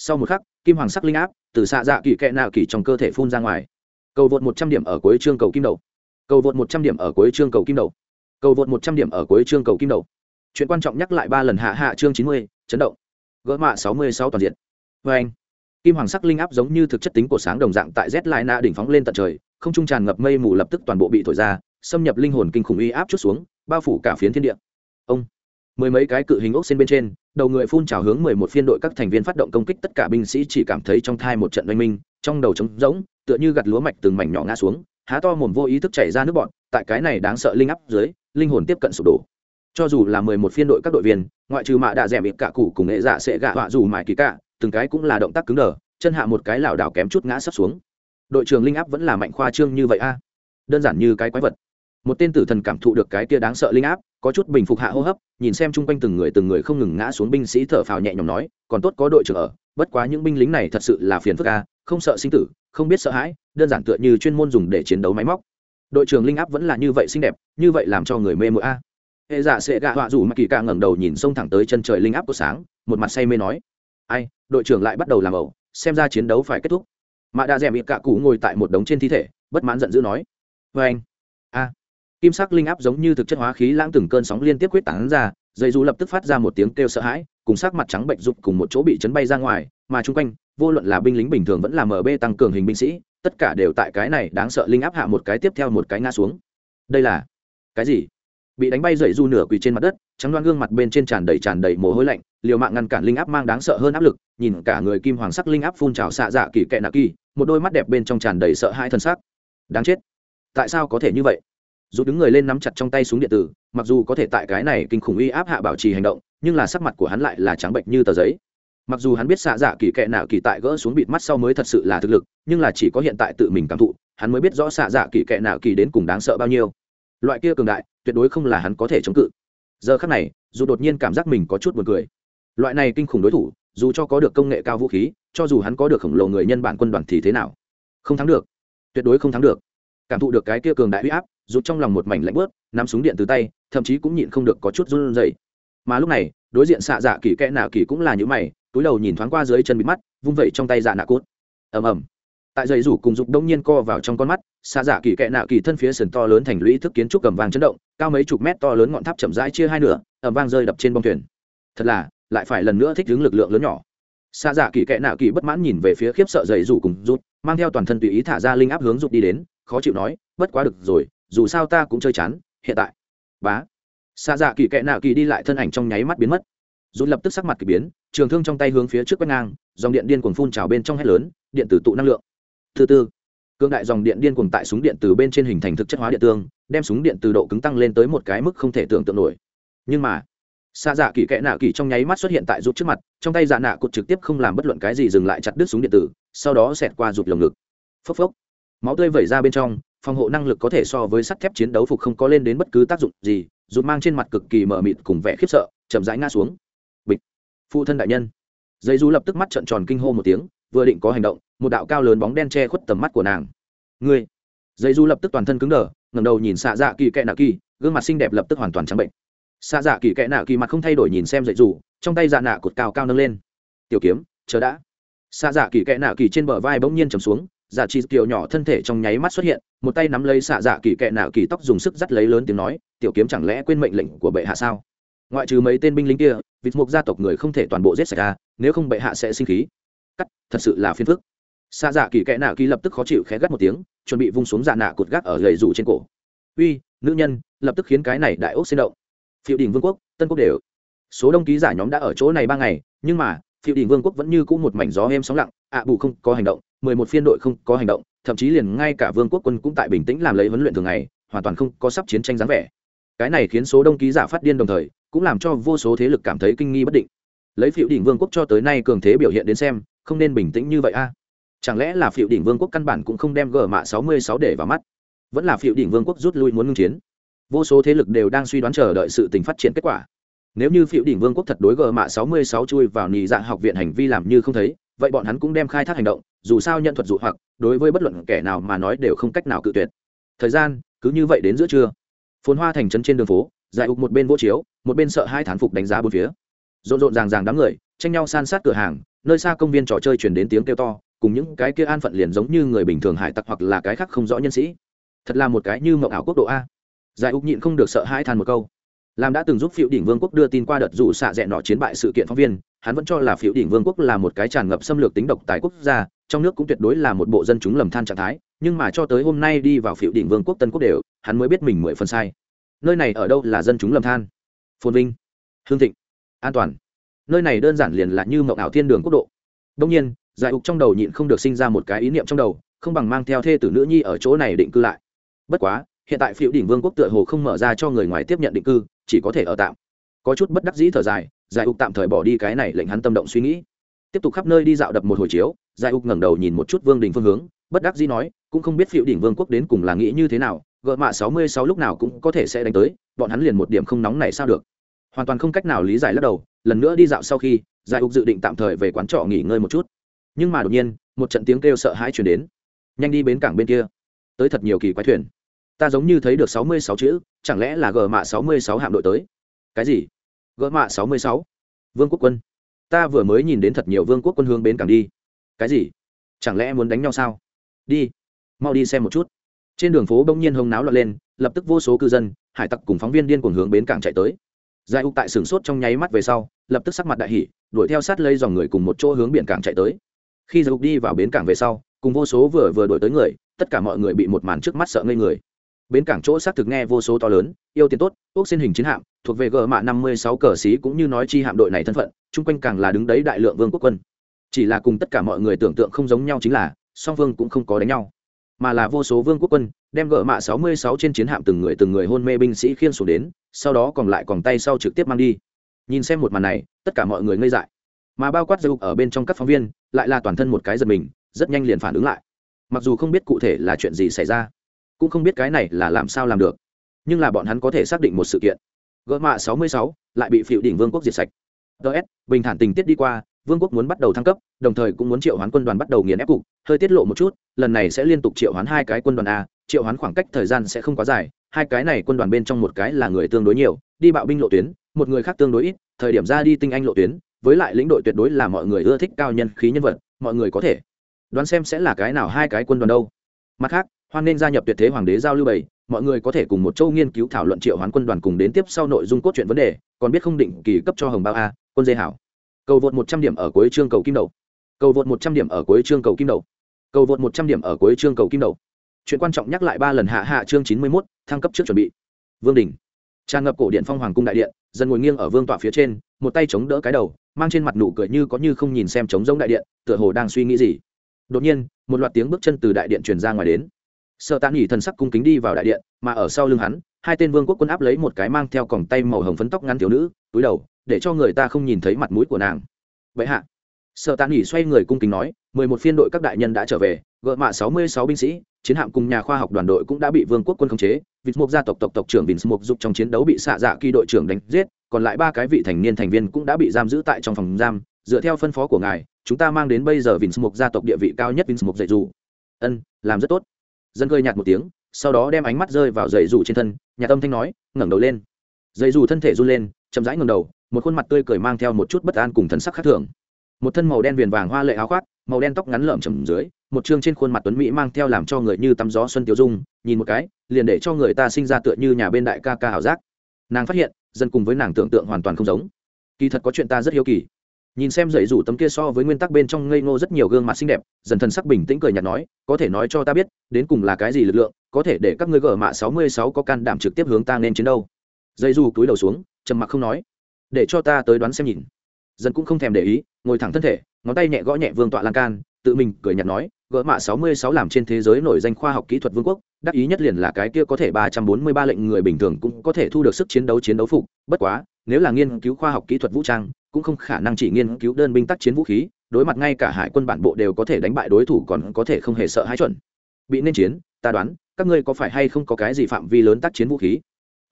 sau một khắc, kim hoàng sắc linh áp từ xạ dạ kỳ kệ nạ kỳ trong cơ thể phun ra ngoài. Cầu vượt một trăm điểm ở cuối chương cầu kim đầu. Cầu vượt một trăm điểm ở cuối chương cầu kim đầu. Cầu vượt một trăm điểm ở cuối chương cầu kim đầu. Chuyện quan trọng nhắc lại ba lần hạ hạ chương chín mươi, chấn động. Gỡ mạ sáu mươi sáu toàn diện. Vê anh, kim hoàng sắc linh áp giống như thực chất tính của sáng đồng dạng tại z lại na đỉnh phóng lên tận trời, không trung tràn ngập mây mù lập tức toàn bộ bị thổi ra xâm nhập linh hồn kinh khủng uy áp chút xuống, bao phủ cả phiến thiên địa. Ông, mười mấy cái cự hình ốc xên bên trên, đầu người phun trào hướng mười một phiên đội các thành viên phát động công kích tất cả binh sĩ chỉ cảm thấy trong thai một trận oanh minh, trong đầu trống rỗng, tựa như gặt lúa mạch từng mảnh nhỏ ngã xuống, há to mồm vô ý thức chảy ra nước bọn tại cái này đáng sợ linh áp dưới, linh hồn tiếp cận sụp đổ. Cho dù là mười một phiên đội các đội viên, ngoại trừ mạ đạ rẻ bị cả cụ cùng nghệ dạ sẽ gạ họa dù mãi kỳ cả, từng cái cũng là động tác cứng đờ, chân hạ một cái lảo đảo kém chút ngã sắp xuống. Đội trưởng linh áp vẫn là mạnh khoa trương như vậy a. Đơn giản như cái quái vật một tên tử thần cảm thụ được cái kia đáng sợ linh áp, có chút bình phục hạ hô hấp, nhìn xem chung quanh từng người từng người không ngừng ngã xuống binh sĩ thở phào nhẹ nhõm nói, còn tốt có đội trưởng ở, bất quá những binh lính này thật sự là phiền phức a, không sợ sinh tử, không biết sợ hãi, đơn giản tựa như chuyên môn dùng để chiến đấu máy móc. Đội trưởng linh áp vẫn là như vậy xinh đẹp, như vậy làm cho người mê mội a. Hệ giả dạ sẽ gạ họa dù mà kỳ ca ngẩng đầu nhìn sông thẳng tới chân trời linh áp của sáng, một mặt say mê nói. Ai, đội trưởng lại bắt đầu làm ẩu, xem ra chiến đấu phải kết thúc. Mạ đa rèm bị cạ cụ ngồi tại một đống trên thi thể, bất mãn giận dữ nói. Vê anh a kim sắc linh áp giống như thực chất hóa khí lãng từng cơn sóng liên tiếp quyết tán ra, dây dù lập tức phát ra một tiếng kêu sợ hãi, cùng sắc mặt trắng bệnh rụt cùng một chỗ bị chấn bay ra ngoài, mà chung quanh, vô luận là binh lính bình thường vẫn là mb tăng cường hình binh sĩ, tất cả đều tại cái này đáng sợ linh áp hạ một cái tiếp theo một cái ngã xuống. Đây là cái gì? Bị đánh bay dậy du nửa quỳ trên mặt đất, trắng đoan gương mặt bên trên tràn đầy tràn đầy mồ hôi lạnh, liều mạng ngăn cản linh áp mang đáng sợ hơn áp lực, nhìn cả người kim hoàng sắc linh áp phun trào xạ dạ kỳ kệ nạ kỳ, một đôi mắt đẹp bên trong tràn đầy sợ hãi thân xác. Đáng chết. Tại sao có thể như vậy? Dù đứng người lên nắm chặt trong tay súng điện tử, mặc dù có thể tại cái này kinh khủng uy áp hạ bảo trì hành động, nhưng là sắc mặt của hắn lại là trắng bệnh như tờ giấy. Mặc dù hắn biết xạ dạ kỳ kệ nào kỳ tại gỡ xuống bịt mắt sau mới thật sự là thực lực, nhưng là chỉ có hiện tại tự mình cảm thụ, hắn mới biết rõ xạ dạ kỳ kệ nào kỳ đến cùng đáng sợ bao nhiêu. Loại kia cường đại, tuyệt đối không là hắn có thể chống cự. Giờ khắc này, dù đột nhiên cảm giác mình có chút buồn cười. Loại này kinh khủng đối thủ, dù cho có được công nghệ cao vũ khí, cho dù hắn có được khổng lồ người nhân bản quân đoàn thì thế nào? Không thắng được. Tuyệt đối không thắng được. Cảm thụ được cái kia cường đại huy áp rút trong lòng một mảnh lạnh bớt, nắm súng điện từ tay, thậm chí cũng nhịn không được có chút run rẩy. Mà lúc này, đối diện xạ dạ kỳ kẽ nạ kỳ cũng là những mày, túi đầu nhìn thoáng qua dưới chân bị mắt, vung vẩy trong tay dạ nạ cốt. Ầm ầm. Tại dây rủ cùng dục đông nhiên co vào trong con mắt, xạ dạ kỳ kẽ nạ kỳ thân phía sườn to lớn thành lũy thức kiến trúc cầm vàng chấn động, cao mấy chục mét to lớn ngọn tháp chậm rãi chia hai nửa, ầm vang rơi đập trên bông thuyền. Thật là, lại phải lần nữa thích ứng lực lượng lớn nhỏ. Xạ dạ kỳ kẽ nạ kỳ bất mãn nhìn về phía khiếp sợ dày rủ cùng rút mang theo toàn thân tùy ý thả ra linh áp hướng rụt đi đến, khó chịu nói, bất quá được rồi dù sao ta cũng chơi chán, hiện tại. Bá. Xạ dạ kỳ kẽ nạ kỳ đi lại thân ảnh trong nháy mắt biến mất. Rút lập tức sắc mặt kỳ biến, trường thương trong tay hướng phía trước quét ngang, dòng điện điên cuồng phun trào bên trong hét lớn, điện tử tụ năng lượng. Thứ tư cương đại dòng điện điên cuồng tại súng điện từ bên trên hình thành thực chất hóa điện tương, đem súng điện từ độ cứng tăng lên tới một cái mức không thể tưởng tượng nổi. Nhưng mà xa dạ kỳ kẽ nạ kỳ trong nháy mắt xuất hiện tại rút trước mặt, trong tay dạ nạ cụt trực tiếp không làm bất luận cái gì dừng lại chặt đứt súng điện tử, sau đó xẹt qua rụt lồng ngực. Phốc phốc. Máu tươi vẩy ra bên trong phòng hộ năng lực có thể so với sắt thép chiến đấu phục không có lên đến bất cứ tác dụng gì, dù mang trên mặt cực kỳ mờ mịt cùng vẻ khiếp sợ, chậm rãi ngã xuống. Bịch. Phụ thân đại nhân. Dây du lập tức mắt trợn tròn kinh hô một tiếng, vừa định có hành động, một đạo cao lớn bóng đen che khuất tầm mắt của nàng. Ngươi. Dây du lập tức toàn thân cứng đờ, ngẩng đầu nhìn xạ dạ kỳ kẽ nạ kỳ, gương mặt xinh đẹp lập tức hoàn toàn trắng bệnh. Xạ dạ kỳ kẽ nạ kỳ mặt không thay đổi nhìn xem dậy dù trong tay dạ nạ cột cao cao nâng lên. Tiểu kiếm, chờ đã. Xạ dạ kỳ kẽ nạ kỳ trên bờ vai bỗng nhiên trầm xuống giả chi tiểu nhỏ thân thể trong nháy mắt xuất hiện, một tay nắm lấy xạ dạ kỳ kẹ nạo kỳ tóc dùng sức dắt lấy lớn tiếng nói, tiểu kiếm chẳng lẽ quên mệnh lệnh của bệ hạ sao? Ngoại trừ mấy tên binh lính kia, vịt mục gia tộc người không thể toàn bộ giết sạch ra nếu không bệ hạ sẽ sinh khí. Cắt, thật sự là phiền phức. Xạ dạ kỳ kẽ nạ kỳ lập tức khó chịu khẽ gắt một tiếng, chuẩn bị vung xuống dạ nạ cột gác ở gầy rủ trên cổ. Uy, nữ nhân, lập tức khiến cái này đại ốc sinh động. Phiệu đình vương quốc, tân quốc đều. Số đông ký giả nhóm đã ở chỗ này ba ngày, nhưng mà phiệu đình vương quốc vẫn như cũ một mảnh gió êm sóng lặng, ạ bù không có hành động mười một phiên đội không có hành động, thậm chí liền ngay cả vương quốc quân cũng tại bình tĩnh làm lấy huấn luyện thường ngày, hoàn toàn không có sắp chiến tranh dáng vẻ. Cái này khiến số đông ký giả phát điên đồng thời, cũng làm cho vô số thế lực cảm thấy kinh nghi bất định. Lấy phiệu đỉnh vương quốc cho tới nay cường thế biểu hiện đến xem, không nên bình tĩnh như vậy a. Chẳng lẽ là phiệu đỉnh vương quốc căn bản cũng không đem gờ mạ sáu mươi sáu để vào mắt? Vẫn là phiệu đỉnh vương quốc rút lui muốn ngưng chiến. Vô số thế lực đều đang suy đoán chờ đợi sự tình phát triển kết quả. Nếu như phiệu đỉnh vương quốc thật đối gờ mạ sáu mươi sáu chui vào nì dạng học viện hành vi làm như không thấy vậy bọn hắn cũng đem khai thác hành động, dù sao nhận thuật dụ hoặc, đối với bất luận kẻ nào mà nói đều không cách nào cự tuyệt. Thời gian, cứ như vậy đến giữa trưa. Phồn hoa thành trấn trên đường phố, giải ục một bên vỗ chiếu, một bên sợ hai thán phục đánh giá bốn phía. Rộn rộn ràng ràng đám người, tranh nhau san sát cửa hàng, nơi xa công viên trò chơi chuyển đến tiếng kêu to, cùng những cái kia an phận liền giống như người bình thường hải tặc hoặc là cái khác không rõ nhân sĩ. Thật là một cái như mộng ảo quốc độ a. Giải ục nhịn không được sợ hai than một câu làm đã từng giúp phiệu đỉnh vương quốc đưa tin qua đợt rủ xạ rẽ nọ chiến bại sự kiện phóng viên, hắn vẫn cho là phiệu đỉnh vương quốc là một cái tràn ngập xâm lược tính độc tài quốc gia, trong nước cũng tuyệt đối là một bộ dân chúng lầm than trạng thái, nhưng mà cho tới hôm nay đi vào phiệu đỉnh vương quốc tân quốc đều, hắn mới biết mình mười phần sai. Nơi này ở đâu là dân chúng lầm than? Phồn vinh, hương thịnh, an toàn. Nơi này đơn giản liền là như mộng ảo thiên đường quốc độ. Đông nhiên, giải ục trong đầu nhịn không được sinh ra một cái ý niệm trong đầu, không bằng mang theo thê tử nữ nhi ở chỗ này định cư lại. Bất quá hiện tại phiệu đỉnh vương quốc tựa hồ không mở ra cho người ngoài tiếp nhận định cư, chỉ có thể ở tạm. Có chút bất đắc dĩ thở dài, giải ục tạm thời bỏ đi cái này lệnh hắn tâm động suy nghĩ. Tiếp tục khắp nơi đi dạo đập một hồi chiếu, giải ục ngẩng đầu nhìn một chút vương đình phương hướng, bất đắc dĩ nói, cũng không biết phiệu đỉnh vương quốc đến cùng là nghĩ như thế nào gợ mạ sáu mươi sáu lúc nào cũng có thể sẽ đánh tới, bọn hắn liền một điểm không nóng này sao được. Hoàn toàn không cách nào lý giải lắc đầu, lần nữa đi dạo sau khi, giải ục dự định tạm thời về quán trọ nghỉ ngơi một chút. Nhưng mà đột nhiên, một trận tiếng kêu sợ hãi chuyển đến. Nhanh đi bến cảng bên kia. Tới thật nhiều kỳ quái thuyền ta giống như thấy được sáu mươi sáu chữ, chẳng lẽ là gờ mạ sáu mươi sáu hạm đội tới? Cái gì? Gờ mạ sáu mươi sáu? Vương quốc quân. Ta vừa mới nhìn đến thật nhiều vương quốc quân hướng bến cảng đi. Cái gì? Chẳng lẽ muốn đánh nhau sao? Đi. Mau đi xem một chút. Trên đường phố bỗng nhiên hông náo loạn lên, lập tức vô số cư dân, hải tặc cùng phóng viên điên cuồng hướng bến cảng chạy tới. Giải ục tại sửng sốt trong nháy mắt về sau, lập tức sắc mặt đại hỷ đuổi theo sát lấy dòng người cùng một chỗ hướng biển cảng chạy tới. Khi giải ục đi vào bến cảng về sau, cùng vô số vừa vừa đuổi tới người, tất cả mọi người bị một màn trước mắt sợ ngây người bến cảng chỗ xác thực nghe vô số to lớn, yêu tiền tốt ốc xin hình chiến hạm, thuộc về gờ mạ năm mươi sáu cờ xí cũng như nói chi hạm đội này thân phận, chung quanh càng là đứng đấy đại lượng vương quốc quân. Chỉ là cùng tất cả mọi người tưởng tượng không giống nhau chính là, song vương cũng không có đánh nhau. Mà là vô số vương quốc quân, đem gỡ mạ sáu mươi sáu trên chiến hạm từng người từng người hôn mê binh sĩ khiên xuống đến, sau đó còn lại còn tay sau trực tiếp mang đi. Nhìn xem một màn này, tất cả mọi người ngây dại. Mà bao quát dâu ở bên trong các phóng viên, lại là toàn thân một cái giật mình, rất nhanh liền phản ứng lại. Mặc dù không biết cụ thể là chuyện gì xảy ra cũng không biết cái này là làm sao làm được. Nhưng là bọn hắn có thể xác định một sự kiện. Gỡ mạ sáu mươi sáu, lại bị phiệu đỉnh vương quốc diệt sạch. Ts bình thản tình tiết đi qua, vương quốc muốn bắt đầu thăng cấp, đồng thời cũng muốn triệu hoán quân đoàn bắt đầu nghiền ép cục. Hơi tiết lộ một chút, lần này sẽ liên tục triệu hoán hai cái quân đoàn a, triệu hoán khoảng cách thời gian sẽ không quá dài. Hai cái này quân đoàn bên trong một cái là người tương đối nhiều, đi bạo binh lộ tuyến, một người khác tương đối ít, thời điểm ra đi tinh anh lộ tuyến, với lại lĩnh đội tuyệt đối là mọi người ưa thích cao nhân khí nhân vật, mọi người có thể đoán xem sẽ là cái nào hai cái quân đoàn đâu. Mặt khác hoan nên gia nhập tuyệt thế hoàng đế giao lưu bảy, mọi người có thể cùng một châu nghiên cứu thảo luận triệu hoán quân đoàn cùng đến tiếp sau nội dung cốt truyện vấn đề, còn biết không định kỳ cấp cho hồng bao a, quân dây hảo. Cầu vượt một trăm điểm ở cuối chương cầu kim đầu. Cầu vượt một trăm điểm ở cuối chương cầu kim đầu. Cầu vượt một trăm điểm ở cuối chương cầu kim đầu. Chuyện quan trọng nhắc lại ba lần hạ hạ chương chín mươi mốt, thăng cấp trước chuẩn bị. Vương đình. Tràn ngập cổ điện phong hoàng cung đại điện dần ngồi nghiêng ở vương tọa phía trên, một tay chống đỡ cái đầu, mang trên mặt nụ cười như có như không nhìn xem trống giống đại điện, tựa hồ đang suy nghĩ gì. Đột nhiên, một loạt tiếng bước chân từ đại điện truyền ra ngoài đến sợ tạ nghỉ thần sắc cung kính đi vào đại điện, mà ở sau lưng hắn, hai tên vương quốc quân áp lấy một cái mang theo còng tay màu hồng phấn tóc ngắn thiếu nữ, túi đầu, để cho người ta không nhìn thấy mặt mũi của nàng. Vậy hạ. Sợ tạ nghỉ xoay người cung kính nói, mười một phiên đội các đại nhân đã trở về gợ mạ sáu mươi sáu binh sĩ, chiến hạm cùng nhà khoa học đoàn đội cũng đã bị vương quốc quân khống chế, vịt mục gia tộc tộc tộc trưởng vịt mục giúp trong chiến đấu bị xạ dạ kỳ đội trưởng đánh giết, còn lại ba cái vị thành niên thành viên cũng đã bị giam giữ tại trong phòng giam. Dựa theo phân phó của ngài, chúng ta mang đến bây giờ vịt mục gia tộc địa vị cao nhất vịt mục dạy dù ân, làm rất tốt dân cười nhạt một tiếng, sau đó đem ánh mắt rơi vào dây dù trên thân, nhà tâm thanh nói, ngẩng đầu lên. Dây dù thân thể run lên, chậm rãi ngẩng đầu, một khuôn mặt tươi cười mang theo một chút bất an cùng thần sắc khác thường. Một thân màu đen viền vàng hoa lệ áo khoác, màu đen tóc ngắn lợm chầm dưới, một chương trên khuôn mặt tuấn mỹ mang theo làm cho người như tắm gió xuân tiêu dung, nhìn một cái, liền để cho người ta sinh ra tựa như nhà bên đại ca ca hảo giác. Nàng phát hiện, dân cùng với nàng tưởng tượng hoàn toàn không giống. Kỳ thật có chuyện ta rất hiếu kỳ nhìn xem dậy rủ tấm kia so với nguyên tắc bên trong ngây ngô rất nhiều gương mặt xinh đẹp, dần thần sắc bình tĩnh cười nhạt nói, có thể nói cho ta biết, đến cùng là cái gì lực lượng, có thể để các ngươi gỡ mạ sáu mươi sáu có can đảm trực tiếp hướng ta nên chiến đâu? Dây du túi đầu xuống, trầm mặc không nói, để cho ta tới đoán xem nhìn. Dần cũng không thèm để ý, ngồi thẳng thân thể, ngón tay nhẹ gõ nhẹ vương tọa lan can, tự mình cười nhạt nói gỡ mạ sáu mươi sáu làm trên thế giới nổi danh khoa học kỹ thuật vương quốc, đắc ý nhất liền là cái kia có thể ba trăm bốn mươi ba lệnh người bình thường cũng có thể thu được sức chiến đấu chiến đấu phục. Bất quá, nếu là nghiên cứu khoa học kỹ thuật vũ trang cũng không khả năng chỉ nghiên cứu đơn binh tác chiến vũ khí, đối mặt ngay cả hải quân bản bộ đều có thể đánh bại đối thủ còn có thể không hề sợ hãi chuẩn. Bị nên chiến, ta đoán, các ngươi có phải hay không có cái gì phạm vi lớn tác chiến vũ khí?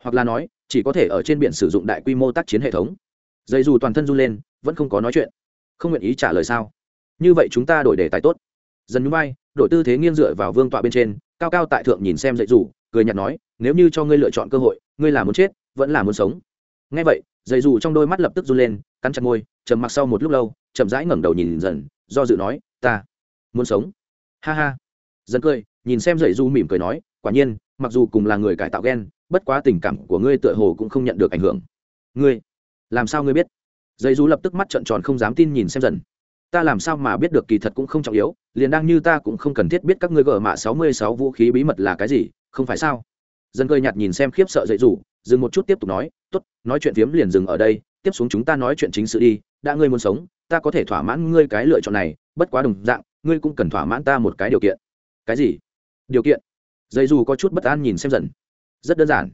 Hoặc là nói, chỉ có thể ở trên biển sử dụng đại quy mô tác chiến hệ thống. Dây dù toàn thân run lên, vẫn không có nói chuyện. Không nguyện ý trả lời sao? Như vậy chúng ta đổi đề tài tốt. Dần núi bay đổi tư thế nghiêng dựa vào vương tọa bên trên, cao cao tại thượng nhìn xem dạy dù, cười nhạt nói, nếu như cho ngươi lựa chọn cơ hội, ngươi là muốn chết, vẫn là muốn sống. Ngay vậy dày dù trong đôi mắt lập tức run lên, cắn chặt môi, trầm mặc sau một lúc lâu, chậm rãi ngẩng đầu nhìn dần, do dự nói, ta muốn sống. Ha ha. Dần cười, nhìn xem dậy du mỉm cười nói, quả nhiên, mặc dù cùng là người cải tạo gen, bất quá tình cảm của ngươi tựa hồ cũng không nhận được ảnh hưởng. Ngươi, làm sao ngươi biết? Dây du lập tức mắt trợn tròn không dám tin nhìn xem dần. Ta làm sao mà biết được kỳ thật cũng không trọng yếu, liền đang như ta cũng không cần thiết biết các ngươi gỡ mạ sáu mươi sáu vũ khí bí mật là cái gì, không phải sao? Dân cười nhạt nhìn xem khiếp sợ dậy rủ, dừng một chút tiếp tục nói, tốt, nói chuyện phiếm liền dừng ở đây, tiếp xuống chúng ta nói chuyện chính sự đi, đã ngươi muốn sống, ta có thể thỏa mãn ngươi cái lựa chọn này, bất quá đồng dạng, ngươi cũng cần thỏa mãn ta một cái điều kiện. Cái gì? Điều kiện. Dây dù có chút bất an nhìn xem dần. Rất đơn giản.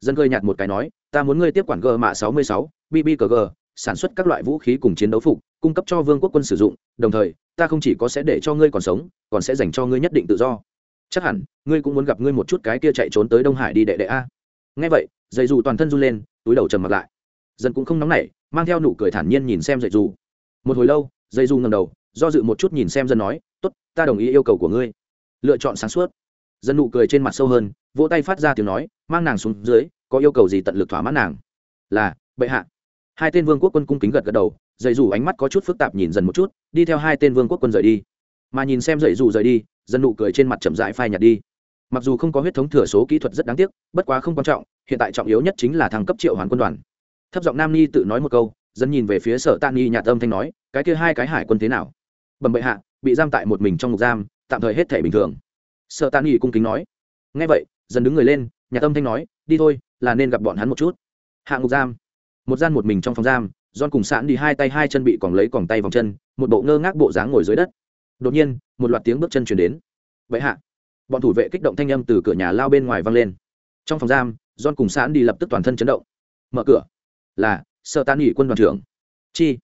Dân cười nhạt một cái nói, ta muốn ngươi tiếp quản g mạ sáu mươi sáu bb g, sản xuất các loại vũ khí cùng chiến đấu phục, cung cấp cho vương quốc quân sử dụng, đồng thời, ta không chỉ có sẽ để cho ngươi còn sống, còn sẽ dành cho ngươi nhất định tự do chắc hẳn, ngươi cũng muốn gặp ngươi một chút cái kia chạy trốn tới đông hải đi đệ đệ a. Ngay vậy dây dù toàn thân run lên, túi đầu trầm mặt lại. Dân cũng không nóng nảy, mang theo nụ cười thản nhiên nhìn xem dây dù. Một hồi lâu dây dù ngầm đầu, do dự một chút nhìn xem dân nói t ố t ta đồng ý yêu cầu của ngươi. Lựa chọn sáng suốt. Dân nụ cười trên mặt sâu hơn, vỗ tay phát ra tiếng nói, mang nàng xuống dưới, có yêu cầu gì tận lực thỏa mãn nàng? Là, bệ hạ. Hai tên vương quốc quân cung kính gật gật đầu dây dù ánh mắt có chút phức tạp nhìn dần một chút, đi theo hai tên vương quốc quân rời đi. Mà nhìn xem dây dù rời đi dân nụ cười trên mặt chậm rãi phai nhạt đi. Mặc dù không có huyết thống thừa số kỹ thuật rất đáng tiếc bất quá không quan trọng hiện tại trọng yếu nhất chính là thăng cấp triệu hoàn quân đoàn. Thấp giọng nam ni tự nói một câu dân nhìn về phía sở tạ ni nhạt âm thanh nói cái kia hai cái hải quân thế nào? Bẩm bệ hạ bị giam tại một mình trong ngục giam tạm thời hết thể bình thường. Sở tạ ni cung kính nói. Ngay vậy dân đứng người lên nhạt âm thanh nói đi thôi là nên gặp bọn hắn một chút. Hạ ngục giam. Một gian một mình trong phòng giam John cùng sạn đi hai tay hai chân bị còng lấy còng tay vòng chân, một bộ ngơ ngác bộ dáng ngồi dưới đất. Đột nhiên, một loạt tiếng bước chân truyền đến. "Vậy hạ." Bọn thủ vệ kích động thanh âm từ cửa nhà lao bên ngoài vang lên. Trong phòng giam, John cùng sán đi lập tức toàn thân chấn động. Mở cửa. Là, Sở tàn nghỉ quân đoàn trưởng. Chi?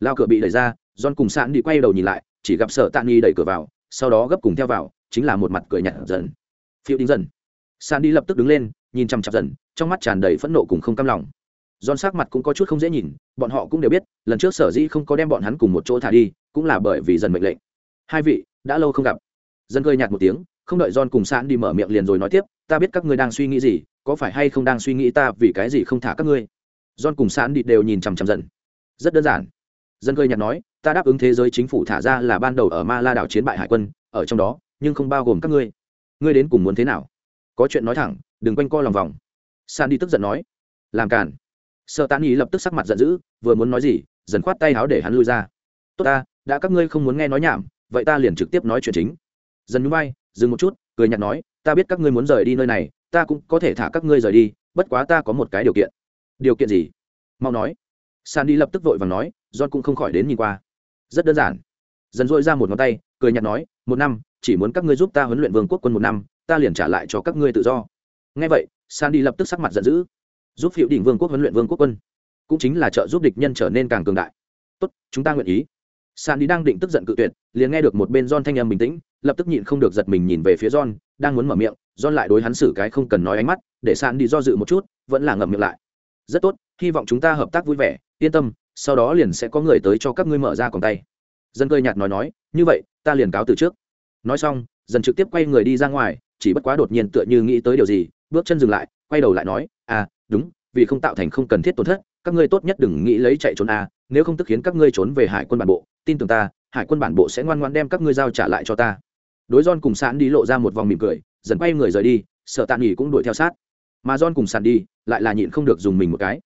Lao cửa bị đẩy ra, John cùng sán đi quay đầu nhìn lại, chỉ gặp Sở tàn nghỉ đẩy cửa vào, sau đó gấp cùng theo vào, chính là một mặt cười nhạt dần. Phiêu đính dần. sán đi lập tức đứng lên, nhìn chằm chặp dần, trong mắt tràn đầy phẫn nộ cùng không cam lòng. John sắc mặt cũng có chút không dễ nhìn, bọn họ cũng đều biết, lần trước Sở Dĩ không có đem bọn hắn cùng một chỗ thả đi, cũng là bởi vì dần mệnh lệnh. Hai vị, đã lâu không gặp. Dân cười nhạt một tiếng, không đợi John cùng Sạn đi mở miệng liền rồi nói tiếp, ta biết các ngươi đang suy nghĩ gì, có phải hay không đang suy nghĩ ta vì cái gì không thả các ngươi. John cùng Sạn đi đều nhìn chằm chằm dần. Rất đơn giản. Dân cười nhạt nói, ta đáp ứng thế giới chính phủ thả ra là ban đầu ở Ma La đảo chiến bại hải quân, ở trong đó, nhưng không bao gồm các ngươi. Ngươi đến cùng muốn thế nào? Có chuyện nói thẳng, đừng quanh co lòng vòng. Sạn đi tức giận nói, làm cản sợ tán ý lập tức sắc mặt giận dữ vừa muốn nói gì dần khoát tay háo để hắn lui ra tốt ta đã các ngươi không muốn nghe nói nhảm vậy ta liền trực tiếp nói chuyện chính. Dần núi bay dừng một chút, cười nhạt nói, ta biết các ngươi muốn rời đi nơi này, ta cũng có thể thả các ngươi rời đi, bất quá ta có một cái điều kiện. Điều kiện gì? Mau nói. San đi lập tức vội và nói, john cũng không khỏi đến nhìn qua. Rất đơn giản. Dần dội ra một ngón tay, cười nhạt nói, một năm, chỉ muốn các ngươi giúp ta huấn luyện vương quốc quân một năm, ta liền trả lại cho các ngươi tự do. Ngay vậy san đi lập tức sắc mặt giận dữ. Giúp phiệu đỉnh vương quốc huấn luyện vương quốc quân cũng chính là trợ giúp địch nhân trở nên càng cường đại. Tốt, chúng ta nguyện ý san đi đang định tức giận cự tuyệt, liền nghe được một bên john thanh âm bình tĩnh, lập tức nhịn không được giật mình nhìn về phía john, đang muốn mở miệng, john lại đối hắn xử cái không cần nói ánh mắt, để san đi do dự một chút, vẫn là ngậm miệng lại. Rất tốt, hy vọng chúng ta hợp tác vui vẻ, yên tâm, sau đó liền sẽ có người tới cho các ngươi mở ra còng tay. Dân cơi nhạt nói nói, như vậy, ta liền cáo từ trước. Nói xong dần trực tiếp quay người đi ra ngoài, chỉ bất quá đột nhiên tựa như nghĩ tới điều gì, bước chân dừng lại, quay đầu lại nói à đúng, vì không tạo thành không cần thiết tổn thất các ngươi tốt nhất đừng nghĩ lấy chạy trốn a, nếu không tức khiến các ngươi trốn về hải quân bản bộ, tin tưởng ta, hải quân bản bộ sẽ ngoan ngoan đem các ngươi giao trả lại cho ta. Đối john cùng sàn đi lộ ra một vòng mỉm cười, dần quay người rời đi, sợ tạ nghỉ cũng đuổi theo sát. Mà john cùng sàn đi, lại là nhịn không được dùng mình một cái.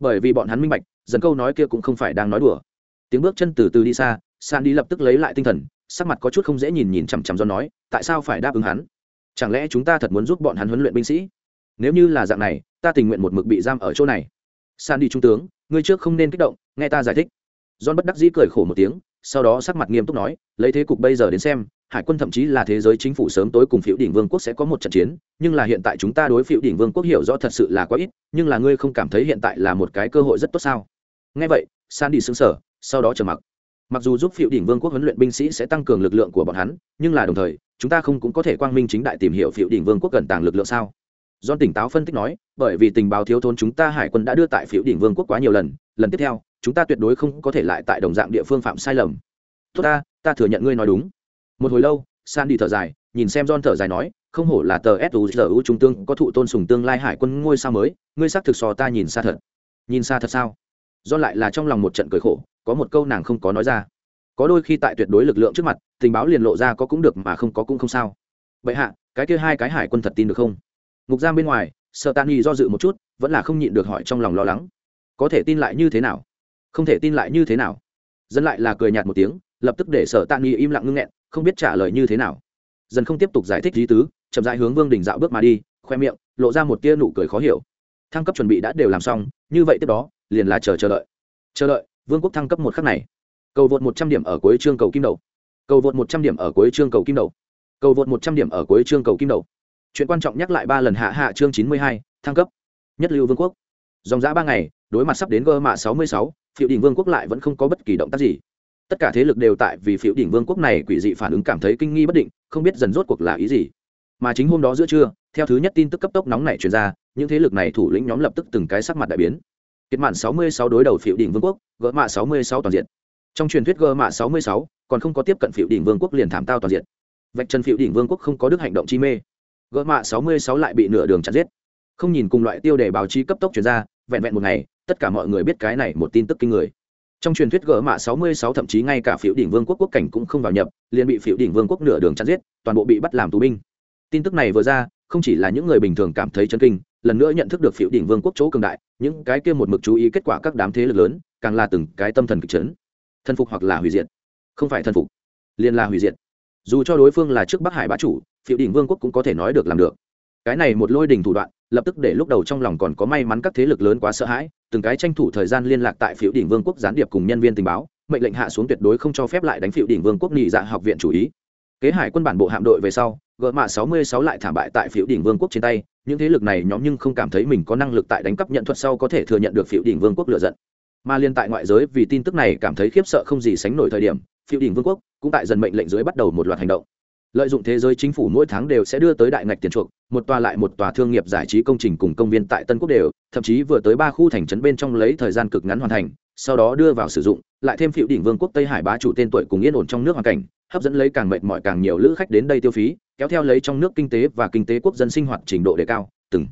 Bởi vì bọn hắn minh bạch, dần câu nói kia cũng không phải đang nói đùa. Tiếng bước chân từ từ đi xa sàn đi lập tức lấy lại tinh thần, sắc mặt có chút không dễ nhìn nhìn chằm chằm do nói, tại sao phải đáp ứng hắn? Chẳng lẽ chúng ta thật muốn giúp bọn hắn huấn luyện binh sĩ? Nếu như là dạng này, ta tình nguyện một mực bị giam ở chỗ này san đi trung tướng, ngươi trước không nên kích động, nghe ta giải thích. John bất đắc dĩ cười khổ một tiếng, sau đó sắc mặt nghiêm túc nói, lấy thế cục bây giờ đến xem, hải quân thậm chí là thế giới chính phủ sớm tối cùng phiếu đỉnh vương quốc sẽ có một trận chiến, nhưng là hiện tại chúng ta đối phiếu đỉnh vương quốc hiểu rõ thật sự là quá ít, nhưng là ngươi không cảm thấy hiện tại là một cái cơ hội rất tốt sao? Nghe vậy san đi xứng sở sau đó trở mặc. Mặc dù giúp phiếu đỉnh vương quốc huấn luyện binh sĩ sẽ tăng cường lực lượng của bọn hắn, nhưng là đồng thời, chúng ta không cũng có thể quang minh chính đại tìm hiểu phiếu đỉnh vương quốc gần tàng lực lượng sao? John tỉnh táo phân tích nói, bởi vì tình báo thiếu thốn chúng ta hải quân đã đưa tại phiếu đỉnh vương quốc quá nhiều lần, lần tiếp theo, chúng ta tuyệt đối không có thể lại tại đồng dạng địa phương phạm sai lầm. Tốt ta, ta thừa nhận ngươi nói đúng. Một hồi lâu, Sandy thở dài, nhìn xem John thở dài nói, không hổ là tờ SUZU trung tương có thụ tôn sùng tương lai hải quân ngôi sao mới, ngươi xác thực so ta nhìn xa thật. Nhìn xa thật sao? John lại là trong lòng một trận cười khổ, có một câu nàng không có nói ra. Có đôi khi tại tuyệt đối lực lượng trước mặt, tình báo liền lộ ra có cũng được mà không có cũng không sao. Vậy hạ, cái kia hai cái hải quân thật tin được không? Ngục giam bên ngoài, sợ tàn nghi do dự một chút, vẫn là không nhịn được hỏi trong lòng lo lắng. Có thể tin lại như thế nào? Không thể tin lại như thế nào? Dân lại là cười nhạt một tiếng, lập tức để sở tạ nghi im lặng ngưng nghẹn, không biết trả lời như thế nào. Dần không tiếp tục giải thích lý tứ, chậm rãi hướng vương đình dạo bước mà đi, khoe miệng, lộ ra một tia nụ cười khó hiểu. Thăng cấp chuẩn bị đã đều làm xong, như vậy tiếp đó, liền là chờ chờ đợi. Chờ đợi, vương quốc thăng cấp một khắc này. Cầu vượt một trăm điểm ở cuối chương cầu kim đầu. Cầu vượt một trăm điểm ở cuối chương cầu kim đầu. Cầu vượt một trăm điểm ở cuối chương cầu kim đầu chuyện quan trọng nhắc lại ba lần hạ hạ chương chín mươi hai, thăng cấp. Nhất lưu vương quốc. Dòng giã ba ngày, đối mặt sắp đến gơ mạ sáu mươi sáu phiệu đỉnh vương quốc lại vẫn không có bất kỳ động tác gì. Tất cả thế lực đều tại vì phiệu đỉnh vương quốc này quỷ dị phản ứng cảm thấy kinh nghi bất định, không biết dần rốt cuộc là ý gì. Mà chính hôm đó giữa trưa, theo thứ nhất tin tức cấp tốc nóng này truyền ra, những thế lực này thủ lĩnh nhóm lập tức từng cái sắc mặt đại biến. Kiệt mạn sáu mươi sáu đối đầu phiệu đỉnh vương quốc gỡ mạ sáu mươi sáu toàn diện. Trong truyền thuyết gỡ mạ sáu mươi sáu, còn không có tiếp cận phiệu đỉnh vương quốc liền thảm tao toàn diện. Vạch trần phiệu đỉnh vương quốc không có đức hành động chi mê gỡ mạ sáu mươi sáu lại bị nửa đường chặn giết. Không nhìn cùng loại tiêu đề báo chí cấp tốc truyền ra, vẹn vẹn một ngày, tất cả mọi người biết cái này một tin tức kinh người. Trong truyền thuyết gỡ mạ 66 thậm chí ngay cả phiếu đỉnh vương quốc quốc cảnh cũng không vào nhập, liền bị phiếu đỉnh vương quốc nửa đường chặn giết, toàn bộ bị bắt làm tù binh. Tin tức này vừa ra, không chỉ là những người bình thường cảm thấy chấn kinh, lần nữa nhận thức được phiếu đỉnh vương quốc chỗ cường đại, những cái kia một mực chú ý kết quả các đám thế lực lớn, càng là từng cái tâm thần kịch chấn. Thân phục hoặc là hủy diệt. Không phải thân phục, liền là hủy diệt dù cho đối phương là trước bắc hải bá chủ phiếu đỉnh vương quốc cũng có thể nói được làm được. Cái này một lôi đình thủ đoạn, lập tức để lúc đầu trong lòng còn có may mắn các thế lực lớn quá sợ hãi, từng cái tranh thủ thời gian liên lạc tại phiếu đỉnh vương quốc gián điệp cùng nhân viên tình báo, mệnh lệnh hạ xuống tuyệt đối không cho phép lại đánh phiếu đỉnh vương quốc nghị dạ học viện chủ ý. Kế hải quân bản bộ hạm đội về sau, gỡ mạ 66 lại thảm bại tại phiếu đỉnh vương quốc trên tay, những thế lực này nhóm nhưng không cảm thấy mình có năng lực tại đánh cắp nhận thuật sau có thể thừa nhận được phiếu đỉnh vương quốc lựa giận. Mà liên tại ngoại giới vì tin tức này cảm thấy khiếp sợ không gì sánh nổi thời điểm phiếu đỉnh vương quốc cũng tại dần mệnh lệnh dưới bắt đầu một loạt hành động. Lợi dụng thế giới chính phủ mỗi tháng đều sẽ đưa tới đại ngạch tiền chuộc, một tòa lại một tòa thương nghiệp giải trí công trình cùng công viên tại tân quốc đều, thậm chí vừa tới ba khu thành trấn bên trong lấy thời gian cực ngắn hoàn thành, sau đó đưa vào sử dụng, lại thêm phiệu đỉnh vương quốc tây hải bá chủ tên tuổi cùng yên ổn trong nước hoàn cảnh, hấp dẫn lấy càng mệt mỏi càng nhiều lữ khách đến đây tiêu phí, kéo theo lấy trong nước kinh tế và kinh tế quốc dân sinh hoạt trình độ đề cao, từng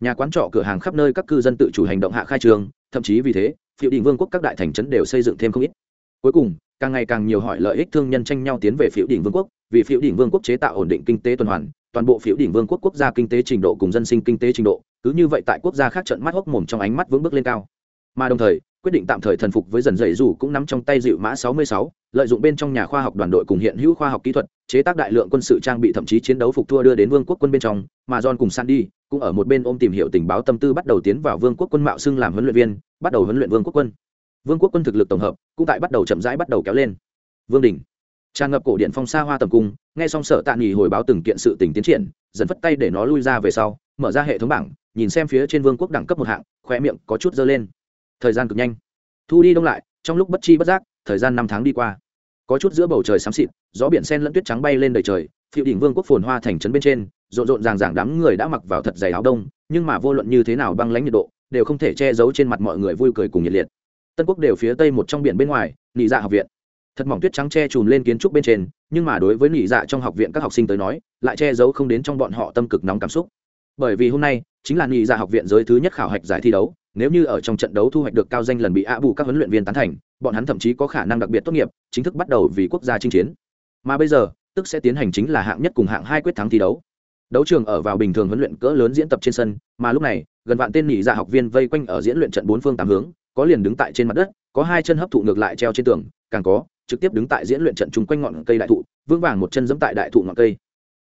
nhà quán trọ cửa hàng khắp nơi các cư dân tự chủ hành động hạ khai trường, thậm chí vì thế phiệu đỉnh vương quốc các đại thành trấn đều xây dựng thêm không ít. Cuối cùng càng ngày càng nhiều hỏi lợi ích thương nhân tranh nhau tiến về phiếu đỉnh vương quốc vì phiếu đỉnh vương quốc chế tạo ổn định kinh tế tuần hoàn toàn bộ phiếu đỉnh vương quốc quốc gia kinh tế trình độ cùng dân sinh kinh tế trình độ cứ như vậy tại quốc gia khác trận mắt hốc mồm trong ánh mắt vững bước lên cao. Mà đồng thời quyết định tạm thời thần phục với dần dậy dù cũng nắm trong tay dịu mã 66, lợi dụng bên trong nhà khoa học đoàn đội cùng hiện hữu khoa học kỹ thuật chế tác đại lượng quân sự trang bị thậm chí chiến đấu phục thua đưa đến vương quốc quân bên trong mà john cùng sandy cũng ở một bên ôm tìm hiểu tình báo tâm tư bắt đầu tiến vào vương quốc quân mạo xưng làm huấn luyện viên bắt đầu huấn luyện vương quốc quân vương quốc quân thực lực tổng hợp cũng tại bắt đầu chậm rãi bắt đầu kéo lên. Vương đình, tràn ngập cổ điện phong xa hoa tầm cung, nghe xong sở tạ nghỉ hồi báo từng kiện sự tình tiến triển, dần phất tay để nó lui ra về sau, mở ra hệ thống bảng, nhìn xem phía trên vương quốc đẳng cấp một hạng khoe miệng có chút dơ lên. Thời gian cực nhanh. Thu đi đông lại, trong lúc bất chi bất giác, thời gian năm tháng đi qua. Có chút giữa bầu trời xám xịt, gió biển sen lẫn tuyết trắng bay lên đầy trời phiệu đỉnh vương quốc phồn hoa thành trấn bên trên, rộn rộn ràng ràng đám người đã mặc vào thật dày áo đông, nhưng mà vô luận như thế nào băng lãnh nhiệt độ, đều không thể che giấu trên mặt mọi người vui cười cùng nhiệt liệt tân quốc đều phía tây một trong biển bên ngoài, nị dạ học viện. Thật mỏng tuyết trắng che chùm lên kiến trúc bên trên, nhưng mà đối với nị dạ trong học viện các học sinh tới nói, lại che giấu không đến trong bọn họ tâm cực nóng cảm xúc. Bởi vì hôm nay, chính là nị dạ học viện giới thứ nhất khảo hạch giải thi đấu, nếu như ở trong trận đấu thu hoạch được cao danh lần bị ạ bù các huấn luyện viên tán thành, bọn hắn thậm chí có khả năng đặc biệt tốt nghiệp, chính thức bắt đầu vì quốc gia chinh chiến. Mà bây giờ, tức sẽ tiến hành chính là hạng nhất cùng hạng hai quyết thắng thi đấu. Đấu trường ở vào bình thường huấn luyện cỡ lớn diễn tập trên sân, mà lúc này, gần vạn tên nghỉ dạ học viên vây quanh ở diễn luyện trận bốn phương tám hướng có liền đứng tại trên mặt đất, có hai chân hấp thụ ngược lại treo trên tường, càng có, trực tiếp đứng tại diễn luyện trận chung quanh ngọn cây đại thụ, vững vàng một chân giẫm tại đại thụ ngọn cây.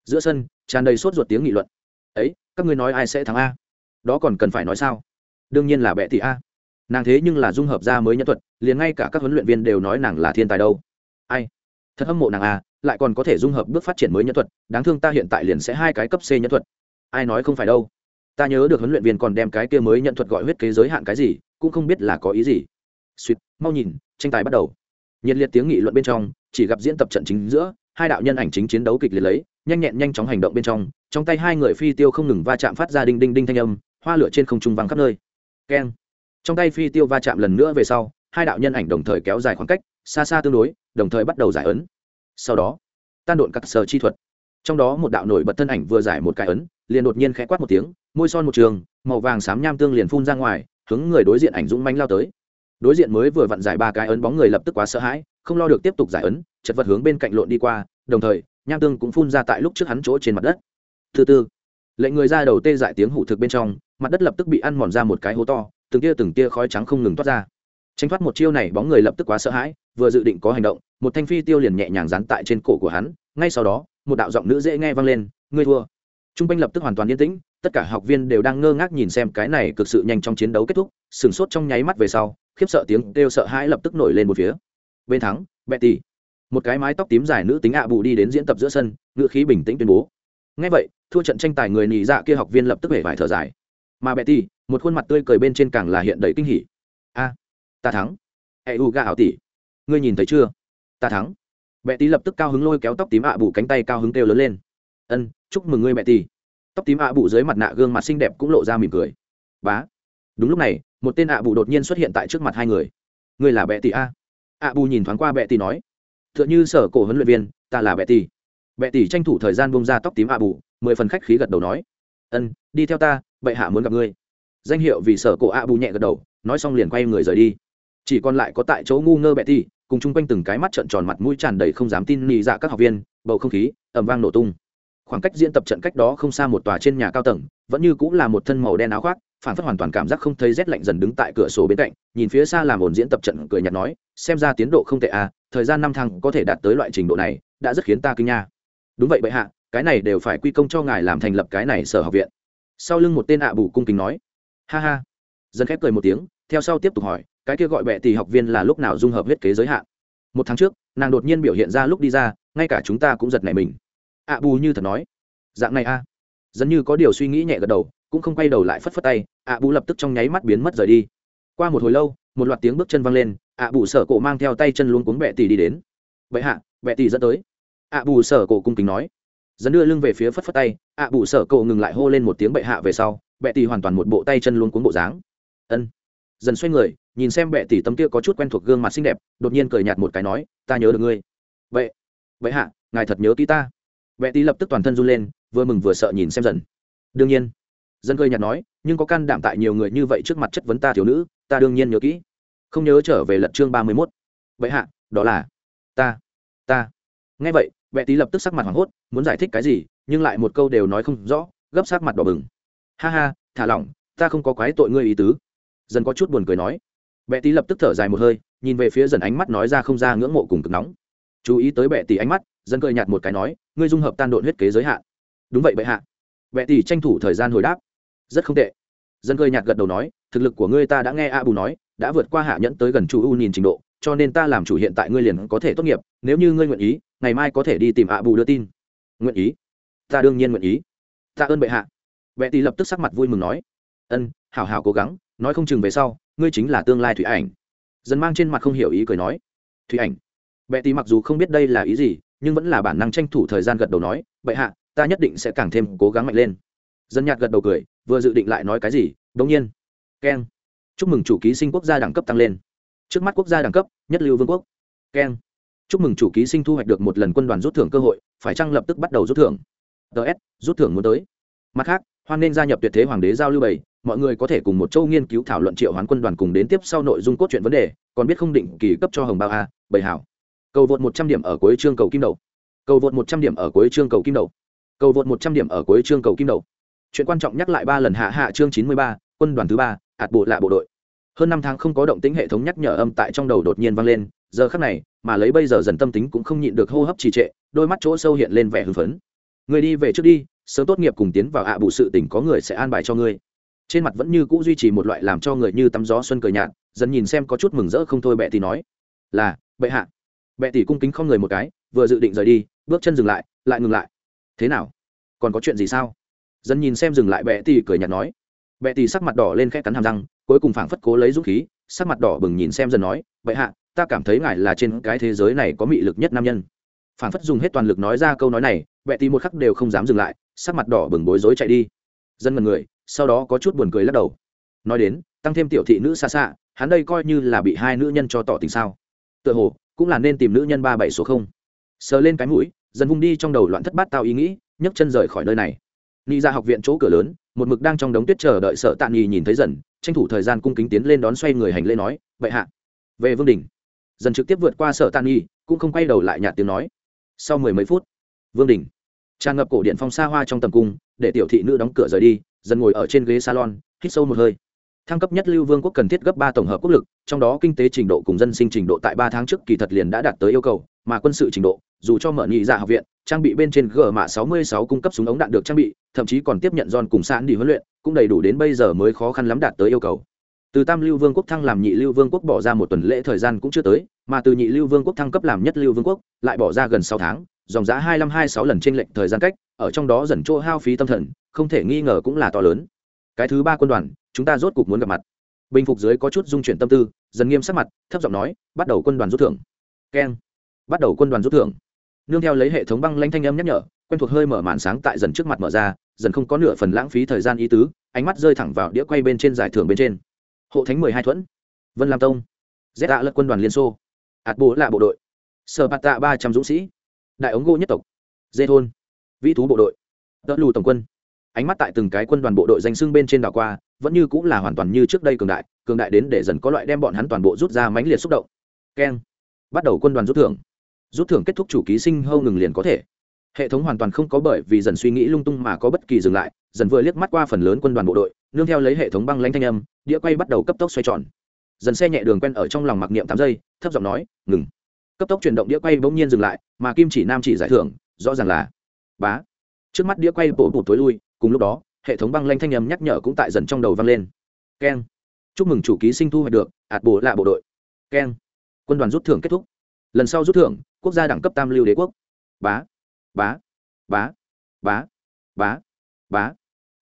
Giữa sân, tràn đầy sốt ruột tiếng nghị luận. Ấy, các ngươi nói ai sẽ thắng a? Đó còn cần phải nói sao? Đương nhiên là bệ tỷ a. Nàng thế nhưng là dung hợp ra mới nhân thuật, liền ngay cả các huấn luyện viên đều nói nàng là thiên tài đâu. Ai? Thật hâm mộ nàng a, lại còn có thể dung hợp bước phát triển mới nhân thuật, đáng thương ta hiện tại liền sẽ hai cái cấp c nhân thuật. Ai nói không phải đâu. Ta nhớ được huấn luyện viên còn đem cái kia mới nhận thuật gọi huyết kế giới hạn cái gì cũng không biết là có ý gì. Suýt mau nhìn, tranh tài bắt đầu. Nhiệt liệt tiếng nghị luận bên trong, chỉ gặp diễn tập trận chính giữa, hai đạo nhân ảnh chính chiến đấu kịch liệt lấy, nhanh nhẹn nhanh chóng hành động bên trong trong tay hai người phi tiêu không ngừng va chạm phát ra đinh đinh đinh thanh âm, hoa lửa trên không trung văng khắp nơi. Keng. Trong tay phi tiêu va chạm lần nữa về sau, hai đạo nhân ảnh đồng thời kéo dài khoảng cách, xa xa tương đối, đồng thời bắt đầu giải ấn. Sau đó, tan độn các sờ chi thuật. Trong đó một đạo nổi bật thân ảnh vừa giải một cái ấn, liền đột nhiên khẽ quát một tiếng, môi son một trường, màu vàng xám nham tương liền phun ra ngoài hướng người đối diện ảnh dũng manh lao tới. Đối diện mới vừa vặn giải ba cái ấn bóng người lập tức quá sợ hãi, không lo được tiếp tục giải ấn, chật vật hướng bên cạnh lộn đi qua, đồng thời, nham tương cũng phun ra tại lúc trước hắn chỗ trên mặt đất. Thứ tư lệnh người ra đầu tê dại tiếng hủ thực bên trong, mặt đất lập tức bị ăn mòn ra một cái hố to, từng tia từng tia khói trắng không ngừng toát ra. Tranh thoát một chiêu này, bóng người lập tức quá sợ hãi, vừa dự định có hành động, một thanh phi tiêu liền nhẹ nhàng dán tại trên cổ của hắn, ngay sau đó, một đạo giọng nữ dễ nghe vang lên, ngươi thua. T r u n g quanh lập tức hoàn toàn yên tĩnh tất cả học viên đều đang ngơ ngác nhìn xem cái này cực sự nhanh trong chiến đấu kết thúc sửng sốt trong nháy mắt về sau, khiếp sợ tiếng kêu sợ hãi lập tức nổi lên một phía. Bên thắng, betty. Một cái mái tóc tím dài nữ tính ạ bù đi đến diễn tập giữa sân, ngựa khí bình tĩnh tuyên bố. Ngay vậy, thua trận tranh tài người nhị dạ kia học viên lập tức hể vải thở dài. Mà betty, một khuôn mặt tươi cười bên trên càng là hiện đầy kinh hỉ. A, ta thắng. Hệ u ga ảo tỷ ngươi nhìn thấy chưa? Ta thắng. Bẹ tí lập tức cao hứng lôi kéo tóc tím ạ bù cánh tay cao hứng kêu lớn lên. Ân, chúc mừng ngươi bẹ tì tóc tím ạ bụ dưới mặt nạ gương mặt xinh đẹp cũng lộ ra mỉm cười. Bá. Đúng lúc này, một tên ạ bụ đột nhiên xuất hiện tại trước mặt hai người. Ngươi là bệ tỷ a? Ạ bù nhìn thoáng qua bệ tỷ nói. T h ư ợ n h ư sở cổ huấn luyện viên, ta là bệ tỷ bệ tỷ tranh thủ thời gian bông ra tóc tím ạ bù, mười phần khách khí gật đầu nói. Ân, đi theo ta, bệ hạ muốn gặp ngươi. Danh hiệu vì sở cổ ạ bù nhẹ gật đầu, nói xong liền quay người rời đi. Chỉ còn lại có tại chỗ ngu ngơ bệ tỷ cùng chung quanh từng cái mắt trợn tròn mặt mũi tràn đầy không dám tin nị dạ các học viên, bầu không khí ẩm vang nổ tung khoảng cách diễn tập trận cách đó không xa một tòa trên nhà cao tầng, vẫn như cũng là một thân màu đen áo khoác, phản phất hoàn toàn cảm giác không thấy rét lạnh dần đứng tại cửa sổ bên cạnh, nhìn phía xa làm ổn diễn tập trận cười nhạt nói, xem ra tiến độ không tệ à thời gian năm tháng có thể đạt tới loại trình độ này, đã rất khiến ta kinh nha. Đúng vậy bệ hạ, cái này đều phải quy công cho ngài làm thành lập cái này sở học viện. Sau lưng một tên ạ bù cung kính nói, ha ha. Dân khép cười một tiếng, theo sau tiếp tục hỏi, cái kia gọi bệ tỷ học viên là lúc nào dung hợp huyết kế giới hạn? Một tháng trước, nàng đột nhiên biểu hiện ra lúc đi ra, ngay cả chúng ta cũng giật nảy mình ạ bù như thật nói. Dạng này a. À. dần như có điều suy nghĩ nhẹ gật đầu, cũng không quay đầu lại phất phất tay, ạ bù lập tức trong nháy mắt biến mất rời đi. Qua một hồi lâu, một loạt tiếng bước chân văng lên, ạ bù sở cổ mang theo tay chân luôn cuống bệ tỷ đi đến. Bệ hạ bệ tỷ dẫn tới. ạ bù sở cổ cung kính nói. Dẫn đưa lưng về phía phất phất tay, ạ bù sở cổ ngừng lại hô lên một tiếng bệ hạ về sau bệ tỷ hoàn toàn một bộ tay chân luôn cuống bộ dáng. Ân. Dần xoay người, nhìn xem bệ tỷ tấm kia có chút quen thuộc gương mặt xinh đẹp, đột nhiên cười nhạt một cái nói, ta nhớ được ngươi. Vậy vậy hạ, ngài thật nhớ ký ta bệ tỷ lập tức toàn thân run lên, vừa mừng vừa sợ nhìn xem dần. Đương nhiên dân cười nhạt nói, nhưng có can đảm tại nhiều người như vậy trước mặt chất vấn ta thiếu nữ, ta đương nhiên nhớ kỹ. Không nhớ trở về lật chương ba mươi mốt. Vậy hạ, đó là ta ta. Nghe vậy bệ tỷ lập tức sắc mặt hoảng hốt, muốn giải thích cái gì, nhưng lại một câu đều nói không rõ, gấp sắc mặt đỏ bừng. Ha ha, thả lỏng, ta không có quái tội ngươi ý tứ. Dần có chút buồn cười nói. Bệ tí lập tức thở dài một hơi, nhìn về phía dần ánh mắt nói ra không ra ngưỡng mộ cùng cực nóng. Chú ý tới bệ tỷ ánh mắt Dân cười nhạt một cái nói, ngươi dung hợp tan độn huyết kế giới hạn. Đúng vậy bệ hạ. Vệ tỷ tranh thủ thời gian hồi đáp, rất không tệ. Dân cười nhạt gật đầu nói, thực lực của ngươi ta đã nghe a bù nói, đã vượt qua hạ nhẫn tới gần chủ u nhìn trình độ, cho nên ta làm chủ hiện tại ngươi liền có thể tốt nghiệp, nếu như ngươi nguyện ý, ngày mai có thể đi tìm a bù đưa tin. Nguyện ý? Ta đương nhiên nguyện ý. Ta ơn bệ hạ. Vệ tỷ lập tức sắc mặt vui mừng nói, ân, hảo hảo cố gắng, nói không chừng về sau, ngươi chính là tương lai thủy ảnh. Dân mang trên mặt không hiểu ý cười nói, thủy ảnh? Vệ tỷ mặc dù không biết đây là ý gì nhưng vẫn là bản năng tranh thủ thời gian gật đầu nói, bệ hạ, ta nhất định sẽ càng thêm cố gắng mạnh lên. Dân nhạt gật đầu cười, vừa dự định lại nói cái gì, đống nhiên, keng, chúc mừng chủ ký sinh quốc gia đẳng cấp tăng lên. Trước mắt quốc gia đẳng cấp, nhất lưu vương quốc. Keng, chúc mừng chủ ký sinh thu hoạch được một lần quân đoàn rút thưởng cơ hội, phải chăng lập tức bắt đầu rút thưởng? Ts rút thưởng muốn tới. Mặt khác, hoan nên gia nhập tuyệt thế hoàng đế giao lưu bảy, mọi người có thể cùng một châu nghiên cứu thảo luận triệu hoán quân đoàn cùng đến tiếp sau nội dung cốt truyện vấn đề, còn biết không định kỳ cấp cho hồng bao a bảy hảo cầu vượt một trăm điểm ở cuối chương cầu kim đầu. Cầu vượt một trăm điểm ở cuối chương cầu kim đầu. Cầu vượt một trăm điểm ở cuối chương cầu kim đầu. Chuyện quan trọng nhắc lại ba lần hạ hạ chương chín mươi ba, quân đoàn thứ ba, hạt bộ lạ bộ đội. Hơn năm tháng không có động tính hệ thống nhắc nhở âm tại trong đầu đột nhiên vang lên, giờ khắc này, mà lấy bây giờ dần tâm tính cũng không nhịn được hô hấp trì trệ, đôi mắt chỗ sâu hiện lên vẻ hưng phấn. Người đi về trước đi, sớm tốt nghiệp cùng tiến vào ạ à bù sự tỉnh có người sẽ an bài cho ngươi. Trên mặt vẫn như cũ duy trì một loại làm cho người như tắm gió xuân cười nhạt, dần nhìn xem có chút mừng rỡ không thôi bệ thì nói. Là, bệ hạ bệ tỷ cung kính không người một cái, vừa dự định rời đi, bước chân dừng lại lại ngừng lại. Thế nào? Còn có chuyện gì sao? Dân nhìn xem dừng lại bệ tỷ cười nhạt nói. Bệ tỷ sắc mặt đỏ lên khẽ cắn hàm răng, cuối cùng phảng phất cố lấy dũng khí, sắc mặt đỏ bừng nhìn xem dần nói, bệ hạ, ta cảm thấy ngài là trên cái thế giới này có mị lực nhất nam nhân. Phảng phất dùng hết toàn lực nói ra câu nói này, bệ tỷ một khắc đều không dám dừng lại, sắc mặt đỏ bừng bối rối chạy đi. Dân mật người, sau đó có chút buồn cười lắc đầu. Nói đến, tăng thêm tiểu thị nữ xa xa, hắn đây coi như là bị hai nữ nhân cho tỏ tình sao? Tựa hồ cũng là nên tìm nữ nhân ba bảy số không. Sờ lên cái mũi, dần vung đi trong đầu loạn thất bát tao ý nghĩ, nhấc chân rời khỏi nơi này. Ni ra dạ học viện chỗ cửa lớn, một mực đang trong đống tuyết chờ đợi sợ tạ nghi nhìn thấy dần, tranh thủ thời gian cung kính tiến lên đón xoay người hành lễ nói, vậy hạ, về vương đình. Dần trực tiếp vượt qua sợ tạ nghi cũng không quay đầu lại nhạt tiếng nói, sau mười mấy phút, vương đình. Tràn ngập cổ điện phong xa hoa trong tầm cung, để tiểu thị nữ đóng cửa rời đi, dần ngồi ở trên ghế salon, hít sâu một hơi thăng cấp nhất lưu vương quốc cần thiết gấp ba tổng hợp quốc lực, trong đó kinh tế trình độ cùng dân sinh trình độ tại ba tháng trước kỳ thật liền đã đạt tới yêu cầu, mà quân sự trình độ, dù cho mở nhị dạ học viện, trang bị bên trên g mạ 66 cung cấp súng ống đạn được trang bị, thậm chí còn tiếp nhận giòn cùng sẵn đi huấn luyện, cũng đầy đủ đến bây giờ mới khó khăn lắm đạt tới yêu cầu. Từ tam lưu vương quốc thăng làm nhị lưu vương quốc bỏ ra một tuần lễ thời gian cũng chưa tới, mà từ nhị lưu vương quốc thăng cấp làm nhất lưu vương quốc, lại bỏ ra gần sáu tháng, dòng giá hai năm hai sáu lần trên lệnh thời gian cách, ở trong đó dần chỗ hao phí tâm thần, không thể nghi ngờ cũng là to lớn cái thứ ba quân đoàn, chúng ta rốt cục muốn gặp mặt. Bình phục dưới có chút dung chuyển tâm tư, dần nghiêm sắc mặt, thấp giọng nói, bắt đầu quân đoàn rút thưởng. Keng. Bắt đầu quân đoàn rút thưởng. Nương theo lấy hệ thống băng lanh thanh âm nhắc nhở, quen thuộc hơi mở màn sáng tại dần trước mặt mở ra, dần không có nửa phần lãng phí thời gian ý tứ, ánh mắt rơi thẳng vào đĩa quay bên trên giải thưởng bên trên. Hộ thánh mười hai thuẫn. Vân lam tông. Z ạ lật quân đoàn liên xô. Ạt bố là bộ đội. Sở bạt tạ ba trăm dũng sĩ. Đại ống gỗ nhất tộc. Dê thôn. Vĩ thú bộ đội. Đỡ lù tổng quân ánh mắt tại từng cái quân đoàn bộ đội danh xưng bên trên đảo qua, vẫn như cũng là hoàn toàn như trước đây cường đại cường đại đến để dần có loại đem bọn hắn toàn bộ rút ra mãnh liệt xúc động. Keng. Bắt đầu quân đoàn rút thưởng. Rút thưởng kết thúc chủ ký sinh hâu ngừng liền có thể. Hệ thống hoàn toàn không có bởi vì dần suy nghĩ lung tung mà có bất kỳ dừng lại, dần vừa liếc mắt qua phần lớn quân đoàn bộ đội, nương theo lấy hệ thống băng lanh thanh âm, đĩa quay bắt đầu cấp tốc xoay tròn. Dần xe nhẹ đường quen ở trong lòng mặc niệm tám giây, thấp giọng nói, ngừng. Cấp tốc chuyển động đĩa quay bỗng nhiên dừng lại, mà kim chỉ nam chỉ giải thưởng, rõ ràng là, bá. Trước mắt đĩa quay bổ bụt tối lui cùng lúc đó, hệ thống băng lanh thanh âm nhắc nhở cũng tại dần trong đầu vang lên. Keng. Chúc mừng chủ ký sinh thu hoạch được, ạt bổ lạ bộ đội. Keng. Quân đoàn rút thưởng kết thúc. Lần sau rút thưởng, quốc gia đẳng cấp tam lưu đế quốc. Bá. Bá. Bá. Bá. Bá. Bá.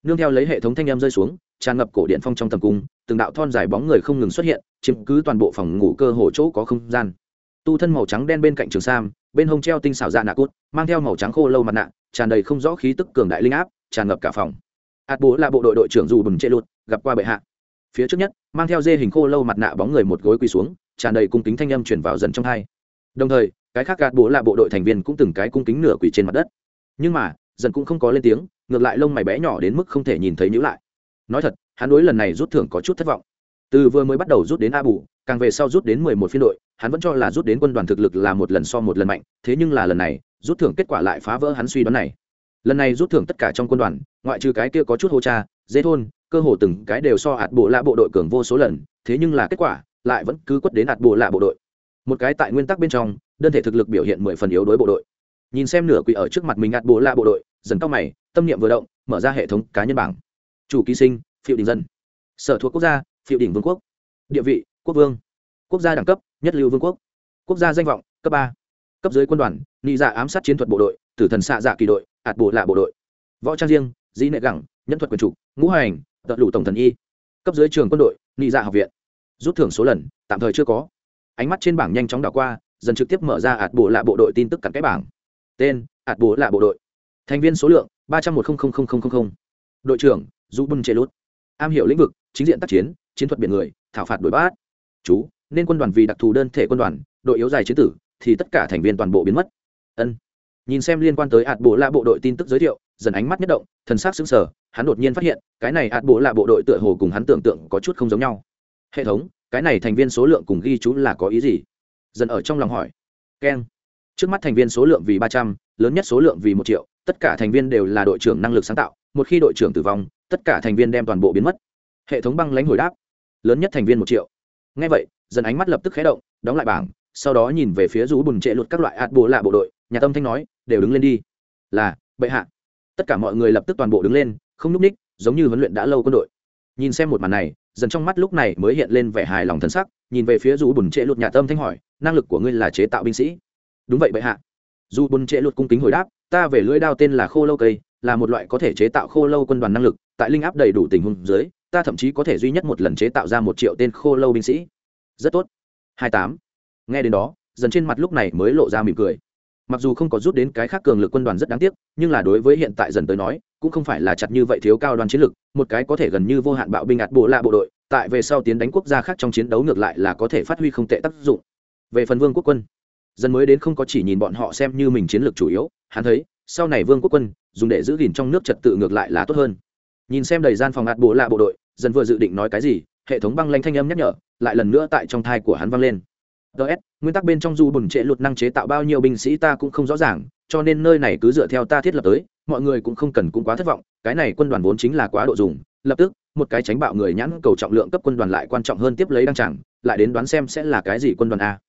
Nương theo lấy hệ thống thanh âm rơi xuống, tràn ngập cổ điện phong trong tầm cung, từng đạo thon dài bóng người không ngừng xuất hiện, chiếm cứ toàn bộ phòng ngủ cơ hồ chỗ có không gian. Tu thân màu trắng đen bên cạnh trường sam, bên hông treo tinh xảo dạ nạ cốt mang theo màu trắng khô lâu mặt nạ, tràn đầy không rõ khí tức cường đại linh áp tràn ngập cả phòng. Ạt bố là bộ đội đội trưởng dù bừng chê lụt, gặp qua bệ hạ. Phía trước nhất, mang theo dê hình khô lâu mặt nạ bóng người một gối quỳ xuống, tràn đầy cung kính thanh âm chuyển vào dần trong hai. Đồng thời, cái khác gạt bố là bộ đội thành viên cũng từng cái cung kính nửa quỳ trên mặt đất. Nhưng mà, dần cũng không có lên tiếng, ngược lại lông mày bé nhỏ đến mức không thể nhìn thấy nhữ lại. Nói thật, hắn đối lần này rút thưởng có chút thất vọng. Từ vừa mới bắt đầu rút đến a bù, càng về sau rút đến mười một phiên đội, hắn vẫn cho là rút đến quân đoàn thực lực là một lần so một lần mạnh, thế nhưng là lần này, rút thưởng kết quả lại phá vỡ hắn suy đoán này lần này rút thưởng tất cả trong quân đoàn, ngoại trừ cái kia có chút hô cha dễ thôn, cơ hồ từng cái đều so hạt bộ lạ bộ đội cường vô số lần, thế nhưng là kết quả, lại vẫn cứ quất đến ạt bộ lạ bộ đội. Một cái tại nguyên tắc bên trong, đơn thể thực lực biểu hiện mười phần yếu đối bộ đội. Nhìn xem nửa quỷ ở trước mặt mình ạt bộ lạ bộ đội, dần cao mày, tâm niệm vừa động, mở ra hệ thống cá nhân bảng. Chủ ký sinh phiệu đình dân. Sở thuộc quốc gia phiệu đỉnh vương quốc. Địa vị, quốc vương. Quốc gia đẳng cấp, nhất lưu vương quốc. Quốc gia danh vọng, cấp ba. Cấp dưới quân đoàn, nị dạ ám sát chiến thuật bộ đội, tử thần xạ dạ kỳ đội ạt bộ lạ bộ đội. Võ trang riêng, dĩ nệ gẳng nhân thuật quyền trục, ngũ hành tận lụ tổng thần y. Cấp dưới trường quân đội, nị dạ học viện. Rút thưởng số lần, tạm thời chưa có. Ánh mắt trên bảng nhanh chóng đảo qua, dần trực tiếp mở ra ạt bộ lạ bộ đội tin tức cặn cái bảng. Tên, ạt bộ lạ bộ đội. Thành viên số lượng, ba trăm một đội trưởng du bun chê lút. Am hiểu lĩnh vực, chính diện tác chiến chiến thuật biển người, thảo phạt đổi bát chú, nên quân đoàn vì đặc thù đơn thể quân đoàn, đội yếu dài chiến tử, thì tất cả thành viên toàn bộ biến mất. Ân nhìn xem liên quan tới ạt bộ lạ bộ đội tin tức giới thiệu, dần ánh mắt nhất động, thần sắc sững sờ, hắn đột nhiên phát hiện, cái này ạt bộ lạ bộ đội tựa hồ cùng hắn tưởng tượng có chút không giống nhau. Hệ thống, cái này thành viên số lượng cùng ghi chú là có ý gì? Dần ở trong lòng hỏi. Keng. Trước mắt thành viên số lượng vì ba trăm, lớn nhất số lượng vì một triệu, tất cả thành viên đều là đội trưởng năng lực sáng tạo, một khi đội trưởng tử vong, tất cả thành viên đem toàn bộ biến mất. Hệ thống băng lãnh hồi đáp. Lớn nhất thành viên một triệu. Ngay vậy, dần ánh mắt lập tức khé động, đóng lại bảng, sau đó nhìn về phía rú bùn trệ lụt các loại ạt bộ lạ bộ đội nhà tâm thanh nói, đều đứng lên đi. Là, bệ hạ. Tất cả mọi người lập tức toàn bộ đứng lên, không núp ních, giống như huấn luyện đã lâu quân đội. Nhìn xem một màn này, dần trong mắt lúc này mới hiện lên vẻ hài lòng thân sắc, nhìn về phía Dù bùn trệ lụt nhà tâm thanh hỏi, năng lực của ngươi là chế tạo binh sĩ? Đúng vậy bệ hạ. Dù bùn trệ lụt cung kính hồi đáp, ta về lưỡi đao tên là khô lâu cây, là một loại có thể chế tạo khô lâu quân đoàn năng lực, tại linh áp đầy đủ tình huống dưới, ta thậm chí có thể duy nhất một lần chế tạo ra một triệu tên khô lâu binh sĩ. Rất tốt. Hai tám. Nghe đến đó, dần trên mặt lúc này mới lộ ra mỉm cười mặc dù không có rút đến cái khác cường lực quân đoàn rất đáng tiếc, nhưng là đối với hiện tại dần tới nói, cũng không phải là chặt như vậy thiếu cao đoàn chiến lực, một cái có thể gần như vô hạn bạo binh ạt bộ lạ bộ đội, tại về sau tiến đánh quốc gia khác trong chiến đấu ngược lại là có thể phát huy không tệ tác dụng. Về phần vương quốc quân, dân mới đến không có chỉ nhìn bọn họ xem như mình chiến lược chủ yếu, hắn thấy, sau này vương quốc quân, dùng để giữ gìn trong nước trật tự ngược lại là tốt hơn. Nhìn xem đầy gian phòng ạt bộ lạ bộ đội, dân vừa dự định nói cái gì, hệ thống băng lanh thanh âm nhắc nhở, lại lần nữa tại trong thai của hắn vang lên ts nguyên tắc bên trong du bùn trệ luật năng chế tạo bao nhiêu binh sĩ ta cũng không rõ ràng, cho nên nơi này cứ dựa theo ta thiết lập tới, mọi người cũng không cần cũng quá thất vọng, cái này quân đoàn vốn chính là quá độ dùng, lập tức, một cái tránh bạo người nhãn cầu trọng lượng cấp quân đoàn lại quan trọng hơn tiếp lấy đăng chẳng lại đến đoán xem sẽ là cái gì quân đoàn a.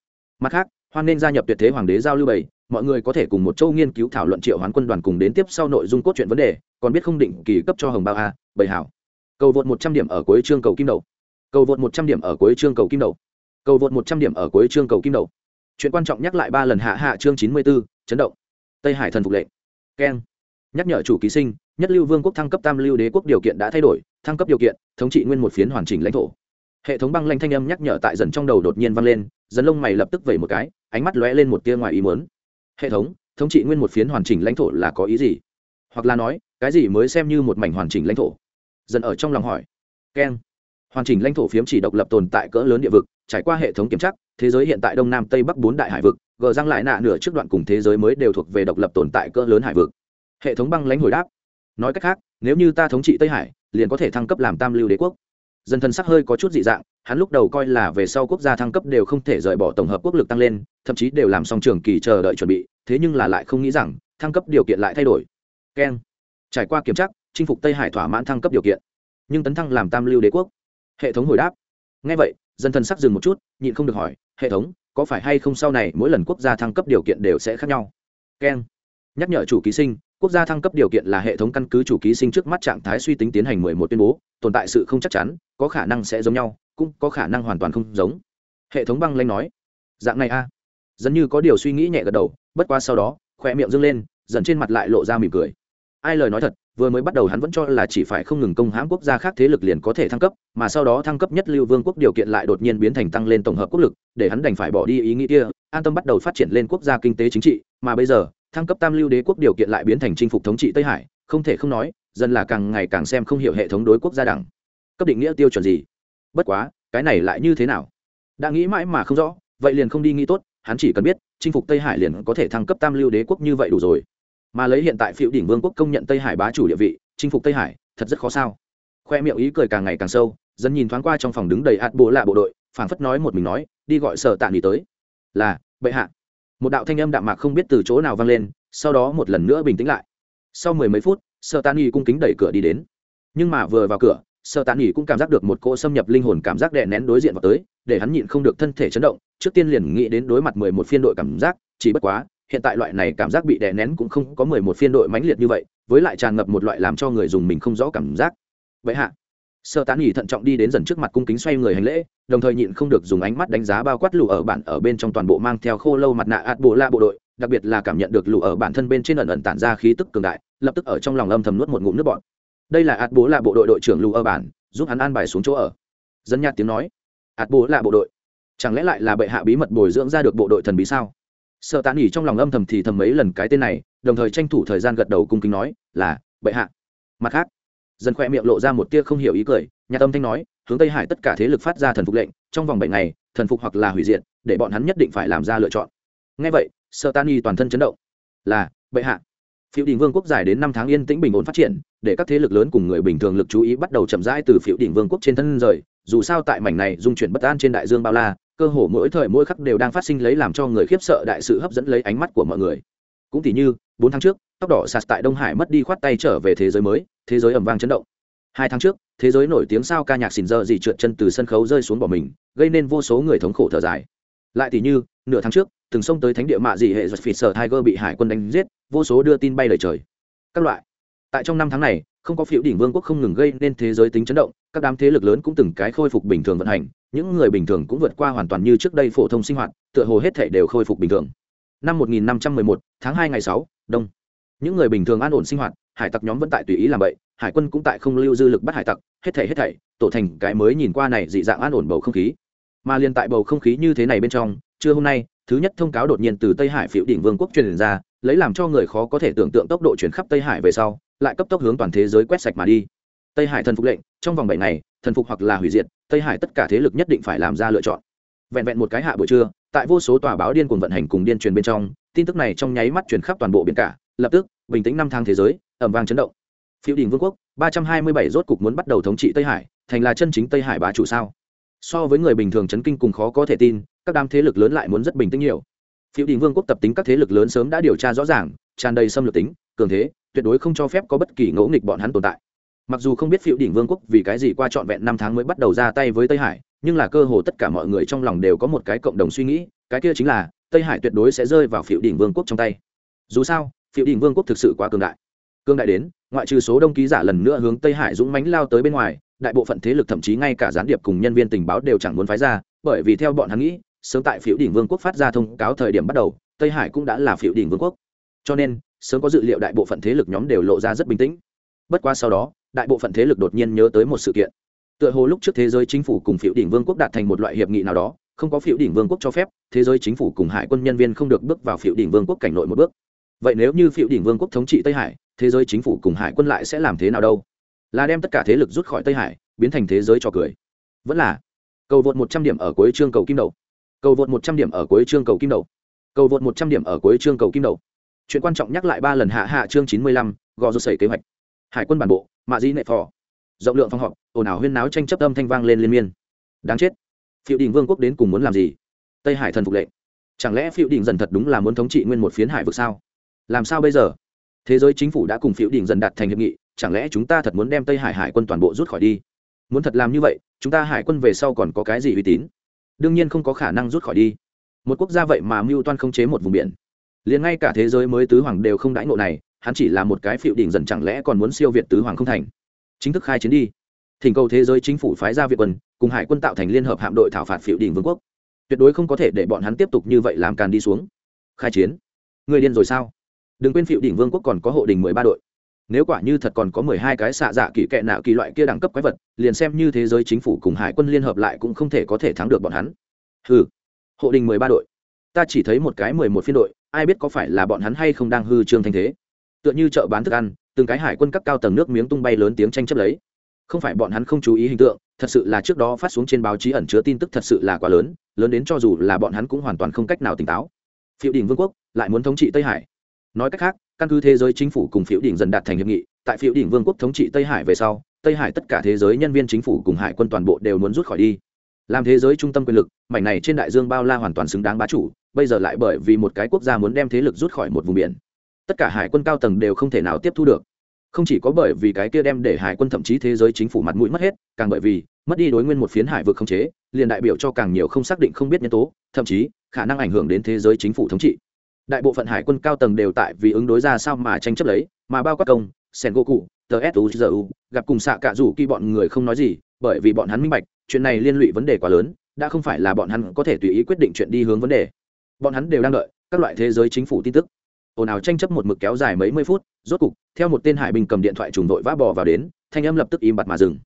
Mặt khác, hoan nên gia nhập tuyệt thế hoàng đế giao lưu bảy, mọi người có thể cùng một châu nghiên cứu thảo luận triệu hoán quân đoàn cùng đến tiếp sau nội dung cốt truyện vấn đề, còn biết không định kỳ cấp cho hồng bao a, bảy hảo. Cầu vượt một trăm điểm ở cuối chương cầu kim đầu. Cầu vượt một trăm điểm ở cuối chương cầu kim đầu cầu vượt một trăm điểm ở cuối chương cầu kim đầu. Chuyện quan trọng nhắc lại ba lần hạ hạ chương chín mươi 94, chấn động. Tây hải thần phục lệnh. Keng. Nhắc nhở chủ ký sinh nhất lưu vương quốc thăng cấp tam lưu đế quốc điều kiện đã thay đổi thăng cấp điều kiện thống trị nguyên một phiến hoàn chỉnh lãnh thổ. Hệ thống băng lanh thanh âm nhắc nhở tại dần trong đầu đột nhiên vang lên dần lông mày lập tức vẩy một cái ánh mắt lóe lên một tia ngoài ý muốn. Hệ thống thống trị nguyên một phiến hoàn chỉnh lãnh thổ là có ý gì? Hoặc là nói cái gì mới xem như một mảnh hoàn chỉnh lãnh thổ? Dần ở trong lòng hỏi. Keng. Hoàn chỉnh lãnh thổ phiếm chỉ độc lập tồn tại cỡ lớn địa vực trải qua hệ thống kiểm tra, thế giới hiện tại đông nam tây bắc bốn đại hải vực, gờ răng lại nạ nửa trước đoạn cùng thế giới mới đều thuộc về độc lập tồn tại cỡ lớn hải vực. Hệ thống băng lãnh hồi đáp. Nói cách khác, nếu như ta thống trị tây hải, liền có thể thăng cấp làm tam lưu đế quốc. Dân thân sắc hơi có chút dị dạng, hắn lúc đầu coi là về sau quốc gia thăng cấp đều không thể rời bỏ tổng hợp quốc lực tăng lên, thậm chí đều làm xong trường kỳ chờ đợi chuẩn bị, thế nhưng là lại không nghĩ rằng, thăng cấp điều kiện lại thay đổi. Keng. Trải qua kiểm tra, chinh phục tây hải thỏa mãn thăng cấp điều kiện. Nhưng tấn thăng làm tam lưu đế quốc. Hệ thống hồi đáp. Ngay vậy dân thân sắc dừng một chút, nhịn không được hỏi, hệ thống, có phải hay không sau này mỗi lần quốc gia thăng cấp điều kiện đều sẽ khác nhau? Keng nhắc nhở chủ ký sinh, quốc gia thăng cấp điều kiện là hệ thống căn cứ chủ ký sinh trước mắt trạng thái suy tính tiến hành mười một tuyên bố, tồn tại sự không chắc chắn, có khả năng sẽ giống nhau, cũng có khả năng hoàn toàn không giống. Hệ thống băng lanh nói, dạng này a. À. dần như có điều suy nghĩ nhẹ gật đầu, bất qua sau đó khoe miệng dâng lên, dần trên mặt lại lộ ra mỉm cười ai lời nói thật, vừa mới bắt đầu hắn vẫn cho là chỉ phải không ngừng công hãm quốc gia khác thế lực liền có thể thăng cấp, mà sau đó thăng cấp nhất lưu vương quốc điều kiện lại đột nhiên biến thành tăng lên tổng hợp quốc lực, để hắn đành phải bỏ đi ý nghĩ kia, an tâm bắt đầu phát triển lên quốc gia kinh tế chính trị, mà bây giờ, thăng cấp tam lưu đế quốc điều kiện lại biến thành chinh phục thống trị tây hải, không thể không nói, dân là càng ngày càng xem không hiểu hệ thống đối quốc gia đẳng. Cấp định nghĩa tiêu chuẩn gì? Bất quá, cái này lại như thế nào? Đã nghĩ mãi mà không rõ, vậy liền không đi nghĩ tốt, hắn chỉ cần biết, chinh phục tây hải liền có thể thăng cấp tam lưu đế quốc như vậy đủ rồi mà lấy hiện tại phiệu đỉnh vương quốc công nhận tây hải bá chủ địa vị, chinh phục tây hải, thật rất khó sao. Khoe miệng ý cười càng ngày càng sâu, dân nhìn thoáng qua trong phòng đứng đầy ạt bộ lạ bộ đội, phảng phất nói một mình nói, đi gọi sở tạ nghỉ tới. Là, bệ hạ. Một đạo thanh âm đạm mạc không biết từ chỗ nào vang lên, sau đó một lần nữa bình tĩnh lại. Sau mười mấy phút, sở tạ nghỉ cung kính đẩy cửa đi đến. Nhưng mà vừa vào cửa, sở tạ nghỉ cũng cảm giác được một cỗ xâm nhập linh hồn cảm giác đè nén đối diện vào tới, để hắn nhịn không được thân thể chấn động, trước tiên liền nghĩ đến đối mặt mười một phiên đội cảm giác, chỉ bất quá hiện tại loại này cảm giác bị đè nén cũng không có mười một phiên đội mãnh liệt như vậy, với lại tràn ngập một loại làm cho người dùng mình không rõ cảm giác. Vậy hạ sơ tán nghỉ thận trọng đi đến dần trước mặt cung kính xoay người hành lễ, đồng thời nhịn không được dùng ánh mắt đánh giá bao quát lũ ở bản ở bên trong toàn bộ mang theo khô lâu mặt nạ ạt bộ la bộ đội, đặc biệt là cảm nhận được lũ ở bản thân bên trên ẩn ẩn tản ra khí tức cường đại, lập tức ở trong lòng âm thầm nuốt một ngụm nước bọn đây là ạt bố là bộ đội đội trưởng lụ ở bản, giúp hắn an bài xuống chỗ ở. Dân nhạt tiếng nói ạt bố là bộ đội, chẳng lẽ lại là bệ hạ bí mật bồi dưỡng ra được bộ đội thần bí sao? Sợ tàn ỉ trong lòng âm thầm thì thầm mấy lần cái tên này, đồng thời tranh thủ thời gian gật đầu cung kính nói, là, bệ hạ. Mặt khác, dần khoe miệng lộ ra một tia không hiểu ý cười, nhà tâm thanh nói, hướng tây hải tất cả thế lực phát ra thần phục lệnh, trong vòng bảy ngày, thần phục hoặc là hủy diệt, để bọn hắn nhất định phải làm ra lựa chọn. Ngay vậy sợ tàn nghỉ toàn thân chấn động. Là, bệ hạ. Phiếu đỉnh vương quốc dài đến năm tháng yên tĩnh bình ổn phát triển, để các thế lực lớn cùng người bình thường lực chú ý bắt đầu chậm rãi từ phiếu đỉnh vương quốc trên thân rời, dù sao tại mảnh này dung chuyển bất an trên đại dương bao la cơ hồ mỗi thời mỗi khắc đều đang phát sinh lấy làm cho người khiếp sợ đại sự hấp dẫn lấy ánh mắt của mọi người. Cũng tỉ như, bốn tháng trước, tóc đỏ sạt tại đông hải mất đi khoát tay trở về thế giới mới, thế giới ẩm vang chấn động. Hai tháng trước, thế giới nổi tiếng sao ca nhạc xỉn dơ dị trượt chân từ sân khấu rơi xuống bỏ mình, gây nên vô số người thống khổ thở dài. Lại tỉ như, nửa tháng trước, từng xông tới thánh địa mạ dị hệ giật phỉ sở tiger bị hải quân đánh giết, vô số đưa tin bay lời trời. Các loại. Tại trong năm tháng này không có phiếu đỉnh vương quốc không ngừng gây nên thế giới tính chấn động các đám thế lực lớn cũng từng cái khôi phục bình thường vận hành những người bình thường cũng vượt qua hoàn toàn như trước đây phổ thông sinh hoạt tựa hồ hết thể đều khôi phục bình thường. Năm 1511, tháng 2 ngày 6, đông. Những người bình thường an ổn sinh hoạt hải tặc nhóm vẫn tại tùy ý làm vậy hải quân cũng tại không lưu dư lực bắt hải tặc hết thảy hết thảy tổ thành cái mới nhìn qua này dị dạng an ổn bầu không khí. Mà liên tại bầu không khí như thế này bên trong trưa hôm nay, thứ nhất thông cáo đột nhiên từ tây hải phiệu đỉnh vương quốc truyền ra, lấy làm cho người khó có thể tưởng tượng tốc độ chuyển khắp tây hải về sau, lại cấp tốc hướng toàn thế giới quét sạch mà đi. Tây hải thần phục lệnh, trong vòng bảy ngày, thần phục hoặc là hủy diệt, tây hải tất cả thế lực nhất định phải làm ra lựa chọn. Vẹn vẹn một cái hạ buổi trưa, tại vô số tòa báo điên cuồng vận hành cùng điên truyền bên trong, tin tức này trong nháy mắt truyền khắp toàn bộ biển cả, lập tức, bình tĩnh năm tháng thế giới ẩm vang chấn động. Phiêu đình vương quốc, ba trăm hai mươi bảy rốt cục muốn bắt đầu thống trị tây hải, thành là chân chính tây hải bá chủ sao? So với người bình thường chấn kinh cùng khó có thể tin các đám thế lực lớn lại muốn rất bình tĩnh nhiều. Phiêu đình vương quốc tập tính các thế lực lớn sớm đã điều tra rõ ràng, tràn đầy xâm lược tính, cường thế, tuyệt đối không cho phép có bất kỳ ngẫu nghịch bọn hắn tồn tại. Mặc dù không biết phiêu đỉnh vương quốc vì cái gì qua trọn vẹn năm tháng mới bắt đầu ra tay với tây hải, nhưng là cơ hồ tất cả mọi người trong lòng đều có một cái cộng đồng suy nghĩ, cái kia chính là, tây hải tuyệt đối sẽ rơi vào phiêu đỉnh vương quốc trong tay. Dù sao, phiêu đỉnh vương quốc thực sự quá cường đại. Cương đại đến, ngoại trừ số đông ký giả lần nữa hướng tây hải dũng mánh lao tới bên ngoài, đại bộ phận thế lực thậm chí ngay cả gián điệp cùng nhân viên tình báo đều chẳng muốn phái ra, bởi vì theo bọn hắn nghĩ sớm tại phiếu đỉnh vương quốc phát ra thông cáo thời điểm bắt đầu, tây hải cũng đã là phiếu đỉnh vương quốc. Cho nên, sớm có dự liệu đại bộ phận thế lực nhóm đều lộ ra rất bình tĩnh. Bất qua sau đó, đại bộ phận thế lực đột nhiên nhớ tới một sự kiện. Tựa hồ lúc trước thế giới chính phủ cùng phiếu đỉnh vương quốc đạt thành một loại hiệp nghị nào đó, không có phiếu đỉnh vương quốc cho phép, thế giới chính phủ cùng hải quân nhân viên không được bước vào phiếu đỉnh vương quốc cảnh nội một bước. Vậy nếu như phiếu đỉnh vương quốc thống trị tây hải, thế giới chính phủ cùng hải quân lại sẽ làm thế nào đâu? Là đem tất cả thế lực rút khỏi tây hải, biến thành thế giới cho cười. Vẫn là, cầu vượt một trăm điểm ở cuối chương cầu kim đầu cầu vượt một trăm điểm ở cuối chương cầu kim đậu cầu vượt một trăm điểm ở cuối chương cầu kim đậu chuyện quan trọng nhắc lại ba lần hạ hạ chương chín mươi lăm, gò rột sẩy kế hoạch. Hải quân bản bộ, mạ di nệ phò. Rộng lượng phòng họp, ồn ào huyên náo tranh chấp âm thanh vang lên liên miên. Đáng chết. Phiệu đình vương quốc đến cùng muốn làm gì? Tây hải thần phục lệnh chẳng lẽ phiệu đình dần thật đúng là muốn thống trị nguyên một phiến hải vực sao? Làm sao bây giờ? Thế giới chính phủ đã cùng phiệu đình dần đạt thành hiệp nghị, chẳng lẽ chúng ta thật muốn đem tây hải hải quân toàn bộ rút khỏi đi? Muốn thật làm như vậy, chúng ta hải quân về sau còn có cái gì uy tín? Đương nhiên không có khả năng rút khỏi đi. Một quốc gia vậy mà mưu toan không chế một vùng biển. Liền ngay cả thế giới mới tứ hoàng đều không đãi ngộ này, hắn chỉ là một cái phiệu đỉnh dần chẳng lẽ còn muốn siêu việt tứ hoàng không thành. Chính thức khai chiến đi. Thỉnh cầu thế giới chính phủ phái ra việt quân, cùng hải quân tạo thành liên hợp hạm đội thảo phạt phiệu đỉnh vương quốc. Tuyệt đối không có thể để bọn hắn tiếp tục như vậy làm càn đi xuống. Khai chiến. Người điên rồi sao? Đừng quên phiệu đỉnh vương quốc còn có hộ đình mười ba đội nếu quả như thật còn có mười hai cái xạ dạ kỳ kệ nạo kỳ loại kia đẳng cấp quái vật, liền xem như thế giới chính phủ cùng hải quân liên hợp lại cũng không thể có thể thắng được bọn hắn. Hừ, hộ đình mười ba đội. Ta chỉ thấy một cái mười một phiên đội, ai biết có phải là bọn hắn hay không đang hư trương thanh thế. Tựa như chợ bán thức ăn, từng cái hải quân cấp cao tầng nước miếng tung bay lớn tiếng tranh chấp lấy. Không phải bọn hắn không chú ý hình tượng, thật sự là trước đó phát xuống trên báo chí ẩn chứa tin tức thật sự là quá lớn lớn đến cho dù là bọn hắn cũng hoàn toàn không cách nào tỉnh táo. Phiệu đình vương quốc lại muốn thống trị tây hải. Nói cách khác căn cứ thế giới chính phủ cùng phiếu đỉnh dần đạt thành hiệp nghị, tại phiếu đỉnh vương quốc thống trị tây hải về sau, tây hải tất cả thế giới nhân viên chính phủ cùng hải quân toàn bộ đều muốn rút khỏi đi. Làm thế giới trung tâm quyền lực, mảnh này trên đại dương bao la hoàn toàn xứng đáng bá chủ, bây giờ lại bởi vì một cái quốc gia muốn đem thế lực rút khỏi một vùng biển. Tất cả hải quân cao tầng đều không thể nào tiếp thu được. Không chỉ có bởi vì cái kia đem để hải quân thậm chí thế giới chính phủ mặt mũi mất hết, càng bởi vì, mất đi đối nguyên một phiến hải vực không chế, liền đại biểu cho càng nhiều không xác định không biết nhân tố, thậm chí, khả năng ảnh hưởng đến thế giới chính phủ thống trị đại bộ phận hải quân cao tầng đều tại vì ứng đối ra sao mà tranh chấp lấy, mà bao quát công sen goku tờ suzu gặp cùng xạ cạ rủ khi bọn người không nói gì, bởi vì bọn hắn minh bạch, chuyện này liên lụy vấn đề quá lớn, đã không phải là bọn hắn có thể tùy ý quyết định chuyện đi hướng vấn đề. Bọn hắn đều đang đợi các loại thế giới chính phủ tin tức. Ồn ào tranh chấp một mực kéo dài mấy mươi phút, rốt cục, theo một tên hải binh cầm điện thoại trùng đội vã bò vào đến, thanh âm lập tức im bặt mà dừng.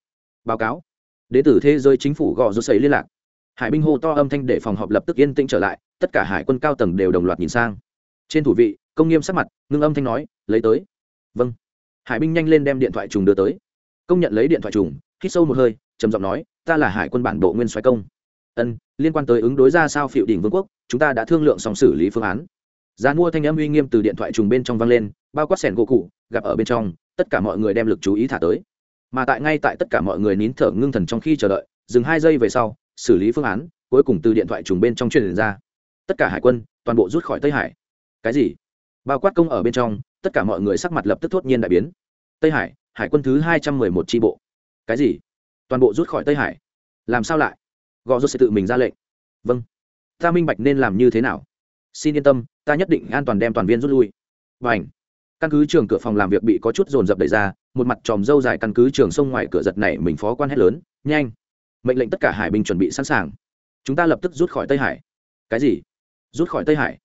Báo cáo. Đến từ thế giới chính phủ gò rút xấy liên lạc. Hải binh hô to âm thanh để phòng họp lập tức yên tĩnh trở lại, tất cả hải quân cao tầng đều đồng loạt nhìn sang trên thủ vị, công nghiêm sắc mặt, ngưng âm thanh nói, lấy tới. Vâng. Hải binh nhanh lên đem điện thoại trùng đưa tới. Công nhận lấy điện thoại trùng, hít sâu một hơi, trầm giọng nói, ta là hải quân bản bộ nguyên xoáy công. Ân, liên quan tới ứng đối ra sao phiệu đỉnh vương quốc, chúng ta đã thương lượng xong xử lý phương án. Giá mua thanh âm uy nghiêm từ điện thoại trùng bên trong vang lên, bao quát sẻn gỗ cụ, gặp ở bên trong, tất cả mọi người đem lực chú ý thả tới. Mà tại ngay tại tất cả mọi người nín thở ngưng thần trong khi chờ đợi, dừng hai giây về sau, xử lý phương án, cuối cùng từ điện thoại trùng bên trong truyền ra. Tất cả hải quân, toàn bộ rút khỏi tây hải cái gì? Bao quát công ở bên trong, tất cả mọi người sắc mặt lập tức thốt nhiên đại biến. Tây hải hải quân thứ hai trăm mười một tri bộ. Cái gì? Toàn bộ rút khỏi tây hải? Làm sao lại? Gò rút sẽ tự mình ra lệnh. Vâng. Ta minh bạch nên làm như thế nào. Xin yên tâm, ta nhất định an toàn đem toàn viên rút lui. Và ảnh căn cứ trường cửa phòng làm việc bị có chút dồn dập đẩy ra, một mặt tròm dâu dài căn cứ trường sông ngoài cửa giật này mình phó quan hết lớn, nhanh! Mệnh lệnh tất cả hải binh chuẩn bị sẵn sàng. Chúng ta lập tức rút khỏi tây hải. Cái gì? Rút khỏi tây hải?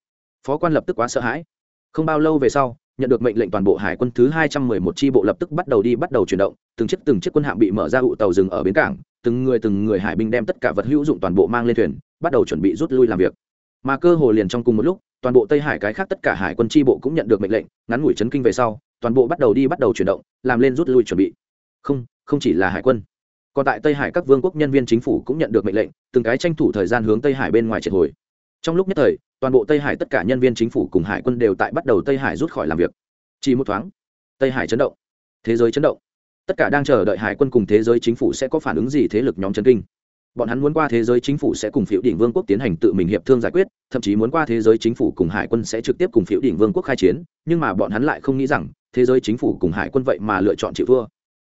Phó quan lập tức quá sợ hãi. Không bao lâu về sau, nhận được mệnh lệnh toàn bộ hải quân thứ hai trăm mười một tri bộ lập tức bắt đầu đi bắt đầu chuyển động, từng chiếc từng chiếc quân hạm bị mở ra ụ tàu dừng ở bến cảng, từng người từng người hải binh đem tất cả vật hữu dụng toàn bộ mang lên thuyền, bắt đầu chuẩn bị rút lui làm việc. Mà cơ hồ liền trong cùng một lúc, toàn bộ tây hải cái khác tất cả hải quân tri bộ cũng nhận được mệnh lệnh, ngắn ngủi chấn kinh về sau, toàn bộ bắt đầu đi bắt đầu chuyển động, làm lên rút lui chuẩn bị. Không không chỉ là hải quân. Còn tại tây hải các vương quốc nhân viên chính phủ cũng nhận được mệnh lệnh, từng cái tranh thủ thời gian hướng tây hải bên ngoài triệt hồi trong lúc nhất thời, toàn bộ tây hải tất cả nhân viên chính phủ cùng hải quân đều tại bắt đầu tây hải rút khỏi làm việc. Chỉ một thoáng, tây hải chấn động. Thế giới chấn động. Tất cả đang chờ đợi hải quân cùng thế giới chính phủ sẽ có phản ứng gì thế lực nhóm chấn kinh. Bọn hắn muốn qua thế giới chính phủ sẽ cùng phiếu đỉnh vương quốc tiến hành tự mình hiệp thương giải quyết, thậm chí muốn qua thế giới chính phủ cùng hải quân sẽ trực tiếp cùng phiếu đỉnh vương quốc khai chiến, nhưng mà bọn hắn lại không nghĩ rằng, thế giới chính phủ cùng hải quân vậy mà lựa chọn chịu thua.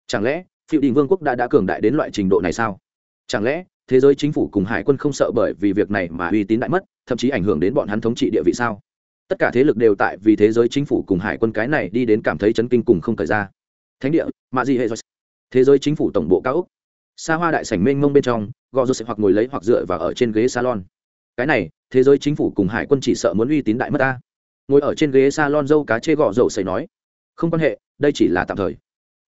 Chẳng lẽ phiệu đỉnh vương quốc đã đã cường đại đến loại trình độ này sao? Chẳng lẽ, thế giới chính phủ cùng hải quân không sợ bởi vì việc này mà uy tín đại mất? Thậm chí ảnh hưởng đến bọn hắn thống trị địa vị sao? Tất cả thế lực đều tại vì thế giới chính phủ cùng hải quân cái này đi đến cảm thấy chấn kinh cùng không thời ra. Thánh địa, mạ gì hệ thế giới chính phủ tổng bộ cao úc xa hoa đại sảnh mênh mông bên trong, gò rô sẽ hoặc ngồi lấy hoặc dựa vào ở trên ghế salon. Cái này, thế giới chính phủ cùng hải quân chỉ sợ muốn uy tín đại mất ta. Ngồi ở trên ghế salon dâu cá chê gò rô xảy nói, không quan hệ, đây chỉ là tạm thời.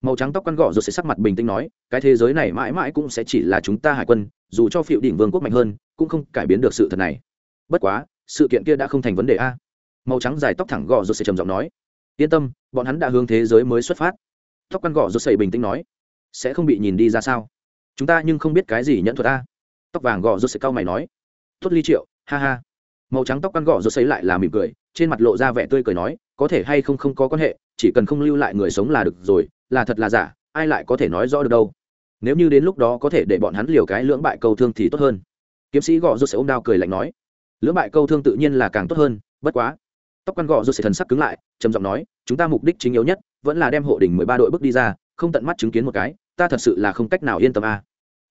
Màu trắng tóc căn gò rô sẽ sắc mặt bình tĩnh nói, cái thế giới này mãi mãi cũng sẽ chỉ là chúng ta hải quân, dù cho phiệu đỉnh vương quốc mạnh hơn, cũng không cải biến được sự thật này bất quá, sự kiện kia đã không thành vấn đề a. Màu trắng dài tóc thẳng gò rột sẽ trầm giọng nói, yên tâm, bọn hắn đã hướng thế giới mới xuất phát. Tóc căn gò rột sẽ bình tĩnh nói, sẽ không bị nhìn đi ra sao? Chúng ta nhưng không biết cái gì nhận thuật a. Tóc vàng gò rột sẽ cau mày nói, tốt ly triệu, ha ha. Màu trắng tóc căn gò rột sẽ lại là mỉm cười, trên mặt lộ ra vẻ tươi cười nói, có thể hay không không có quan hệ, chỉ cần không lưu lại người sống là được rồi, là thật là giả, ai lại có thể nói rõ được đâu. Nếu như đến lúc đó có thể để bọn hắn liều cái lưỡng bại câu thương thì tốt hơn. Kiếm sĩ gò rô sẽ ôm đao cười lạnh nói lưỡng bại câu thương tự nhiên là càng tốt hơn, bất quá tóc quan gọ rồi sẽ thần sắc cứng lại, trầm giọng nói, chúng ta mục đích chính yếu nhất vẫn là đem hộ đỉnh mười ba đội bước đi ra, không tận mắt chứng kiến một cái, ta thật sự là không cách nào yên tâm a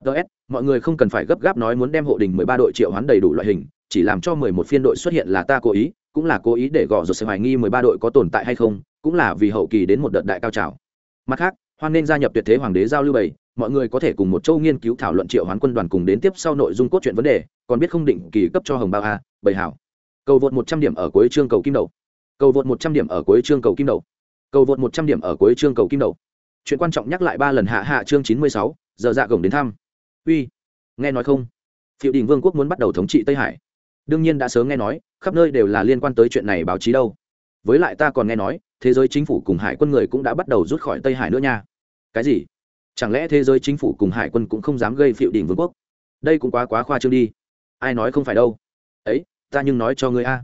à. ts mọi người không cần phải gấp gáp nói muốn đem hộ đỉnh mười ba đội triệu hoán đầy đủ loại hình, chỉ làm cho mười một phiên đội xuất hiện là ta cố ý, cũng là cố ý để gọ rồi sẽ hoài nghi mười ba đội có tồn tại hay không, cũng là vì hậu kỳ đến một đợt đại cao trào mặt khác, hoan nên gia nhập tuyệt thế hoàng đế giao lưu bảy mọi người có thể cùng một châu nghiên cứu thảo luận triệu hoán quân đoàn cùng đến tiếp sau nội dung cốt truyện vấn đề, còn biết không định kỳ cấp cho hồng bao a bảy hảo cầu vượt một trăm điểm ở cuối chương cầu kim đầu. Cầu vượt một trăm điểm ở cuối chương cầu kim đầu. Cầu vượt một trăm điểm ở cuối chương cầu kim đầu. Chuyện quan trọng nhắc lại ba lần hạ hạ chương chín mươi sáu, giờ dạ gồng đến thăm. Uy, nghe nói không? Phiệu đình vương quốc muốn bắt đầu thống trị tây hải. Đương nhiên đã sớm nghe nói, khắp nơi đều là liên quan tới chuyện này báo chí đâu. Với lại ta còn nghe nói, thế giới chính phủ cùng hải quân người cũng đã bắt đầu rút khỏi tây hải nữa nha. Cái gì? Chẳng lẽ thế giới chính phủ cùng hải quân cũng không dám gây phiệu đỉnh vương quốc? Đây cũng quá quá khoa trương đi. Ai nói không phải đâu? Ấy, ta nhưng nói cho ngươi a.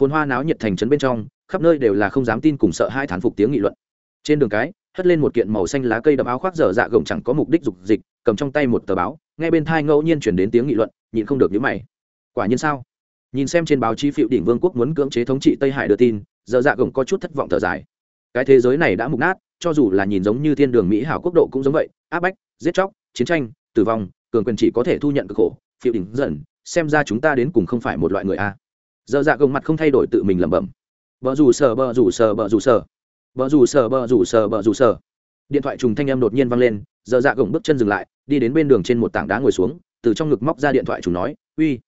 Phồn hoa náo nhiệt thành trấn bên trong, khắp nơi đều là không dám tin cùng sợ hai thán phục tiếng nghị luận. Trên đường cái, hất lên một kiện màu xanh lá cây đậm áo khoác dở dạ gồng chẳng có mục đích dục dịch, cầm trong tay một tờ báo ngay bên thai ngẫu nhiên chuyển đến tiếng nghị luận, nhịn không được nhíu mày. Quả nhiên sao? Nhìn xem trên báo chí phiệu đỉnh vương quốc muốn cưỡng chế thống trị tây hải đưa tin, dở dạ gồng có chút thất vọng thở dài. Cái thế giới này đã mục nát cho dù là nhìn giống như thiên đường mỹ hảo quốc độ cũng giống vậy, áp bách, giết chóc, chiến tranh, tử vong, cường quyền chỉ có thể thu nhận cực khổ, phiêu đỉnh dần xem ra chúng ta đến cùng không phải một loại người a. Giờ dạ gồng mặt không thay đổi tự mình lẩm bẩm. Vợ rủ sờ vợ rủ sờ vợ rủ sờ. Vợ rủ sờ vợ rủ sờ vợ rủ sờ. Điện thoại trùng thanh em đột nhiên vang lên, giờ dạ gồng bước chân dừng lại, đi đến bên đường trên một tảng đá ngồi xuống, từ trong ngực móc ra điện thoại trùng nói, uy,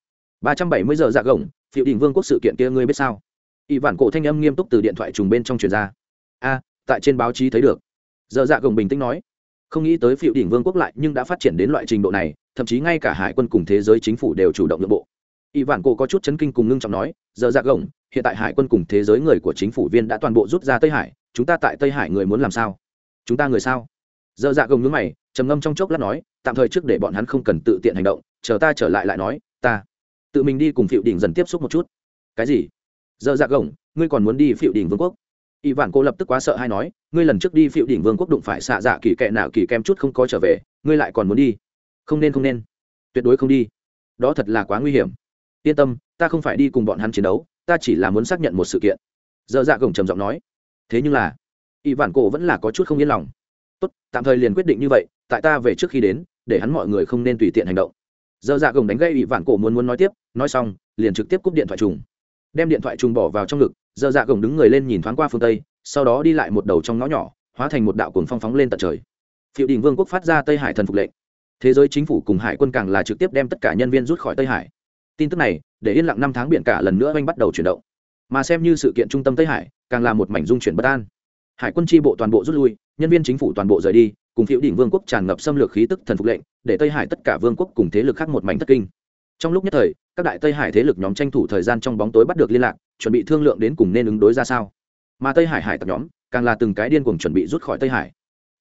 ba trăm bảy mươi giờ dạ gồng, phiêu đỉnh vương quốc sự kiện kia ngươi biết sao? Ỷ vạn cổ thanh âm nghiêm túc từ điện thoại trùng bên trong truyền ra. A tại trên báo chí thấy được. Giờ dạ gồng bình tĩnh nói, không nghĩ tới phiệu đỉnh vương quốc lại nhưng đã phát triển đến loại trình độ này, thậm chí ngay cả hải quân cùng thế giới chính phủ đều chủ động nội bộ. Y vạn cổ có chút chấn kinh cùng ngưng trọng nói giờ dạ gồng, hiện tại hải quân cùng thế giới người của chính phủ viên đã toàn bộ rút ra tây hải, chúng ta tại tây hải người muốn làm sao? Chúng ta người sao? Giờ dạ gồng nhướng mày, trầm ngâm trong chốc lát nói, tạm thời trước để bọn hắn không cần tự tiện hành động, chờ ta trở lại lại nói, ta tự mình đi cùng phiệu đỉnh dần tiếp xúc một chút. Cái gì? Giờ dạ gồng, ngươi còn muốn đi phiệu đỉnh vương quốc? Y vạn cô lập tức quá sợ hay nói, ngươi lần trước đi phiệu đỉnh vương quốc đụng phải xạ dạ kỳ kệ nào kỳ kem chút không có trở về, ngươi lại còn muốn đi. Không nên không nên. Tuyệt đối không đi. Đó thật là quá nguy hiểm. Yên tâm, ta không phải đi cùng bọn hắn chiến đấu, ta chỉ là muốn xác nhận một sự kiện. Dơ dạ gồng trầm giọng nói. Thế nhưng là y vạn cổ vẫn là có chút không yên lòng. Tốt, tạm thời liền quyết định như vậy, tại ta về trước khi đến, để hắn mọi người không nên tùy tiện hành động. Dơ dạ gồng đánh gây y vạn cổ muốn muốn nói tiếp, nói xong, liền trực tiếp cúp điện thoại trùng. Đem điện thoại trùng bỏ vào trong ngực dơ dạ gồng đứng người lên nhìn thoáng qua phương tây, sau đó đi lại một đầu trong ngõ nhỏ, hóa thành một đạo cuồng phong phóng lên tận trời. Phiệu đình vương quốc phát ra tây hải thần phục lệnh. Thế giới chính phủ cùng hải quân càng là trực tiếp đem tất cả nhân viên rút khỏi tây hải. Tin tức này, để yên lặng năm tháng biển cả lần nữa anh bắt đầu chuyển động. Mà xem như sự kiện trung tâm tây hải, càng là một mảnh dung chuyển bất an. Hải quân tri bộ toàn bộ rút lui, nhân viên chính phủ toàn bộ rời đi, cùng phiệu đỉnh vương quốc tràn ngập xâm lược khí tức thần phục lệnh, để tây hải tất cả vương quốc cùng thế lực khác một mảnh thất kinh. Trong lúc nhất thời, các đại tây hải thế lực nhóm tranh thủ thời gian trong bóng tối bắt được liên lạc chuẩn bị thương lượng đến cùng nên ứng đối ra sao. Mà tây hải hải Tặc nhóm, càng là từng cái điên cuồng chuẩn bị rút khỏi tây hải.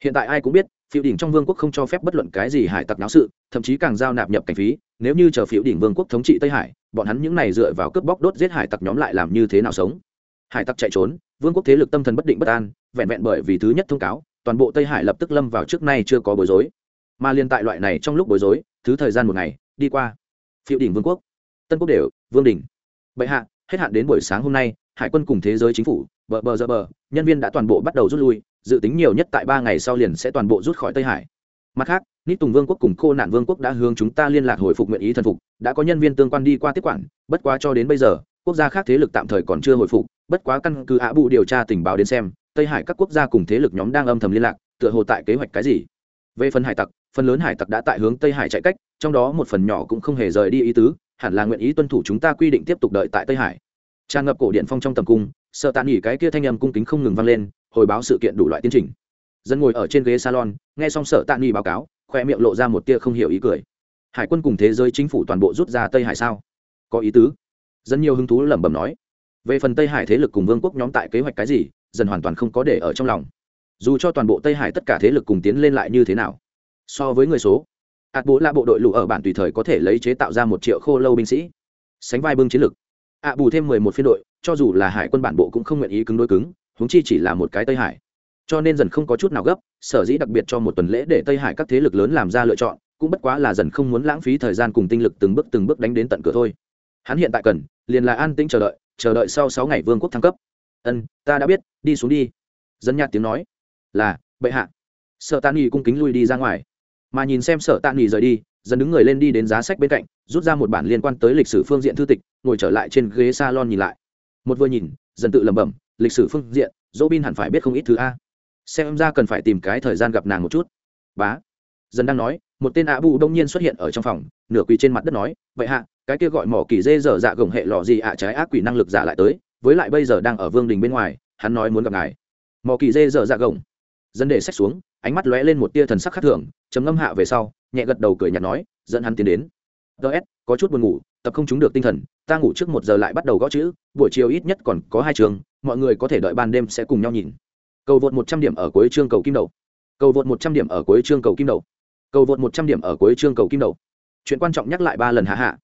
Hiện tại ai cũng biết phiệu đỉnh trong vương quốc không cho phép bất luận cái gì hải tặc náo sự, thậm chí càng giao nạp nhập cảnh phí, nếu như chờ phiệu đỉnh vương quốc thống trị tây hải, bọn hắn những này dựa vào cướp bóc đốt giết hải tặc nhóm lại làm như thế nào sống? Hải tặc chạy trốn, vương quốc thế lực tâm thần bất định bất an, vẹn vẹn bởi vì thứ nhất thông cáo, toàn bộ tây hải lập tức lâm vào trước nay chưa có bối rối. Mà liên tại loại này trong lúc bối rối, thứ thời gian một ngày, đi qua. Phiệu đỉnh vương quốc, tân quốc đều, vương đình bệ hạ hết hạn đến buổi sáng hôm nay, hải quân cùng thế giới chính phủ, bờ bờ giờ bờ, nhân viên đã toàn bộ bắt đầu rút lui, dự tính nhiều nhất tại ba ngày sau liền sẽ toàn bộ rút khỏi tây hải. Mặt khác, nít tùng vương quốc cùng cô nạn vương quốc đã hướng chúng ta liên lạc hồi phục nguyện ý thần phục, đã có nhân viên tương quan đi qua tiếp quản, bất quá cho đến bây giờ, quốc gia khác thế lực tạm thời còn chưa hồi phục, bất quá căn cứ ạ bụ điều tra tình báo đến xem, tây hải các quốc gia cùng thế lực nhóm đang âm thầm liên lạc, tựa hồ tại kế hoạch cái gì. Về phần hải tặc, phần lớn hải tặc đã tại hướng tây hải chạy cách, trong đó một phần nhỏ cũng không hề rời đi ý tứ hẳn là nguyện ý tuân thủ chúng ta quy định tiếp tục đợi tại tây hải. Tràn ngập cổ điện phong trong tầm cung, sợ tàn nghỉ cái kia thanh âm cung kính không ngừng vang lên, hồi báo sự kiện đủ loại tiến trình. Dân ngồi ở trên ghế salon, nghe xong sợ tàn nghỉ báo cáo, khoe miệng lộ ra một tia không hiểu ý cười. Hải quân cùng thế giới chính phủ toàn bộ rút ra tây hải sao? Có ý tứ. Dân nhiều hứng thú lẩm bẩm nói. Về phần tây hải thế lực cùng vương quốc nhóm tại kế hoạch cái gì dần hoàn toàn không có để ở trong lòng. Dù cho toàn bộ tây hải tất cả thế lực cùng tiến lên lại như thế nào, so với người số ạt bố là bộ đội lụ ở bản tùy thời có thể lấy chế tạo ra một triệu khô lâu binh sĩ. Sánh vai bưng chiến lực. Ạ bù thêm mười một phiên đội, cho dù là hải quân bản bộ cũng không nguyện ý cứng đối cứng, huống chi chỉ là một cái tây hải. Cho nên dần không có chút nào gấp, sở dĩ đặc biệt cho một tuần lễ để tây hải các thế lực lớn làm ra lựa chọn, cũng bất quá là dần không muốn lãng phí thời gian cùng tinh lực từng bước từng bước đánh đến tận cửa thôi. Hắn hiện tại cần, liền là an tĩnh chờ đợi chờ đợi sau sáu ngày vương quốc thăng cấp. Ân, ta đã biết, đi xuống đi. Dân nhạt tiếng nói. Là, bệ hạ. Sợ tan y cung kính lui đi ra ngoài mà nhìn xem sợ tạ nghỉ rời đi, dần đứng người lên đi đến giá sách bên cạnh, rút ra một bản liên quan tới lịch sử phương diện thư tịch, ngồi trở lại trên ghế salon nhìn lại. Một vừa nhìn, dần tự lẩm bẩm, lịch sử phương diện dỗ bin hẳn phải biết không ít thứ a. Xem ra cần phải tìm cái thời gian gặp nàng một chút. Bá. Dần đang nói, một tên ạ bù đông nhiên xuất hiện ở trong phòng, nửa quỳ trên mặt đất nói, vậy hạ, cái kia gọi mỏ kỳ dê dở dạ gồng hệ lò gì ạ, trái ác quỷ năng lực giả lại tới, với lại bây giờ đang ở vương đình bên ngoài, hắn nói muốn gặp ngài. Mỏ kỳ dê dở dạ gồng. Dân để sách xuống, ánh mắt lóe lên một tia thần sắc khác thường chấm ngâm hạ về sau, nhẹ gật đầu cười nhạt nói, dẫn hắn tiến đến. Ts có chút buồn ngủ, tập không trúng được tinh thần, ta ngủ trước một giờ lại bắt đầu gõ chữ, buổi chiều ít nhất còn có hai trường, mọi người có thể đợi ban đêm sẽ cùng nhau nhìn. Cầu vượt một trăm điểm ở cuối chương cầu kim đầu. Cầu vượt một trăm điểm ở cuối chương cầu kim đầu. Cầu vượt một trăm điểm ở cuối chương cầu kim đầu. Chuyện quan trọng nhắc lại ba lần hạ hạ.